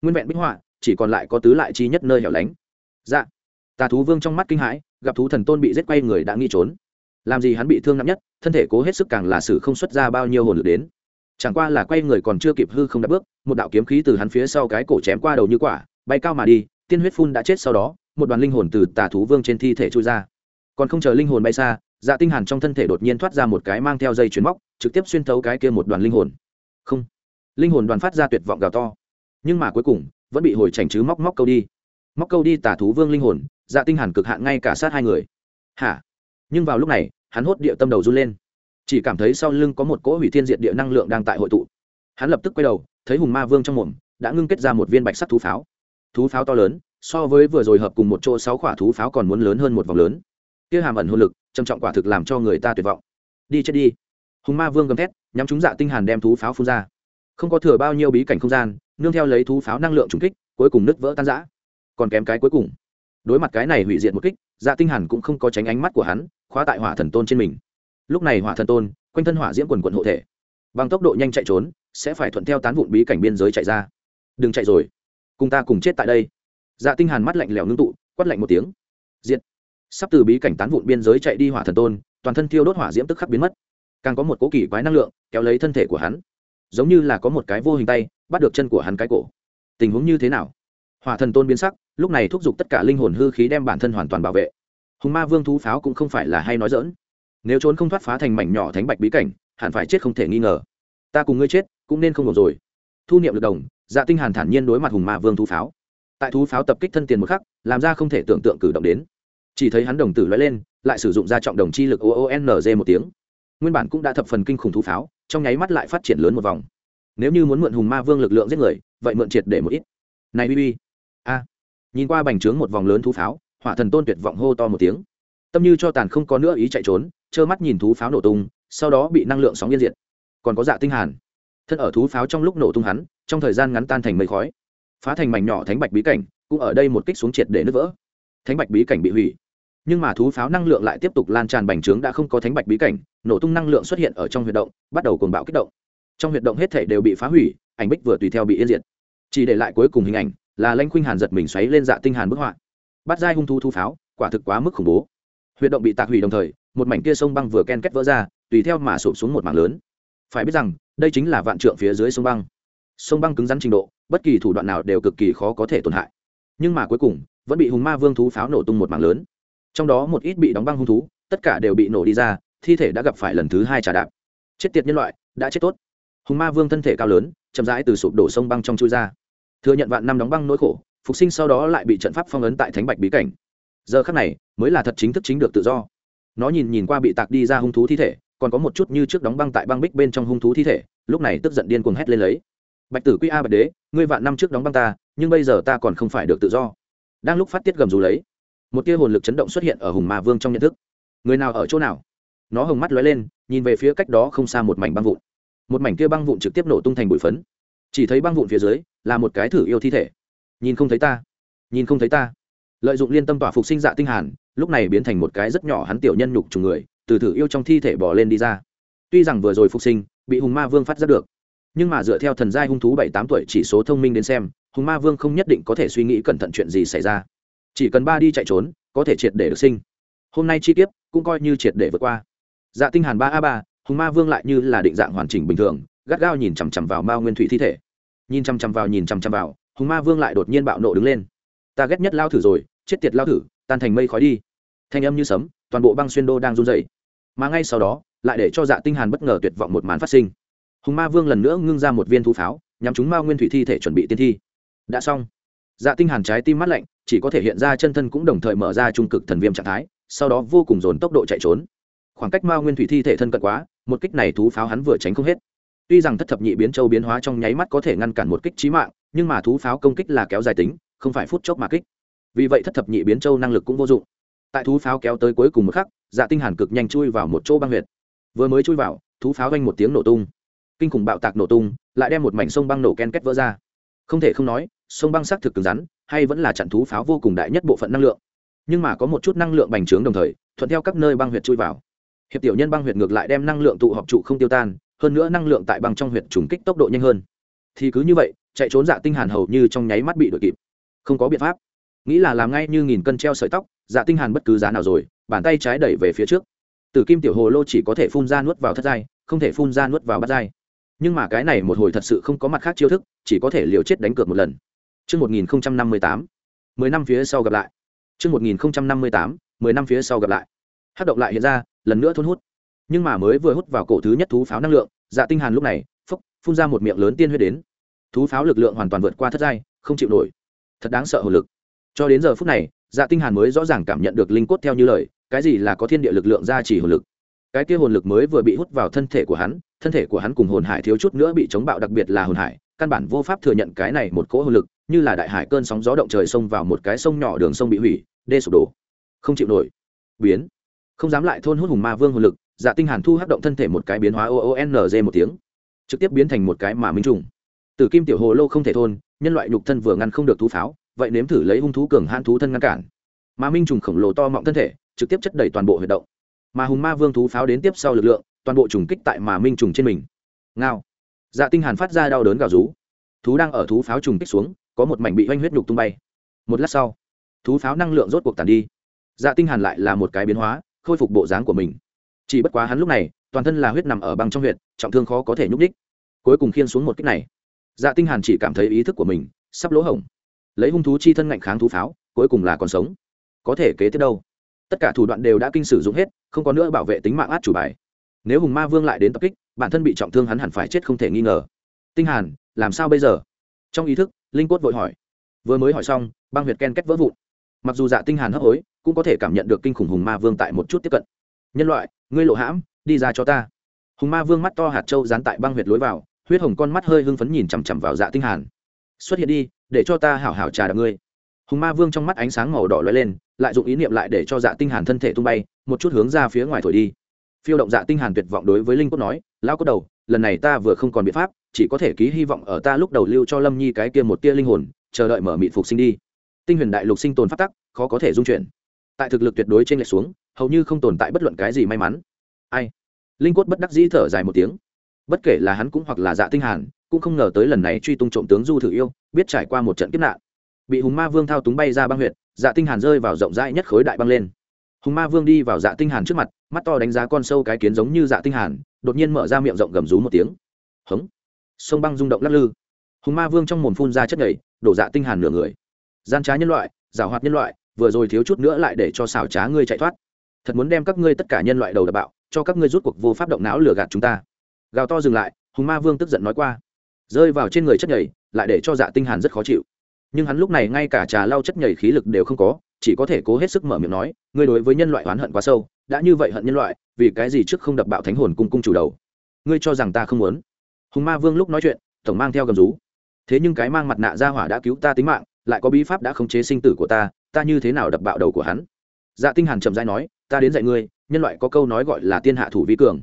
Nguyên vẹn bích họa, chỉ còn lại có tứ lại chi nhất nơi hẻo lánh. Dạ. Tà thú vương trong mắt kinh hãi, gặp thú thần tôn bị giết quay người đã nghi trốn. Làm gì hắn bị thương nặng nhất, thân thể cố hết sức càng là xử không xuất ra bao nhiêu hồn lực đến. Chẳng qua là quay người còn chưa kịp hư không đáp bước, một đạo kiếm khí từ hắn phía sau cái cổ chém qua đầu như quả, bay cao mà đi, tiên huyết phun đã chết sau đó, một đoàn linh hồn từ tà thú vương trên thi thể trôi ra. Còn không chờ linh hồn bay xa dạ tinh hàn trong thân thể đột nhiên thoát ra một cái mang theo dây chuyền móc, trực tiếp xuyên thấu cái kia một đoàn linh hồn không. Linh hồn đoàn phát ra tuyệt vọng gào to. Nhưng mà cuối cùng, vẫn bị hồi chảnh chứ móc móc câu đi. Móc câu đi tà thú vương linh hồn dạ tinh hàn cực hạn ngay cả sát hai người. Hả? Nhưng vào lúc này, hắn hốt địa tâm đầu run lên. Chỉ cảm thấy sau lưng có một cỗ hủy thiên diệt địa năng lượng đang tại hội tụ. Hắn lập tức quay đầu, thấy hùng ma vương trong mồm, đã ngưng kết ra một viên bạch sắc thú pháo. Thú pháo to lớn, so với vừa rồi hợp cùng một chỗ sáu quả thú pháo còn muốn lớn hơn một vòng lớn. Kia hàm ẩn hồn lực, trầm trọng quả thực làm cho người ta tuyệt vọng. Đi chết đi hùng ma vương gầm thét, nhắm chúng dạ tinh hàn đem thú pháo phun ra. Không có thừa bao nhiêu bí cảnh không gian, nương theo lấy thú pháo năng lượng trùng kích, cuối cùng nứt vỡ tan rã. Còn kém cái cuối cùng. Đối mặt cái này hủy diệt một kích dạ tinh hàn cũng không có tránh ánh mắt của hắn, khóa tại hỏa thần tôn trên mình. Lúc này hỏa thần tôn, quanh thân hỏa diễm quần quần hộ thể. Bằng tốc độ nhanh chạy trốn, sẽ phải thuận theo tán vụn bí cảnh biên giới chạy ra. Đừng chạy rồi. Cùng ta cùng chết tại đây. Dạ tinh hàn mắt lạnh lẽo ngưng tụ, quát lạnh một tiếng. Diệt. Sắp từ bí cảnh tán vụn biên giới chạy đi hỏa thần tôn, toàn thân thiêu đốt hỏa diễm tức khắc biến mất càng có một cố kỳ quái năng lượng kéo lấy thân thể của hắn, giống như là có một cái vô hình tay bắt được chân của hắn cái cổ. Tình huống như thế nào? Hỏa thần tôn biến sắc, lúc này thúc giục tất cả linh hồn hư khí đem bản thân hoàn toàn bảo vệ. Hùng ma vương thú pháo cũng không phải là hay nói dỡn nếu trốn không thoát phá thành mảnh nhỏ thánh bạch bí cảnh, hẳn phải chết không thể nghi ngờ. Ta cùng ngươi chết, cũng nên không một rồi. Thu niệm được đồng dạ tinh hàn thản nhiên đối mặt hùng ma vương thú pháo. Tại thú pháo tập kích thân tiền một khắc, làm ra không thể tưởng tượng cử động đến. Chỉ thấy hắn đồng tử lóe lên, lại sử dụng ra trọng đồng chi lực oonz một tiếng nguyên bản cũng đã thập phần kinh khủng thú pháo trong nháy mắt lại phát triển lớn một vòng. Nếu như muốn mượn hùng ma vương lực lượng giết người vậy mượn triệt để một ít. Này bb a. Nhìn qua bành trướng một vòng lớn thú pháo hỏa thần tôn tuyệt vọng hô to một tiếng. Tâm như cho tàn không có nữa ý chạy trốn trơ mắt nhìn thú pháo nổ tung sau đó bị năng lượng sóng yên diện, còn có dạ tinh hàn. Thân ở thú pháo trong lúc nổ tung hắn trong thời gian ngắn tan thành mây khói. Phá thành mảnh nhỏ thánh bạch bí cảnh cũng ở đây một kích xuống triệt để nứt vỡ. Thánh bạch bí cảnh bị hủy nhưng mà thú pháo năng lượng lại tiếp tục lan tràn bành trướng đã không có thánh bạch bí cảnh, nổ tung năng lượng xuất hiện ở trong huyệt động, bắt đầu cuồng bạo kích động. Trong huyệt động hết thể đều bị phá hủy, ảnh bích vừa tùy theo bị yên diệt. Chỉ để lại cuối cùng hình ảnh là lanh khuynh hàn giật mình xoáy lên dạ tinh hàn bức họa. Bắt dai hung thu thu pháo, quả thực quá mức khủng bố. Huyệt động bị tạc hủy đồng thời, một mảnh kia sông băng vừa ken kết vỡ ra, tùy theo mà sụp xuống một mảng lớn. Phải biết rằng, đây chính là vạn trượng phía dưới sông băng. Sông băng cứng rắn trình độ, bất kỳ thủ đoạn nào đều cực kỳ khó có thể tổn hại. Nhưng mà cuối cùng, vẫn bị hùng ma vương thú pháo nổ tung một mảng lớn trong đó một ít bị đóng băng hung thú, tất cả đều bị nổ đi ra, thi thể đã gặp phải lần thứ hai trả đạp. Chết tiệt nhân loại, đã chết tốt. Hùng ma vương thân thể cao lớn, chậm rãi từ sụp đổ sông băng trong chui ra. Thừa nhận vạn năm đóng băng nỗi khổ, phục sinh sau đó lại bị trận pháp phong ấn tại thánh bạch bí cảnh. Giờ khắc này, mới là thật chính thức chính được tự do. Nó nhìn nhìn qua bị tạc đi ra hung thú thi thể, còn có một chút như trước đóng băng tại băng bích bên trong hung thú thi thể, lúc này tức giận điên cuồng hét lên lấy. Bạch tử quy a bạch đế, ngươi vạn năm trước đóng băng ta, nhưng bây giờ ta còn không phải được tự do. Đang lúc phát tiết gầm rú lấy một tia hồn lực chấn động xuất hiện ở hùng ma vương trong nhận thức. Người nào ở chỗ nào? Nó hồng mắt lóe lên, nhìn về phía cách đó không xa một mảnh băng vụn. Một mảnh kia băng vụn trực tiếp nổ tung thành bụi phấn. Chỉ thấy băng vụn phía dưới là một cái thử yêu thi thể. Nhìn không thấy ta. Nhìn không thấy ta. Lợi dụng liên tâm tỏa phục sinh dạ tinh hàn, lúc này biến thành một cái rất nhỏ hắn tiểu nhân nhục trùng người, từ thử yêu trong thi thể bỏ lên đi ra. Tuy rằng vừa rồi phục sinh, bị hùng ma vương phát giác được, nhưng mà dựa theo thần giai hung thú bảy tám tuổi chỉ số thông minh đến xem, hùng ma vương không nhất định có thể suy nghĩ cẩn thận chuyện gì xảy ra chỉ cần ba đi chạy trốn, có thể triệt để được sinh. Hôm nay chi tiết cũng coi như triệt để vượt qua. Dạ tinh hàn ba a ba, hùng ma vương lại như là định dạng hoàn chỉnh bình thường, gắt gao nhìn chằm chằm vào mao nguyên thủy thi thể. Nhìn chằm chằm vào, nhìn chằm chằm vào, hùng ma vương lại đột nhiên bạo nộ đứng lên. Ta ghét nhất lao thử rồi, chết tiệt lao thử, tan thành mây khói đi. Thanh âm như sấm, toàn bộ băng xuyên đô đang run rẩy. Mà ngay sau đó, lại để cho dạ tinh hàn bất ngờ tuyệt vọng một màn phát sinh. Hùng ma vương lần nữa ngưng ra một viên thú pháo, nhắm chúng mao nguyên thủy thi thể chuẩn bị tiên thi. Đã xong dạ tinh hàn trái tim mắt lạnh, chỉ có thể hiện ra chân thân cũng đồng thời mở ra trung cực thần viêm trạng thái, sau đó vô cùng dồn tốc độ chạy trốn. Khoảng cách mao nguyên thủy thi thể thân cận quá, một kích này thú pháo hắn vừa tránh không hết. Tuy rằng thất thập nhị biến châu biến hóa trong nháy mắt có thể ngăn cản một kích chí mạng, nhưng mà thú pháo công kích là kéo dài tính, không phải phút chốc mà kích. Vì vậy thất thập nhị biến châu năng lực cũng vô dụng. Tại thú pháo kéo tới cuối cùng một khắc dạ tinh hàn cực nhanh chui vào một chỗ băng huyệt. Vừa mới chui vào, thú pháo vang một tiếng nổ tung. Kinh khủng bạo tạc nổ tung, lại đem một mảnh sông băng nổ ken kết vỡ ra. Không thể không nói sông băng xác thực cứng rắn, hay vẫn là chặn thú pháo vô cùng đại nhất bộ phận năng lượng. Nhưng mà có một chút năng lượng bành trướng đồng thời, thuận theo các nơi băng huyệt chui vào. Hiệp tiểu nhân băng huyệt ngược lại đem năng lượng tụ họp trụ không tiêu tan, hơn nữa năng lượng tại băng trong huyệt trùng kích tốc độ nhanh hơn. Thì cứ như vậy, chạy trốn dạ tinh hàn hầu như trong nháy mắt bị đuổi kịp. Không có biện pháp. Nghĩ là làm ngay như nghìn cân treo sợi tóc dạ tinh hàn bất cứ giá nào rồi, bàn tay trái đẩy về phía trước. Tử kim tiểu hồ lô chỉ có thể phun ra nuốt vào thất giai, không thể phun ra nuốt vào bát giai. Nhưng mà cái này một hồi thật sự không có mặt khác chiêu thức, chỉ có thể liều chết đánh cược một lần. Trước 1058, 10 năm phía sau gặp lại. Trước 1058, 10 năm phía sau gặp lại. Hát động lại hiện ra, lần nữa thôn hút. Nhưng mà mới vừa hút vào cổ thứ nhất thú pháo năng lượng, Dạ Tinh Hàn lúc này, phốc, phun ra một miệng lớn tiên huyết đến. Thú pháo lực lượng hoàn toàn vượt qua thất giai, không chịu nổi. Thật đáng sợ hồn lực. Cho đến giờ phút này, Dạ Tinh Hàn mới rõ ràng cảm nhận được linh cốt theo như lời, cái gì là có thiên địa lực lượng gia trì hồn lực. Cái kia hồn lực mới vừa bị hút vào thân thể của hắn, thân thể của hắn cùng hồn hải thiếu chút nữa bị chống bạo đặc biệt là hồn hải, căn bản vô pháp thừa nhận cái này một cỗ hồn lực, như là đại hải cơn sóng gió động trời xông vào một cái sông nhỏ đường sông bị hủy, đê sụp đổ. Không chịu nổi. Biến. Không dám lại thôn hút hùng ma vương hồn lực, Dạ Tinh Hàn thu hấp động thân thể một cái biến hóa o o n g một tiếng, trực tiếp biến thành một cái mà minh trùng. Tử kim tiểu hồ lô không thể thôn, nhân loại nhục thân vừa ngăn không được thú pháo, vậy nếm thử lấy hung thú cường hãn thú thân ngăn cản. Mà minh trùng khổng lồ to mọng thân thể, trực tiếp chất đầy toàn bộ huyệt động. Mà hùng ma vương thú pháo đến tiếp sau lực lượng, toàn bộ trùng kích tại mà minh trùng trên mình. Ngao. Dạ Tinh Hàn phát ra đau đớn gào rú. Thú đang ở thú pháo trùng kích xuống, có một mảnh bị oanh huyết nhục tung bay. Một lát sau, thú pháo năng lượng rốt cuộc tàn đi. Dạ Tinh Hàn lại là một cái biến hóa, khôi phục bộ dáng của mình. Chỉ bất quá hắn lúc này, toàn thân là huyết nằm ở băng trong huyệt, trọng thương khó có thể nhúc đích. Cuối cùng khiên xuống một kích này. Dạ Tinh Hàn chỉ cảm thấy ý thức của mình sắp lỗ hổng. Lấy hung thú chi thân ngạnh kháng thú pháo, cuối cùng là còn sống. Có thể kế tiếp đâu? Tất cả thủ đoạn đều đã kinh sử dụng hết, không có nữa bảo vệ tính mạng át chủ bài. Nếu Hùng Ma Vương lại đến tập kích, bản thân bị trọng thương hắn hẳn phải chết không thể nghi ngờ. Tinh Hàn, làm sao bây giờ? Trong ý thức, Linh Cốt vội hỏi. Vừa mới hỏi xong, băng huyệt ken kết vỡ vụn. Mặc dù Dạ Tinh Hàn hấp hối, cũng có thể cảm nhận được kinh khủng Hùng Ma Vương tại một chút tiếp cận. Nhân loại, ngươi lộ hãm, đi ra cho ta. Hùng Ma Vương mắt to hạt châu dán tại băng huyệt lối vào, huyết hồng con mắt hơi hưng phấn nhìn chằm chằm vào dạ tinh hàn xuất hiện đi để cho ta hảo hảo trà đạp ngươi hùng ma vương trong mắt ánh sáng màu đỏ lóe lên lại dụng ý niệm lại để cho dạ tinh hàn thân thể tung bay một chút hướng ra phía ngoài thổi đi phiêu động dạ tinh hàn tuyệt vọng đối với linh cốt nói lão cốt đầu lần này ta vừa không còn biện pháp, chỉ có thể ký hy vọng ở ta lúc đầu lưu cho lâm nhi cái kia một tia linh hồn, chờ đợi mở mịt phục sinh đi. Tinh huyền đại lục sinh tồn phát tắc, khó có thể dung chuyển. Tại thực lực tuyệt đối trên lệch xuống, hầu như không tồn tại bất luận cái gì may mắn. Ai? Linh cốt bất đắc dĩ thở dài một tiếng. Bất kể là hắn cũng hoặc là dạ tinh hàn, cũng không ngờ tới lần này truy tung trộm tướng du thử yêu, biết trải qua một trận kiếp nạn. Bị hùng ma vương thao túng bay ra băng huyệt dạ tinh hàn rơi vào rộng rãi nhất khối đại băng lên. Hùng ma vương đi vào dạ tinh hàn trước mặt, mắt to đánh giá con sâu cái kiến giống như dạ tinh hàn đột nhiên mở ra miệng rộng gầm rú một tiếng. Hống. Sông băng rung động lắc lư. Hùng ma vương trong mồm phun ra chất nhảy đổ dạ tinh hàn nửa người. Gian trá nhân loại, giảo hoạt nhân loại, vừa rồi thiếu chút nữa lại để cho xảo trá ngươi chạy thoát. Thật muốn đem các ngươi tất cả nhân loại đầu đập bạo, cho các ngươi rút cuộc vô pháp động não lừa gạt chúng ta. Gào to dừng lại, hùng ma vương tức giận nói qua. Rơi vào trên người chất nhảy lại để cho dạ tinh hàn rất khó chịu. Nhưng hắn lúc này ngay cả trà lau chất nhảy khí lực đều không có, chỉ có thể cố hết sức mở miệng nói, ngươi đối với nhân loại oán hận quá sâu đã như vậy hận nhân loại, vì cái gì trước không đập bạo thánh hồn cung cung chủ đầu? Ngươi cho rằng ta không muốn? Hùng ma vương lúc nói chuyện, tổng mang theo gầm rú. Thế nhưng cái mang mặt nạ ra hỏa đã cứu ta tính mạng, lại có bí pháp đã khống chế sinh tử của ta ta như thế nào đập bạo đầu của hắn? Dạ tinh hàn chậm rãi nói, ta đến dạy ngươi, nhân loại có câu nói gọi là tiên hạ thủ vi cường.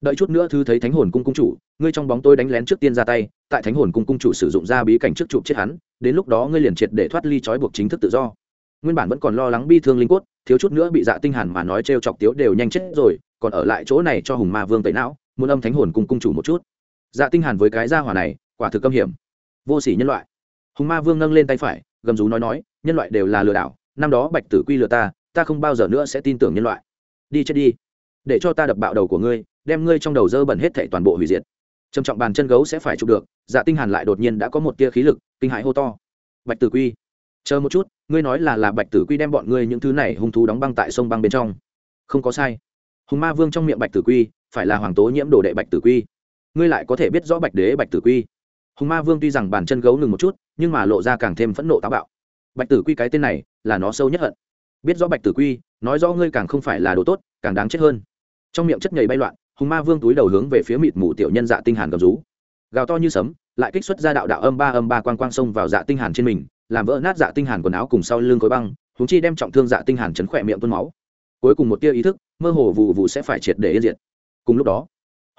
Đợi chút nữa thư thấy thánh hồn cung cung chủ, ngươi trong bóng tôi đánh lén trước tiên ra tay, tại thánh hồn cung cung chủ sử dụng ra bí cảnh trước chụp chết hắn, đến lúc đó ngươi liền triệt để thoát ly trói buộc chính thức tự do nguyên bản vẫn còn lo lắng bi thương linh cốt, thiếu chút nữa bị dạ tinh hàn mà nói treo chọc tiếu đều nhanh chết rồi, còn ở lại chỗ này cho hùng ma vương tẩy não, muốn âm thánh hồn cung cung chủ một chút. Dạ tinh hàn với cái gia hỏa này, quả thực câm hiểm. Vô sỉ nhân loại. Hùng ma vương nâng lên tay phải, gầm rú nói nói, nhân loại đều là lừa đảo, năm đó bạch tử quy lừa ta ta không bao giờ nữa sẽ tin tưởng nhân loại. Đi chết đi. Để cho ta đập bạo đầu của ngươi, đem ngươi trong đầu dơ bẩn hết thảy toàn bộ hủy diệt. Trầm trọng bàn chân gấu sẽ phải chụp được dạ tinh hàn lại đột nhiên đã có một tia khí lực, kinh hãi hô to. Bạch tử quy, chờ một chút ngươi nói là là bạch tử quy đem bọn ngươi những thứ này hung thú đóng băng tại sông băng bên trong. Không có sai. Hùng ma vương trong miệng bạch tử quy, phải là hoàng tố nhiễm đồ đệ bạch tử quy. Ngươi lại có thể biết rõ bạch đế bạch tử quy. Hùng ma vương tuy rằng bàn chân gấu ngừng một chút, nhưng mà lộ ra càng thêm phẫn nộ táo bạo. Bạch tử quy cái tên này, là nó sâu nhất hận. Biết rõ bạch tử quy, nói rõ ngươi càng không phải là đồ tốt, càng đáng chết hơn. Trong miệng chất nhầy bay loạn, hùng ma vương túi đầu hướng về phía mịt mù tiểu nhân dạ tinh hàn gầm rú. Gào to như sấm, lại kích xuất ra đạo đạo âm ba âm ba quang quang xông vào dạ tinh hàn trên mình làm vỡ nát dạ tinh hàn quần áo cùng sau lưng khối băng chúng chi đem trọng thương dạ tinh hàn chấn khỏe miệng tuôn máu. Cuối cùng một tia ý thức, mơ hồ vụ vụ sẽ phải triệt để yên diệt. Cùng lúc đó,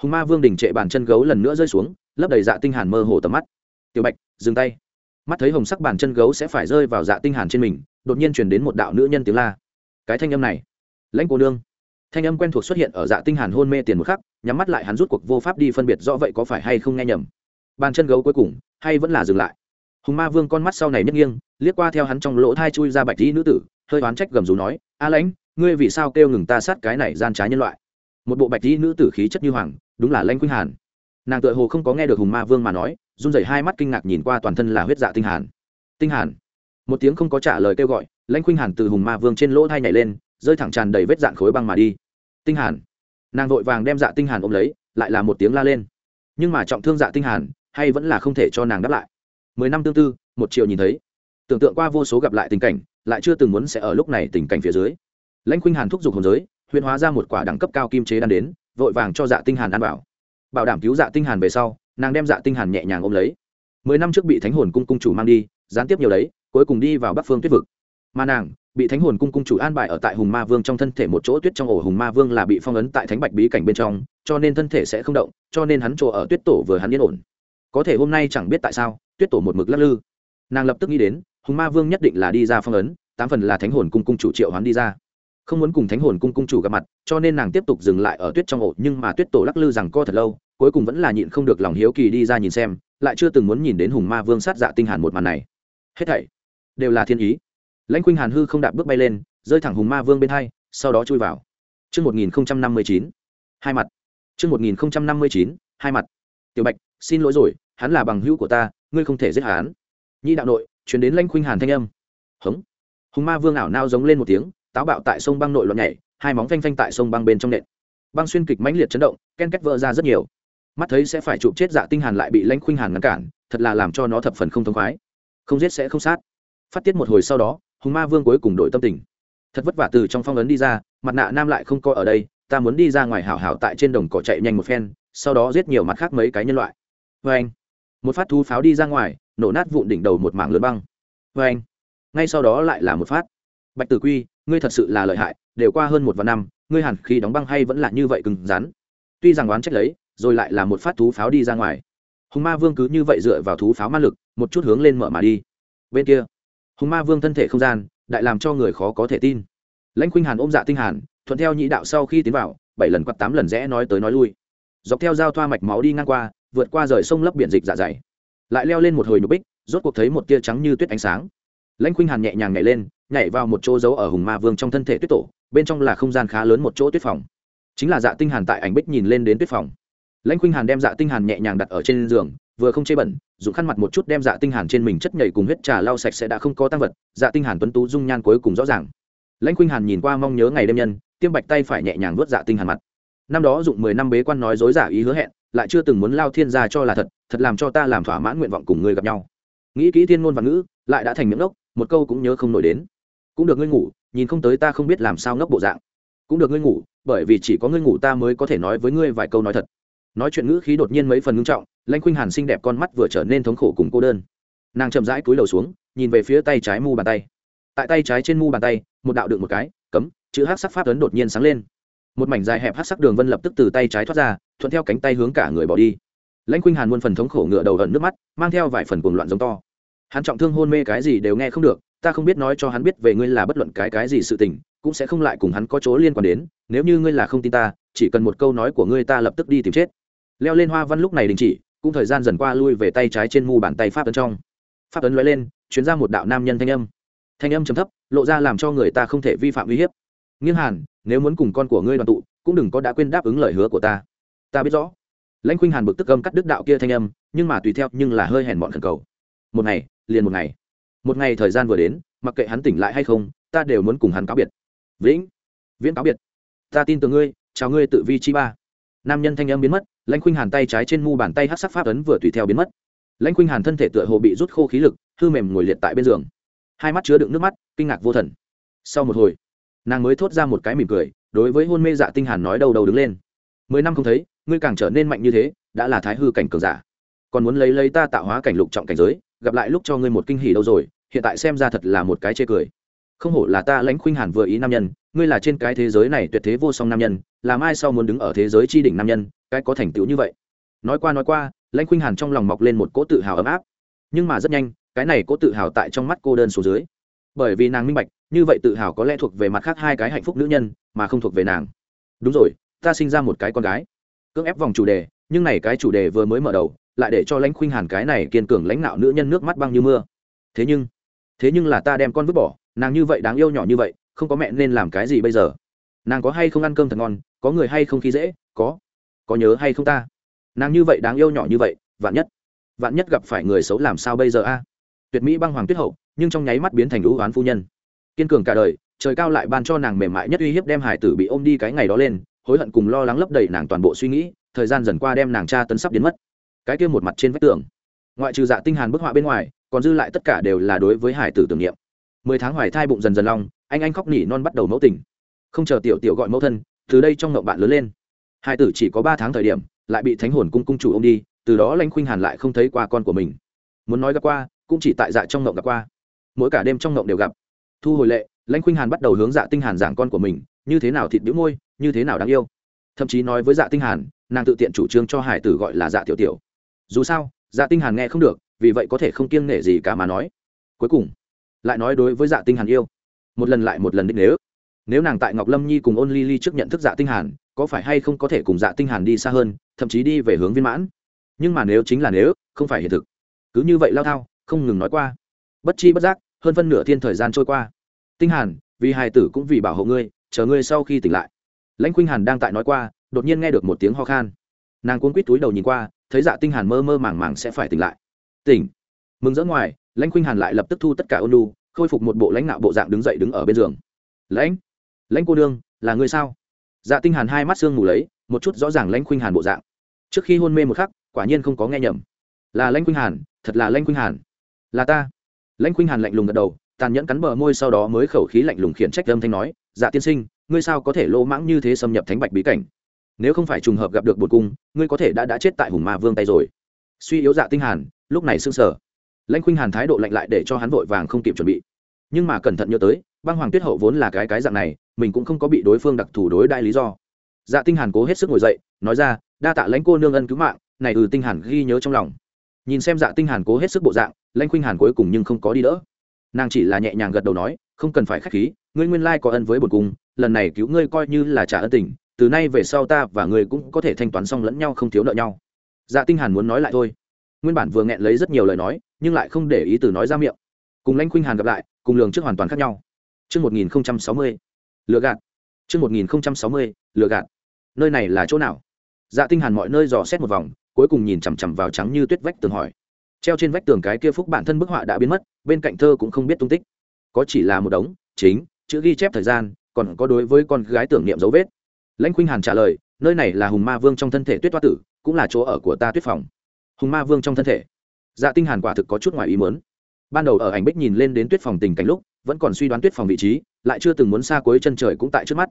hùng ma vương đình trệ bàn chân gấu lần nữa rơi xuống, lấp đầy dạ tinh hàn mơ hồ tầm mắt. Tiểu bạch, dừng tay. Mắt thấy hồng sắc bàn chân gấu sẽ phải rơi vào dạ tinh hàn trên mình, đột nhiên truyền đến một đạo nữ nhân tiếng la. Cái thanh âm này, lãnh cô nương. Thanh âm quen thuộc xuất hiện ở dạ tinh hàn hôn mê tiền một khắc, nhắm mắt lại hắn rút cuộc vô pháp đi phân biệt rõ vậy có phải hay không nghe nhầm. Bàn chân gấu cuối cùng, hay vẫn là dừng lại hùng ma vương con mắt sau này nhất nghiêng, liếc qua theo hắn trong lỗ thai chui ra bạch dĩ nữ tử, hơi oán trách gầm rú nói, a lãnh, ngươi vì sao kêu ngừng ta sát cái này gian trái nhân loại? Một bộ bạch dĩ nữ tử khí chất như hoàng, đúng là lãnh quynh hàn. Nàng tựa hồ không có nghe được hùng ma vương mà nói, run rẩy hai mắt kinh ngạc nhìn qua toàn thân là huyết dạ tinh hàn. Tinh hàn. Một tiếng không có trả lời kêu gọi, lãnh quynh hàn từ hùng ma vương trên lỗ thai nhảy lên, rơi thẳng tràn đầy vết dạn khối băng mà đi. Tinh hàn. Nàng vội vàng đem dạ tinh hàn ôm lấy, lại là một tiếng la lên. Nhưng mà trọng thương dạ tinh hàn, hay vẫn là không thể cho nàng đáp lại mười năm tương tư, một chiều nhìn thấy. Tưởng tượng qua vô số gặp lại tình cảnh, lại chưa từng muốn sẽ ở lúc này tình cảnh phía dưới. Lãnh khuynh hàn thúc giục hồn giới huyền hóa ra một quả đẳng cấp cao kim chế đan đến, vội vàng cho dạ tinh hàn ăn bảo. Bảo đảm cứu dạ tinh hàn về sau, nàng đem dạ tinh hàn nhẹ nhàng ôm lấy. Mười năm trước bị thánh hồn cung cung chủ mang đi, gián tiếp nhiều đấy, cuối cùng đi vào bắc phương tuyết vực. Mà nàng, bị thánh hồn cung cung chủ an bài ở tại hùng ma vương trong thân thể một chỗ tuyết trong ổ. Hùng ma vương là bị phong ấn tại thánh bạch bí cảnh bên trong, cho nên thân thể sẽ không động, cho nên hắn chỗ ở tuyết tổ vừa hắn yên ổn. Có thể hôm nay chẳng biết tại sao tuyết tổ một mực lắc lư. Nàng lập tức nghĩ đến hùng ma vương nhất định là đi ra phong ấn tám phần là thánh hồn cung cung chủ triệu hoán đi ra. Không muốn cùng thánh hồn cung cung chủ gặp mặt cho nên nàng tiếp tục dừng lại ở tuyết trong ổ nhưng mà tuyết tổ lắc lư rằng co thật lâu cuối cùng vẫn là nhịn không được lòng hiếu kỳ đi ra nhìn xem lại chưa từng muốn nhìn đến hùng ma vương sát dạ tinh hàn một màn này. Hết thảy đều là thiên ý. Lãnh khuynh hàn hư không đạp bước bay lên rơi thẳng hùng ma vương bên hai sau đó chui vào. Trước 1059, hai mặt. Trước 1059, hai mặt. Tiểu Bạch, xin lỗi rồi, hắn là bằng hữu của ta, ngươi không thể giết hắn. Nhi đạo nội, truyền đến lãnh khuynh hàn thanh âm. Hống. Hùng ma vương ảo nao giống lên một tiếng, táo bạo tại sông băng nội loạn nhảy, hai móng phanh phanh tại sông băng bên trong nện. Băng xuyên kịch mãnh liệt chấn động, ken két vỡ ra rất nhiều. Mắt thấy sẽ phải chụp chết Dạ Tinh Hàn lại bị lãnh khuynh hàn ngăn cản, thật là làm cho nó thập phần không thông khoái. Không giết sẽ không sát. Phát tiết một hồi sau đó, hùng ma vương cuối cùng đổi tâm tình thật vất vả từ trong phong ấn đi ra mặt nạ nam lại không coi ở đây ta muốn đi ra ngoài hảo hảo tại trên đồng cỏ chạy nhanh một phen sau đó giết nhiều mặt khác mấy cái nhân loại vê anh một phát thú pháo đi ra ngoài, nổ nát vụn đỉnh đầu một mảng lớn băng. Vê anh, ngay sau đó lại là một phát. Bạch tử quy, ngươi thật sự là lợi hại, đều qua hơn một vạn năm, ngươi hẳn khi đóng băng hay vẫn là như vậy cứng rắn? Tuy rằng oán trách lấy, rồi lại là một phát thú pháo đi ra ngoài. Hùng ma vương cứ như vậy dựa vào thú pháo ma lực, một chút hướng lên mở mà đi. Bên kia, hùng ma vương thân thể không gian, đại làm cho người khó có thể tin. Lãnh khuynh hàn ôm dạ tinh hàn, thuận theo nhị đạo sau khi tiến vào, bảy lần quặt tám lần rẽ nói tới nói lui. Dọc theo giao thoa mạch máu đi ngang qua vượt qua rời sông lấp biển dịch dạ dày. Lại leo lên một hồi nhục bích, rốt cuộc thấy một tia trắng như tuyết ánh sáng. Lãnh khuynh hàn nhẹ nhàng nhảy lên, nhảy vào một chỗ giấu ở hùng ma vương trong thân thể tuyết tổ, bên trong là không gian khá lớn một chỗ tuyết phòng. Chính là dạ tinh hàn tại ảnh bích nhìn lên đến tuyết phòng. Lãnh khuynh hàn đem dạ tinh hàn nhẹ nhàng đặt ở trên giường, vừa không chê bẩn, dùng khăn mặt một chút đem dạ tinh hàn trên mình chất nhảy cùng huyết trà lau sạch sẽ đã không có tăng vật dạ tinh hàn tuấn tú dung nhan cuối cùng rõ ràng. Lãnh khuynh hàn nhìn qua mong nhớ ngày đêm nhân, tiêm bạch tay phải nhẹ nhàng vuốt dạ tinh hàn mặt. Năm đó dụng mười năm bế quan nói dối giả ý hứa hẹn lại chưa từng muốn lao thiên gia cho là thật thật làm cho ta làm thỏa mãn nguyện vọng cùng ngươi gặp nhau. Nghĩ kỹ thiên ngôn và ngữ, lại đã thành miệng ngốc, một câu cũng nhớ không nổi đến. Cũng được ngươi ngủ, nhìn không tới ta không biết làm sao ngốc bộ dạng. Cũng được ngươi ngủ, bởi vì chỉ có ngươi ngủ ta mới có thể nói với ngươi vài câu nói thật. Nói chuyện ngữ khí đột nhiên mấy phần ngưng trọng lanh khuynh hàn xinh đẹp con mắt vừa trở nên thống khổ cùng cô đơn. Nàng chậm rãi cúi đầu xuống, nhìn về phía tay trái mu bàn tay. Tại tay trái trên mu bàn tay, một đạo đựng một cái, cấm, chữ hát sắc pháp ấn đột nhiên sáng lên. Một mảnh dài hẹp hát sắc đường vân lập tức từ tay trái thoát ra thuận theo cánh tay hướng cả người bỏ đi. Lãnh khuynh hàn muôn phần thống khổ ngựa đầu ẩn nước mắt, mang theo vài phần cuồng loạn giống to. Hắn trọng thương hôn mê cái gì đều nghe không được, ta không biết nói cho hắn biết về ngươi là bất luận cái cái gì sự tình, cũng sẽ không lại cùng hắn có chỗ liên quan đến, nếu như ngươi là không tin ta, chỉ cần một câu nói của ngươi ta lập tức đi tìm chết. Leo lên hoa văn lúc này đình chỉ, cũng thời gian dần qua lui về tay trái trên mu bàn tay pháp ấn trong. Pháp ấn lóe lên chuyến ra một đạo nam nhân thanh âm. Thanh âm trầm thấp, lộ ra làm cho người ta không thể vi phạm uy hiếp. Nghiêng hàn, nếu muốn cùng con của ngươi đoàn tụ, cũng đừng có đã quên đáp ứng lời hứa của ta ta biết rõ. Lãnh khuynh hàn bực tức âm cắt đức đạo kia thanh âm, nhưng mà tùy theo, nhưng là hơi hèn bọn khẩn cầu. Một ngày, liền một ngày. Một ngày thời gian vừa đến, mặc kệ hắn tỉnh lại hay không, ta đều muốn cùng hắn cáo biệt. Vĩnh, viễn cáo biệt. Ta tin tưởng ngươi, chào ngươi tự vi chi ba. Nam nhân thanh âm biến mất, lãnh khuynh hàn tay trái trên mu bàn tay hát sắc pháp ấn vừa tùy theo biến mất. Lãnh khuynh hàn thân thể tựa hồ bị rút khô khí lực, hư mềm ngồi liệt tại bên giường. Hai mắt chứa đựng nước mắt, kinh ngạc vô thần. Sau một hồi, nàng mới thốt ra một cái mỉm cười, đối với hôn mê dạ tinh hàn nói đầu đầu đứng lên. Mười năm không thấy ngươi càng trở nên mạnh như thế, đã là thái hư cảnh cường giả. Còn muốn lấy lấy ta tạo hóa cảnh lục trọng cảnh giới, gặp lại lúc cho ngươi một kinh hỉ đâu rồi, hiện tại xem ra thật là một cái chê cười. Không hổ là ta lãnh khuynh hàn vừa ý nam nhân, ngươi là trên cái thế giới này tuyệt thế vô song nam nhân làm ai sau muốn đứng ở thế giới tri đỉnh nam nhân, cái có thành tựu như vậy. Nói qua nói qua, lãnh khuynh hàn trong lòng mọc lên một cỗ tự hào ấm áp. Nhưng mà rất nhanh, cái này cỗ tự hào tại trong mắt cô đơn số dưới. Bởi vì nàng minh bạch, như vậy tự hào có lẽ thuộc về mặt khác hai cái hạnh phúc nữ nhân, mà không thuộc về nàng. Đúng rồi, ta sinh ra một cái con gái cưỡng ép vòng chủ đề, nhưng này cái chủ đề vừa mới mở đầu, lại để cho lãnh khuynh hàn cái này kiên cường lãnh nạo nữ nhân nước mắt băng như mưa. Thế nhưng thế nhưng là ta đem con vứt bỏ, nàng như vậy đáng yêu nhỏ như vậy, không có mẹ nên làm cái gì bây giờ? Nàng có hay không ăn cơm thật ngon, có người hay không khí dễ, có có nhớ hay không ta? Nàng như vậy đáng yêu nhỏ như vậy, vạn nhất vạn nhất gặp phải người xấu làm sao bây giờ a? Tuyệt mỹ băng hoàng tuyết hậu, nhưng trong nháy mắt biến thành lũ oán phu nhân. Kiên cường cả đời, trời cao lại ban cho nàng mềm mại nhất uy hiếp đem hải tử bị ôm đi cái ngày đó lên hối hận cùng lo lắng lấp đầy nàng toàn bộ suy nghĩ, thời gian dần qua đem nàng cha tấn sắp biến mất. Cái kia một mặt trên vách tường. Ngoại trừ dạ tinh hàn bức họa bên ngoài, còn dư lại tất cả đều là đối với hải tử tưởng niệm. Mười tháng hoài thai bụng dần dần long, anh anh khóc nỉ non bắt đầu mẫu tình. Không chờ tiểu tiểu gọi mẫu thân, từ đây trong ngộng bạn lớn lên. Hải tử chỉ có ba tháng thời điểm, lại bị thánh hồn cung cung chủ ông đi, từ đó lanh khuynh hàn lại không thấy qua con của mình. Muốn nói gặp qua, cũng chỉ tại dạ trong ngộng gặp qua. Mỗi cả đêm trong ngộng đều gặp. Thu hồi lệ, lãnh khuynh hàn bắt đầu hướng dạ tinh hàn giảng con của mình, như thế nào thịt bĩu môi như thế nào đáng yêu. Thậm chí nói với dạ tinh hàn, nàng tự tiện chủ trương cho hải tử gọi là dạ tiểu tiểu. Dù sao dạ tinh hàn nghe không được, vì vậy có thể không kiêng nể gì cả mà nói. Cuối cùng, lại nói đối với dạ tinh hàn yêu. Một lần lại một lần định nếu. Nếu nàng tại ngọc lâm nhi cùng ôn ly ly trước nhận thức dạ tinh hàn, có phải hay không có thể cùng dạ tinh hàn đi xa hơn, thậm chí đi về hướng viên mãn? Nhưng mà nếu chính là nếu, không phải hiện thực. Cứ như vậy lao thao, không ngừng nói qua. Bất chi bất giác, hơn phân nửa thiên thời gian trôi qua. Tinh hàn, vì hài tử cũng vì bảo hộ ngươi, chờ ngươi sau khi tỉnh lại lãnh khuynh hàn đang tại nói qua, đột nhiên nghe được một tiếng ho khan. Nàng cuốn quít túi đầu nhìn qua, thấy dạ tinh hàn mơ mơ màng màng sẽ phải tỉnh lại. Tỉnh. Mừng rỡ ngoài, lãnh khuynh hàn lại lập tức thu tất cả ôn lu khôi phục một bộ lãnh nạo bộ dạng đứng dậy đứng ở bên giường. Lãnh lãnh cô đương là người sao? Dạ tinh hàn hai mắt sương ngủ lấy, một chút rõ ràng lãnh khuynh hàn bộ dạng. Trước khi hôn mê một khắc, quả nhiên không có nghe nhầm. Là lãnh khuynh hàn, thật là lãnh khuynh hàn. Là ta. Lãnh khuynh hàn lạnh lùng gật đầu, tàn nhẫn cắn bờ môi sau đó mới khẩu khí lạnh lùng khiển trách âm thanh nói dạ tiên sinh ngươi sao có thể lỗ mãng như thế xâm nhập thánh bạch bí cảnh? Nếu không phải trùng hợp gặp được bột cung, ngươi có thể đã đã chết tại hùng ma vương tay rồi. Suy yếu dạ tinh hàn, lúc này sưng sờ. lãnh khuynh hàn thái độ lạnh lại để cho hắn vội vàng không kịp chuẩn bị. Nhưng mà cẩn thận nhớ tới, băng hoàng tuyết hậu vốn là cái cái dạng này, mình cũng không có bị đối phương đặc thù đối đại lý do. Dạ tinh hàn cố hết sức ngồi dậy, nói ra, đa tạ lãnh cô nương ân cứu mạng, này ừ tinh hàn ghi nhớ trong lòng. Nhìn xem dạ tinh hàn cố hết sức bộ dạng, lãnh khuynh hàn cuối cùng nhưng không có đi đỡ. Nàng chỉ là nhẹ nhàng gật đầu nói, không cần phải khách khí, ngươi nguyên lai có ân với bổn cung lần này cứu ngươi coi như là trả ân tình từ nay về sau ta và ngươi cũng có thể thanh toán xong lẫn nhau không thiếu nợ nhau dạ tinh hàn muốn nói lại thôi nguyên bản vừa nghẹn lấy rất nhiều lời nói nhưng lại không để ý từ nói ra miệng cùng lãnh khuynh hàn gặp lại cùng lường trước hoàn toàn khác nhau Trước 1060, lừa gạt. Trước 1060, lừa gạt. Nơi này là chỗ nào? Dạ Tinh Hàn mọi nơi dò xét một vòng, cuối cùng nhìn chằm chằm vào trắng như tuyết vách tường hỏi. Treo trên vách tường cái kia phúc bản thân bức họa đã biến mất, bên cạnh thơ cũng không biết tung tích. Có chỉ là một đống, chính, chữ ghi chép thời gian, còn có đối với con gái tưởng niệm dấu vết. Lãnh Khuynh Hàn trả lời, nơi này là Hùng Ma Vương trong thân thể Tuyết Toa tử, cũng là chỗ ở của ta tuyết phòng. Hùng ma vương trong thân thể. Dạ tinh hàn quả thực có chút ngoài ý muốn. Ban đầu ở ảnh bích nhìn lên đến tuyết phòng tình cảnh lúc vẫn còn suy đoán tuyết phòng vị trí lại chưa từng muốn xa cuối chân trời cũng tại trước mắt.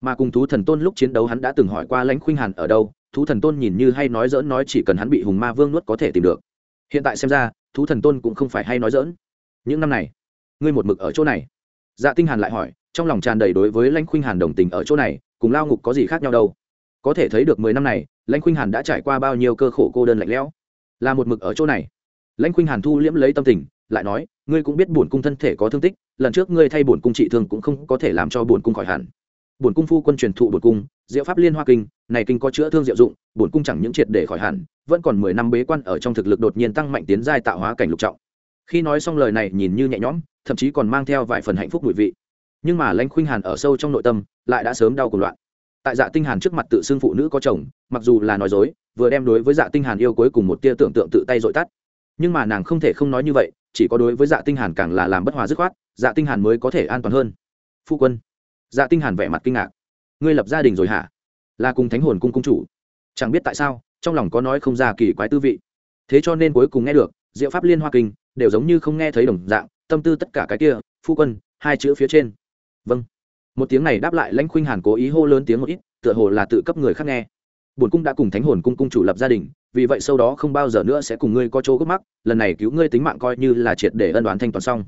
Mà cùng thú thần tôn lúc chiến đấu hắn đã từng hỏi qua lãnh khuynh hàn ở đâu thú thần tôn nhìn như hay nói dỡn nói chỉ cần hắn bị hùng ma vương nuốt có thể tìm được. Hiện tại xem ra thú thần tôn cũng không phải hay nói dỡn những năm này ngươi một mực ở chỗ này. Dạ tinh hàn lại hỏi trong lòng tràn đầy đối với lãnh khuynh hàn đồng tình ở chỗ này, cùng lao ngục có gì khác nhau đâu. Có thể thấy được mười năm này, lãnh khuynh hàn đã trải qua bao nhiêu cơ khổ cô đơn lạnh lẽo. Là một mực ở chỗ này. Lãnh khuynh hàn thu liễm lấy tâm tình, lại nói, ngươi cũng biết bổn cung thân thể có thương tích, lần trước ngươi thay bổn cung trị thương cũng không có thể làm cho bổn cung khỏi hẳn. Bổn cung phu quân truyền thụ bổn cung, diệu pháp liên hoa kinh, này kinh có chữa thương diệu dụng, bổn cung chẳng những triệt để khỏi hẳn, vẫn còn mười năm bế quan ở trong thực lực đột nhiên tăng mạnh tiến giai tạo hóa cảnh lục trọng. Khi nói xong lời này nhìn như nhẹ nhõm, thậm chí còn mang theo vài phần hạnh phúc mùi vị nhưng mà lãnh khuynh hàn ở sâu trong nội tâm lại đã sớm đau cùng loạn. Tại dạ tinh hàn trước mặt tự xưng phụ nữ có chồng, mặc dù là nói dối, vừa đem đối với dạ tinh hàn yêu cuối cùng một tia tưởng tượng tự tay dội tắt. Nhưng mà nàng không thể không nói như vậy, chỉ có đối với dạ tinh hàn càng là làm bất hòa dứt khoát dạ tinh hàn mới có thể an toàn hơn. Phu quân. Dạ tinh hàn vẻ mặt kinh ngạc. Ngươi lập gia đình rồi hả? Là cùng thánh hồn cung cung chủ. Chẳng biết tại sao, trong lòng có nói không ra kỳ quái tư vị. Thế cho nên cuối cùng nghe được, diệu pháp liên hoa kinh đều giống như không nghe thấy đồng dạng, tâm tư tất cả cái kia, phu quân, hai chữ phía trên vâng. Một tiếng này đáp lại lãnh khuynh hàn cố ý hô lớn tiếng một ít, tựa hồ là tự cấp người khác nghe. Bổn cung đã cùng thánh hồn cung cung chủ lập gia đình, vì vậy sau đó không bao giờ nữa sẽ cùng ngươi có chỗ gấp mắc, lần này cứu ngươi tính mạng coi như là triệt để ân đoán thanh toàn xong.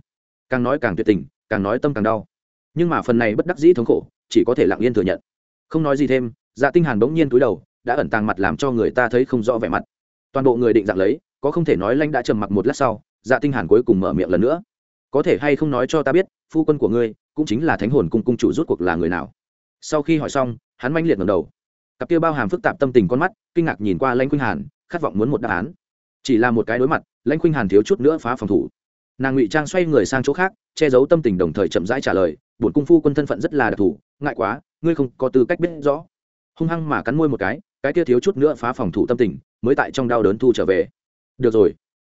Càng nói càng tuyệt tình, càng nói tâm càng đau. Nhưng mà phần này bất đắc dĩ thống khổ, chỉ có thể lặng yên thừa nhận. Không nói gì thêm dạ tinh hàn bỗng nhiên cúi đầu, đã ẩn tàng mặt làm cho người ta thấy không rõ vẻ mặt. Toàn bộ người định dạng lấy, có không thể nói lãnh đã trầm mặc một lát sau dạ tinh hàn cuối cùng mở miệng lần nữa. Có thể hay không nói cho ta biết phu quân của ngươi cũng chính là thánh hồn cung cung chủ rút cuộc là người nào? Sau khi hỏi xong, hắn manh liệt ngầm đầu. Cặp kia bao hàm phức tạp tâm tình con mắt, kinh ngạc nhìn qua lãnh khuynh hàn, khát vọng muốn một đáp án. Chỉ là một cái đối mặt, lãnh khuynh hàn thiếu chút nữa phá phòng thủ. Nàng ngụy trang xoay người sang chỗ khác, che giấu tâm tình đồng thời chậm rãi trả lời, bổn cung phu quân thân phận rất là đặc thù, ngại quá, ngươi không có tư cách biết rõ. Hung hăng mà cắn môi một cái cái kia thiếu chút nữa phá phòng thủ tâm tình, mới tại trong đau đớn thu trở về. Được rồi.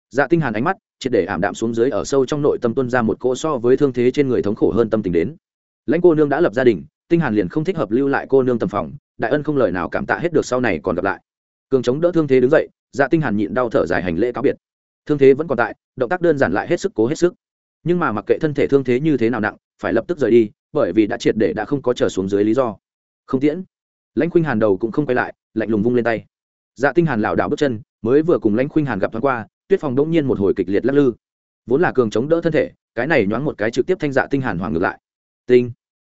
Dạ tinh hàn ánh mắt triệt để ảm đạm xuống dưới ở sâu trong nội tâm tuân ra một cỗ so với thương thế trên người thống khổ hơn tâm tình đến. Lãnh cô nương đã lập gia đình, tinh hàn liền không thích hợp lưu lại cô nương tầm phòng, đại ân không lời nào cảm tạ hết được sau này còn gặp lại. Cường chống đỡ thương thế đứng dậy dạ tinh hàn nhịn đau thở dài hành lễ cáo biệt. Thương thế vẫn còn tại, động tác đơn giản lại hết sức cố hết sức. Nhưng mà mặc kệ thân thể thương thế như thế nào nặng, phải lập tức rời đi, bởi vì đã triệt để đã không có trở xuống dưới lý do. Không tiễn. Lãnh khuynh hàn đầu cũng không quay lại, lạnh lùng vung lên tay. Dạ tinh hàn lảo đảo bước chân, mới vừa cùng lãnh khuynh hàn gặp thoáng qua tuyết phòng đống nhiên một hồi kịch liệt lắc lư. Vốn là cường chống đỡ thân thể, cái này nhoáng một cái trực tiếp thanh dạ tinh hàn hoảng ngược lại. Tinh.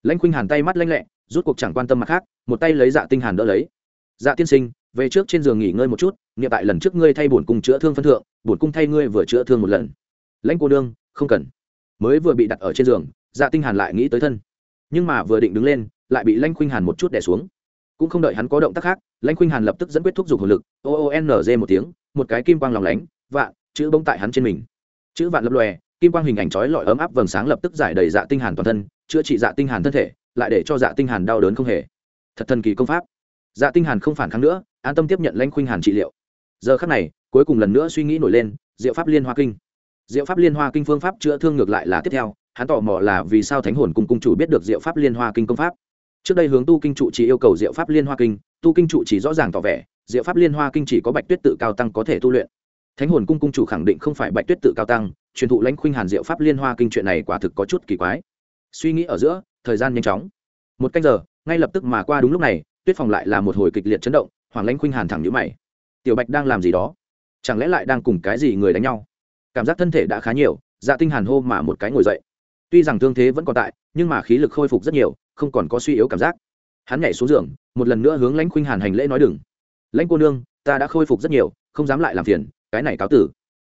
Lãnh khuynh hàn tay mắt lanh lẹ, rút cuộc chẳng quan tâm mặt khác, một tay lấy dạ tinh hàn đỡ lấy. Dạ tiên sinh, về trước trên giường nghỉ ngơi một chút, nghiệm tại lần trước ngươi thay bổn cung chữa thương phân thượng, bổn cung thay ngươi vừa chữa thương một lần. Lãnh cô đương không cần. Mới vừa bị đặt ở trên giường dạ tinh hàn lại nghĩ tới thân. Nhưng mà vừa định đứng lên, lại bị lãnh khuynh hàn một chút đè xuống. Cũng không đợi hắn có động tác khác, lãnh khuynh hàn lập tức dẫn quyết thúc giục hồn lực, o o n g một tiếng, một cái kim quang lòng lánh vạn, chữ bông tại hắn trên mình. Chữ vạn lập lòe, kim quang hình ảnh chói lọi ấm áp vầng sáng lập tức giải đầy dạ tinh hàn toàn thân, chữa trị dạ tinh hàn thân thể, lại để cho dạ tinh hàn đau đớn không hề. Thật thần kỳ công pháp. Dạ tinh hàn không phản kháng nữa, an tâm tiếp nhận lãnh khuynh hàn trị liệu. Giờ khắc này, cuối cùng lần nữa suy nghĩ nổi lên, diệu pháp liên hoa kinh. Diệu pháp liên hoa kinh phương pháp chữa thương ngược lại là tiếp theo, hắn tò mò là vì sao thánh hồn cung cung chủ biết được diệu pháp liên hoa kinh công pháp. Trước đây hướng tu kinh trụ chỉ yêu cầu diệu pháp liên hoa kinh, tu kinh trụ chỉ rõ ràng tỏ vẻ, diệu pháp liên hoa kinh chỉ có bạch tuyết tự cao tăng có thể tu luyện thánh hồn cung cung chủ khẳng định không phải bạch tuyết tự cao tăng, truyền thụ lãnh khuynh hàn diệu pháp liên hoa kinh chuyện này quả thực có chút kỳ quái. Suy nghĩ ở giữa, thời gian nhanh chóng. Một canh giờ, ngay lập tức mà qua đúng lúc này, tuyết phòng lại là một hồi kịch liệt chấn động, hoàng lãnh khuynh hàn thẳng nhữ mày. Tiểu bạch đang làm gì đó? Chẳng lẽ lại đang cùng cái gì người đánh nhau? Cảm giác thân thể đã khá nhiều dạ tinh hàn hô mà một cái ngồi dậy. Tuy rằng thương thế vẫn còn tại, nhưng mà khí lực khôi phục rất nhiều, không còn có suy yếu cảm giác. Hắn nhảy xuống giường, một lần nữa hướng lãnh khuynh hàn hành lễ nói đừng. Lãnh cô nương, ta đã khôi phục rất nhiều, không dám lại làm phiền cái này cáo tử.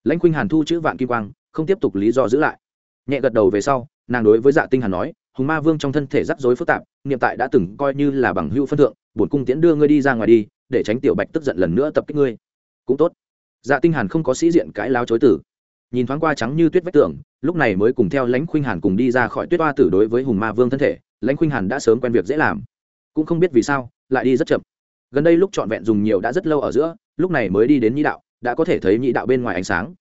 Lãnh khuynh hàn thu chữ vạn kim quang, không tiếp tục lý do giữ lại. Nhẹ gật đầu về sau, nàng đối với dạ tinh hàn nói, hùng ma vương trong thân thể rắc rối phức tạp, niệm tại đã từng coi như là bằng hữu phân thượng, bổn cung tiễn đưa ngươi đi ra ngoài đi, để tránh tiểu bạch tức giận lần nữa tập kích ngươi. Cũng tốt. Dạ tinh hàn không có sĩ diện cãi láo chối tử nhìn thoáng qua trắng như tuyết vách tường, lúc này mới cùng theo lãnh khuynh hàn cùng đi ra khỏi tuyết hoa tử đối với hùng ma vương thân thể, lãnh khuynh hàn đã sớm quen việc dễ làm. Cũng không biết vì sao, lại đi rất chậm. Gần đây lúc trọn vẹn dùng nhiều đã rất lâu ở giữa, lúc này mới đi đến nhĩ đạo đã có thể thấy nhĩ đạo bên ngoài ánh sáng.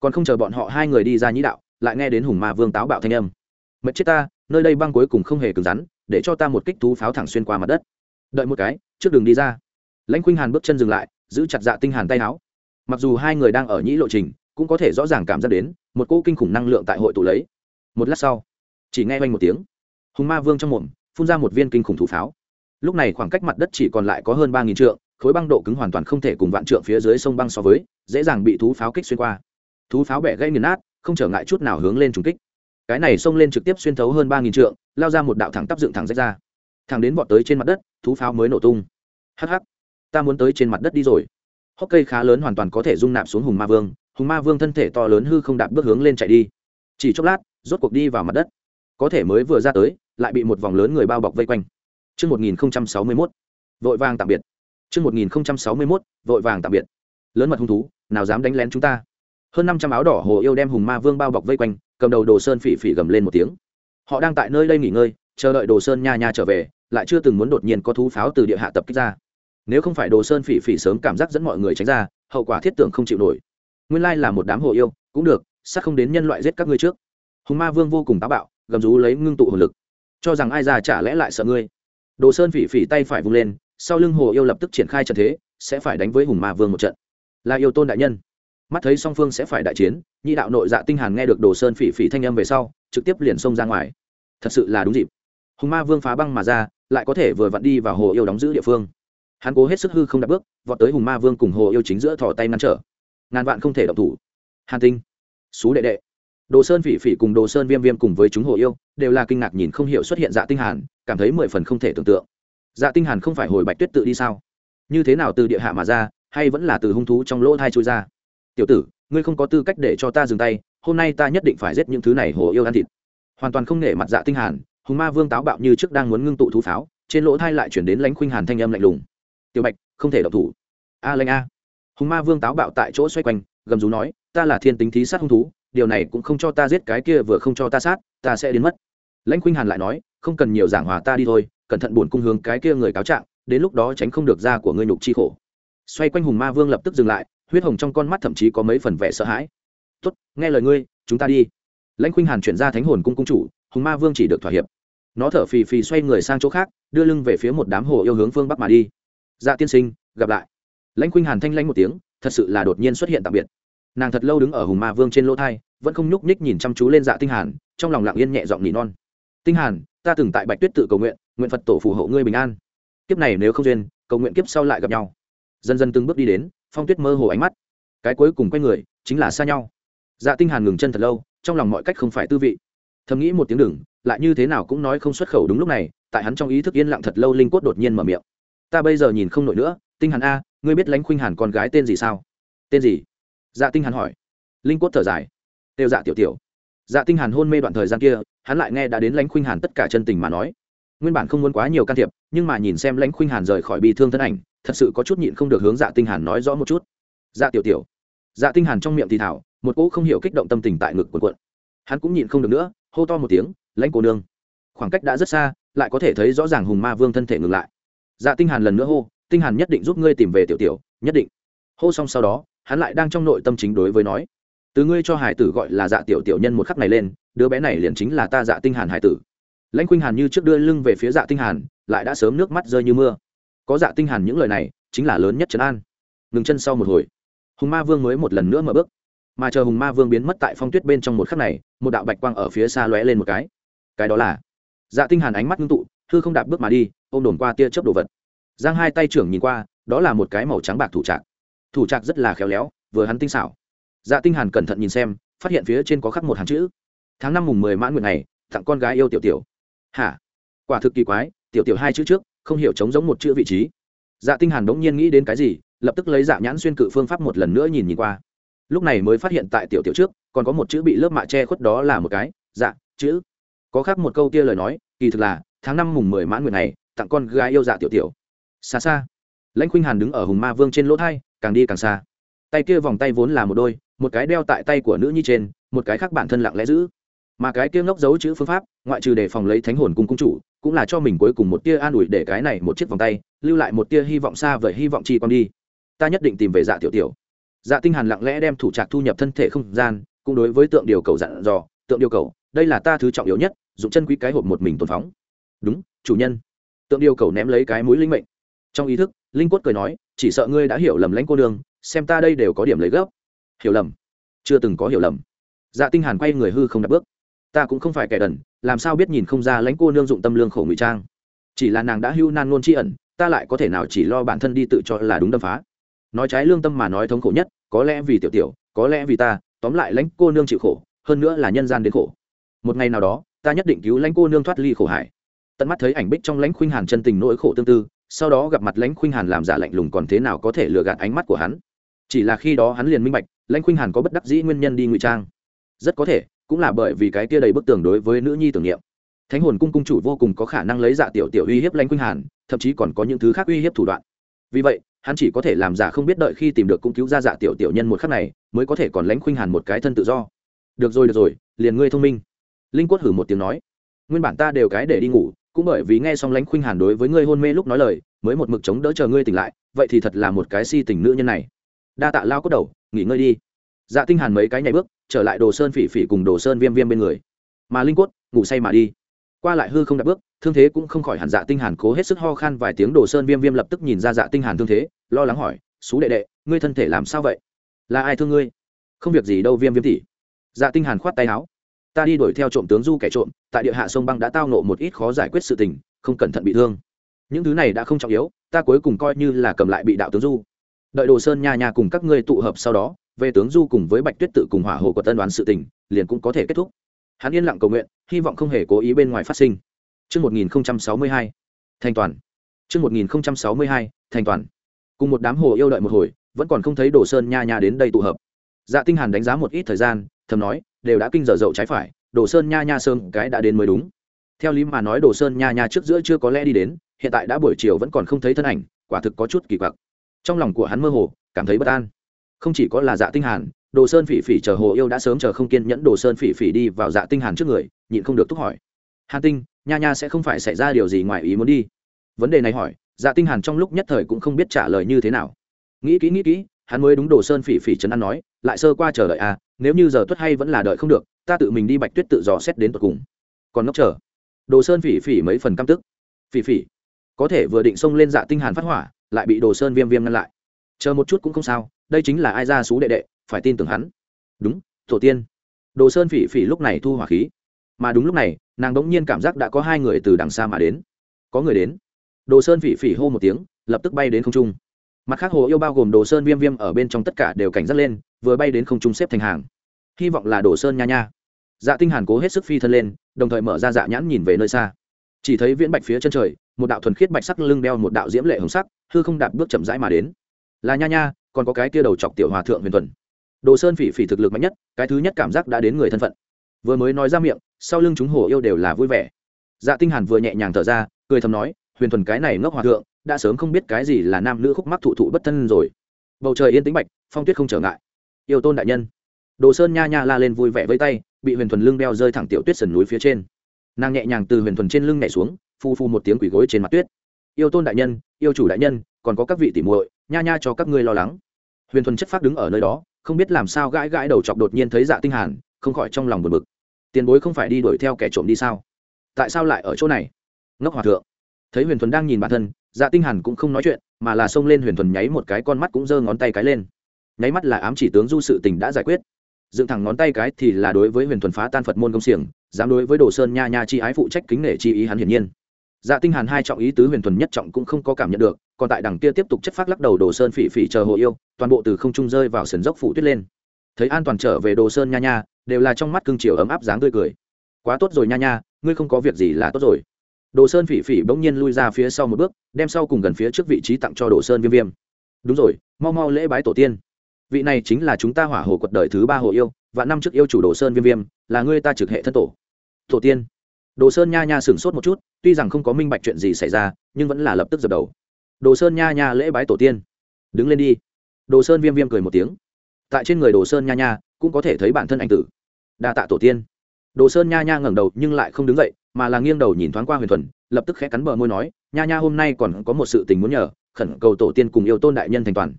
Còn không chờ bọn họ hai người đi ra nhĩ đạo, lại nghe đến hùng ma vương táo bạo thanh âm. Mệt chết ta, nơi đây băng cuối cùng không hề cứng rắn, để cho ta một kích thú pháo thẳng xuyên qua mặt đất. Đợi một cái, trước đường đi ra. Lãnh khuynh hàn bước chân dừng lại, giữ chặt dạ tinh hàn tay áo. Mặc dù hai người đang ở nhĩ lộ trình, cũng có thể rõ ràng cảm giác đến, một cỗ kinh khủng năng lượng tại hội tụ lấy. Một lát sau, chỉ nghe vang một tiếng. Hùng ma vương trong mồm, phun ra một viên kinh khủng thủ pháo. Lúc này khoảng cách mặt đất chỉ còn lại có hơn ba nghìn trượng khối băng độ cứng hoàn toàn không thể cùng vạn trượng phía dưới sông băng so với dễ dàng bị thú pháo kích xuyên qua. Thú pháo bẻ gây nghiền nát không trở ngại chút nào hướng lên trùng kích. Cái này xông lên trực tiếp xuyên thấu hơn ba nghìn trượng lao ra một đạo thẳng tắp dựng thẳng rách ra. Thẳng đến vọt tới trên mặt đất thú pháo mới nổ tung. Hh ta muốn tới trên mặt đất đi rồi. Hốc cây khá lớn hoàn toàn có thể rung nạp xuống hùng ma vương hùng ma vương thân thể to lớn hư không đạp bước hướng lên chạy đi. Chỉ chốc lát rốt cuộc đi vào mặt đất. Có thể mới vừa ra tới lại bị một vòng lớn người bao bọc vây quanh. Trước 1061, vội vàng tạm biệt. Trước 1061, vội vàng tạm biệt. Lớn mật hung thú, nào dám đánh lén chúng ta? Hơn 500 áo đỏ hồ yêu đem hùng ma vương bao bọc vây quanh, cầm đầu Đồ Sơn phỉ phỉ gầm lên một tiếng. Họ đang tại nơi đây nghỉ ngơi, chờ đợi Đồ Sơn nha nha trở về, lại chưa từng muốn đột nhiên có thú pháo từ địa hạ tập kích ra. Nếu không phải Đồ Sơn phỉ phỉ sớm cảm giác dẫn mọi người tránh ra, hậu quả thiết tưởng không chịu nổi. Nguyên lai là một đám hồ yêu, cũng được, sát không đến nhân loại giết các ngươi trước. Hùng ma vương vô cùng táo bạo, gầm rú lấy ngưng tụ hồn lực, cho rằng ai già chả lẽ lại sợ ngươi đồ sơn phỉ phỉ tay phải vung lên sau lưng hồ yêu lập tức triển khai trận thế, sẽ phải đánh với hùng ma vương một trận. Là yêu tôn đại nhân. Mắt thấy song phương sẽ phải đại chiến, nhị đạo nội dạ tinh hàn nghe được đồ sơn phỉ phỉ thanh âm về sau, trực tiếp liền xông ra ngoài. Thật sự là đúng dịp. Hùng ma vương phá băng mà ra, lại có thể vừa vặn đi vào hồ yêu đóng giữ địa phương. Hắn cố hết sức hư không đặt bước, vọt tới hùng ma vương cùng hồ yêu chính giữa thò tay ngăn trở. Ngàn vạn không thể động thủ. Hàn tinh, xú đệ đệ. Đồ sơn phỉ phỉ cùng đồ sơn viêm viêm cùng với chúng hồ yêu, đều là kinh ngạc nhìn không hiểu xuất hiện dạ tinh hàn, cảm thấy mười phần không thể tưởng tượng dạ tinh hàn không phải hồi bạch tuyết tự đi sao? Như thế nào từ địa hạ mà ra hay vẫn là từ hung thú trong lỗ thai chui ra? Tiểu tử ngươi không có tư cách để cho ta dừng tay hôm nay ta nhất định phải giết những thứ này hồ yêu ăn thịt. Hoàn toàn không nể mặt dạ tinh hàn hùng ma vương táo bạo như trước đang muốn ngưng tụ thú pháo trên lỗ thai lại chuyển đến lãnh khuynh hàn thanh âm lạnh lùng. Tiểu bạch không thể động thủ. A à, lãnh a. Hùng ma vương táo bạo tại chỗ xoay quanh gầm rú nói ta là thiên tính thí sát hung thú điều này cũng không cho ta giết cái kia vừa không cho ta sát ta sẽ đến mất. Lãnh khuynh hàn lại nói không cần nhiều giảng hòa ta đi thôi cẩn thận buồn cung hướng cái kia người cáo trạng, đến lúc đó tránh không được ra của ngươi nhục chi khổ. Xoay quanh hùng ma vương lập tức dừng lại, huyết hồng trong con mắt thậm chí có mấy phần vẻ sợ hãi. Tốt, nghe lời ngươi, chúng ta đi. Lãnh khuynh hàn chuyển ra thánh hồn cung cung chủ, hùng ma vương chỉ được thỏa hiệp. Nó thở phì phì xoay người sang chỗ khác, đưa lưng về phía một đám hồ yêu hướng phương bắc mà đi. Dạ tiên sinh, gặp lại. Lãnh khuynh hàn thanh lãnh một tiếng, thật sự là đột nhiên xuất hiện tạm biệt. Nàng thật lâu đứng ở hùng ma vương trên lỗ thai, vẫn không nhúc nhích nhìn chăm chú lên dạ tinh hàn, trong lòng lặng yên nhẹ giọng nỉ non. Tinh hàn, ta từng tại bạch tuyết tự cầu nguyện nguyện phật tổ phù hộ ngươi bình an. Kiếp này nếu không duyên, cầu nguyện kiếp sau lại gặp nhau. Dần dần từng bước đi đến, phong tuyết mơ hồ ánh mắt. Cái cuối cùng quay người, chính là xa nhau. Dạ tinh hàn ngừng chân thật lâu, trong lòng mọi cách không phải tư vị. Thầm nghĩ một tiếng đừng, lại như thế nào cũng nói không xuất khẩu đúng lúc này, tại hắn trong ý thức yên lặng thật lâu linh cốt đột nhiên mở miệng. Ta bây giờ nhìn không nổi nữa, tinh hàn a, ngươi biết lãnh khuynh hàn con gái tên gì sao? Tên gì? Dạ tinh hàn hỏi. Linh cốt thở dài. Đều dạ tiểu tiểu. Dạ tinh hàn hôn mê đoạn thời gian kia, hắn lại nghe đã đến lãnh khuynh hàn tất cả chân tình mà nói nguyên bản không muốn quá nhiều can thiệp, nhưng mà nhìn xem lãnh khuynh hàn rời khỏi bị thương thân ảnh, thật sự có chút nhịn không được hướng dạ tinh hàn nói rõ một chút. Dạ tiểu tiểu. Dạ tinh hàn trong miệng thì thảo, một cỗ không hiểu kích động tâm tình tại ngực cuộn cuộn. Hắn cũng nhịn không được nữa, hô to một tiếng, lãnh cô nương. Khoảng cách đã rất xa, lại có thể thấy rõ ràng hùng ma vương thân thể ngừng lại. Dạ tinh hàn lần nữa hô, tinh hàn nhất định giúp ngươi tìm về tiểu tiểu, nhất định. Hô xong sau đó, hắn lại đang trong nội tâm chính đối với nói, từ ngươi cho hải tử gọi là dạ tiểu tiểu nhân một khắc này lên, đứa bé này liền chính là ta dạ tinh hàn hải tử lãnh khuynh hàn như trước đưa lưng về phía dạ tinh hàn, lại đã sớm nước mắt rơi như mưa. Có dạ tinh hàn những lời này, chính là lớn nhất trấn an. Ngừng chân sau một hồi, hùng ma vương mới một lần nữa mở bước. Mà chờ hùng ma vương biến mất tại phong tuyết bên trong một khắc này, một đạo bạch quang ở phía xa lóe lên một cái. Cái đó là? Dạ tinh hàn ánh mắt ngưng tụ, hư không đạp bước mà đi, ôm đồn qua tia chớp đồ vật. Giang hai tay trưởng nhìn qua, đó là một cái màu trắng bạc thủ trạc. Thủ trạc rất là khéo léo, vừa hắn tinh xảo. Dạ tinh hàn cẩn thận nhìn xem, phát hiện phía trên có khắc một hàng chữ. Tháng năm mùng mười mãn nguyện này tặng con gái yêu tiểu tiểu hả? Quả thực kỳ quái, tiểu tiểu hai chữ trước, không hiểu chống giống một chữ vị trí. Dạ tinh hàn đống nhiên nghĩ đến cái gì, lập tức lấy dạ nhãn xuyên cự phương pháp một lần nữa nhìn nhìn qua. Lúc này mới phát hiện tại tiểu tiểu trước, còn có một chữ bị lớp mạ che khuất đó là một cái dạ chữ. Có khác một câu kia lời nói, kỳ thực là, tháng năm mùng mười mãn nguyện này, tặng con gái yêu dạ tiểu tiểu. Xa xa. Lãnh khuynh hàn đứng ở hùng ma vương trên lỗ thai, càng đi càng xa. Tay kia vòng tay vốn là một đôi, một cái đeo tại tay của nữ nhi trên, một cái khác bản thân lặng lẽ giữ mà cái kia ngốc giấu chữ phương pháp, ngoại trừ để phòng lấy thánh hồn cung cung chủ, cũng là cho mình cuối cùng một tia an ủi để cái này một chiếc vòng tay, lưu lại một tia hy vọng xa vời hy vọng chi con đi. Ta nhất định tìm về dạ tiểu tiểu. Dạ tinh hàn lặng lẽ đem thủ trạc thu nhập thân thể không gian, cũng đối với tượng điều cầu dặn dò, tượng điều cầu, đây là ta thứ trọng yếu nhất, dụng chân quý cái hộp một mình tồn phóng. Đúng, chủ nhân. Tượng điều cầu ném lấy cái mũi linh mệnh. Trong ý thức, linh quất cười nói, chỉ sợ ngươi đã hiểu lầm lãnh cô đường xem ta đây đều có điểm lấy gốc. Hiểu lầm. Chưa từng có hiểu lầm. Dạ tinh hàn quay người hư không đặt bước ta cũng không phải kẻ đần, làm sao biết nhìn không ra lãnh cô nương dụng tâm lương khổ ngụy trang. Chỉ là nàng đã hưu nan luôn tri ẩn, ta lại có thể nào chỉ lo bản thân đi tự cho là đúng đâm phá? Nói trái lương tâm mà nói thống khổ nhất, có lẽ vì tiểu tiểu, có lẽ vì ta, tóm lại lãnh cô nương chịu khổ, hơn nữa là nhân gian đến khổ. Một ngày nào đó, ta nhất định cứu lãnh cô nương thoát ly khổ hải tận mắt thấy ảnh bích trong lãnh khuynh hàn chân tình nỗi khổ tương tư, sau đó gặp mặt lãnh khuynh hàn làm giả lạnh lùng còn thế nào có thể lừa gạt ánh mắt của hắn? Chỉ là khi đó hắn liền minh bạch, lãnh khuynh hàn có bất đắc dĩ nguyên nhân đi ngụy trang. Rất có thể cũng là bởi vì cái kia đầy bức tường đối với nữ nhi tưởng niệm. Thánh hồn cung cung chủ vô cùng có khả năng lấy dạ tiểu tiểu uy hiếp lãnh khuynh hàn, thậm chí còn có những thứ khác uy hiếp thủ đoạn. Vì vậy, hắn chỉ có thể làm giả không biết đợi khi tìm được cung cứu ra dạ tiểu tiểu nhân một khắc này, mới có thể còn lãnh khuynh hàn một cái thân tự do. Được rồi được rồi, liền ngươi thông minh. Linh quất hử một tiếng nói. Nguyên bản ta đều cái để đi ngủ, cũng bởi vì nghe xong lãnh khuynh hàn đối với ngươi hôn mê lúc nói lời, mới một mực chống đỡ chờ ngươi tỉnh lại, vậy thì thật là một cái si tình nữ nhân này. Đa tạ lao cốt đầu, nghỉ ngơi đi dạ tinh hàn mấy cái nhảy bước, trở lại đồ sơn phỉ phỉ cùng đồ sơn viêm viêm bên người. Mà linh quất ngủ say mà đi. Qua lại hư không đặt bước, thương thế cũng không khỏi hẳn dạ tinh hàn cố hết sức ho khan vài tiếng, đồ sơn viêm viêm lập tức nhìn ra dạ tinh hàn thương thế, lo lắng hỏi, xú đệ đệ, ngươi thân thể làm sao vậy? Là ai thương ngươi? Không việc gì đâu, viêm viêm tỷ. Dạ tinh hàn khoát tay áo, ta đi đuổi theo trộm tướng du kẻ trộm, tại địa hạ sông băng đã tao nộ một ít khó giải quyết sự tình, không cẩn thận bị thương. Những thứ này đã không trọng yếu, ta cuối cùng coi như là cầm lại bị đạo tướng du. Đợi đồ sơn nha nha cùng các ngươi tụ hợp sau đó về tướng du cùng với bạch tuyết tự cùng hỏa hồ của tân đoán sự tình liền cũng có thể kết thúc hắn yên lặng cầu nguyện hy vọng không hề cố ý bên ngoài phát sinh Trước 1062, thành toàn. Trước 1062, thành toàn. Cùng một đám hồ yêu đợi một hồi, vẫn còn không thấy Đồ Sơn Nha Nha đến đây tụ hợp. Dạ Tinh Hàn đánh giá một ít thời gian, thầm nói, đều đã kinh giờ dậu trái phải, Đồ Sơn Nha Nha sơn cái đã đến mới đúng. Theo lý mà nói Đồ Sơn Nha Nha trước giữa chưa có lẽ đi đến, hiện tại đã buổi chiều vẫn còn không thấy thân ảnh, quả thực có chút kỳ quặc. Trong lòng của hắn mơ hồ, cảm thấy bất an. Không chỉ có là Dạ Tinh Hàn, Đồ Sơn Phỉ Phỉ chờ Hồ yêu đã sớm chờ không kiên nhẫn Đồ Sơn Phỉ Phỉ đi vào Dạ Tinh Hàn trước người, nhịn không được thúc hỏi. Hàn Tinh, Nha Nha sẽ không phải xảy ra điều gì ngoài ý muốn đi. Vấn đề này hỏi, Dạ Tinh Hàn trong lúc nhất thời cũng không biết trả lời như thế nào. Nghĩ kỹ nghĩ kỹ, hắn mới đúng Đồ Sơn Phỉ Phỉ chấn an nói, lại sơ qua chờ đợi à, nếu như giờ tuất hay vẫn là đợi không được, ta tự mình đi Bạch Tuyết tự dò xét đến tận cùng. Còn ngốc chờ. Đồ Sơn Phỉ Phỉ mấy phần căm tức. Phỉ Phỉ, có thể vừa định xông lên Dạ Tinh Hàn phát hỏa, lại bị Đồ Sơn Viêm Viêm ngăn lại. Chờ một chút cũng không sao, đây chính là ai ra xú đệ đệ, phải tin tưởng hắn. Đúng tổ tiên. Đồ sơn phỉ phỉ lúc này thu hỏa khí. Mà đúng lúc này nàng đ ỗ n g nhiên cảm giác đã có hai người từ đằng xa mà đến. Có người đến. Đồ sơn phỉ phỉ hô một tiếng lập tức bay đến không trung. Mặt khác hồ yêu bao gồm đồ sơn viêm viêm ở bên trong tất cả đều cảnh giác lên vừa bay đến không trung xếp thành hàng. Hy vọng là đồ sơn nha nha. Dạ tinh hàn cố hết sức phi thân lên đồng thời mở ra dạ nhãn nhìn về nơi xa. Chỉ thấy viễn bạch phía chân trời một đạo thuần khiết bạch sắc lưng đeo một đạo diễm lệ hồng sắc hư không đạp bước chậm rãi mà đến. Là nha nha còn có cái kia đầu chọc tiểu hòa thượng huyền thuần. Đồ sơn phỉ phỉ thực lực mạnh nhất, cái thứ nhất cảm giác đã đến người thân phận. Vừa mới nói ra miệng, sau lưng chúng hồ yêu đều là vui vẻ. Dạ tinh hàn vừa nhẹ nhàng thở ra, cười thầm nói, huyền thuần cái này ngốc hòa thượng, đã sớm không biết cái gì là nam nữ khúc mắc thụ thụ bất thân rồi. Bầu trời yên tĩnh bạch, phong tuyết không trở ngại. Yêu tôn đại nhân. Đồ sơn nha nha la lên vui vẻ với tay, bị huyền thuần lưng đeo rơi thẳng tiểu tuyết sườn núi phía trên. Nàng nhẹ nhàng từ huyền thuần trên lưng nhảy xuống, phu phu một tiếng quỷ gối trên mặt tuyết. Yêu tôn đại nhân, yêu chủ đại nhân, còn có các vị tỷ muội, nha nha cho các ngươi lo lắng huyền thuần chất phát đứng ở nơi đó, không biết làm sao gãi gãi đầu chọc đột nhiên thấy dạ tinh hàn, không khỏi trong lòng buồn bực. Tiền bối không phải đi đuổi theo kẻ trộm đi sao? Tại sao lại ở chỗ này? Ngốc hòa thượng. Thấy huyền thuần đang nhìn bản thân dạ tinh hàn cũng không nói chuyện, mà là xông lên huyền thuần nháy một cái con mắt cũng giơ ngón tay cái lên. Nháy mắt là ám chỉ tướng du sự tình đã giải quyết. Dựng thẳng ngón tay cái thì là đối với huyền thuần phá tan phật môn công xiềng, dám đối với đồ sơn nha nha chi ái phụ trách kính nể chi ý hắn hiển nhiên. Dạ tinh hàn hai trọng ý tứ huyền thuần nhất trọng cũng không có cảm nhận được còn tại đằng kia tiếp tục chất phát lắc đầu đồ sơn phỉ phỉ chờ hồ yêu, toàn bộ từ không trung rơi vào sườn dốc phủ tuyết lên. Thấy an toàn trở về đồ sơn nha nha, đều là trong mắt cương chiều ấm áp dáng tươi cười. Quá tốt rồi nha nha, ngươi không có việc gì là tốt rồi. Đồ sơn phỉ phỉ bỗng nhiên lui ra phía sau một bước, đem sau cùng gần phía trước vị trí tặng cho đồ sơn viêm viêm. Đúng rồi, mau mau lễ bái tổ tiên. Vị này chính là chúng ta hỏa hồ quật đời thứ ba hồ yêu và năm trước yêu chủ đồ sơn viêm viêm, là ngươi ta trực hệ thân tổ. Tổ tiên. Đồ sơn nha nha sửng sốt một chút, tuy rằng không có minh bạch chuyện gì xảy ra, nhưng vẫn là lập tức dập đầu đồ sơn nha nha lễ bái tổ tiên. Đứng lên đi. Đồ sơn viêm viêm cười một tiếng. Tại trên người đồ sơn nha nha, cũng có thể thấy bản thân anh tử. Đa tạ tổ tiên. Đồ sơn nha nha ngẩng đầu nhưng lại không đứng dậy, mà là nghiêng đầu nhìn thoáng qua huyền thuần, lập tức khẽ cắn bờ môi nói, nha nha, hôm nay còn có một sự tình muốn nhờ, khẩn cầu tổ tiên cùng yêu tôn đại nhân thành toàn.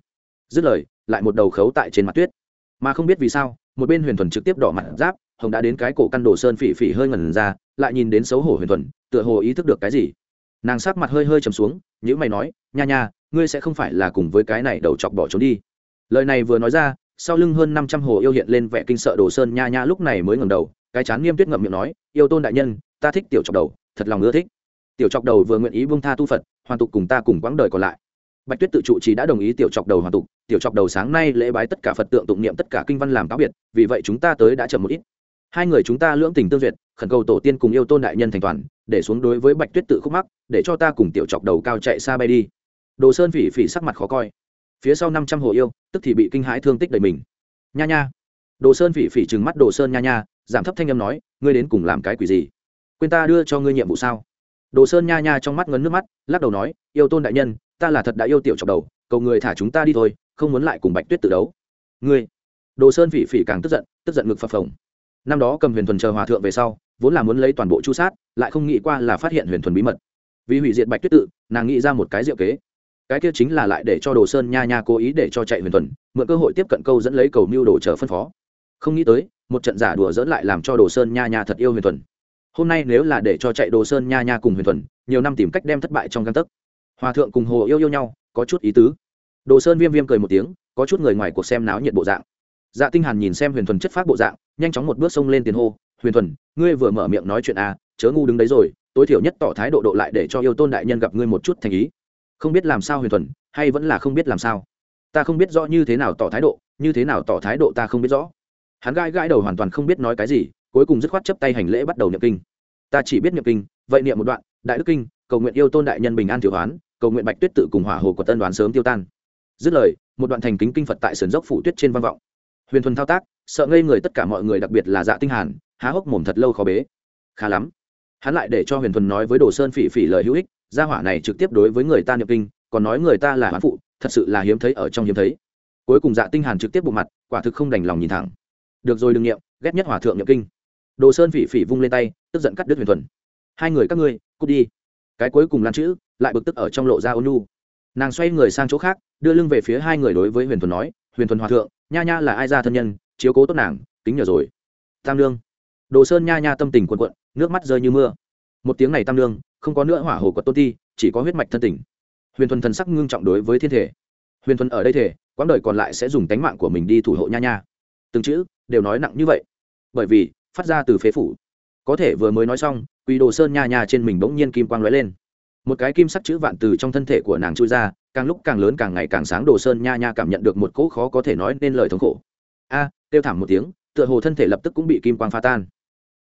Dứt lời, lại một đầu khấu tại trên mặt tuyết. Mà không biết vì sao, một bên huyền thuần trực tiếp đỏ mặt giáp, hồng đã đến cái cổ căn đồ sơn phỉ phỉ hơi ngẩn ra, lại nhìn đến xấu hổ huyền thuần, tựa hồ ý thức được cái gì. Nàng sắc mặt hơi hơi trầm xuống nhữ mày nói, nha nha, ngươi sẽ không phải là cùng với cái này đầu chọc bỏ trốn đi. Lời này vừa nói ra, sau lưng hơn năm trăm hồ yêu hiện lên vẻ kinh sợ đồ sơn nha nha lúc này mới ngẩng đầu, cái chán nghiêm tuyết ngậm miệng nói, yêu tôn đại nhân, ta thích tiểu chọc đầu, thật lòng ưa thích. Tiểu chọc đầu vừa nguyện ý buông tha tu phật, hoàn tục cùng ta cùng quãng đời còn lại. Bạch tuyết tự trụ chỉ đã đồng ý tiểu chọc đầu hoàn tục, tiểu chọc đầu sáng nay lễ bái tất cả phật tượng tụng niệm tất cả kinh văn làm cáo biệt, vì vậy chúng ta tới đã chậm một ít hai người chúng ta lưỡng tình tương duyệt, khẩn cầu tổ tiên cùng yêu tôn đại nhân thành toàn, để xuống đối với bạch tuyết tự khúc mắc, để cho ta cùng tiểu chọc đầu cao chạy xa bay đi. Đồ sơn phỉ phỉ sắc mặt khó coi. Phía sau năm trăm hồ yêu, tức thì bị kinh hãi thương tích đầy mình. Nha nha. Đồ sơn phỉ phỉ trừng mắt đồ sơn nha nha, giảm thấp thanh âm nói, ngươi đến cùng làm cái quỷ gì? Quên ta đưa cho ngươi nhiệm vụ sao? Đồ sơn nha nha trong mắt ngấn nước mắt, lắc đầu nói, yêu tôn đại nhân, ta là thật đã yêu tiểu chọc đầu, cầu người thả chúng ta đi thôi, không muốn lại cùng bạch tuyết tự đấu. Ngươi. Đồ sơn phỉ phỉ càng tức giận tức giận ngực phập phồng năm đó cầm huyền thuần chờ hòa thượng về sau, vốn là muốn lấy toàn bộ chu sát, lại không nghĩ qua là phát hiện huyền thuần bí mật. Vì hủy diệt bạch tuyết tự, nàng nghĩ ra một cái diệu kế. Cái kia chính là lại để cho đồ sơn nha nha cố ý để cho chạy huyền thuần, mượn cơ hội tiếp cận câu dẫn lấy cầu mưu đồ chờ phân phó. Không nghĩ tới, một trận giả đùa dẫn lại làm cho đồ sơn nha nha thật yêu huyền thuần. Hôm nay nếu là để cho chạy đồ sơn nha nha cùng huyền thuần, nhiều năm tìm cách đem thất bại trong găng tấc. Hòa thượng cùng hồ yêu yêu nhau, có chút ý tứ. Đồ sơn viêm viêm cười một tiếng, có chút người ngoài cuộc xem náo nhiệt bộ dạng dạ tinh hàn nhìn xem huyền thuần chất phát bộ dạng, nhanh chóng một bước xông lên tiền hô, huyền thuần, ngươi vừa mở miệng nói chuyện à chớ ngu đứng đấy rồi, tối thiểu nhất tỏ thái độ độ lại để cho yêu tôn đại nhân gặp ngươi một chút thành ý. Không biết làm sao huyền thuần, hay vẫn là không biết làm sao? Ta không biết rõ như thế nào tỏ thái độ, như thế nào tỏ thái độ ta không biết rõ. Hắn gãi gãi đầu hoàn toàn không biết nói cái gì, cuối cùng dứt khoát chấp tay hành lễ bắt đầu niệm kinh. Ta chỉ biết niệm kinh, vậy niệm một đoạn, đại đức kinh, cầu nguyện yêu tôn đại nhân bình an thiếu hoán, cầu nguyện bạch tuyết tự cùng hỏa hồ của tân đoán sớm tiêu tan. Dứt lời, một đoạn thành kính kinh phật tại sườn dốc phủ tuyết trên văn vọng huyền thuần thao tác, sợ ngây người tất cả mọi người, đặc biệt là dạ tinh hàn, há hốc mồm thật lâu khó bế. Khá lắm. Hắn lại để cho huyền thuần nói với đồ sơn phỉ phỉ lời hữu ích, gia hỏa này trực tiếp đối với người ta niệm kinh, còn nói người ta là hoán phụ, thật sự là hiếm thấy ở trong hiếm thấy. Cuối cùng dạ tinh hàn trực tiếp bộ mặt, quả thực không đành lòng nhìn thẳng. Được rồi đừng niệm, ghét nhất hỏa thượng niệm kinh. Đồ sơn phỉ phỉ vung lên tay, tức giận cắt đứt huyền thuần. Hai người các ngươi, cút đi. Cái cuối cùng lan chữ, lại bực tức ở trong lộ ra ôn nhu. Nàng xoay người sang chỗ khác, đưa lưng về phía hai người đối với huyền thuần nói, huyền thuần hòa thượng nha nha là ai ra thân nhân, chiếu cố tốt nàng, kính nhờ rồi. Tam lương đồ sơn nha nha tâm tình quần quận nước mắt rơi như mưa. Một tiếng này tam lương không có nữa hỏa hồ quật tôn ti, chỉ có huyết mạch thân tình. Huyền thuần thần sắc ngưng trọng đối với thiên thể. Huyền thuần ở đây thể, quãng đời còn lại sẽ dùng tánh mạng của mình đi thủ hộ nha nha. Từng chữ, đều nói nặng như vậy. Bởi vì, phát ra từ phế phủ. Có thể vừa mới nói xong quỳ đồ sơn nha nha trên mình bỗng nhiên kim quang lóe lên một cái kim sắc chữ vạn từ trong thân thể của nàng chui ra càng lúc càng lớn càng ngày càng sáng đồ sơn nha nha cảm nhận được một cỗ khó có thể nói nên lời thống khổ. A à, kêu thảm một tiếng tựa hồ thân thể lập tức cũng bị kim quang pha tan.